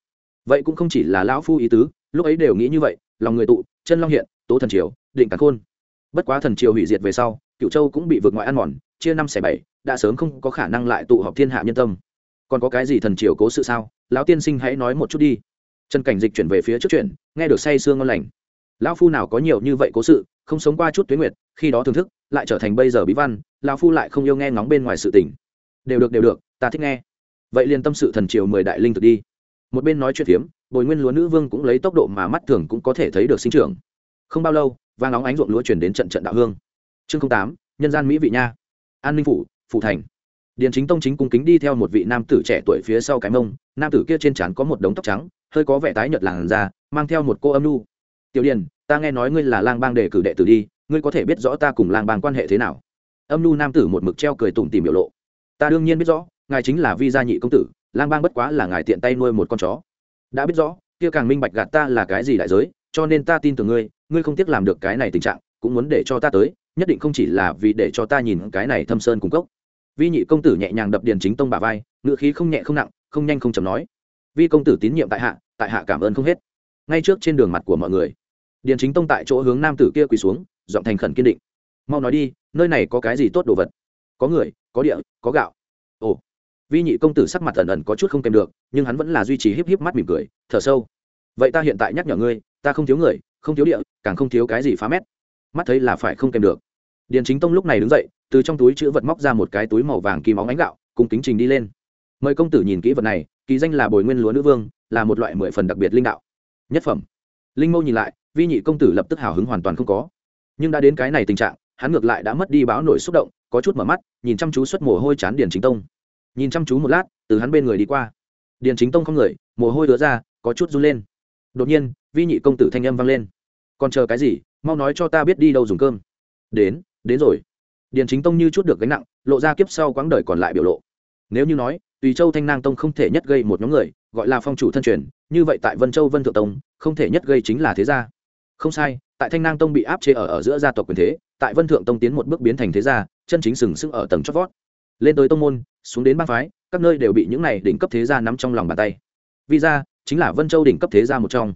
Vậy cũng không chỉ là lão phu ý tứ lúc ấy đều nghĩ như vậy, lòng người tụ, chân long hiện, tố thần triều, định cắn khôn. Bất quá thần triều hủy diệt về sau cựu châu cũng bị vượt ngoại ăn mòn, chia năm xẻ bảy, đã sớm không có khả năng lại tụ họp thiên hạ nhân tâm. Còn có cái gì thần triều cố sự sao? Lão tiên sinh hãy nói một chút đi. Trần cảnh dịch chuyển về phía trước chuyện nghe được say sương ngon lành. Lão phu nào có nhiều như vậy cố sự, không sống qua chút tuyến nguyệt, khi đó thưởng thức, lại trở thành bây giờ bí văn, lão phu lại không yêu nghe ngóng bên ngoài sự tình. Đều được đều được, ta thích nghe. Vậy liền tâm sự thần triều mười đại linh thực đi. Một bên nói chuyện phiếm bồi nguyên lúa nữ vương cũng lấy tốc độ mà mắt thường cũng có thể thấy được sinh trưởng. Không bao lâu, vàng óng ánh ruộng lúa chuyển đến trận trận đạo hương. Chương tám, nhân gian mỹ vị nha. An ninh phủ phủ thành. Điền chính tông chính cung kính đi theo một vị nam tử trẻ tuổi phía sau cái mông, nam tử kia trên trán có một đống tóc trắng, hơi có vẻ tái nhợt làn da, mang theo một cô âm nu tiểu điền, ta nghe nói ngươi là lang bang đề cử đệ tử đi, ngươi có thể biết rõ ta cùng lang bang quan hệ thế nào? Âm nu nam tử một mực treo cười tủm tìm biểu lộ. Ta đương nhiên biết rõ, ngài chính là vi gia nhị công tử, lang bang bất quá là ngài tiện tay nuôi một con chó đã biết rõ, kia càng minh bạch gạt ta là cái gì đại giới, cho nên ta tin tưởng ngươi ngươi không tiếc làm được cái này tình trạng, cũng muốn để cho ta tới, nhất định không chỉ là vì để cho ta nhìn cái này thâm sơn cung cốc. Vi nhị công tử nhẹ nhàng đập điền chính tông bà vai ngựa khí không nhẹ không nặng, không nhanh không chầm nói. Vi công tử tín nhiệm tại hạ tại hạ cảm ơn không hết. Ngay trước trên đường mặt của mọi người, điền chính tông tại chỗ hướng nam tử kia quỳ xuống, giọng thành khẩn kiên định. Mau nói đi, nơi này có cái gì tốt đồ vật? Có người, có địa, có gạo. Ồ vi nhị công tử sắc mặt ẩn ẩn có chút không kèm được, nhưng hắn vẫn là duy trì híp híp mắt mỉm cười, thở sâu. Vậy ta hiện tại nhắc nhở ngươi, ta không thiếu người, không thiếu địa, càng không thiếu cái gì phá mét. Mắt thấy là phải không kèm được. Điền chính tông lúc này đứng dậy, từ trong túi chữ vật móc ra một cái túi màu vàng kim óng ánh gạo, cùng kính trình đi lên. Mời công tử nhìn kỹ vật này, kỳ danh là bồi nguyên lúa nữ vương, là một loại mười phần đặc biệt linh đạo. Nhất phẩm. Linh mâu nhìn lại, vi nhị công tử lập tức hào hứng hoàn toàn không có. Nhưng đã đến cái này tình trạng, hắn ngược lại đã mất đi báo nổi xúc động, có chút mở mắt, nhìn chăm chú xuất mồ hôi chán điền chính tông nhìn chăm chú một lát, từ hắn bên người đi qua. Điền chính tông không người, mồ hôi đứa ra, có chút run lên. Đột nhiên, vi nhị công tử thanh âm vang lên. Còn chờ cái gì? Mau nói cho ta biết đi đâu dùng cơm. Đến đến rồi. Điền chính tông như chút được gánh nặng, lộ ra kiếp sau quãng đời còn lại biểu lộ. Nếu như nói, tùy châu thanh nang tông không thể nhất gây một nhóm người, gọi là phong chủ thân truyền, như vậy tại vân châu vân thượng tông, không thể nhất gây chính là thế gia. Không sai, tại thanh nang tông bị áp chế ở ở giữa gia tộc quyền thế, tại vân thượng tông tiến một bước biến thành thế gia, chân chính sừng sững ở tầng chót vót. Lên tới tông môn xuống đến bang phái, các nơi đều bị những này đỉnh cấp thế gia nắm trong lòng bàn tay. Vi gia chính là vân châu đỉnh cấp thế gia một trong.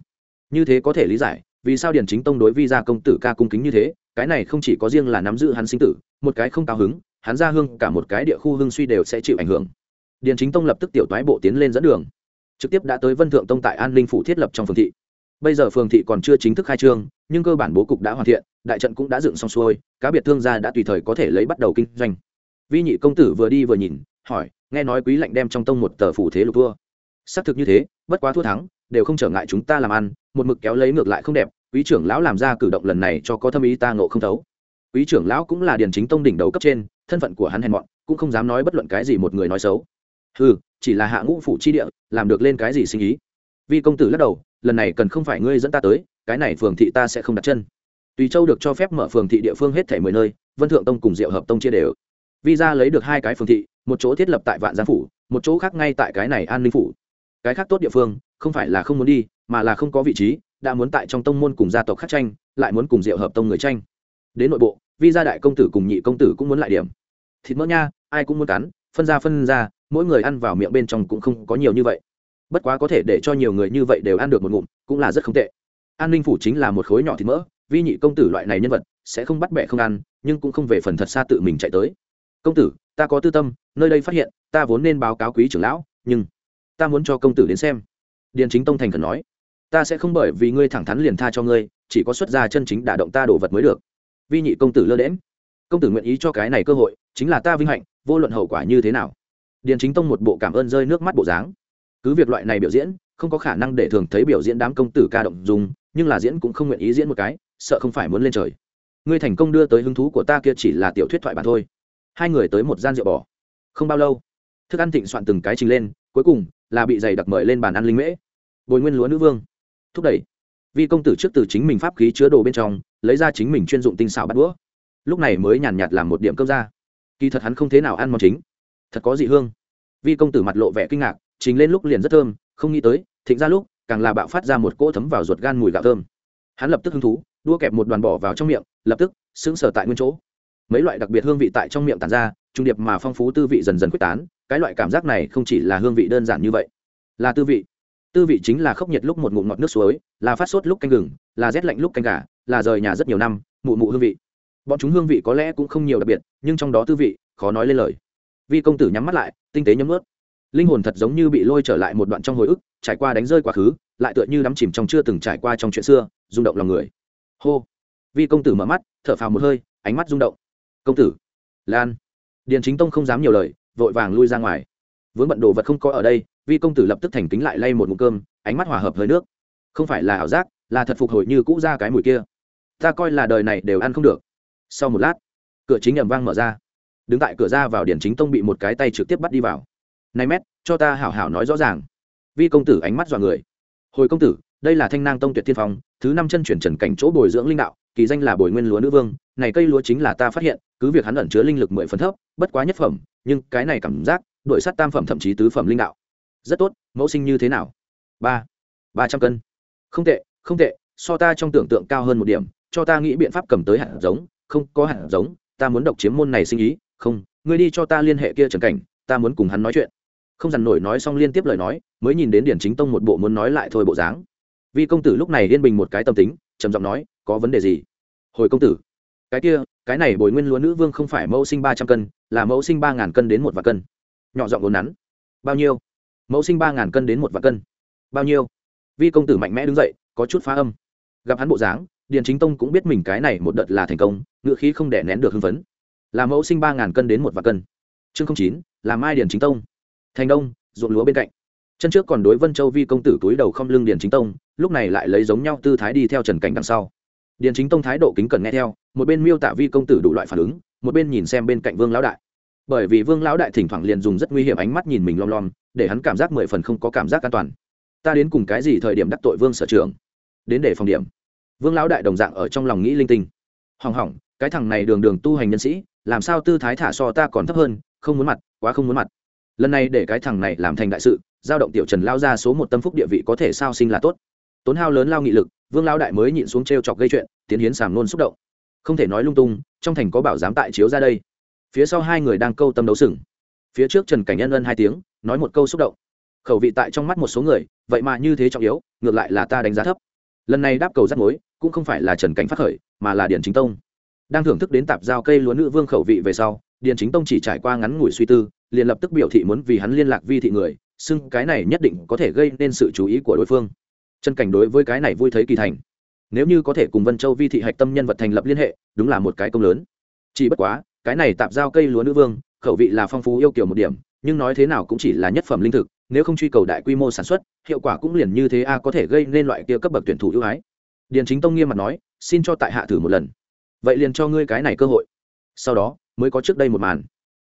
Như thế có thể lý giải, vì sao điển chính tông đối vi gia công tử ca cung kính như thế, cái này không chỉ có riêng là nắm giữ hắn sinh tử, một cái không cao hứng, hắn ra hương cả một cái địa khu hương suy đều sẽ chịu ảnh hưởng. Điền chính tông lập tức tiểu toái bộ tiến lên dẫn đường, trực tiếp đã tới vân thượng tông tại an ninh phủ thiết lập trong phường thị. Bây giờ phường thị còn chưa chính thức khai trương, nhưng cơ bản bố cục đã hoàn thiện, đại trận cũng đã dựng xong xuôi, cá biệt thương gia đã tùy thời có thể lấy bắt đầu kinh doanh. Vi nhị công tử vừa đi vừa nhìn hỏi, nghe nói quý lệnh đem trong tông một tờ phủ thế lục thua xác thực như thế, bất quá thua thắng, đều không trở ngại chúng ta làm ăn, một mực kéo lấy ngược lại không đẹp, quý trưởng lão làm ra cử động lần này cho có thâm ý ta ngộ không thấu. Quý trưởng lão cũng là điền chính tông đỉnh đầu cấp trên, thân phận của hắn hèn mọn, cũng không dám nói bất luận cái gì một người nói xấu. Ừ chỉ là hạ ngũ phủ chi địa, làm được lên cái gì sinh ý? Vi công tử lắc đầu, lần này cần không phải ngươi dẫn ta tới, cái này phường thị ta sẽ không đặt chân. Tùy châu được cho phép mở phường thị địa phương hết thể mười nơi, vân thượng tông cùng diệu hợp tông chia đều vi lấy được hai cái phường thị, một chỗ thiết lập tại vạn giang phủ, một chỗ khác ngay tại cái này an ninh phủ. Cái khác tốt địa phương, không phải là không muốn đi, mà là không có vị trí, đã muốn tại trong tông môn cùng gia tộc khác tranh, lại muốn cùng diệu hợp tông người tranh. Đến nội bộ vi gia đại công tử cùng nhị công tử cũng muốn lại điểm. Thịt mỡ nha, ai cũng muốn cắn, phân ra phân ra, mỗi người ăn vào miệng bên trong cũng không có nhiều như vậy. Bất quá có thể để cho nhiều người như vậy đều ăn được một ngụm, cũng là rất không tệ. An ninh phủ chính là một khối nhỏ thịt mỡ, vi nhị công tử loại này nhân vật, sẽ không bắt bẻ không ăn, nhưng cũng không về phần thật xa tự mình chạy tới công tử, ta có tư tâm, nơi đây phát hiện, ta vốn nên báo cáo quý trưởng lão, nhưng ta muốn cho công tử đến xem. Điền chính tông thành khẩn nói, ta sẽ không bởi vì ngươi thẳng thắn liền tha cho ngươi, chỉ có xuất gia chân chính đả động ta đồ vật mới được. Vi nhị công tử lơ đễm công tử nguyện ý cho cái này cơ hội, chính là ta vinh hạnh, vô luận hậu quả như thế nào. Điền chính tông một bộ cảm ơn rơi nước mắt bộ dáng. Cứ việc loại này biểu diễn, không có khả năng để thường thấy biểu diễn đám công tử ca động dùng, nhưng là diễn cũng không nguyện ý diễn một cái, sợ không phải muốn lên trời. Ngươi thành công đưa tới hứng thú của ta kia chỉ là tiểu thuyết thoại bản thôi hai người tới một gian rượu bỏ không bao lâu, thức ăn thịnh soạn từng cái trình lên, cuối cùng là bị giày đặc mời lên bàn ăn linh mễ. Bồi nguyên lúa nữ vương. Thúc đẩy. Vi công tử trước từ chính mình pháp khí chứa đồ bên trong, lấy ra chính mình chuyên dụng tinh xảo bắt đũa. Lúc này mới nhàn nhạt làm một điểm cơm ra. Kỳ thật hắn không thế nào ăn món chính. Thật có dị hương. Vi công tử mặt lộ vẻ kinh ngạc chính lên lúc liền rất thơm, không nghĩ tới, thịnh ra lúc, càng là bạo phát ra một cỗ thấm vào ruột gan mùi gạo thơm. Hắn lập tức hứng thú, đua kẹp một đoàn bỏ vào trong miệng, lập tức, sững sờ tại nguyên chỗ mấy loại đặc biệt hương vị tại trong miệng tàn ra, trung điệp mà phong phú tư vị dần dần quyết tán, cái loại cảm giác này không chỉ là hương vị đơn giản như vậy, là tư vị. Tư vị chính là khốc nhiệt lúc một ngụm ngọt nước suối, là phát sốt lúc canh gừng, là rét lạnh lúc canh gà, là rời nhà rất nhiều năm, mụ mụ hương vị. Bọn chúng hương vị có lẽ cũng không nhiều đặc biệt, nhưng trong đó tư vị, khó nói lên lời. Vi công tử nhắm mắt lại, tinh tế nhấm ướt linh hồn thật giống như bị lôi trở lại một đoạn trong hồi ức, trải qua đánh rơi quá khứ, lại tựa như đắm chìm trong chưa từng trải qua trong chuyện xưa, rung động lòng người. Hô. Vi công tử mở mắt, thở phào một hơi, ánh mắt rung động công tử. Lan. Điền chính tông không dám nhiều lời, vội vàng lui ra ngoài. Vướng bận đồ vật không có ở đây, vi công tử lập tức thành kính lại lay một mụ cơm, ánh mắt hòa hợp hơi nước. Không phải là ảo giác, là thật phục hồi như cũ ra cái mùi kia. Ta coi là đời này đều ăn không được. Sau một lát, cửa chính ẩm vang mở ra. Đứng tại cửa ra vào điển chính tông bị một cái tay trực tiếp bắt đi vào. Này mét, cho ta hảo hảo nói rõ ràng. Vi công tử ánh mắt dọa người. Hồi công tử, đây là thanh nang tông tuyệt thiên phong, thứ năm chân chuyển trần cảnh chỗ bồi dưỡng linh đạo kỳ danh là bồi nguyên lúa nữ vương, này cây lúa chính là ta phát hiện, cứ việc hắn ẩn chứa linh lực mười phần thấp, bất quá nhất phẩm, nhưng cái này cảm giác đội sắt tam phẩm thậm chí tứ phẩm linh đạo. Rất tốt, mẫu sinh như thế nào? Ba ba trăm cân. Không tệ không tệ, so ta trong tưởng tượng cao hơn một điểm, cho ta nghĩ biện pháp cầm tới hạt giống, không, có hạt giống, ta muốn độc chiếm môn này sinh ý, không, ngươi đi cho ta liên hệ kia trần cảnh, ta muốn cùng hắn nói chuyện. Không dằn nổi nói xong liên tiếp lời nói, mới nhìn đến điển chính tông một bộ muốn nói lại thôi bộ dáng. Vi công tử lúc này yên bình một cái tâm tính, trầm giọng nói, có vấn đề gì? Hồi công tử, cái kia, cái này bồi nguyên lúa nữ vương không phải mẫu sinh ba trăm cân, là mẫu sinh ba ngàn cân đến một vạn cân. Nhỏ giọng vốn nắn, bao nhiêu? Mẫu sinh ba ngàn cân đến một vạn cân. Bao nhiêu? Vi công tử mạnh mẽ đứng dậy, có chút phá âm. Gặp hắn bộ dáng, điền chính tông cũng biết mình cái này một đợt là thành công, ngựa khí không để nén được hưng phấn. Là mẫu sinh ba ngàn cân đến một vạn cân. Chương chín, là mai điền chính tông. Thành đông, ruộng lúa bên cạnh. Chân trước còn đối vân châu vi công tử túi đầu không lưng điền chính tông lúc này lại lấy giống nhau tư thái đi theo trần cảnh đằng sau. Điền chính tông thái độ kính cẩn nghe theo, một bên miêu tả vi công tử đủ loại phản ứng, một bên nhìn xem bên cạnh vương lão đại. Bởi vì vương lão đại thỉnh thoảng liền dùng rất nguy hiểm ánh mắt nhìn mình lom lom, để hắn cảm giác mười phần không có cảm giác an toàn. Ta đến cùng cái gì thời điểm đắc tội vương sở trường đến để phòng điểm. Vương lão đại đồng dạng ở trong lòng nghĩ linh tinh. Hỏng hỏng, cái thằng này đường đường tu hành nhân sĩ, làm sao tư thái thả so ta còn thấp hơn, không muốn mặt, quá không muốn mặt. Lần này để cái thằng này làm thành đại sự, giao động tiểu trần lao ra số một tâm phúc địa vị có thể sao sinh là tốt tốn hao lớn lao nghị lực, vương lao đại mới nhịn xuống t r e o chọc gây chuyện, tiến hiến sàm nôn xúc động. Không thể nói lung tung, trong thành có bảo giám tại chiếu ra đây. Phía sau hai người đang câu tâm đấu sừng. Phía trước trần cảnh nhân ân hai tiếng, nói một câu xúc động. Khẩu vị tại trong mắt một số người, vậy mà như thế trọng yếu, ngược lại là ta đánh giá thấp. Lần này đáp cầu rắt mối, cũng không phải là trần cảnh phát khởi, mà là điển chính tông. Đang thưởng thức đến tạp giao cây lúa nữ vương khẩu vị về sau điển chính tông chỉ trải qua ngắn ngủi suy tư, liền lập tức biểu thị muốn vì hắn liên lạc vi thị người, xưng cái này nhất định có thể gây nên sự chú ý của đối phương trần cảnh đối với cái này vui thấy kỳ thành. Nếu như có thể cùng vân châu vi thị hạch tâm nhân vật thành lập liên hệ, đúng là một cái công lớn. Chỉ bất quá, cái này tạp giao cây lúa nữ vương, khẩu vị là phong phú yêu kiểu một điểm, nhưng nói thế nào cũng chỉ là nhất phẩm linh thực, nếu không truy cầu đại quy mô sản xuất, hiệu quả cũng liền như thế a, có thể gây nên loại kia cấp bậc tuyển thủ ưu ái. Điền chính tông nghiêm mặt nói, xin cho tại hạ thử một lần. Vậy liền cho ngươi cái này cơ hội. Sau đó, mới có trước đây một màn.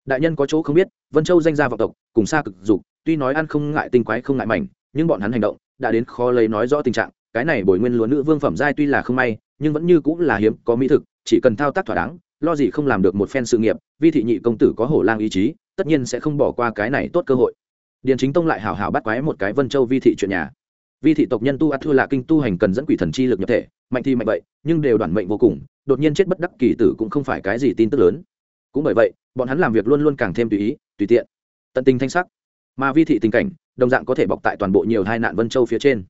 Đại nhân có chỗ không biết, vân châu danh gia vọng tộc, cùng xa cực dục, tuy nói ăn không ngại tinh quái không ngại mảnh, nhưng bọn hắn hành động đã đến khó lấy nói rõ tình trạng, cái này bồi nguyên lúa nữ vương phẩm giai tuy là không may, nhưng vẫn như cũng là hiếm, có mỹ thực, chỉ cần thao tác thỏa đáng, lo gì không làm được một phen sự nghiệp, vi thị nhị công tử có hổ lang ý chí, tất nhiên sẽ không bỏ qua cái này tốt cơ hội. Điền chính tông lại hảo hảo bắt quái một cái vân châu vi thị chuyện nhà. Vi thị tộc nhân tu ắt thua là kinh tu hành cần dẫn quỷ thần chi lực nhập thể, mạnh thì mạnh vậy, nhưng đều đoàn mệnh vô cùng, đột nhiên chết bất đắc kỳ tử cũng không phải cái gì tin tức lớn. Cũng bởi vậy, bọn hắn làm việc luôn luôn càng thêm tùy ý, tùy tiện. Tận tình thanh sắc. Mà vi thị tình cảnh đồng dạng có thể bọc tại toàn bộ nhiều hai nạn vân châu phía trên.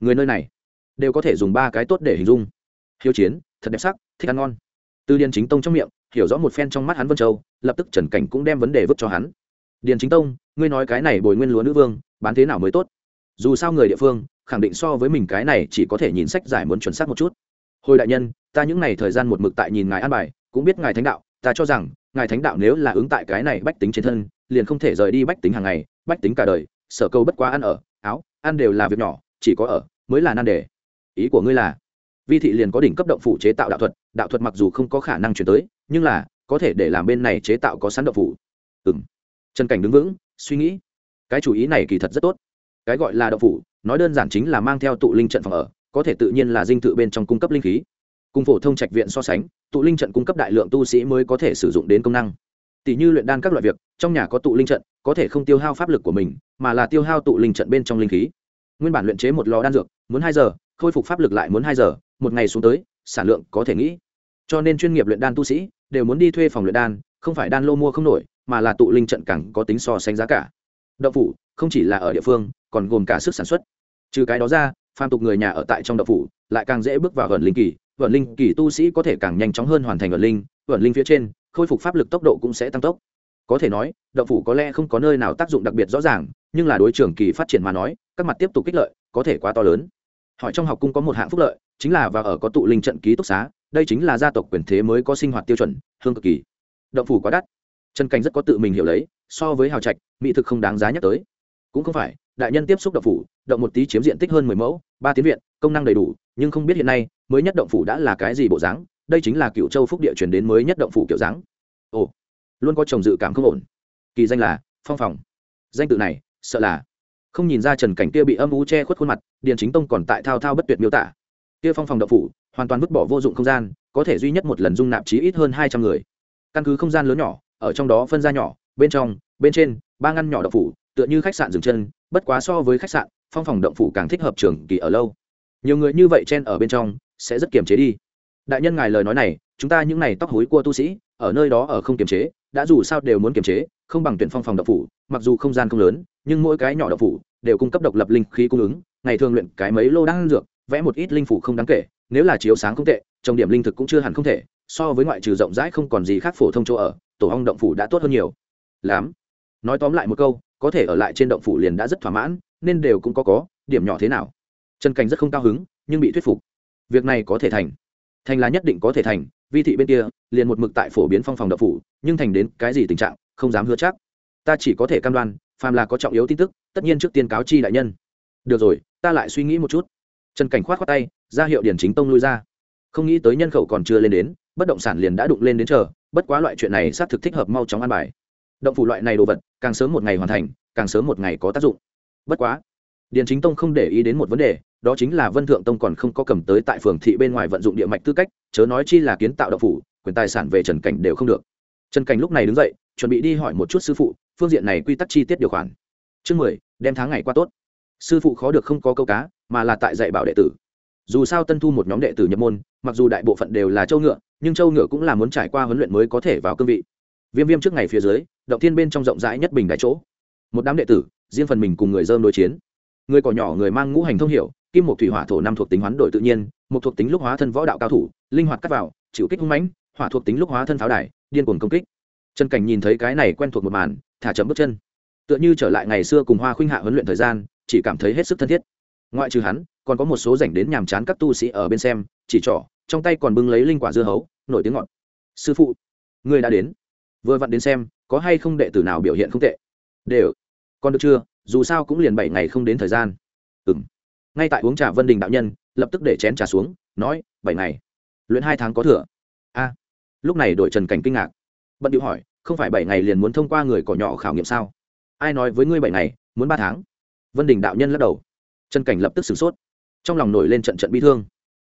Người nơi này đều có thể dùng ba cái tốt để hình dung. Hiếu chiến, thật đẹp sắc, thích ăn ngon. Từ điền chính tông trong miệng, hiểu rõ một phen trong mắt hắn vân châu, lập tức trần cảnh cũng đem vấn đề vứt cho hắn. Điền chính tông, ngươi nói cái này bồi nguyên lúa nữ vương, bán thế nào mới tốt? Dù sao người địa phương, khẳng định so với mình cái này chỉ có thể nhìn sách giải muốn chuẩn xác một chút. Hồi đại nhân, ta những ngày thời gian một mực tại nhìn ngài an bài, cũng biết ngài thánh đạo, ta cho rằng, ngài thánh đạo nếu là ứng tại cái này bách tính trên thân, liền không thể rời đi bách tính hàng ngày, bách tính cả đời sở câu bất quá ăn ở, áo, ăn đều là việc nhỏ, chỉ có ở mới là nan đề. Ý của ngươi là, vi thị liền có đỉnh cấp động phủ chế tạo đạo thuật đạo thuật mặc dù không có khả năng chuyển tới, nhưng là, có thể để làm bên này chế tạo có sẵn động phủ. Ừ m trần cảnh đứng vững, suy nghĩ. Cái chủ ý này kỳ thật rất tốt. Cái gọi là động phủ, nói đơn giản chính là mang theo tụ linh trận phòng ở, có thể tự nhiên là dinh thự bên trong cung cấp linh khí. Cùng phổ thông trạch viện so sánh, tụ linh trận cung cấp đại lượng tu sĩ mới có thể sử dụng đến công năng. Tỷ như luyện đan các loại việc, trong nhà có tụ linh trận có thể không tiêu hao pháp lực của mình, mà là tiêu hao tụ linh trận bên trong linh khí. Nguyên bản luyện chế một lò đan dược, muốn hai giờ, khôi phục pháp lực lại muốn hai giờ, một ngày xuống tới, sản lượng có thể nghĩ. Cho nên chuyên nghiệp luyện đan tu sĩ đều muốn đi thuê phòng luyện đan, không phải đan lô mua không nổi, mà là tụ linh trận càng có tính so sánh giá cả. Động phủ không chỉ là ở địa phương, còn gồm cả sức sản xuất. Trừ cái đó ra, phàm tục người nhà ở tại trong động phủ lại càng dễ bước vào gần linh kỳ, vận linh kỳ tu sĩ có thể càng nhanh chóng hơn hoàn thành vận linh vận linh phía trên, khôi phục pháp lực tốc độ cũng sẽ tăng tốc có thể nói, động phủ có lẽ không có nơi nào tác dụng đặc biệt rõ ràng, nhưng là đối trường kỳ phát triển mà nói, các mặt tiếp tục kích lợi, có thể quá to lớn. Hỏi trong học cung có một hạng phúc lợi, chính là và ở có tụ linh trận ký túc xá, đây chính là gia tộc quyền thế mới có sinh hoạt tiêu chuẩn, hương cực kỳ. Động phủ quá đắt. Chân cảnh rất có tự mình hiểu lấy, so với hào trạch, mỹ thực không đáng giá nhắc tới. Cũng không phải, đại nhân tiếp xúc động phủ, động một tí chiếm diện tích hơn mười mẫu, ba tiến viện, công năng đầy đủ, nhưng không biết hiện nay, mới nhất động phủ đã là cái gì bộ dáng, đây chính là cựu châu phúc địa chuyển đến mới nhất động phủ kiểu dáng. Ồ luôn có chồng dự cảm không ổn. Kỳ danh là phong phòng. Danh tự này, sợ là không nhìn ra trần cảnh kia bị âm u che khuất khuôn mặt, điền chính tông còn tại thao thao bất tuyệt miêu tả. Kia phong phòng động phủ, hoàn toàn vứt bỏ vô dụng không gian, có thể duy nhất một lần dung nạp chí ít hơn hai trăm người. Căn cứ không gian lớn nhỏ, ở trong đó phân ra nhỏ, bên trong, bên trên, ba ngăn nhỏ động phủ, tựa như khách sạn dừng chân, bất quá so với khách sạn, phong phòng động phủ càng thích hợp trường kỳ ở lâu. Nhiều người như vậy chen ở bên trong, sẽ rất kiềm chế đi. Đại nhân ngài lời nói này, chúng ta những này tóc hối của tu sĩ, ở nơi đó ở không kiềm chế đã dù sao đều muốn kiềm chế, không bằng tuyển phong phòng động phủ, mặc dù không gian không lớn, nhưng mỗi cái nhỏ động phủ đều cung cấp độc lập linh khí cung ứng, ngày thường luyện cái mấy lô đang dược, vẽ một ít linh phủ không đáng kể, nếu là chiếu sáng không tệ, trồng điểm linh thực cũng chưa hẳn không thể, so với ngoại trừ rộng rãi không còn gì khác phổ thông chỗ ở, tổ hong động phủ đã tốt hơn nhiều. Lắm. Nói tóm lại một câu, có thể ở lại trên động phủ liền đã rất thỏa mãn, nên đều cũng có có, điểm nhỏ thế nào? Trần cảnh rất không cao hứng, nhưng bị thuyết phục. Việc này có thể thành. Thành là nhất định có thể thành, vi thị bên kia, liền một mực tại phổ biến phong phòng động phủ nhưng thành đến cái gì tình trạng, không dám hứa chắc. Ta chỉ có thể cam đoan, phàm là có trọng yếu tin tức, tất nhiên trước tiên cáo chi đại nhân. Được rồi, ta lại suy nghĩ một chút. Trần cảnh khoát khoát tay, ra hiệu điển chính tông lui ra. Không nghĩ tới nhân khẩu còn chưa lên đến, bất động sản liền đã đụng lên đến chờ, bất quá loại chuyện này xác thực thích hợp mau chóng an bài. Động phủ loại này đồ vật, càng sớm một ngày hoàn thành, càng sớm một ngày có tác dụng. Bất quá, điền chính tông không để ý đến một vấn đề, đó chính là vân thượng tông còn không có cầm tới tại phường thị bên ngoài vận dụng địa mạch tư cách, chớ nói chi là kiến tạo động phủ, quyền tài sản về trần cảnh đều không được trần cảnh lúc này đứng dậy, chuẩn bị đi hỏi một chút sư phụ, phương diện này quy tắc chi tiết điều khoản. Chương mười, đem tháng ngày qua tốt. Sư phụ khó được không có câu cá, mà là tại dạy bảo đệ tử. Dù sao tân thu một nhóm đệ tử nhập môn, mặc dù đại bộ phận đều là châu ngựa, nhưng châu ngựa cũng là muốn trải qua huấn luyện mới có thể vào cương vị. Viêm viêm trước ngày phía dưới, động thiên bên trong rộng rãi nhất bình đại chỗ. Một đám đệ tử, riêng phần mình cùng người dơm đối chiến. Người cỏ nhỏ, người mang ngũ hành thông hiểu, kim một thủy hỏa thổ năm thuộc tính hoán đổi tự nhiên một thuộc tính lúc hóa thân võ đạo cao thủ, linh hoạt cắt vào, chịu kích hung mãnh hỏa thuộc tính lúc hóa thân pháo đài, điên cuồng công kích. Trần cảnh nhìn thấy cái này quen thuộc một màn, thả chậm bước chân. Tựa như trở lại ngày xưa cùng hoa khuynh hạ huấn luyện thời gian, chỉ cảm thấy hết sức thân thiết. Ngoại trừ hắn, còn có một số rảnh đến nhàm chán các tu sĩ ở bên xem, chỉ trỏ, trong tay còn bưng lấy linh quả dưa hấu, nổi tiếng ngọt. Sư phụ người đã đến. Vừa vặn đến xem, có hay không đệ tử nào biểu hiện không tệ? Đều. Còn được chưa? Dù sao cũng liền bảy ngày không đến thời gian. Ừ m ngay tại uống trà vân đình đạo nhân, lập tức để chén trà xuống, nói, bảy ngày. Luyện hai tháng có thừa. A lúc này đội trần cảnh kinh ngạc. Bận điệu hỏi, không phải bảy ngày liền muốn thông qua người cỏ nhỏ khảo nghiệm sao? Ai nói với ngươi bảy ngày, muốn ba tháng? Vân đình đạo nhân lắc đầu. Trần cảnh lập tức sửng sốt. Trong lòng nổi lên trận trận bi thương.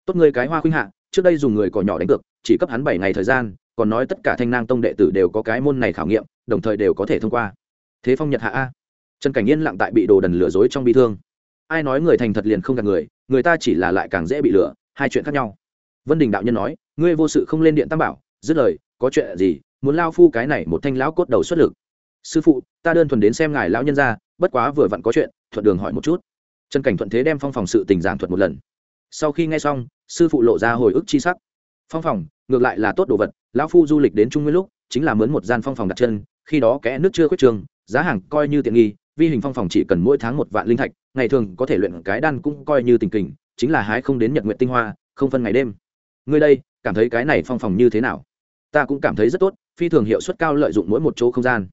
Tốt ngươi cái hoa khuynh hạ, trước đây dùng người cỏ nhỏ đánh cược, chỉ cấp hắn bảy ngày thời gian, còn nói tất cả thanh nang tông đệ tử đều có cái môn này khảo nghiệm, đồng thời đều có thể thông qua. Thế phong nhật hạ a. Trần cảnh yên lặng tại bị đồ đần lừa dối trong bi thương. Ai nói người thành thật liền không gạt người người ta chỉ là lại càng dễ bị lừa, hai chuyện khác nhau. Vân đình đạo nhân nói, ngươi vô sự không lên điện tam bảo dứt lời, có chuyện gì, muốn lao phu cái này một thanh lão cốt đầu xuất lực. Sư phụ, ta đơn thuần đến xem ngài lão nhân ra, bất quá vừa vặn có chuyện, thuận đường hỏi một chút. Trần cảnh thuận thế đem phong phòng sự tình giảng thuật một lần. Sau khi nghe xong, sư phụ lộ ra hồi ức chi sắc. Phong phòng, ngược lại là tốt đồ vật, lão phu du lịch đến trung nguyên lúc, chính là mướn một gian phong phòng đặt chân, khi đó kẽ nước chưa khuyết trường, giá hàng coi như tiện nghi, vi hình phong phòng chỉ cần mỗi tháng một vạn linh thạch, ngày thường có thể luyện cái đan cũng coi như tình kình, chính là hái không đến nhật nguyện tinh hoa, không phân ngày đêm. Ngươi đây cảm thấy cái này phong phòng như thế nào? Ta cũng cảm thấy rất tốt, phi thường hiệu suất cao lợi dụng mỗi một chỗ không gian.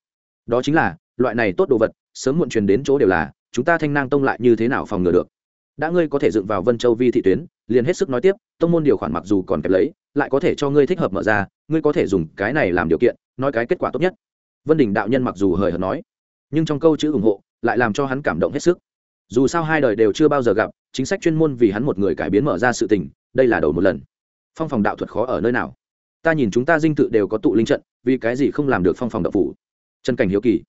Đó chính là, loại này tốt đồ vật, sớm muộn truyền đến chỗ đều là, chúng ta thanh nang tông lại như thế nào phòng ngừa được? Đã ngươi có thể dựng vào vân châu vi thị tuyến, liền hết sức nói tiếp, tông môn điều khoản mặc dù còn kẹp lấy, lại có thể cho ngươi thích hợp mở ra, ngươi có thể dùng cái này làm điều kiện, nói cái kết quả tốt nhất. Vân đình đạo nhân mặc dù hời hợt nói, nhưng trong câu chữ ủng hộ, lại làm cho hắn cảm động hết sức. Dù sao hai đời đều chưa bao giờ gặp, chính sách chuyên môn vì hắn một người cải biến mở ra sự tình, đây là đầu một lần phong phòng đạo thuật khó ở nơi nào? Ta nhìn chúng ta dinh tự đều có tụ linh trận, vì cái gì không làm được phong phòng đạo phủ? Trần cảnh hiếu kỳ.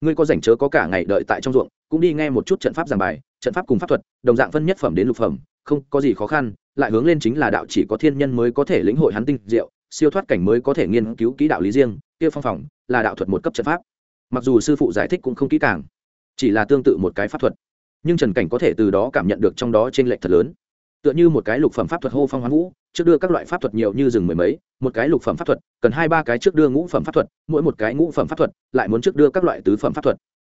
Ngươi có rảnh chớ có cả ngày đợi tại trong ruộng, cũng đi nghe một chút trận pháp giảng bài, trận pháp cùng pháp thuật, đồng dạng phân nhất phẩm đến lục phẩm, không có gì khó khăn, lại hướng lên chính là đạo chỉ có thiên nhân mới có thể lĩnh hội hắn tinh diệu, siêu thoát cảnh mới có thể nghiên cứu kỹ đạo lý riêng, kia phong phòng là đạo thuật một cấp trận pháp. Mặc dù sư phụ giải thích cũng không kỹ càng, chỉ là tương tự một cái pháp thuật. Nhưng trần cảnh có thể từ đó cảm nhận được trong đó t r ê n lệch thật lớn. Tựa như một cái lục phẩm pháp thuật hô phong hoán vũ trước đưa các loại pháp thuật nhiều như rừng mười mấy, một cái lục phẩm pháp thuật, cần hai ba cái trước đưa ngũ phẩm pháp thuật, mỗi một cái ngũ phẩm pháp thuật lại muốn trước đưa các loại tứ phẩm pháp thuật.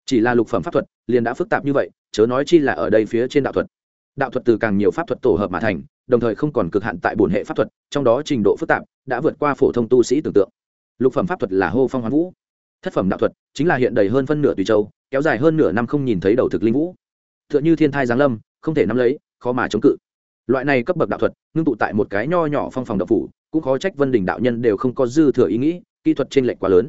Chỉ là lục phẩm pháp thuật, liền đã phức tạp như vậy, chớ nói chi là ở đây phía trên đạo thuật. Đạo thuật từ càng nhiều pháp thuật tổ hợp mà thành, đồng thời không còn cực hạn tại bổn hệ pháp thuật, trong đó trình độ phức tạp đã vượt qua phổ thông tu sĩ tưởng tượng. Lục phẩm pháp thuật là hô phong hoán vũ. Thất phẩm đạo thuật chính là hiện đầy hơn phân nửa tùy châu, kéo dài hơn nửa năm không nhìn thấy đầu thực linh vũ. T h ư ợ n h ư thiên thai giáng lâm, không thể nắm lấy, khó mà chống cự loại này cấp bậc đạo thuật, ngưng tụ tại một cái nho nhỏ phong phòng đạo phủ, cũng khó trách vân đình đạo nhân đều không có dư thừa ý nghĩ, kỹ thuật t r ê n lệch quá lớn.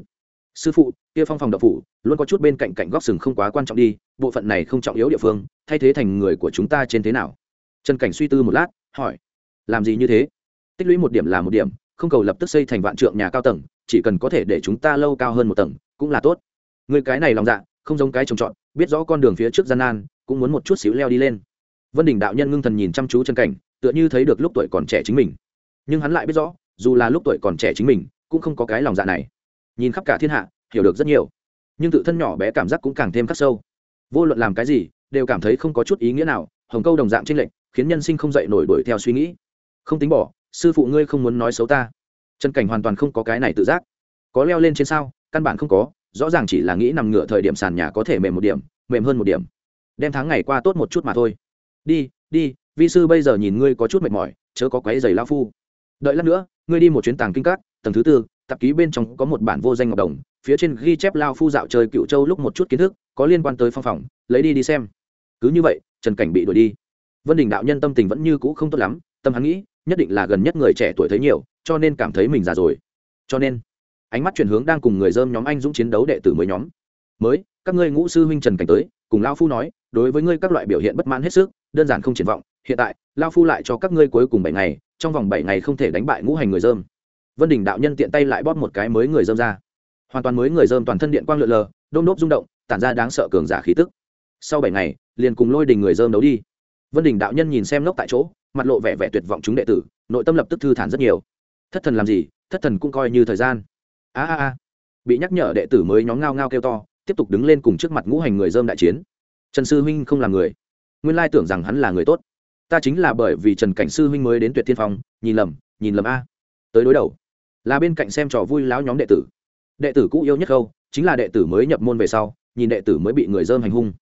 Sư phụ, kia phong phòng đạo phủ luôn có chút bên cạnh cạnh góc sừng không quá quan trọng đi, bộ phận này không trọng yếu địa phương, thay thế thành người của chúng ta trên thế nào? Trần cảnh suy tư một lát, hỏi. Làm gì như thế? Tích lũy một điểm là một điểm, không cầu lập tức xây thành vạn trượng nhà cao tầng, chỉ cần có thể để chúng ta lâu cao hơn một tầng, cũng là tốt. Người cái này lòng dạ không giống cái trồng trọt, biết rõ con đường phía trước gian nan, cũng muốn một chút xíu leo đi lên vân đình đạo nhân ngưng thần nhìn chăm chú chân cảnh, tựa như thấy được lúc tuổi còn trẻ chính mình. Nhưng hắn lại biết rõ, dù là lúc tuổi còn trẻ chính mình, cũng không có cái lòng dạ này. Nhìn khắp cả thiên hạ, hiểu được rất nhiều. Nhưng tự thân nhỏ bé cảm giác cũng càng thêm khắc sâu. Vô luận làm cái gì, đều cảm thấy không có chút ý nghĩa nào, hồng câu đồng dạng trên lệnh khiến nhân sinh không dậy nổi đuổi theo suy nghĩ. Không tính bỏ, sư phụ ngươi không muốn nói xấu ta. Chân cảnh hoàn toàn không có cái này tự giác. Có leo lên trên sao, căn bản không có, rõ ràng chỉ là nghĩ nằm ngửa thời điểm sàn nhà có thể mềm một điểm, mềm hơn một điểm. Đem tháng ngày qua tốt một chút mà thôi đi đi, vi sư bây giờ nhìn ngươi có chút mệt mỏi, chớ có quấy giày lao phu. Đợi lát nữa, ngươi đi một chuyến tàng kinh cát tầng thứ tư, tạp ký bên trong có một bản vô danh ngọc đồng, phía trên ghi chép lao phu dạo chơi cựu châu lúc một chút kiến thức, có liên quan tới phong phòng, lấy đi đi xem. Cứ như vậy, trần cảnh bị đuổi đi. Vân đình đạo nhân tâm tình vẫn như cũ không tốt lắm, tâm hắn nghĩ, nhất định là gần nhất người trẻ tuổi thấy nhiều, cho nên cảm thấy mình già rồi. Cho nên, ánh mắt chuyển hướng đang cùng người dơm nhóm anh dũng chiến đấu đệ tử mới nhóm. Mới, các ngươi ngũ sư huynh trần cảnh tới, cùng lao phu nói, đối với ngươi các loại biểu hiện bất mãn hết sức đơn giản không triển vọng, hiện tại, lao phu lại cho các ngươi cuối cùng bảy ngày, trong vòng bảy ngày không thể đánh bại ngũ hành người dơm. Vân đình đạo nhân tiện tay lại bóp một cái mới người dơm ra. Hoàn toàn mới người dơm toàn thân điện quang lượn lờ, đôm đốp rung động, tản ra đáng sợ cường giả khí tức. Sau bảy ngày, liền cùng lôi đình người dơm đấu đi. Vân đình đạo nhân nhìn xem lốc tại chỗ, mặt lộ vẻ vẻ tuyệt vọng chúng đệ tử, nội tâm lập tức thư thản rất nhiều. Thất thần làm gì? Thất thần cũng coi như thời gian. A a a. Bị nhắc nhở đệ tử mới nhóm ngao ngao kêu to, tiếp tục đứng lên cùng trước mặt ngũ hành người dơm đại chiến. Trần sư huynh không là người nguyên lai tưởng rằng hắn là người tốt. Ta chính là bởi vì trần cảnh sư huynh mới đến tuyệt thiên phong, nhìn lầm nhìn lầm a. Tới đối đầu. Là bên cạnh xem trò vui láo nhóm đệ tử. Đệ tử cũ yêu nhất khâu chính là đệ tử mới nhập môn về sau, nhìn đệ tử mới bị người dơm hành hung.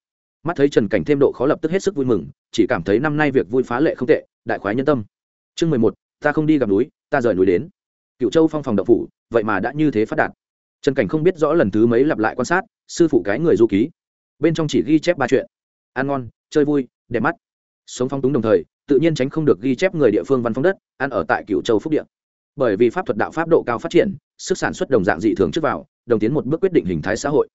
Mắt thấy trần cảnh thêm độ khó lập tức hết sức vui mừng, chỉ cảm thấy năm nay việc vui phá lệ không tệ, đại khoái nhân tâm. Chương mười một, ta không đi gặp núi, ta rời núi đến. Cựu châu phong phòng đậu phủ, vậy mà đã như thế phát đạt. Trần cảnh không biết rõ lần thứ mấy lặp lại quan sát, sư phụ cái người du ký. Bên trong chỉ ghi chép ba chuyện ăn ngon, chơi vui, đẹp mắt. Sống phong túng đồng thời, tự nhiên tránh không được ghi chép người địa phương văn phong đất, ăn ở tại cựu châu phúc điện bởi vì pháp thuật đạo pháp độ cao phát triển, sức sản xuất đồng dạng dị thường trước vào, đồng tiến một bước quyết định hình thái xã hội.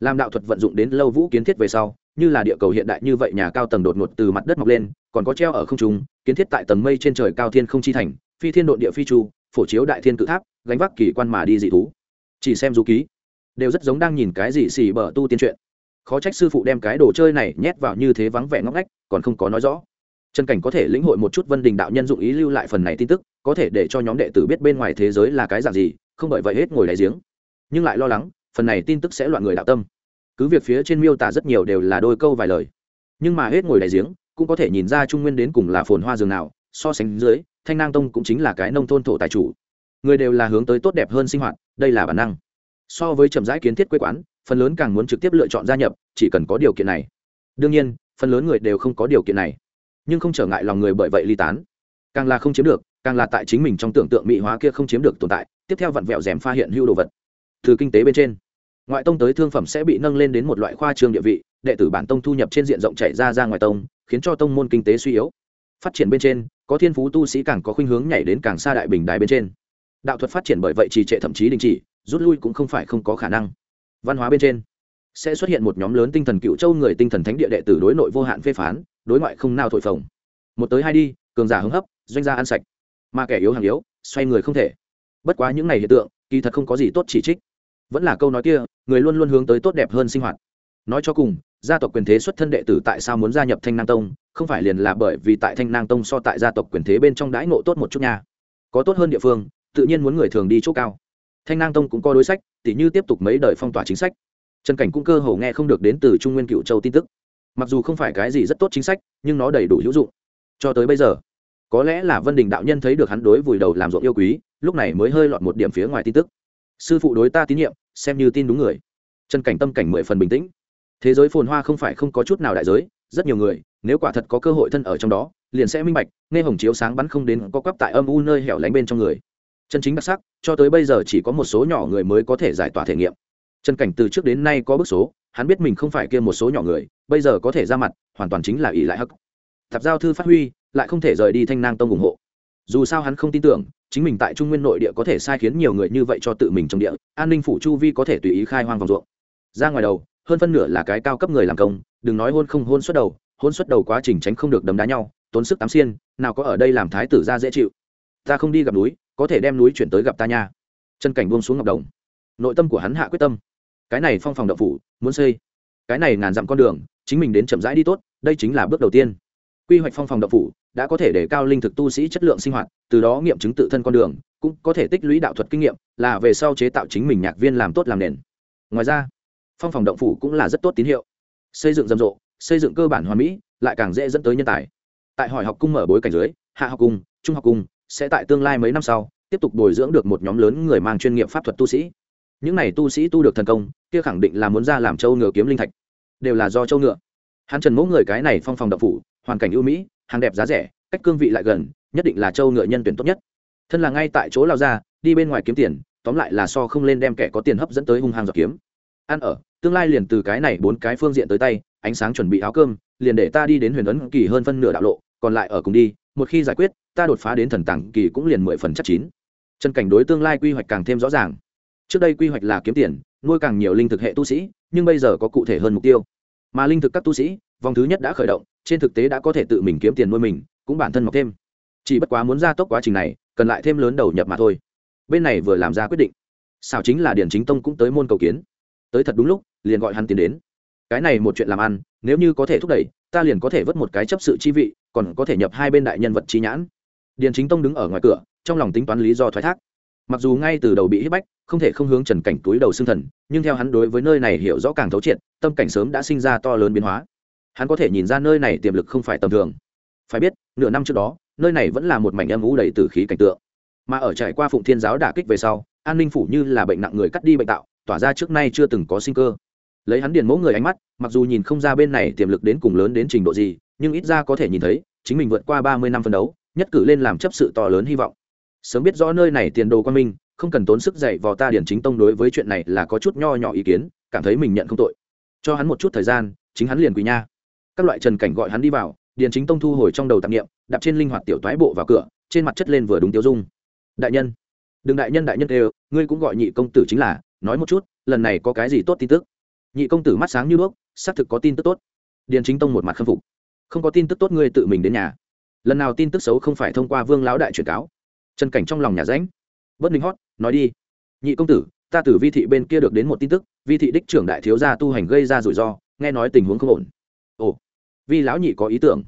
Làm đạo thuật vận dụng đến lâu vũ kiến thiết về sau, như là địa cầu hiện đại như vậy nhà cao tầng đột ngột từ mặt đất mọc lên, còn có treo ở không trung, kiến thiết tại tầng mây trên trời cao thiên không chi thành, phi thiên độn địa phi chu, phổ chiếu đại thiên cự tháp, gánh vác kỳ quan mà đi dị thú. Chỉ xem du ký. Đều rất giống đang nhìn cái gì xì bờ tu tiên truyện khó trách sư phụ đem cái đồ chơi này nhét vào như thế vắng vẻ ngóc ngách, còn không có nói rõ. Trần cảnh có thể lĩnh hội một chút vân đình đạo nhân dụng ý lưu lại phần này tin tức, có thể để cho nhóm đệ tử biết bên ngoài thế giới là cái dạng gì, không bởi vậy hết ngồi đáy giếng. Nhưng lại lo lắng, phần này tin tức sẽ loạn người đạo tâm. Cứ việc phía trên miêu tả rất nhiều đều là đôi câu vài lời, nhưng mà hết ngồi đáy giếng, cũng có thể nhìn ra trung nguyên đến cùng là phồn hoa rừng nào, so sánh dưới, thanh nang tông cũng chính là cái nông thôn thổ tài chủ. Người đều là hướng tới tốt đẹp hơn sinh hoạt, đây là bản năng. So với chậm rãi kiến thiết quê quán phần lớn càng muốn trực tiếp lựa chọn gia nhập, chỉ cần có điều kiện này. Đương nhiên, phần lớn người đều không có điều kiện này. Nhưng không trở ngại lòng người bởi vậy ly tán. Càng là không chiếm được, càng là tại chính mình trong tưởng tượng mỹ hóa kia không chiếm được tồn tại, tiếp theo vặn vẹo rèm pha hiện hữu đồ vật. Từ kinh tế bên trên, ngoại tông tới thương phẩm sẽ bị nâng lên đến một loại khoa trường địa vị, đệ tử bản tông thu nhập trên diện rộng chảy ra ra ngoài tông, khiến cho tông môn kinh tế suy yếu. Phát triển bên trên, có thiên phú tu sĩ càng có khuynh hướng nhảy đến càng xa đại bình đài bên trên. Đạo thuật phát triển bởi vậy trì trệ thậm chí đình chỉ, rút lui cũng không phải không có khả năng văn hóa bên trên. Sẽ xuất hiện một nhóm lớn tinh thần cựu châu người tinh thần thánh địa đệ tử đối nội vô hạn phê phán, đối ngoại không nào thổi phồng. Một tới hai đi, cường giả hứng hấp, doanh gia ăn sạch. Mà kẻ yếu hàng yếu, xoay người không thể. Bất quá những ngày hiện tượng, kỳ thật không có gì tốt chỉ trích. Vẫn là câu nói kia, người luôn luôn hướng tới tốt đẹp hơn sinh hoạt. Nói cho cùng, gia tộc quyền thế xuất thân đệ tử tại sao muốn gia nhập thanh nang tông, không phải liền là bởi vì tại thanh nang tông so tại gia tộc quyền thế bên trong đãi ngộ tốt một chút nha. Có tốt hơn địa phương, tự nhiên muốn người thường đi chỗ cao thanh nang tông cũng có đối sách, tỉ như tiếp tục mấy đời phong tỏa chính sách. Trần cảnh cũng cơ hồ nghe không được đến từ trung nguyên cựu châu tin tức. Mặc dù không phải cái gì rất tốt chính sách, nhưng nó đầy đủ hữu dụng. Cho tới bây giờ, có lẽ là vân đình đạo nhân thấy được hắn đối vùi đầu làm ruộng yêu quý, lúc này mới hơi lọt một điểm phía ngoài tin tức. Sư phụ đối ta tín nhiệm, xem như tin đúng người. Trần cảnh tâm cảnh mười phần bình tĩnh. Thế giới phồn hoa không phải không có chút nào đại giới, rất nhiều người, nếu quả thật có cơ hội thân ở trong đó, liền sẽ minh bạch, nghe hồng chiếu sáng bắn không đến có quắp tại âm u nơi hẻo lánh bên trong người chân chính đặc sắc, cho tới bây giờ chỉ có một số nhỏ người mới có thể giải tỏa thể nghiệm. Trần cảnh từ trước đến nay có bức số, hắn biết mình không phải kia một số nhỏ người, bây giờ có thể ra mặt, hoàn toàn chính là ỷ lại hắc. Tạp giao thư phát huy, lại không thể rời đi thanh nang tông ủng hộ. Dù sao hắn không tin tưởng, chính mình tại trung nguyên nội địa có thể sai khiến nhiều người như vậy cho tự mình trong địa, an ninh phủ chu vi có thể tùy ý khai hoang vòng ruộng. Ra ngoài đầu, hơn phân nửa là cái cao cấp người làm công, đừng nói hôn không hôn xuất đầu, hôn xuất đầu quá trình tránh không được đấm đá nhau, tốn sức tám xiên, nào có ở đây làm thái tử ra dễ chịu. Ta không đi gặp núi có thể đem núi chuyển tới gặp ta nha. Chân cảnh buông xuống ngọc đồng. Nội tâm của hắn hạ quyết tâm. Cái này phong phòng đậu phủ, muốn xây. Cái này ngàn dặm con đường, chính mình đến chậm rãi đi tốt, đây chính là bước đầu tiên. Quy hoạch phong phòng đậu phủ đã có thể để cao linh thực tu sĩ chất lượng sinh hoạt, từ đó nghiệm chứng tự thân con đường, cũng có thể tích lũy đạo thuật kinh nghiệm, là về sau chế tạo chính mình nhạc viên làm tốt làm nền. Ngoài ra, phong phòng động phủ cũng là rất tốt tín hiệu. Xây dựng rầm rộ, xây dựng cơ bản hoàn mỹ, lại càng dễ dẫn tới nhân tài. Tại hỏi học cung mở bối cảnh dưới, hạ học cung, trung học cung sẽ tại tương lai mấy năm sau, tiếp tục bồi dưỡng được một nhóm lớn người mang chuyên nghiệp pháp thuật tu sĩ. Những n à y tu sĩ tu được thần công, kia khẳng định là muốn ra làm châu ngựa kiếm linh thạch. Đều là do châu ngựa. Hắn trần mẫu người cái này phong phòng đập phủ, hoàn cảnh ưu mỹ, hàng đẹp giá rẻ, cách cương vị lại gần, nhất định là châu ngựa nhân tuyển tốt nhất. Thân là ngay tại chỗ lao ra, đi bên ngoài kiếm tiền, tóm lại là so không lên đem kẻ có tiền hấp dẫn tới hung hăng giọt kiếm. Ăn ở, tương lai liền từ cái này bốn cái phương diện tới tay, ánh sáng chuẩn bị áo cơm, liền để ta đi đến huyền ấn kỳ hơn phân nửa đạo lộ còn lại ở cùng đi, một khi giải quyết, ta đột phá đến thần tàng kỳ cũng liền mười phần chắc chín. Chân cảnh đối tương lai quy hoạch càng thêm rõ ràng. Trước đây quy hoạch là kiếm tiền, nuôi càng nhiều linh thực hệ tu sĩ, nhưng bây giờ có cụ thể hơn mục tiêu. Mà linh thực các tu sĩ, vòng thứ nhất đã khởi động, trên thực tế đã có thể tự mình kiếm tiền nuôi mình, cũng bản thân mọc thêm. Chỉ bất quá muốn gia tốc quá trình này, cần lại thêm lớn đầu nhập mà thôi. Bên này vừa làm ra quyết định. Xảo chính là điển chính tông cũng tới môn cầu kiến. Tới thật đúng lúc, liền gọi hắn tiến đến. Cái này một chuyện làm ăn, nếu như có thể thúc đẩy ta liền có thể vớt một cái chấp sự chi vị, còn có thể nhập hai bên đại nhân vật chi nhãn. Điền chính tông đứng ở ngoài cửa, trong lòng tính toán lý do thoái thác. Mặc dù ngay từ đầu bị hít bách, không thể không hướng trần cảnh túi đầu xương thần, nhưng theo hắn đối với nơi này hiểu rõ càng thấu triệt, tâm cảnh sớm đã sinh ra to lớn biến hóa. Hắn có thể nhìn ra nơi này tiềm lực không phải tầm thường. Phải biết, nửa năm trước đó, nơi này vẫn là một mảnh âm ngũ đầy từ khí cảnh tượng. Mà ở trải qua phụng thiên giáo đả kích về sau, an ninh phủ như là bệnh nặng người cắt đi bệnh tạo, tỏa ra trước nay chưa từng có sinh cơ lấy hắn điền mẫu người ánh mắt, mặc dù nhìn không ra bên này tiềm lực đến cùng lớn đến trình độ gì, nhưng ít ra có thể nhìn thấy, chính mình vượt qua ba mươi năm phân đấu, nhất cử lên làm chấp sự to lớn hy vọng. Sớm biết rõ nơi này tiền đồ quan minh, không cần tốn sức dạy vào ta điển chính tông đối với chuyện này là có chút nho nhỏ ý kiến, cảm thấy mình nhận không tội. Cho hắn một chút thời gian, chính hắn liền quỳ nha. Các loại trần cảnh gọi hắn đi vào điền chính tông thu hồi trong đầu tạp nghiệm đạp trên linh hoạt tiểu toái bộ vào cửa, trên mặt chất lên vừa đúng tiêu dung. Đại nhân, đừng đại nhân đại nhân đều, ngươi cũng gọi nhị công tử chính là, nói một chút, lần này có cái gì tốt tin tức? Nhị công tử mắt sáng như đuốc, xác thực có tin tức tốt. Điền chính tông một mặt khâm phục. Không có tin tức tốt ngươi tự mình đến nhà. Lần nào tin tức xấu không phải thông qua vương lão đại truyền cáo. Trần cảnh trong lòng nhà ránh bất ninh hót, nói đi. Nhị công tử, ta từ vi thị bên kia được đến một tin tức, vi thị đích trưởng đại thiếu gia tu hành gây ra rủi ro, nghe nói tình huống không ổn. Ồ, vi lão nhị có ý tưởng.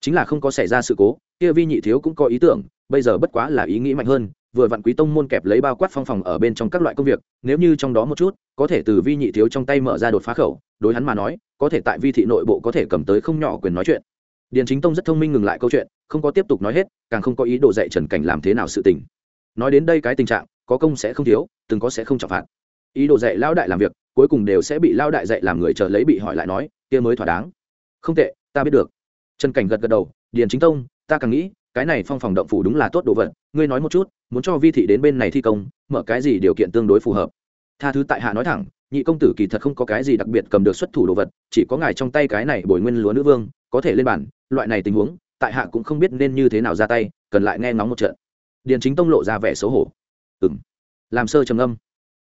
Chính là không có xảy ra sự cố kia vi nhị thiếu cũng có ý tưởng, bây giờ bất quá là ý nghĩ mạnh hơn, vừa vặn quý tông môn kẹp lấy bao quát phong phòng ở bên trong các loại công việc, nếu như trong đó một chút, có thể từ vi nhị thiếu trong tay mở ra đột phá khẩu, đối hắn mà nói, có thể tại vi thị nội bộ có thể cầm tới không nhỏ quyền nói chuyện. Điền chính tông rất thông minh ngừng lại câu chuyện, không có tiếp tục nói hết, càng không có ý đồ dạy trần cảnh làm thế nào sự tình. Nói đến đây cái tình trạng, có công sẽ không thiếu, từng có sẽ không trọng phạt. Ý đồ dạy lao đại làm việc, cuối cùng đều sẽ bị lao đại dạy làm người chờ lấy bị hỏi lại nói, kia mới thỏa đáng. Không tệ, ta biết được. Trần cảnh gật gật đầu, điền chính tông ta càng nghĩ, cái này phong phòng động phủ đúng là tốt đồ vật, ngươi nói một chút, muốn cho vi thị đến bên này thi công, mở cái gì điều kiện tương đối phù hợp? Tha thứ tại hạ nói thẳng, nhị công tử kỳ thật không có cái gì đặc biệt cầm được xuất thủ đồ vật, chỉ có ngài trong tay cái này bồi nguyên lúa nữ vương, có thể lên bản loại này tình huống, tại hạ cũng không biết nên như thế nào ra tay, cần lại nghe ngóng một trận. Điền chính tông lộ ra vẻ xấu hổ. Ừng làm sơ trầm âm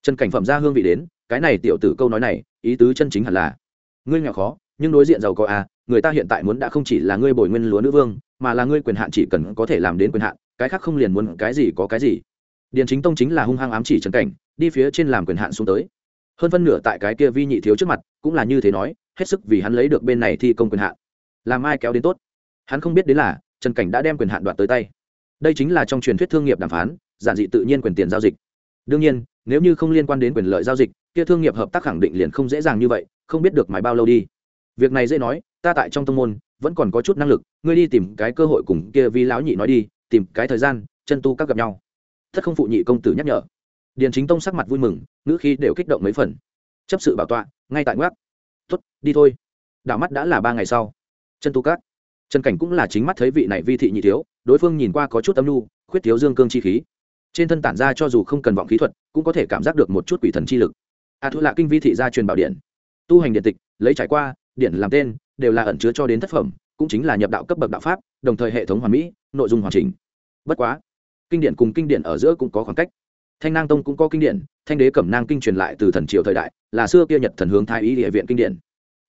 chân cảnh phẩm ra hương vị đến, cái này tiểu tử câu nói này, ý tứ chân chính hẳn là, ngươi nghèo khó, nhưng đối diện giàu có à người ta hiện tại muốn đã không chỉ là ngươi bồi nguyên lúa nữ vương mà là ngươi quyền hạn chỉ cần có thể làm đến quyền hạn, cái khác không liền muốn cái gì có cái gì. Điền chính tông chính là hung hăng ám chỉ trần cảnh, đi phía trên làm quyền hạn xuống tới. Hơn phân nửa tại cái kia vi nhị thiếu trước mặt, cũng là như thế nói, hết sức vì hắn lấy được bên này thi công quyền hạn. Làm ai kéo đến tốt? Hắn không biết đến là, trần cảnh đã đem quyền hạn đoạt tới tay. Đây chính là trong truyền thuyết thương nghiệp đàm phán, giản dị tự nhiên quyền tiền giao dịch. Đương nhiên, nếu như không liên quan đến quyền lợi giao dịch, kia thương nghiệp hợp tác khẳng định liền không dễ dàng như vậy, không biết được mãi bao lâu đi. Việc này dễ nói ta tại trong tông môn vẫn còn có chút năng lực ngươi đi tìm cái cơ hội cùng kia vi lão nhị nói đi tìm cái thời gian chân tu các gặp nhau. Thất không phụ nhị công tử nhắc nhở. Điền chính tông sắc mặt vui mừng ngữ khi đều kích động mấy phần. Chấp sự bảo tọa ngay tại ngoác tuất đi thôi. Đảo mắt đã là ba ngày sau. Chân tu các. Trần cảnh cũng là chính mắt thấy vị này vi thị nhị thiếu đối phương nhìn qua có chút âm lưu khuyết thiếu dương cương chi khí. Trên thân tản ra cho dù không cần vọng khí thuật cũng có thể cảm giác được một chút quỷ thần chi lực. A à, thu lạ kinh vi thị gia truyền bảo điện. Tu hành điện tịch lấy trải qua điện làm tên đều là ẩn chứa cho đến thất phẩm, cũng chính là nhập đạo cấp bậc đạo pháp, đồng thời hệ thống hoàn mỹ, nội dung hoàn chỉnh. Bất quá, kinh điển cùng kinh điển ở giữa cũng có khoảng cách. Thanh nang tông cũng có kinh điển, thanh đế cẩm nang kinh truyền lại từ thần triều thời đại, là xưa kia nhật thần hướng thái y địa viện kinh điển.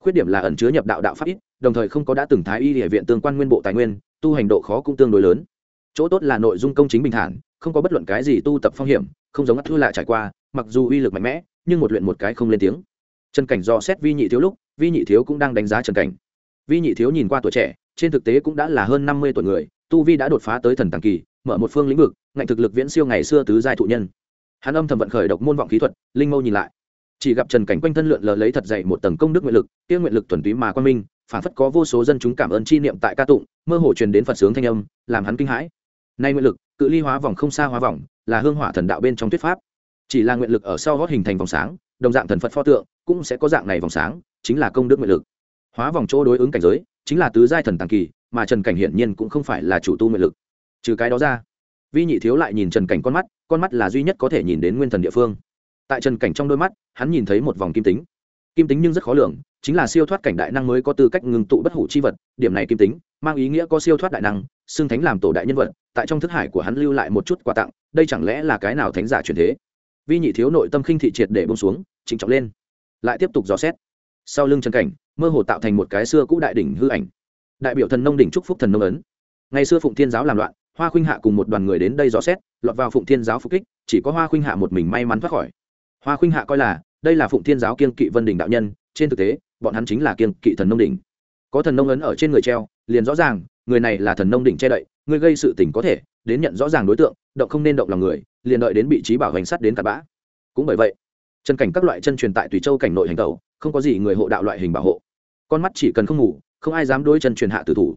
Khuyết điểm là ẩn chứa nhập đạo đạo pháp ít, đồng thời không có đã từng thái y địa viện tương quan nguyên bộ tài nguyên, tu hành độ khó cũng tương đối lớn. Chỗ tốt là nội dung công chính bình thản, không có bất luận cái gì tu tập phong hiểm, không giống ắt thư lại trải qua, mặc dù uy lực mạnh mẽ, nhưng một luyện một cái không lên tiếng. Trần cảnh do xét vi nhị thiếu lúc vi nhị thiếu cũng đang đánh giá trần cảnh. Vi nhị thiếu nhìn qua tuổi trẻ, trên thực tế cũng đã là hơn năm mươi tuổi người, tu vi đã đột phá tới thần tàng kỳ, mở một phương lĩnh vực, ngạnh thực lực viễn siêu ngày xưa tứ giai thụ nhân. Hắn âm thầm vận khởi độc môn vọng khí thuật, linh mâu nhìn lại. Chỉ gặp trần cảnh quanh thân lượn lờ lấy thật dày một tầng công đức nguyện lực tiêu nguyện lực thuần túy mà quan minh, phản phất có vô số dân chúng cảm ơn chi niệm tại ca tụng, mơ hồ truyền đến phật sướng thanh âm, làm hắn kinh hãi. Nay nguyện lực, cự ly hóa vòng không xa hóa vòng, là hương hỏa thần đạo bên trong thuyết pháp. Chỉ là nguyện lực ở sau gót hình thành vòng sáng, đồng dạng thần phật pho tượng, cũng sẽ có dạng này vòng sáng chính là công đức nguyện lực. Hóa vòng chỗ đối ứng cảnh giới, chính là tứ giai thần tàng kỳ, mà trần cảnh hiển nhiên cũng không phải là chủ tu nguyện lực. Trừ cái đó ra, vi nhị thiếu lại nhìn trần cảnh con mắt con mắt là duy nhất có thể nhìn đến nguyên thần địa phương. Tại trần cảnh trong đôi mắt, hắn nhìn thấy một vòng kim tính. Kim tính nhưng rất khó lường, chính là siêu thoát cảnh đại năng mới có tư cách ngừng tụ bất hủ chi vật, điểm này kim tính, mang ý nghĩa có siêu thoát đại năng, xưng thánh làm tổ đại nhân vật, tại trong thức hải của hắn lưu lại một chút quà tặng, đây chẳng lẽ là cái nào thánh giả truyền thế? Vi nhị thiếu nội tâm khinh thị triệt để bông xuống trịnh trọng lên, lại tiếp tục dò xét sau lưng trần cảnh, mơ hồ tạo thành một cái xưa cũ đại đỉnh hư ảnh. Đại biểu thần nông đỉnh trúc phúc thần nông ấn. Ngày xưa phụng thiên giáo làm loạn, hoa khuynh hạ cùng một đoàn người đến đây dò xét, lọt vào phụng thiên giáo phục kích, chỉ có hoa khuynh hạ một mình may mắn thoát khỏi. Hoa khuynh hạ coi là, đây là phụng thiên giáo kiên kỵ vân đình đạo nhân, trên thực tế, bọn hắn chính là kiên kỵ thần nông đỉnh. Có thần nông ấn ở trên người treo, liền rõ ràng, người này là thần nông đỉnh che đậy, người gây sự tình có thể, đến nhận rõ ràng đối tượng, động không nên động lòng người, liền đợi đến bị trí bảo hành sắt đến cặp bã. Cũng bởi vậy, chân cảnh các loại chân truyền tại tùy châu cảnh nội hành tẩu không có gì người hộ đạo loại hình bảo hộ. Con mắt chỉ cần không ngủ, không ai dám đối chân truyền hạ tử thủ.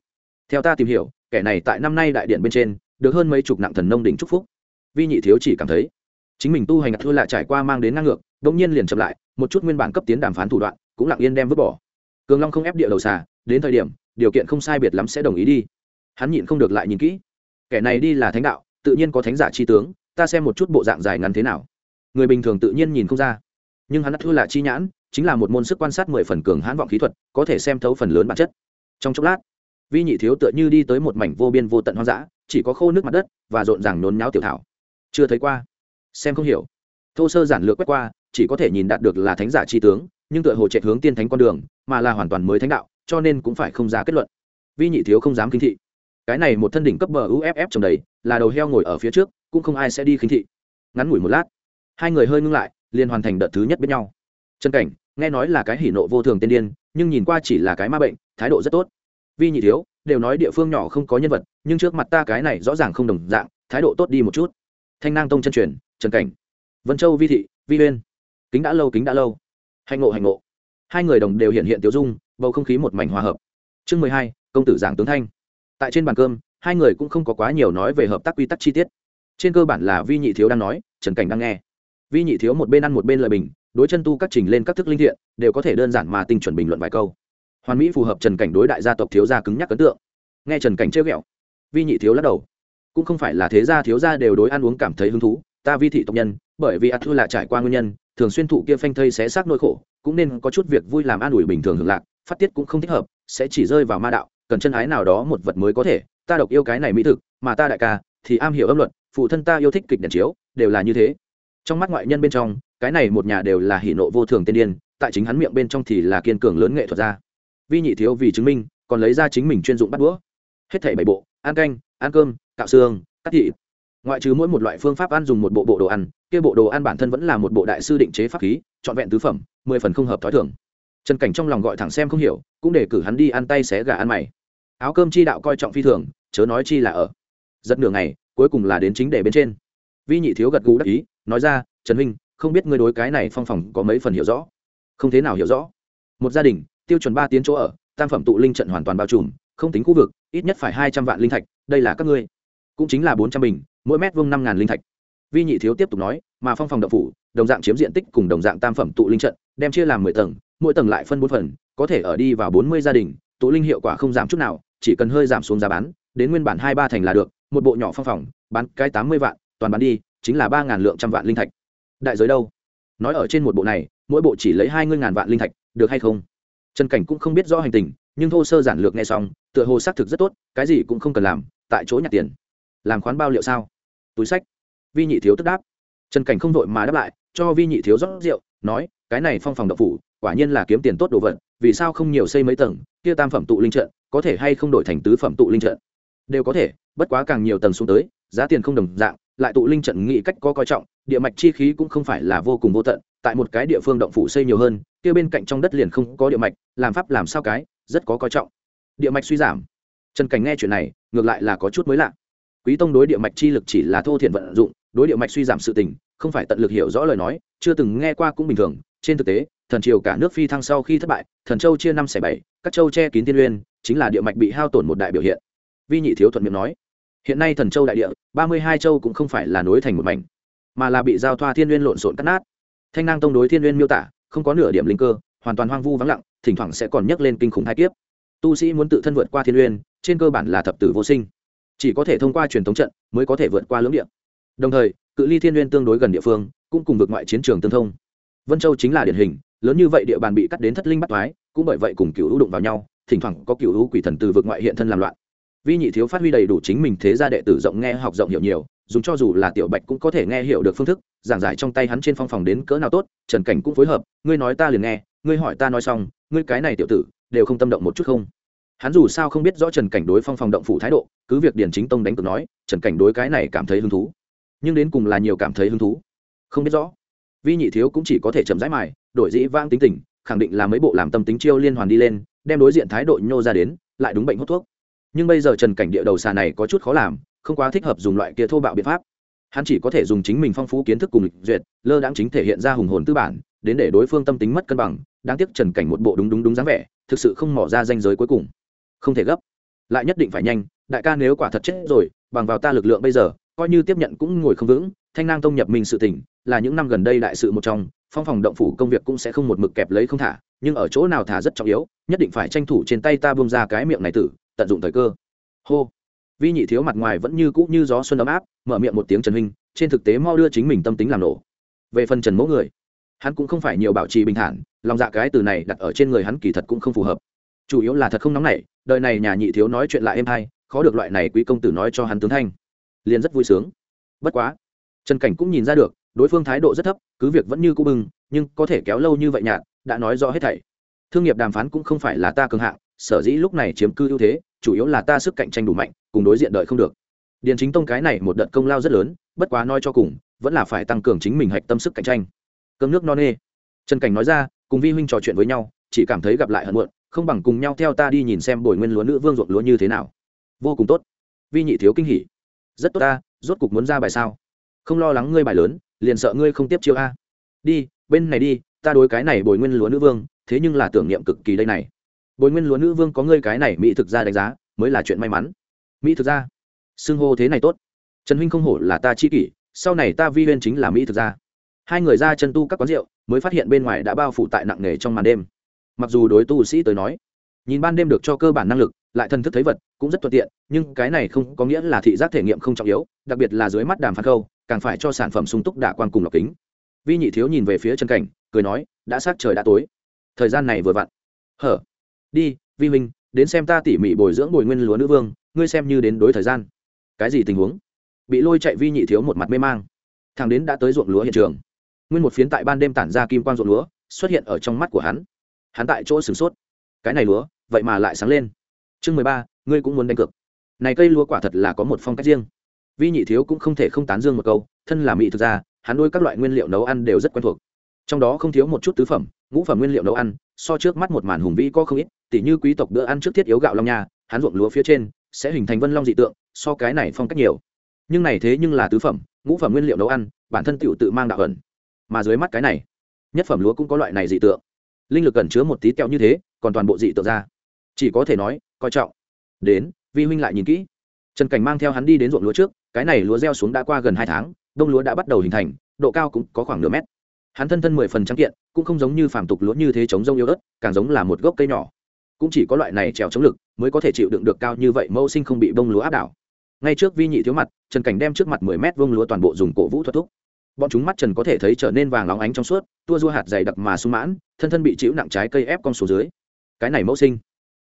Theo ta tìm hiểu, kẻ này tại năm nay đại điện bên trên, được hơn mấy chục nặng thần nông đỉnh trúc phúc. Vi nhị thiếu chỉ cảm thấy, chính mình tu hành thua lại trải qua mang đến ngang ngược đông nhiên liền chậm lại, một chút nguyên bản cấp tiến đàm phán thủ đoạn, cũng lặng yên đem vứt bỏ. Cường long không ép địa đầu xà, đến thời điểm, điều kiện không sai biệt lắm sẽ đồng ý đi. Hắn nhịn không được lại nhìn kỹ. Kẻ này đi là thánh đạo, tự nhiên có thánh giả chi tướng, ta xem một chút bộ dạng dài ngắn thế nào. Người bình thường tự nhiên nhìn không ra. Nhưng hắn thua là chi nhãn chính là một môn sức quan sát mười phần cường hãn vọng khí thuật, có thể xem thấu phần lớn bản chất. Trong chốc lát, vi nhị thiếu tựa như đi tới một mảnh vô biên vô tận hoang dã, chỉ có khô nước mặt đất và rộn ràng nôn nháo tiểu thảo. Chưa thấy qua, xem không hiểu. Thô sơ giản lược quét qua, chỉ có thể nhìn đạt được là thánh giả chi tướng, nhưng tựa hồ chạy hướng tiên thánh con đường, mà là hoàn toàn mới thánh đạo, cho nên cũng phải không ra kết luận. Vi nhị thiếu không dám kinh thị. Cái này một thân đỉnh cấp bờ uff trồng đầy, là đầu heo ngồi ở phía trước, cũng không ai sẽ đi khinh thị. Ngắn ngủi một lát, hai người hơi ngưng lại, liền hoàn thành đợt thứ nhất biết nhau. Trần cảnh, nghe nói là cái hỉ nộ vô thường tiên điên, nhưng nhìn qua chỉ là cái ma bệnh, thái độ rất tốt. Vi nhị thiếu, đều nói địa phương nhỏ không có nhân vật, nhưng trước mặt ta cái này rõ ràng không đồng dạng, thái độ tốt đi một chút. Thanh nang tông chân truyền, trần cảnh. Vân châu vi thị, vi uyên. Kính đã lâu, kính đã lâu. Hành ngộ hành ngộ. Hai người đồng đều hiện hiện tiểu dung, bầu không khí một mảnh hòa hợp. Chương mười hai, công tử giảng tướng thanh. Tại trên bàn cơm, hai người cũng không có quá nhiều nói về hợp tác quy tắc chi tiết. Trên cơ bản là vi nhị thiếu đang nói, trần cảnh đang nghe. Vi nhị thiếu một bên ăn một bên lời bình đối chân tu các trình lên các thức linh thiện, đều có thể đơn giản mà tinh chuẩn bình luận vài câu. Hoàn mỹ phù hợp trần cảnh đối đại gia tộc thiếu gia cứng nhắc ấn tượng. Nghe trần cảnh chơi ghẹo, vi nhị thiếu lắc đầu. Cũng không phải là thế gia thiếu gia đều đối ăn uống cảm thấy hứng thú, ta vi thị tộc nhân, bởi vì ạt thư là trải qua nguyên nhân, thường xuyên thụ kia phanh thây xé xác nỗi khổ, cũng nên có chút việc vui làm an ủi bình thường hưởng lạc, phát tiết cũng không thích hợp, sẽ chỉ rơi vào ma đạo, cần chân ái nào đó một vật mới có thể, ta độc yêu cái này mỹ thực, mà ta đại ca thì am hiểu âm luật, phụ thân ta yêu thích kịch đèn chiếu, đều là như thế trong mắt ngoại nhân bên trong, cái này một nhà đều là hỉ nộ vô thường tiên điên, tại chính hắn miệng bên trong thì là kiên cường lớn nghệ thuật ra vi nhị thiếu vì chứng minh, còn lấy ra chính mình chuyên dụng bắt đũa. Hết thảy bảy bộ, ăn canh, ăn cơm, cạo xương, cắt thị ngoại trừ mỗi một loại phương pháp ăn dùng một bộ bộ đồ ăn, kia bộ đồ ăn bản thân vẫn là một bộ đại sư định chế pháp khí, trọn vẹn tứ phẩm, mười phần không hợp thói thường. Trần cảnh trong lòng gọi thẳng xem không hiểu, cũng để cử hắn đi ăn tay xé gà ăn mày. Áo cơm chi đạo coi trọng phi thường, chớ nói chi là ở. Giật nửa ngày, cuối cùng là đến chính để bên trên. Vi nhị thiếu gật gù đắc ý nói ra, trần huynh, không biết ngươi đối cái này phong phòng có mấy phần hiểu rõ. Không thế nào hiểu rõ. Một gia đình, tiêu chuẩn ba tiến chỗ ở, tam phẩm tụ linh trận hoàn toàn bao trùm, không tính khu vực, ít nhất phải hai trăm vạn linh thạch, đây là các ngươi. Cũng chính là bốn trăm bình, mỗi mét vuông năm ngàn linh thạch. Vi nhị thiếu tiếp tục nói, mà phong phòng đậu phủ, đồng dạng chiếm diện tích cùng đồng dạng tam phẩm tụ linh trận, đem chia làm mười tầng, mỗi tầng lại phân bốn phần, có thể ở đi vào bốn mươi gia đình, tụ linh hiệu quả không giảm chút nào, chỉ cần hơi giảm xuống giá bán, đến nguyên bản hai ba thành là được, một bộ nhỏ phong phòng, bán cái tám mươi vạn, toàn bán đi chính là ba ngàn lượng trăm vạn linh thạch. Đại giới đâu? Nói ở trên một bộ này, mỗi bộ chỉ lấy hai mươi ngàn vạn linh thạch, được hay không? Trần cảnh cũng không biết rõ hành tình, nhưng thô sơ giản lược nghe xong, tựa hồ xác thực rất tốt, cái gì cũng không cần làm, tại chỗ nhặt tiền. Làm khoán bao liệu sao? Túi sách. Vi nhị thiếu tức đáp. Trần cảnh không vội mà đáp lại, cho vi nhị thiếu rót rượu, nói, cái này phong phòng độc phủ, quả nhiên là kiếm tiền tốt đồ vật, vì sao không nhiều xây mấy tầng, kia tam phẩm tụ linh trận, có thể hay không đổi thành tứ phẩm tụ linh trận? Đều có thể, bất quá càng nhiều tầng xuống tới, giá tiền không đồng dạng lại tụ linh trận nghị cách có coi trọng, địa mạch chi khí cũng không phải là vô cùng vô tận, tại một cái địa phương động phủ xây nhiều hơn, kia bên cạnh trong đất liền không có địa mạch, làm pháp làm sao cái, rất có coi trọng. Địa mạch suy giảm. Trần cảnh nghe chuyện này, ngược lại là có chút mới lạ. Quý tông đối địa mạch chi lực chỉ là thô thiện vận dụng, đối địa mạch suy giảm sự tình, không phải tận lực hiểu rõ lời nói, chưa từng nghe qua cũng bình thường. Trên thực tế, thần triều cả nước phi thăng sau khi thất bại, thần châu chia năm xẻ bảy, các châu che kín tiên uyên chính là địa mạch bị hao tổn một đại biểu hiện. Vi nhị thiếu thuận miệng nói hiện nay thần châu đại địa, ba mươi hai châu cũng không phải là nối thành một mảnh, mà là bị giao thoa thiên n lộn xộn cắt nát. Thanh năng tông đối thiên n miêu tả, không có nửa điểm linh cơ, hoàn toàn hoang vu vắng lặng, thỉnh thoảng sẽ còn nhấc lên kinh khủng hai kiếp. Tu sĩ muốn tự thân vượt qua thiên uyên trên cơ bản là thập tử vô sinh. Chỉ có thể thông qua truyền thống trận mới có thể vượt qua lưỡng địa. Đồng thời, cự ly thiên uyên tương đối gần địa phương, cũng cùng vượt ngoại chiến trường tương thông. Vân châu chính là điển hình, lớn như vậy địa bàn bị cắt đến thất linh bắt thoái cũng bởi vậy cùng cựu hữu đụng vào nhau, thỉnh thoảng có cựu hữu quỷ thần từ vượt ngoại hiện thân làm loạn vi nhị thiếu phát huy đầy đủ chính mình thế gia đệ tử rộng nghe học rộng hiểu nhiều, dùng cho dù là tiểu bạch cũng có thể nghe hiểu được phương thức, giảng giải trong tay hắn trên phong phòng đến cỡ nào tốt, trần cảnh cũng phối hợp, ngươi nói ta liền nghe, ngươi hỏi ta nói xong, ngươi cái này tiểu tử, đều không tâm động một chút không? Hắn dù sao không biết rõ trần cảnh đối phong phòng động phủ thái độ, cứ việc điền chính tông đánh cược nói, trần cảnh đối cái này cảm thấy hứng thú. Nhưng đến cùng là nhiều cảm thấy hứng thú, không biết rõ. Vi nhị thiếu cũng chỉ có thể chậm rãi mài, đổi dĩ vang tính tình, khẳng định là mấy bộ làm tâm tính chiêu liên hoàn đi lên, đem đối diện thái độ nhô ra đến, lại đúng bệnh hút thuốc nhưng bây giờ trần cảnh địa đầu xà này có chút khó làm, không quá thích hợp dùng loại kia thô bạo biện pháp. Hắn chỉ có thể dùng chính mình phong phú kiến thức cùng lịch duyệt, lơ đãng chính thể hiện ra hùng hồn tư bản, đến để đối phương tâm tính mất cân bằng, đáng tiếc trần cảnh một bộ đúng đúng đúng dáng vẻ, thực sự không mỏ ra danh giới cuối cùng. Không thể gấp. Lại nhất định phải nhanh, đại ca nếu quả thật chết rồi, bằng vào ta lực lượng bây giờ, coi như tiếp nhận cũng ngồi không vững, thanh nang tông nhập mình sự tỉnh, là những năm gần đây đại sự một trong, phong phòng động phủ công việc cũng sẽ không một mực kẹp lấy không thả, nhưng ở chỗ nào thả rất trọng yếu, nhất định phải tranh thủ trên tay ta bông ra cái miệng này tử tận dụng thời cơ. Hô. Vi nhị thiếu mặt ngoài vẫn như cũ như gió xuân ấm áp, mở miệng một tiếng trần huynh, trên thực tế mau đưa chính mình tâm tính làm nổ. Về phần trần mẫu người, hắn cũng không phải nhiều bảo trì bình thản, lòng dạ cái từ này đặt ở trên người hắn kỳ thật cũng không phù hợp. Chủ yếu là thật không nóng nảy, đời này nhà nhị thiếu nói chuyện lại êm hay, khó được loại này quý công tử nói cho hắn tướng thanh. Liền rất vui sướng. Bất quá, trần cảnh cũng nhìn ra được, đối phương thái độ rất thấp, cứ việc vẫn như cũ bưng nhưng có thể kéo lâu như vậy nhạt, đã nói rõ hết thảy. Thương nghiệp đàm phán cũng không phải là ta cường hạng, sở dĩ lúc này chiếm cư ưu thế chủ yếu là ta sức cạnh tranh đủ mạnh, cùng đối diện đợi không được. Điền chính tông cái này một đợt công lao rất lớn, bất quá nói cho cùng, vẫn là phải tăng cường chính mình hạch tâm sức cạnh tranh. Cơm nước no nê. Trần cảnh nói ra, cùng vi huynh trò chuyện với nhau, chỉ cảm thấy gặp lại hận muộn, không bằng cùng nhau theo ta đi nhìn xem bồi nguyên lúa nữ vương ruộng lúa như thế nào. Vô cùng tốt. Vi nhị thiếu kinh hỉ. Rất tốt ta, rốt cục muốn ra bài sao? Không lo lắng ngươi bài lớn, liền sợ ngươi không tiếp chiêu a. Đi, bên này đi, ta đối cái này bồi nguyên lúa nữ vương, thế nhưng là tưởng niệm cực kỳ đây này bồi nguyên lúa nữ vương có ngươi cái này mỹ thực ra đánh giá, mới là chuyện may mắn. Mỹ thực ra? Xưng hô thế này tốt. Trần huynh không hổ là ta chi kỷ, sau này ta vi huyên chính là mỹ thực ra. Hai người ra chân tu các quán rượu, mới phát hiện bên ngoài đã bao phủ tại nặng nề trong màn đêm. Mặc dù đối tu sĩ tới nói, nhìn ban đêm được cho cơ bản năng lực, lại thân thức thấy vật, cũng rất thuận tiện, nhưng cái này không có nghĩa là thị giác thể nghiệm không trọng yếu, đặc biệt là dưới mắt đàm phán khâu, càng phải cho sản phẩm sung túc đả quan cùng lọc kính. Vi nhị thiếu nhìn về phía chân cảnh, cười nói, đã sát trời đã tối. Thời gian này vừa vặn. Hở đi, vi huynh đến xem ta tỉ mỉ bồi dưỡng bồi nguyên lúa nữ vương, ngươi xem như đến đối thời gian. Cái gì tình huống? Bị lôi chạy vi nhị thiếu một mặt mê mang. Thằng đến đã tới ruộng lúa hiện trường. Nguyên một phiến tại ban đêm tản ra kim quan ruộng lúa, xuất hiện ở trong mắt của hắn. Hắn tại chỗ sửng sốt. Cái này lúa, vậy mà lại sáng lên. Chương mười ba, ngươi cũng muốn đánh cược. Này cây lúa quả thật là có một phong cách riêng. Vi nhị thiếu cũng không thể không tán dương một câu, thân là mỹ thực ra hắn nuôi các loại nguyên liệu nấu ăn đều rất quen thuộc. Trong đó không thiếu một chút tứ phẩm, ngũ phẩm nguyên liệu nấu ăn, so trước mắt một màn hùng vĩ có không ít tỉ như quý tộc bữa ăn trước thiết yếu gạo long nha, hắn ruộng lúa phía trên sẽ hình thành vân long dị tượng, so cái này phong cách nhiều. Nhưng này thế nhưng là tứ phẩm, ngũ phẩm nguyên liệu nấu ăn, bản thân tựu tự mang đạo ẩn. Mà dưới mắt cái này, nhất phẩm lúa cũng có loại này dị tượng. Linh lực cần chứa một tí kẹo như thế, còn toàn bộ dị tượng ra. Chỉ có thể nói, coi trọng. Đến, vi huynh lại nhìn kỹ. Trần cảnh mang theo hắn đi đến ruộng lúa trước, cái này lúa gieo xuống đã qua gần hai tháng, đông lúa đã bắt đầu hình thành, độ cao cũng có khoảng nửa mét. Hắn thân thân mười phần trắng kiện, cũng không giống như phàm tục lúa như thế chống rông yêu ớt, càng giống là một gốc cây nhỏ cũng chỉ có loại này trèo chống lực mới có thể chịu đựng được cao như vậy mẫu sinh không bị bông lúa áp đảo. Ngay trước vi nhị thiếu mặt, trần cảnh đem trước mặt mười mét vông lúa toàn bộ dùng cổ vũ thuật thúc. Bọn chúng mắt trần có thể thấy trở nên vàng óng ánh trong suốt, tua dua hạt dày đặc mà sung mãn, thân thân bị chịu nặng trái cây ép con số dưới. Cái này mẫu sinh.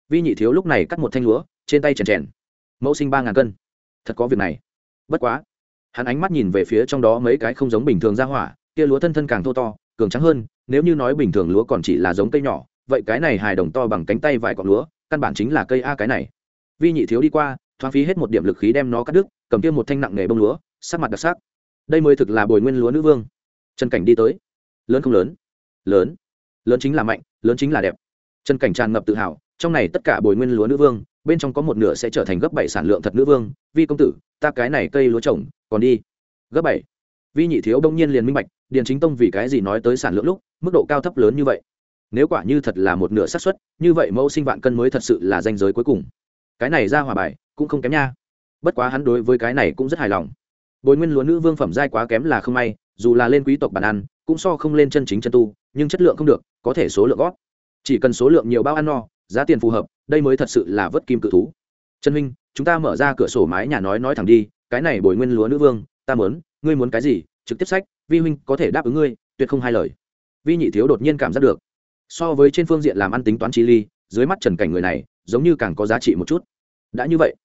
Vi nhị thiếu lúc này cắt một thanh lúa, trên tay chèn chèn. Mẫu sinh ba ngàn cân. Thật có việc này. Bất quá. Hắn ánh mắt nhìn về phía trong đó mấy cái không giống bình thường ra hỏa, kia lúa thân thân càng thô to, cường trắng hơn, nếu như nói bình thường lúa còn chỉ là giống cây nhỏ vậy cái này hài đồng to bằng cánh tay vài cọng lúa, căn bản chính là cây a cái này. Vi nhị thiếu đi qua, thoáng phí hết một điểm lực khí đem nó cắt đứt, cầm kia một thanh nặng nghề bông lúa, sắc mặt đặc sắc. Đây mới thực là bồi nguyên lúa nữ vương. Trần cảnh đi tới. Lớn không lớn? Lớn. Lớn chính là mạnh, lớn chính là đẹp. Trần cảnh tràn ngập tự hào, trong này tất cả bồi nguyên lúa nữ vương, bên trong có một nửa sẽ trở thành gấp bảy sản lượng thật nữ vương. Vi công tử, ta cái này cây lúa trồng, còn đi. Gấp bảy. Vi nhị thiếu đông nhiên liền minh bạch, điền chính tông vì cái gì nói tới sản lượng lúc, mức độ cao thấp lớn như vậy? Nếu quả như thật là một nửa xác suất, như vậy mẫu sinh vạn cân mới thật sự là danh giới cuối cùng. Cái này ra hòa bài, cũng không kém nha. Bất quá hắn đối với cái này cũng rất hài lòng. Bồi nguyên lúa nữ vương phẩm giai quá kém là không may, dù là lên quý tộc bản ăn, cũng so không lên chân chính chân tu, nhưng chất lượng không được, có thể số lượng gót chỉ cần số lượng nhiều bao ăn no, giá tiền phù hợp, đây mới thật sự là vớt kim cự thú. Trần huynh, chúng ta mở ra cửa sổ mái nhà nói nói thẳng đi, cái này bồi nguyên lúa nữ vương, ta muốn, ngươi muốn cái gì, trực tiếp sách, vi huynh có thể đáp ứng ngươi, tuyệt không hai lời. Vi nhị thiếu đột nhiên cảm giác được so với trên phương diện làm ăn tính toán chi ly, dưới mắt trần cảnh người này, giống như càng có giá trị một chút. Đã như vậy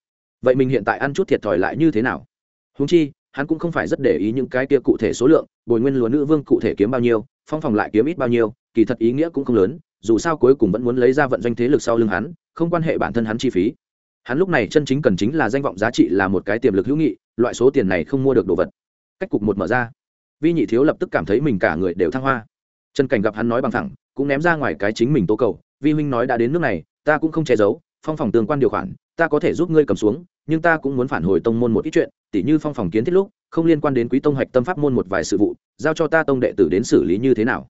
vậy mình hiện tại ăn chút thiệt thòi lại như thế nào? Húng chi, hắn cũng không phải rất để ý những cái kia cụ thể số lượng, bồi nguyên lúa nữ vương cụ thể kiếm bao nhiêu, phong phòng lại kiếm ít bao nhiêu, kỳ thật ý nghĩa cũng không lớn, dù sao cuối cùng vẫn muốn lấy ra vận doanh thế lực sau lưng hắn, không quan hệ bản thân hắn chi phí. Hắn lúc này chân chính cần chính là danh vọng giá trị là một cái tiềm lực hữu nghị, loại số tiền này không mua được đồ vật. Cách cục một mở ra, vi nhị thiếu lập tức cảm thấy mình cả người đều thăng hoa trần cảnh gặp hắn nói bằng thẳng, cũng ném ra ngoài cái chính mình tố cầu, vi huynh nói đã đến nước này, ta cũng không che giấu, phong phòng tương quan điều khoản, ta có thể giúp ngươi cầm xuống, nhưng ta cũng muốn phản hồi tông môn một ít chuyện, tỉ như phong phòng kiến thiết lúc, không liên quan đến quý tông hạch tâm pháp môn một vài sự vụ, giao cho ta tông đệ tử đến xử lý như thế nào.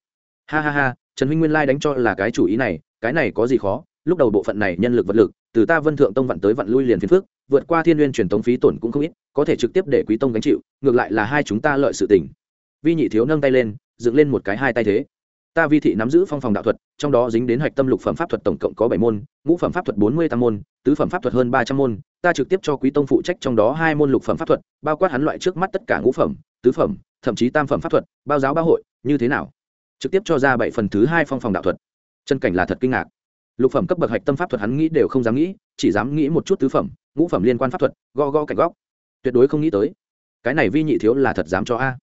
Ha ha ha, trần huynh nguyên lai đánh cho là cái chủ ý này, cái này có gì khó, lúc đầu bộ phận này nhân lực vật lực, từ ta vân thượng tông vận tới vận lui liền phiền phước vượt qua thiên n truyền tống phí tổn cũng không ít, có thể trực tiếp để quý tông gánh chịu, ngược lại là hai chúng ta lợi sự tình. Vi nhị thiếu nâng tay lên dựng lên một cái hai tay thế. Ta vi thị nắm giữ phong phòng đạo thuật, trong đó dính đến hạch tâm lục phẩm pháp thuật tổng cộng có bảy môn, ngũ phẩm pháp thuật bốn mươi tám môn, tứ phẩm pháp thuật hơn ba trăm môn. Ta trực tiếp cho quý tông phụ trách trong đó hai môn lục phẩm pháp thuật, bao quát hắn loại trước mắt tất cả ngũ phẩm, tứ phẩm, thậm chí tam phẩm pháp thuật, bao giáo bao hội, như thế nào? Trực tiếp cho ra bảy phần thứ hai phong phòng đạo thuật. Chân cảnh là thật kinh ngạc. Lục phẩm cấp bậc hạch tâm pháp thuật hắn nghĩ đều không dám nghĩ, chỉ dám nghĩ một chút tứ phẩm, ngũ phẩm liên quan pháp thuật go go cạnh góc. Tuyệt đối không nghĩ tới. Cái này vi nhị thiếu là thật dám cho a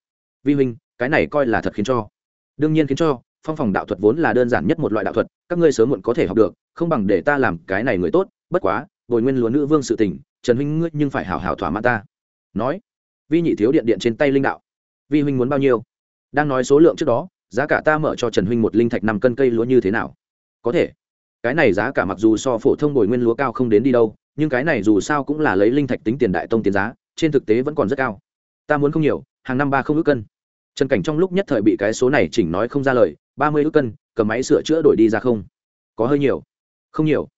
vi huynh, cái này coi là thật khiến cho. Đương nhiên khiến cho, phong phòng đạo thuật vốn là đơn giản nhất một loại đạo thuật, các ngươi sớm muộn có thể học được, không bằng để ta làm cái này người tốt, bất quá, bồi nguyên lúa nữ vương sự tình, trần huynh ngươi nhưng phải hảo hảo thỏa mãn ta. Nói, vi nhị thiếu điện điện trên tay linh đạo. Vi huynh muốn bao nhiêu? Đang nói số lượng trước đó, giá cả ta mở cho trần huynh một linh thạch năm cân cây lúa như thế nào? Có thể. Cái này giá cả mặc dù so phổ thông bồi nguyên lúa cao không đến đi đâu, nhưng cái này dù sao cũng là lấy linh thạch tính tiền đại tông tiền giá, trên thực tế vẫn còn rất cao. Ta muốn không nhiều hàng năm ba không ước cân. Trần cảnh trong lúc nhất thời bị cái số này chỉnh nói không ra lời, ba mươi ước cân, cầm máy sửa chữa đổi đi ra không? Có hơi nhiều. Không nhiều.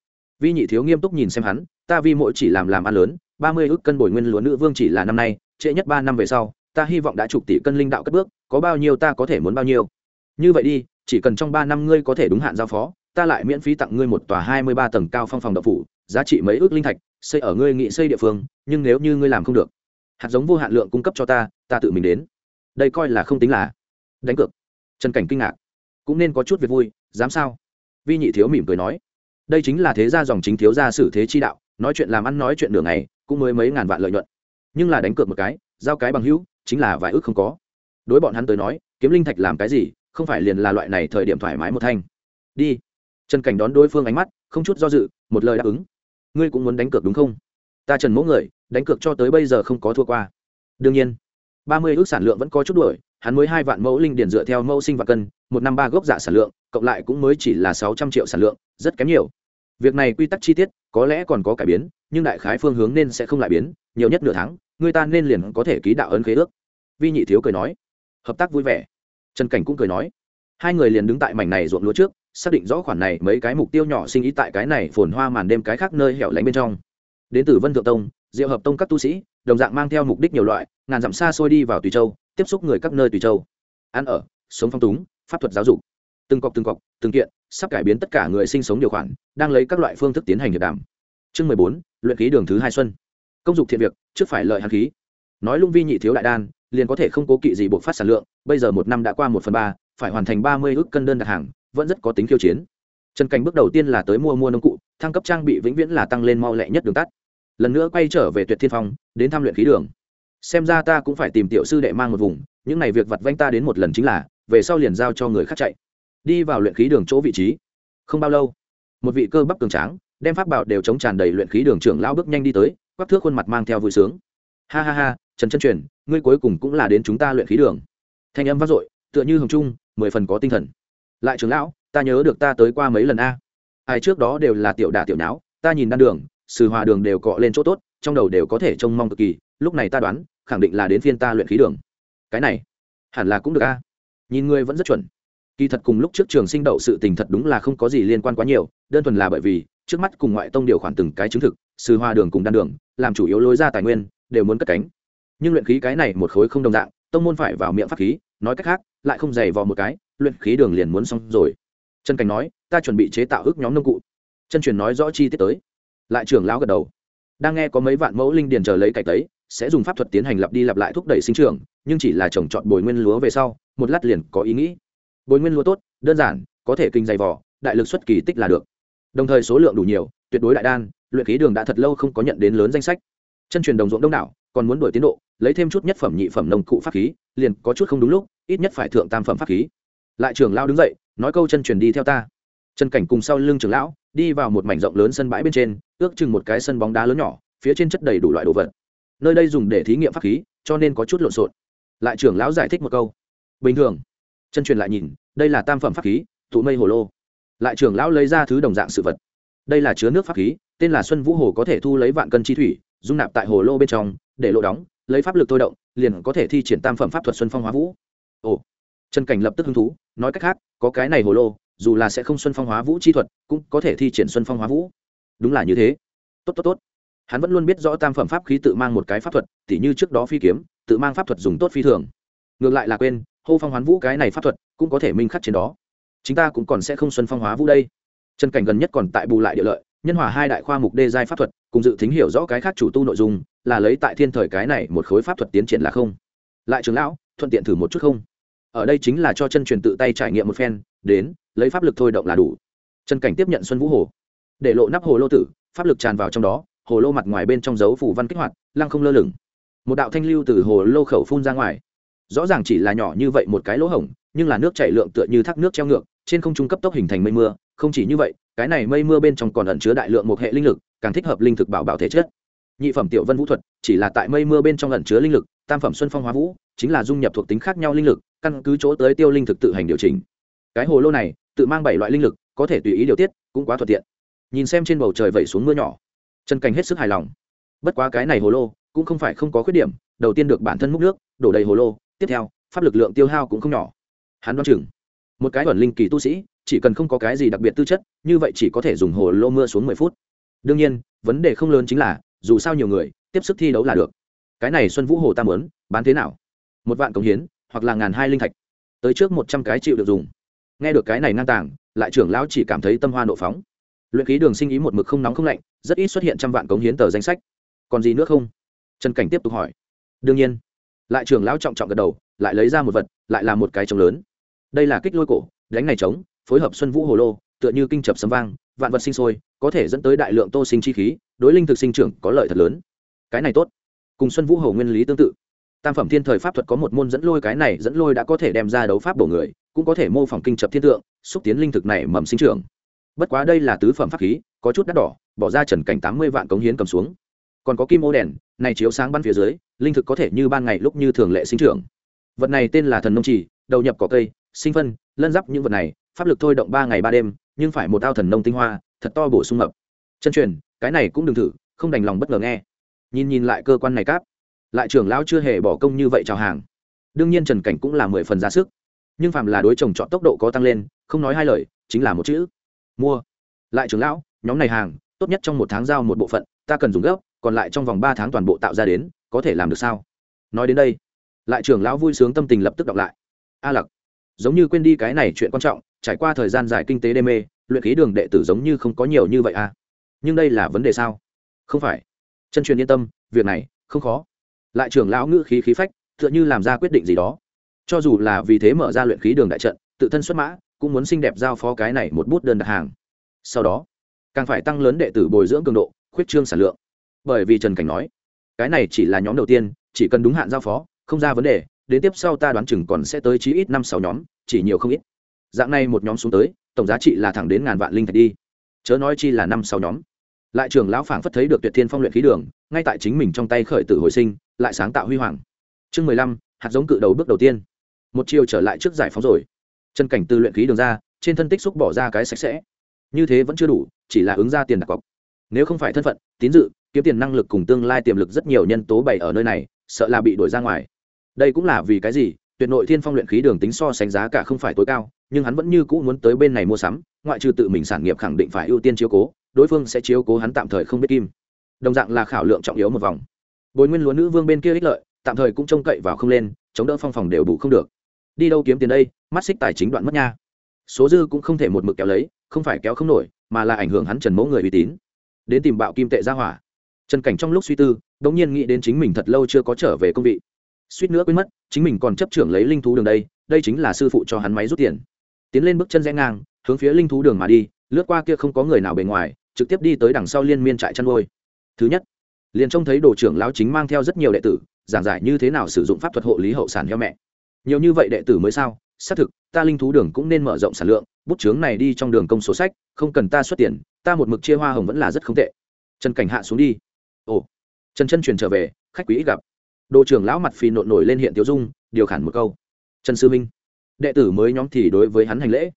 Vi nhị thiếu nghiêm túc nhìn xem hắn, ta vi mỗi chỉ làm làm ăn lớn, ba mươi ước cân bồi nguyên lúa nữ vương chỉ là năm nay, trễ nhất ba năm về sau, ta hy vọng đã chục tỷ cân linh đạo cất bước, có bao nhiêu ta có thể muốn bao nhiêu. Như vậy đi, chỉ cần trong ba năm ngươi có thể đúng hạn giao phó, ta lại miễn phí tặng ngươi một tòa hai mươi ba tầng cao phong phòng đậu phủ, giá trị mấy ước linh thạch, xây ở ngươi nghị xây địa phương, nhưng nếu như ngươi làm không được, hạt giống vô hạn lượng cung cấp cho ta ta tự mình đến. Đây coi là không tính là đánh cược. Trần cảnh kinh ngạc. Cũng nên có chút việc vui, dám sao? Vi nhị thiếu mỉm cười nói. Đây chính là thế gia dòng chính thiếu gia xử thế chi đạo, nói chuyện làm ăn nói chuyện đường này cũng mới mấy ngàn vạn lợi nhuận. Nhưng là đánh cược một cái, giao cái bằng hữu, chính là vài ước không có. Đối bọn hắn tới nói, kiếm linh thạch làm cái gì, không phải liền là loại này thời điểm thoải mái một thanh. Đi. Trần cảnh đón đối phương ánh mắt, không chút do dự, một lời đáp ứng. Ngươi cũng muốn đánh cược đúng không? Ta trần Mỗ người, đánh cược cho tới bây giờ không có thua qua. Đương nhiên ba mươi ước sản lượng vẫn có chút đuổi, hắn mới hai vạn mẫu linh điền dựa theo mẫu sinh và cân, một năm ba gốc dạ sản lượng, cộng lại cũng mới chỉ là sáu trăm triệu sản lượng, rất kém nhiều. Việc này quy tắc chi tiết, có lẽ còn có cải biến, nhưng đại khái phương hướng nên sẽ không lại biến, nhiều nhất nửa tháng, người ta nên liền có thể ký đạo ấn khế ước. Vi nhị thiếu cười nói. Hợp tác vui vẻ. Trần cảnh cũng cười nói. Hai người liền đứng tại mảnh này ruộng lúa trước, xác định rõ khoản này mấy cái mục tiêu nhỏ sinh ý tại cái này phồn hoa màn đêm cái khác nơi hẻo lánh bên trong. Đến từ vân thượng tông, diệu hợp tông các tu sĩ đồng dạng mang theo mục đích nhiều loại, ngàn dặm xa xôi đi vào tùy châu, tiếp xúc người các nơi tùy châu. Ăn ở, sống phong túng, pháp thuật giáo dục. Từng cọc từng cọc, từng kiện, sắp cải biến tất cả người sinh sống điều khoản, đang lấy các loại phương thức tiến hành hiệp đàm. Chương mười bốn, luyện khí đường thứ hai xuân. Công dục thiện việc, trước phải lợi hàn khí. Nói lung vi nhị thiếu đại đan, liền có thể không cố kỵ gì buộc phát sản lượng, bây giờ một năm đã qua một phần ba, phải hoàn thành ba mươi ước cân đơn đặt hàng, vẫn rất có tính khiêu chiến. Trần cảnh bước đầu tiên là tới mua mua nông cụ, thăng cấp trang bị vĩnh viễn là tăng lên mau lẹ nhất đường tắt lần nữa quay trở về tuyệt thiên phong, đến tham luyện khí đường. Xem ra ta cũng phải tìm tiểu sư đệ mang một vùng, những này việc vặt vanh ta đến một lần chính là, về sau liền giao cho người khác chạy. Đi vào luyện khí đường chỗ vị trí. Không bao lâu, một vị cơ bắp cường tráng, đem pháp bảo đều chống tràn đầy luyện khí đường trưởng lão bước nhanh đi tới, quắc thước khuôn mặt mang theo vui sướng. Ha ha ha, trần chân truyền, ngươi cuối cùng cũng là đến chúng ta luyện khí đường. Thanh âm vang dội, tựa như hồng trung, mười phần có tinh thần. Lại trưởng lão, ta nhớ được ta tới qua mấy lần a. Ai trước đó đều là tiểu đả tiểu não ta nhìn đan đường sử hòa đường đều cọ lên chỗ tốt, trong đầu đều có thể trông mong cực kỳ, lúc này ta đoán, khẳng định là đến phiên ta luyện khí đường. Cái này, hẳn là cũng được a. À? Nhìn ngươi vẫn rất chuẩn. Kỳ thật cùng lúc trước trường sinh đậu sự tình thật đúng là không có gì liên quan quá nhiều, đơn thuần là bởi vì, trước mắt cùng ngoại tông điều khoản từng cái chứng thực sư hoa đường cùng đan đường, làm chủ yếu lối ra tài nguyên, đều muốn cất cánh. Nhưng luyện khí cái này một khối không đồng dạng, tông môn phải vào miệng pháp khí, nói cách khác, lại không dày vò một cái, luyện khí đường liền muốn xong rồi. Trần cảnh nói, ta chuẩn bị chế tạo ước nhóm nông cụ. Chân truyền nói rõ chi tiết tới lại trưởng lão gật đầu. Đang nghe có mấy vạn mẫu linh điền chờ lấy cải tấy, sẽ dùng pháp thuật tiến hành lặp đi lặp lại thúc đẩy sinh trưởng, nhưng chỉ là trồng trọt bồi nguyên lúa về sau, một lát liền có ý nghĩ. Bồi nguyên lúa tốt, đơn giản, có thể kinh dày vỏ, đại lực xuất kỳ tích là được. Đồng thời số lượng đủ nhiều, tuyệt đối đại đan, luyện khí đường đã thật lâu không có nhận đến lớn danh sách. Chân truyền đồng ruộng đông đảo, còn muốn đổi tiến độ, lấy thêm chút nhất phẩm nhị phẩm nông cụ pháp khí, liền có chút không đúng lúc, ít nhất phải thượng tam phẩm pháp khí. Lại trưởng lao đứng dậy, nói câu chân truyền đi theo ta. Chân cảnh cùng sau lưng trưởng lão đi vào một mảnh rộng lớn sân bãi bên trên, ước chừng một cái sân bóng đá lớn nhỏ, phía trên chất đầy đủ loại đồ vật. Nơi đây dùng để thí nghiệm pháp khí, cho nên có chút lộn xộn. Lại trưởng lão giải thích một câu. Bình thường, chân truyền lại nhìn, đây là tam phẩm pháp khí, tụ mây hồ lô. Lại trưởng lão lấy ra thứ đồng dạng sự vật. Đây là chứa nước pháp khí, tên là xuân vũ hồ có thể thu lấy vạn cân chi thủy, dung nạp tại hồ lô bên trong, để lộ đóng, lấy pháp lực thôi động, liền có thể thi triển tam phẩm pháp thuật xuân phong hóa vũ. Ồ trần cảnh lập tức hứng thú, nói cách khác, có cái này hồ lô dù là sẽ không xuân phong hóa vũ chi thuật, cũng có thể thi triển xuân phong hóa vũ. Đúng là như thế. Tốt tốt tốt. Hắn vẫn luôn biết rõ tam phẩm pháp khí tự mang một cái pháp thuật, tỉ như trước đó phi kiếm, tự mang pháp thuật dùng tốt phi thường. Ngược lại là quên, hô phong hoán vũ cái này pháp thuật cũng có thể minh khắc trên đó. Chúng ta cũng còn sẽ không xuân phong hóa vũ đây. Trần cảnh gần nhất còn tại bù lại địa lợi, nhân hòa hai đại khoa mục đê giai pháp thuật, cùng dự thính hiểu rõ cái khác chủ tu nội dung, là lấy tại thiên thời cái này một khối pháp thuật tiến triển là không. Lại trường lão, thuận tiện thử một chút không? Ở đây chính là cho chân truyền tự tay trải nghiệm một phen, đến lấy pháp lực thôi động là đủ. Trần cảnh tiếp nhận xuân vũ hồ. Để lộ nắp hồ lô tử, pháp lực tràn vào trong đó, hồ lô mặt ngoài bên trong dấu phủ văn kích hoạt, lăng không lơ lửng. Một đạo thanh lưu từ hồ lô khẩu phun ra ngoài. Rõ ràng chỉ là nhỏ như vậy một cái lỗ hổng, nhưng là nước chảy lượng tựa như thác nước treo ngược, trên không trung cấp tốc hình thành mây mưa, không chỉ như vậy, cái này mây mưa bên trong còn ẩn chứa đại lượng một hệ linh lực, càng thích hợp linh thực bảo bảo thể chất. Nhị phẩm tiểu vân vũ thuật, chỉ là tại mây mưa bên trong ẩn chứa linh lực, tam phẩm xuân phong hóa vũ, chính là dung nhập thuộc tính khác nhau linh lực, căn cứ chỗ tới tiêu linh thực tự hành điều chỉnh cái hồ lô này tự mang bảy loại linh lực, có thể tùy ý điều tiết, cũng quá thuận tiện. Nhìn xem trên bầu trời vẩy xuống mưa nhỏ, Trần Cảnh hết sức hài lòng. Bất quá cái này hồ lô cũng không phải không có khuyết điểm, đầu tiên được bản thân múc nước, đổ đầy hồ lô, tiếp theo, pháp lực lượng tiêu hao cũng không nhỏ. Hắn đoán chừng, một cái ẩn linh kỳ tu sĩ, chỉ cần không có cái gì đặc biệt tư chất, như vậy chỉ có thể dùng hồ lô mưa xuống mười phút. Đương nhiên, vấn đề không lớn chính là, dù sao nhiều người, tiếp sức thi đấu là được. Cái này xuân vũ hồ tam muốn, bán thế nào? Một vạn cống hiến, hoặc là ngàn hai linh thạch. Tới trước một trăm cái chịu được dùng nghe được cái này ngang tàng, lại trưởng lão chỉ cảm thấy tâm hoa nộ phóng. Luyện khí đường sinh ý một mực không nóng không lạnh, rất ít xuất hiện trăm vạn cống hiến tờ danh sách. Còn gì nữa không? Trần cảnh tiếp tục hỏi. Đương nhiên. Lại trưởng lão trọng trọng gật đầu, lại lấy ra một vật, lại là một cái trống lớn. Đây là kích lôi cổ, đánh này trống, phối hợp xuân vũ hồ lô, tựa như kinh chập sấm vang, vạn vật sinh sôi, có thể dẫn tới đại lượng tô sinh chi khí, đối linh thực sinh trưởng có lợi thật lớn. Cái này tốt. Cùng xuân vũ hồ nguyên lý tương tự. Tam phẩm thiên thời pháp thuật có một môn dẫn lôi, cái này dẫn lôi đã có thể đem ra đấu pháp bổ người cũng có thể mô phỏng kinh chập thiên tượng xúc tiến linh thực này mầm sinh trưởng. Bất quá đây là tứ phẩm pháp khí có chút đắt đỏ bỏ ra trần cảnh tám mươi vạn cống hiến cầm xuống. Còn có kim ô đèn này chiếu sáng bắn phía dưới linh thực có thể như ban ngày lúc như thường lệ sinh trưởng. Vật này tên là thần nông trì, đầu nhập cỏ cây sinh phân lân giáp những vật này pháp lực thôi động ba ngày ba đêm nhưng phải một ao thần nông tinh hoa thật to bổ sung mập chân truyền cái này cũng đừng thử không đành lòng bất ngờ nghe. Nhìn nhìn lại cơ quan này cáp. Lại trưởng lão chưa hề bỏ công như vậy chào hàng. Đương nhiên trần cảnh cũng là mười phần ra sức nhưng phạm là đối chồng chọn tốc độ có tăng lên, không nói hai lời, chính là một chữ, mua. Lại trưởng lão, nhóm này hàng, tốt nhất trong một tháng giao một bộ phận, ta cần dùng gấp, còn lại trong vòng ba tháng toàn bộ tạo ra đến, có thể làm được sao? Nói đến đây, lại trưởng lão vui sướng tâm tình lập tức đọc lại. A lặc, giống như quên đi cái này chuyện quan trọng, trải qua thời gian dài kinh tế đê mê, luyện khí đường đệ tử giống như không có nhiều như vậy à? Nhưng đây là vấn đề sao? Không phải. Chân truyền yên tâm, việc này không khó. Lại trưởng lão ngữ khí khí phách, tựa như làm ra quyết định gì đó cho dù là vì thế mở ra luyện khí đường đại trận, tự thân xuất mã, cũng muốn xinh đẹp giao phó cái này một bút đơn đặt hàng. Sau đó, càng phải tăng lớn đệ tử bồi dưỡng cường độ, khuyết trương sản lượng. Bởi vì trần cảnh nói, cái này chỉ là nhóm đầu tiên, chỉ cần đúng hạn giao phó, không ra vấn đề, đến tiếp sau ta đoán chừng còn sẽ tới chí ít năm sáu nhóm, chỉ nhiều không ít. Dạng này một nhóm xuống tới, tổng giá trị là thẳng đến ngàn vạn linh thạch đi. Chớ nói chi là năm sáu nhóm. Lại trường lão phảng phất thấy được tuyệt thiên phong luyện khí đường, ngay tại chính mình trong tay khởi tử hồi sinh, lại sáng tạo huy hoàng. Chương mười lăm, hạt giống cự đầu bước đầu tiên một chiều trở lại trước giải phóng rồi. Chân cảnh từ luyện khí đường ra, trên thân tích xúc bỏ ra cái sạch sẽ. Như thế vẫn chưa đủ, chỉ là ứng ra tiền đặt cọc. Nếu không phải thân phận, tín dự, kiếm tiền năng lực cùng tương lai tiềm lực rất nhiều nhân tố bày ở nơi này, sợ là bị đổi ra ngoài. Đây cũng là vì cái gì, tuyệt nội thiên phong luyện khí đường tính so sánh giá cả không phải tối cao, nhưng hắn vẫn như cũ muốn tới bên này mua sắm, ngoại trừ tự mình sản nghiệp khẳng định phải ưu tiên chiếu cố, đối phương sẽ chiếu cố hắn tạm thời không biết kim. Đồng dạng là khảo lượng trọng yếu một vòng. Bồi nguyên lúa nữ vương bên kia ích lợi, tạm thời cũng trông cậy vào không lên, chống đỡ phong phòng đều bù không được đi đâu kiếm tiền đây, mắt xích tài chính đoạn mất nha. Số dư cũng không thể một mực kéo lấy, không phải kéo không nổi, mà là ảnh hưởng hắn trần mẫu người uy tín. Đến tìm bạo kim tệ ra hỏa. Trần cảnh trong lúc suy tư đ ỗ n g nhiên nghĩ đến chính mình thật lâu chưa có trở về công vị. Suýt nữa quên mất, chính mình còn chấp trưởng lấy linh thú đường đây đây chính là sư phụ cho hắn máy rút tiền. Tiến lên bước chân rẽ ngang, hướng phía linh thú đường mà đi, lướt qua kia không có người nào bề ngoài, trực tiếp đi tới đằng sau liên miên trại chăn nuôi. Thứ nhất, liền trông thấy đồ trưởng lão chính mang theo rất nhiều đệ tử, giảng giải như thế nào sử dụng pháp thuật hộ lý hậu sản heo mẹ nhiều như vậy đệ tử mới sao? Xác thực, ta linh thú đường cũng nên mở rộng sản lượng, bút chướng này đi trong đường công số sách, không cần ta xuất tiền, ta một mực chia hoa hồng vẫn là rất không tệ. Trần cảnh hạ xuống đi. Ồ. Trần chân truyền trở về, khách quý ít gặp. Đồ trưởng lão mặt phì nộn nổi lên hiện tiêu dung, điều khản một câu. Trần sư minh. Đệ tử mới nhóm thì đối với hắn hành lễ.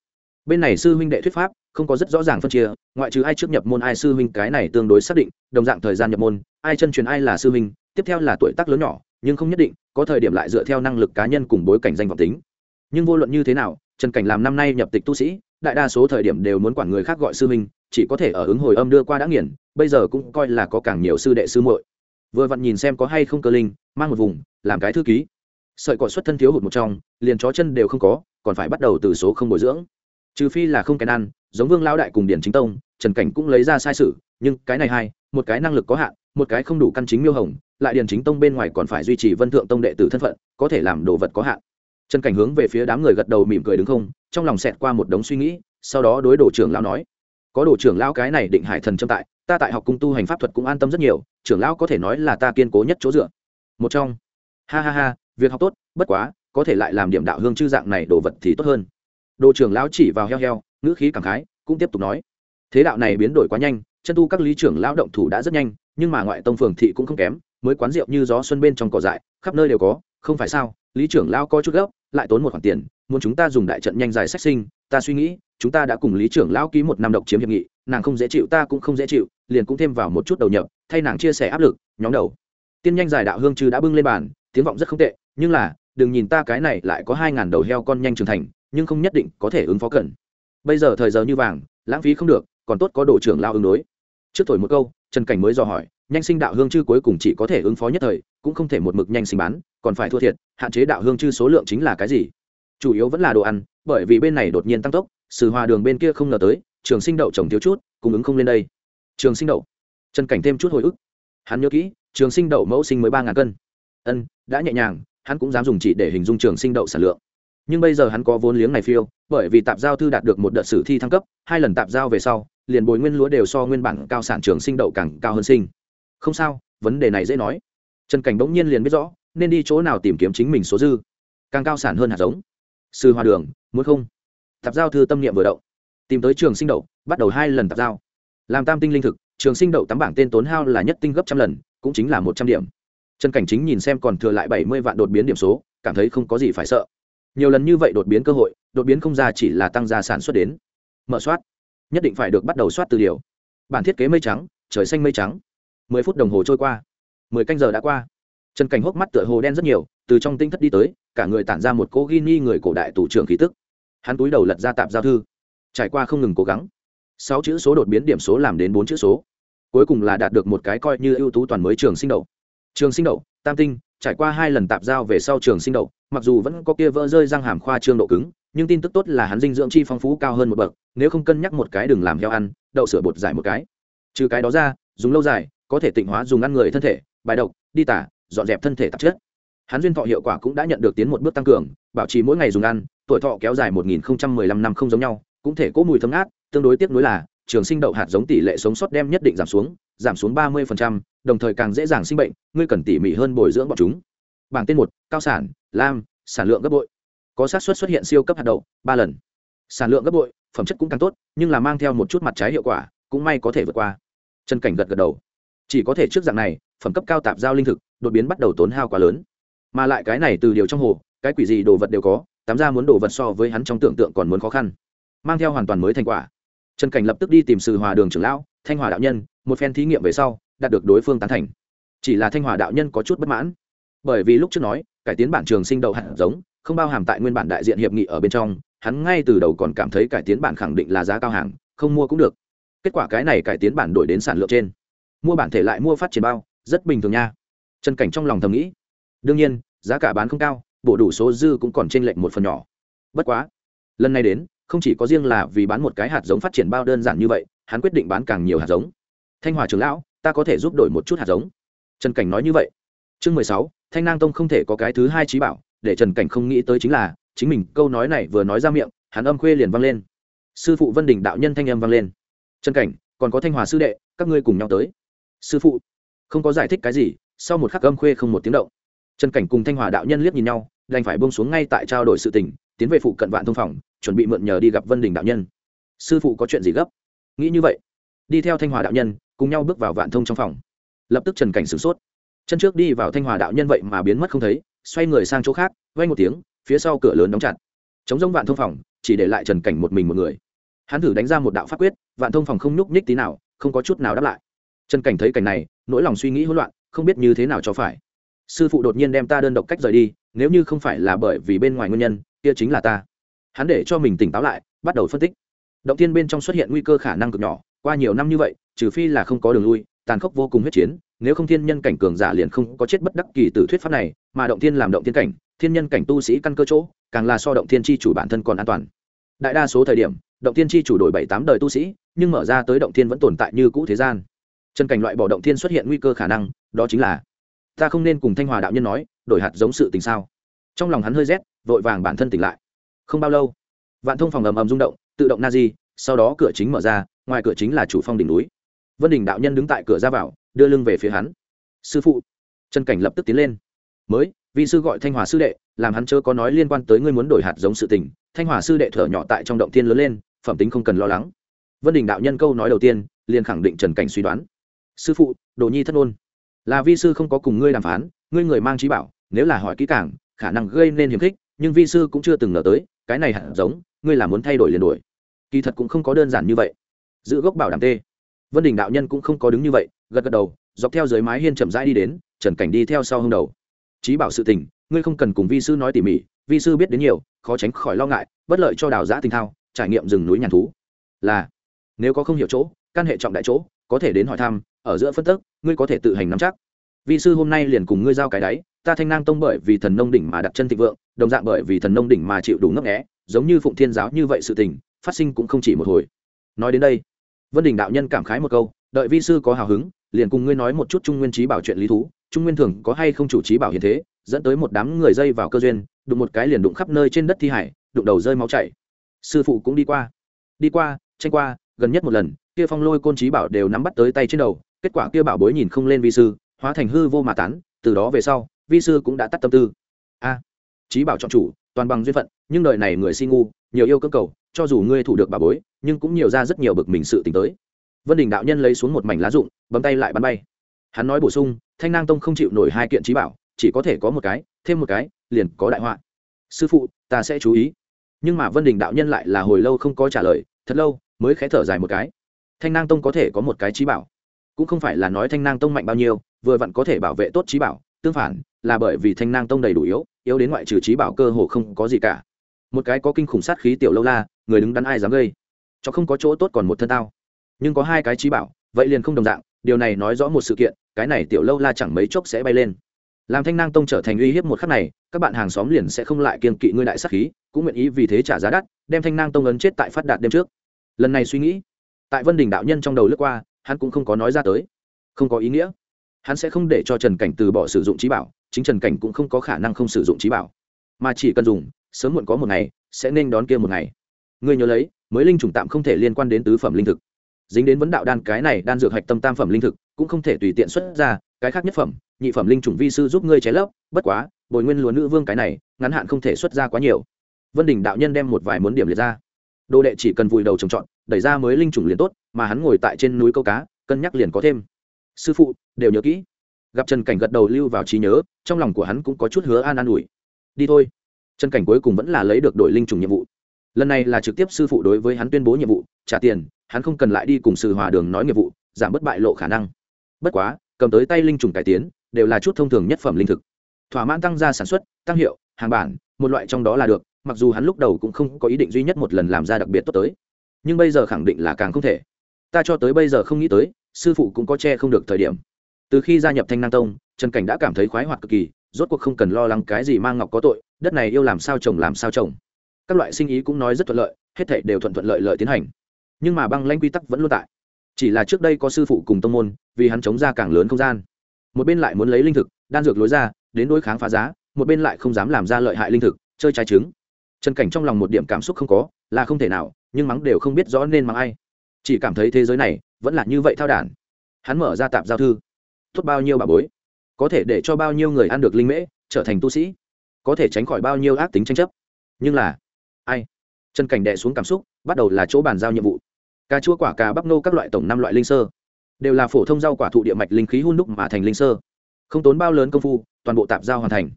Bên này sư huynh đệ thuyết pháp, không có rất rõ ràng phân chia, ngoại trừ ai trước nhập môn ai sư huynh cái này tương đối xác định, đồng dạng thời gian nhập môn, ai chân truyền ai là sư huynh tiếp theo là tuổi tác lớn nhỏ nhưng không nhất định, có thời điểm lại dựa theo năng lực cá nhân cùng bối cảnh danh vọng tính. Nhưng vô luận như thế nào, trần cảnh làm năm nay nhập tịch tu sĩ, đại đa số thời điểm đều muốn quản người khác gọi sư huynh, chỉ có thể ở ứng hồi âm đưa qua đã nghiền, bây giờ cũng coi là có càng nhiều sư đệ sư muội. Vừa vặn nhìn xem có hay không cơ linh, mang một vùng, làm cái thư ký. Sợi cỏ xuất thân thiếu hụt một trong, liền chó chân đều không có, còn phải bắt đầu từ số không bồi dưỡng. Trừ phi là không kèn ăn, giống vương lao đại cùng điển chính tông, trần cảnh cũng lấy ra sai sự, nhưng cái này hai, một cái năng lực có hạn, một cái không đủ căn chính miêu hồng lại điền chính tông bên ngoài còn phải duy trì vân thượng tông đệ tử thân phận, có thể làm đồ vật có hạn. Trần cảnh hướng về phía đám người gật đầu mỉm cười đứng không, trong lòng xẹt qua một đống suy nghĩ, sau đó đối đồ trưởng lão nói, có đồ trưởng lão cái này định hải thần trâm tại, ta tại học cung tu hành pháp thuật cũng an tâm rất nhiều, trưởng lão có thể nói là ta kiên cố nhất chỗ dựa. Một trong, ha ha ha, việc học tốt, bất quá, có thể lại làm điểm đạo hương chư dạng này đồ vật thì tốt hơn. Đồ trưởng lão chỉ vào heo heo, ngữ khí cảm khái, cũng tiếp tục nói, thế đạo này biến đổi quá nhanh, chân tu các lý trưởng lão động thủ đã rất nhanh, nhưng mà ngoại tông phường thị cũng không kém mới quán rượu như gió xuân bên trong cỏ dại, khắp nơi đều có, không phải sao? Lý trưởng lão có chút gốc lại tốn một khoản tiền, muốn chúng ta dùng đại trận nhanh dài sách sinh, ta suy nghĩ, chúng ta đã cùng lý trưởng lão ký một năm độc chiếm hiệp nghị, nàng không dễ chịu, ta cũng không dễ chịu, liền cũng thêm vào một chút đầu nhập, thay nàng chia sẻ áp lực, nhóm đầu. Tiên nhanh dài đạo hương chứ đã bưng lên bàn, tiếng vọng rất không tệ, nhưng là, đừng nhìn ta cái này lại có hai ngàn đầu heo con nhanh trưởng thành, nhưng không nhất định có thể ứng phó cần bây giờ thời giờ như vàng, lãng phí không được, còn tốt có đồ trưởng lao ứng đối trước thổi một câu, trần cảnh mới dò hỏi, nhanh sinh đạo hương chư cuối cùng chỉ có thể ứng phó nhất thời, cũng không thể một mực nhanh sinh bán, còn phải thua thiệt, hạn chế đạo hương chư số lượng chính là cái gì? Chủ yếu vẫn là đồ ăn, bởi vì bên này đột nhiên tăng tốc sự hòa đường bên kia không ngờ tới, trường sinh đậu trồng thiếu chút, cung ứng không lên đây. Trường sinh đậu. Trần cảnh thêm chút hồi ức. Hắn nhớ kỹ, trường sinh đậu mẫu sinh mới ba ngàn cân. Ân, đã nhẹ nhàng, hắn cũng dám dùng chỉ để hình dung trường sinh đậu sản lượng nhưng bây giờ hắn có vốn liếng này phiêu, bởi vì tạp giao thư đạt được một đợt sử thi thăng cấp, hai lần tạp giao về sau, liền bồi nguyên lúa đều so nguyên bản cao sản trường sinh đậu càng cao hơn sinh. Không sao, vấn đề này dễ nói. Trần cảnh bỗng nhiên liền biết rõ, nên đi chỗ nào tìm kiếm chính mình số dư. Càng cao sản hơn hạt giống. Sư hoa đường, muốn không? Tạp giao thư tâm niệm vừa đậu tìm tới trường sinh đậu, bắt đầu hai lần tạp giao. Làm tam tinh linh thực, trường sinh đậu tắm bảng tên tốn hao là nhất tinh gấp trăm lần, cũng chính là một trăm điểm. Trần cảnh chính nhìn xem còn thừa lại bảy mươi vạn đột biến điểm số, cảm thấy không có gì phải sợ nhiều lần như vậy đột biến cơ hội, đột biến không ra chỉ là tăng gia sản xuất đến. Mở soát. Nhất định phải được bắt đầu soát từ điều. Bản thiết kế mây trắng, trời xanh mây trắng. Mười phút đồng hồ trôi qua. Mười canh giờ đã qua. Trần cảnh hốc mắt tựa hồ đen rất nhiều, từ trong tinh thất đi tới, cả người tản ra một cô ghi ni người cổ đại tủ trưởng khí tức. Hắn túi đầu lật ra tạp giao thư. Trải qua không ngừng cố gắng. Sáu chữ số đột biến điểm số làm đến bốn chữ số. Cuối cùng là đạt được một cái coi như ưu tú toàn mới trường sinh đậu. Trường sinh đậu, tam tinh trải qua hai lần tạp giao về sau trường sinh đậu, mặc dù vẫn có kia vỡ rơi răng hàm khoa trương độ cứng, nhưng tin tức tốt là hắn dinh dưỡng chi phong phú cao hơn một bậc, nếu không cân nhắc một cái đừng làm heo ăn, đậu sửa bột giải một cái. Trừ cái đó ra, dùng lâu dài, có thể tịnh hóa dùng ăn người thân thể, bài độc, đi tả, dọn dẹp thân thể tạp chất. Hắn duyên thọ hiệu quả cũng đã nhận được tiến một bước tăng cường, bảo trì mỗi ngày dùng ăn, tuổi thọ kéo dài một nghìn năm không giống nhau, cũng thể cố mùi thấm át tương đối tiếc nuối là trường sinh đậu hạt giống tỷ lệ sống sót đem nhất định giảm xuống giảm xuống ba mươi đồng thời càng dễ dàng sinh bệnh, ngươi cần tỉ mỉ hơn bồi dưỡng bọn chúng. Bảng tên một, cao sản, lam, sản lượng gấp bội. Có xác suất xuất hiện siêu cấp hạt đậu, ba lần. Sản lượng gấp bội, phẩm chất cũng càng tốt, nhưng là mang theo một chút mặt trái hiệu quả, cũng may có thể vượt qua. Chân cảnh gật gật đầu. Chỉ có thể trước dạng này, phẩm cấp cao tạp giao linh thực, đột biến bắt đầu tốn hao quá lớn. Mà lại cái này từ điều trong hồ, cái quỷ gì đồ vật đều có, tám ra muốn đồ vật so với hắn trong tưởng tượng còn muốn khó khăn. Mang theo hoàn toàn mới thành quả trần cảnh lập tức đi tìm sự hòa đường trưởng lão, thanh hòa đạo nhân, một phen thí nghiệm về sau, đạt được đối phương tán thành. Chỉ là thanh hòa đạo nhân có chút bất mãn. Bởi vì lúc trước nói, cải tiến bản trường sinh đậu hạt giống, không bao hàm tại nguyên bản đại diện hiệp nghị ở bên trong, hắn ngay từ đầu còn cảm thấy cải tiến bản khẳng định là giá cao hàng, không mua cũng được. Kết quả cái này cải tiến bản đổi đến sản lượng trên. Mua bản thể lại mua phát triển bao, rất bình thường nha. Trần cảnh trong lòng thầm nghĩ. Đương nhiên, giá cả bán không cao, bổ đủ số dư cũng còn trên lệnh một phần nhỏ. Bất quá, lần này đến không chỉ có riêng là vì bán một cái hạt giống phát triển bao đơn giản như vậy, hắn quyết định bán càng nhiều hạt giống. Thanh hòa trưởng lão, ta có thể giúp đổi một chút hạt giống. Trần cảnh nói như vậy. Chương mười sáu, thanh nang tông không thể có cái thứ hai trí bảo, để trần cảnh không nghĩ tới chính là, chính mình câu nói này vừa nói ra miệng, hắn âm khuê liền vang lên. Sư phụ vân đình đạo nhân thanh âm vang lên. Trần cảnh, còn có thanh hòa sư đệ, các ngươi cùng nhau tới. Sư phụ, không có giải thích cái gì, sau một khắc âm khuê không một tiếng động. Trần cảnh cùng thanh hòa đạo nhân liếc nhìn nhau, đành phải bông xuống ngay tại trao đổi sự tình tiến về phụ cận vạn thông phòng, chuẩn bị mượn nhờ đi gặp vân đình đạo nhân. Sư phụ có chuyện gì gấp? Nghĩ như vậy. Đi theo thanh hòa đạo nhân, cùng nhau bước vào vạn thông trong phòng. Lập tức trần cảnh sửng sốt. Chân trước đi vào thanh hòa đạo nhân vậy mà biến mất không thấy, xoay người sang chỗ khác vay một tiếng, phía sau cửa lớn đóng chặt. Chống giống vạn thông phòng, chỉ để lại trần cảnh một mình một người. Hắn thử đánh ra một đạo pháp quyết, vạn thông phòng không nhúc nhích tí nào, không có chút nào đáp lại. Trần cảnh thấy cảnh này, nỗi lòng suy nghĩ hỗn loạn, không biết như thế nào cho phải. Sư phụ đột nhiên đem ta đơn độc cách rời đi, nếu như không phải là bởi vì bên ngoài nguyên nhân kia chính là ta. Hắn để cho mình tỉnh táo lại, bắt đầu phân tích. Động tiên bên trong xuất hiện nguy cơ khả năng cực nhỏ, qua nhiều năm như vậy, trừ phi là không có đường lui, tàn khốc vô cùng huyết chiến, nếu không thiên nhân cảnh cường giả liền không có chết bất đắc kỳ từ thuyết pháp này, mà động thiên làm động thiên cảnh, thiên nhân cảnh tu sĩ căn cơ chỗ, càng là so động thiên chi chủ bản thân còn an toàn. Đại đa số thời điểm, động thiên chi chủ đổi bảy tám đời tu sĩ, nhưng mở ra tới động thiên vẫn tồn tại như cũ thế gian. Chân cảnh loại bỏ động thiên xuất hiện nguy cơ khả năng, đó chính là, ta không nên cùng thanh hòa đạo nhân nói, đổi hạt giống sự tình sao. Trong lòng hắn hơi rét vội vàng bản thân tỉnh lại. Không bao lâu, vạn thông phòng ầm ầm rung động, tự động na di sau đó cửa chính mở ra, ngoài cửa chính là chủ phong đỉnh núi. Vân đình đạo nhân đứng tại cửa ra vào, đưa lưng về phía hắn. Sư phụ. Trần cảnh lập tức tiến lên. Mới vị sư gọi thanh hòa sư đệ, làm hắn chớ có nói liên quan tới ngươi muốn đổi hạt giống sự tình. Thanh hòa sư đệ thở nhỏ tại trong động tiên lớn lên, phẩm tính không cần lo lắng. Vân đình đạo nhân câu nói đầu tiên, liền khẳng định trần cảnh suy đoán. Sư phụ, đồ nhi thất ôn là vi sư không có cùng ngươi đàm phán, ngươi người mang trí bảo, nếu là hỏi kỹ càng, khả năng gây nên hiềm khích nhưng vi sư cũng chưa từng ngờ tới, cái này hẳn giống, ngươi là muốn thay đổi liền đổi. Kỳ thật cũng không có đơn giản như vậy. Giữ gốc bảo đảm tê. Vân đình đạo nhân cũng không có đứng như vậy, gật gật đầu, dọc theo dưới mái hiên chậm rãi đi đến, trần cảnh đi theo sau hông đầu. Trí bảo sự tình, ngươi không cần cùng vi sư nói tỉ mỉ, vi sư biết đến nhiều, khó tránh khỏi lo ngại, bất lợi cho đào giã tình thao, trải nghiệm rừng núi nhàn thú. Là, nếu có không hiểu chỗ, căn hệ trọng đại chỗ, có thể đến hỏi thăm, ở giữa phân tức, ngươi có thể tự hành nắm chắc. Vi sư hôm nay liền cùng ngươi giao cái đáy ta thanh nang tông bởi vì thần nông đỉnh mà đặt chân thịnh vượng, đồng dạng bởi vì thần nông đỉnh mà chịu đủ ngấp nghẽ giống như phụng thiên giáo như vậy sự tình, phát sinh cũng không chỉ một hồi. Nói đến đây, vân đình đạo nhân cảm khái một câu, đợi vi sư có hào hứng, liền cùng ngươi nói một chút trung nguyên trí bảo chuyện lý thú, trung nguyên thường có hay không chủ trí bảo hiện thế, dẫn tới một đám người dây vào cơ duyên, đụng một cái liền đụng khắp nơi trên đất thi hải, đụng đầu rơi máu chảy. Sư phụ cũng đi qua. Đi qua, tranh qua, gần nhất một lần, kia phong lôi côn trí bảo đều nắm bắt tới tay trên đầu, kết quả kia bảo bối nhìn không lên vi sư, hóa thành hư vô mà tán, từ đó về sau vi sư cũng đã tắt tâm tư. A trí bảo chọn chủ, toàn bằng duyên phận, nhưng đời này người si ngu, nhiều yêu cơ cầu, cho dù ngươi thủ được bà bối, nhưng cũng nhiều ra rất nhiều bực mình sự t tới. Vân đình đạo nhân lấy xuống một mảnh lá rụng, bấm tay lại bắn bay. Hắn nói bổ sung, thanh nang tông không chịu nổi hai kiện trí bảo, chỉ có thể có một cái, thêm một cái, liền có đại họa. Sư phụ, ta sẽ chú ý. Nhưng mà vân đình đạo nhân lại là hồi lâu không có trả lời, thật lâu mới khẽ thở dài một cái. Thanh nang tông có thể có một cái trí bảo, cũng không phải là nói thanh nang tông mạnh bao nhiêu, vừa vặn có thể bảo vệ tốt trí bảo, tương phản là bởi vì thanh nang tông đầy đủ yếu yếu đến ngoại trừ trí bảo cơ hồ không có gì cả. Một cái có kinh khủng sát khí tiểu lâu la, người đứng đắn ai dám gây? Cho không có chỗ tốt còn một thân tao. Nhưng có hai cái trí bảo, vậy liền không đồng dạng, điều này nói rõ một sự kiện, cái này tiểu lâu la chẳng mấy chốc sẽ bay lên. Làm thanh nang tông trở thành uy hiếp một khắc này, các bạn hàng xóm liền sẽ không lại kiên kỵ ngươi đại sắc khí, cũng nguyện ý vì thế trả giá đắt, đem thanh nang tông ấn chết tại phát đạt đêm trước. Lần này suy nghĩ, tại vân đình đạo nhân trong đầu lướt qua, hắn cũng không có nói ra tới. Không có ý nghĩa. Hắn sẽ không để cho trần cảnh từ bỏ sử dụng trí bảo chính trần cảnh cũng không có khả năng không sử dụng trí bảo. Mà chỉ cần dùng, sớm muộn có một ngày, sẽ nên đón kia một ngày. Ngươi nhớ lấy, mới linh trùng tạm không thể liên quan đến tứ phẩm linh thực. Dính đến vấn đạo đan, cái này đan dược hạch tâm tam phẩm linh thực, cũng không thể tùy tiện xuất ra, cái khác nhất phẩm, nhị phẩm linh trùng vi sư giúp ngươi chế lấp, bất quá, bồi nguyên lúa nữ vương cái này, ngắn hạn không thể xuất ra quá nhiều. Vân đình đạo nhân đem một vài muốn điểm liệt ra. Đồ đệ chỉ cần vùi đầu trồng trọt, đẩy ra mới linh trùng liền tốt, mà hắn ngồi tại trên núi câu cá, cân nhắc liền có thêm. Sư phụ, đều nhớ kỹ gặp trần cảnh gật đầu lưu vào trí nhớ, trong lòng của hắn cũng có chút hứa an an ủi. Đi thôi. Trần cảnh cuối cùng vẫn là lấy được đội linh trùng nhiệm vụ. Lần này là trực tiếp sư phụ đối với hắn tuyên bố nhiệm vụ, trả tiền, hắn không cần lại đi cùng sư hòa đường nói nghiệp vụ, giảm bất bại lộ khả năng. Bất quá, cầm tới tay linh trùng cải tiến, đều là chút thông thường nhất phẩm linh thực. Thỏa mãn tăng gia sản xuất, tăng hiệu, hàng bản, một loại trong đó là được, mặc dù hắn lúc đầu cũng không có ý định duy nhất một lần làm ra đặc biệt tốt tới. Nhưng bây giờ khẳng định là càng không thể. Ta cho tới bây giờ không nghĩ tới, sư phụ cũng có che không được thời điểm từ khi gia nhập thanh năng tông trần cảnh đã cảm thấy khoái hoạt cực kỳ rốt cuộc không cần lo lắng cái gì mang ngọc có tội đất này yêu làm sao chồng làm sao chồng, các loại sinh ý cũng nói rất thuận lợi hết thảy đều thuận thuận lợi lợi tiến hành. Nhưng mà băng lanh quy tắc vẫn luôn tại. Chỉ là trước đây có sư phụ cùng tông môn vì hắn chống ra càng lớn không gian. Một bên lại muốn lấy linh thực đan dược lối ra đến đối kháng phá giá một bên lại không dám làm ra lợi hại linh thực chơi trái trứng. Trần cảnh trong lòng một điểm cảm xúc không có là không thể nào nhưng mắng đều không biết rõ nên mắng ai. Chỉ cảm thấy thế giới này vẫn là như vậy thao đản. Hắn mở ra tạp giao thư tốt bao nhiêu bà bối. Có thể để cho bao nhiêu người ăn được linh mễ, trở thành tu sĩ. Có thể tránh khỏi bao nhiêu ác tính tranh chấp. Nhưng là, ai? Trần cảnh đệ xuống cảm xúc, bắt đầu là chỗ bàn giao nhiệm vụ. Cà chua, quả cà bắp nô các loại tổng năm loại linh sơ. Đều là phổ thông rau quả thụ địa mạch linh khí hun đúc mà thành linh sơ. Không tốn bao lớn công phu, toàn bộ tạp giao hoàn thành.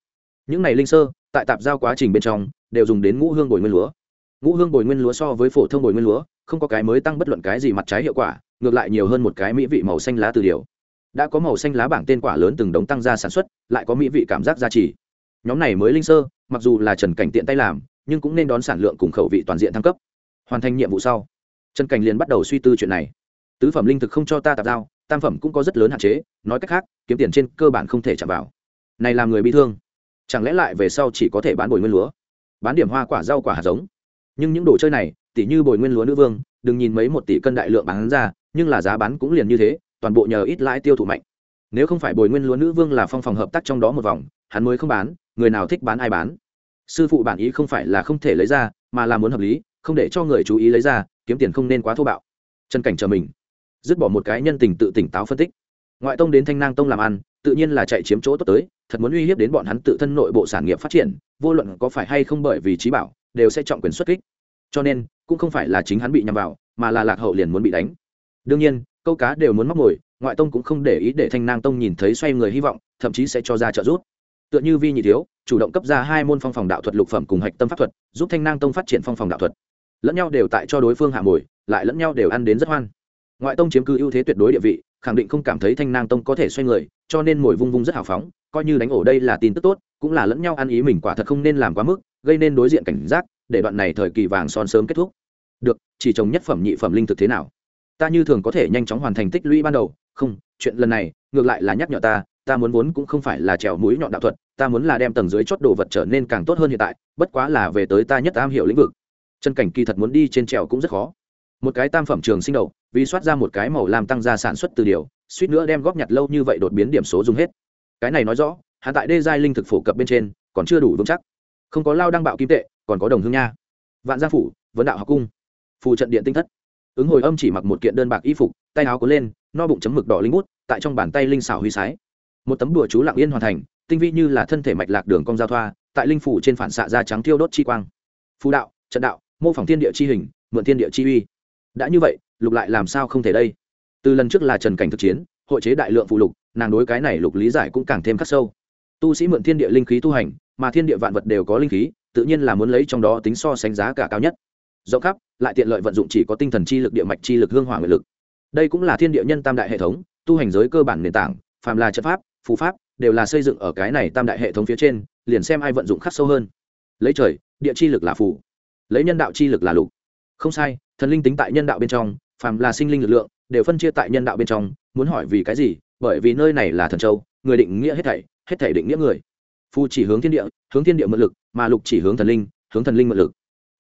Những này linh sơ, tại tạp giao quá trình bên trong, đều dùng đến ngũ hương bồi nguyên lúa. Ngũ hương bồi nguyên lúa so với phổ thông bồi nguyên lúa, không có cái mới tăng bất luận cái gì mặt trái hiệu quả, ngược lại nhiều hơn một cái mỹ vị màu xanh lá từ điều đã có màu xanh lá bảng tên quả lớn từng đống tăng ra sản xuất, lại có mỹ vị cảm giác gia trì. Nhóm này mới linh sơ, mặc dù là trần cảnh tiện tay làm, nhưng cũng nên đón sản lượng cùng khẩu vị toàn diện thăng cấp. Hoàn thành nhiệm vụ sau, trần cảnh liền bắt đầu suy tư chuyện này. Tứ phẩm linh thực không cho ta tạp giao, tam phẩm cũng có rất lớn hạn chế, nói cách khác, kiếm tiền trên cơ bản không thể chạm vào. Này làm người bị thương. Chẳng lẽ lại về sau chỉ có thể bán bồi nguyên lúa? Bán điểm hoa quả rau quả hạt giống. Nhưng những đồ chơi này tỷ như bồi nguyên lúa nữ vương, đừng nhìn mấy một tỷ cân đại lượng bán ra, nhưng là giá bán cũng liền như thế toàn bộ nhờ ít lãi tiêu thụ mạnh. Nếu không phải bồi nguyên lúa nữ vương là phong phòng hợp tác trong đó một vòng, hắn mới không bán, người nào thích bán ai bán. Sư phụ bản ý không phải là không thể lấy ra, mà là muốn hợp lý, không để cho người chú ý lấy ra, kiếm tiền không nên quá thô bạo. Chân cảnh chờ mình. Dứt bỏ một cái nhân tình tự tỉnh táo phân tích. Ngoại tông đến thanh nang tông làm ăn, tự nhiên là chạy chiếm chỗ tốt tới, thật muốn uy hiếp đến bọn hắn tự thân nội bộ sản nghiệp phát triển, vô luận có phải hay không bởi vì trí bảo, đều sẽ trọng quyền xuất kích. Cho nên, cũng không phải là chính hắn bị nhằm vào, mà là lạc hậu liền muốn bị đánh đương nhiên, câu cá đều muốn móc mồi, ngoại tông cũng không để ý để thanh nang tông nhìn thấy xoay người hy vọng, thậm chí sẽ cho ra trợ giúp. Tựa như vi nhị thiếu, chủ động cấp ra hai môn phong phòng đạo thuật lục phẩm cùng hạch tâm pháp thuật, giúp thanh nang tông phát triển phong phòng đạo thuật. Lẫn nhau đều tại cho đối phương hạ mồi, lại lẫn nhau đều ăn đến rất hoan. Ngoại tông chiếm cứ ưu thế tuyệt đối địa vị, khẳng định không cảm thấy thanh nang tông có thể xoay người, cho nên mồi vung vung rất hào phóng, coi như đánh ổ đây là tin tức tốt, cũng là lẫn nhau ăn ý mình quả thật không nên làm quá mức, gây nên đối diện cảnh giác, để đoạn này thời kỳ vàng son sớm kết thúc. Được, chỉ trồng nhất phẩm nhị phẩm linh thực thế nào? Ta như thường có thể nhanh chóng hoàn thành tích lũy ban đầu. Không, chuyện lần này, ngược lại là nhắc nhở ta ta muốn vốn cũng không phải là trèo mũi nhọn đạo thuật, ta muốn là đem tầng dưới chót đồ vật trở nên càng tốt hơn hiện tại, bất quá là về tới ta nhất am hiểu lĩnh vực. Chân cảnh kỳ thật muốn đi trên trèo cũng rất khó. Một cái tam phẩm trường sinh đầu, vì soát ra một cái màu làm tăng gia sản xuất từ điều, suýt nữa đem góp nhặt lâu như vậy đột biến điểm số dùng hết. Cái này nói rõ hạ tại đê giai linh thực phổ cập bên trên, còn chưa đủ vững chắc. Không có lao đăng bạo kim tệ, còn có đồng hương nha. Vạn gia phủ vấn đạo học cung. Phù trận điện tinh thất ứng hồi âm chỉ mặc một kiện đơn bạc y phục, tay áo có lên, no bụng chấm mực đỏ linh bút, tại trong bàn tay linh xảo huy sái. Một tấm đùa chú lặng yên hoàn thành, tinh vi như là thân thể mạch lạc đường cong giao thoa, tại linh phủ trên phản xạ da trắng thiêu đốt chi quang. Phù đạo, trận đạo, mô phỏng thiên địa chi hình, mượn thiên địa chi uy. Đã như vậy, lục lại làm sao không thể đây? Từ lần trước là trần cảnh thực chiến, hội chế đại lượng phụ lục, nàng đối cái này lục lý giải cũng càng thêm khắc sâu. Tu sĩ mượn thiên địa linh khí tu hành, mà thiên địa vạn vật đều có linh khí, tự nhiên là muốn lấy trong đó tính so sánh giá cả cao nhất. Rộng khắp lại tiện lợi vận dụng chỉ có tinh thần chi lực, địa mạch chi lực, hương hỏa nguyện lực. Đây cũng là thiên địa nhân tam đại hệ thống, tu hành giới cơ bản nền tảng, phàm là trận pháp, phù pháp, đều là xây dựng ở cái này tam đại hệ thống phía trên, liền xem ai vận dụng khắc sâu hơn. Lấy trời, địa chi lực là phù, lấy nhân đạo chi lực là lục. Không sai, thần linh tính tại nhân đạo bên trong, phàm là sinh linh lực lượng, đều phân chia tại nhân đạo bên trong, muốn hỏi vì cái gì? Bởi vì nơi này là thần châu, người định nghĩa hết thảy hết thảy định nghĩa người. Phù chỉ hướng thiên địa, hướng thiên địa mượn lực, mà lục chỉ hướng thần linh, hướng thần linh mượn lực.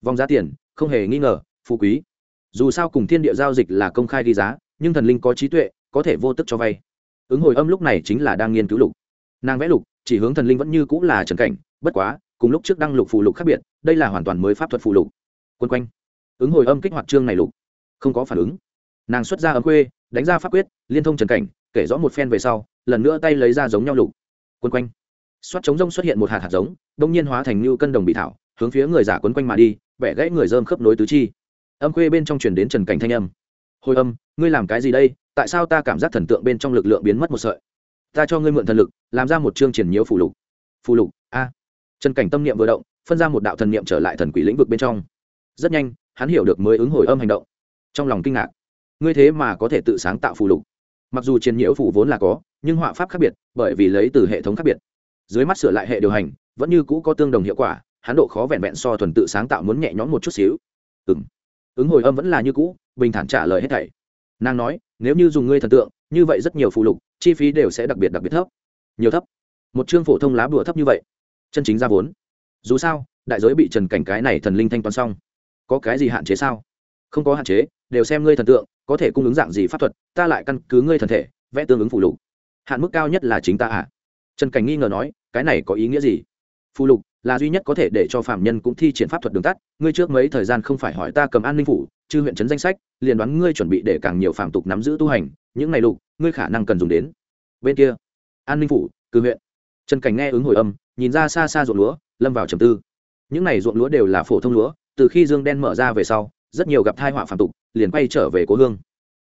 Vòng giá tiền, không hề nghi ngờ phú quý. Dù sao cùng thiên địa giao dịch là công khai ghi giá, nhưng thần linh có trí tuệ, có thể vô tức cho vay. Ứng hồi âm lúc này chính là đang nghiên cứu lục. Nàng vẽ lục, chỉ hướng thần linh vẫn như cũng là trần cảnh, bất quá, cùng lúc trước đăng lục phù lục khác biệt, đây là hoàn toàn mới pháp thuật phù lục. Quân quanh. Ứng hồi âm kích hoạt chương này lục. Không có phản ứng. Nàng xuất ra ấm khuê, đánh ra pháp quyết, liên thông trần cảnh, kể rõ một phen về sau, lần nữa tay lấy ra giống nhau lục. Quân quanh. Xoát chống rông xuất hiện một hạt hạt giống, đông nhiên hóa thành như cân đồng bị thảo, hướng phía người giả quấn quanh mà đi, bẻ gãy người dơm khớp nối tứ chi âm khuê bên trong truyền đến trần cảnh thanh âm. Hồi âm, ngươi làm cái gì đây? Tại sao ta cảm giác thần tượng bên trong lực lượng biến mất một sợi? Ta cho ngươi mượn thần lực, làm ra một chương triển nhiễu phù lục. Phù lục? A. Trần cảnh tâm niệm vừa động, phân ra một đạo thần niệm trở lại thần quỷ lĩnh vực bên trong. Rất nhanh, hắn hiểu được mới ứng hồi âm hành động. Trong lòng kinh ngạc, ngươi thế mà có thể tự sáng tạo phù lục? Mặc dù triển nhiễu phù vốn là có, nhưng họa pháp khác biệt, bởi vì lấy từ hệ thống khác biệt. Dưới mắt sửa lại hệ điều hành, vẫn như cũ có tương đồng hiệu quả, hắn độ khó vẹn vẹn so thuần tự sáng tạo muốn nhẹ nhõm một chút xíu. Ừng ứng hồi âm vẫn là như cũ, bình thản trả lời hết thảy. Nàng nói, nếu như dùng ngươi thần tượng, như vậy rất nhiều phụ lục, chi phí đều sẽ đặc biệt đặc biệt thấp. Nhiều thấp? Một chương phổ thông lá bùa thấp như vậy? Chân chính ra vốn. Dù sao, đại giới bị trần cảnh cái này thần linh thanh toán xong. Có cái gì hạn chế sao? Không có hạn chế, đều xem ngươi thần tượng, có thể cung ứng dạng gì pháp thuật, ta lại căn cứ ngươi thần thể, vẽ tương ứng phụ lục. Hạn mức cao nhất là chính ta ạ à? trần cảnh nghi ngờ nói, cái này có ý nghĩa gì? Phù lục, là duy nhất có thể để cho phạm nhân cũng thi triển pháp thuật đường tắt. Ngươi trước mấy thời gian không phải hỏi ta cầm an ninh phủ, chư huyện trấn danh sách, liền đoán ngươi chuẩn bị để càng nhiều phạm tục nắm giữ tu hành. Những ngày lục, ngươi khả năng cần dùng đến. Bên kia, an ninh phủ cư huyện. Trần cảnh nghe ứng hồi âm, nhìn ra xa xa ruộng lúa, lâm vào trầm tư. Những n à y ruộng lúa đều là phổ thông lúa, từ khi dương đen mở ra về sau, rất nhiều gặp thai họa phạm tục liền quay trở về cố hương.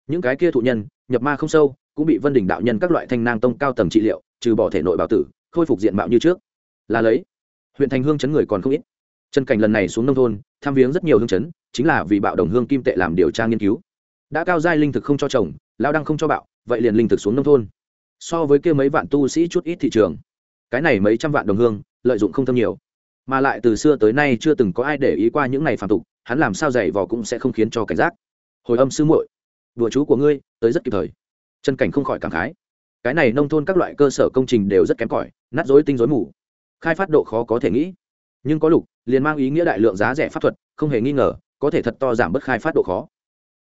Những cái kia thụ nhân, nhập ma không sâu, cũng bị vân đình đạo nhân các loại thanh nang tông cao tầng trị liệu, trừ bỏ thể nội bảo tử, khôi phục diện mạo như trước. Là lấy huyện thành hương chấn người còn không ít. Trần cảnh lần này xuống nông thôn, tham viếng rất nhiều hương chấn, chính là vì bạo đồng hương kim tệ làm điều tra nghiên cứu. Đã cao giai linh thực không cho trồng, lao đăng không cho bạo, vậy liền linh thực xuống nông thôn. So với kia mấy vạn tu sĩ chút ít thị trường, cái này mấy trăm vạn đồng hương, lợi dụng không thâm nhiều. Mà lại từ xưa tới nay chưa từng có ai để ý qua những này phản tục, hắn làm sao dày vò cũng sẽ không khiến cho cảnh giác. Hồi âm sư muội đùa chú của ngươi, tới rất kịp thời. Trần cảnh không khỏi cảm khái. Cái này nông thôn các loại cơ sở công trình đều rất kém cỏi, nát dối tinh dối mù khai phát độ khó có thể nghĩ. Nhưng có lục, liền mang ý nghĩa đại lượng giá rẻ pháp thuật, không hề nghi ngờ, có thể thật to giảm bớt khai phát độ khó.